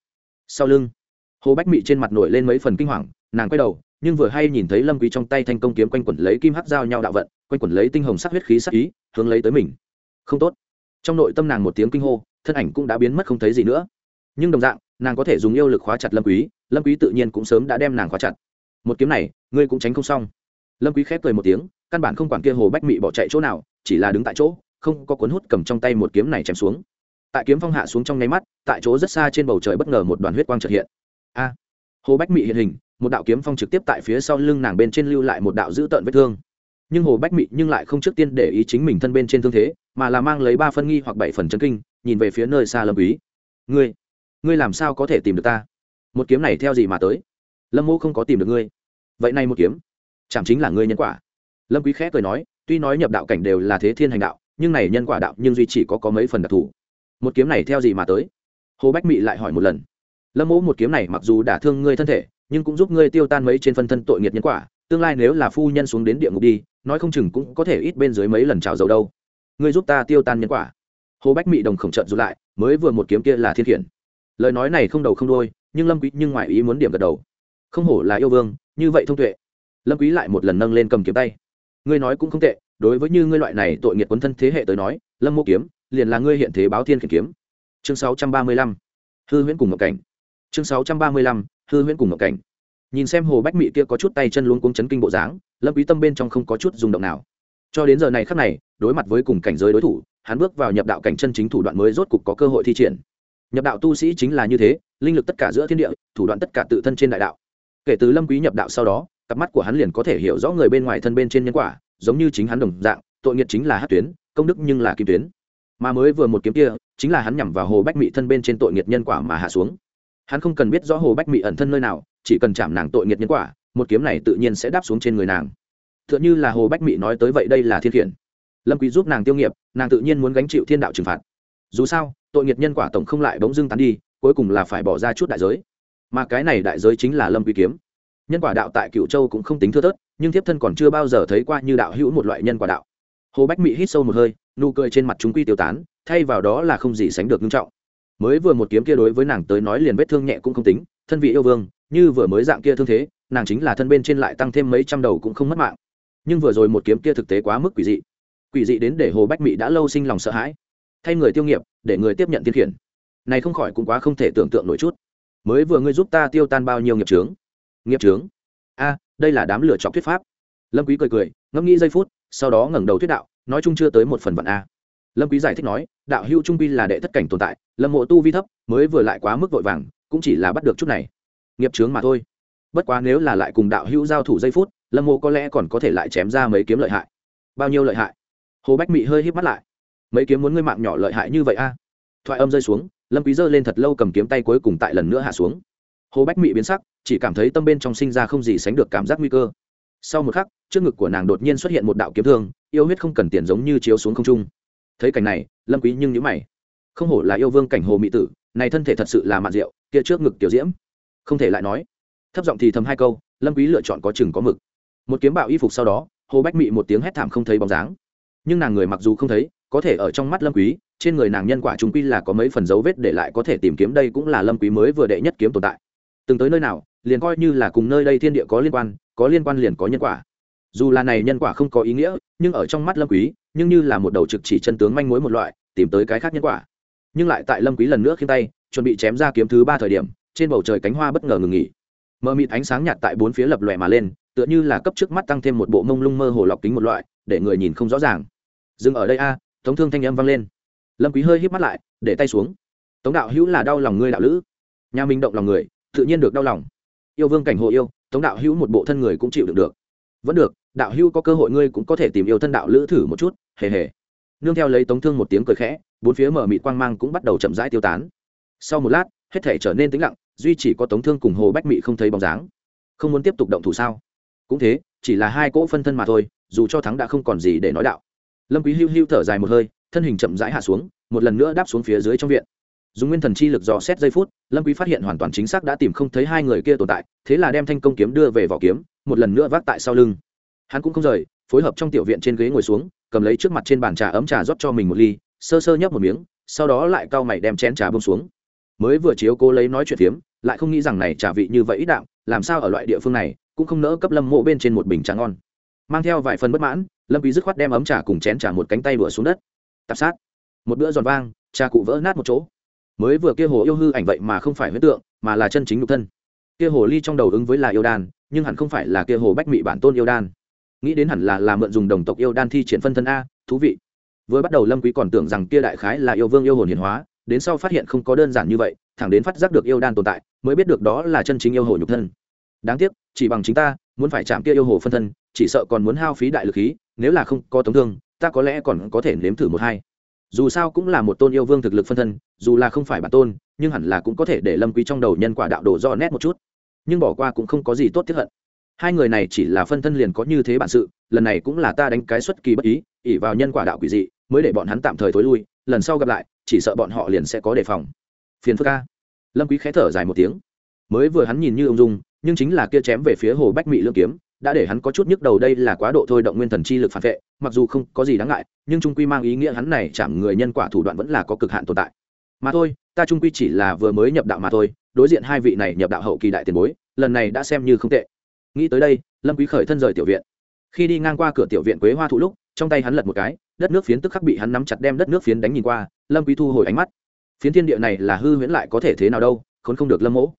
Sau lưng, hồ bách mị trên mặt nổi lên mấy phần kinh hoàng, nàng quay đầu, nhưng vừa hay nhìn thấy lâm quý trong tay thanh công kiếm quanh quẩn lấy kim hắc giao nhau đạo vận, quanh quẩn lấy tinh hồng sắc huyết khí sắc ý, hướng lấy tới mình. Không tốt. Trong nội tâm nàng một tiếng kinh hô, thân ảnh cũng đã biến mất không thấy gì nữa. Nhưng đồng dạng nàng có thể dùng yêu lực khóa chặt lâm quý lâm quý tự nhiên cũng sớm đã đem nàng khóa chặt. Một kiếm này, ngươi cũng tránh không xong. Lâm quý khép cười một tiếng, căn bản không quản kia hồ bách mị bỏ chạy chỗ nào, chỉ là đứng tại chỗ, không có cuốn hút cầm trong tay một kiếm này chém xuống. Tại kiếm phong hạ xuống trong nháy mắt, tại chỗ rất xa trên bầu trời bất ngờ một đoàn huyết quang chợt hiện. A! Hồ bách mị hiện hình, một đạo kiếm phong trực tiếp tại phía sau lưng nàng bên trên lưu lại một đạo dữ tợn vết thương. Nhưng hồ bách mị nhưng lại không trước tiên để ý chính mình thân bên trên thương thế, mà là mang lấy ba phân nghi hoặc bảy phần chân kinh, nhìn về phía nơi xa lâm quý. Ngươi ngươi làm sao có thể tìm được ta? Một kiếm này theo gì mà tới? Lâm mô không có tìm được ngươi. Vậy này một kiếm chẳng chính là ngươi nhân quả. Lâm quý khẽ cười nói, tuy nói nhập đạo cảnh đều là thế thiên hành đạo, nhưng này nhân quả đạo nhưng duy chỉ có có mấy phần đặc thù. Một kiếm này theo gì mà tới? Hồ bách mị lại hỏi một lần. Lâm mỗ một kiếm này mặc dù đả thương ngươi thân thể, nhưng cũng giúp ngươi tiêu tan mấy trên phân thân tội nghiệt nhân quả, tương lai nếu là phu nhân xuống đến địa ngục đi, nói không chừng cũng có thể ít bên dưới mấy lần trào dầu đâu. Ngươi giúp ta tiêu tan nhân quả. Hồ bách mị đồng khổng trận rút lại, mới vừa một kiếm kia là thiên khiển lời nói này không đầu không đôi nhưng lâm quý nhưng ngoại ý muốn điểm gật đầu. Không hổ là yêu vương, như vậy thông tuệ. Lâm quý lại một lần nâng lên cầm kiếm tay. Ngươi nói cũng không tệ, đối với như ngươi loại này tội nghiệt quấn thân thế hệ tới nói, lâm mô kiếm, liền là ngươi hiện thế báo thiên khiển kiếm. Chương 635 hư huyễn cùng ngọc cảnh. Chương 635 hư huyễn cùng ngọc cảnh. Nhìn xem hồ bách mị kia có chút tay chân luống cuống chấn kinh bộ dáng, lâm quý tâm bên trong không có chút rung động nào. Cho đến giờ này khắc này, đối mặt với cùng cảnh giới đối thủ, hắn bước vào nhập đạo cảnh chân chính thủ đoạn mới rốt cục có cơ hội thi triển nhập đạo tu sĩ chính là như thế, linh lực tất cả giữa thiên địa, thủ đoạn tất cả tự thân trên đại đạo. Kể từ lâm quý nhập đạo sau đó, cặp mắt của hắn liền có thể hiểu rõ người bên ngoài thân bên trên nhân quả, giống như chính hắn đồng dạng, tội nghiệp chính là hát tuyến, công đức nhưng là kim tuyến. Mà mới vừa một kiếm kia, chính là hắn nhằm vào hồ bách mị thân bên trên tội nghiệp nhân quả mà hạ xuống. Hắn không cần biết rõ hồ bách mị ẩn thân nơi nào, chỉ cần chạm nàng tội nghiệp nhân quả, một kiếm này tự nhiên sẽ đáp xuống trên người nàng. T h ư ợ n như là hồ bách mị nói tới vậy đây là thiên khiển. Lâm quý giúp nàng tiêu nghiệp, nàng tự nhiên muốn gánh chịu thiên đạo trừng phạt. Dù sao tội nghiệp nhân quả tổng không lại bỗng dưng tán đi, cuối cùng là phải bỏ ra chút đại giới. Mà cái này đại giới chính là lâm quý kiếm. Nhân quả đạo tại cựu châu cũng không tính thưa thớt, nhưng thiếp thân còn chưa bao giờ thấy qua như đạo hữu một loại nhân quả đạo. Hồ bách mị hít sâu một hơi, nụ cười trên mặt chúng quy tiêu tán, thay vào đó là không gì sánh được nghiêm trọng. Mới vừa một kiếm kia đối với nàng tới nói liền vết thương nhẹ cũng không tính, thân vị yêu vương, như vừa mới dạng kia thương thế, nàng chính là thân bên trên lại tăng thêm mấy trăm đầu cũng không mất mạng. Nhưng vừa rồi một kiếm kia thực tế quá mức quỷ dị. Quỷ dị đến để hồ bách mị đã lâu sinh lòng sợ hãi thay người tiêu nghiệp, để người tiếp nhận tiên khiển. Này không khỏi cũng quá không thể tưởng tượng nổi chút. Mới vừa ngươi giúp ta tiêu tan bao nhiêu nghiệp trướng nghiệp trướng a, đây là đám lửa chọc thuyết pháp. Lâm quý cười cười, ngẫm nghĩ giây phút, sau đó ngẩng đầu thuyết đạo, nói chung chưa tới một phần vạn a. Lâm quý giải thích nói, đạo hữu trung quy là đệ thất cảnh tồn tại, lâm mộ tu vi thấp, mới vừa lại quá mức vội vàng, cũng chỉ là bắt được chút này. Nghiệp trướng mà thôi. Bất quá nếu là lại cùng đạo hữu giao thủ giây phút, lâm mộ có lẽ còn có thể lại chém ra mấy kiếm lợi hại. Bao nhiêu lợi hại? Hồ bách mị hơi híp mắt lại mấy kiếm muốn ngươi mạng nhỏ lợi hại như vậy a? Thoại âm rơi xuống, lâm quý giơ lên thật lâu cầm kiếm tay cuối cùng tại lần nữa hạ xuống. Hồ bách mị biến sắc, chỉ cảm thấy tâm bên trong sinh ra không gì sánh được cảm giác nguy cơ. Sau một khắc, trước ngực của nàng đột nhiên xuất hiện một đạo kiếm thương, yêu huyết không cần tiền giống như chiếu xuống không trung. Thấy cảnh này, lâm quý nhưng nhíu mày. Không hổ là yêu vương cảnh hồ mỹ tử, này thân thể thật sự là mạn diệu kia trước ngực tiểu diễm. Không thể lại nói. Thấp giọng thì thầm hai câu, lâm quý lựa chọn có chừng có mực. Một kiếm bạo y phục sau đó, hồ bách mị một tiếng hét thảm không thấy bóng dáng. Nhưng nàng người mặc dù không thấy có thể ở trong mắt lâm quý, trên người nàng nhân quả trung quy là có mấy phần dấu vết để lại có thể tìm kiếm đây cũng là lâm quý mới vừa đệ nhất kiếm tồn tại. Từng tới nơi nào, liền coi như là cùng nơi đây thiên địa có liên quan, có liên quan liền có nhân quả. Dù là này nhân quả không có ý nghĩa, nhưng ở trong mắt lâm quý, nhưng như là một đầu trực chỉ chân tướng manh mối một loại, tìm tới cái khác nhân quả. Nhưng lại tại lâm quý lần nữa khiêng tay, chuẩn bị chém ra kiếm thứ ba thời điểm, trên bầu trời cánh hoa bất ngờ ngừng nghỉ. Mờ mịt ánh sáng nhạt tại bốn phía lập lòe mà lên, tựa như là cấp trước mắt tăng thêm một bộ mông lung mơ hồ lọc kính một loại, để người nhìn không rõ ràng. Dừng ở đây a tống thương thanh âm vang lên. Lâm quý hơi híp mắt lại, để tay xuống. Tống đạo hữu là đau lòng ngươi đạo lữ. Nhà mình động lòng người, tự nhiên được đau lòng. Yêu vương cảnh hộ yêu, tống đạo hữu một bộ thân người cũng chịu được được. Vẫn được, đạo hữu có cơ hội ngươi cũng có thể tìm yêu thân đạo lữ thử một chút, hề hề. Nương theo lấy tống thương một tiếng cười khẽ, bốn phía mở mịt quang mang cũng bắt đầu chậm rãi tiêu tán. Sau một lát, hết thể trở nên tĩnh lặng, duy chỉ có tống thương cùng hồ bách mị không thấy bóng dáng. Không muốn tiếp tục động thủ sao? Cũng thế, chỉ là hai cỗ phân thân mà thôi, dù cho thắng đã không còn gì để nói đạo lâm quý hưu hưu thở dài một hơi, thân hình chậm rãi hạ xuống, một lần nữa đáp xuống phía dưới trong viện. Dùng nguyên thần chi lực dò xét giây phút, lâm quý phát hiện hoàn toàn chính xác đã tìm không thấy hai người kia tồn tại, thế là đem thanh công kiếm đưa về vỏ kiếm, một lần nữa vác tại sau lưng. Hắn cũng không rời, phối hợp trong tiểu viện trên ghế ngồi xuống, cầm lấy trước mặt trên bàn trà ấm trà rót cho mình một ly, sơ sơ nhấp một miếng, sau đó lại cau mày đem chén trà bông xuống. Mới vừa chiếu cô lấy nói chuyện phiếm, lại không nghĩ rằng này trà vị như vậy ít đạm làm sao ở loại địa phương này, cũng không nỡ cấp lâm mộ bên trên một bình trà ngon mang theo vài phần bất mãn, lâm quý dứt khoát đem ấm trà cùng chén trà một cánh tay đùa xuống đất. Tạp sát. Một bữa giòn vang, trà cụ vỡ nát một chỗ. Mới vừa kia hồ yêu hư ảnh vậy mà không phải huyết tượng, mà là chân chính nhục thân. Kia hồ ly trong đầu ứng với là yêu đan, nhưng hẳn không phải là kia hồ bách mị bản tôn yêu đan. Nghĩ đến hẳn là là mượn dùng đồng tộc yêu đan thi triển phân thân a, thú vị. Vừa bắt đầu lâm quý còn tưởng rằng kia đại khái là yêu vương yêu hồn hiển hóa, đến sau phát hiện không có đơn giản như vậy, thẳng đến phát giác được yêu đan tồn tại, mới biết được đó là chân chính yêu hồ nhục thân. Đáng tiếc, chỉ bằng chính ta muốn phải chạm kia yêu hồ phân thân, chỉ sợ còn muốn hao phí đại lực khí, nếu là không có tống thương, ta có lẽ còn có thể nếm thử một hai. Dù sao cũng là một tôn yêu vương thực lực phân thân, dù là không phải bản tôn, nhưng hẳn là cũng có thể để lâm quý trong đầu nhân quả đạo đổ do nét một chút. Nhưng bỏ qua cũng không có gì tốt tiếc hận. Hai người này chỉ là phân thân liền có như thế bản sự, lần này cũng là ta đánh cái xuất kỳ bất ý ỉ vào nhân quả đạo quỷ dị, mới để bọn hắn tạm thời thối lui, lần sau gặp lại, chỉ sợ bọn họ liền sẽ có đề phòng. Phiền phức ca lâm quý khẽ thở dài một tiếng. Mới vừa hắn nhìn như ung dung nhưng chính là kia chém về phía hồ bách mị lương kiếm, đã để hắn có chút nhức đầu đây là quá độ thôi động nguyên thần chi lực phản vệ, mặc dù không có gì đáng ngại, nhưng trung quy mang ý nghĩa hắn này chạm người nhân quả thủ đoạn vẫn là có cực hạn tồn tại. Mà thôi, ta trung quy chỉ là vừa mới nhập đạo mà thôi, đối diện hai vị này nhập đạo hậu kỳ đại tiền bối, lần này đã xem như không tệ. Nghĩ tới đây, lâm quý khởi thân rời tiểu viện. Khi đi ngang qua cửa tiểu viện quế hoa thụ lúc, trong tay hắn lật một cái, đất nước phiến tức khắc bị hắn nắm chặt đem đất nước phiến đánh nhìn qua, lâm quý thu hồi ánh mắt. Phiến thiên địa này là hư huyễn lại có thể thế nào đâu, khốn không được lâm mỗ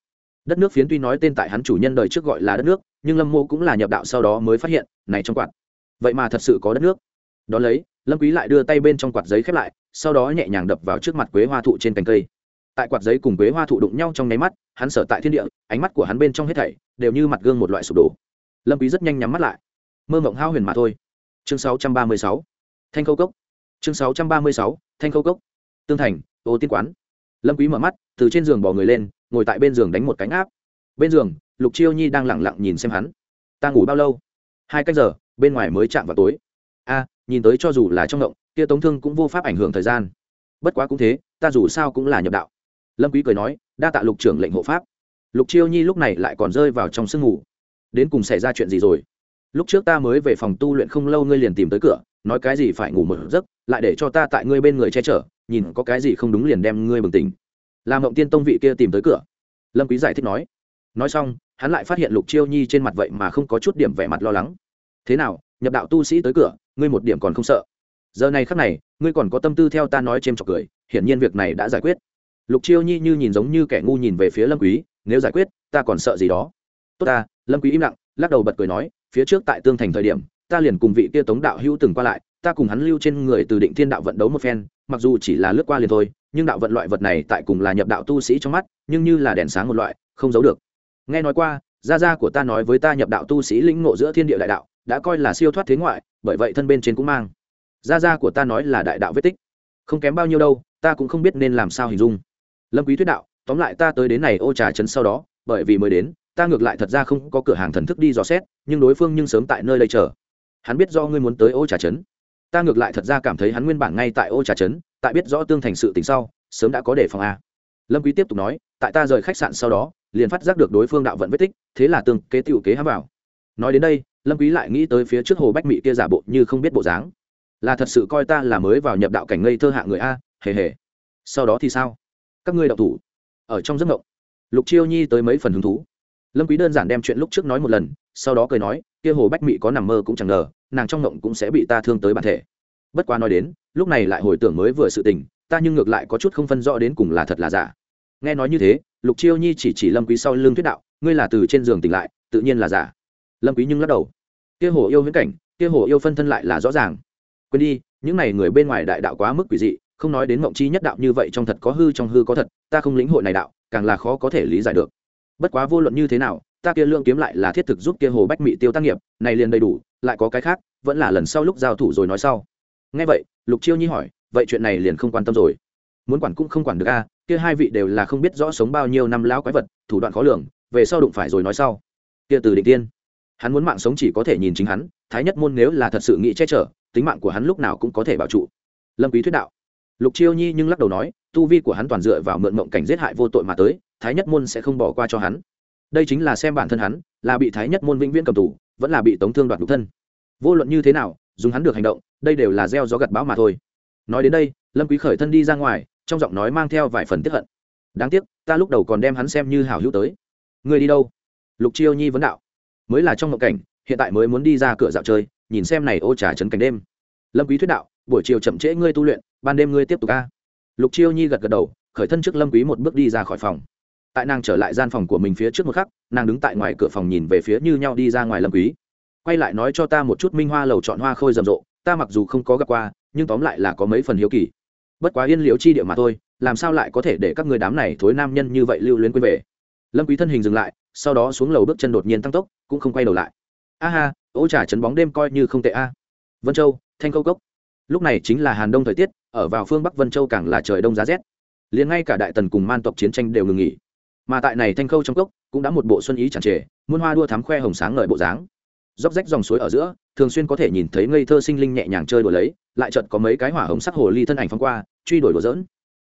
đất nước phiến tuy nói tên tại hắn chủ nhân đời trước gọi là đất nước, nhưng lâm mô cũng là nhập đạo sau đó mới phát hiện, này trong quạt. Vậy mà thật sự có đất nước. Đón lấy, lâm quý lại đưa tay bên trong quạt giấy khép lại, sau đó nhẹ nhàng đập vào trước mặt quế hoa thụ trên cành cây. Tại quạt giấy cùng quế hoa thụ đụng nhau trong nháy mắt, hắn sở tại thiên địa, ánh mắt của hắn bên trong hết thảy đều như mặt gương một loại sụp đổ. Lâm quý rất nhanh nhắm mắt lại. Mơ mộng hao huyền mà thôi. Chương 636 thanh khâu cốc. Chương 636 thanh khâu cốc. Tương thành, ô tiên quán. Lâm quý mở mắt, từ trên giường bò người lên ngồi tại bên giường đánh một cánh áp. Bên giường, lục chiêu nhi đang lẳng lặng nhìn xem hắn. Ta ngủ bao lâu? Hai cách giờ, bên ngoài mới chạm vào tối. A, nhìn tới cho dù là trong động kia tống thương cũng vô pháp ảnh hưởng thời gian. Bất quá cũng thế, ta dù sao cũng là nhập đạo. Lâm quý cười nói, đa tạ lục trưởng lệnh hộ pháp. Lục chiêu nhi lúc này lại còn rơi vào trong sương ngủ. Đến cùng xảy ra chuyện gì rồi? Lúc trước ta mới về phòng tu luyện không lâu ngươi liền tìm tới cửa, nói cái gì phải ngủ một giấc, lại để cho ta tại ngươi bên người che chở, nhìn có cái gì không đúng liền đem ngươi bừng tỉnh làm mộng tiên tông vị kia tìm tới cửa. Lâm quý giải thích nói. Nói xong, hắn lại phát hiện lục chiêu nhi trên mặt vậy mà không có chút điểm vẻ mặt lo lắng. Thế nào, nhập đạo tu sĩ tới cửa, ngươi một điểm còn không sợ? Giờ này khắc này, ngươi còn có tâm tư theo ta nói c chọc cười, hiển nhiên việc này đã giải quyết. Lục chiêu nhi như nhìn giống như kẻ ngu nhìn về phía lâm quý, nếu giải quyết, ta còn sợ gì đó. Tốt ta, lâm quý im lặng, lắc đầu bật cười nói, phía trước tại tương thành thời điểm, ta liền cùng vị kia tống đạo hữu từng qua lại, ta cùng hắn lưu trên người từ định thiên đạo vận đấu một phen, mặc dù chỉ là lướt qua liền thôi nhưng đạo vận loại vật này tại cùng là nhập đạo tu sĩ trong mắt, nhưng như là đèn sáng một loại, không giấu được. Nghe nói qua, gia gia của ta nói với ta nhập đạo tu sĩ lĩnh ngộ giữa thiên địa đại đạo, đã coi là siêu thoát thế ngoại, bởi vậy thân bên trên cũng mang. Gia gia của ta nói là đại đạo vết tích. Không kém bao nhiêu đâu, ta cũng không biết nên làm sao hình dung. Lâm quý thuyết đạo, tóm lại ta tới đến này ô trà trấn sau đó, bởi vì mới đến, ta ngược lại thật ra không có cửa hàng thần thức đi dò xét, nhưng đối phương nhưng sớm tại nơi đây chờ. Hắn biết do ngươi muốn tới ô trà trấn ta ngược lại thật ra cảm thấy hắn nguyên bản ngay tại ô trà trấn, tại biết rõ tương thành sự tình sau, sớm đã có đề phòng a. Lâm quý tiếp tục nói, tại ta rời khách sạn sau đó, liền phát giác được đối phương đạo vận vết tích, thế là tương, kế tiểu kế hám vào. Nói đến đây, lâm quý lại nghĩ tới phía trước hồ bách mị kia giả bộ như không biết bộ dáng. Là thật sự coi ta là mới vào nhập đạo cảnh ngây thơ hạ người a, hề hề. Sau đó thì sao? Các ngươi đạo thủ. Ở trong giấc mộng. Lục chiêu nhi tới mấy phần hứng thú. Lâm quý đơn giản đem chuyện lúc trước nói một lần, sau đó cười nói, kia hồ bách mị có nằm mơ cũng chẳng ngờ nàng trong mộng cũng sẽ bị ta thương tới bản thể. Bất quá nói đến, lúc này lại hồi tưởng mới vừa sự tình, ta nhưng ngược lại có chút không phân rõ đến cùng là thật là giả. Nghe nói như thế, lục chiêu nhi chỉ chỉ lâm quý sau lưng thuyết đạo, ngươi là từ trên giường tỉnh lại, tự nhiên là giả. Lâm quý nhưng lắc đầu. Kia hồ yêu huyễn cảnh, kia hồ yêu phân thân lại là rõ ràng. Quên đi, những này người bên ngoài đại đạo quá mức quỷ dị, không nói đến mộng chi nhất đạo như vậy trong thật có hư, trong hư có thật, ta không lĩnh hội này đạo, càng là khó có thể lý giải được. Bất quá vô luận như thế nào, ta kia lượng kiếm lại là thiết thực giúp kia hồ bách mị tiêu tác nghiệp, này liền đầy đủ lại có cái khác, vẫn là lần sau lúc giao thủ rồi nói sau. Nghe vậy, lục chiêu nhi hỏi, vậy chuyện này liền không quan tâm rồi. Muốn quản cũng không quản được a, kia hai vị đều là không biết rõ sống bao nhiêu năm lão quái vật, thủ đoạn khó lường, về sau đụng phải rồi nói sau. Kia từ định tiên, hắn muốn mạng sống chỉ có thể nhìn chính hắn, thái nhất môn nếu là thật sự nghĩ che chở, tính mạng của hắn lúc nào cũng có thể bảo trụ. Lâm quý thuyết đạo, lục chiêu nhi nhưng lắc đầu nói, tu vi của hắn toàn dựa vào mượn mộng cảnh giết hại vô tội mà tới, thái nhất môn sẽ không bỏ qua cho hắn. Đây chính là xem bản thân hắn, là bị thái nhất môn vĩnh viễn cầm tù vẫn là bị tống thương đoạt nhục thân. Vô luận như thế nào, dùng hắn được hành động, đây đều là gieo gió gặt bão mà thôi. Nói đến đây, lâm quý khởi thân đi ra ngoài, trong giọng nói mang theo vài phần tiếc hận. Đáng tiếc, ta lúc đầu còn đem hắn xem như hảo hữu tới. Người đi đâu? Lục chiêu nhi vấn đạo. Mới là trong ngộng cảnh, hiện tại mới muốn đi ra cửa dạo chơi, nhìn xem này ô trà trấn cảnh đêm. Lâm quý thuyết đạo, buổi chiều chậm trễ ngươi tu luyện, ban đêm ngươi tiếp tục ca. Lục chiêu nhi gật gật đầu, khởi thân trước lâm quý một bước đi ra khỏi phòng tại nàng trở lại gian phòng của mình phía trước một khắc, nàng đứng tại ngoài cửa phòng nhìn về phía như nhau đi ra ngoài lâm quý. Quay lại nói cho ta một chút minh hoa lầu chọn hoa khôi rầm rộ, ta mặc dù không có gặp qua, nhưng tóm lại là có mấy phần hiếu kỳ. Bất quá yên liễu chi địa mà thôi, làm sao lại có thể để các người đám này thối nam nhân như vậy lưu luyến quên về? Lâm quý thân hình dừng lại, sau đó xuống lầu bước chân đột nhiên tăng tốc, cũng không quay đầu lại. A ha ố trà chấn bóng đêm coi như không tệ a. Vân châu, thanh câu cốc. Lúc này chính là hàn đông thời tiết, ở vào phương bắc vân châu càng là trời đông giá rét. Liền ngay cả đại tần cùng man tộc chiến tranh đều ngừng nghỉ mà tại này thanh khâu trong cốc cũng đã một bộ xuân ý chẳng trề, muôn hoa đua thắm khoe hồng sáng ngời bộ dáng. Dốc rách dòng suối ở giữa, thường xuyên có thể nhìn thấy ngây thơ sinh linh nhẹ nhàng chơi đùa lấy, lại chợt có mấy cái hỏa hồng sắc hồ ly thân ảnh phong qua, truy đuổi đùa dỡn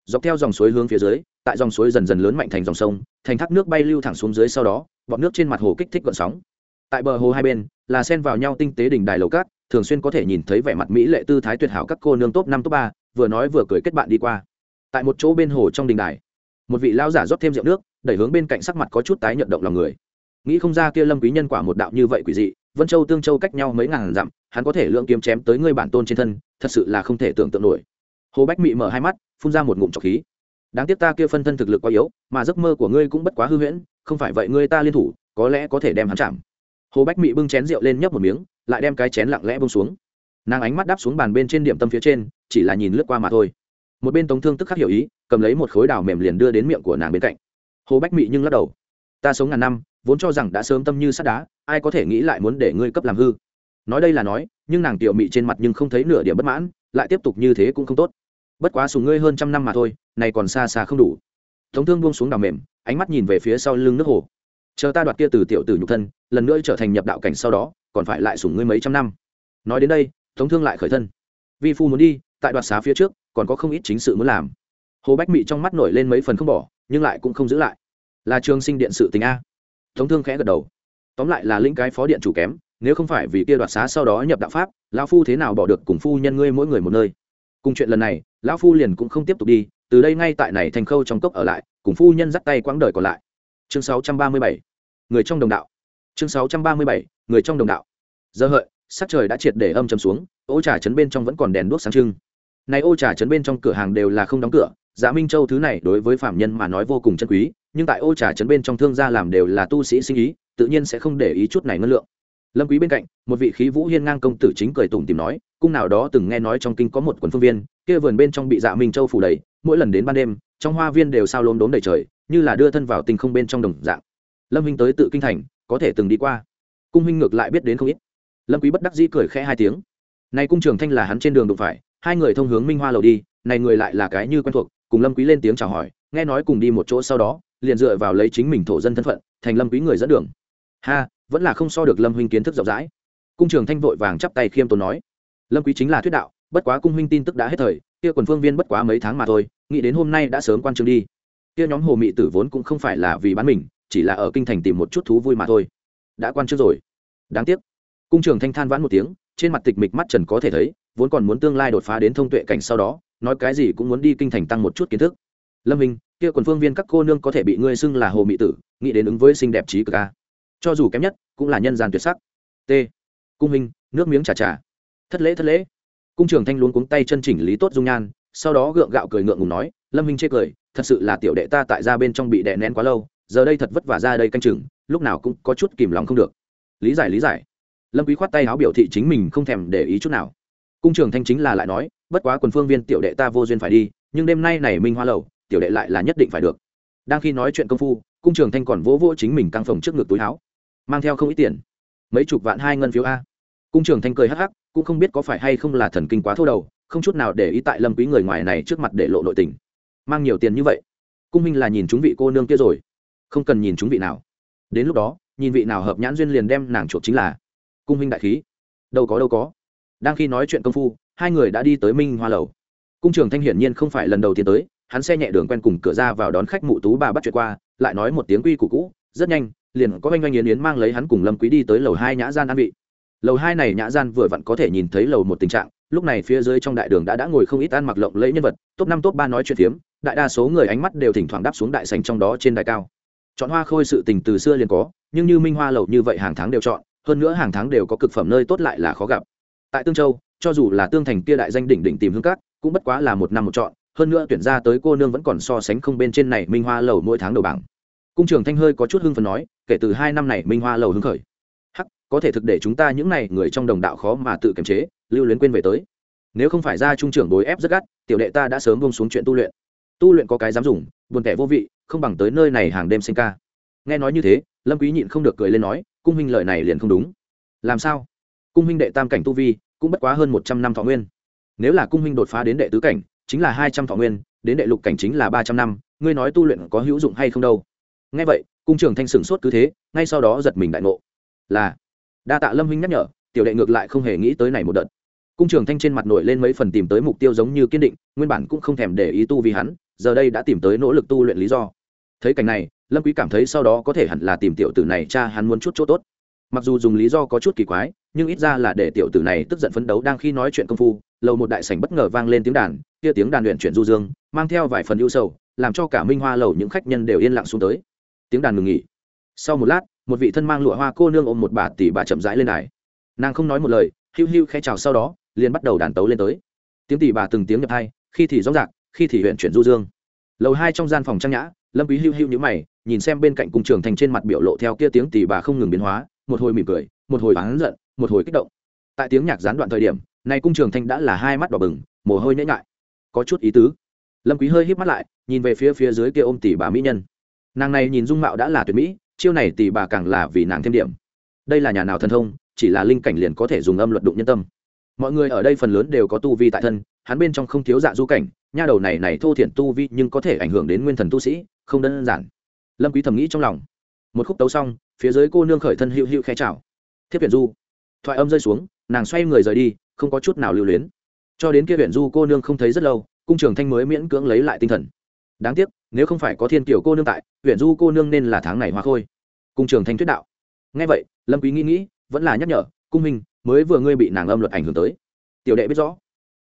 dọc theo dòng suối hướng phía dưới, tại dòng suối dần dần lớn mạnh thành dòng sông, thành thác nước bay lưu thẳng xuống dưới sau đó bọt nước trên mặt hồ kích thích gợn sóng. Tại bờ hồ hai bên, là sen vào nhau tinh tế đỉnh đài lầu cát, thường xuyên có thể nhìn thấy vẻ mặt mỹ lệ tư thái tuyệt hảo các cô nương top năm, top ba, vừa nói vừa cười kết bạn đi qua. Tại một chỗ bên hồ trong đình đài, một vị lao giả rót thêm rượu nước đẩy hướng bên cạnh sắc mặt có chút tái nhận động lòng người. Nghĩ không ra kia lâm quý nhân quả một đạo như vậy quỷ dị, vân châu, tương châu cách nhau mấy ngàn dặm, hắn có thể lượng kiếm chém tới ngươi bản tôn trên thân, thật sự là không thể tưởng tượng nổi. Hồ bách mị mở hai mắt, phun ra một ngụm trọc khí. Đáng tiếc ta kia phân thân thực lực quá yếu, mà giấc mơ của ngươi cũng bất quá hư huyễn, không phải vậy ngươi ta liên thủ, có lẽ có thể đem hắn chạm. Hồ bách mị bưng chén rượu lên nhấp một miếng, lại đem cái chén lặng lẽ bông xuống. Nàng ánh mắt đáp xuống bàn bên trên điểm tâm phía trên, chỉ là nhìn lướt qua mà thôi. Một bên tống thương tức khắc hiểu ý, cầm lấy một khối đào mềm liền đưa đến miệng của nàng bên cạnh hồ bách mị nhưng lắc đầu. Ta sống ngàn năm, vốn cho rằng đã sớm tâm như sắt đá, ai có thể nghĩ lại muốn để ngươi cấp làm hư. Nói đây là nói, nhưng nàng tiểu mị trên mặt nhưng không thấy nửa điểm bất mãn, lại tiếp tục như thế cũng không tốt. Bất quá sùng ngươi hơn trăm năm mà thôi, này còn xa xa không đủ. Thống thương buông xuống đào mềm, ánh mắt nhìn về phía sau lưng nước hồ. Chờ ta đoạt kia từ tiểu tử nhục thân, lần nữa trở thành nhập đạo cảnh sau đó, còn phải lại sủng ngươi mấy trăm năm. Nói đến đây thống thương lại khởi thân. Vi phu muốn đi, tại đoạt xá phía trước, còn có không ít chính sự muốn làm. Hồ bách mị trong mắt nổi lên mấy phần không bỏ nhưng lại cũng không giữ lại. Là trường sinh điện sự tình a. Tống thương khẽ gật đầu. Tóm lại là lĩnh cái phó điện chủ kém, nếu không phải vì kia đoạt xá sau đó nhập đạo pháp, lão phu thế nào bỏ được cùng phu nhân ngươi mỗi người một nơi. Cùng chuyện lần này, lão phu liền cũng không tiếp tục đi, từ đây ngay tại này thành khâu trong cốc ở lại, cùng phu nhân dắt tay quãng đời còn lại. Chương 637 người trong đồng đạo. Chương 637 người trong đồng đạo. Giờ hợi, sắc trời đã triệt để âm trầm xuống, ô trà trấn bên trong vẫn còn đèn đuốc sáng trưng. Này ô trà trấn bên trong cửa hàng đều là không đóng cửa dạ minh châu thứ này đối với phạm nhân mà nói vô cùng chân quý, nhưng tại ô trà trấn bên trong thương gia làm đều là tu sĩ sinh ý, tự nhiên sẽ không để ý chút này ngân lượng. Lâm quý bên cạnh, một vị khí vũ hiên ngang công tử chính cười tủm tìm nói, cung nào đó từng nghe nói trong kinh có một quần phương viên, kia vườn bên trong bị dạ minh châu phủ đầy, mỗi lần đến ban đêm, trong hoa viên đều sao lốm đốm đầy trời, như là đưa thân vào tình không bên trong đồng dạng. Lâm huynh tới tự kinh thành, có thể từng đi qua. Cung huynh ngược lại biết đến không ít. Lâm quý bất đắc dĩ cười khẽ hai tiếng. Này cung trường thanh là hắn trên đường đụng phải, hai người thông hướng minh hoa lầu đi, này người lại là cái như quen thuộc cùng lâm quý lên tiếng chào hỏi, nghe nói cùng đi một chỗ sau đó, liền dựa vào lấy chính mình thổ dân thân phận, thành lâm quý người dẫn đường. Ha, vẫn là không so được lâm huynh kiến thức rộng rãi. Cung trường thanh vội vàng chắp tay khiêm tốn nói. Lâm quý chính là thuyết đạo, bất quá cung huynh tin tức đã hết thời, kia quần phương viên bất quá mấy tháng mà thôi, nghĩ đến hôm nay đã sớm quan trường đi. Kia nhóm hồ mị tử vốn cũng không phải là vì bán mình, chỉ là ở kinh thành tìm một chút thú vui mà thôi. Đã quan trước rồi. Đáng tiếc. Cung trường thanh than vãn một tiếng, trên mặt tịch mịch mắt trần có thể thấy, vốn còn muốn tương lai đột phá đến thông tuệ cảnh sau đó nói cái gì cũng muốn đi kinh thành tăng một chút kiến thức. Lâm minh kia quần phương viên các cô nương có thể bị ngươi xưng là hồ mỹ tử, nghĩ đến ứng với xinh đẹp trí cực a. Cho dù kém nhất, cũng là nhân gian tuyệt sắc. T. Cung hình, nước miếng trà trà. Thất lễ thất lễ. Cung trường thanh luống cuống tay chân chỉnh lý tốt dung nhan, sau đó gượng gạo cười ngượng ngùng nói, lâm minh chê cười, thật sự là tiểu đệ ta tại ra bên trong bị đè nén quá lâu, giờ đây thật vất vả ra đây canh chừng, lúc nào cũng có chút kìm lòng không được. Lý giải lý giải. Lâm quý khoát tay áo biểu thị chính mình không thèm để ý chút nào. Cung trường thanh chính là lại nói bất quá quần phương viên tiểu đệ ta vô duyên phải đi, nhưng đêm nay này minh hoa lầu, tiểu đệ lại là nhất định phải được. Đang khi nói chuyện công phu, cung trường thanh còn vỗ vỗ chính mình căng phòng trước ngực túi áo. Mang theo không ít tiền. Mấy chục vạn hai ngân phiếu a. Cung trường thanh cười hắc hắc, cũng không biết có phải hay không là thần kinh quá thô đầu, không chút nào để ý tại lâm quý người ngoài này trước mặt để lộ nội tình. Mang nhiều tiền như vậy. Cung minh là nhìn chúng vị cô nương kia rồi. Không cần nhìn chúng vị nào. Đến lúc đó, nhìn vị nào hợp nhãn duyên liền đem nàng chuộc chính là. Cung minh đại khí. Đâu có đâu có. Đang khi nói chuyện công phu hai người đã đi tới minh hoa lầu cung trường thanh hiển nhiên không phải lần đầu tiên tới hắn xe nhẹ đường quen cùng cửa ra vào đón khách mụ tú bà bắt chuyện qua lại nói một tiếng quy củ cũ rất nhanh liền có oanh oanh yến yến mang lấy hắn cùng lâm quý đi tới lầu hai nhã gian an vị lầu hai này nhã gian vừa vặn có thể nhìn thấy lầu một tình trạng lúc này phía dưới trong đại đường đã đã ngồi không ít ăn mặc lộng lẫy nhân vật top năm top ba nói chuyện phiếm đại đa số người ánh mắt đều thỉnh thoảng đáp xuống đại sành trong đó trên đài cao chọn hoa khôi sự tình từ xưa liền có nhưng như minh hoa lầu như vậy hàng tháng đều chọn hơn nữa hàng tháng đều có cực phẩm nơi tốt lại là khó gặp tại tương châu cho dù là tương thành kia đại danh đỉnh đỉnh tìm hương cát, cũng bất quá là một năm một chọn hơn nữa tuyển ra tới cô nương vẫn còn so sánh không bên trên này minh hoa lầu mỗi tháng đầu bảng. Cung trường thanh hơi có chút hưng phấn nói, kể từ hai năm này minh hoa lầu hưng khởi. Hắc, có thể thực để chúng ta những này người trong đồng đạo khó mà tự kiềm chế, lưu luyến quên về tới. Nếu không phải ra trung trưởng đối ép rất gắt, tiểu đệ ta đã sớm bông xuống chuyện tu luyện. Tu luyện có cái dám dùng, buồn tẻ vô vị, không bằng tới nơi này hàng đêm sinh ca. Nghe nói như thế, lâm quý nhịn không được cười lên nói, cung huynh lời này liền không đúng. Làm sao? Cung huynh đệ tam cảnh tu vi cũng bất quá hơn một trăm năm thọ nguyên. Nếu là cung huynh đột phá đến đệ tứ cảnh, chính là hai trăm thọ nguyên, đến đệ lục cảnh chính là ba trăm năm, ngươi nói tu luyện có hữu dụng hay không đâu? Nghe vậy, cung trường thanh sửng sốt cứ thế, ngay sau đó giật mình đại ngộ. Là, đa tạ lâm huynh nhắc nhở, tiểu đệ ngược lại không hề nghĩ tới này một đợt. Cung trường thanh trên mặt nổi lên mấy phần tìm tới mục tiêu giống như kiên định, nguyên bản cũng không thèm để ý tu vì hắn, giờ đây đã tìm tới nỗ lực tu luyện lý do. Thấy cảnh này, lâm quý cảm thấy sau đó có thể hẳn là tìm tiểu tử này, cha hắn muốn chút chỗ tốt. Mặc dù dùng lý do có chút kỳ quái nhưng ít ra là để tiểu tử này tức giận phấn đấu đang khi nói chuyện công phu, lầu một đại sảnh bất ngờ vang lên tiếng đàn, kia tiếng đàn luyện chuyển du dương, mang theo vài phần ưu sầu, làm cho cả minh hoa lầu những khách nhân đều yên lặng xuống tới. Tiếng đàn ngừng nghỉ. Sau một lát, một vị thân mang lụa hoa cô nương ôm một bà tỷ bà chậm rãi lên đài. Nàng không nói một lời, hiu hiu khẽ chào sau đó, liền bắt đầu đàn tấu lên tới. Tiếng tỷ bà từng tiếng nhập hai, khi thì rõ rạc khi thì huyện chuyển du dương. Lầu hai trong gian phòng trang nhã, lâm quý hiu hiu nhíu mày, nhìn xem bên cạnh cung trường thành trên mặt biểu lộ theo kia tiếng tỷ bà không ngừng biến hóa, một hồi mỉm cười, một hồi oán giận một hồi kích động. Tại tiếng nhạc gián đoạn thời điểm, này cung trường thanh đã là hai mắt đỏ bừng, mồ hôi nhễ ngại có chút ý tứ. Lâm quý hơi híp mắt lại, nhìn về phía phía dưới kia ôm tỷ bà mỹ nhân. Nàng này nhìn dung mạo đã là tuyệt mỹ, chiêu này tỷ bà càng là vì nàng thêm điểm. Đây là nhà nào thần thông, chỉ là linh cảnh liền có thể dùng âm luật đụng nhân tâm. Mọi người ở đây phần lớn đều có tu vi tại thân, hắn bên trong không thiếu dạ du cảnh, nha đầu này này thô thiển tu vi nhưng có thể ảnh hưởng đến nguyên thần tu sĩ, không đơn giản. Lâm quý thầm nghĩ trong lòng. Một khúc tấu xong, phía dưới cô nương khởi thân hữu hữu khẽ chào. Thiếp viện du thoại âm rơi xuống, nàng xoay người rời đi, không có chút nào lưu luyến. Cho đến kia huyện du cô nương không thấy rất lâu, cung trường thanh mới miễn cưỡng lấy lại tinh thần. Đáng tiếc, nếu không phải có thiên kiều cô nương tại, huyện du cô nương nên là tháng này hoa khôi. Cung trường thanh thuyết đạo. Ngay vậy, lâm quý nghĩ nghĩ, vẫn là nhắc nhở, cung minh mới vừa ngươi bị nàng âm luật ảnh hưởng tới. Tiểu đệ biết rõ.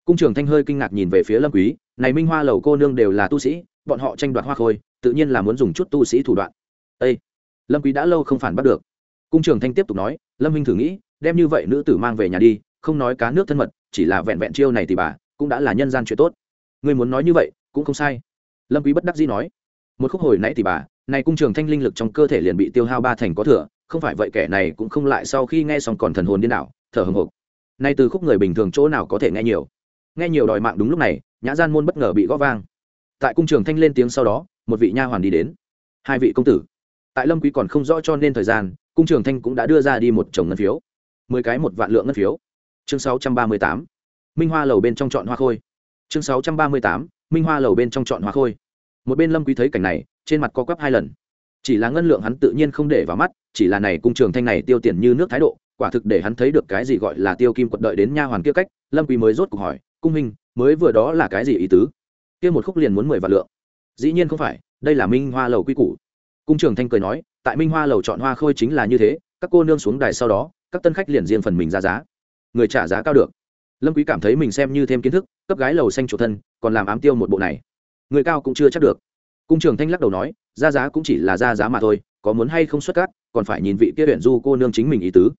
Cung trường thanh hơi kinh ngạc nhìn về phía lâm quý, này minh hoa lầu cô nương đều là tu sĩ, bọn họ tranh đoạt hoa khôi, tự nhiên là muốn dùng chút tu sĩ thủ đoạn. Ê! lâm quý đã lâu không phản bắt được. Cung trường thanh tiếp tục nói, lâm minh thử nghĩ đem như vậy nữ tử mang về nhà đi, không nói cá nước thân mật, chỉ là vẹn vẹn chiêu này thì bà, cũng đã là nhân gian chuyện tốt. Ngươi muốn nói như vậy, cũng không sai. Lâm quý bất đắc dĩ nói, một khúc hồi nãy thì bà, này cung trường thanh linh lực trong cơ thể liền bị tiêu hao ba thành có thừa, không phải vậy kẻ này cũng không lại sau khi nghe xong còn thần hồn điên đảo, thở hừng hực. nay từ khúc người bình thường chỗ nào có thể nghe nhiều? Nghe nhiều đòi mạng đúng lúc này, nhã gian môn bất ngờ bị gõ vang. Tại cung trường thanh lên tiếng sau đó, một vị nha hoàn đi đến. Hai vị công tử. Tại lâm quý còn không rõ cho nên thời gian, cung trường thanh cũng đã đưa ra đi một chồng ngân phiếu mười cái một vạn lượng ngân phiếu. Chương sáu trăm ba mươi tám, minh hoa lầu bên trong chọn hoa khôi. Chương sáu trăm ba mươi tám, minh hoa lầu bên trong chọn hoa khôi. Một bên lâm quý thấy cảnh này, trên mặt co quắp hai lần. Chỉ là ngân lượng hắn tự nhiên không để vào mắt, chỉ là này cung trường thanh này tiêu tiền như nước thái độ, quả thực để hắn thấy được cái gì gọi là tiêu kim quật đợi đến nha hoàn kia cách, lâm quý mới rốt cuộc hỏi, cung minh mới vừa đó là cái gì ý tứ? Kia một khúc liền muốn mười vạn lượng. Dĩ nhiên không phải, đây là minh hoa lầu quy củ. Cung trường thanh cười nói, tại minh hoa lầu chọn hoa khôi chính là như thế, các cô nương xuống đài sau đó các tân khách liền riêng phần mình ra giá. Người trả giá cao được. Lâm quý cảm thấy mình xem như thêm kiến thức, cấp gái lầu xanh chủ thân, còn làm ám tiêu một bộ này. Người cao cũng chưa chắc được. Cung trường thanh lắc đầu nói, ra giá cũng chỉ là ra giá mà thôi, có muốn hay không xuất cát còn phải nhìn vị kia huyện du cô nương chính mình ý tứ.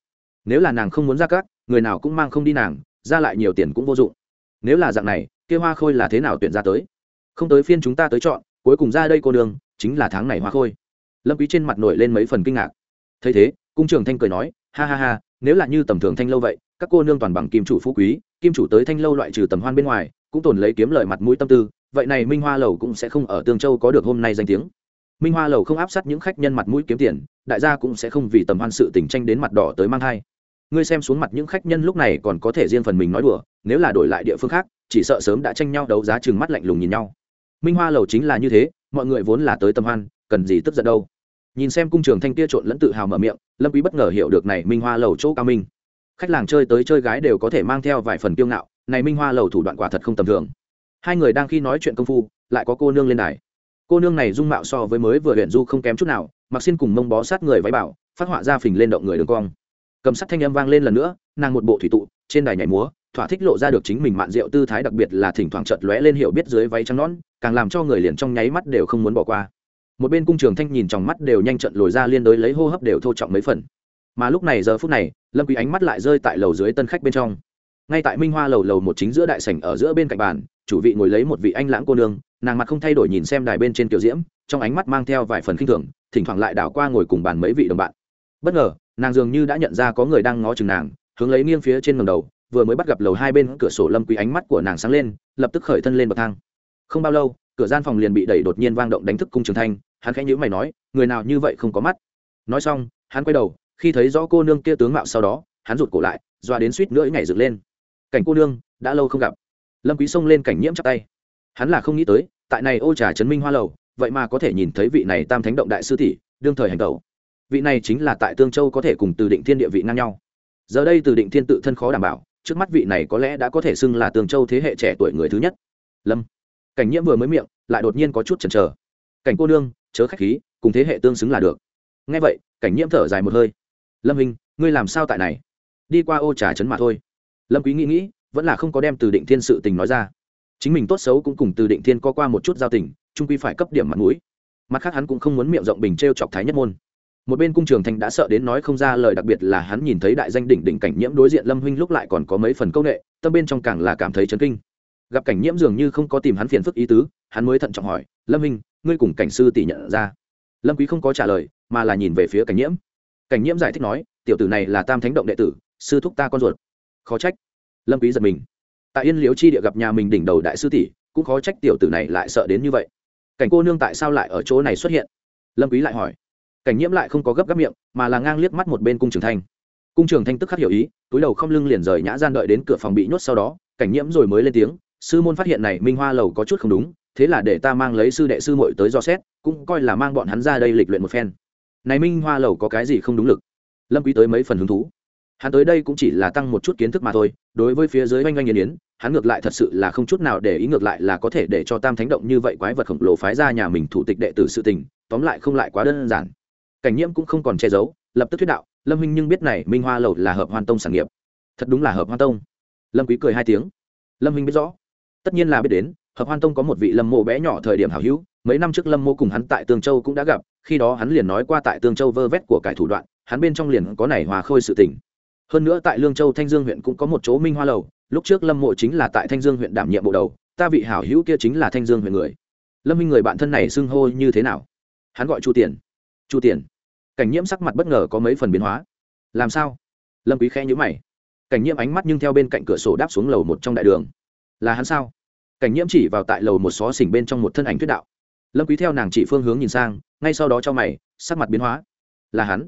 Nếu là nàng không muốn ra cát người nào cũng mang không đi nàng, ra lại nhiều tiền cũng vô dụng. Nếu là dạng này, kia hoa khôi là thế nào tuyển ra tới? Không tới phiên chúng ta tới chọn, cuối cùng ra đây cô nương, chính là tháng này hoa khôi. Lâm quý trên mặt nổi lên mấy phần kinh ngạc. Thấy thế, cung trường thanh cười nói ha ha ha, nếu là như tầm thường thanh lâu vậy, các cô nương toàn bằng kim chủ phú quý, kim chủ tới thanh lâu loại trừ tầm hoan bên ngoài, cũng tồn lấy kiếm lợi mặt mũi tâm tư, vậy này minh hoa lầu cũng sẽ không ở tương châu có được hôm nay danh tiếng. Minh hoa lầu không áp sát những khách nhân mặt mũi kiếm tiền, đại gia cũng sẽ không vì tầm hoan sự tình tranh đến mặt đỏ tới mang thai. Ngươi xem xuống mặt những khách nhân lúc này còn có thể riêng phần mình nói đùa, nếu là đổi lại địa phương khác, chỉ sợ sớm đã tranh nhau đấu giá chừng mắt lạnh lùng nhìn nhau. Minh hoa lầu chính là như thế, mọi người vốn là tới tầm hoan, cần gì tức giận đâu? Nhìn xem cung trường thanh tia trộn lẫn tự hào mở miệng, lâm quý bất ngờ hiểu được này minh hoa lầu chỗ cao minh. Khách làng chơi tới chơi gái đều có thể mang theo vài phần kiêu ngạo, này minh hoa lầu thủ đoạn quả thật không tầm thường. Hai người đang khi nói chuyện công phu, lại có cô nương lên đài. Cô nương này dung mạo so với mới vừa huyện du không kém chút nào, mặc xin cùng mông bó sát người váy bảo, phát họa ra phình lên động người đường cong. Cầm sắt thanh âm vang lên lần nữa, nàng một bộ thủy tụ, trên đài nhảy múa, thỏa thích lộ ra được chính mình mạn rượu tư thái đặc biệt là thỉnh thoảng chợt lóe lên hiểu biết dưới váy trắng nón càng làm cho người liền trong nháy mắt đều không muốn bỏ qua một bên cung trường thanh nhìn trong mắt đều nhanh trận lồi ra liên đối lấy hô hấp đều thô trọng mấy phần. Mà lúc này giờ phút này, lâm quý ánh mắt lại rơi tại lầu dưới tân khách bên trong. Ngay tại minh hoa lầu lầu một chính giữa đại sảnh ở giữa bên cạnh bàn, chủ vị ngồi lấy một vị anh lãng cô nương, nàng mặt không thay đổi nhìn xem đài bên trên tiểu diễm, trong ánh mắt mang theo vài phần khinh thường, thỉnh thoảng lại đảo qua ngồi cùng bàn mấy vị đồng bạn. Bất ngờ, nàng dường như đã nhận ra có người đang ngó chừng nàng, hướng lấy nghiêng phía trên ngầm đầu, vừa mới bắt gặp lầu hai bên cửa sổ lâm quý ánh mắt của nàng sáng lên, lập tức khởi thân lên bậc thang. Không bao lâu, cửa gian phòng liền bị đẩy đột nhiên vang động đánh thức cung trường thanh hắn khẽ nhữ mày nói, người nào như vậy không có mắt. Nói xong, hắn quay đầu, khi thấy rõ cô nương kia tướng mạo sau đó, hắn rụt cổ lại, doa đến suýt nữa nhảy dựng lên. Cảnh cô nương, đã lâu không gặp. Lâm quý xông lên cảnh nhiễm chắp tay. Hắn là không nghĩ tới, tại này ô trà trấn minh hoa lầu, vậy mà có thể nhìn thấy vị này tam thánh động đại sư tỷ, đương thời hành tẩu. Vị này chính là tại tương châu có thể cùng từ định thiên địa vị ngang nhau. Giờ đây từ định thiên tự thân khó đảm bảo, trước mắt vị này có lẽ đã có thể xưng là tương châu thế hệ trẻ tuổi người thứ nhất. Lâm. Cảnh nhiễm vừa mới miệng, lại đột nhiên có chút chần chờ. Cảnh cô nương chớ khách khí, cùng thế hệ tương xứng là được. Nghe vậy, cảnh nhiễm thở dài một hơi. Lâm hình ngươi làm sao tại này? Đi qua ô trà trấn mà thôi. Lâm quý nghĩ nghĩ, vẫn là không có đem từ định thiên sự tình nói ra. Chính mình tốt xấu cũng cùng từ định thiên có qua một chút giao tình trung quy phải cấp điểm mặt mũi. Mặt khác hắn cũng không muốn miệng rộng bình t chọc thái nhất môn. Một bên cung trường thành đã sợ đến nói không ra lời, đặc biệt là hắn nhìn thấy đại danh đỉnh đỉnh cảnh nhiễm đối diện lâm huynh lúc lại còn có mấy phần công nghệ tâm bên trong càng là cảm thấy chấn kinh. Gặp cảnh nhiễm dường như không có tìm hắn phiền phức ý tứ, hắn mới thận trọng hỏi, lâm huynh ngươi cùng cảnh sư tỷ nhận ra. Lâm quý không có trả lời, mà là nhìn về phía cảnh nhiễm. Cảnh nhiễm giải thích nói, tiểu tử này là tam thánh động đệ tử, sư thúc ta con ruột. Khó trách. Lâm quý giật mình. Tại yên liễu chi địa gặp nhà mình đỉnh đầu đại sư tỷ, cũng khó trách tiểu tử này lại sợ đến như vậy. Cảnh cô nương tại sao lại ở chỗ này xuất hiện? Lâm quý lại hỏi. Cảnh nhiễm lại không có gấp gáp miệng, mà là ngang liếc mắt một bên cung trường thanh. Cung trường thanh tức khắc hiểu ý, túi đầu không lưng liền rời nhã gian đợi đến cửa phòng bị nhốt sau đó, cảnh nhiễm rồi mới lên tiếng, sư môn phát hiện này minh hoa lầu có chút không đúng thế là để ta mang lấy sư đệ sư muội tới do xét, cũng coi là mang bọn hắn ra đây lịch luyện một phen. Này minh hoa lầu có cái gì không đúng lực? Lâm quý tới mấy phần hứng thú. Hắn tới đây cũng chỉ là tăng một chút kiến thức mà thôi, đối với phía dưới oanh oanh yến yến, hắn ngược lại thật sự là không chút nào để ý, ngược lại là có thể để cho tam thánh động như vậy quái vật khổng lồ phái ra nhà mình thủ tịch đệ tử sự tình, tóm lại không lại quá đơn giản. Cảnh nhiễm cũng không còn che giấu, lập tức thuyết đạo, lâm huynh nhưng biết này minh hoa lầu là hợp hoan tông sản nghiệp. Thật đúng là hợp hoan tông. Lâm quý cười hai tiếng. Lâm huynh biết rõ tất nhiên là biết đến, hợp hoan tông có một vị lâm mộ bé nhỏ thời điểm hảo hữu, mấy năm trước lâm mộ cùng hắn tại tương châu cũng đã gặp, khi đó hắn liền nói qua tại tương châu vơ vét của cải thủ đoạn, hắn bên trong liền có này hòa khôi sự tình. Hơn nữa tại lương châu thanh dương huyện cũng có một chỗ minh hoa lầu, lúc trước lâm mộ chính là tại thanh dương huyện đảm nhiệm bộ đầu, ta vị hảo hữu kia chính là thanh dương huyện người. Lâm minh người bạn thân này xưng hô như thế nào? Hắn gọi chu tiền. Chu tiền. Cảnh nhiễm sắc mặt bất ngờ có mấy phần biến hóa. Làm sao? Lâm quý khẽ nhíu mày. Cảnh nhiễm ánh mắt nhưng theo bên cạnh cửa sổ đáp xuống lầu một trong đại đường là hắn sao? Cảnh nhiễm chỉ vào tại lầu một xó xỉnh bên trong một thân ảnh thuyết đạo. Lâm quý theo nàng chỉ phương hướng nhìn sang, ngay sau đó cho mày, sắc mặt biến hóa. Là hắn.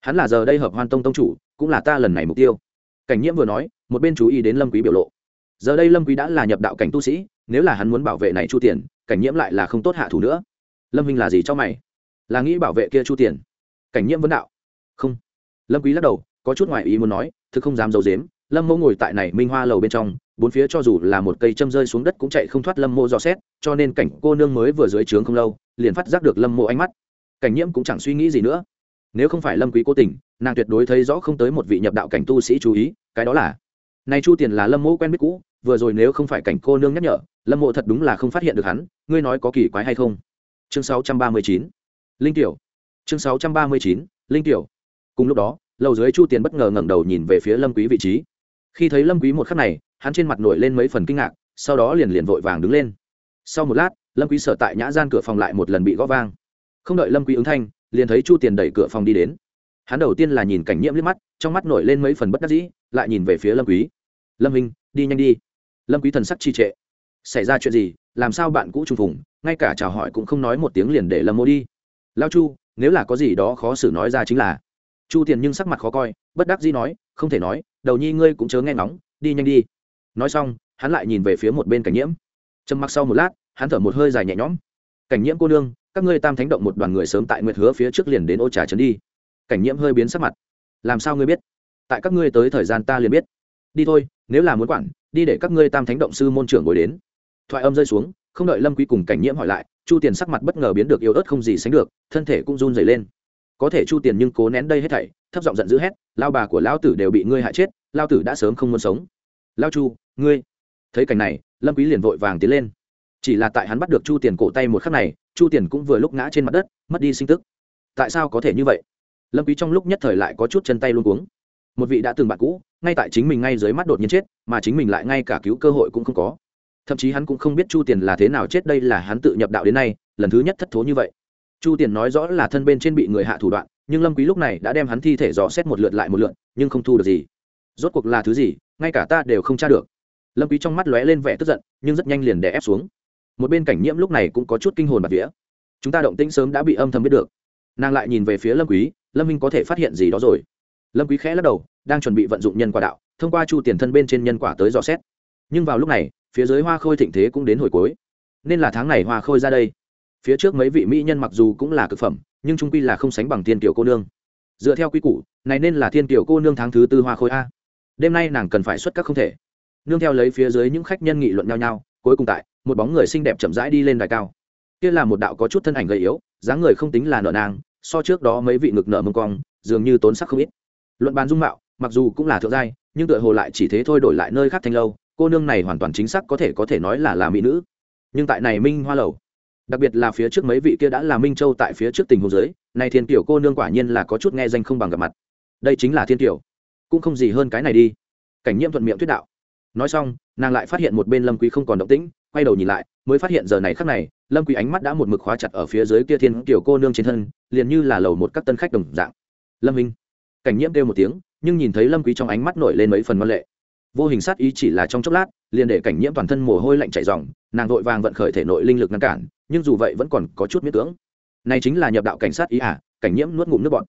Hắn là giờ đây hợp hoan tông tông chủ, cũng là ta lần này mục tiêu. Cảnh nhiễm vừa nói, một bên chú ý đến lâm quý biểu lộ. Giờ đây lâm quý đã là nhập đạo cảnh tu sĩ, nếu là hắn muốn bảo vệ này chu tiền, cảnh nhiễm lại là không tốt hạ thủ nữa. Lâm Minh là gì cho mày? Là nghĩ bảo vệ kia chu tiền. Cảnh nhiễm vấn đạo. Không. Lâm quý lắc đầu, có chút ngoại ý muốn nói, thực không dám giấu giếm. Lâm mô ngồi tại này minh hoa lầu bên trong bốn phía cho dù là một cây châm rơi xuống đất cũng chạy không thoát lâm mô dò xét, cho nên cảnh cô nương mới vừa dưới trướng không lâu, liền phát giác được lâm mô ánh mắt. Cảnh nhiễm cũng chẳng suy nghĩ gì nữa. Nếu không phải lâm quý cố tình, nàng tuyệt đối thấy rõ không tới một vị nhập đạo cảnh tu sĩ chú ý, cái đó là này chu tiền là lâm mô quen biết cũ, vừa rồi nếu không phải cảnh cô nương nhắc nhở, lâm mộ thật đúng là không phát hiện được hắn, ngươi nói có kỳ quái hay không? Chương 639 linh tiểu. Chương 639 linh tiểu. Cùng lúc đó, lầu dưới chu tiền bất ngờ ngẩng đầu nhìn về phía lâm quý vị trí khi thấy lâm quý một khắc này, hắn trên mặt nổi lên mấy phần kinh ngạc, sau đó liền liền vội vàng đứng lên. Sau một lát, lâm quý sở tại nhã gian cửa phòng lại một lần bị gõ vang. Không đợi lâm quý ứng thanh, liền thấy chu tiền đẩy cửa phòng đi đến. Hắn đầu tiên là nhìn cảnh nhiễm liếc mắt, trong mắt nổi lên mấy phần bất đắc dĩ, lại nhìn về phía lâm quý. Lâm hình đi nhanh đi. Lâm quý thần sắc chi trệ. Xảy ra chuyện gì? Làm sao bạn cũ trùng phùng? Ngay cả chào hỏi cũng không nói một tiếng liền để lâm mô đi. Lao chu, nếu là có gì đó khó xử nói ra chính là. Chu tiền nhưng sắc mặt khó coi bất đắc dĩ nói, không thể nói, đầu nhi ngươi cũng chớ nghe nóng đi nhanh đi. Nói xong, hắn lại nhìn về phía một bên cảnh nhiễm. Trầm mặc sau một lát, hắn thở một hơi dài nhẹ nhõm. Cảnh nhiễm cô nương, các ngươi tam thánh động một đoàn người sớm tại nguyệt hứa phía trước liền đến ô trà trấn đi. Cảnh nhiễm hơi biến sắc mặt. Làm sao ngươi biết? Tại các ngươi tới thời gian ta liền biết. Đi thôi, nếu là muốn quản, đi để các ngươi tam thánh động sư môn trưởng ngồi đến. Thoại âm rơi xuống, không đợi lâm quý cùng cảnh nhiễm hỏi lại, chu tiền sắc mặt bất ngờ biến được yếu ớt không gì sánh được, thân thể cũng run rẩy lên có thể chu tiền nhưng cố nén đây hết thảy, thấp giọng giận dữ hét, lao bà của lão tử đều bị ngươi hại chết lao tử đã sớm không muốn sống. Lao chu, ngươi? Thấy cảnh này, lâm quý liền vội vàng tiến lên. Chỉ là tại hắn bắt được chu tiền cổ tay một khắc này, chu tiền cũng vừa lúc ngã trên mặt đất, mất đi sinh tức. Tại sao có thể như vậy? Lâm quý trong lúc nhất thời lại có chút chân tay luôn cuống. Một vị đã từng bạn cũ, ngay tại chính mình ngay dưới mắt đột nhiên chết, mà chính mình lại ngay cả cứu cơ hội cũng không có. Thậm chí hắn cũng không biết chu tiền là thế nào chết, đây là hắn tự nhập đạo đến nay, lần thứ nhất thất thố như vậy chu tiền nói rõ là thân bên trên bị người hạ thủ đoạn, nhưng lâm quý lúc này đã đem hắn thi thể dò xét một lượt lại một lượt, nhưng không thu được gì. Rốt cuộc là thứ gì, ngay cả ta đều không tra được. Lâm quý trong mắt lóe lên vẻ tức giận, nhưng rất nhanh liền đè ép xuống. Một bên cảnh nhiễm lúc này cũng có chút kinh hồn bạt vía. Chúng ta động tĩnh sớm đã bị âm thầm biết được. Nàng lại nhìn về phía lâm quý, lâm minh có thể phát hiện gì đó rồi? Lâm quý khẽ lắc đầu, đang chuẩn bị vận dụng nhân quả đạo, thông qua chu tiền thân bên trên nhân quả tới dò xét. Nhưng vào lúc này, phía dưới hoa khôi thịnh thế cũng đến hồi cuối. Nên là tháng này hoa khôi ra đây phía trước mấy vị mỹ nhân mặc dù cũng là cực phẩm, nhưng trung quy là không sánh bằng thiên tiểu cô nương. Dựa theo quy củ, này nên là thiên tiểu cô nương tháng thứ tư hoa khôi a. Đêm nay nàng cần phải xuất các không thể. Nương theo lấy phía dưới những khách nhân nghị luận nhau nhau, cuối cùng tại, một bóng người xinh đẹp chậm rãi đi lên đài cao. Kia là một đạo có chút thân ảnh gầy yếu, dáng người không tính là nợ nàng, so trước đó mấy vị ngực nợ mông cong, dường như tốn sắc không ít. Luận bàn dung mạo, mặc dù cũng là thượng giai, nhưng tựa hồ lại chỉ thế thôi đổi lại nơi khác thanh lâu, cô nương này hoàn toàn chính xác có thể có thể nói là là mỹ nữ. Nhưng tại này minh hoa lầu đặc biệt là phía trước mấy vị kia đã là minh châu tại phía trước tình hồ giới này thiên tiểu cô nương quả nhiên là có chút nghe danh không bằng gặp mặt. Đây chính là thiên tiểu. Cũng không gì hơn cái này đi. Cảnh nhiễm thuận miệng thuyết đạo. Nói xong, nàng lại phát hiện một bên lâm quý không còn động tĩnh, quay đầu nhìn lại, mới phát hiện giờ này khắc này, lâm quý ánh mắt đã một mực khóa chặt ở phía dưới kia thiên tiểu cô nương trên thân, liền như là lầu một các tân khách đồng dạng. Lâm minh. Cảnh nhiễm kêu một tiếng, nhưng nhìn thấy lâm quý trong ánh mắt nổi lên mấy phần ngoan lệ vô hình sát ý chỉ là trong chốc lát, liền để cảnh nhiễm toàn thân mồ hôi lạnh chảy ròng nàng vội vàng vận khởi thể nội linh lực ngăn cản, nhưng dù vậy vẫn còn có chút miễn cưỡng. Này chính là nhập đạo cảnh sát ý à cảnh nhiễm nuốt ngụm nước bọt.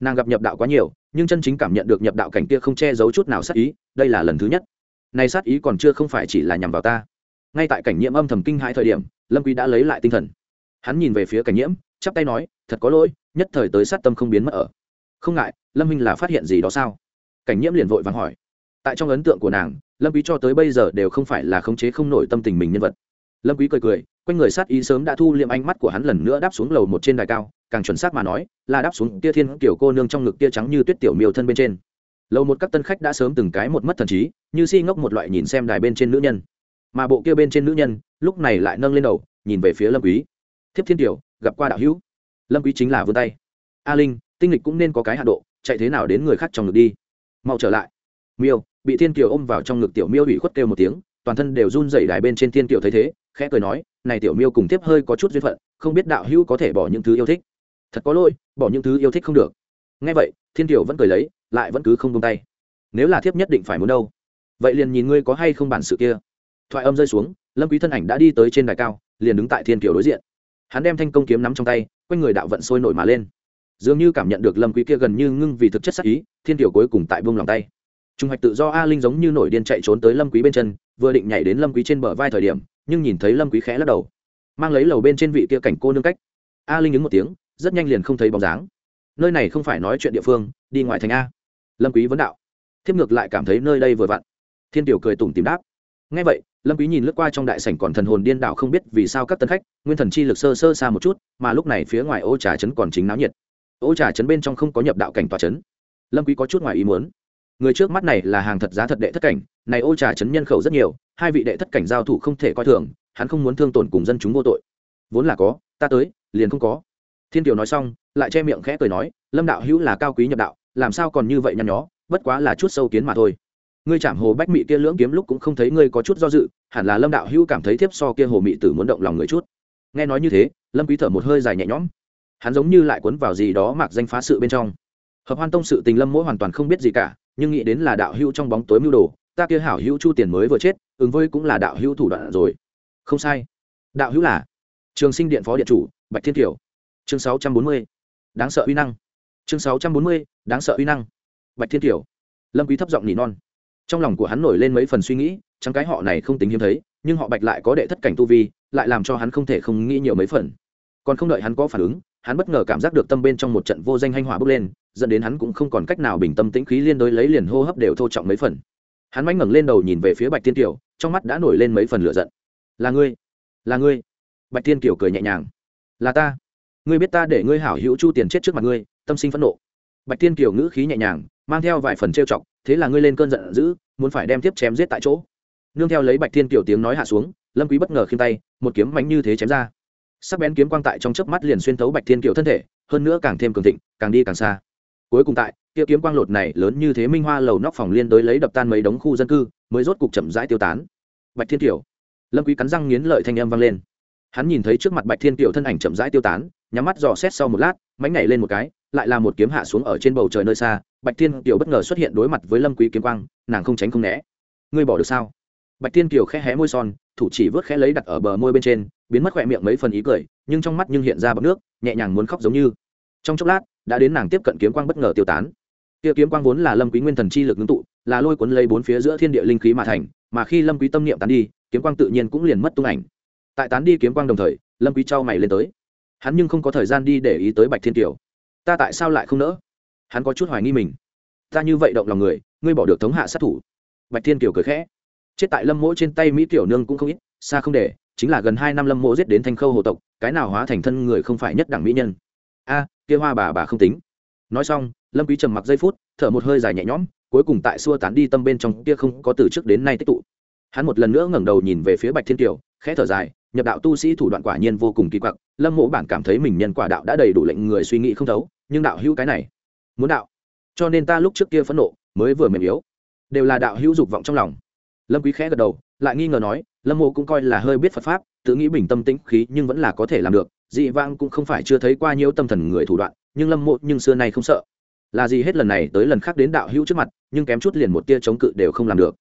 Nàng gặp nhập đạo quá nhiều, nhưng chân chính cảm nhận được nhập đạo cảnh kia không che giấu chút nào sát ý, đây là lần thứ nhất. Này sát ý còn chưa không phải chỉ là nhằm vào ta. Ngay tại cảnh nhiễm âm thầm kinh hãi thời điểm, lâm quý đã lấy lại tinh thần. Hắn nhìn về phía cảnh nhiễm, chắp tay nói, thật có lỗi, nhất thời tới sát tâm không biến mất ở. Không ngại, lâm minh là phát hiện gì đó sao? Cảnh nhiễm liền vội vàng hỏi tại trong ấn tượng của nàng, lâm quý cho tới bây giờ đều không phải là khống chế không nổi tâm tình mình nhân vật. Lâm quý cười cười, quanh người sát ý sớm đã thu liệm ánh mắt của hắn lần nữa đáp xuống lầu một trên đài cao, càng chuẩn xác mà nói, là đáp xuống tia thiên kiểu cô nương trong ngực tia trắng như tuyết tiểu miêu thân bên trên. Lầu một các tân khách đã sớm từng cái một mất thần trí, như si ngốc một loại nhìn xem đài bên trên nữ nhân. Mà bộ kia bên trên nữ nhân, lúc này lại nâng lên đầu, nhìn về phía lâm quý. Thiếp thiên tiểu, gặp qua đạo hữu. Lâm quý chính là vươn tay. A linh, tinh lịch cũng nên có cái hạ độ, chạy thế nào đến người khác trong ngực đi. Mau trở lại. Miêu bị thiên kiều ôm vào trong ngực tiểu miêu bị khuất kêu một tiếng, toàn thân đều run rẩy đài bên trên thiên kiều thấy thế, khẽ cười nói, này tiểu miêu cùng tiếp hơi có chút duyên phận, không biết đạo hữu có thể bỏ những thứ yêu thích. Thật có lỗi, bỏ những thứ yêu thích không được. Nghe vậy, thiên kiều vẫn cười lấy, lại vẫn cứ không buông tay. Nếu là thiếp nhất định phải muốn đâu? Vậy liền nhìn ngươi có hay không bản sự kia. Thoại âm rơi xuống, lâm quý thân ảnh đã đi tới trên đài cao, liền đứng tại thiên kiều đối diện. Hắn đem thanh công kiếm nắm trong tay, quanh người đạo vận sôi nổi mà lên. Dường như cảm nhận được lâm quý kia gần như ngưng vì thực chất sắc ý, thiên kiều cuối cùng tại buông lòng tay trung hoạch tự do a linh giống như nổi điên chạy trốn tới lâm quý bên chân, vừa định nhảy đến lâm quý trên bờ vai thời điểm, nhưng nhìn thấy lâm quý khẽ lắc đầu. Mang lấy lầu bên trên vị kia cảnh cô nương cách. A linh ứng một tiếng, rất nhanh liền không thấy bóng dáng. Nơi này không phải nói chuyện địa phương, đi ngoại thành a. Lâm quý vấn đạo. Thiếp ngược lại cảm thấy nơi đây vừa vặn. Thiên tiểu cười tủm tìm đáp. Nghe vậy, lâm quý nhìn lướt qua trong đại sảnh còn thần hồn điên đảo không biết vì sao các tân khách, nguyên thần chi lực sơ sơ xa một chút, mà lúc này phía ngoài ô trà trấn còn chính náo nhiệt. Ô trà trấn bên trong không có nhập đạo cảnh tòa trấn. Lâm quý có chút ngoài ý muốn người trước mắt này là hàng thật giá thật đệ thất cảnh, này ô trà chấn nhân khẩu rất nhiều, hai vị đệ thất cảnh giao thủ không thể coi thường, hắn không muốn thương tổn cùng dân chúng vô tội. Vốn là có, ta tới, liền không có. Thiên kiều nói xong, lại che miệng khẽ cười nói, lâm đạo hữu là cao quý nhập đạo, làm sao còn như vậy nhăn nhó, bất quá là chút sâu kiến mà thôi. Ngươi chạm hồ bách mị kia lưỡng kiếm lúc cũng không thấy ngươi có chút do dự, hẳn là lâm đạo hữu cảm thấy thiếp so kia hồ mị tử muốn động lòng người chút. Nghe nói như thế, lâm quý thở một hơi dài nhẹ nhõm. Hắn giống như lại cuốn vào gì đó mặc danh phá sự bên trong. Hợp hoan tông sự tình lâm mỗi hoàn toàn không biết gì cả nhưng nghĩ đến là đạo hữu trong bóng tối mưu đồ, ta kia hảo hữu chu tiền mới vừa chết, ứng với cũng là đạo hữu thủ đoạn rồi. Không sai. Đạo hữu là trường sinh điện phó điện chủ, bạch thiên kiều. Chương sáu trăm bốn mươi. Đáng sợ uy năng. Chương sáu trăm bốn mươi, đáng sợ uy năng. Bạch thiên kiều. Lâm quý thấp giọng nỉ non. Trong lòng của hắn nổi lên mấy phần suy nghĩ, chẳng cái họ này không tính hiếm thấy, nhưng họ bạch lại có đệ thất cảnh tu vi, lại làm cho hắn không thể không nghĩ nhiều mấy phần. Còn không đợi hắn có phản ứng, hắn bất ngờ cảm giác được tâm bên trong một trận vô danh hanh hỏa bốc lên dẫn đến hắn cũng không còn cách nào bình tâm tĩnh khí liên đối lấy liền hô hấp đều thô trọng mấy phần. Hắn mánh ngẩng lên đầu nhìn về phía bạch tiên kiều, trong mắt đã nổi lên mấy phần lửa giận. Là ngươi là ngươi. Bạch tiên kiều cười nhẹ nhàng. Là ta. Ngươi biết ta để ngươi hảo hữu chu tiền chết trước mặt ngươi, tâm sinh phẫn nộ. Bạch tiên kiều ngữ khí nhẹ nhàng, mang theo vài phần trêu chọc, thế là ngươi lên cơn giận dữ, muốn phải đem tiếp chém giết tại chỗ. Nương theo lấy bạch tiên kiều tiếng nói hạ xuống, lâm quý bất ngờ khiêm tay, một kiếm mánh như thế chém ra. Sắc bén kiếm quang tại trong chớp mắt liền xuyên thấu bạch thiên kiều thân thể, hơn nữa càng thêm cường thịnh, càng đi càng xa cuối cùng tại, kia kiếm quang lột này lớn như thế minh hoa lầu nóc phòng liên đối lấy đập tan mấy đống khu dân cư, mới rốt cục chậm rãi tiêu tán. Bạch thiên tiểu lâm quý cắn răng nghiến lợi thanh âm vang lên. Hắn nhìn thấy trước mặt bạch thiên tiểu thân ảnh chậm rãi tiêu tán, nhắm mắt dò xét sau một lát mánh nhảy lên một cái, lại là một kiếm hạ xuống ở trên bầu trời nơi xa, bạch thiên tiểu bất ngờ xuất hiện đối mặt với lâm quý kiếm quang, nàng không tránh không né. Ngươi bỏ được sao? Bạch thiên tiểu khẽ hé môi son, thủ chỉ vớt khẽ lấy đặt ở bờ môi bên trên, biến mất khỏe miệng mấy phần ý cười, nhưng trong mắt nhưng hiện ra bọc nước, nhẹ nhàng muốn khóc giống như. Trong chốc lát đã đến nàng tiếp cận kiếm quang bất ngờ tiêu tán. Kia kiếm quang vốn là lâm quý nguyên thần chi lực ngưng tụ, là lôi cuốn lấy bốn phía giữa thiên địa linh khí mà thành, mà khi lâm quý tâm niệm tán đi, kiếm quang tự nhiên cũng liền mất tung ảnh. Tại tán đi kiếm quang đồng thời, lâm quý trao mày lên tới. Hắn nhưng không có thời gian đi để ý tới bạch thiên tiểu ta tại sao lại không nỡ? Hắn có chút hoài nghi mình. Ta như vậy động lòng người, ngươi bỏ được thống hạ sát thủ. Bạch thiên tiểu cười khẽ. Chết tại lâm mỗ trên tay mỹ tiểu nương cũng không ít, xa không để, chính là gần hai năm lâm mỗ giết đến thanh khâu hồ tộc, cái nào hóa thành thân người không phải nhất đẳng mỹ nhân? A kia hoa bà bà không tính. Nói xong, lâm quý trầm mặc giây phút, thở một hơi dài nhẹ nhõm, cuối cùng tại xua tán đi tâm bên trong kia không có từ trước đến nay tích tụ. Hắn một lần nữa ngẩng đầu nhìn về phía bạch thiên kiều, khẽ thở dài, nhập đạo tu sĩ thủ đoạn quả nhiên vô cùng kỳ quặc, lâm mộ bản cảm thấy mình nhân quả đạo đã đầy đủ lệnh người suy nghĩ không thấu, nhưng đạo hữu cái này, muốn đạo. Cho nên ta lúc trước kia phẫn nộ, mới vừa mềm yếu. Đều là đạo hữu dục vọng trong lòng. Lâm quý khẽ gật đầu, lại nghi ngờ nói, lâm mộ cũng coi là hơi biết phật pháp, tự nghĩ bình tâm tĩnh khí nhưng vẫn là có thể làm được dị vãng cũng không phải chưa thấy qua nhiều tâm thần người thủ đoạn, nhưng lâm mộ nhưng xưa nay không sợ. Là gì hết lần này tới lần khác đến đạo hữu trước mặt, nhưng kém chút liền một tia chống cự đều không làm được.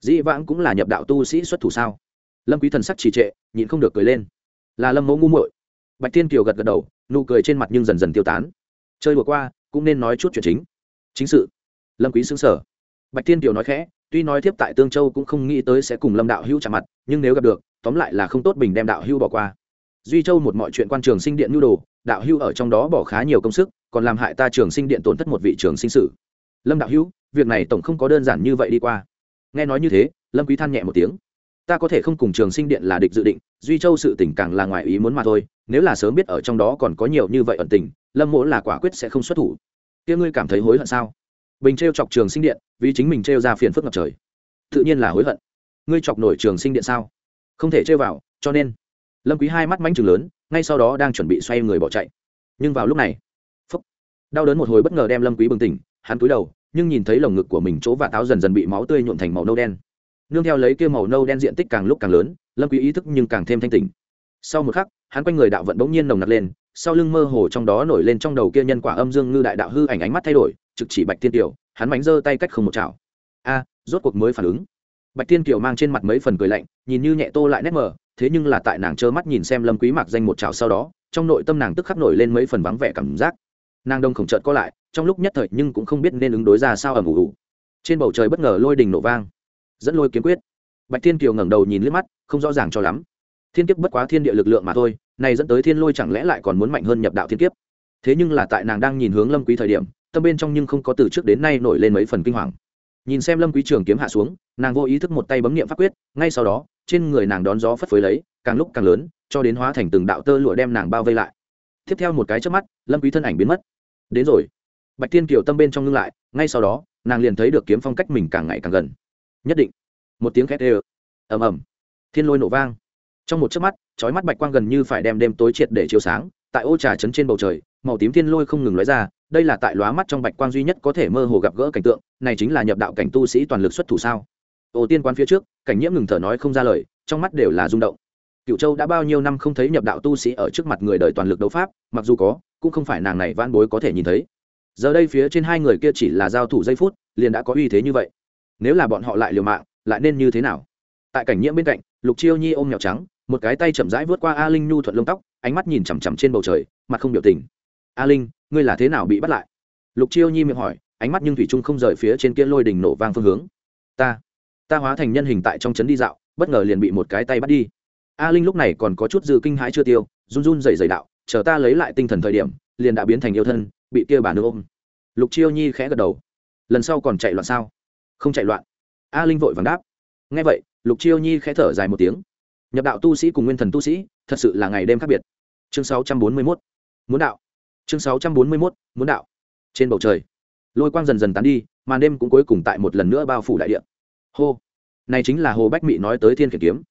Dị vãng cũng là nhập đạo tu sĩ xuất thủ sao? Lâm quý thần sắc trì trệ, nhịn không được cười lên. Là lâm mẫu ngu muội. Bạch thiên kiều gật gật đầu, nụ cười trên mặt nhưng dần dần tiêu tán. Chơi vừa qua, cũng nên nói chút chuyện chính. Chính sự. Lâm quý sững sờ. Bạch thiên kiều nói khẽ, tuy nói tiếp tại tương châu cũng không nghĩ tới sẽ cùng lâm đạo hữu chạm mặt, nhưng nếu gặp được, tóm lại là không tốt bình đem đạo hữu bỏ qua duy châu một mọi chuyện quan trường sinh điện nhu đồ, đạo hưu ở trong đó bỏ khá nhiều công sức, còn làm hại ta trường sinh điện tổn thất một vị trường sinh sử. Lâm đạo hữu, việc này tổng không có đơn giản như vậy đi qua. Nghe nói như thế, lâm quý than nhẹ một tiếng. Ta có thể không cùng trường sinh điện là địch dự định, duy châu sự tình càng là ngoài ý muốn mà thôi, nếu là sớm biết ở trong đó còn có nhiều như vậy ẩn tình, lâm mỗ là quả quyết sẽ không xuất thủ. Kia ngươi cảm thấy hối hận sao? Bình treo chọc trường sinh điện, vì chính mình treo ra phiền phức ngập trời. Tự nhiên là hối hận. Ngươi chọc nổi trường sinh điện sao? Không thể treo vào, cho nên lâm quý hai mắt mánh trừng lớn, ngay sau đó đang chuẩn bị xoay người bỏ chạy. Nhưng vào lúc này, phúc, đau đớn một hồi bất ngờ đem lâm quý bừng tỉnh, hắn cúi đầu, nhưng nhìn thấy lồng ngực của mình chỗ và táo dần dần bị máu tươi nhuộn thành màu nâu đen. Nương theo lấy kia màu nâu đen diện tích càng lúc càng lớn, lâm quý ý thức nhưng càng thêm thanh tỉnh. Sau một khắc, hắn quanh người đạo vận bỗng nhiên nồng nặc lên, sau lưng mơ hồ trong đó nổi lên trong đầu kia nhân quả âm dương ngư đại đạo hư ảnh ánh mắt thay đổi, trực chỉ bạch thiên tiểu, hắn mánh giơ tay cách không một chảo. A, rốt cuộc mới phản ứng bạch thiên kiều mang trên mặt mấy phần cười lạnh, nhìn như nhẹ tô lại nét mờ, thế nhưng là tại nàng trơ mắt nhìn xem lâm quý mặc danh một trào sau đó, trong nội tâm nàng tức khắc nổi lên mấy phần vắng vẻ cảm giác. Nàng đông khổng chợt có lại, trong lúc nhất thời nhưng cũng không biết nên ứng đối ra sao ầm ủ. Trên bầu trời bất ngờ lôi đình nổ vang. Dẫn lôi kiếm quyết. Bạch thiên kiều ngẩng đầu nhìn liếc mắt, không rõ ràng cho lắm. Thiên kiếp bất quá thiên địa lực lượng mà thôi, này dẫn tới thiên lôi chẳng lẽ lại còn muốn mạnh hơn nhập đạo thiên kiếp? Thế nhưng là tại nàng đang nhìn hướng lâm quý thời điểm, tâm bên trong nhưng không có từ trước đến nay nổi lên mấy phần kinh hoàng nhìn xem lâm quý trường kiếm hạ xuống, nàng vô ý thức một tay bấm niệm pháp quyết, ngay sau đó, trên người nàng đón gió phất phới lấy, càng lúc càng lớn, cho đến hóa thành từng đạo tơ lụa đem nàng bao vây lại. Tiếp theo một cái chớp mắt, lâm quý thân ảnh biến mất. Đến rồi. Bạch thiên kiều tâm bên trong ngưng lại, ngay sau đó, nàng liền thấy được kiếm phong cách mình càng ngày càng gần. Nhất định. Một tiếng khét ê ầm ầm. Thiên lôi nổ vang. Trong một chớp mắt, chói mắt bạch quang gần như phải đem đêm tối triệt để chiếu sáng tại ô trà Trấn trên bầu trời, màu tím thiên lôi không ngừng lóe ra, đây là tại lóa mắt trong bạch quang duy nhất có thể mơ hồ gặp gỡ cảnh tượng, này chính là nhập đạo cảnh tu sĩ toàn lực xuất thủ sao? Ồ tiên quan phía trước, cảnh nhiễm ngừng thở nói không ra lời, trong mắt đều là rung động. Cựu châu đã bao nhiêu năm không thấy nhập đạo tu sĩ ở trước mặt người đời toàn lực đấu pháp, mặc dù có, cũng không phải nàng này van bối có thể nhìn thấy. Giờ đây phía trên hai người kia chỉ là giao thủ giây phút, liền đã có uy thế như vậy. Nếu là bọn họ lại liều mạng, lại nên như thế nào? Tại cảnh nhiễm bên cạnh, lục chiêu nhi ôm nhỏ trắng, một cái tay chậm rãi vớt qua a linh nhu thuận lông tóc ánh mắt nhìn chằm chằm trên bầu trời, mặt không biểu tình. A linh, ngươi là thế nào bị bắt lại? Lục chiêu nhi miệng hỏi, ánh mắt nhưng thủy trung không rời phía trên kia lôi đình nổ vang phương hướng. Ta ta hóa thành nhân hình tại trong trấn đi dạo, bất ngờ liền bị một cái tay bắt đi. A linh lúc này còn có chút dư kinh hãi chưa tiêu, run run dày dày đạo, chờ ta lấy lại tinh thần thời điểm, liền đã biến thành yêu thân, bị kia bà nữ ôm. Lục chiêu nhi khẽ gật đầu. Lần sau còn chạy loạn sao? Không chạy loạn. A linh vội vàng đáp. Ngay vậy, lục chiêu nhi khẽ thở dài một tiếng. Nhập đạo tu sĩ cùng nguyên thần tu sĩ, thật sự là ngày đêm khác biệt chương 641. muốn đạo. Chương 641, muốn đạo. Trên bầu trời lôi quang dần dần tán đi màn đêm cũng cuối cùng tại một lần nữa bao phủ đại địa. Hô. Này chính là hồ bách mị nói tới thiên khiển kiếm.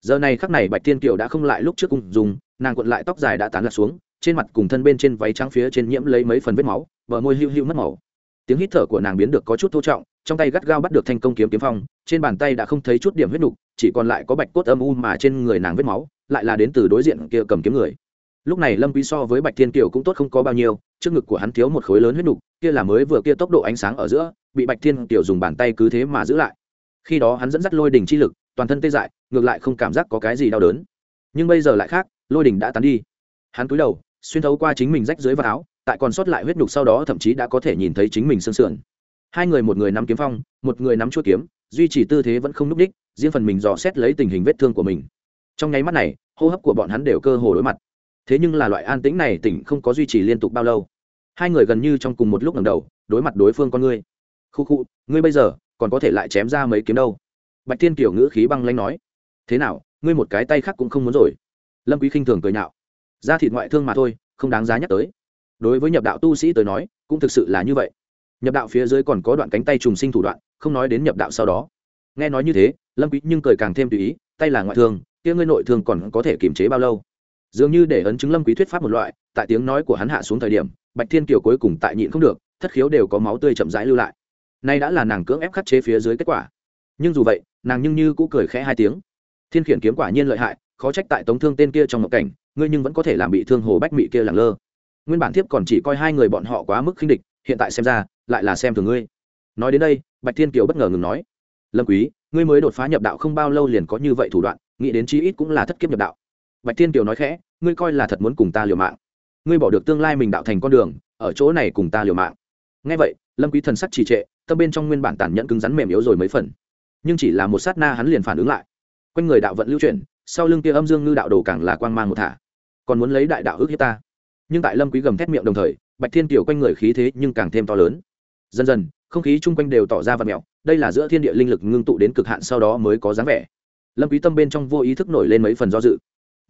Giờ này khắc này bạch thiên kiều đã không lại lúc trước cùng dùng nàng cuộn lại tóc dài đã tán lạc xuống trên mặt cùng thân bên trên váy trắng phía trên nhiễm lấy mấy phần vết máu bờ môi hưu hưu mất màu. Tiếng hít thở của nàng biến được có chút thô trọng trong tay gắt gao bắt được thanh công kiếm kiếm phong trên bàn tay đã không thấy chút điểm huyết nục chỉ còn lại có bạch cốt âm u mà trên người nàng vết máu lại là đến từ đối diện kia cầm kiếm người lúc này lâm quý so với bạch thiên kiều cũng tốt không có bao nhiêu, trước ngực của hắn thiếu một khối lớn huyết nục, kia là mới vừa kia tốc độ ánh sáng ở giữa, bị bạch thiên kiều dùng bàn tay cứ thế mà giữ lại. Khi đó hắn dẫn dắt lôi đỉnh chi lực, toàn thân tê dại, ngược lại không cảm giác có cái gì đau đớn. Nhưng bây giờ lại khác, lôi đỉnh đã tán đi. Hắn cúi đầu, xuyên thấu qua chính mình rách dưới vạt áo, tại còn sót lại huyết nhục sau đó thậm chí đã có thể nhìn thấy chính mình sương sườn. Hai người một người nắm kiếm phong, một người nắm chuôi kiếm, duy trì tư thế vẫn không núc đích, riêng phần mình dò xét lấy tình hình vết thương của mình. Trong nháy mắt này, hô hấp của bọn hắn đều cơ hồ đối mặt thế nhưng là loại an tĩnh này tỉnh không có duy trì liên tục bao lâu. Hai người gần như trong cùng một lúc lần đầu, đối mặt đối phương con ngươi. Khu khu, ngươi bây giờ còn có thể lại chém ra mấy kiếm đâu? Bạch thiên kiểu ngữ khí băng lanh nói. Thế nào, ngươi một cái tay khác cũng không muốn rồi. Lâm quý khinh thường cười nhạo. Da thịt ngoại thương mà thôi, không đáng giá nhắc tới. Đối với nhập đạo tu sĩ tới nói, cũng thực sự là như vậy. Nhập đạo phía dưới còn có đoạn cánh tay trùng sinh thủ đoạn, không nói đến nhập đạo sau đó. Nghe nói như thế, lâm quý nhưng cười càng thêm tùy ý, tay là ngoại thương, kia ngươi nội thương còn có thể kiềm chế bao lâu? Dường như để ấn chứng lâm quý thuyết pháp một loại, tại tiếng nói của hắn hạ xuống thời điểm, bạch thiên kiều cuối cùng tại nhịn không được, thất khiếu đều có máu tươi chậm rãi lưu lại. Nay đã là nàng cưỡng ép khắc chế phía dưới kết quả. Nhưng dù vậy, nàng nhưng như cũ cười khẽ hai tiếng. Thiên khiển kiếm quả nhiên lợi hại, khó trách tại tống thương tên kia trong một cảnh, ngươi nhưng vẫn có thể làm bị thương hồ bách mị kia lẳng lơ. Nguyên bản thiếp còn chỉ coi hai người bọn họ quá mức khinh địch, hiện tại xem ra, lại là xem thường ngươi. Nói đến đây, bạch thiên kiều bất ngờ ngừng nói. Lâm quý, ngươi mới đột phá nhập đạo không bao lâu liền có như vậy thủ đoạn, nghĩ đến chí ít cũng là thất kiếp nhập đạo bạch thiên kiều nói khẽ, ngươi coi là thật muốn cùng ta liều mạng. Ngươi bỏ được tương lai mình đạo thành con đường, ở chỗ này cùng ta liều mạng. Nghe vậy, lâm quý thần sắc trì trệ, tâm bên trong nguyên bản tàn nhẫn cứng rắn mềm yếu rồi mấy phần. Nhưng chỉ là một sát na hắn liền phản ứng lại. Quanh người đạo vận lưu chuyển, sau lưng kia âm dương ngư đạo đồ càng là quang mang một thả. Còn muốn lấy đại đạo ước hiếp ta. Nhưng tại lâm quý gầm thét miệng đồng thời, bạch thiên kiều quanh người khí thế nhưng càng thêm to lớn. Dần dần, không khí chung quanh đều tỏ ra vật mèo đây là giữa thiên địa linh lực ngưng tụ đến cực hạn sau đó mới có dáng vẻ. Lâm quý tâm bên trong vô ý thức nổi lên mấy phần do dự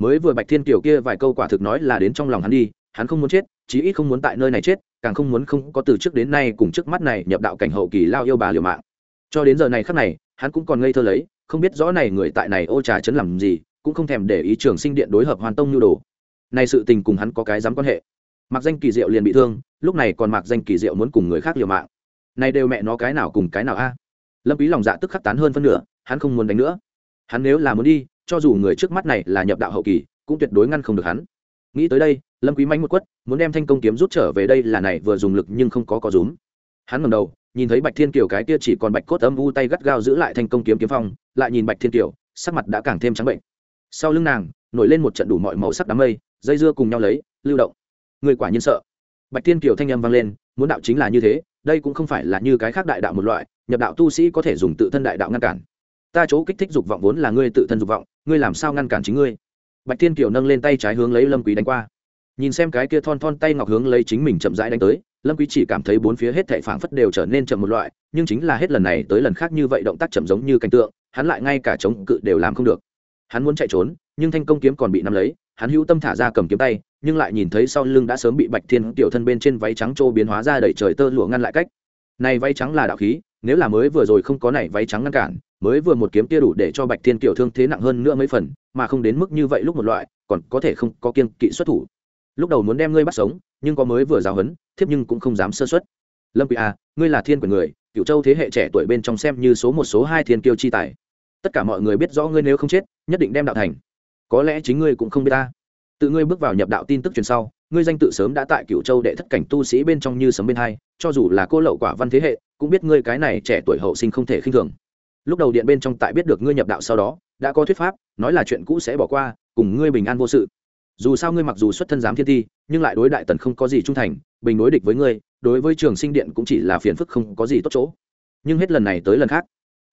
mới vừa bạch thiên kiều kia vài câu quả thực nói là đến trong lòng hắn đi, hắn không muốn chết, chí ít không muốn tại nơi này chết, càng không muốn không có từ trước đến nay cùng trước mắt này nhập đạo cảnh hậu kỳ lao yêu bà liều mạng. Cho đến giờ này khắc này, hắn cũng còn ngây thơ lấy, không biết rõ này người tại này ô trà chấn làm gì, cũng không thèm để ý trường sinh điện đối hợp hoàn tông nhu đồ. Này sự tình cùng hắn có cái dám quan hệ. Mặc danh kỳ diệu liền bị thương, lúc này còn mặc danh kỳ diệu muốn cùng người khác liều mạng. Này đều mẹ nó cái nào cùng cái nào a? Lâm ý lòng dạ tức khắc tán hơn phân nửa, hắn không muốn đánh nữa. Hắn nếu là muốn đi cho dù người trước mắt này là nhập đạo hậu kỳ, cũng tuyệt đối ngăn không được hắn. Nghĩ tới đây, lâm quý manh một quất, muốn đem thanh công kiếm rút trở về đây là này vừa dùng lực nhưng không có có rúm hắn ngẩng đầu, nhìn thấy bạch thiên kiều cái kia chỉ còn bạch cốt âm u tay gắt gao giữ lại thanh công kiếm kiếm phong, lại nhìn bạch thiên kiều, sắc mặt đã càng thêm trắng bệnh. Sau lưng nàng, nổi lên một trận đủ mọi màu sắc đám mây, dây dưa cùng nhau lấy, lưu động. Người quả nhiên sợ. Bạch thiên kiều thanh âm vang lên, muốn đạo chính là như thế, đây cũng không phải là như cái khác đại đạo một loại, nhập đạo tu sĩ có thể dùng tự thân đại đạo ngăn cản ta chỗ kích thích dục vọng vốn là ngươi tự thân dục vọng, ngươi làm sao ngăn cản chính ngươi? Bạch thiên kiều nâng lên tay trái hướng lấy lâm quý đánh qua. Nhìn xem cái kia thon thon tay ngọc hướng lấy chính mình chậm rãi đánh tới, lâm quý chỉ cảm thấy bốn phía hết thảy phảng phất đều trở nên chậm một loại, nhưng chính là hết lần này tới lần khác như vậy động tác chậm giống như cảnh tượng, hắn lại ngay cả chống cự đều làm không được. Hắn muốn chạy trốn, nhưng thanh công kiếm còn bị nắm lấy, hắn hữu tâm thả ra cầm kiếm tay, nhưng lại nhìn thấy sau lưng đã sớm bị bạch thiên tiểu thân bên trên váy trắng trô biến hóa ra đẩy trời tơ lụa ngăn lại cách. Này váy trắng là đạo khí, nếu là mới vừa rồi không có này váy trắng ngăn cản mới vừa một kiếm kia đủ để cho bạch thiên kiều thương thế nặng hơn nữa mấy phần mà không đến mức như vậy lúc một loại còn có thể không có kiên kỵ xuất thủ. Lúc đầu muốn đem ngươi bắt sống nhưng có mới vừa giáo huấn, thiếp nhưng cũng không dám sơ xuất lâm quỷ a ngươi là thiên của người cựu châu thế hệ trẻ tuổi bên trong xem như số một số hai thiên kiêu chi tài. Tất cả mọi người biết rõ ngươi nếu không chết nhất định đem đạo thành. Có lẽ chính ngươi cũng không biết ta. Tự ngươi bước vào nhập đạo tin tức truyền sau ngươi danh tự sớm đã tại cựu châu đệ thất cảnh tu sĩ bên trong như sấm bên hai cho dù là cô lậu quả văn thế hệ cũng biết ngươi cái này trẻ tuổi hậu sinh không thể khinh thường lúc đầu điện bên trong tại biết được ngươi nhập đạo sau đó, đã có thuyết pháp, nói là chuyện cũ sẽ bỏ qua, cùng ngươi bình an vô sự. Dù sao ngươi mặc dù xuất thân giám thiên thi, nhưng lại đối đại tần không có gì trung thành, bình đối địch với ngươi, đối với trường sinh điện cũng chỉ là phiền phức không có gì tốt chỗ. Nhưng hết lần này tới lần khác,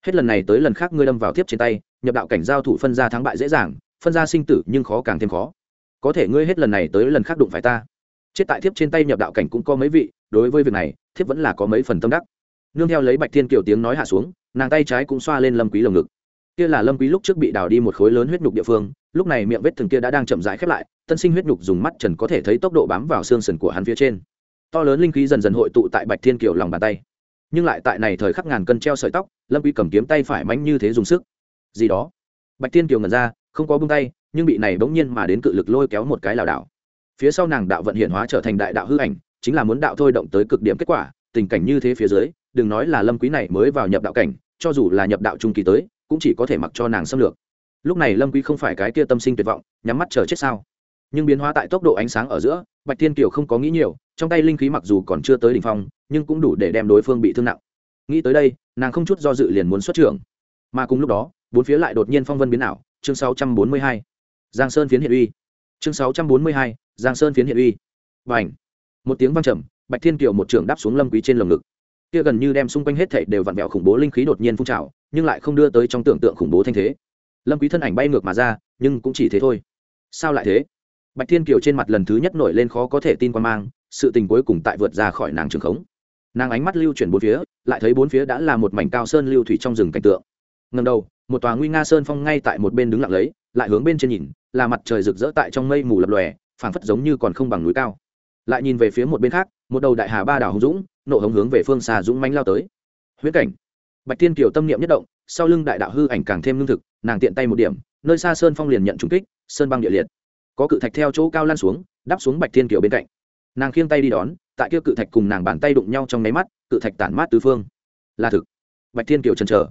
hết lần này tới lần khác ngươi đâm vào tiếp trên tay, nhập đạo cảnh giao thủ phân ra thắng bại dễ dàng, phân ra sinh tử nhưng khó càng thêm khó. Có thể ngươi hết lần này tới lần khác đụng phải ta. Chết tại thiếp trên tay nhập đạo cảnh cũng có mấy vị, đối với việc này, thiếp vẫn là có mấy phần tâm đắc. Nương theo lấy bạch thiên kiều tiếng nói hạ xuống nàng tay trái cũng xoa lên lâm quý lồng ngực. Kia là lâm quý lúc trước bị đào đi một khối lớn huyết nhục địa phương, lúc này miệng vết thương kia đã đang chậm rãi khép lại tân sinh huyết nhục dùng mắt trần có thể thấy tốc độ bám vào xương sườn của hắn phía trên. To lớn linh khí dần dần hội tụ tại bạch thiên kiều lòng bàn tay. Nhưng lại tại này thời khắc ngàn cân treo sợi tóc, lâm quý cầm kiếm tay phải mánh như thế dùng sức. Gì đó? Bạch thiên kiều ngẩn ra, không có buông tay, nhưng bị này bỗng nhiên mà đến cự lực lôi kéo một cái lảo đảo. Phía sau nàng đạo vận hiện hóa trở thành đại đạo hư ảnh, chính là muốn đạo thôi động tới cực điểm kết quả tình cảnh như thế phía dưới, đừng nói là lâm quý này mới vào nhập đạo cảnh, cho dù là nhập đạo trung kỳ tới, cũng chỉ có thể mặc cho nàng xâm lược. Lúc này lâm quý không phải cái kia tâm sinh tuyệt vọng, nhắm mắt chờ chết sao? Nhưng biến hóa tại tốc độ ánh sáng ở giữa, bạch thiên kiều không có nghĩ nhiều, trong tay linh khí mặc dù còn chưa tới đỉnh phong, nhưng cũng đủ để đem đối phương bị thương nặng. Nghĩ tới đây, nàng không chút do dự liền muốn xuất trưởng. Mà cùng lúc đó, bốn phía lại đột nhiên phong vân biến ảo, chương 642 giang sơn phiến hiện uy. Chương 642 giang sơn phiến hiện uy. Bảnh. một tiếng vang trầm bạch thiên kiều một trưởng đáp xuống lâm quý trên lồng ngực. Kia gần như đem xung quanh hết thảy đều vặn vẹo khủng bố linh khí đột nhiên phun trào, nhưng lại không đưa tới trong tưởng tượng khủng bố thanh thế. Lâm quý thân ảnh bay ngược mà ra, nhưng cũng chỉ thế thôi. Sao lại thế? Bạch thiên kiều trên mặt lần thứ nhất nổi lên khó có thể tin qua mang, sự tình cuối cùng tại vượt ra khỏi nàng trường khống. Nàng ánh mắt lưu chuyển bốn phía, lại thấy bốn phía đã là một mảnh cao sơn lưu thủy trong rừng cảnh tượng. Ngầm đầu, một tòa nguy nga sơn phong ngay tại một bên đứng lặng lấy, lại hướng bên trên nhìn, là mặt trời rực rỡ tại trong mây mù lập lòe, phảng phất giống như còn không bằng núi cao lại nhìn về phía một bên khác, một đầu đại hà ba đảo hùng dũng, nộ hống hướng về phương xa dũng manh lao tới. Huyễn cảnh. Bạch tiên kiều tâm niệm nhất động, sau lưng đại đạo hư ảnh càng thêm lương thực, nàng tiện tay một điểm, nơi xa sơn phong liền nhận trúng kích, sơn băng địa liệt. Có cự thạch theo chỗ cao lan xuống đắp xuống bạch tiên kiều bên cạnh. Nàng khiêng tay đi đón, tại kia cự thạch cùng nàng bàn tay đụng nhau trong nháy mắt, cự thạch tản mát tứ phương. Là thực. Bạch tiên kiều chần chờ.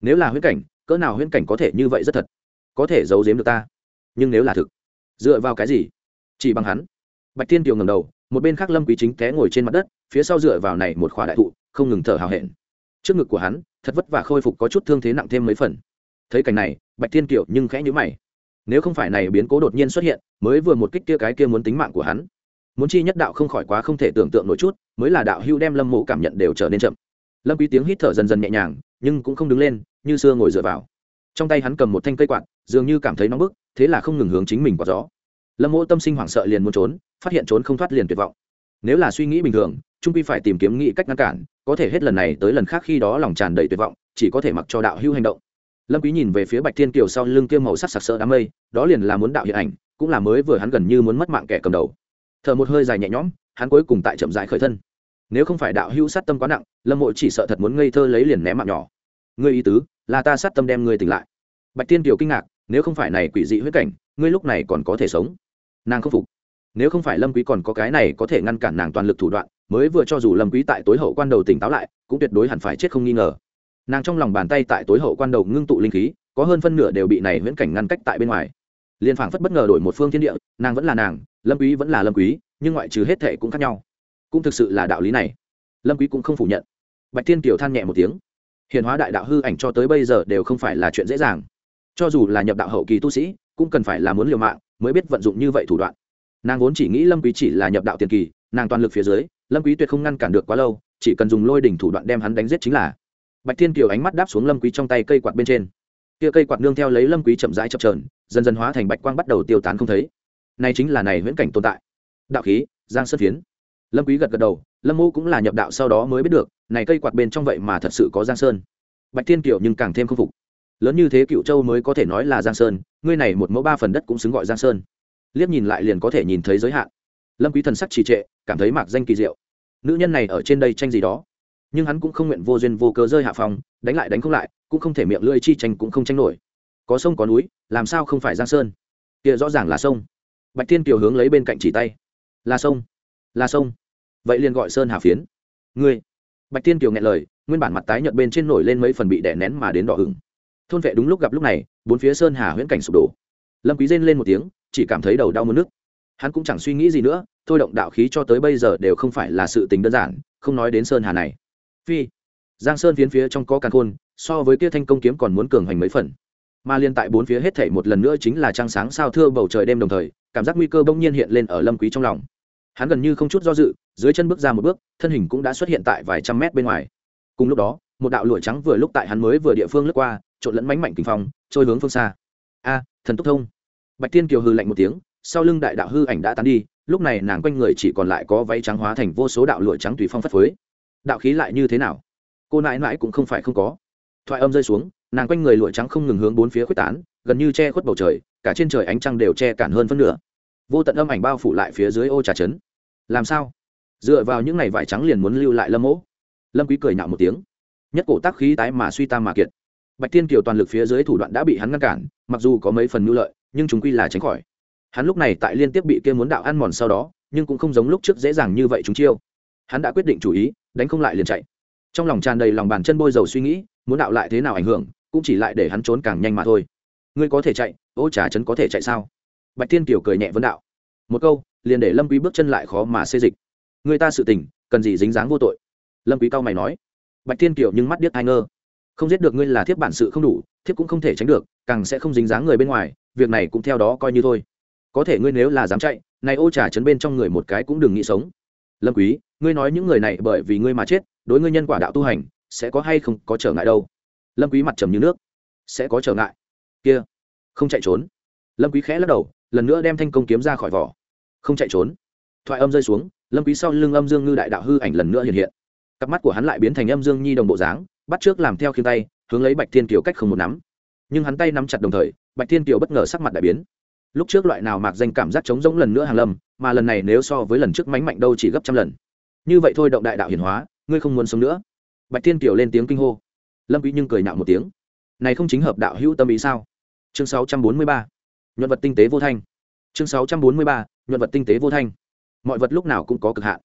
Nếu là huyễn cảnh, cỡ nào huyễn cảnh có thể như vậy rất thật? Có thể giấu giếm được ta? Nhưng nếu là thực, dựa vào cái gì? Chỉ bằng hắn. Bạch tiên kiều ngầm đầu một bên khác lâm quý chính té ngồi trên mặt đất, phía sau dựa vào này một khỏa đại thụ, không ngừng thở hào hẹn. Trước ngực của hắn, thật vất vả khôi phục có chút thương thế nặng thêm mấy phần. Thấy cảnh này, bạch thiên kiều nhưng khẽ nhíu mày. Nếu không phải này biến cố đột nhiên xuất hiện, mới vừa một kích kia cái kia muốn tính mạng của hắn. Muốn chi nhất đạo không khỏi quá không thể tưởng tượng nổi chút, mới là đạo hưu đem lâm mộ cảm nhận đều trở nên chậm. Lâm quý tiếng hít thở dần dần nhẹ nhàng, nhưng cũng không đứng lên, như xưa ngồi dựa vào. Trong tay hắn cầm một thanh cây quạt, dường như cảm thấy nóng bức, thế là không ngừng hướng chính mình qua gió. Lâm mộ tâm sinh hoảng sợ liền muốn trốn phát hiện trốn không thoát liền tuyệt vọng. Nếu là suy nghĩ bình thường, trung quy phải tìm kiếm nghĩ cách ngăn cản, có thể hết lần này tới lần khác khi đó lòng tràn đầy tuyệt vọng, chỉ có thể mặc cho đạo hưu hành động. Lâm quý nhìn về phía bạch thiên kiều sau lưng kia màu sắc sặc sỡ đám mây, đó liền là muốn đạo hiện ảnh, cũng là mới vừa hắn gần như muốn mất mạng kẻ cầm đầu. Thở một hơi dài nhẹ nhõm, hắn cuối cùng tại chậm rãi khởi thân. Nếu không phải đạo hưu sát tâm quá nặng, lâm mộ chỉ sợ thật muốn ngây thơ lấy liền ném mạng nhỏ. Ngươi ý tứ, là ta sát tâm đem ngươi tỉnh lại. Bạch thiên kiều kinh ngạc, nếu không phải này quỷ dị huyết cảnh, ngươi lúc này còn có thể sống. Nàng không phục nếu không phải lâm quý còn có cái này có thể ngăn cản nàng toàn lực thủ đoạn, mới vừa cho dù lâm quý tại tối hậu quan đầu tỉnh táo lại, cũng tuyệt đối hẳn phải chết không nghi ngờ. Nàng trong lòng bàn tay tại tối hậu quan đầu ngưng tụ linh khí, có hơn phân nửa đều bị này nguyễn cảnh ngăn cách tại bên ngoài. Liên phảng phất bất ngờ đổi một phương thiên địa, nàng vẫn là nàng, lâm quý vẫn là lâm quý, nhưng ngoại trừ hết thệ cũng khác nhau. Cũng thực sự là đạo lý này. Lâm quý cũng không phủ nhận. Bạch thiên kiều than nhẹ một tiếng. Hiện hóa đại đạo hư ảnh cho tới bây giờ đều không phải là chuyện dễ dàng. Cho dù là nhập đạo hậu kỳ tu sĩ, cũng cần phải là muốn liều mạng, mới biết vận dụng như vậy thủ đoạn nàng vốn chỉ nghĩ lâm quý chỉ là nhập đạo tiền kỳ, nàng toàn lực phía dưới, lâm quý tuyệt không ngăn cản được quá lâu, chỉ cần dùng lôi đỉnh thủ đoạn đem hắn đánh giết chính là. Bạch thiên kiều ánh mắt đáp xuống lâm quý trong tay cây quạt bên trên. Kia cây quạt nương theo lấy lâm quý chậm rãi chập chờn, dần dần hóa thành bạch quang bắt đầu tiêu tán không thấy. Này chính là này huyễn cảnh tồn tại. Đạo khí, giang sơn phiến. Lâm quý gật gật đầu, lâm mô cũng là nhập đạo sau đó mới biết được, này cây quạt bên trong vậy mà thật sự có giang sơn. Bạch thiên kiều nhưng càng thêm không phục. Lớn như thế cựu châu mới có thể nói là giang sơn, ngươi này một mẫu ba phần đất cũng xứng gọi giang sơn liếc nhìn lại liền có thể nhìn thấy giới hạn. Lâm quý thần sắc trì trệ, cảm thấy mạc danh kỳ diệu. Nữ nhân này ở trên đây tranh gì đó. Nhưng hắn cũng không nguyện vô duyên vô cớ rơi hạ phòng, đánh lại đánh không lại, cũng không thể miệng lưỡi chi tranh cũng không tranh nổi. Có sông có núi, làm sao không phải giang sơn? Kia rõ ràng là sông. Bạch thiên kiều hướng lấy bên cạnh chỉ tay. Là sông. Là sông. Vậy liền gọi sơn hà phiến. Ngươi. Bạch thiên kiều nghe lời, nguyên bản mặt tái nhợt bên trên nổi lên mấy phần bị đè nén mà đến đỏ hửng. thôn vệ đúng lúc gặp lúc này, bốn phía sơn hà huyễn cảnh sụp đổ. Lâm quý rên lên một tiếng chỉ cảm thấy đầu đau muốn nước. Hắn cũng chẳng suy nghĩ gì nữa, thôi động đạo khí cho tới bây giờ đều không phải là sự tình đơn giản, không nói đến sơn hà này. Phi, giang sơn phiến phía trong có càn khôn, so với kia thanh công kiếm còn muốn cường hành mấy phần. Mà liên tại bốn phía hết thảy một lần nữa chính là trăng sáng sao thưa bầu trời đêm đồng thời, cảm giác nguy cơ bỗng nhiên hiện lên ở lâm quý trong lòng. Hắn gần như không chút do dự, dưới chân bước ra một bước, thân hình cũng đã xuất hiện tại vài trăm mét bên ngoài. Cùng lúc đó, một đạo lụa trắng vừa lúc tại hắn mới vừa địa phương lướt qua, trộn lẫn mánh mạnh kinh phong, trôi hướng phương xa. A, thần túc thông bạch tiên kiều hư lạnh một tiếng, sau lưng đại đạo hư ảnh đã tán đi, lúc này nàng quanh người chỉ còn lại có váy trắng hóa thành vô số đạo lụa trắng tùy phong phất phới. Đạo khí lại như thế nào? Cô nãi nãi cũng không phải không có. Thoại âm rơi xuống, nàng quanh người lụa trắng không ngừng hướng bốn phía quyết tán, gần như che khuất bầu trời, cả trên trời ánh trăng đều che cản hơn phân nửa. Vô tận âm ảnh bao phủ lại phía dưới ô trà trấn. Làm sao? Dựa vào những ngày vải trắng liền muốn lưu lại lâm mỗ. Lâm quý cười nhạo một tiếng. Nhất cổ tác khí tái mà suy tam mà kiệt. Bạch tiên kiều toàn lực phía dưới thủ đoạn đã bị hắn ngăn cản, mặc dù có mấy phần mưu lợi nhưng chúng quy là tránh khỏi. Hắn lúc này tại liên tiếp bị kia muốn đạo ăn mòn sau đó, nhưng cũng không giống lúc trước dễ dàng như vậy chúng chiêu. Hắn đã quyết định chủ ý, đánh không lại liền chạy. Trong lòng tràn đầy lòng bàn chân bôi dầu suy nghĩ, muốn đạo lại thế nào ảnh hưởng, cũng chỉ lại để hắn trốn càng nhanh mà thôi. Ngươi có thể chạy, ô trà trấn có thể chạy sao? Bạch thiên kiều cười nhẹ vấn đạo. Một câu, liền để lâm quý bước chân lại khó mà xê dịch. Người ta sự tình, cần gì dính dáng vô tội? Lâm quý cao mày nói. Bạch thiên kiều nhưng mắt điếc ai ngơ không giết được ngươi là thiếp bản sự không đủ, thiếp cũng không thể tránh được, càng sẽ không dính dáng người bên ngoài, việc này cũng theo đó coi như thôi. Có thể ngươi nếu là dám chạy, này ô trà chấn bên trong người một cái cũng đừng nghĩ sống. Lâm quý, ngươi nói những người này bởi vì ngươi mà chết, đối ngươi nhân quả đạo tu hành, sẽ có hay không có trở ngại đâu? Lâm quý mặt trầm như nước. Sẽ có trở ngại. Kia, không chạy trốn. Lâm quý khẽ lắc đầu, lần nữa đem thanh công kiếm ra khỏi vỏ. Không chạy trốn. Thoại âm rơi xuống, lâm quý sau lưng âm dương ngư đại đạo hư ảnh lần nữa hiện hiện. Cặp mắt của hắn lại biến thành âm dương nhi đồng bộ dáng bắt trước làm theo khiên tay, hướng lấy bạch thiên kiều cách không một nắm. Nhưng hắn tay nắm chặt đồng thời, bạch thiên kiều bất ngờ sắc mặt đại biến. Lúc trước loại nào mạc danh cảm giác trống rỗng lần nữa hàng lâm, mà lần này nếu so với lần trước mánh mạnh đâu chỉ gấp trăm lần. Như vậy thôi động đại đạo hiển hóa, ngươi không muốn sống nữa. Bạch thiên kiều lên tiếng kinh hô. Lâm quý nhưng cười nạo một tiếng. Này không chính hợp đạo hữu tâm ý sao? Chương 643 nhuận vật tinh tế vô thanh. Chương 643 nhuận vật tinh tế vô thanh. Mọi vật lúc nào cũng có cực hạn.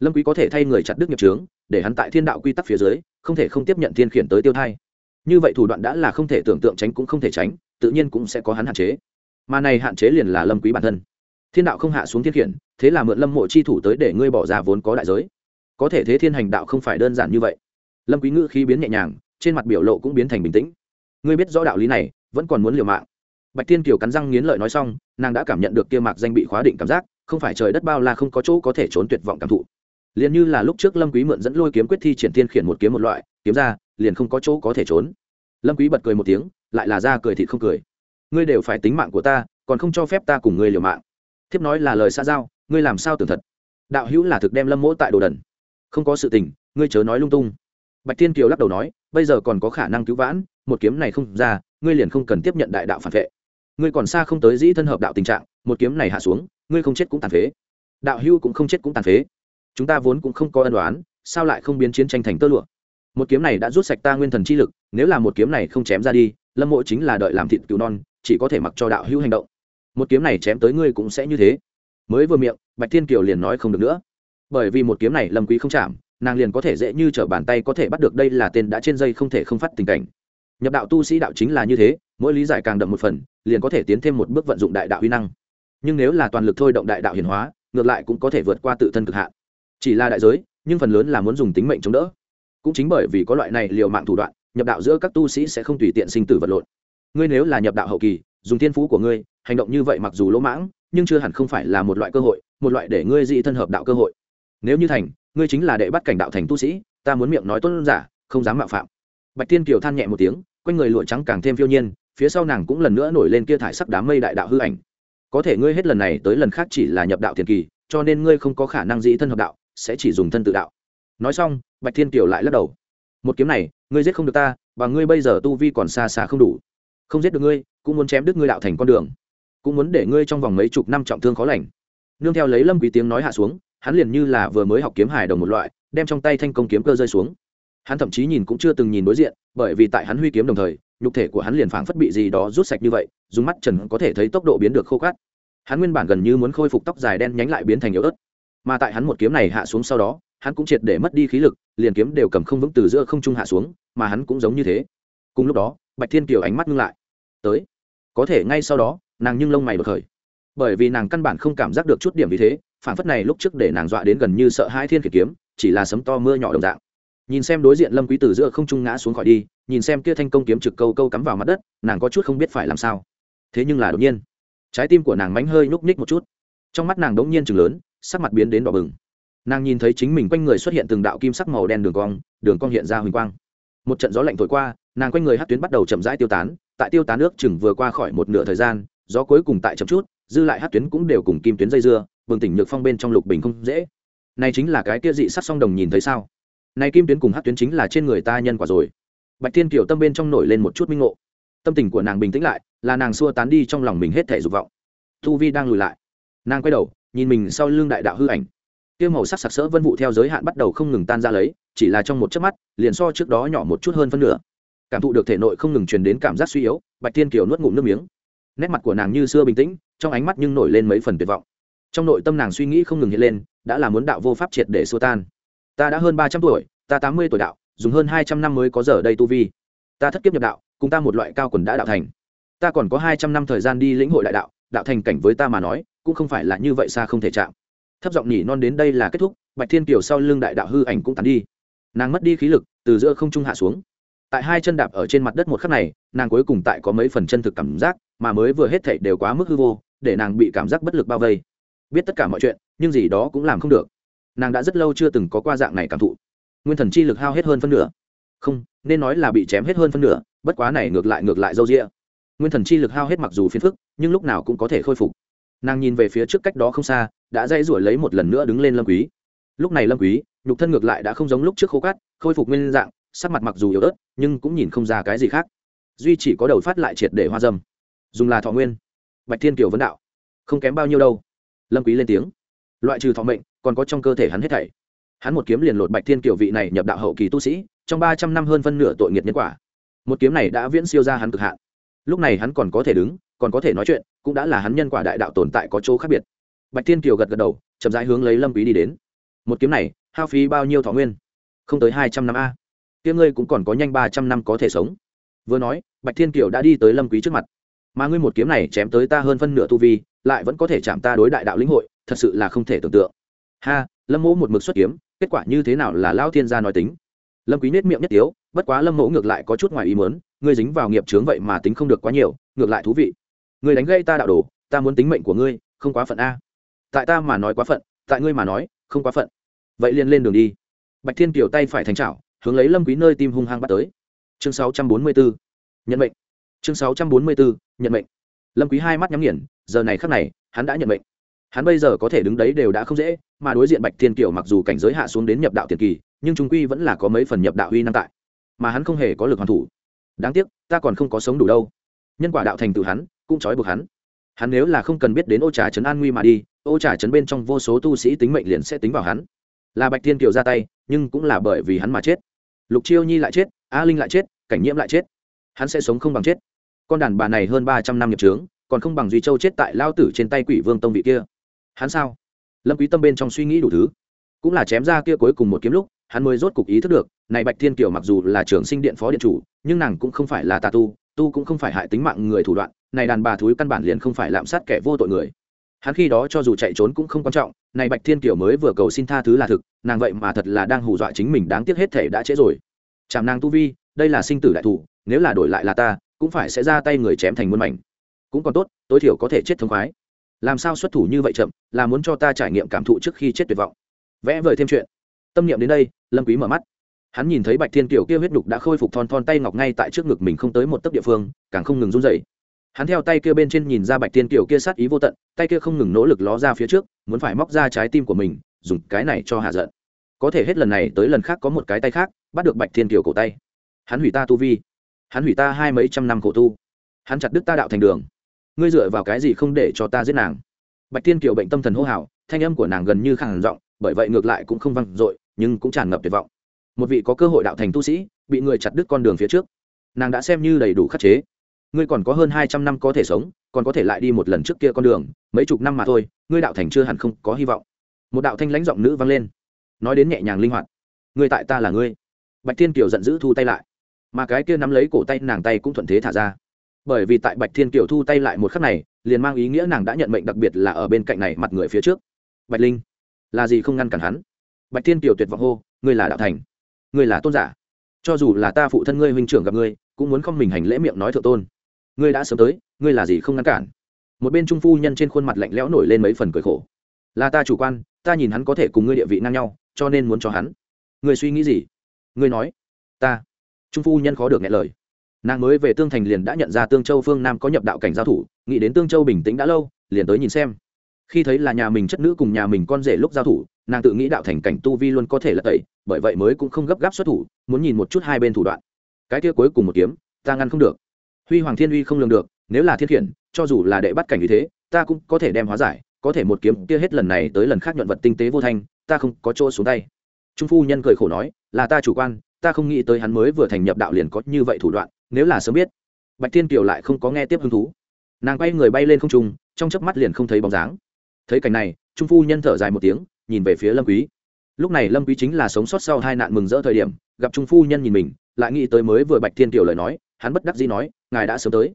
Lâm quý có thể thay người chặt đứt nghiệp trướng để hắn tại thiên đạo quy tắc phía dưới không thể không tiếp nhận thiên khiển tới tiêu thai. Như vậy thủ đoạn đã là không thể tưởng tượng tránh cũng không thể tránh, tự nhiên cũng sẽ có hắn hạn chế. Mà này hạn chế liền là lâm quý bản thân. Thiên đạo không hạ xuống thiên khiển, thế là mượn lâm mộ chi thủ tới để ngươi bỏ ra vốn có đại giới. Có thể thế thiên hành đạo không phải đơn giản như vậy. Lâm quý ngữ khí biến nhẹ nhàng, trên mặt biểu lộ cũng biến thành bình tĩnh. Ngươi biết rõ đạo lý này, vẫn còn muốn liều mạng. Bạch thiên kiều cắn răng nghiến lợi nói xong, nàng đã cảm nhận được kia mạc danh bị khóa định cảm giác, không phải trời đất bao la không có chỗ có thể trốn tuyệt vọng cảm thụ liền như là lúc trước lâm quý mượn dẫn lôi kiếm quyết thi triển thiên khiển một kiếm một loại, kiếm ra, liền không có chỗ có thể trốn. Lâm quý bật cười một tiếng, lại là ra cười thì không cười. Ngươi đều phải tính mạng của ta, còn không cho phép ta cùng ngươi liều mạng. Thiếp nói là lời xa giao, ngươi làm sao tưởng thật? Đạo hữu là thực đem lâm mỗ tại đồ đần. Không có sự tình, ngươi chớ nói lung tung. Bạch thiên kiều lắc đầu nói, bây giờ còn có khả năng cứu vãn, một kiếm này không ra, ngươi liền không cần tiếp nhận đại đạo phản vệ. Ngươi còn xa không tới dĩ thân hợp đạo tình trạng, một kiếm này hạ xuống, ngươi không chết cũng tàn phế. Đạo hưu cũng không chết cũng tàn phế chúng ta vốn cũng không có ân đoán sao lại không biến chiến tranh thành tơ lụa? Một kiếm này đã rút sạch ta nguyên thần chi lực, nếu là một kiếm này không chém ra đi, lâm mộ chính là đợi làm thịt cứu non, chỉ có thể mặc cho đạo hưu hành động. Một kiếm này chém tới ngươi cũng sẽ như thế. Mới vừa miệng, bạch thiên kiều liền nói không được nữa. Bởi vì một kiếm này lâm quý không chạm, nàng liền có thể dễ như trở bàn tay có thể bắt được đây là tên đã trên dây không thể không phát tình cảnh. Nhập đạo tu sĩ đạo chính là như thế, mỗi lý giải càng đậm một phần, liền có thể tiến thêm một bước vận dụng đại đạo huy năng. Nhưng nếu là toàn lực thôi động đại đạo hiển hóa, ngược lại cũng có thể vượt qua tự thân cực hạn chỉ là đại giới, nhưng phần lớn là muốn dùng tính mệnh chống đỡ. Cũng chính bởi vì có loại này liều mạng thủ đoạn, nhập đạo giữa các tu sĩ sẽ không tùy tiện sinh tử vật lộn. Ngươi nếu là nhập đạo hậu kỳ, dùng thiên phú của ngươi, hành động như vậy mặc dù lỗ mãng, nhưng chưa hẳn không phải là một loại cơ hội, một loại để ngươi dị thân hợp đạo cơ hội. Nếu như thành, ngươi chính là đệ bắt cảnh đạo thành tu sĩ, ta muốn miệng nói tốt giả, không dám mạo phạm. Bạch tiên kiều than nhẹ một tiếng, quanh người lụa trắng càng thêm phiêu nhiên, phía sau nàng cũng lần nữa nổi lên kia thải sắc đám mây đại đạo hư ảnh. Có thể ngươi hết lần này tới lần khác chỉ là nhập đạo tiền kỳ, cho nên ngươi không có khả năng dĩ thân hợp đạo sẽ chỉ dùng thân tự đạo. Nói xong, bạch thiên kiều lại lắc đầu. Một kiếm này, ngươi giết không được ta, và ngươi bây giờ tu vi còn xa xa không đủ. Không giết được ngươi, cũng muốn chém đứt ngươi đạo thành con đường. Cũng muốn để ngươi trong vòng mấy chục năm trọng thương khó lành. Nương theo lấy lâm quý tiếng nói hạ xuống, hắn liền như là vừa mới học kiếm hài đồng một loại, đem trong tay thanh công kiếm cơ rơi xuống. Hắn thậm chí nhìn cũng chưa từng nhìn đối diện, bởi vì tại hắn huy kiếm đồng thời, nhục thể của hắn liền phảng phất bị gì đó rút sạch như vậy, dùng mắt trần có thể thấy tốc độ biến được khô cát hắn nguyên bản gần như muốn khôi phục tóc dài đen nhánh lại biến thành yếu ớt mà tại hắn một kiếm này hạ xuống sau đó, hắn cũng triệt để mất đi khí lực, liền kiếm đều cầm không vững từ giữa không trung hạ xuống, mà hắn cũng giống như thế. Cùng lúc đó, bạch thiên kiều ánh mắt ngưng lại. Tới. Có thể ngay sau đó, nàng nhưng lông mày bật khởi. Bởi vì nàng căn bản không cảm giác được chút điểm vì thế, phản phất này lúc trước để nàng dọa đến gần như sợ hai thiên kiệt kiếm, chỉ là sấm to mưa nhỏ đồng dạng. Nhìn xem đối diện lâm quý từ giữa không trung ngã xuống khỏi đi, nhìn xem kia thanh công kiếm trực câu câu cắm vào mặt đất, nàng có chút không biết phải làm sao. Thế nhưng là đột nhiên, trái tim của nàng mánh hơi nhúc nhích một chút. Trong mắt nàng đống nhiên chừng lớn sắc mặt biến đến đỏ bừng. Nàng nhìn thấy chính mình quanh người xuất hiện từng đạo kim sắc màu đen đường cong đường cong hiện ra huỳnh quang. Một trận gió lạnh thổi qua, nàng quanh người hát tuyến bắt đầu chậm rãi tiêu tán, tại tiêu tán nước chừng vừa qua khỏi một nửa thời gian, gió cuối cùng tại chậm chút, dư lại hát tuyến cũng đều cùng kim tuyến dây dưa, bừng tỉnh nhược phong bên trong lục bình không dễ. Này chính là cái kia dị sắc song đồng nhìn thấy sao? Này kim tuyến cùng hát tuyến chính là trên người ta nhân quả rồi. Bạch thiên kiều tâm bên trong nổi lên một chút minh ngộ. Tâm tình của nàng bình tĩnh lại, là nàng xua tán đi trong lòng mình hết thể dục vọng. Thu vi đang lùi lại. Nàng quay đầu nhìn mình sau lưng đại đạo hư ảnh. Tiêu màu sắc sặc sỡ vân vụ theo giới hạn bắt đầu không ngừng tan ra lấy, chỉ là trong một chớp mắt, liền so trước đó nhỏ một chút hơn phân nửa. Cảm thụ được thể nội không ngừng truyền đến cảm giác suy yếu, bạch thiên kiều nuốt ngụm nước miếng. Nét mặt của nàng như xưa bình tĩnh, trong ánh mắt nhưng nổi lên mấy phần tuyệt vọng. Trong nội tâm nàng suy nghĩ không ngừng hiện lên, đã là muốn đạo vô pháp triệt để xua tan. Ta đã hơn ba trăm tuổi, ta tám mươi tuổi đạo, dùng hơn hai trăm năm mới có giờ đây tu vi. Ta thất kiếp nhập đạo, cùng ta một loại cao quần đã đạo thành. Ta còn có hai trăm năm thời gian đi lĩnh hội đại đạo đạo thành cảnh với ta mà nói cũng không phải là như vậy xa không thể chạm. Thấp giọng nhỉ non đến đây là kết thúc, bạch thiên kiều sau lưng đại đạo hư ảnh cũng tàn đi. Nàng mất đi khí lực, từ giữa không trung hạ xuống. Tại hai chân đạp ở trên mặt đất một khắc này, nàng cuối cùng tại có mấy phần chân thực cảm giác, mà mới vừa hết thảy đều quá mức hư vô, để nàng bị cảm giác bất lực bao vây. Biết tất cả mọi chuyện, nhưng gì đó cũng làm không được. Nàng đã rất lâu chưa từng có qua dạng này cảm thụ. Nguyên thần chi lực hao hết hơn phân nửa. Không, nên nói là bị chém hết hơn phân nửa, bất quá này ngược lại ngược lại dâu rĩa nguyên thần chi lực hao hết mặc dù phiền phức, nhưng lúc nào cũng có thể khôi phục nàng nhìn về phía trước cách đó không xa, đã dây rủi lấy một lần nữa đứng lên lâm quý. Lúc này lâm quý, nhục thân ngược lại đã không giống lúc trước khô cát, khôi phục nguyên dạng, sắc mặt mặc dù yếu ớt, nhưng cũng nhìn không ra cái gì khác. Duy chỉ có đầu phát lại triệt để hoa dâm. Dùng là thọ nguyên. Bạch thiên kiều vấn đạo. Không kém bao nhiêu đâu. Lâm quý lên tiếng. Loại trừ thọ mệnh, còn có trong cơ thể hắn hết thảy. Hắn một kiếm liền lột bạch thiên kiều vị này nhập đạo hậu kỳ tu sĩ, trong ba trăm năm hơn phân nửa tội nghiệt nhân quả. Một kiếm này đã viễn siêu ra hắn cực hạn. Lúc này hắn còn có thể đứng, còn có thể nói chuyện cũng đã là hắn nhân quả đại đạo tồn tại có chỗ khác biệt. Bạch thiên kiều gật gật đầu, chậm rãi hướng lấy lâm quý đi đến. Một kiếm này, hao phí bao nhiêu thọ nguyên? Không tới hai trăm năm a. Tiếng ngươi cũng còn có nhanh ba trăm năm có thể sống. Vừa nói, bạch thiên kiều đã đi tới lâm quý trước mặt. Mà ngươi một kiếm này chém tới ta hơn phân nửa tu vi, lại vẫn có thể chạm ta đối đại đạo lĩnh hội, thật sự là không thể tưởng tượng. Ha, lâm mỗ một mực xuất kiếm, kết quả như thế nào là lao thiên gia nói tính. Lâm quý nết miệng nhất tiếu, bất quá lâm mỗ ngược lại có chút ngoài ý muốn, ngươi dính vào nghiệp chướng vậy mà tính không được quá nhiều, ngược lại thú vị ngươi đánh gây ta đạo đồ, ta muốn tính mệnh của ngươi, không quá phận a. Tại ta mà nói quá phận, tại ngươi mà nói, không quá phận. Vậy liền lên đường đi. Bạch thiên kiều tay phải thành trào hướng lấy lâm quý nơi tim hung hăng bắt tới. Chương 644 nhận mệnh. Chương 644 nhận mệnh. Lâm quý hai mắt nhắm nghiền, giờ này khắc này, hắn đã nhận mệnh. Hắn bây giờ có thể đứng đấy đều đã không dễ, mà đối diện bạch thiên kiều mặc dù cảnh giới hạ xuống đến nhập đạo tiền kỳ, nhưng chúng quy vẫn là có mấy phần nhập đạo uy năng tại. Mà hắn không hề có lực hoàn thủ. Đáng tiếc, ta còn không có sống đủ đâu. Nhân quả đạo thành từ hắn cũng trói buộc hắn. Hắn nếu là không cần biết đến ô trà trấn an nguy mà đi, ô trà trấn bên trong vô số tu sĩ tính mệnh liền sẽ tính vào hắn. Là bạch thiên kiều ra tay, nhưng cũng là bởi vì hắn mà chết. Lục chiêu nhi lại chết, a linh lại chết, cảnh nhiễm lại chết. Hắn sẽ sống không bằng chết. Con đàn bà này hơn ba trăm năm nhập trướng còn không bằng duy châu chết tại lao tử trên tay quỷ vương tông vị kia. Hắn sao? Lâm quý tâm bên trong suy nghĩ đủ thứ. Cũng là chém ra kia cuối cùng một kiếm lúc, hắn mới rốt cục ý thức được, này bạch thiên kiều mặc dù là trưởng sinh điện phó điện chủ, nhưng nàng cũng không phải là tà tu tu cũng không phải hại tính mạng người thủ đoạn này đàn bà thúi căn bản liền không phải lạm sát kẻ vô tội người. Hắn khi đó cho dù chạy trốn cũng không quan trọng, này bạch thiên kiểu mới vừa cầu xin tha thứ là thực, nàng vậy mà thật là đang hù dọa chính mình đáng tiếc hết thể đã trễ rồi. Chạm nàng tu vi, đây là sinh tử đại thủ, nếu là đổi lại là ta, cũng phải sẽ ra tay người chém thành muôn mảnh. Cũng còn tốt, tối thiểu có thể chết thông khoái. Làm sao xuất thủ như vậy chậm, là muốn cho ta trải nghiệm cảm thụ trước khi chết tuyệt vọng. Vẽ vời thêm chuyện. Tâm niệm đến đây, lâm quý mở mắt. Hắn nhìn thấy bạch thiên kiều kia huyết đục đã khôi phục thon thon tay ngọc ngay tại trước ngực mình không tới một tấc địa phương, càng không ngừng run rẩy hắn theo tay kia bên trên nhìn ra bạch thiên kiều kia sát ý vô tận, tay kia không ngừng nỗ lực ló ra phía trước, muốn phải móc ra trái tim của mình, dùng cái này cho hạ giận. Có thể hết lần này tới lần khác có một cái tay khác, bắt được bạch thiên kiều cổ tay. Hắn hủy ta tu vi. Hắn hủy ta hai mấy trăm năm khổ tu. Hắn chặt đứt ta đạo thành đường. Ngươi dựa vào cái gì không để cho ta giết nàng? Bạch thiên kiều bệnh tâm thần hô hào, thanh âm của nàng gần như khẳng giọng, bởi vậy ngược lại cũng không văng dội, nhưng cũng tràn ngập tuyệt vọng. Một vị có cơ hội đạo thành tu sĩ, bị người chặt đứt con đường phía trước. Nàng đã xem như đầy đủ khắc chế ngươi còn có hơn hai trăm năm có thể sống, còn có thể lại đi một lần trước kia con đường, mấy chục năm mà thôi, ngươi đạo thành chưa hẳn không có hy vọng. Một đạo thanh lãnh giọng nữ vang lên. Nói đến nhẹ nhàng linh hoạt. Ngươi tại ta là ngươi. Bạch thiên kiều giận dữ thu tay lại. Mà cái kia nắm lấy cổ tay, nàng tay cũng thuận thế thả ra. Bởi vì tại bạch thiên kiều thu tay lại một khắc này, liền mang ý nghĩa nàng đã nhận mệnh đặc biệt là ở bên cạnh này mặt người phía trước. Bạch linh, là gì không ngăn cản hắn? Bạch thiên kiều tuyệt vọng hô, ngươi là đạo thành. Ngươi là tôn giả. Cho dù là ta phụ thân ngươi huynh trưởng gặp ngươi, cũng muốn không mình hành lễ miệng nói thượng tôn ngươi đã sớm tới, ngươi là gì không ngăn cản? Một bên trung phu nhân trên khuôn mặt lạnh lẽo nổi lên mấy phần cười khổ. Là ta chủ quan, ta nhìn hắn có thể cùng ngươi địa vị ngang nhau, cho nên muốn cho hắn. Ngươi suy nghĩ gì? Ngươi nói. Ta. Trung phu nhân khó được nghe lời. Nàng mới về tương thành liền đã nhận ra tương châu phương nam có nhập đạo cảnh giao thủ, nghĩ đến tương châu bình tĩnh đã lâu, liền tới nhìn xem. Khi thấy là nhà mình chất nữ cùng nhà mình con rể lúc giao thủ, nàng tự nghĩ đạo thành cảnh tu vi luôn có thể là tẩy, bởi vậy mới cũng không gấp gáp xuất thủ, muốn nhìn một chút hai bên thủ đoạn. Cái kia cuối cùng một kiếm, ta ngăn không được huy hoàng thiên uy không lường được, nếu là thiết khiển, cho dù là đệ bắt cảnh như thế, ta cũng có thể đem hóa giải, có thể một kiếm kia hết lần này tới lần khác nhuận vật tinh tế vô thanh, ta không có chỗ xuống tay. Trung phu nhân cười khổ nói, là ta chủ quan, ta không nghĩ tới hắn mới vừa thành nhập đạo liền có như vậy thủ đoạn, nếu là sớm biết. Bạch thiên kiều lại không có nghe tiếp hứng thú. Nàng quay người bay lên không trung, trong chớp mắt liền không thấy bóng dáng. Thấy cảnh này, trung phu nhân thở dài một tiếng, nhìn về phía lâm quý. Lúc này lâm quý chính là sống sót sau hai nạn mừng rỡ thời điểm, gặp trung phu nhân nhìn mình, lại nghĩ tới mới vừa bạch thiên tiểu lời nói, hắn bất đắc dĩ nói ngài đã sớm tới.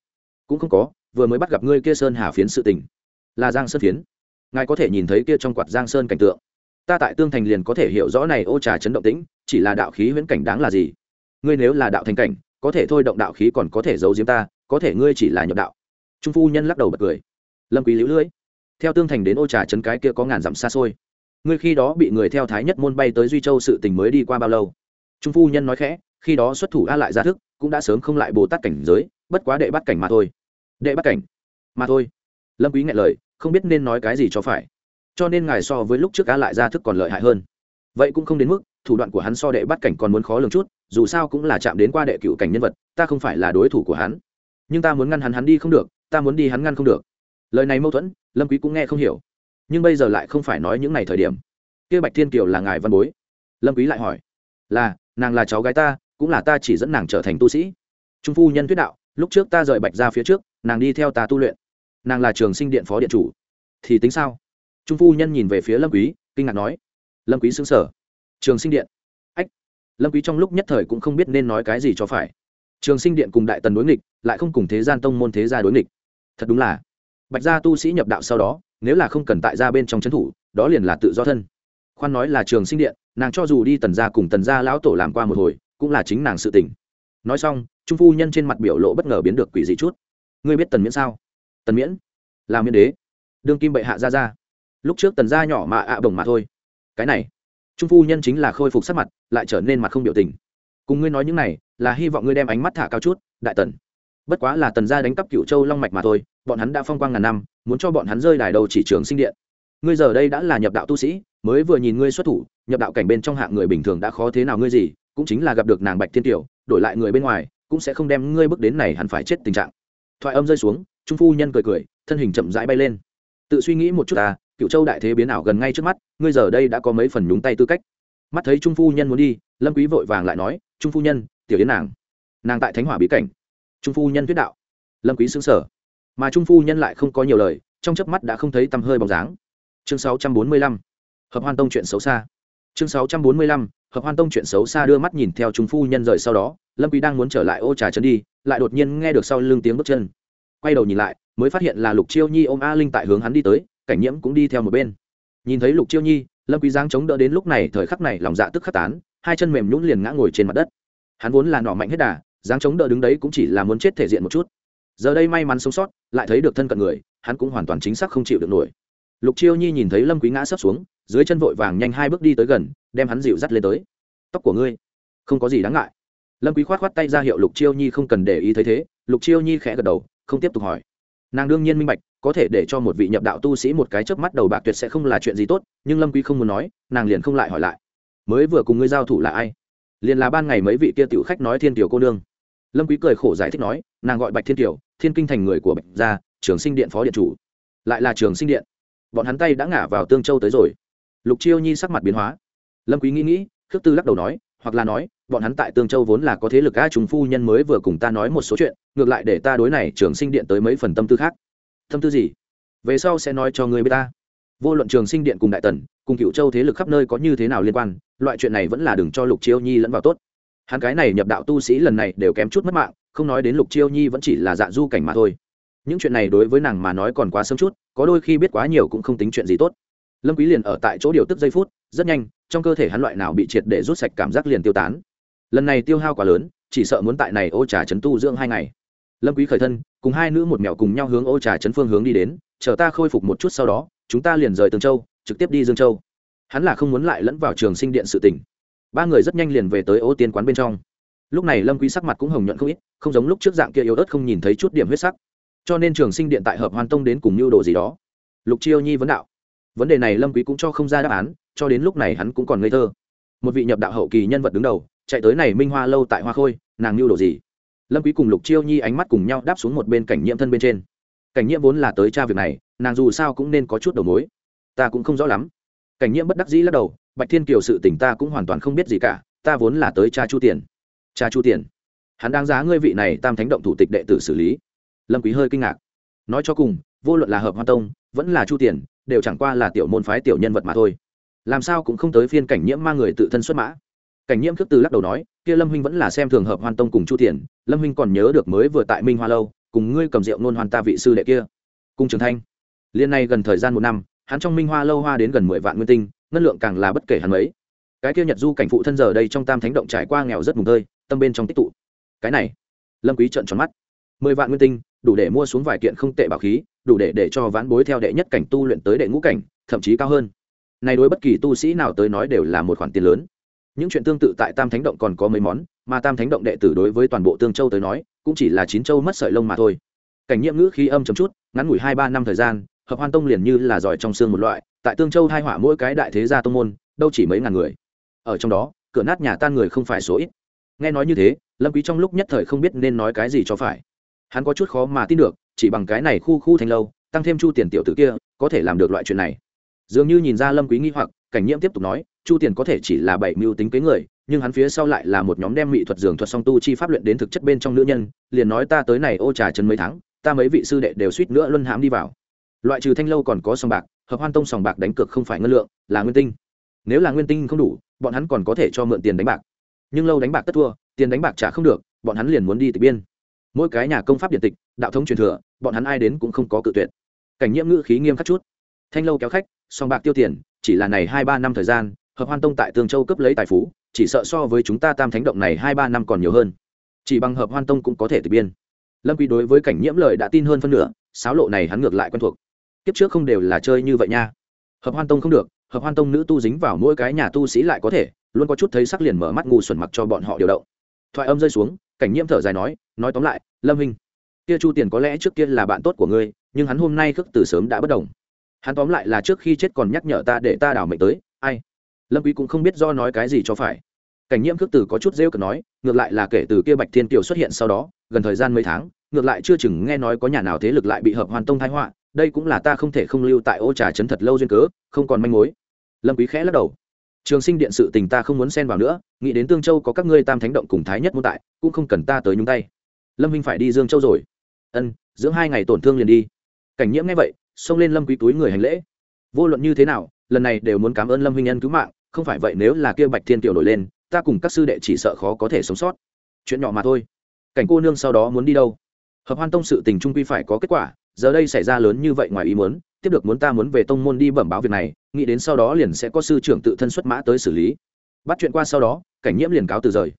Cũng không có, vừa mới bắt gặp ngươi kia sơn hà phiến sự tình. Là giang sơn phiến. Ngài có thể nhìn thấy kia trong quạt giang sơn cảnh tượng. Ta tại tương thành liền có thể hiểu rõ này ô trà chấn động tĩnh, chỉ là đạo khí huyễn cảnh đáng là gì? Ngươi nếu là đạo thành cảnh, có thể thôi động đạo khí còn có thể giấu giếm ta, có thể ngươi chỉ là nhập đạo. Trung phu nhân lắc đầu bật cười. Lâm quý liễu lưỡi. Theo tương thành đến ô trà chấn cái kia có ngàn dặm xa xôi. Ngươi khi đó bị người theo thái nhất môn bay tới duy châu sự tình mới đi qua bao lâu? Trung phu nhân nói khẽ, khi đó xuất thủ a lại ra thức, cũng đã sớm không lại bồ tát cảnh giới bất quá đệ bắt cảnh mà thôi. Đệ bắt cảnh mà thôi. Lâm quý ngại lời, không biết nên nói cái gì cho phải. Cho nên ngài so với lúc trước á lại ra thức còn lợi hại hơn. Vậy cũng không đến mức, thủ đoạn của hắn so đệ bắt cảnh còn muốn khó lường chút, dù sao cũng là chạm đến qua đệ cựu cảnh nhân vật, ta không phải là đối thủ của hắn. Nhưng ta muốn ngăn hắn hắn đi không được, ta muốn đi hắn ngăn không được. Lời này mâu thuẫn, lâm quý cũng nghe không hiểu. Nhưng bây giờ lại không phải nói những ngày thời điểm. Kia bạch thiên kiều là ngài văn bối. Lâm quý lại hỏi, là, nàng là cháu gái ta, cũng là ta chỉ dẫn nàng trở thành tu sĩ. Trung phu nhân thuyết đạo lúc trước ta rời bạch ra phía trước, nàng đi theo ta tu luyện. Nàng là trường sinh điện phó điện chủ. Thì tính sao? Trung phu nhân nhìn về phía lâm quý, kinh ngạc nói. Lâm quý xứng sở trường sinh điện. Ách. Lâm quý trong lúc nhất thời cũng không biết nên nói cái gì cho phải. Trường sinh điện cùng đại tần đối nghịch, lại không cùng thế gian tông môn thế gia đối nghịch. Thật đúng là. Bạch gia tu sĩ nhập đạo sau đó, nếu là không cần tại gia bên trong c thủ, đó liền là tự do thân. Khoan nói là trường sinh điện, nàng cho dù đi tần gia cùng tần gia lão tổ làm qua một hồi, cũng là chính nàng sự tỉnh nói xong, trung phu nhân trên mặt biểu lộ bất ngờ biến được quỷ dị chút. Ngươi biết tần miễn sao? Tần miễn? Là miễn đế. Đương kim bệ hạ ra ra lúc trước tần gia nhỏ mà ạ à bồng mà thôi. Cái này, trung phu nhân chính là khôi phục sắc mặt, lại trở nên mặt không biểu tình. Cùng ngươi nói những này, là hy vọng ngươi đem ánh mắt thả cao chút, đại tần. Bất quá là tần gia đánh cắp cựu châu long mạch mà thôi, bọn hắn đã phong quang ngàn năm, muốn cho bọn hắn rơi đài đầu chỉ trường sinh điện. Ngươi giờ đây đã là nhập đạo tu sĩ, mới vừa nhìn ngươi xuất thủ, nhập đạo cảnh bên trong hạng người bình thường đã khó thế nào ngươi gì, cũng chính là gặp được nàng bạch thiên tiểu đổi lại người bên ngoài, cũng sẽ không đem ngươi bước đến này hẳn phải chết tình trạng. Thoại âm rơi xuống, trung phu nhân cười cười, thân hình chậm rãi bay lên. Tự suy nghĩ một chút à cựu châu đại thế biến ảo gần ngay trước mắt, ngươi giờ đây đã có mấy phần nhúng tay tư cách. Mắt thấy trung phu nhân muốn đi, lâm quý vội vàng lại nói, trung phu nhân, tiểu yến nàng nàng tại thánh hỏa bí cảnh. Trung phu nhân thuyết đạo. Lâm quý sững sờ. Mà trung phu nhân lại không có nhiều lời, trong chớp mắt đã không thấy tầm hơi bóng dáng. Chương 645 hợp hoan tông chuyện xấu xa. Chương 645 hợp hoan tông chuyện xấu xa đưa mắt nhìn theo trung phu nhân rời sau đó, lâm quý đang muốn trở lại ô trà chân đi, lại đột nhiên nghe được sau lưng tiếng bước chân. Quay đầu nhìn lại, mới phát hiện là lục chiêu nhi ôm a linh tại hướng hắn đi tới, cảnh nhiễm cũng đi theo một bên. Nhìn thấy lục chiêu nhi, lâm quý giang chống đỡ đến lúc này thời khắc này lòng dạ tức khắc tán, hai chân mềm nhũn liền ngã ngồi trên mặt đất. Hắn vốn là nọ mạnh hết đà giáng chống đỡ đứng đấy cũng chỉ là muốn chết thể diện một chút. Giờ đây may mắn sống sót, lại thấy được thân cận người, hắn cũng hoàn toàn chính xác không chịu được nổi. Lục chiêu nhi nhìn thấy lâm quý ngã sấp xuống, dưới chân vội vàng nhanh hai bước đi tới gần đem hắn dịu dắt lên tới. Tóc của ngươi, không có gì đáng ngại. Lâm quý khoát khoát tay ra hiệu lục chiêu nhi không cần để ý thấy thế, lục chiêu nhi khẽ gật đầu, không tiếp tục hỏi. Nàng đương nhiên minh bạch, có thể để cho một vị nhập đạo tu sĩ một cái chớp mắt đầu bạc tuyệt sẽ không là chuyện gì tốt, nhưng lâm quý không muốn nói, nàng liền không lại hỏi lại. Mới vừa cùng ngươi giao thủ là ai? Liền là ban ngày mấy vị kia tiểu khách nói thiên tiểu cô nương. Lâm quý cười khổ giải thích nói, nàng gọi bạch thiên tiểu, thiên kinh thành người của bạch gia, trường sinh điện phó điện chủ. Lại là trường sinh điện. Bọn hắn tay đã ngả vào tương châu tới rồi. Lục chiêu nhi sắc mặt biến hóa lâm quý nghĩ nghĩ, khước tư lắc đầu nói, hoặc là nói, bọn hắn tại tương châu vốn là có thế lực a trùng phu nhân mới vừa cùng ta nói một số chuyện, ngược lại để ta đối này trường sinh điện tới mấy phần tâm tư khác. Tâm tư gì? Về sau sẽ nói cho người biết ta. Vô luận trường sinh điện cùng đại tần, cùng cựu châu thế lực khắp nơi có như thế nào liên quan, loại chuyện này vẫn là đừng cho lục chiêu nhi lẫn vào tốt. Hắn cái này nhập đạo tu sĩ lần này đều kém chút mất mạng, không nói đến lục chiêu nhi vẫn chỉ là dạ du cảnh mà thôi. Những chuyện này đối với nàng mà nói còn quá sớm chút, có đôi khi biết quá nhiều cũng không tính chuyện gì tốt. Lâm quý liền ở tại chỗ điều tức giây phút rất nhanh, trong cơ thể hắn loại nào bị triệt để rút sạch cảm giác liền tiêu tán. Lần này tiêu hao quá lớn, chỉ sợ muốn tại này ô trà chấn tu dưỡng hai ngày. Lâm quý khởi thân, cùng hai nữ một mèo cùng nhau hướng ô trà chấn phương hướng đi đến, chờ ta khôi phục một chút sau đó, chúng ta liền rời tường châu, trực tiếp đi dương châu. Hắn là không muốn lại lẫn vào trường sinh điện sự tỉnh ba người rất nhanh liền về tới ô tiên quán bên trong. Lúc này lâm quý sắc mặt cũng hồng nhuận không ít, không giống lúc trước dạng kia yếu ớt không nhìn thấy chút điểm huyết sắc. Cho nên trường sinh điện tại hợp hoan tông đến cùng mưu đồ gì đó. Lục chiêu nhi vấn đạo vấn đề này lâm quý cũng cho không ra đáp án, cho đến lúc này hắn cũng còn ngây thơ. Một vị nhập đạo hậu kỳ nhân vật đứng đầu, chạy tới này minh hoa lâu tại hoa khôi, nàng lưu đồ gì? Lâm quý cùng lục chiêu nhi ánh mắt cùng nhau đáp xuống một bên cảnh nhiễm thân bên trên. Cảnh nhiễm vốn là tới tra việc này, nàng dù sao cũng nên có chút đầu mối. Ta cũng không rõ lắm. Cảnh nhiễm bất đắc dĩ lắc đầu, bạch thiên kiều sự tình ta cũng hoàn toàn không biết gì cả, ta vốn là tới cha chu tiền. Cha chu tiền. Hắn đáng giá ngươi vị này tam thánh động thủ tịch đệ tử xử lý. Lâm quý hơi kinh ngạc. Nói cho cùng, vô luận là hợp hoa tông, vẫn là chu tiền đều chẳng qua là tiểu môn phái tiểu nhân vật mà thôi. Làm sao cũng không tới phiên cảnh nhiễm mang người tự thân xuất mã. Cảnh nhiễm khước từ lắc đầu nói, kia lâm huynh vẫn là xem thường hợp hoan tông cùng chu tiền lâm huynh còn nhớ được mới vừa tại minh hoa lâu, cùng ngươi cầm rượu nôn hoàn ta vị sư đệ kia. Cung trường thanh liên này gần thời gian một năm, hắn trong minh hoa lâu hoa đến gần mười vạn nguyên tinh, ngân lượng càng là bất kể hắn mấy. Cái kia nhật du cảnh phụ thân giờ đây trong tam thánh động trải qua nghèo rất mùng tơi, tâm bên trong tích tụ. Cái này, lâm quý trợn tròn mắt. mười vạn nguyên tinh đủ để mua xuống vài kiện không tệ bảo khí, đủ để để cho vãn bối theo đệ nhất cảnh tu luyện tới đệ ngũ cảnh, thậm chí cao hơn. Này đối bất kỳ tu sĩ nào tới nói đều là một khoản tiền lớn. Những chuyện tương tự tại tam thánh động còn có mấy món, mà tam thánh động đệ tử đối với toàn bộ tương châu tới nói, cũng chỉ là chín châu mất sợi lông mà thôi. Cảnh nhiễm ngữ khí âm chấm chút, ngắn ngủi hai ba năm thời gian, hợp hoan tông liền như là giỏi trong xương một loại, tại tương châu hai hỏa mỗi cái đại thế gia tông môn, đâu chỉ mấy ngàn người. Ở trong đó, cửa nát nhà tan người không phải số ít. Nghe nói như thế, lâm quý trong lúc nhất thời không biết nên nói cái gì cho phải hắn có chút khó mà tin được, chỉ bằng cái này khu khu thành lâu, tăng thêm chu tiền tiểu tử kia, có thể làm được loại chuyện này. Dường như nhìn ra lâm quý nghi hoặc, cảnh nhiễm tiếp tục nói, chu tiền có thể chỉ là bảy mưu tính kế người, nhưng hắn phía sau lại là một nhóm đem mỹ thuật dường thuật song tu chi pháp luyện đến thực chất bên trong nữ nhân, liền nói ta tới này ô trà chân mấy tháng, ta mấy vị sư đệ đều suýt nữa luân hãm đi vào. Loại trừ thanh lâu còn có sòng bạc, hợp hoan tông sòng bạc đánh cược không phải ngân lượng, là nguyên tinh. Nếu là nguyên tinh không đủ, bọn hắn còn có thể cho mượn tiền đánh bạc. Nhưng lâu đánh bạc tất thua, tiền đánh bạc trả không được, bọn hắn liền muốn đi tịch biên mỗi cái nhà công pháp điện tịch, đạo thống truyền thừa, bọn hắn ai đến cũng không có cự tuyệt. Cảnh nhiễm ngữ khí nghiêm khắc chút. Thanh lâu kéo khách, song bạc tiêu tiền, chỉ là này hai ba năm thời gian, hợp hoan tông tại tương châu cấp lấy tài phú, chỉ sợ so với chúng ta tam thánh động này hai ba năm còn nhiều hơn. Chỉ bằng hợp hoan tông cũng có thể tịch biên. Lâm quy đối với cảnh nhiễm lời đã tin hơn phân nửa, sáo lộ này hắn ngược lại quen thuộc. Kiếp trước không đều là chơi như vậy nha. Hợp hoan tông không được, hợp hoan tông nữ tu dính vào mỗi cái nhà tu sĩ lại có thể, luôn có chút thấy sắc liền mở mắt ngu xuẩn mặc cho bọn họ điều động. Thoại âm rơi xuống cảnh nhiễm thở dài nói nói tóm lại, lâm hình kia chu tiền có lẽ trước kia là bạn tốt của ngươi, nhưng hắn hôm nay khước từ sớm đã bất đồng. Hắn tóm lại là trước khi chết còn nhắc nhở ta để ta đảo mệnh tới, ai? Lâm quý cũng không biết do nói cái gì cho phải. Cảnh nhiễm khước từ có chút rêu cực nói, ngược lại là kể từ kia bạch thiên kiều xuất hiện sau đó, gần thời gian mấy tháng, ngược lại chưa chừng nghe nói có nhà nào thế lực lại bị hợp hoàn tông thái họa, đây cũng là ta không thể không lưu tại ô trà trấn thật lâu duyên cớ, không còn manh mối. Lâm quý khẽ lắc đầu trường sinh điện sự tình ta không muốn xen vào nữa, nghĩ đến tương châu có các ngươi tam thánh động cùng thái nhất môn tại, cũng không cần ta tới nhúng tay. Lâm minh phải đi dương châu rồi. Ân, dưỡng hai ngày tổn thương liền đi. Cảnh nhiễm nghe vậy, xông lên lâm quý túi người hành lễ. Vô luận như thế nào, lần này đều muốn cảm ơn lâm huynh nhân cứu mạng, không phải vậy nếu là kia bạch thiên tiểu nổi lên, ta cùng các sư đệ chỉ sợ khó có thể sống sót. Chuyện nhỏ mà thôi. Cảnh cô nương sau đó muốn đi đâu? Hợp hoan tông sự tình trung quy phải có kết quả, giờ đây xảy ra lớn như vậy ngoài ý muốn tiếp được muốn ta muốn về tông môn đi bẩm báo việc này, nghĩ đến sau đó liền sẽ có sư trưởng tự thân xuất mã tới xử lý. Bắt chuyện qua sau đó, cảnh nhiễm liền cáo từ rời.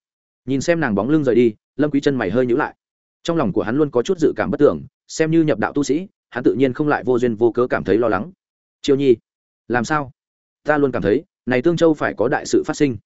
Nhìn xem nàng bóng lưng rời đi, lâm quý chân mày hơi nhíu lại. Trong lòng của hắn luôn có chút dự cảm bất tưởng xem như nhập đạo tu sĩ, hắn tự nhiên không lại vô duyên vô cớ cảm thấy lo lắng. Chiêu nhi, làm sao? Ta luôn cảm thấy, này tương châu phải có đại sự phát sinh.